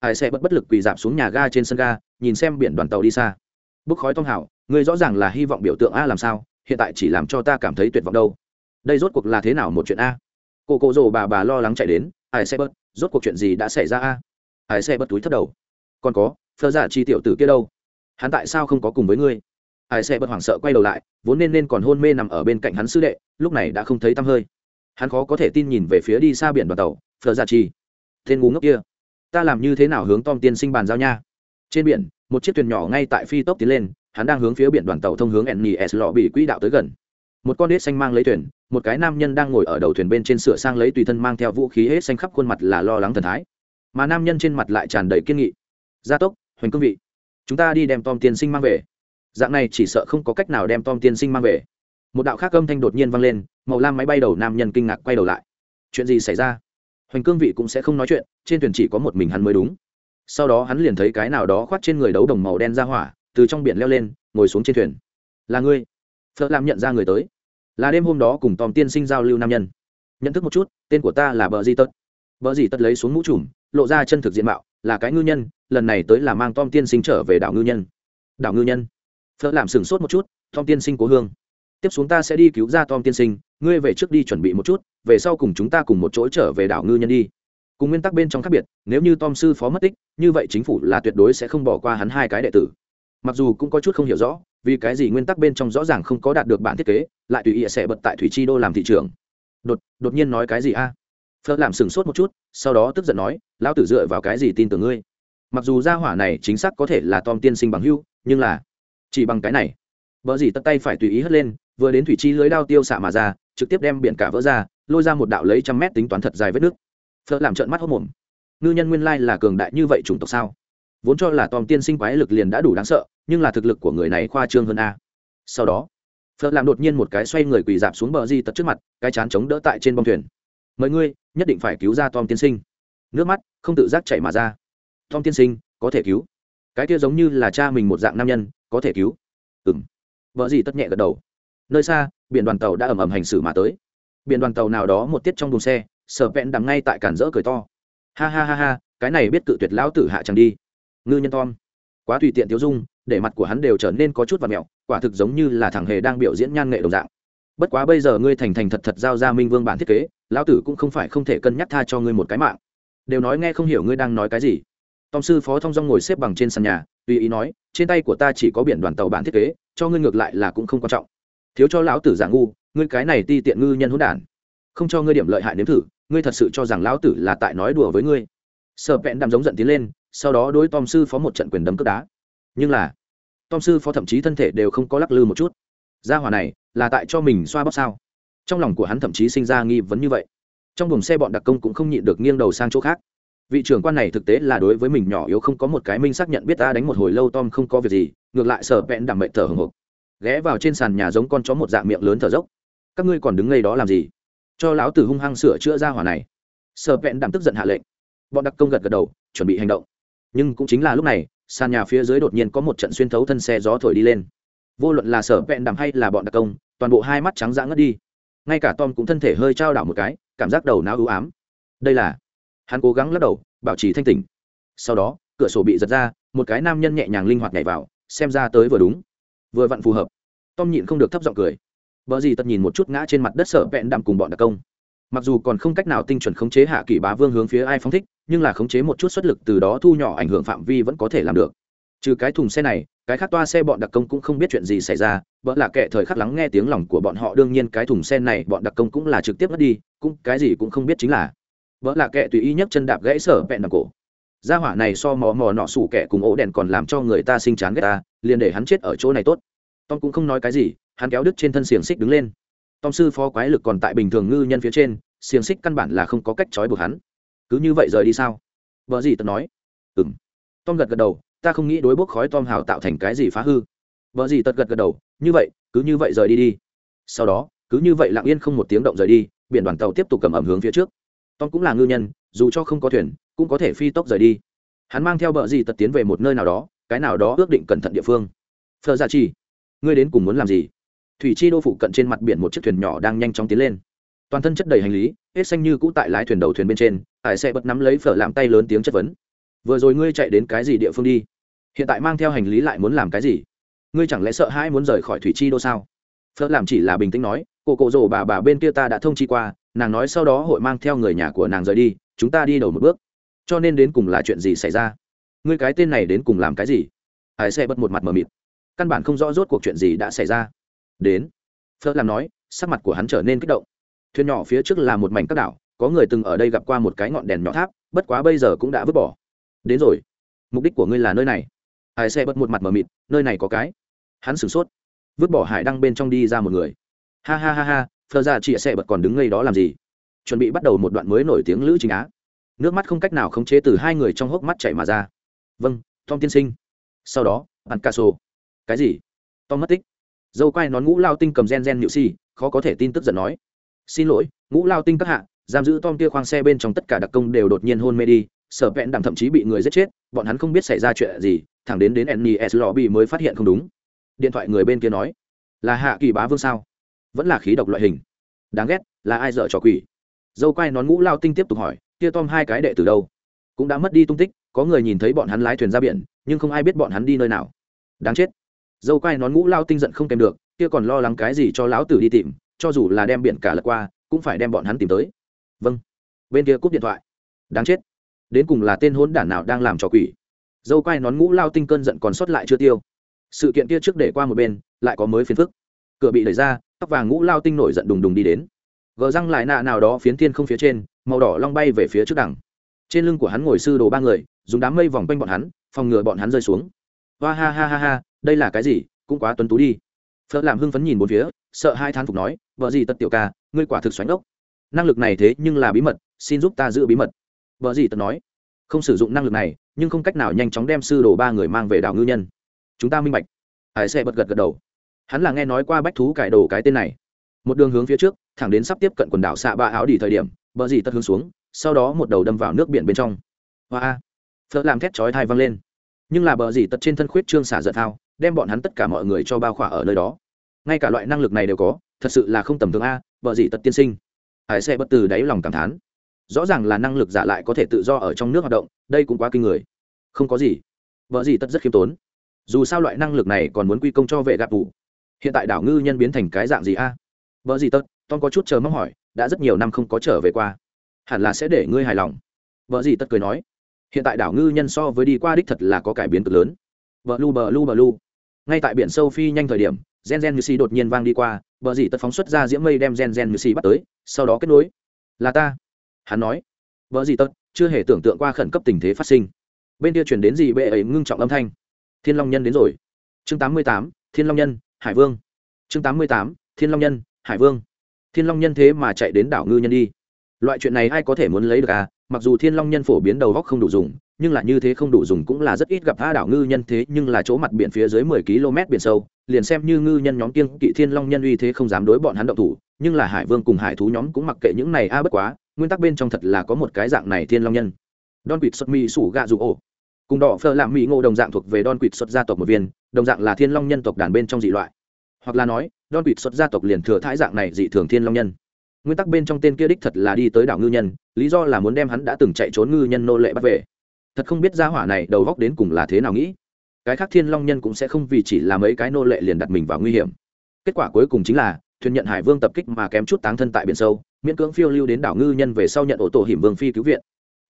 Ai sẽ bất bất lực quỳ dạp xuống nhà ga trên sân ga, nhìn xem biển đoàn tàu đi xa. Bức khói thong hảo người rõ ràng là hy vọng biểu tượng a làm sao, hiện tại chỉ làm cho ta cảm thấy tuyệt vọng đâu. Đây rốt cuộc là thế nào một chuyện a? Cô cô rồ bà bà lo lắng chạy đến ai xe bớt rốt cuộc chuyện gì đã xảy ra a? Ai xe bớt túi thất đầu. Còn có thơ giả dạ chi tiểu tử kia đâu? Hắn tại sao không có cùng với ngươi? Ai sẽ bật hoảng sợ quay đầu lại, vốn nên nên còn hôn mê nằm ở bên cạnh hắn sư đệ, lúc này đã không thấy tăm hơi. Hắn khó có thể tin nhìn về phía đi xa biển đoàn tàu phờ giả chi tên ngu ngốc kia, ta làm như thế nào hướng tom tiên sinh bàn giao nha? Trên biển, một chiếc thuyền nhỏ ngay tại phi tốc tiến lên, hắn đang hướng phía biển đoàn tàu thông hướng nes lọ bị quỹ đạo tới gần. Một con đết xanh mang lấy thuyền, một cái nam nhân đang ngồi ở đầu thuyền bên trên sửa sang lấy tùy thân mang theo vũ khí hết xanh khắp khuôn mặt là lo lắng thần thái. Mà nam nhân trên mặt lại tràn đầy kiên nghị. Gia tốc hoành cương vị chúng ta đi đem tom tiên sinh mang về. Dạng này chỉ sợ không có cách nào đem tom tiên sinh mang về. Một đạo khác âm thanh đột nhiên vang lên, màu lam máy bay đầu nam nhân kinh ngạc quay đầu lại. Chuyện gì xảy ra? Hoành cương vị cũng sẽ không nói chuyện, trên thuyền chỉ có một mình hắn mới đúng. Sau đó hắn liền thấy cái nào đó khoác trên người đấu đồng màu đen ra hỏa, từ trong biển leo lên, ngồi xuống trên thuyền. Là ngươi. Phật làm nhận ra người tới. Là đêm hôm đó cùng tom tiên sinh giao lưu nam nhân. Nhận thức một chút, tên của ta là bờ di tật bờ di tật lấy xuống mũ trùm, lộ ra chân thực diện mạo là cái ngư nhân, lần này tới là mang tom tiên sinh trở về đảo ngư nhân. Đảo ngư nhân? Phở làm sửng sốt một chút, tom tiên sinh cố hương. Tiếp xuống ta sẽ đi cứu ra tom tiên sinh, ngươi về trước đi chuẩn bị một chút, về sau cùng chúng ta cùng một chỗ trở về đảo ngư nhân đi. Cùng nguyên tắc bên trong khác biệt, nếu như tom sư phó mất tích, như vậy chính phủ là tuyệt đối sẽ không bỏ qua hắn hai cái đệ tử. Mặc dù cũng có chút không hiểu rõ, vì cái gì nguyên tắc bên trong rõ ràng không có đạt được bản thiết kế, lại tùy ý sẽ bật tại thủy chi đô làm thị trường đột đột nhiên nói cái gì a? à? Phật làm sừng sốt một chút, sau đó tức giận nói, lão tử dựa vào cái gì tin tưởng ngươi? Mặc dù gia hỏa này chính xác có thể là tom tiên sinh bằng hưu nhưng là chỉ bằng cái này. Vợ gì tất tay phải tùy ý hất lên, vừa đến thủy chi lưới đao tiêu xạ mà ra, trực tiếp đem biển cả vỡ ra, lôi ra một đạo lấy trăm mét tính toán thật dài vết nước. Phật làm trợn mắt hốc mồm. Ngư nhân nguyên lai là cường đại như vậy chủng tộc sao? Vốn cho là tom tiên sinh quái lực liền đã đủ đáng sợ, nhưng là thực lực của người này khoa trương hơn a. Sau đó phật làm đột nhiên một cái xoay người quỳ dạp xuống bờ di tật trước mặt, cái chán chống đỡ tại trên bông thuyền mời ngươi, nhất định phải cứu ra tom tiên sinh. Nước mắt không tự giác chảy mà ra. Tom tiên sinh, có thể cứu. Cái kia giống như là cha mình một dạng nam nhân, có thể cứu. Ừ m vợ gì tất nhẹ gật đầu. Nơi xa, biển đoàn tàu đã ầm ầm hành xử mà tới. Biển đoàn tàu nào đó một tiết trong đồn xe, sở vẹn đằng ngay tại cản rỡ cười to. Ha ha ha ha, cái này biết cự tuyệt lão tử hạ chẳng đi. Ngư nhân tom. Quá tùy tiện tiêu dung, để mặt của hắn đều trở nên có chút và mẹo, quả thực giống như là thằng hề đang biểu diễn nhan nghệ đồng dạng. Bất quá bây giờ ngươi thành thành thật thật giao ra minh vương bản thiết kế lão tử cũng không phải không thể cân nhắc tha cho ngươi một cái mạng. Đều nói nghe không hiểu ngươi đang nói cái gì. Tom sư phó thông dong ngồi xếp bằng trên sàn nhà, tùy ý nói, trên tay của ta chỉ có biển đoàn tàu bản thiết kế, cho ngươi ngược lại là cũng không quan trọng. Thiếu cho lão tử giả ngu, ngươi cái này ti tiện ngư nhân hỗn đản. Không cho ngươi điểm lợi hại nếm thử, ngươi thật sự cho rằng lão tử là tại nói đùa với ngươi. Sợ vẹn đàm giống giận tiến lên, sau đó đối tom sư phó một trận quyền đấm cướp đá. Nhưng là tom sư phó thậm chí thân thể đều không có lắc lư một chút. Gia hỏa này là tại cho mình xoa bóp sao? Trong lòng của hắn thậm chí sinh ra nghi vấn như vậy. Trong buồng xe bọn đặc công cũng không nhịn được nghiêng đầu sang chỗ khác. Vị trưởng quan này thực tế là đối với mình nhỏ yếu không có một cái minh xác nhận biết ta đánh một hồi lâu tom không có việc gì, ngược lại sở vẹn đảm mệnh thở hồng hộc. Ghé vào trên sàn nhà giống con chó một dạng miệng lớn thở dốc. Các ngươi còn đứng ngay đó làm gì? Cho lão tử hung hăng sửa chữa ra hỏa này. Sở vẹn đảm tức giận hạ lệnh. Bọn đặc công gật gật đầu, chuẩn bị hành động. Nhưng cũng chính là lúc này, sàn nhà phía dưới đột nhiên có một trận xuyên thấu thân xe gió thổi đi lên. Vô luận là sở vẹn đảm hay là bọn đặc công, toàn bộ hai mắt trắng dã ngất đi ngay cả tom cũng thân thể hơi trao đảo một cái, cảm giác đầu não ưu ám. Đây là, hắn cố gắng lắc đầu, bảo trì thanh tỉnh. Sau đó, cửa sổ bị giật ra, một cái nam nhân nhẹ nhàng linh hoạt nhảy vào, xem ra tới vừa đúng. Vừa vặn phù hợp. Tom nhịn không được thấp giọng cười. Vợ gì tật nhìn một chút ngã trên mặt đất sợ vẹn đạm cùng bọn đặc công. Mặc dù còn không cách nào tinh chuẩn khống chế hạ kỷ bá vương hướng phía ai phóng thích, nhưng là khống chế một chút xuất lực từ đó thu nhỏ ảnh hưởng phạm vi vẫn có thể làm được trừ cái thùng xe này, cái khác toa xe bọn đặc công cũng không biết chuyện gì xảy ra, vợ là kệ thời khắc lắng nghe tiếng lòng của bọn họ, đương nhiên cái thùng xe này bọn đặc công cũng là trực tiếp mất đi, cũng cái gì cũng không biết chính là. Vợ là kệ tùy ý nhấc chân đạp gãy sở vẹn đằng cổ. Gia hỏa này so mò mò nọ sủ kẻ cùng ổ đèn còn làm cho người ta sinh chán ghét ta, liền để hắn chết ở chỗ này tốt. Tom cũng không nói cái gì, hắn kéo đứt trên thân xiềng xích đứng lên. Tom sư phó quái lực còn tại bình thường ngư nhân phía trên, xiềng xích căn bản là không có cách trói buộc hắn. Cứ như vậy rời đi sao? Vợ gì tật nói. Ừ m tom gật gật đầu ta không nghĩ đối bốc khói tom hào tạo thành cái gì phá hư. Vợ gì tật gật gật đầu, như vậy, cứ như vậy rời đi đi. Sau đó, cứ như vậy lặng yên không một tiếng động rời đi, biển đoàn tàu tiếp tục cầm ẩm hướng phía trước. Tom cũng là ngư nhân, dù cho không có thuyền, cũng có thể phi tốc rời đi. Hắn mang theo bờ gì tật tiến về một nơi nào đó, cái nào đó ước định cẩn thận địa phương. Phờ dạ ra chi ngươi đến cùng muốn làm gì? Thủy chi đô phụ cận trên mặt biển một chiếc thuyền nhỏ đang nhanh chóng tiến lên. Toàn thân chất đầy hành lý, hết xanh như cũ tại lái thuyền đầu thuyền bên trên hải xe bật nắm lấy phở làm tay lớn tiếng chất vấn vừa rồi ngươi chạy đến cái gì địa phương đi? Hiện tại mang theo hành lý lại muốn làm cái gì? Ngươi chẳng lẽ sợ hãi muốn rời khỏi thủy chi đô sao? Phớt làm chỉ là bình tĩnh nói cô cộ rồ bà bà bên kia ta đã thông chi qua, nàng nói sau đó hội mang theo người nhà của nàng rời đi, chúng ta đi đầu một bước. Cho nên đến cùng là chuyện gì xảy ra? Ngươi cái tên này đến cùng làm cái gì? Hải xe bật một mặt mờ mịt. Căn bản không rõ rốt cuộc chuyện gì đã xảy ra. Đến. Phớt làm nói, sắc mặt của hắn trở nên kích động. Thuyền nhỏ phía trước là một mảnh các đảo, có người từng ở đây gặp qua một cái ngọn đèn nhỏ tháp, bất quá bây giờ cũng đã vứt bỏ đến rồi. Mục đích của ngươi là nơi này. Hải xe bật một mặt mờ mịt, nơi này có cái. Hắn sửng sốt. Vứt bỏ hải đăng bên trong đi ra một người. Ha ha ha ha, phờ dạ ra chị xe bật còn đứng ngây đó làm gì? Chuẩn bị bắt đầu một đoạn mới nổi tiếng lữ chính á. Nước mắt không cách nào khống chế từ hai người trong hốc mắt chảy mà ra. Vâng tom tiên sinh. Sau đó ăn ca sô cái gì? Tom mất tích. Dâu quai nón ngũ lao tinh cầm gen gen nhự si, khó có thể tin tức giận nói. Xin lỗi, ngũ lao tinh các hạ, giam giữ tom kia khoang xe bên trong tất cả đặc công đều đột nhiên hôn mê đi sở vẹn đằng thậm chí bị người giết chết, bọn hắn không biết xảy ra chuyện gì, thẳng đến đến nes bị mới phát hiện không đúng. Điện thoại người bên kia nói, là hạ kỳ bá vương sao? Vẫn là khí độc loại hình. Đáng ghét, là ai dở trò quỷ? Dâu quai nón ngũ lao tinh tiếp tục hỏi, kia tom hai cái đệ từ đâu? Cũng đã mất đi tung tích, có người nhìn thấy bọn hắn lái thuyền ra biển, nhưng không ai biết bọn hắn đi nơi nào. Đáng chết. Dâu quai nón ngũ lao tinh giận không kèm được, kia còn lo lắng cái gì cho lão tử đi tìm, cho dù là đem biển cả lật qua, cũng phải đem bọn hắn tìm tới. Vâng. Bên kia cúp điện thoại. Đáng chết đến cùng là tên hốn đản nào đang làm trò quỷ. Dâu quai nón ngũ lao tinh cơn giận còn sót lại chưa tiêu. Sự kiện kia trước để qua một bên, lại có mới phiền phức. Cửa bị đẩy ra, tóc vàng ngũ lao tinh nổi giận đùng đùng đi đến. Gờ răng lại nạ nào đó phiến thiên không phía trên, màu đỏ long bay về phía trước đằng. Trên lưng của hắn ngồi sư đồ ba người, dùng đám mây vòng quanh bọn hắn, phòng ngừa bọn hắn rơi xuống. Hoa ha ha ha ha, đây là cái gì? Cũng quá tuấn tú đi. Phật làm hưng phấn nhìn bốn phía, sợ hai thán phục nói, vợ gì tật tiểu ca, ngươi quả thực xoánh ốc năng lực này thế nhưng là bí mật, xin giúp ta giữ bí mật vợ gì tật nói, không sử dụng năng lực này, nhưng không cách nào nhanh chóng đem sư đồ ba người mang về đảo ngư nhân. Chúng ta minh bạch. Hải xe bật gật gật đầu. Hắn là nghe nói qua bách thú cải đồ cái tên này. Một đường hướng phía trước, thẳng đến sắp tiếp cận quần đảo xạ ba áo đi thời điểm, bờ dì tật hướng xuống, sau đó một đầu đâm vào nước biển bên trong. Hoa! A phật làm thét chói thai văng lên. Nhưng là bờ dì tật trên thân khuyết trương xả giật thao, đem bọn hắn tất cả mọi người cho bao khỏa ở nơi đó. Ngay cả loại năng lực này đều có, thật sự là không tầm thường a, bờ dì tật tiên sinh. Hải xe bất từ đáy lòng cảm thán rõ ràng là năng lực giả lại có thể tự do ở trong nước hoạt động, đây cũng quá kinh người. Không có gì. Vợ gì tất rất khiêm tốn. Dù sao loại năng lực này còn muốn quy công cho vệ gạp vụ hiện tại đảo ngư nhân biến thành cái dạng gì a? Vợ gì tất, tom có chút chờ mong hỏi, đã rất nhiều năm không có trở về qua. Hẳn là sẽ để ngươi hài lòng. Vợ gì tất cười nói. Hiện tại đảo ngư nhân so với đi qua đích thật là có cải biến cực lớn. Vợ lu bờ lu bờ lu. Ngay tại biển sâu phi nhanh thời điểm, gen gen như si đột nhiên vang đi qua, vợ gì tất phóng xuất ra diễm mây đem gen gen như si bắt tới, sau đó kết nối. Là ta hắn nói, vợ gì tật chưa hề tưởng tượng qua khẩn cấp tình thế phát sinh. Bên kia chuyển đến gì bệ ấy ngưng trọng âm thanh. Thiên long nhân đến rồi. Chương tám mươi tám, thiên long nhân, hải vương. Chương tám mươi tám, thiên long nhân, hải vương. Thiên long nhân thế mà chạy đến đảo ngư nhân đi. Loại chuyện này ai có thể muốn lấy được à? Mặc dù thiên long nhân phổ biến đầu góc không đủ dùng, nhưng là như thế không đủ dùng cũng là rất ít gặp tha đảo ngư nhân thế, nhưng là chỗ mặt biển phía dưới mười km biển sâu, liền xem như ngư nhân nhóm kiêng kỵ thiên long nhân uy thế không dám đối bọn hắn động thủ nhưng là hải vương cùng hải thú nhóm cũng mặc kệ những này a bất quá, nguyên tắc bên trong thật là có một cái dạng này thiên long nhân. Don quỵt xuất mi sủ gạ dù ổ. Cùng đỏ phơ làm mỹ ngộ đồng dạng thuộc về don quỵt xuất gia tộc một viên, đồng dạng là thiên long nhân tộc đàn bên trong dị loại. Hoặc là nói, don quỵt xuất gia tộc liền thừa thái dạng này dị thường thiên long nhân. Nguyên tắc bên trong tên kia đích thật là đi tới đảo ngư nhân, lý do là muốn đem hắn đã từng chạy trốn ngư nhân nô lệ bắt về. Thật không biết gia hỏa này đầu góc đến cùng là thế nào nghĩ. Cái khác thiên long nhân cũng sẽ không vì chỉ là mấy cái nô lệ liền đặt mình vào nguy hiểm. Kết quả cuối cùng chính là thuyền nhận hải vương tập kích mà kém chút táng thân tại biển sâu, miễn cưỡng phiêu lưu đến đảo ngư nhân về sau nhận ổ tổ hiểm vương phi cứu viện.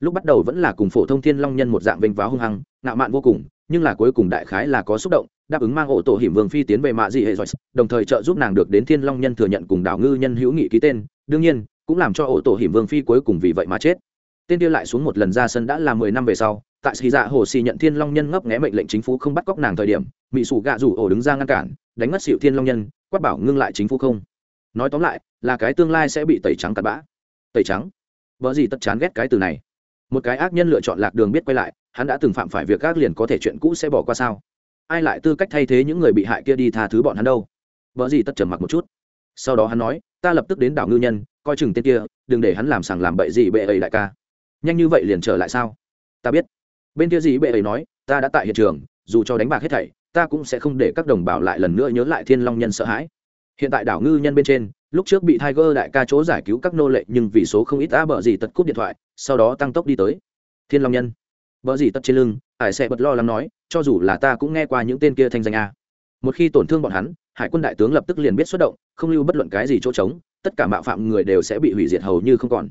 Lúc bắt đầu vẫn là cùng phổ thông thiên long nhân một dạng vinh váo hung hăng, ngạo mạn vô cùng, nhưng là cuối cùng đại khái là có xúc động, đáp ứng mang ổ tổ hiểm vương phi tiến về mạ dị hệ giỏi đồng thời trợ giúp nàng được đến thiên long nhân thừa nhận cùng đảo ngư nhân hữu nghị ký tên, đương nhiên, cũng làm cho ổ tổ hiểm vương phi cuối cùng vì vậy mà chết. Tên kia lại xuống một lần ra sân đã là mười năm về sau, tại xì dạ hồ xì nhận thiên long nhân ngấp nghé mệnh lệnh chính phủ không bắt cóc nàng thời điểm mỹ sủ gạ rủ ổ đứng ra ngăn cản, đánh mất xịu thiên long nhân quát bảo ngưng lại chính phủ không? Nói tóm lại, là cái tương lai sẽ bị tẩy trắng cặn bã. Tẩy trắng? Vợ gì tất chán ghét cái từ này? Một cái ác nhân lựa chọn lạc đường biết quay lại, hắn đã từng phạm phải việc ác liền có thể chuyện cũ sẽ bỏ qua sao? Ai lại tư cách thay thế những người bị hại kia đi tha thứ bọn hắn đâu? Vợ gì tất trầm mặc một chút. Sau đó hắn nói, ta lập tức đến đảo ngư nhân, coi chừng tên kia, đừng để hắn làm sàng làm bậy gì bệ ấy đại ca. Nhanh như vậy liền trở lại sao? Ta biết. Bên kia gì bệ ấy nói, ta đã tại hiện trường, dù cho đánh bạc hết thảy ta cũng sẽ không để các đồng bào lại lần nữa nhớ lại thiên long nhân sợ hãi. Hiện tại đảo ngư nhân bên trên, lúc trước bị tiger đại ca chỗ giải cứu các nô lệ nhưng vì số không ít đã bợ gì tật cúp điện thoại, sau đó tăng tốc đi tới. Thiên long nhân. Bợ gì tật trên lưng, hải sẽ bật lo lắng nói, cho dù là ta cũng nghe qua những tên kia thanh danh a. Một khi tổn thương bọn hắn, hải quân đại tướng lập tức liền biết xuất động, không lưu bất luận cái gì chỗ trống, tất cả mạo phạm người đều sẽ bị hủy diệt hầu như không còn.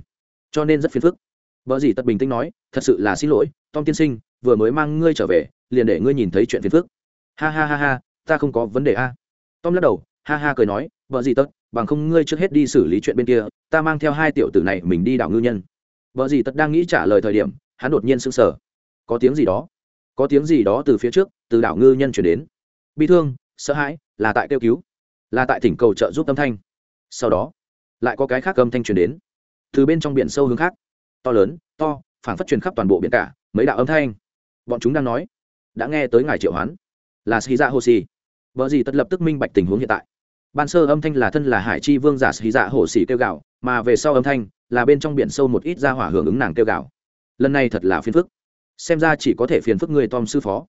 Cho nên rất phiền phức. Vợ gì tật bình tĩnh nói, thật sự là xin lỗi, tom tiên sinh, vừa mới mang ngươi trở về, liền để ngươi nhìn thấy chuyện phiền phức ha ha ha ha, ta không có vấn đề a. Tom lắc đầu, ha ha cười nói, vợ gì tất bằng không ngươi trước hết đi xử lý chuyện bên kia, ta mang theo hai tiểu tử này mình đi đảo ngư nhân. Vợ gì tất đang nghĩ trả lời thời điểm, hắn đột nhiên sững sờ. Có tiếng gì đó? Có tiếng gì đó từ phía trước, từ đảo ngư nhân chuyển đến. Bi thương, sợ hãi, là tại kêu cứu, là tại thỉnh cầu trợ giúp âm thanh. Sau đó, lại có cái khác âm thanh truyền đến, từ bên trong biển sâu hướng khác. To lớn, to phản phát truyền khắp toàn bộ biển cả, mấy đạo âm thanh. Bọn chúng đang nói, đã nghe tới ngài triệu hoán là sĩ dạ hồ xì vợ gì tất lập tức minh bạch tình huống hiện tại. Ban sơ âm thanh là thân là hải chi vương giả sĩ dạ hồ xì kêu gạo mà về sau âm thanh là bên trong biển sâu một ít ra hỏa hưởng ứng nàng kêu gạo lần này thật là phiền phức. Xem ra chỉ có thể phiền phức người tom sư phó.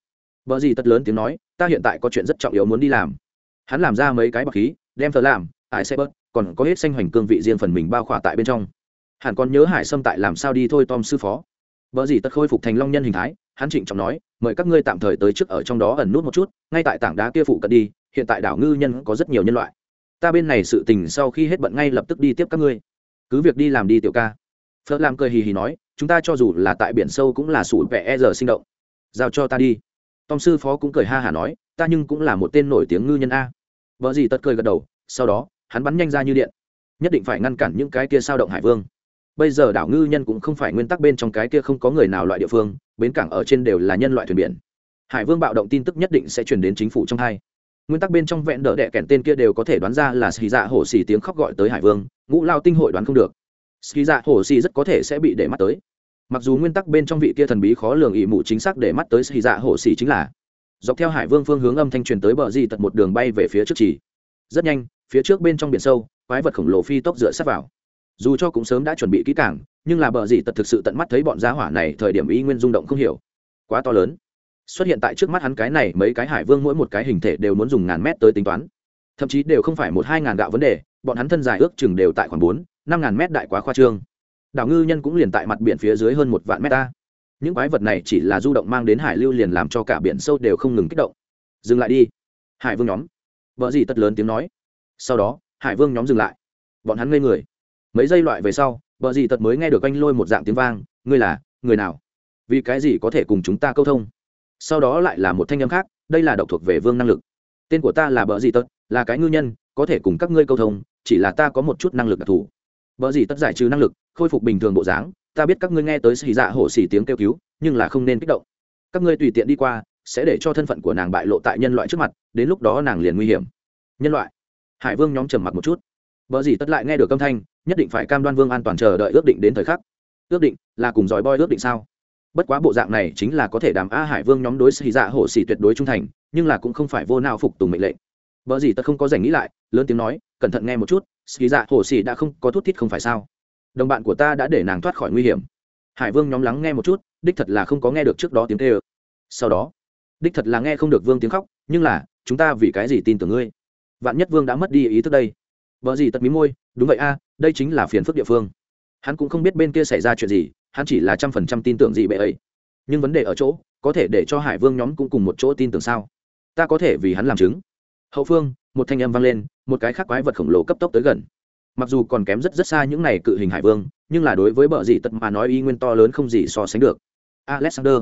Vợ gì tất lớn tiếng nói, ta hiện tại có chuyện rất trọng yếu muốn đi làm. Hắn làm ra mấy cái bọc khí, đem thờ làm, ải xe bớt, còn có hết xanh hoành cương vị riêng phần mình bao khỏa tại bên trong. Hẳn còn nhớ hải sâm tại làm sao đi thôi tom sư phó. Vợ gì tất khôi phục thành long nhân hình thái, hắn trịnh trọng nói mời các ngươi tạm thời tới trước ở trong đó ẩn nút một chút, ngay tại tảng đá kia phụ cận đi, hiện tại đảo ngư nhân có rất nhiều nhân loại. Ta bên này sự tình sau khi hết bận ngay lập tức đi tiếp các ngươi. Cứ việc đi làm đi tiểu ca. Phớt làm cười hì hì nói, chúng ta cho dù là tại biển sâu cũng là sủi vẽ e giờ sinh động. Giao cho ta đi. Tom sư phó cũng cười ha hả nói, ta nhưng cũng là một tên nổi tiếng ngư nhân a. Vợ gì tật cười gật đầu, sau đó, hắn bắn nhanh ra như điện. Nhất định phải ngăn cản những cái kia sao động hải vương bây giờ đảo ngư nhân cũng không phải nguyên tắc bên trong cái kia không có người nào loại địa phương, bến cảng ở trên đều là nhân loại thuyền biển. Hải vương bạo động tin tức nhất định sẽ truyền đến chính phủ trong hai. Nguyên tắc bên trong vẹn đỡ đẻ kèn tên kia đều có thể đoán ra là xì dạ hổ xì tiếng khóc gọi tới hải vương, ngũ lao tinh hội đoán không được. Xì dạ hổ xì rất có thể sẽ bị để mắt tới. Mặc dù nguyên tắc bên trong vị kia thần bí khó lường ỵ mụ chính xác để mắt tới xì dạ hổ xì chính là, dọc theo hải vương phương hướng âm thanh truyền tới bờ di tật một đường bay về phía trước chỉ. Rất nhanh, phía trước bên trong biển sâu, quái vật khổng lồ phi tốc dựa sát vào dù cho cũng sớm đã chuẩn bị kỹ càng, nhưng là bờ gì tật thực sự tận mắt thấy bọn giá hỏa này thời điểm ý nguyên rung động không hiểu. Quá to lớn. Xuất hiện tại trước mắt hắn cái này, mấy cái hải vương mỗi một cái hình thể đều muốn dùng ngàn mét tới tính toán. Thậm chí đều không phải một hai ngàn gạo vấn đề, bọn hắn thân dài ước chừng đều tại khoảng bốn, năm ngàn mét đại quá khoa trương. Đảo ngư nhân cũng liền tại mặt biển phía dưới hơn một vạn mét ta. Những quái vật này chỉ là du động mang đến hải lưu liền làm cho cả biển sâu đều không ngừng kích động. Dừng lại đi. Hải vương nhóm. Vợ gì tất lớn tiếng nói. Sau đó, hải vương nhóm dừng lại. Bọn hắn ngây người mấy giây loại về sau vợ gì tật mới nghe được anh lôi một dạng tiếng vang ngươi là người nào? Vì cái gì có thể cùng chúng ta câu thông? Sau đó lại là một thanh âm khác đây là độc thuộc về vương năng lực. Tên của ta là bờ dì tật là cái ngư nhân có thể cùng các ngươi câu thông chỉ là ta có một chút năng lực đặc thù. Bờ dì tật giải trừ năng lực khôi phục bình thường bộ dáng ta biết các ngươi nghe tới xì dạ hổ xì tiếng kêu cứu nhưng là không nên kích động. Các ngươi tùy tiện đi qua sẽ để cho thân phận của nàng bại lộ tại nhân loại trước mặt đến lúc đó nàng liền nguy hiểm. Nhân loại. Hải vương nhóm trầm mặc một chút. Bờ gì tất lại nghe được âm thanh, nhất định phải cam đoan Vương an toàn chờ đợi ước định đến thời khắc. Ước định là cùng giỏi boy ước định sao? Bất quá bộ dạng này chính là có thể đảm A Hải Vương nhóm đối sĩ dạ hổ sĩ tuyệt đối trung thành, nhưng là cũng không phải vô nào phục tùng mệnh lệnh. vợ gì ta không có dành nghĩ lại, lớn tiếng nói, cẩn thận nghe một chút, sĩ dạ hổ sĩ đã không có thút thít không phải sao? Đồng bạn của ta đã để nàng thoát khỏi nguy hiểm. Hải Vương nhóm lắng nghe một chút, đích thật là không có nghe được trước đó tiếng kêu. Sau đó, đích thật là nghe không được Vương tiếng khóc, nhưng là, chúng ta vì cái gì tin tưởng ngươi? Vạn nhất Vương đã mất đi ý thức đây vợ gì tật mí môi đúng vậy a đây chính là phiền phức địa phương. Hắn cũng không biết bên kia xảy ra chuyện gì, hắn chỉ là trăm phần trăm tin tưởng gì bệ ấy. Nhưng vấn đề ở chỗ, có thể để cho hải vương nhóm cũng cùng một chỗ tin tưởng sao? Ta có thể vì hắn làm chứng. Hậu phương, một thanh âm vang lên, một cái khác quái vật khổng lồ cấp tốc tới gần. Mặc dù còn kém rất rất xa những này cự hình hải vương, nhưng là đối với vợ dì tật mà nói y nguyên to lớn không gì so sánh được. Alexander.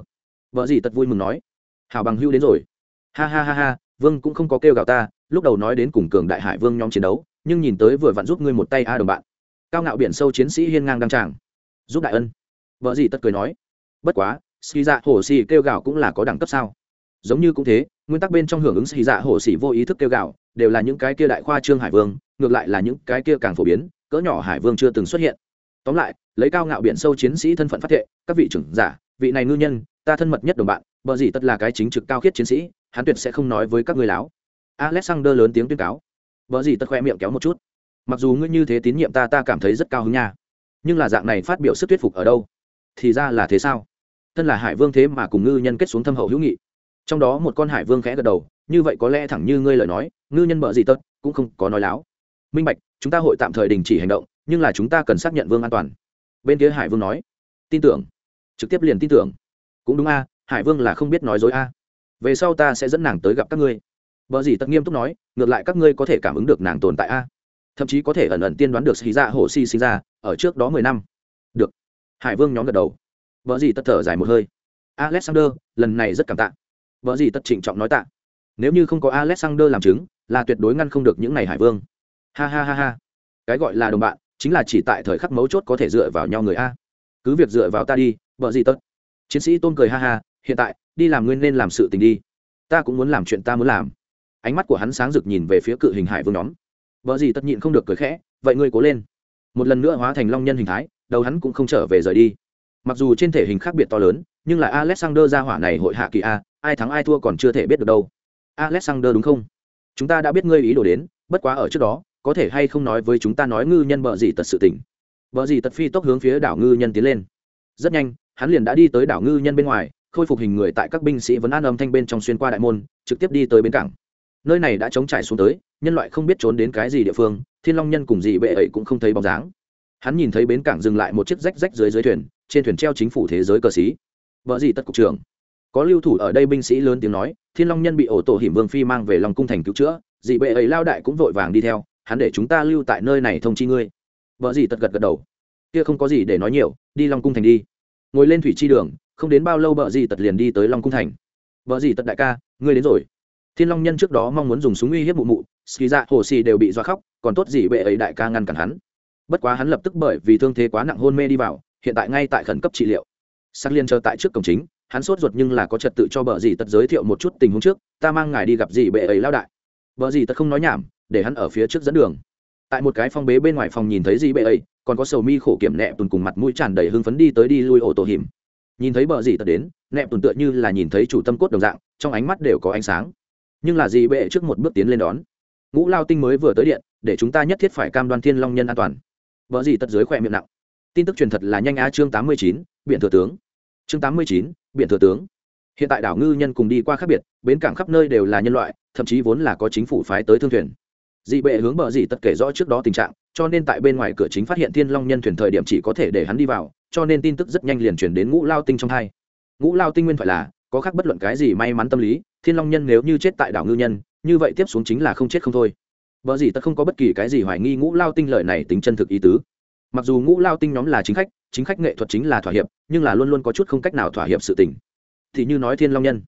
Vợ dì tật vui mừng nói. Hào bằng hưu đến rồi. Ha ha ha ha, vương cũng không có kêu gào ta, lúc đầu nói đến cùng cường đại hải vương nhóm chiến đấu nhưng nhìn tới vừa vặn giúp ngươi một tay a đồng bạn. Cao ngạo biển sâu chiến sĩ hiên ngang đăng tràng. Giúp đại ân. Vợ gì tất cười nói. Bất quá, xì dạ hổ xì kêu gạo cũng là có đẳng cấp sao? Giống như cũng thế, nguyên tắc bên trong hưởng ứng xì dạ hổ xì vô ý thức kêu gạo đều là những cái kia đại khoa trương hải vương, ngược lại là những cái kia càng phổ biến, cỡ nhỏ hải vương chưa từng xuất hiện. Tóm lại, lấy cao ngạo biển sâu chiến sĩ thân phận phát thệ, các vị trưởng giả, vị này ngư nhân, ta thân mật nhất đồng bạn, vợ gì tất là cái chính trực cao khiết chiến sĩ, hắn tuyệt sẽ không nói với các người láo. Alexander lớn tiếng tuyên cáo vợ gì tất khoe miệng kéo một chút. Mặc dù ngươi như thế tín nhiệm ta ta cảm thấy rất cao hứng nha. Nhưng là dạng này phát biểu sức thuyết phục ở đâu? Thì ra là thế sao? Thân là hải vương thế mà cùng ngư nhân kết xuống thâm hậu hữu nghị. Trong đó một con hải vương khẽ gật đầu, như vậy có lẽ thẳng như ngươi lời nói, ngư nhân bợ gì tất cũng không có nói láo. Minh bạch, chúng ta hội tạm thời đình chỉ hành động, nhưng là chúng ta cần xác nhận vương an toàn. Bên kia hải vương nói, tin tưởng. Trực tiếp liền tin tưởng. Cũng đúng a, hải vương là không biết nói dối a. Về sau ta sẽ dẫn nàng tới gặp các ngươi. Bờ gì tất nghiêm túc nói, ngược lại các ngươi có thể cảm ứng được nàng tồn tại a. Thậm chí có thể ẩn ẩn tiên đoán được Sĩ Dạ hồ Si sinh ra ở trước đó mười năm. Được. Hải Vương nhóm gật đầu. Bờ gì tất thở dài một hơi. Alexander, lần này rất cảm tạ. Bờ gì tất trịnh trọng nói tạ. Nếu như không có Alexander làm chứng, là tuyệt đối ngăn không được những này Hải Vương. Ha ha ha ha. Cái gọi là đồng bạn, chính là chỉ tại thời khắc mấu chốt có thể dựa vào nhau người a. Cứ việc dựa vào ta đi, bờ gì tất. Chiến sĩ Tôn cười ha ha, hiện tại, đi làm nguyên nên làm sự tình đi. Ta cũng muốn làm chuyện ta muốn làm ánh mắt của hắn sáng rực nhìn về phía cự hình hải vương nhóm. Vợ gì tất nhịn không được cười khẽ, vậy ngươi cố lên. Một lần nữa hóa thành long nhân hình thái, đầu hắn cũng không trở về rời đi. Mặc dù trên thể hình khác biệt to lớn, nhưng là alexander ra hỏa này hội hạ kỳ a, ai thắng ai thua còn chưa thể biết được đâu. Alexander đúng không? Chúng ta đã biết ngươi ý đồ đến, bất quá ở trước đó, có thể hay không nói với chúng ta nói ngư nhân bợ gì tật sự tỉnh bợ gì tật phi tốc hướng phía đảo ngư nhân tiến lên. Rất nhanh, hắn liền đã đi tới đảo ngư nhân bên ngoài, khôi phục hình người tại các binh sĩ vẫn an âm thanh bên trong xuyên qua đại môn, trực tiếp đi tới bến cảng nơi này đã chống trải xuống tới, nhân loại không biết trốn đến cái gì địa phương, thiên long nhân cùng dị bệ ấy cũng không thấy bóng dáng. Hắn nhìn thấy bến cảng dừng lại một chiếc rách rách dưới dưới thuyền, trên thuyền treo chính phủ thế giới cờ xí vợ gì tất cục trưởng? Có lưu thủ ở đây binh sĩ lớn tiếng nói, thiên long nhân bị ổ tổ hiểm vương phi mang về lòng cung thành cứu chữa, dị bệ ấy lao đại cũng vội vàng đi theo, hắn để chúng ta lưu tại nơi này thông chi ngươi. Vợ gì tật gật gật đầu. Kia không có gì để nói nhiều, đi long cung thành đi. Ngồi lên thủy chi đường, không đến bao lâu vợ gì tật liền đi tới long cung thành. Vợ gì tật đại ca, ngươi đến rồi thiên long nhân trước đó mong muốn dùng súng uy hiếp mụ mụ ski dạ hồ xì đều bị doa khóc, còn tốt gì bệ ấy đại ca ngăn cản hắn. Bất quá hắn lập tức bởi vì thương thế quá nặng hôn mê đi vào, hiện tại ngay tại khẩn cấp trị liệu. Sắc liên chờ tại trước cổng chính, hắn sốt ruột nhưng là có trật tự cho bờ dì tật giới thiệu một chút tình huống trước, ta mang ngài đi gặp dì bệ ấy lao đại. Bờ dì tật không nói nhảm, để hắn ở phía trước dẫn đường. Tại một cái phong bế bên ngoài phòng nhìn thấy dì bệ ấy, còn có sầu mi khổ kiểm nẹ tùn cùng mặt mũi tràn đầy hưng phấn đi tới đi lui ổ tổ hiểm. Nhìn thấy bờ dì tật đến, nẹ tùn tựa như là nhìn thấy chủ tâm cốt đồng dạng, trong ánh mắt đều có ánh sáng nhưng là gì bệ trước một bước tiến lên đón. Ngũ lao tinh mới vừa tới điện, để chúng ta nhất thiết phải cam đoan thiên long nhân an toàn. Vợ gì tật dưới khỏe miệng nặng. Tin tức truyền thật là nhanh á chương tám mươi chín biện thừa tướng. Chương tám mươi chín biện thừa tướng. Hiện tại đảo ngư nhân cùng đi qua khác biệt, bến cảng khắp nơi đều là nhân loại, thậm chí vốn là có chính phủ phái tới thương thuyền. Dị bệ hướng bờ dị tật kể rõ trước đó tình trạng, cho nên tại bên ngoài cửa chính phát hiện thiên long nhân thuyền thời điểm chỉ có thể để hắn đi vào, cho nên tin tức rất nhanh liền chuyển đến ngũ lao tinh trong hai. Ngũ lao tinh nguyên phải là có khác bất luận cái gì may mắn tâm lý, thiên long nhân nếu như chết tại đảo ngư nhân, như vậy tiếp xuống chính là không chết không thôi. Vợ gì tất không có bất kỳ cái gì hoài nghi ngũ lao tinh lợi này tính chân thực ý tứ. Mặc dù ngũ lao tinh nhóm là chính khách chính khách nghệ thuật chính là thỏa hiệp, nhưng là luôn luôn có chút không cách nào thỏa hiệp sự tình. Thì như nói thiên long nhân.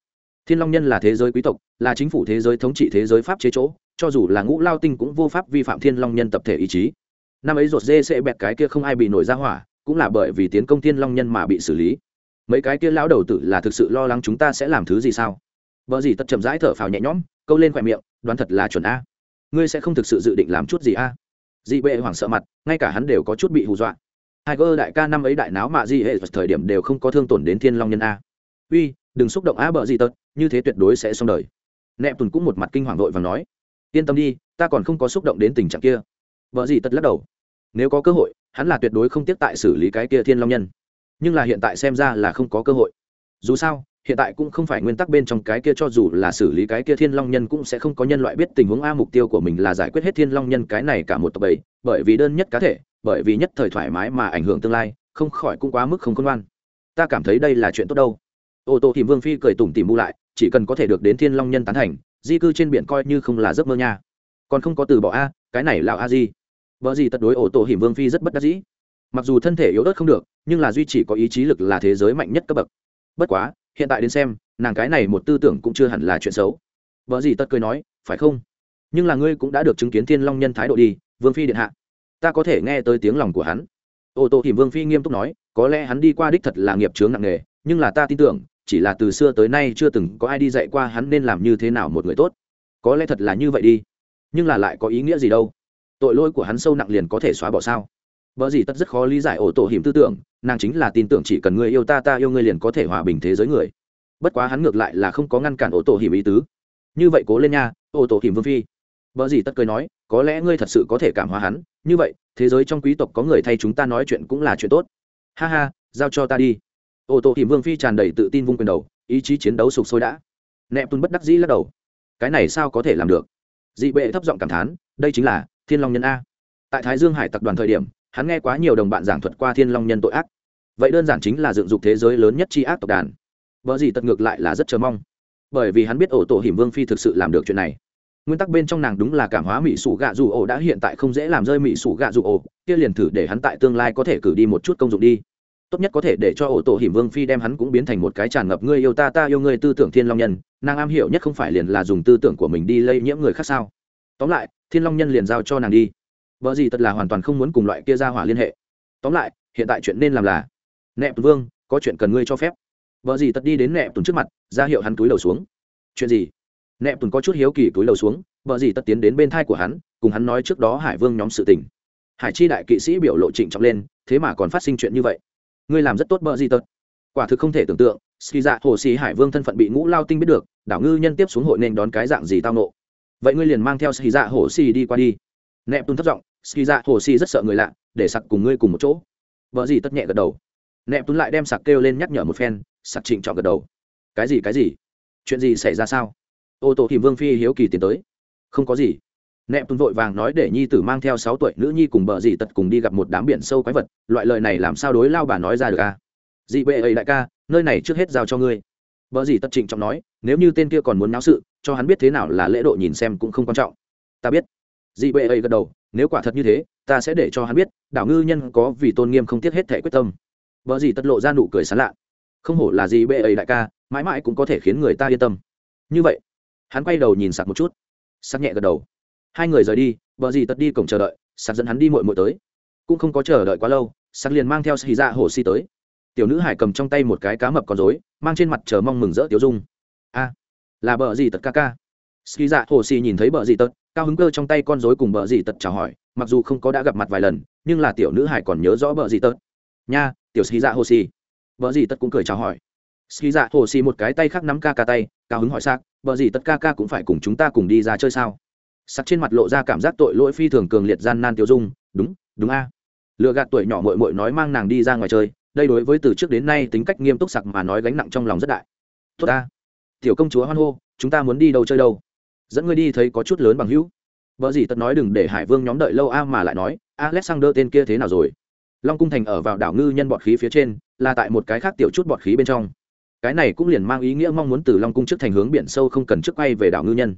Thiên long nhân là thế giới quý tộc, là chính phủ thế giới thống trị thế giới pháp chế chỗ, cho dù là ngũ lao tinh cũng vô pháp vi phạm thiên long nhân tập thể ý chí. Năm ấy ruột dê sẽ bẹt cái kia không ai bị nổi ra hỏa, cũng là bởi vì tiến công thiên long nhân mà bị xử lý mấy cái kia lão đầu tử là thực sự lo lắng chúng ta sẽ làm thứ gì sao? Vợ gì Tật chậm rãi thở phào nhẹ nhõm, câu lên khoe miệng, đoán thật là chuẩn a. Ngươi sẽ không thực sự dự định làm chút gì a? Dị bệ hoảng sợ mặt, ngay cả hắn đều có chút bị hù dọa. Hai cơ đại ca năm ấy đại náo mạ di hệ thời điểm đều không có thương tổn đến thiên long nhân a. Uy, đừng xúc động á bợ gì tật như thế tuyệt đối sẽ xong đời. Nẹp tùn cũng một mặt kinh hoàng vội và nói. Yên tâm đi, ta còn không có xúc động đến tình trạng kia. Vợ gì tật lắc đầu. Nếu có cơ hội, hắn là tuyệt đối không tiếp tại xử lý cái kia thiên long nhân nhưng là hiện tại xem ra là không có cơ hội. Dù sao, hiện tại cũng không phải nguyên tắc bên trong cái kia cho dù là xử lý cái kia thiên long nhân cũng sẽ không có nhân loại biết tình huống a mục tiêu của mình là giải quyết hết thiên long nhân cái này cả một tập bảy bởi vì đơn nhất cá thể, bởi vì nhất thời thoải mái mà ảnh hưởng tương lai, không khỏi cũng quá mức không khôn ngoan. Ta cảm thấy đây là chuyện tốt đâu. Ô tô thì vương phi cười tủm tìm bu lại, chỉ cần có thể được đến thiên long nhân tán thành, di cư trên biển coi như không là giấc mơ nha. Còn không có từ bỏ a, cái này là a di. Vợ gì tật đối ô tô hiểm vương phi rất bất đắc dĩ mặc dù thân thể yếu ớt không được, nhưng là duy chỉ có ý chí lực là thế giới mạnh nhất cấp bậc. Bất quá, hiện tại đến xem, nàng cái này một tư tưởng cũng chưa hẳn là chuyện xấu. Vợ gì tất cười nói, phải không? Nhưng là ngươi cũng đã được chứng kiến thiên long nhân thái độ đi, vương phi điện hạ. Ta có thể nghe tới tiếng lòng của hắn. Ô tô thì vương phi nghiêm túc nói, có lẽ hắn đi qua đích thật là nghiệp chướng nặng nề, nhưng là ta tin tưởng, chỉ là từ xưa tới nay chưa từng có ai đi dạy qua hắn nên làm như thế nào một người tốt. Có lẽ thật là như vậy đi, nhưng là lại có ý nghĩa gì đâu? Tội lỗi của hắn sâu nặng liền có thể xóa bỏ sao? Vợ gì tất rất khó lý giải ổ tổ hiểm tư tưởng, nàng chính là tin tưởng chỉ cần người yêu ta ta yêu ngươi liền có thể hòa bình thế giới người. Bất quá hắn ngược lại là không có ngăn cản ổ tổ hiểm ý tứ. Như vậy cố lên nha, ổ tổ hiểm vương phi. Vợ gì tất cười nói, có lẽ ngươi thật sự có thể cảm hóa hắn. Như vậy, thế giới trong quý tộc có người thay chúng ta nói chuyện cũng là chuyện tốt. Ha ha, giao cho ta đi. Ổ tổ hiểm vương phi tràn đầy tự tin vung quyền đầu, ý chí chiến đấu sục sôi đã. Nẹp tuân bất đắc dĩ lắc đầu. Cái này sao có thể làm được? Dị bệ thấp giọng cảm thán, đây chính là thiên long nhân a. Tại thái dương hải tập đoàn thời điểm hắn nghe quá nhiều đồng bạn giảng thuật qua thiên long nhân tội ác. Vậy đơn giản chính là dựng dục thế giới lớn nhất tri ác tộc đàn. Vợ gì tật ngược lại là rất chờ mong. Bởi vì hắn biết ổ tổ hiểm vương phi thực sự làm được chuyện này. Nguyên tắc bên trong nàng đúng là cảm hóa mỹ sủ gạ dù ổ đã hiện tại không dễ làm rơi mỹ sủ gạ dù ổ. Kia liền thử để hắn tại tương lai có thể cử đi một chút công dụng đi. Tốt nhất có thể để cho ổ tổ hiểm vương phi đem hắn cũng biến thành một cái tràn ngập ngươi yêu ta ta yêu ngươi tư tưởng thiên long nhân. Nàng am hiểu nhất không phải liền là dùng tư tưởng của mình đi lây nhiễm người khác sao? Tóm lại, thiên long nhân liền giao cho nàng đi vợ gì thật là hoàn toàn không muốn cùng loại kia ra hỏa liên hệ. Tóm lại hiện tại chuyện nên làm là nẹp vương có chuyện cần ngươi cho phép. Vợ gì thật đi đến nẹp tuấn trước mặt ra hiệu hắn túi đầu xuống. Chuyện gì? Nẹp tuấn có chút hiếu kỳ túi đầu xuống vợ gì thật tiến đến bên thai của hắn cùng hắn nói trước đó hải vương nhóm sự tình. Hải chi đại kỵ sĩ biểu lộ trịnh trọng lên thế mà còn phát sinh chuyện như vậy. Ngươi làm rất tốt vợ gì thật, quả thực không thể tưởng tượng ski dạ hồ sĩ hải vương thân phận bị ngũ lao tinh biết được đảo ngư nhân tiếp xuống hội nên đón cái dạng gì tao nộ. Vậy ngươi liền mang theo ski dạ hồ sĩ đi qua đi. Nẹp tuấn thất giọng ski dạ hồ xì rất sợ người lạ, để sặc cùng ngươi cùng một chỗ. Vợ gì tất nhẹ gật đầu. Nẹp tuấn lại đem sặc kêu lên nhắc nhở một phen, sặc trịnh trọng gật đầu. Cái gì cái gì? Chuyện gì xảy ra sao? Ô tô thì vương phi hiếu kỳ tiến tới. Không có gì. Nẹp tuấn vội vàng nói để nhi tử mang theo sáu tuổi nữ nhi cùng bờ dì tật cùng đi gặp một đám biển sâu quái vật, loại lời này làm sao đối lao bà nói ra được à dị bệ ấy đại ca, nơi này trước hết giao cho ngươi. Bờ dì tật trịnh trọng nói, nếu như tên kia còn muốn náo sự, cho hắn biết thế nào là lễ độ nhìn xem cũng không quan trọng. Ta biết. Dị bệ ấy gật đầu nếu quả thật như thế, ta sẽ để cho hắn biết, đảo ngư nhân có vì tôn nghiêm không tiếc hết thể quyết tâm. Vợ gì tất lộ ra nụ cười sán lạ. Không hổ là gì bệ ấy đại ca, mãi mãi cũng có thể khiến người ta yên tâm. Như vậy, hắn quay đầu nhìn sạc một chút. Sắc nhẹ gật đầu. Hai người rời đi, vợ gì tất đi cổng chờ đợi, sạc dẫn hắn đi mội mội tới. Cũng không có chờ đợi quá lâu, sạc liền mang theo xì ra hồ si tới. Tiểu nữ hải cầm trong tay một cái cá mập con rối, mang trên mặt chờ mong mừng rỡ tiểu dung. A, là bờ gì tật ca ca? Ski dạ hồ si nhìn thấy bờ gì tật cao hứng cơ trong tay con rối cùng bờ dì tật chào hỏi, mặc dù không có đã gặp mặt vài lần, nhưng là tiểu nữ hải còn nhớ rõ bờ dì tật. Nha, tiểu ski dạ hồ xì. bờ dì tật cũng cười chào hỏi. Ski dạ hồ xì một cái tay khác nắm ca ca tay, cao hứng hỏi xác bờ dì tật ca ca cũng phải cùng chúng ta cùng đi ra chơi sao? Sắc trên mặt lộ ra cảm giác tội lỗi phi thường cường liệt gian nan tiêu dung, đúng đúng a. Lựa gạt tuổi nhỏ mội mội nói mang nàng đi ra ngoài chơi, đây đối với từ trước đến nay tính cách nghiêm túc sặc mà nói gánh nặng trong lòng rất đại. Tốt ta tiểu công chúa hoan hô, chúng ta muốn đi đâu chơi đâu? Dẫn ngươi đi thấy có chút lớn bằng hữu. Vợ gì tật nói đừng để hải vương nhóm đợi lâu a mà lại nói, alexander tên kia thế nào rồi? Long cung thành ở vào đảo ngư nhân bọt khí phía trên, là tại một cái khác tiểu chút bọt khí bên trong. Cái này cũng liền mang ý nghĩa mong muốn từ long cung trước thành hướng biển sâu không cần trước quay về đảo ngư nhân.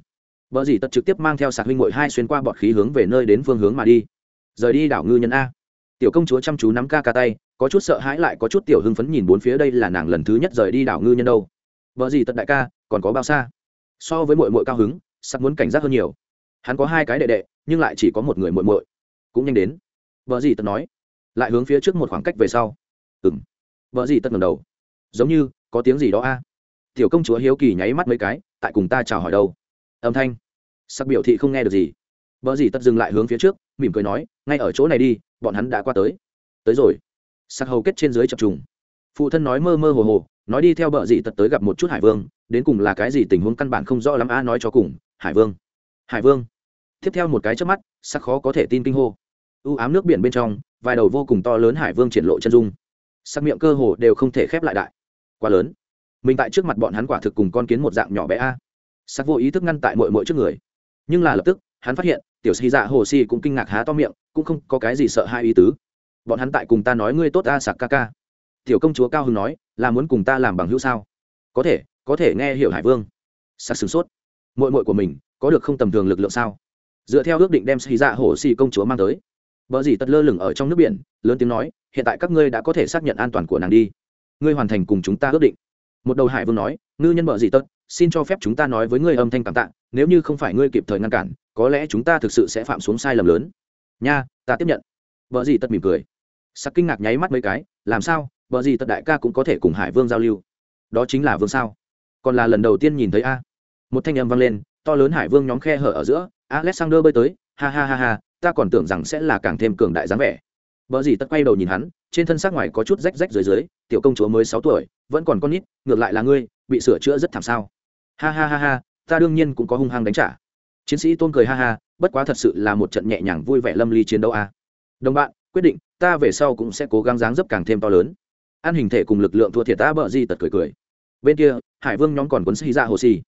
Vợ gì tật trực tiếp mang theo sạc huynh ngội hai xuyên qua bọt khí hướng về nơi đến phương hướng mà đi. Rời đi đảo ngư nhân a. Tiểu công chúa chăm chú nắm ca ca tay, có chút sợ hãi lại có chút tiểu hưng phấn nhìn bốn phía đây là nàng lần thứ nhất rời đi đảo ngư nhân đâu. Vợ gì tật đại ca, còn có bao xa? So với mội mội cao hứng sắc muốn cảnh giác hơn nhiều. Hắn có hai cái đệ đệ nhưng lại chỉ có một người muội muội, cũng nhanh đến. Vợ gì tật nói. Lại hướng phía trước một khoảng cách về sau. Ừng vợ gì tật ngầm đầu. Giống như có tiếng gì đó a? Tiểu công chúa hiếu kỳ nháy mắt mấy cái tại cùng ta chào hỏi đâu. Âm thanh. Sắc biểu thị không nghe được gì. Vợ gì tật dừng lại hướng phía trước mỉm cười nói ngay ở chỗ này đi bọn hắn đã qua tới. Tới rồi. Sắc hầu kết trên dưới chập trùng. Phụ thân nói mơ mơ hồ hồ nói đi theo bờ dị tật tới gặp một chút hải vương đến cùng là cái gì tình huống căn bản không rõ lắm a nói cho cùng hải vương. Hải vương. Tiếp theo một cái trước mắt, sắc khó có thể tin kinh hô. U ám nước biển bên trong, vài đầu vô cùng to lớn hải vương triển lộ chân dung. Sắc miệng cơ hồ đều không thể khép lại đại. Quá lớn. Mình tại trước mặt bọn hắn quả thực cùng con kiến một dạng nhỏ bé a. Sắc vô ý thức ngăn tại mội mội trước người. Nhưng là lập tức, hắn phát hiện, tiểu sĩ dạ hồ si cũng kinh ngạc há to miệng, cũng không có cái gì sợ hai ý tứ. Bọn hắn tại cùng ta nói ngươi tốt a, sạc ca ca. Tiểu công chúa cao hưng nói, là muốn cùng ta làm bằng hữu sao? Có thể có thể nghe hiểu hải vương. Sạc sửng sốt mội mội của mình có được không tầm thường lực lượng sao? Dựa theo ước định đem xì dạ hổ xì công chúa mang tới. Vợ dì tật lơ lửng ở trong nước biển, lớn tiếng nói, hiện tại các ngươi đã có thể xác nhận an toàn của nàng đi. Ngươi hoàn thành cùng chúng ta ước định. Một đầu hải vương nói, ngư nhân vợ dì tật xin cho phép chúng ta nói với ngươi âm thanh cảm tạ, nếu như không phải ngươi kịp thời ngăn cản, có lẽ chúng ta thực sự sẽ phạm xuống sai lầm lớn. Nha, ta tiếp nhận. Vợ dì tật mỉm cười. Sắc kinh ngạc nháy mắt mấy cái, làm sao? Vợ dì tật đại ca cũng có thể cùng hải vương giao lưu. Đó chính là vương sao? Còn là lần đầu tiên nhìn thấy a? Một thanh âm vang lên, to lớn hải vương nhóm khe hở ở giữa, alexander bơi tới, ha ha ha ha, ta còn tưởng rằng sẽ là càng thêm cường đại dáng vẻ. Vợ gì tất quay đầu nhìn hắn, trên thân xác ngoài có chút rách rách dưới dưới, tiểu công chúa mới sáu tuổi, vẫn còn con nít, ngược lại là ngươi, bị sửa chữa rất thảm sao. Ha ha ha ha, ta đương nhiên cũng có hung hăng đánh trả. Chiến sĩ tôn cười ha ha, bất quá thật sự là một trận nhẹ nhàng vui vẻ lâm ly chiến đấu a. Đồng bạn, quyết định, ta về sau cũng sẽ cố gắng dáng dấp càng thêm to lớn. An hình thể cùng lực lượng thua thiệt ta bợ di tật cười cười. Bên kia, hải vương nhóm còn quấn xì ra hồ xì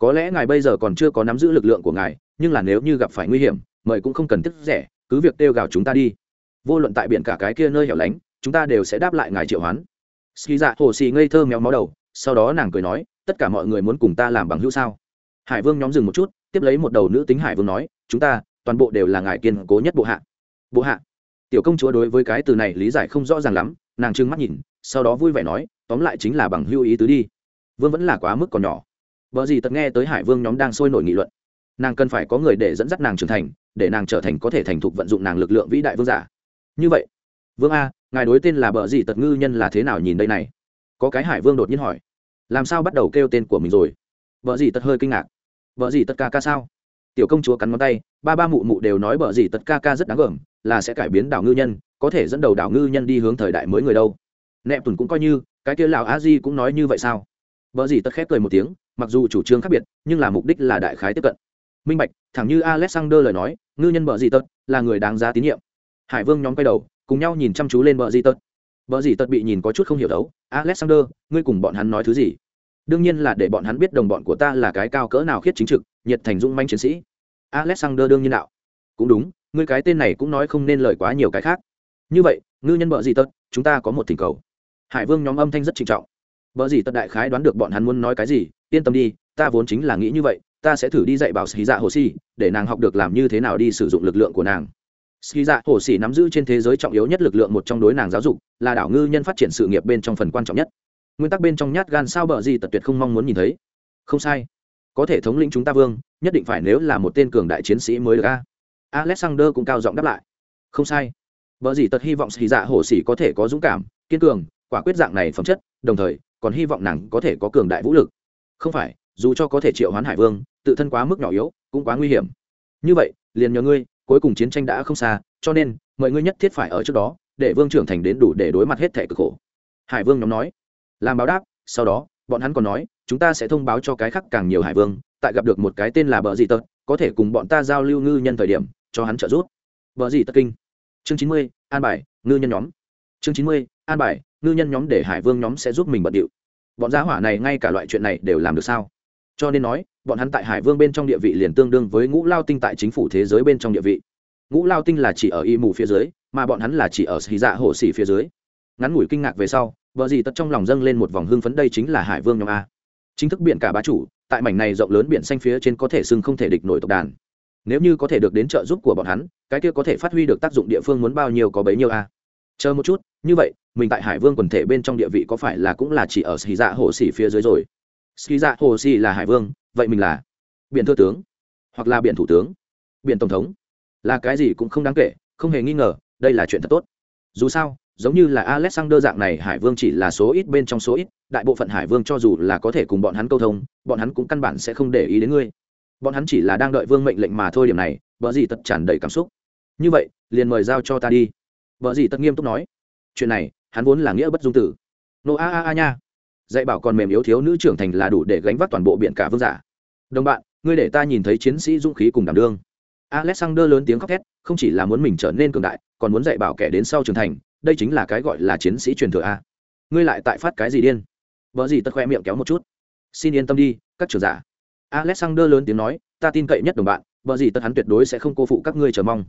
có lẽ ngài bây giờ còn chưa có nắm giữ lực lượng của ngài, nhưng là nếu như gặp phải nguy hiểm, mời cũng không cần tức rẻ cứ việc kêu gào chúng ta đi. Vô luận tại biển cả cái kia nơi hẻo lánh, chúng ta đều sẽ đáp lại ngài triệu hoán. Ski dạ hồ xì ngây thơ méo mó đầu, sau đó nàng cười nói, tất cả mọi người muốn cùng ta làm bằng hữu sao? Hải vương nhóm dừng một chút, tiếp lấy một đầu nữ tính hải vương nói, chúng ta, toàn bộ đều là ngài kiên cố nhất bộ hạ. Bộ hạ? Tiểu công chúa đối với cái từ này lý giải không rõ ràng lắm, nàng trưng mắt nhìn, sau đó vui vẻ nói, tóm lại chính là bằng hữu ý tứ đi. Vương vẫn là quá mức còn nhỏ vợ gì tật nghe tới hải vương nhóm đang sôi nổi nghị luận. Nàng cần phải có người để dẫn dắt nàng trưởng thành, để nàng trở thành có thể thành thục vận dụng nàng lực lượng vĩ đại vương giả. Như vậy, vương a, ngài đối tên là bờ gì tật ngư nhân là thế nào nhìn đây này? Có cái hải vương đột nhiên hỏi. Làm sao bắt đầu kêu tên của mình rồi? Vợ gì tật hơi kinh ngạc. Vợ gì tật ca ca sao? Tiểu công chúa cắn ngón tay, ba ba mụ mụ đều nói vợ gì tật ca ca rất đáng gờm, là sẽ cải biến đảo ngư nhân, có thể dẫn đầu đảo ngư nhân đi hướng thời đại mới người đâu. Nẹp tùn cũng coi như, cái kia lão a di cũng nói như vậy sao? Vợ gì tật khép cười một tiếng mặc dù chủ trương khác biệt, nhưng là mục đích là đại khái tiếp cận. Minh bạch, thẳng như alexander lời nói, ngư nhân vợ di tật là người đáng giá tín nhiệm. Hải vương nhóm quay đầu, cùng nhau nhìn chăm chú lên vợ di tật. Vợ di tật bị nhìn có chút không hiểu đấu, alexander, ngươi cùng bọn hắn nói thứ gì? Đương nhiên là để bọn hắn biết đồng bọn của ta là cái cao cỡ nào khiết chính trực, nhiệt thành dung manh chiến sĩ. Alexander đương nhiên đạo. Cũng đúng, ngươi cái tên này cũng nói không nên lời quá nhiều cái khác. Như vậy, ngư nhân vợ gì tật, chúng ta có một thỉnh cầu. Hải vương nhóm âm thanh rất trịnh trọng vợ gì tất đại khái đoán được bọn hắn muốn nói cái gì, yên tâm đi, ta vốn chính là nghĩ như vậy, ta sẽ thử đi dạy bảo xì dạ hồ xì để nàng học được làm như thế nào đi sử dụng lực lượng của nàng. Xì dạ hồ xì nắm giữ trên thế giới trọng yếu nhất lực lượng một trong đối nàng giáo dục, là đảo ngư nhân phát triển sự nghiệp bên trong phần quan trọng nhất. Nguyên tắc bên trong nhát gan sao bờ gì tật tuyệt không mong muốn nhìn thấy. Không sai. Có thể thống lĩnh chúng ta vương, nhất định phải nếu là một tên cường đại chiến sĩ mới được a. Alexander cũng cao giọng đáp lại. Không sai. Bở gì tật hy vọng xì dạ hổ xỉ có thể có dũng cảm, kiên cường, quả quyết dạng này phẩm chất, đồng thời còn hy vọng nàng có thể có cường đại vũ lực. Không phải, dù cho có thể triệu hoán hải vương, tự thân quá mức nhỏ yếu, cũng quá nguy hiểm. Như vậy, liền nhờ ngươi, cuối cùng chiến tranh đã không xa, cho nên mọi ngươi nhất thiết phải ở trước đó, để vương trưởng thành đến đủ để đối mặt hết thẻ cực khổ. Hải vương nhóm nói. Làm báo đáp, sau đó, bọn hắn còn nói, chúng ta sẽ thông báo cho cái khác càng nhiều hải vương, tại gặp được một cái tên là bờ dị tật, có thể cùng bọn ta giao lưu ngư nhân thời điểm, cho hắn trợ giúp. Bờ dị tật kinh. Chương chín mươi, an bài, ngư nhân nhóm. Chương chín mươi, an bài ngư nhân nhóm để hải vương nhóm sẽ giúp mình bận điệu. Bọn gia hỏa này ngay cả loại chuyện này đều làm được sao? Cho nên nói, bọn hắn tại hải vương bên trong địa vị liền tương đương với ngũ lao tinh tại chính phủ thế giới bên trong địa vị. Ngũ lao tinh là chỉ ở y mù phía dưới, mà bọn hắn là chỉ ở xì dạ hồ xỉ phía dưới. Ngắn ngủi kinh ngạc về sau, vợ gì tất trong lòng dâng lên một vòng hưng phấn đây chính là hải vương nhóm a. Chính thức biển cả bá chủ, tại mảnh này rộng lớn biển xanh phía trên có thể xưng không thể địch nổi tộc đàn. Nếu như có thể được đến trợ giúp của bọn hắn, cái kia có thể phát huy được tác dụng địa phương muốn bao nhiêu có bấy nhiêu a. Chờ một chút, như vậy mình tại hải vương quần thể bên trong địa vị có phải là cũng là chỉ ở xì dạ hồ xì phía dưới rồi? Xì dạ hồ xì là hải vương, vậy mình là biện thơ tướng, hoặc là biện thủ tướng biện tổng thống, là cái gì cũng không đáng kể, không hề nghi ngờ, đây là chuyện thật tốt. Dù sao, giống như là alexander dạng này, hải vương chỉ là số ít bên trong số ít, đại bộ phận hải vương cho dù là có thể cùng bọn hắn câu thông, bọn hắn cũng căn bản sẽ không để ý đến ngươi. Bọn hắn chỉ là đang đợi vương mệnh lệnh mà thôi điểm này, vợ gì tật tràn đầy cảm xúc. Như vậy, liền mời giao cho ta đi. Vợ gì tật nghiêm túc nói. Chuyện này hắn vốn là nghĩa bất dung tử. Nô a a a nha. Dạy bảo còn mềm yếu thiếu nữ trưởng thành là đủ để gánh vác toàn bộ biển cả vương giả. Đồng bạn, ngươi để ta nhìn thấy chiến sĩ dũng khí cùng đảm đương. Alexander lớn tiếng khóc thét, không chỉ là muốn mình trở nên cường đại, còn muốn dạy bảo kẻ đến sau trưởng thành, đây chính là cái gọi là chiến sĩ truyền thừa a. Ngươi lại tại phát cái gì điên? Vợ gì tất khoe miệng kéo một chút. Xin yên tâm đi, các trưởng giả. Alexander lớn tiếng nói, ta tin cậy nhất đồng bạn, vợ gì tất hắn tuyệt đối sẽ không cô phụ các ngươi chờ mong.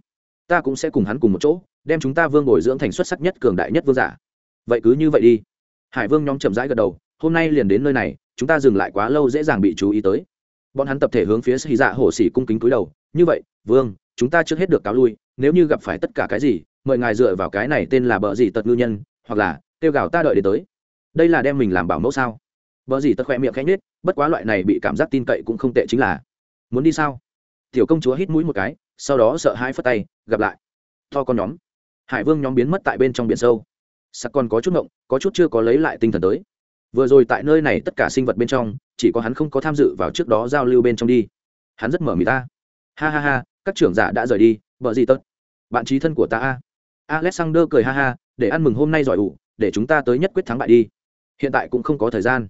Ta cũng sẽ cùng hắn cùng một chỗ, đem chúng ta vương bồi dưỡng thành xuất sắc nhất cường đại nhất vương giả vậy cứ như vậy đi. Hải vương nhóm chậm rãi gật đầu, hôm nay liền đến nơi này, chúng ta dừng lại quá lâu dễ dàng bị chú ý tới. Bọn hắn tập thể hướng phía xì dạ hổ xỉ cung kính cúi đầu, như vậy, vương, chúng ta trước hết được cáo lui, nếu như gặp phải tất cả cái gì, mời ngài dựa vào cái này tên là bợ gì tật ngư nhân, hoặc là kêu gào ta đợi đến tới. Đây là đem mình làm bảo mẫu sao? Bợ gì tật khoe miệng khẽ nhết bất quá loại này bị cảm giác tin cậy cũng không tệ chính là. Muốn đi sao? Tiểu công chúa hít mũi một cái, sau đó sợ hãi phất tay, gặp lại, to con nhóm. Hải vương nhóm biến mất tại bên trong biển sâu sặc còn có chút ngộng, có chút chưa có lấy lại tinh thần tới. Vừa rồi tại nơi này tất cả sinh vật bên trong, chỉ có hắn không có tham dự vào trước đó giao lưu bên trong đi. Hắn rất mở mì ta. Ha ha ha, các trưởng giả đã rời đi, vợ gì tất bạn trí thân của ta a. Alexander cười ha ha, để ăn mừng hôm nay giỏi ủ, để chúng ta tới nhất quyết thắng bại đi. Hiện tại cũng không có thời gian.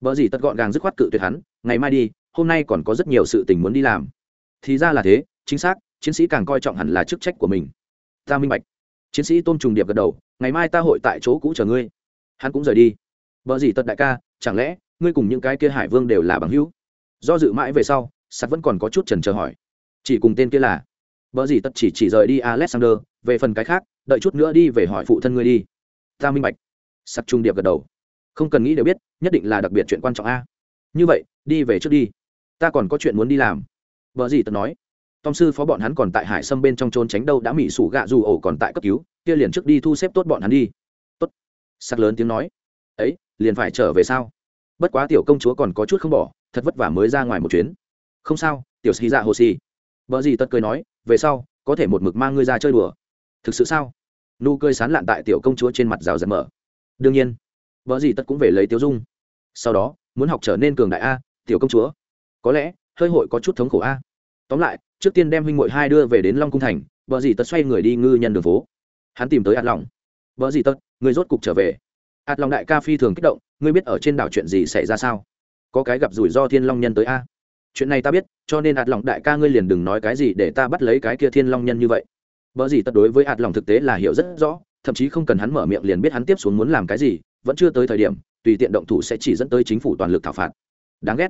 Vợ gì tất gọn gàng dứt khoát cự tuyệt hắn, ngày mai đi, hôm nay còn có rất nhiều sự tình muốn đi làm. Thì ra là thế, chính xác, chiến sĩ càng coi trọng hẳn là chức trách của mình. Ta minh bạch. Chiến sĩ tôn trùng điệp gật đầu ngày mai ta hội tại chỗ cũ chờ ngươi. Hắn cũng rời đi. Vợ gì tật đại ca, chẳng lẽ ngươi cùng những cái kia hải vương đều là bằng hữu? Do dự mãi về sau sắt vẫn còn có chút trần chờ hỏi. Chỉ cùng tên kia là? Vợ gì tật chỉ chỉ rời đi alexander, về phần cái khác, đợi chút nữa đi về hỏi phụ thân ngươi đi. Ta minh bạch. Sắt trung điệp gật đầu. Không cần nghĩ đều biết, nhất định là đặc biệt chuyện quan trọng a. Như vậy, đi về trước đi. Ta còn có chuyện muốn đi làm. Vợ gì tật nói tom sư phó bọn hắn còn tại hải sâm bên trong trốn tránh đâu, đã mỹ sủ gạ dù ổ còn tại cấp cứu, kia liền trước đi thu xếp tốt bọn hắn đi. Tốt. Sắc lớn tiếng nói. Ấy, liền phải trở về sao? Bất quá tiểu công chúa còn có chút không bỏ, thật vất vả mới ra ngoài một chuyến. Không sao, tiểu xì dạ hồ xì vợ gì tất cười nói, về sau, có thể một mực mang ngươi ra chơi đùa. Thực sự sao? Nụ cười sán lạn tại tiểu công chúa trên mặt rào rạt mở. Đương nhiên vợ gì tất cũng về lấy tiêu dung. Sau đó, muốn học trở nên cường đại a, tiểu công chúa. Có lẽ, hơi hội có chút thống khổ a. Tóm lại trước tiên đem huynh mội hai đưa về đến long cung thành, vợ dì tật xoay người đi ngư nhân đường phố. Hắn tìm tới ạt lòng vợ dì tật, người rốt cục trở về. Ạt lòng đại ca phi thường kích động, ngươi biết ở trên đảo chuyện gì xảy ra sao? Có cái gặp rủi ro thiên long nhân tới a? Chuyện này ta biết, cho nên ạt lòng đại ca ngươi liền đừng nói cái gì để ta bắt lấy cái kia thiên long nhân như vậy. Vợ dì tật đối với ạt lòng thực tế là hiểu rất rõ, thậm chí không cần hắn mở miệng liền biết hắn tiếp xuống muốn làm cái gì, vẫn chưa tới thời điểm, tùy tiện động thủ sẽ chỉ dẫn tới chính phủ toàn lực thảo phạt. Đáng ghét.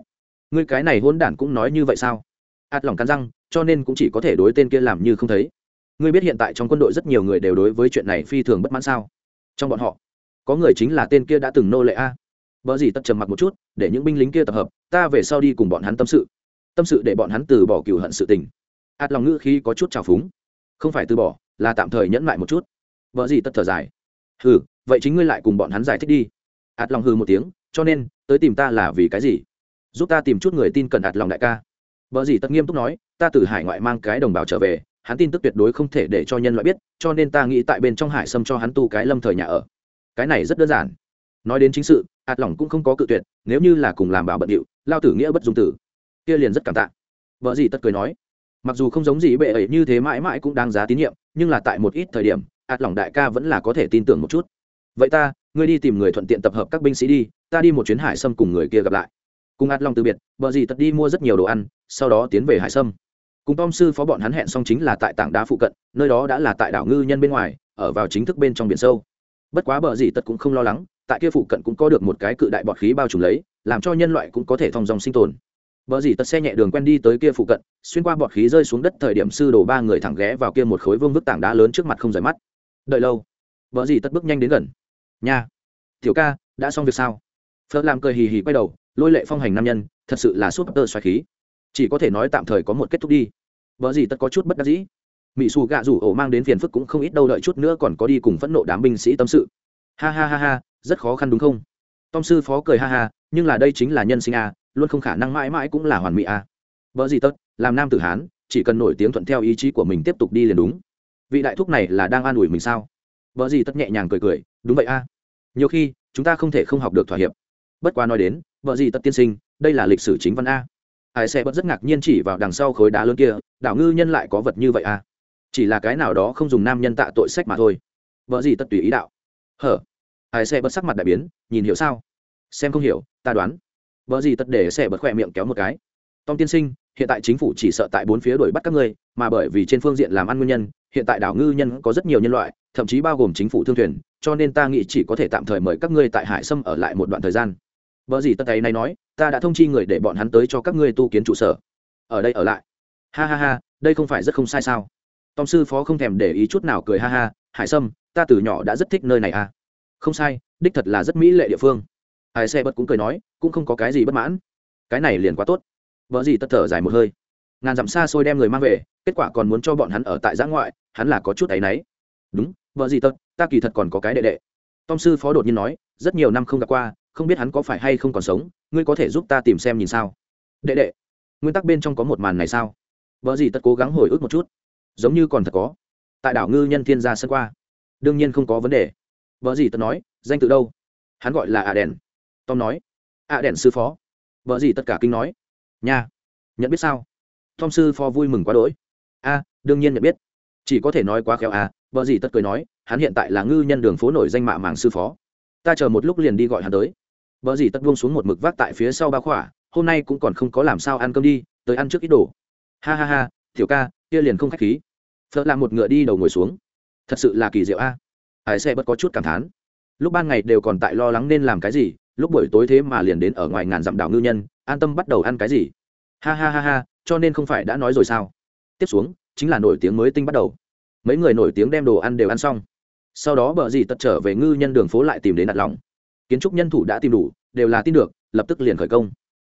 Ngươi cái này hôn đản cũng nói như vậy sao? Ạt lòng cắn răng cho nên cũng chỉ có thể đối tên kia làm như không thấy. Ngươi biết hiện tại trong quân đội rất nhiều người đều đối với chuyện này phi thường bất mãn sao? Trong bọn họ, có người chính là tên kia đã từng nô lệ a. Vợ gì tất trầm mặc một chút, để những binh lính kia tập hợp, ta về sau đi cùng bọn hắn tâm sự. Tâm sự để bọn hắn từ bỏ cựu hận sự tình. Ạt lòng ngữ khi có chút trào phúng. Không phải từ bỏ, là tạm thời nhẫn lại một chút. Vợ gì tất thở dài. Hừ, vậy chính ngươi lại cùng bọn hắn giải thích đi. Ạt lòng hừ một tiếng, cho nên, tới tìm ta là vì cái gì? Giúp ta tìm chút người tin cần ạt lòng đại ca. Vợ gì tất nghiêm túc nói ta từ hải ngoại mang cái đồng bào trở về, hắn tin tức tuyệt đối không thể để cho nhân loại biết, cho nên ta nghĩ tại bên trong hải sâm cho hắn tu cái lâm thời nhà ở. Cái này rất đơn giản. Nói đến chính sự ạt lòng cũng không có cự tuyệt, nếu như là cùng làm bảo bận điệu, lao tử nghĩa bất dung tử. Kia liền rất cảm tạ. Vợ gì tất cười nói. Mặc dù không giống gì bệ ấy như thế mãi mãi cũng đáng giá tín nhiệm, nhưng là tại một ít thời điểm ạt lòng đại ca vẫn là có thể tin tưởng một chút. Vậy ta, ngươi đi tìm người thuận tiện tập hợp các binh sĩ đi, ta đi một chuyến hải sâm cùng người kia gặp lại. Cùng ạt lòng từ biệt, vợ gì tất đi mua rất nhiều đồ ăn, sau đó tiến về hải sâm cùng tom sư phó bọn hắn hẹn xong chính là tại tảng đá phụ cận nơi đó đã là tại đảo ngư nhân bên ngoài ở vào chính thức bên trong biển sâu bất quá bờ gì tất cũng không lo lắng tại kia phụ cận cũng có được một cái cự đại bọt khí bao trùm lấy làm cho nhân loại cũng có thể thong dòng sinh tồn Bờ gì tật xe nhẹ đường quen đi tới kia phụ cận, xuyên qua bọt khí rơi xuống đất thời điểm sư đồ ba người thẳng ghé vào kia một khối vương vức tảng đá lớn trước mặt không rời mắt. Đợi lâu, bờ gì tật bước nhanh đến gần. Nha, tiểu ca, đã xong việc sao? Phớt làm cười hì hì quay đầu, lôi lệ phong hành nam nhân, thật sự là suốt tơ xoáy khí. Chỉ có thể nói tạm thời có một kết thúc đi. vợ gì tất có chút bất đắc dĩ. Mị xù gạ rủ ổ mang đến phiền phức cũng không ít đâu đợi chút nữa còn có đi cùng phẫn nộ đám binh sĩ tâm sự. Ha ha ha ha, rất khó khăn đúng không? Tom sư phó cười ha ha, nhưng là đây chính là nhân sinh a, luôn không khả năng mãi mãi cũng là hoàn mỹ a. À. Vợ gì tất, làm nam tử hán, chỉ cần nổi tiếng thuận theo ý chí của mình tiếp tục đi liền đúng. Vị đại thúc này là đang an ủi mình sao? Vợ gì tất nhẹ nhàng cười cười, đúng vậy a. Nhiều khi, chúng ta không thể không học được thỏa hiệp. Bất quá nói đến, vợ gì tất tiên sinh, đây là lịch sử chính văn a. Ai sẽ bất rất ngạc nhiên chỉ vào đằng sau khối đá lớn kia, đảo ngư nhân lại có vật như vậy à? Chỉ là cái nào đó không dùng nam nhân tạ tội sách mà thôi. Vợ gì tất tùy ý đạo. Hở. Ai sẽ bất sắc mặt đại biến, nhìn hiểu sao? Xem không hiểu, ta đoán vợ gì tất để sẽ bật khỏe miệng kéo một cái tom tiên sinh hiện tại chính phủ chỉ sợ tại bốn phía đuổi bắt các ngươi mà bởi vì trên phương diện làm ăn nguyên nhân hiện tại đảo ngư nhân có rất nhiều nhân loại thậm chí bao gồm chính phủ thương thuyền cho nên ta nghĩ chỉ có thể tạm thời mời các ngươi tại hải sâm ở lại một đoạn thời gian vợ gì tất ấy này nói, ta đã thông chi người để bọn hắn tới cho các ngươi tu kiến trụ sở. Ở đây ở lại. Ha ha ha, đây không phải rất không sai sao? Tom sư phó không thèm để ý chút nào cười ha ha, hải sâm, ta từ nhỏ đã rất thích nơi này à? Không sai, đích thật là rất mỹ lệ địa phương. Ai xe bất cũng cười nói, cũng không có cái gì bất mãn. Cái này liền quá tốt. Vợ gì tất thở dài một hơi. Ngàn dặm xa xôi đem người mang về, kết quả còn muốn cho bọn hắn ở tại giã ngoại, hắn là có chút áy náy đúng, vợ gì tất ta kỳ thật còn có cái đệ đệ. Tom sư phó đột nhiên nói, rất nhiều năm không gặp qua không biết hắn có phải hay không còn sống, ngươi có thể giúp ta tìm xem nhìn sao? Đệ đệ, nguyên tắc bên trong có một màn này sao? Vợ gì tất cố gắng hồi ức một chút. Giống như còn thật có. Tại đảo ngư nhân thiên gia sân qua. Đương nhiên không có vấn đề. Vợ gì tất nói, danh tự đâu? Hắn gọi là à đèn. Tom nói ạ à đèn sư phó. Vợ gì tất cả kinh nói, nha, nhận biết sao? Tom sư phó vui mừng quá đỗi. A, đương nhiên nhận biết. Chỉ có thể nói quá khéo à vợ gì tất cười nói, hắn hiện tại là ngư nhân đường phố nổi danh mạ màng sư phó. Ta chờ một lúc liền đi gọi hắn tới. Bỡ gì tất buông xuống một mực vác tại phía sau ba khỏa, hôm nay cũng còn không có làm sao ăn cơm đi, tới ăn trước ít đồ. Ha ha ha, tiểu ca, kia liền không khách khí. Phật làm một ngựa đi đầu ngồi xuống. Thật sự là kỳ diệu a. Hải xe bất có chút cảm thán. Lúc ban ngày đều còn tại lo lắng nên làm cái gì, lúc buổi tối thế mà liền đến ở ngoài ngàn dặm đảo ngư nhân, an tâm bắt đầu ăn cái gì. Ha ha ha ha, cho nên không phải đã nói rồi sao? Tiếp xuống, chính là nổi tiếng mới tinh bắt đầu. Mấy người nổi tiếng đem đồ ăn đều ăn xong. Sau đó bờ gì tật trở về ngư nhân đường phố lại tìm đến đặt lòng kiến trúc nhân thủ đã tìm đủ, đều là tin được, lập tức liền khởi công.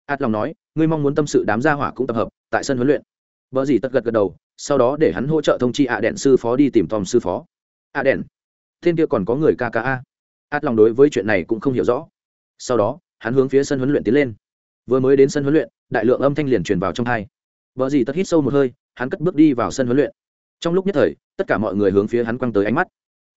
Ạt lòng nói, ngươi mong muốn tâm sự đám gia hỏa cũng tập hợp, tại sân huấn luyện. Vợ gì Tất gật gật đầu, sau đó để hắn hỗ trợ thông chi ạ đèn sư phó đi tìm tòm sư phó. Ạ đèn thiên kia còn có người kka ạt lòng đối với chuyện này cũng không hiểu rõ. Sau đó, hắn hướng phía sân huấn luyện tiến lên. Vừa mới đến sân huấn luyện, đại lượng âm thanh liền truyền vào trong hai. Vợ gì tất hít sâu một hơi, hắn cất bước đi vào sân huấn luyện. Trong lúc nhất thời, tất cả mọi người hướng phía hắn quăng tới ánh mắt.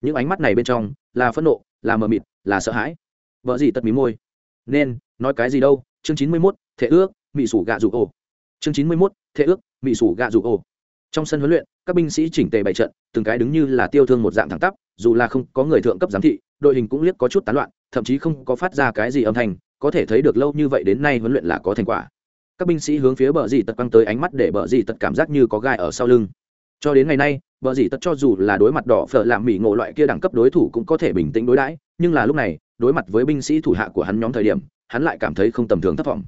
Những ánh mắt này bên trong là phẫn nộ, là mờ mịt, là sợ hãi vợ gì tật mí môi. Nên, nói cái gì đâu, chương chín mươi mốt thể ước mỹ sủ gạ rụ ổ. Chương chín mươi mốt thể ước mỹ sủ gạ rụ ổ. Trong sân huấn luyện, các binh sĩ chỉnh tề bày trận, từng cái đứng như là tiêu thương một dạng thẳng tắp, dù là không có người thượng cấp giám thị, đội hình cũng liếc có chút tán loạn, thậm chí không có phát ra cái gì âm thanh, có thể thấy được lâu như vậy đến nay huấn luyện là có thành quả. Các binh sĩ hướng phía bờ dì tật quăng tới ánh mắt để bờ dì tật cảm giác như có gai ở sau lưng. Cho đến ngày nay, bờ dì tật cho dù là đối mặt đỏ phở làm mỹ ngộ loại kia đẳng cấp đối thủ cũng có thể bình tĩnh đối đãi, nhưng là lúc này đối mặt với binh sĩ thủ hạ của hắn nhóm thời điểm, hắn lại cảm thấy không tầm thường thất vọng.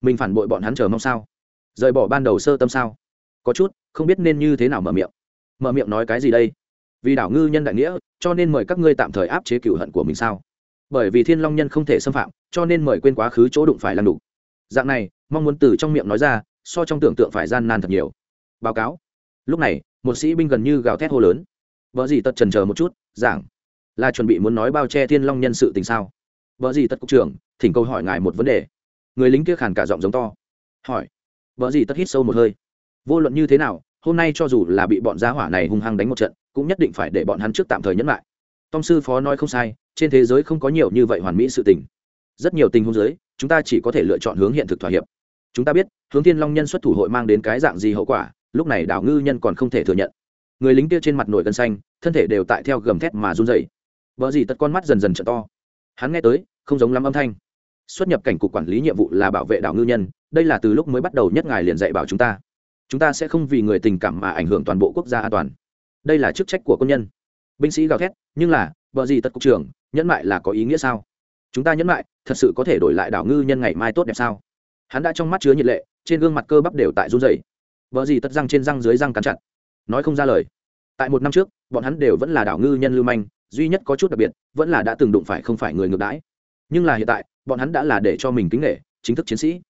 Mình phản bội bọn hắn chờ mong sao? Rời bỏ ban đầu sơ tâm sao? Có chút, không biết nên như thế nào mở miệng. Mở miệng nói cái gì đây? Vì đảo ngư nhân đại nghĩa, cho nên mời các ngươi tạm thời áp chế cựu hận của mình sao? Bởi vì thiên long nhân không thể xâm phạm, cho nên mời quên quá khứ chỗ đụng phải làm đủ. Dạng này, mong muốn từ trong miệng nói ra, so trong tưởng tượng phải gian nan thật nhiều. Báo cáo. Lúc này, một sĩ binh gần như gào thét hô lớn. Vợ gì tật trần chờ một chút, giảng là chuẩn bị muốn nói bao che thiên long nhân sự tình sao? Vợ gì tất cục trưởng, thỉnh câu hỏi ngài một vấn đề. Người lính kia khàn cả giọng giống to. Hỏi. Vợ gì tất hít sâu một hơi. Vô luận như thế nào, hôm nay cho dù là bị bọn giá hỏa này hung hăng đánh một trận, cũng nhất định phải để bọn hắn trước tạm thời nhẫn lại. Tom sư phó nói không sai, trên thế giới không có nhiều như vậy hoàn mỹ sự tình. Rất nhiều tình huống giới chúng ta chỉ có thể lựa chọn hướng hiện thực thỏa hiệp. Chúng ta biết, hướng thiên long nhân xuất thủ hội mang đến cái dạng gì hậu quả, lúc này đảo ngư nhân còn không thể thừa nhận. Người lính kia trên mặt nổi cân xanh, thân thể đều tại theo gầm thét mà run dày vợ gì tất con mắt dần dần trở to. Hắn nghe tới, không giống lắm âm thanh. Xuất nhập cảnh cục quản lý nhiệm vụ là bảo vệ đảo ngư nhân, đây là từ lúc mới bắt đầu nhất ngài liền dạy bảo chúng ta. Chúng ta sẽ không vì người tình cảm mà ảnh hưởng toàn bộ quốc gia an toàn. Đây là chức trách của quân nhân. Binh sĩ gào thét, nhưng là vợ gì tất cục trưởng, nhẫn mại là có ý nghĩa sao? Chúng ta nhẫn mại, thật sự có thể đổi lại đảo ngư nhân ngày mai tốt đẹp sao? Hắn đã trong mắt chứa nhiệt lệ, trên gương mặt cơ bắp đều tại run dày vợ gì tất răng trên răng dưới răng cắn chặt. Nói không ra lời. Tại một năm trước, bọn hắn đều vẫn là đảo ngư nhân lưu manh duy nhất có chút đặc biệt, vẫn là đã từng đụng phải không phải người ngược đãi. Nhưng là hiện tại, bọn hắn đã là để cho mình kính nghệ chính thức chiến sĩ.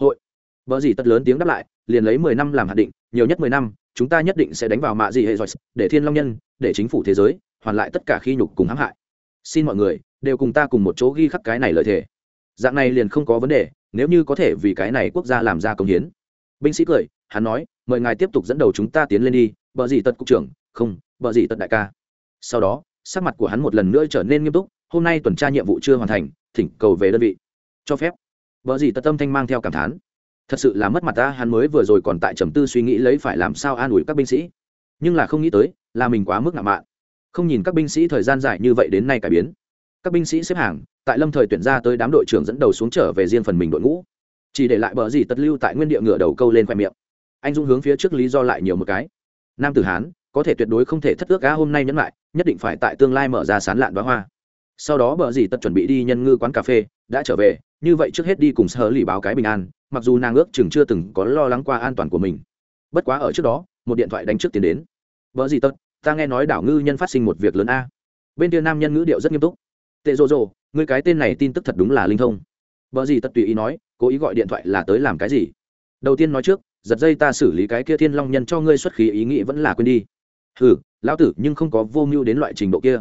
Hội. Vợ gì tất lớn tiếng đáp lại, liền lấy mười năm làm hạt định, nhiều nhất mười năm, chúng ta nhất định sẽ đánh vào mạ gì hệ giỏi để thiên long nhân, để chính phủ thế giới, hoàn lại tất cả khi nhục cùng hãm hại. Xin mọi người, đều cùng ta cùng một chỗ ghi khắc cái này lợi thế dạng này liền không có vấn đề, nếu như có thể vì cái này quốc gia làm ra công hiến. Binh sĩ cười, hắn nói, mời ngài tiếp tục dẫn đầu chúng ta tiến lên đi, bờ gì tật cục trưởng, không, bờ gì tật đại ca. Sau đó sắc mặt của hắn một lần nữa trở nên nghiêm túc, hôm nay tuần tra nhiệm vụ chưa hoàn thành, thỉnh cầu về đơn vị. Cho phép. Vợ gì tật tâm thanh mang theo cảm thán. Thật sự là mất mặt ta, hắn mới vừa rồi còn tại trầm tư suy nghĩ lấy phải làm sao an ủi các binh sĩ. Nhưng là không nghĩ tới, là mình quá mức ngạo mạn. Không nhìn các binh sĩ thời gian dài như vậy đến nay cải biến. Các binh sĩ xếp hàng, tại lâm thời tuyển ra tới đám đội trưởng dẫn đầu xuống trở về riêng phần mình đội ngũ. Chỉ để lại bờ gì tật lưu tại nguyên địa ngựa đầu câu lên khoe miệng. Anh dung hướng phía trước lý do lại nhiều một cái. Nam tử hán, có thể tuyệt đối không thể thất ước cá hôm nay nhấn lại nhất định phải tại tương lai mở ra sán lạn bá hoa. Sau đó bờ Dì tật chuẩn bị đi nhân ngư quán cà phê, đã trở về, như vậy trước hết đi cùng sơ lì báo cái bình an, mặc dù nàng ước chừng chưa từng có lo lắng qua an toàn của mình. Bất quá ở trước đó, một điện thoại đánh trước tiến đến. Vợ gì tật ta nghe nói đảo ngư nhân phát sinh một việc lớn a. Bên kia nam nhân ngữ điệu rất nghiêm túc. Tệ rồ rồ người cái tên này tin tức thật đúng là linh thông. Vợ gì tật tùy ý nói, cố ý gọi điện thoại là tới làm cái gì? Đầu tiên nói trước, giật dây ta xử lý cái kia thiên long nhân cho ngươi xuất khí, ý nghĩ vẫn là quên đi hừ, lão tử, nhưng không có vô mưu đến loại trình độ kia.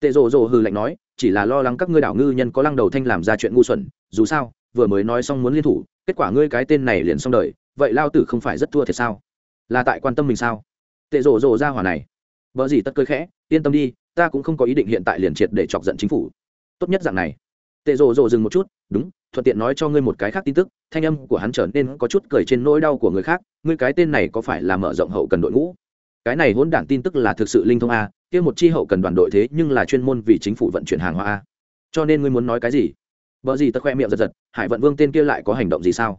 Tệ rồ rồ hừ lạnh nói, chỉ là lo lắng các ngươi đảo ngư nhân có lăng đầu thanh làm ra chuyện ngu xuẩn, dù sao, vừa mới nói xong muốn liên thủ, kết quả ngươi cái tên này liền xong đời, vậy lao tử không phải rất thua thiệt sao? Là tại quan tâm mình sao? Tệ rồ rồ ra hỏa này. Vợ gì tất cơi khẽ, yên tâm đi, ta cũng không có ý định hiện tại liền triệt để chọc giận chính phủ. Tốt nhất dạng này. Tệ rồ rồ dừng một chút, đúng, thuận tiện nói cho ngươi một cái khác tin tức, thanh âm của hắn trở nên có chút cười trên nỗi đau của người khác, ngươi cái tên này có phải là mở rộng hậu cần đội ngũ? Cái này hỗn đản tin tức là thực sự linh thông a, kia một chi hậu cần đoàn đội thế nhưng là chuyên môn vì chính phủ vận chuyển hàng hóa a. Cho nên ngươi muốn nói cái gì? Vợ gì tật khoe miệng giật giật, hải vận vương tên kia lại có hành động gì sao?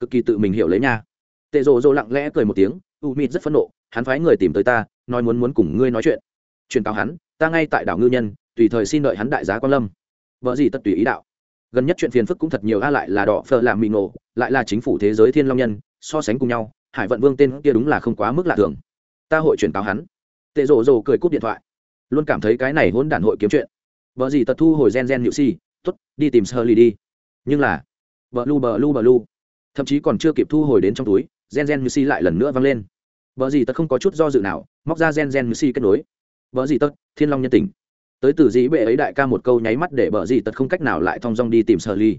Cực kỳ tự mình hiểu lấy nha. Tệ rồ rồ lặng lẽ cười một tiếng, u mịt rất phẫn nộ, hắn phái người tìm tới ta, nói muốn muốn cùng ngươi nói chuyện. Truyền cáo hắn, ta ngay tại đảo ngư nhân, tùy thời xin đợi hắn đại giá quan lâm. Vợ gì tất tùy ý đạo. Gần nhất chuyện phiền phức cũng thật nhiều, a lại là đỏ phờ làm mì nổ lại là chính phủ thế giới thiên long nhân, so sánh cùng nhau, hải vận vương tên kia đúng là không quá mức lạ thường ta hội chuyển cáo hắn. Tệ rồ rồ cười cúp điện thoại. Luôn cảm thấy cái này hôn đản hội kiếm chuyện. Vợ gì tật thu hồi gen gen nhự si t ố t đi tìm sơ ly đi. Nhưng là vợ lu bờ lu bờ lu. Thậm chí còn chưa kịp thu hồi đến trong túi, gen gen nhự si lại lần nữa văng lên. Vợ gì tật không có chút do dự nào, móc ra gen gen nhự si kết nối. Vợ gì tật, thiên long nhân tình. Tới từ dĩ bệ ấy đại ca một câu nháy mắt để vợ gì tật không cách nào lại thong dong đi tìm sơ ly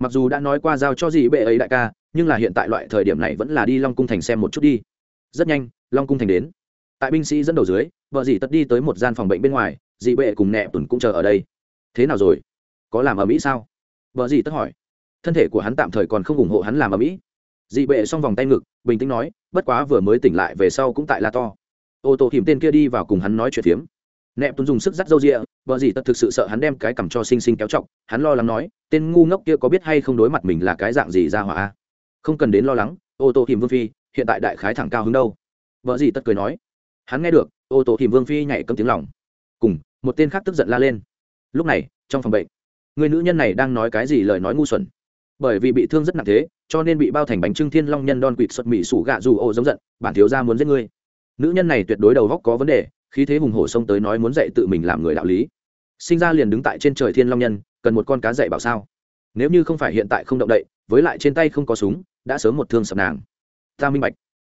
mặc dù đã nói qua giao cho dĩ bệ ấy đại ca, nhưng là hiện tại loại thời điểm này vẫn là đi long cung thành xem một chút đi rất nhanh, long cung thành đến. Tại binh sĩ dẫn đầu dưới, vợ dì tật đi tới một gian phòng bệnh bên ngoài dị bệ cùng nẹ tùn cũng chờ ở đây. Thế nào rồi? Có làm ở mỹ sao? Vợ dì tất hỏi. Thân thể của hắn tạm thời còn không ủng hộ hắn làm ở mỹ. Dị bệ xong vòng tay ngực, bình tĩnh nói, bất quá vừa mới tỉnh lại về sau cũng tại la to. Ô tô Thìm tên kia đi vào cùng hắn nói chuyện phiếm. Nẹp tuấn dùng sức dắt râu rịa, vợ Dì tật thực sự sợ hắn đem cái cằm cho sinh sinh kéo chọc, hắn lo lắng nói, tên ngu ngốc kia có biết hay không đối mặt mình là cái dạng gì ra hỏa không cần đến lo lắng, ô tô tìm vương phi hiện tại đại khái thẳng cao hứng đâu. Vợ gì tất cười nói. Hắn nghe được, ô tô tìm vương phi nhảy cấm tiếng lòng. Cùng, một tên khác tức giận la lên. Lúc này, trong phòng bệnh, người nữ nhân này đang nói cái gì lời nói ngu xuẩn. Bởi vì bị thương rất nặng thế, cho nên bị bao thành bánh trưng thiên long nhân đòn quỵt xuất mỹ sủ gạ dù ô giống giận, bản thiếu ra muốn giết ngươi. Nữ nhân này tuyệt đối đầu góc có vấn đề, khí thế hùng hổ xông tới nói muốn dạy tự mình làm người đạo lý. Sinh ra liền đứng tại trên trời thiên long nhân, cần một con cá dạy bảo sao? Nếu như không phải hiện tại không động đậy, với lại trên tay không có súng, đã sớm một thương sập nàng ta minh bạch.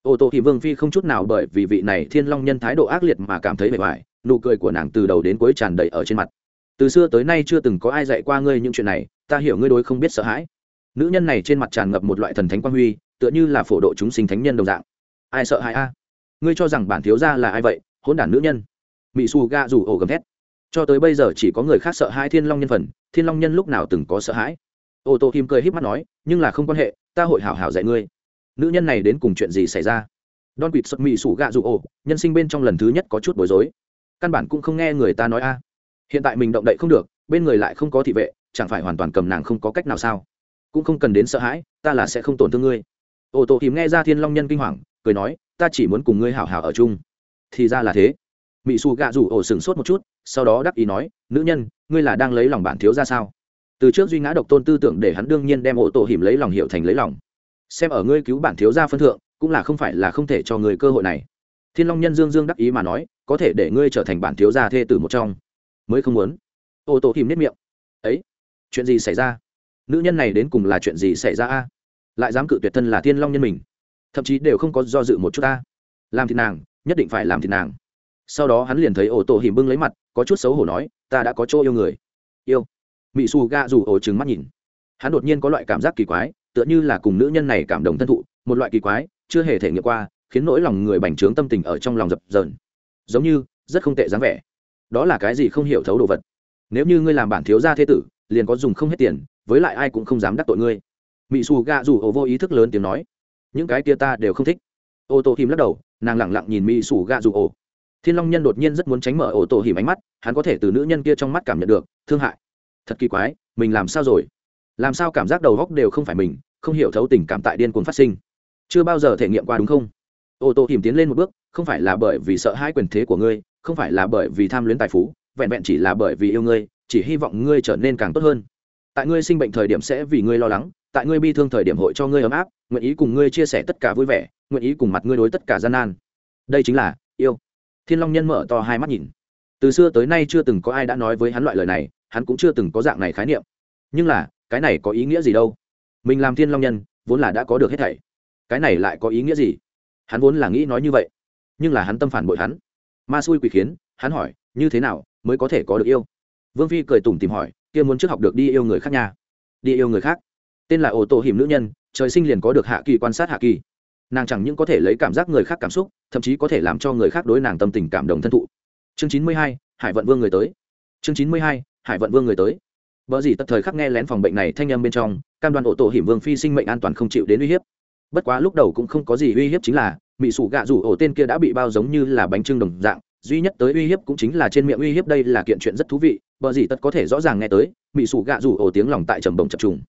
Ô tô thì vương phi không chút nào bởi vì vị này thiên long nhân thái độ ác liệt mà cảm thấy bề ngoài, nụ cười của nàng từ đầu đến cuối tràn đầy ở trên mặt. Từ xưa tới nay chưa từng có ai dạy qua ngươi những chuyện này, ta hiểu ngươi đối không biết sợ hãi. Nữ nhân này trên mặt tràn ngập một loại thần thánh quan huy, tựa như là phổ độ chúng sinh thánh nhân đồng dạng. Ai sợ hãi a? Ngươi cho rằng bản thiếu gia là ai vậy? Hỗn đản nữ nhân. Mỹ su ga rủ ổ gầm thét. Cho tới bây giờ chỉ có người khác sợ hãi thiên long nhân phần, thiên long nhân lúc nào từng có sợ hãi? Ô tô kim cười híp mắt nói, nhưng là không quan hệ, ta hội hảo hảo dạy ngươi nữ nhân này đến cùng chuyện gì xảy ra? Don quỵt sập mỹ sủ gạ rụ ổ, nhân sinh bên trong lần thứ nhất có chút bối rối. Căn bản cũng không nghe người ta nói a. Hiện tại mình động đậy không được, bên người lại không có thị vệ, chẳng phải hoàn toàn cầm nàng không có cách nào sao? Cũng không cần đến sợ hãi, ta là sẽ không tổn thương ngươi. Ô tô tìm nghe ra thiên long nhân kinh hoàng, cười nói, ta chỉ muốn cùng ngươi hảo hảo ở chung. Thì ra là thế. Mỹ xù gạ rủ ổ sừng sốt một chút, sau đó đắc ý nói, nữ nhân, ngươi là đang lấy lòng bản thiếu ra sao? Từ trước duy ngã độc tôn tư tưởng để hắn đương nhiên đem ô tô hiểm lấy lòng hiệu thành lấy lòng xem ở ngươi cứu bản thiếu gia phân thượng, cũng là không phải là không thể cho người cơ hội này. Thiên long nhân dương dương đắc ý mà nói, có thể để ngươi trở thành bản thiếu gia thê tử một trong. Mới không muốn. Ô tô hiểm nếp miệng. Ấy, chuyện gì xảy ra? Nữ nhân này đến cùng là chuyện gì xảy ra a? Lại dám cự tuyệt thân là thiên long nhân mình. Thậm chí đều không có do dự một chút ta. Làm thì nàng, nhất định phải làm thì nàng. Sau đó hắn liền thấy ổ tổ hìm bưng lấy mặt, có chút xấu hổ nói, ta đã có chỗ yêu người. Yêu. Mỹ su ga dù ổ trừng mắt nhìn. Hắn đột nhiên có loại cảm giác kỳ quái tựa như là cùng nữ nhân này cảm động thân thụ, một loại kỳ quái, chưa hề thể nghiệm qua, khiến nỗi lòng người bành trướng tâm tình ở trong lòng dập dờn. Giống như, rất không tệ dáng vẻ. Đó là cái gì không hiểu thấu đồ vật. Nếu như ngươi làm bản thiếu gia thế tử, liền có dùng không hết tiền, với lại ai cũng không dám đắc tội ngươi. Mỹ xù ga dù ổ vô ý thức lớn tiếng nói. Những cái kia ta đều không thích. Ô tô Hỉ lắc đầu, nàng lẳng lặng nhìn mỹ xù ga dù ổ. Thiên long nhân đột nhiên rất muốn tránh mở ô tô Hỉ ánh mắt, hắn có thể từ nữ nhân kia trong mắt cảm nhận được, thương hại. Thật kỳ quái, mình làm sao rồi? Làm sao cảm giác đầu góc đều không phải mình, không hiểu thấu tình cảm tại điên cuồng phát sinh. Chưa bao giờ thể nghiệm qua đúng không? Ô tô hiểm tiến lên một bước, không phải là bởi vì sợ hai quyền thế của ngươi, không phải là bởi vì tham luyến tài phú, vẹn vẹn chỉ là bởi vì yêu ngươi, chỉ hy vọng ngươi trở nên càng tốt hơn. Tại ngươi sinh bệnh thời điểm sẽ vì ngươi lo lắng, tại ngươi bi thương thời điểm hội cho ngươi ấm áp, nguyện ý cùng ngươi chia sẻ tất cả vui vẻ, nguyện ý cùng mặt ngươi đối tất cả gian nan. Đây chính là yêu. Thiên long nhân mở to hai mắt nhìn. Từ xưa tới nay chưa từng có ai đã nói với hắn loại lời này, hắn cũng chưa từng có dạng này khái niệm. Nhưng là cái này có ý nghĩa gì đâu? Mình làm thiên long nhân, vốn là đã có được hết thảy. Cái này lại có ý nghĩa gì? Hắn vốn là nghĩ nói như vậy, nhưng là hắn tâm phản bội hắn. Ma xui quỷ khiến, hắn hỏi, như thế nào mới có thể có được yêu? Vương phi cười tủm tìm hỏi, kia muốn trước học được đi yêu người khác nha. Đi yêu người khác? Tên là ô tô hiểm nữ nhân, trời sinh liền có được hạ kỳ quan sát hạ kỳ. Nàng chẳng những có thể lấy cảm giác người khác cảm xúc, thậm chí có thể làm cho người khác đối nàng tâm tình cảm động thân thụ. Chương chín mươi hai, hải vận vương người tới. Chương chín mươi hai, hải vận vương người tới vợ gì tất thời khắc nghe lén phòng bệnh này thanh âm bên trong, cam đoan ổ tổ hiểm vương phi sinh mệnh an toàn không chịu đến uy hiếp. Bất quá lúc đầu cũng không có gì uy hiếp chính là, mị sủ gạ rủ ổ tên kia đã bị bao giống như là bánh trưng đồng dạng, duy nhất tới uy hiếp cũng chính là trên miệng uy hiếp đây là kiện chuyện rất thú vị bờ gì tất có thể rõ ràng nghe tới, mị sủ gạ rủ ổ tiếng lòng tại trầm bồng chập trùng.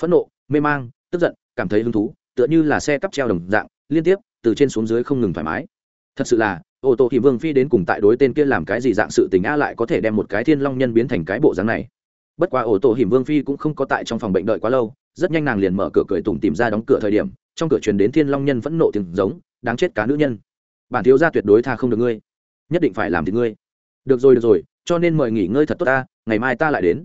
Phẫn nộ, mê mang, tức giận, cảm thấy hứng thú, tựa như là xe cắp treo đồng dạng, liên tiếp, từ trên xuống dưới không ngừng thoải mái. Thật sự là ô tô thì vương phi đến cùng tại đối tên kia làm cái gì dạng sự tình a lại có thể đem một cái thiên long nhân biến thành cái bộ dáng này bất quá ổ tô hiểm vương phi cũng không có tại trong phòng bệnh đợi quá lâu, rất nhanh nàng liền mở cửa cười tủm tìm ra đóng cửa thời điểm, trong cửa truyền đến thiên long nhân vẫn nộ tiếng giống, đáng chết cá nữ nhân, bản thiếu gia tuyệt đối tha không được ngươi, nhất định phải làm thì ngươi. Được rồi được rồi, cho nên mời nghỉ ngơi thật tốt ta, ngày mai ta lại đến.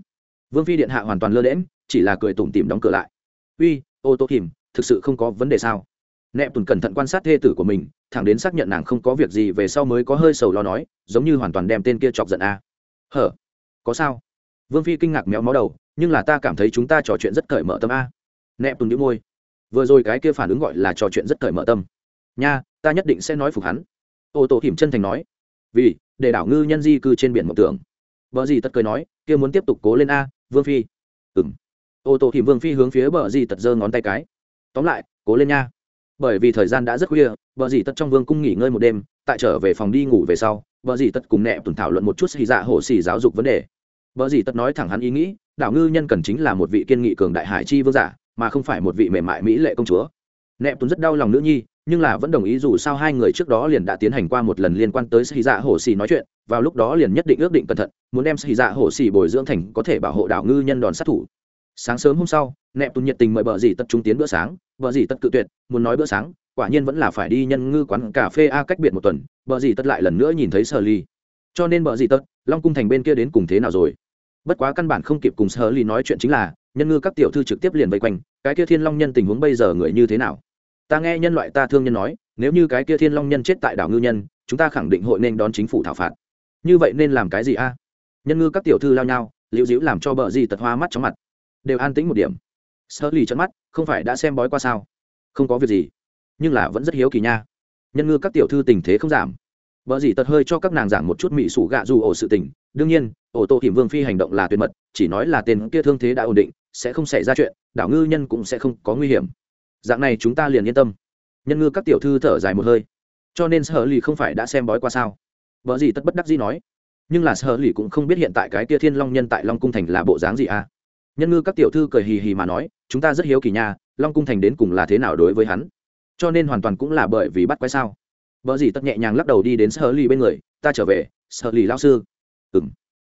Vương phi điện hạ hoàn toàn lơ lẽm chỉ là cười tủm tỉm đóng cửa lại. Uy, ô tô hiểm, thực sự không có vấn đề sao? Nẹp tùn cẩn thận quan sát thê tử của mình, thẳng đến xác nhận nàng không có việc gì về sau mới có hơi sầu lo nói, giống như hoàn toàn đem tên kia chọc giận a. Hở, có sao? Vương phi kinh ngạc méo mó đầu, nhưng là ta cảm thấy chúng ta trò chuyện rất cởi mở tâm a. Nẹp tùng đĩu môi. Vừa rồi cái kia phản ứng gọi là trò chuyện rất cởi mở tâm. Nha, ta nhất định sẽ nói phục hắn. Ô tô hiểm chân thành nói. Vì, để đảo ngư nhân di cư trên biển mộng tưởng vợ gì Tật cười nói, kia muốn tiếp tục cố lên a, vương phi. Ừng ô tô hiểm vương phi hướng phía bờ gì tật giơ ngón tay cái. Tóm lại, cố lên nha. Bởi vì thời gian đã rất khuya, bờ gì tật trong vương cung nghỉ ngơi một đêm, tại trở về phòng đi ngủ về sau vợ dì Tật cùng nẹ tuần thảo luận một chút xì dạ hổ xì giáo dục vấn đề vợ gì tất nói thẳng hắn ý nghĩ, đảo ngư nhân cần chính là một vị kiên nghị cường đại hải chi vương giả, mà không phải một vị mềm mại mỹ lệ công chúa. Nẹ tuấn rất đau lòng nữ nhi, nhưng là vẫn đồng ý dù sao hai người trước đó liền đã tiến hành qua một lần liên quan tới xì dạ hồ xì nói chuyện, vào lúc đó liền nhất định ước định cẩn thận, muốn đem xì dạ hồ xì bồi dưỡng thành có thể bảo hộ đảo ngư nhân đòn sát thủ. Sáng sớm hôm sau nẹp tuấn nhiệt tình mời bờ dì tất trung tiến bữa sáng. Bờ dì tất cự tuyệt, muốn nói bữa sáng, quả nhiên vẫn là phải đi nhân ngư quán cà phê a cách biệt một tuần bờ dì tất lại lần nữa nhìn thấy sở ly cho nên bờ dì tất, long cung thành bên kia đến cùng thế nào rồi? Bất quá căn bản không kịp cùng sở lì nói chuyện chính là, nhân ngư các tiểu thư trực tiếp liền vây quanh, cái kia thiên long nhân tình huống bây giờ người như thế nào? Ta nghe nhân loại ta thương nhân nói, nếu như cái kia thiên long nhân chết tại đảo ngư nhân, chúng ta khẳng định hội nên đón chính phủ thảo phạt. Như vậy nên làm cái gì a? Nhân ngư các tiểu thư lao nhau, liễu dĩu làm cho bờ gì tật hoa mắt chóng mặt. Đều an tĩnh một điểm. Sơ lì trận mắt, không phải đã xem bói qua sao? Không có việc gì, nhưng là vẫn rất hiếu kỳ nha. Nhân ngư các tiểu thư tình thế không giảm. Bờ gì tật hơi cho các nàng giảng một chút mỹ sủ gạ dù ổ sự tình đương nhiên ô tô hiểm vương phi hành động là tuyệt mật, chỉ nói là tên kia thương thế đã ổn định, sẽ không xảy ra chuyện, đảo ngư nhân cũng sẽ không có nguy hiểm. Dạng này chúng ta liền yên tâm. Nhân ngư các tiểu thư thở dài một hơi. Cho nên sở lì không phải đã xem bói qua sao? Vợ gì tất bất đắc dĩ nói. Nhưng là sở lì cũng không biết hiện tại cái kia thiên long nhân tại long cung thành là bộ dáng gì à? Nhân ngư các tiểu thư cười hì hì mà nói, chúng ta rất hiếu kỳ nha, long cung thành đến cùng là thế nào đối với hắn? Cho nên hoàn toàn cũng là bởi vì bắt quái sao? Vợ gì tất nhẹ nhàng lắc đầu đi đến sở lì bên người, ta trở về, sở lì lao sư ừ m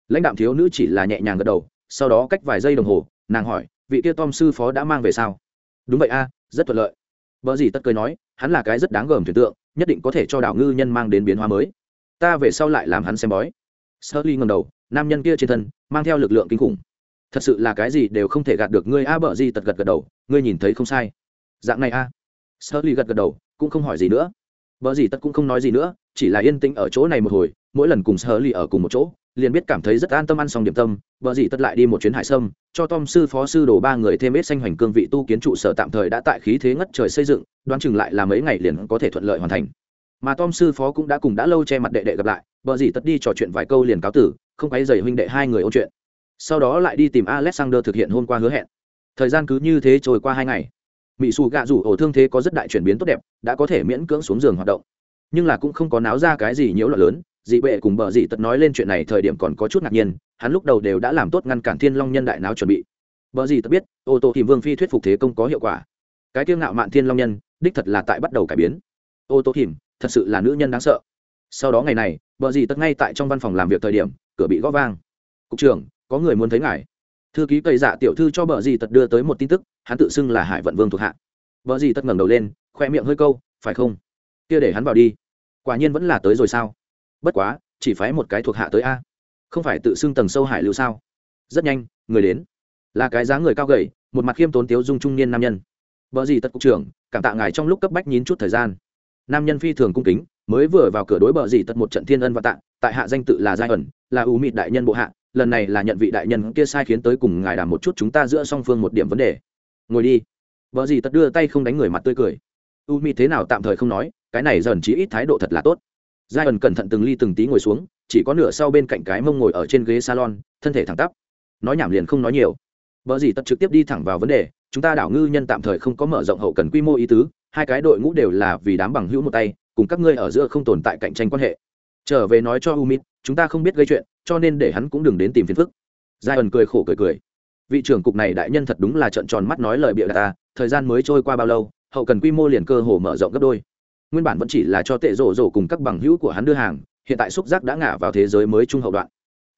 lãnh đạm thiếu nữ chỉ là nhẹ nhàng gật đầu, sau đó cách vài giây đồng hồ, nàng hỏi, vị kia tom sư phó đã mang về sao? Đúng vậy a, rất thuận lợi. Vợ gì tất cười nói, hắn là cái rất đáng gờm thuyền tượng, nhất định có thể cho đảo ngư nhân mang đến biến hóa mới. Ta về sau lại làm hắn xem bói. Sơ ly ngầm đầu, nam nhân kia trên thân, mang theo lực lượng kinh khủng. Thật sự là cái gì đều không thể gạt được ngươi a bợ gì tật gật gật đầu, ngươi nhìn thấy không sai. Dạng này a. Sơ ly gật gật đầu, cũng không hỏi gì nữa. Bợ gì tật cũng không nói gì nữa, chỉ là yên tĩnh ở chỗ này một hồi, mỗi lần cùng sơ ly ở cùng một chỗ liền biết cảm thấy rất an tâm ăn xong điểm tâm, vợ gì tất lại đi một chuyến hải sâm, cho tom sư phó sư đổ ba người thêm ít xanh hoành cương vị tu kiến trụ sở tạm thời đã tại khí thế ngất trời xây dựng, đoán chừng lại là mấy ngày liền có thể thuận lợi hoàn thành. Mà tom sư phó cũng đã cùng đã lâu che mặt đệ đệ gặp lại, vợ gì tất đi trò chuyện vài câu liền cáo tử, không quấy dày huynh đệ hai người ôn chuyện. Sau đó lại đi tìm alexander thực hiện hôm qua hứa hẹn. Thời gian cứ như thế trôi qua hai ngày. Mỹ xù gạ rủ ổ thương thế có rất đại chuyển biến tốt đẹp, đã có thể miễn cưỡng xuống giường hoạt động. Nhưng là cũng không có náo ra cái gì nhiễu loạn lớn dị bệ cùng bờ dị tật nói lên chuyện này thời điểm còn có chút ngạc nhiên, hắn lúc đầu đều đã làm tốt ngăn cản thiên long nhân đại náo chuẩn bị. Bờ dị tật biết, ô tô thì vương phi thuyết phục thế công có hiệu quả. Cái tiêu ngạo mạn thiên long nhân, đích thật là tại bắt đầu cải biến. Ô tô thìm thật sự là nữ nhân đáng sợ. Sau đó ngày này bờ dị tật ngay tại trong văn phòng làm việc thời điểm, cửa bị gõ vang. Cục trưởng, có người muốn thấy ngài. Thư ký cây dạ tiểu thư cho bờ dị tật đưa tới một tin tức, hắn tự xưng là hải vận vương thuộc hạ. Bờ dị tật ngẩng đầu lên, khoe miệng hơi câu, phải không? Kia để hắn vào đi. Quả nhiên vẫn là tới rồi sao? Bất quá, chỉ phái một cái thuộc hạ tới a. Không phải tự xưng tầng sâu hải lưu sao? Rất nhanh, người đến. Là cái dáng người cao gầy, một mặt khiêm tốn tiếu dung trung niên nam nhân. Vợ gì tật cục trưởng, cảm tạ ngài trong lúc cấp bách nhín chút thời gian. Nam nhân phi thường cung kính, mới vừa vào cửa đối bờ gì tật một trận thiên ân và tạ, tại hạ danh tự là giai ẩn, là ưu mịt đại nhân bộ hạ, lần này là nhận vị đại nhân kia sai khiến tới cùng ngài đàm một chút chúng ta giữa song phương một điểm vấn đề. Ngồi đi. Vợ gì tật đưa tay không đánh người mặt tươi cười. U mịt thế nào tạm thời không nói, cái này dần chí ít thái độ thật là tốt giai ẩn cẩn thận từng ly từng tí ngồi xuống, chỉ có nửa sau bên cạnh cái mông ngồi ở trên ghế salon, thân thể thẳng tắp. Nói nhảm liền không nói nhiều. Vợ gì tất trực tiếp đi thẳng vào vấn đề, chúng ta đảo ngư nhân tạm thời không có mở rộng hậu cần quy mô ý tứ, hai cái đội ngũ đều là vì đám bằng hữu một tay, cùng các ngươi ở giữa không tồn tại cạnh tranh quan hệ. Trở về nói cho umit chúng ta không biết gây chuyện, cho nên để hắn cũng đừng đến tìm phiền phức. Giai ẩn cười khổ cười cười. Vị trưởng cục này đại nhân thật đúng là trợn tròn mắt nói lời bịa ta, thời gian mới trôi qua bao lâu, hậu cần quy mô liền cơ hồ mở rộng gấp đôi nguyên bản vẫn chỉ là cho tệ rổ rổ cùng các bằng hữu của hắn đưa hàng, hiện tại xúc giác đã ngả vào thế giới mới trung hậu đoạn.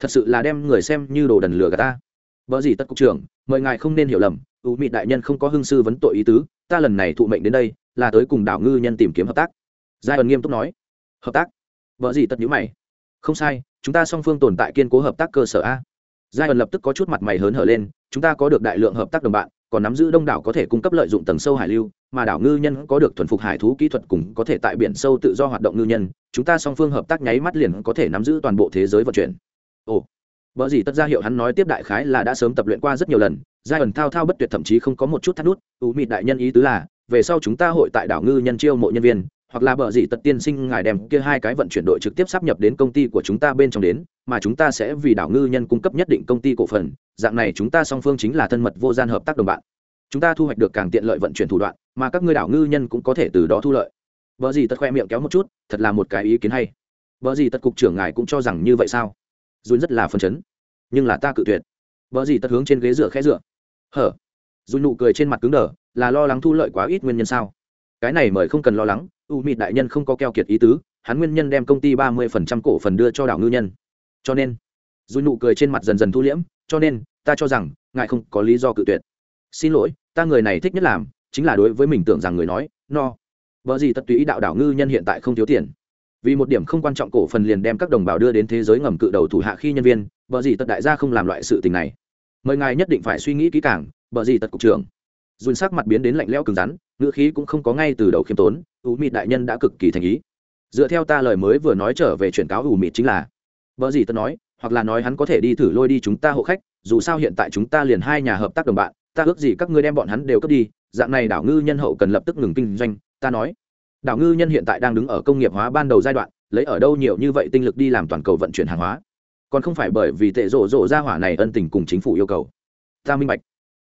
Thật sự là đem người xem như đồ đần lừa gạt ta. Vợ gì tất cục trưởng, mời ngài không nên hiểu lầm, ưu mị đại nhân không có hưng sư vấn tội ý tứ, ta lần này thụ mệnh đến đây, là tới cùng đảo ngư nhân tìm kiếm hợp tác. Giai ẩn nghiêm túc nói. Hợp tác? Vợ gì tất nhữ mày. Không sai, chúng ta song phương tồn tại kiên cố hợp tác cơ sở a. Giai ẩn lập tức có chút mặt mày hớn hở lên, chúng ta có được đại lượng hợp tác đồng bạn còn nắm giữ đông đảo có thể cung cấp lợi dụng tầng sâu hải lưu, mà đảo ngư nhân có được thuần phục hải thú kỹ thuật cùng có thể tại biển sâu tự do hoạt động ngư nhân, chúng ta song phương hợp tác nháy mắt liền có thể nắm giữ toàn bộ thế giới vận chuyển. Ồ, vợ gì tất ra hiệu hắn nói tiếp đại khái là đã sớm tập luyện qua rất nhiều lần, giai ẩn thao thao bất tuyệt thậm chí không có một chút thắt nút, ưu mịt đại nhân ý tứ là, về sau chúng ta hội tại đảo ngư nhân chiêu mộ nhân viên hoặc là bờ gì tật tiên sinh ngài đem kia hai cái vận chuyển đội trực tiếp sắp nhập đến công ty của chúng ta bên trong đến, mà chúng ta sẽ vì đảo ngư nhân cung cấp nhất định công ty cổ phần. Dạng này chúng ta song phương chính là thân mật vô gian hợp tác đồng bạn. Chúng ta thu hoạch được càng tiện lợi vận chuyển thủ đoạn, mà các ngươi đảo ngư nhân cũng có thể từ đó thu lợi. Vợ gì tật khoe miệng kéo một chút, thật là một cái ý kiến hay. Vợ gì tật cục trưởng ngài cũng cho rằng như vậy sao? Dùn rất là phấn chấn. Nhưng là ta cự tuyệt. Vợ gì tật hướng trên ghế dựa khẽ dựa. Hở? Dùn nụ cười trên mặt cứng đờ, là lo lắng thu lợi quá ít nguyên nhân sao? Cái này mời không cần lo lắng, u mịt đại nhân không có keo kiệt ý tứ, hắn nguyên nhân đem công ty ba mươi phần trăm cổ phần đưa cho đảo ngư nhân. Cho nên dù nụ cười trên mặt dần dần thu liễm, cho nên, ta cho rằng, ngài không có lý do cự tuyệt. Xin lỗi, ta người này thích nhất làm, chính là đối với mình tưởng rằng người nói, no. Vợ gì tật tùy ý đạo đảo ngư nhân hiện tại không thiếu tiền. Vì một điểm không quan trọng cổ phần liền đem các đồng bào đưa đến thế giới ngầm cự đầu thủ hạ khi nhân viên, vợ gì tật đại gia không làm loại sự tình này. Mời ngài nhất định phải suy nghĩ kỹ càng, vợ gì tật cục trưởng. Dùn sắc mặt biến đến lạnh lẽo cứng rắn ngữ khí cũng không có ngay từ đầu khiêm tốn u mịt đại nhân đã cực kỳ thành ý. Dựa theo ta lời mới vừa nói trở về chuyển cáo u mịt chính là, vợ gì tớ nói, hoặc là nói hắn có thể đi thử lôi đi chúng ta hộ khách, dù sao hiện tại chúng ta liền hai nhà hợp tác đồng bạn, ta ước gì các ngươi đem bọn hắn đều cướp đi, dạng này đảo ngư nhân hậu cần lập tức ngừng kinh doanh, ta nói. Đảo ngư nhân hiện tại đang đứng ở công nghiệp hóa ban đầu giai đoạn, lấy ở đâu nhiều như vậy tinh lực đi làm toàn cầu vận chuyển hàng hóa. Còn không phải bởi vì tệ rộ rộ ra hỏa này ân tình cùng chính phủ yêu cầu. Ta minh bạch.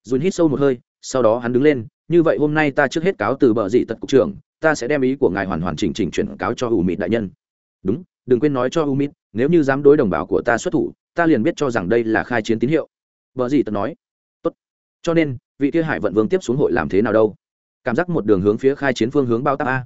Dùn hít sâu một hơi, sau đó hắn đứng lên như vậy hôm nay ta trước hết cáo từ bờ dị tật cục trưởng, ta sẽ đem ý của ngài hoàn hoàn chỉnh chỉnh chuyển cáo cho u mịt đại nhân. Đúng, đừng quên nói cho u mịt nếu như dám đối đồng bào của ta xuất thủ, ta liền biết cho rằng đây là khai chiến tín hiệu. Bờ dị tật nói. Tốt. Cho nên, vị kia hải vận vương tiếp xuống hội làm thế nào đâu? Cảm giác một đường hướng phía khai chiến phương hướng bao tác a.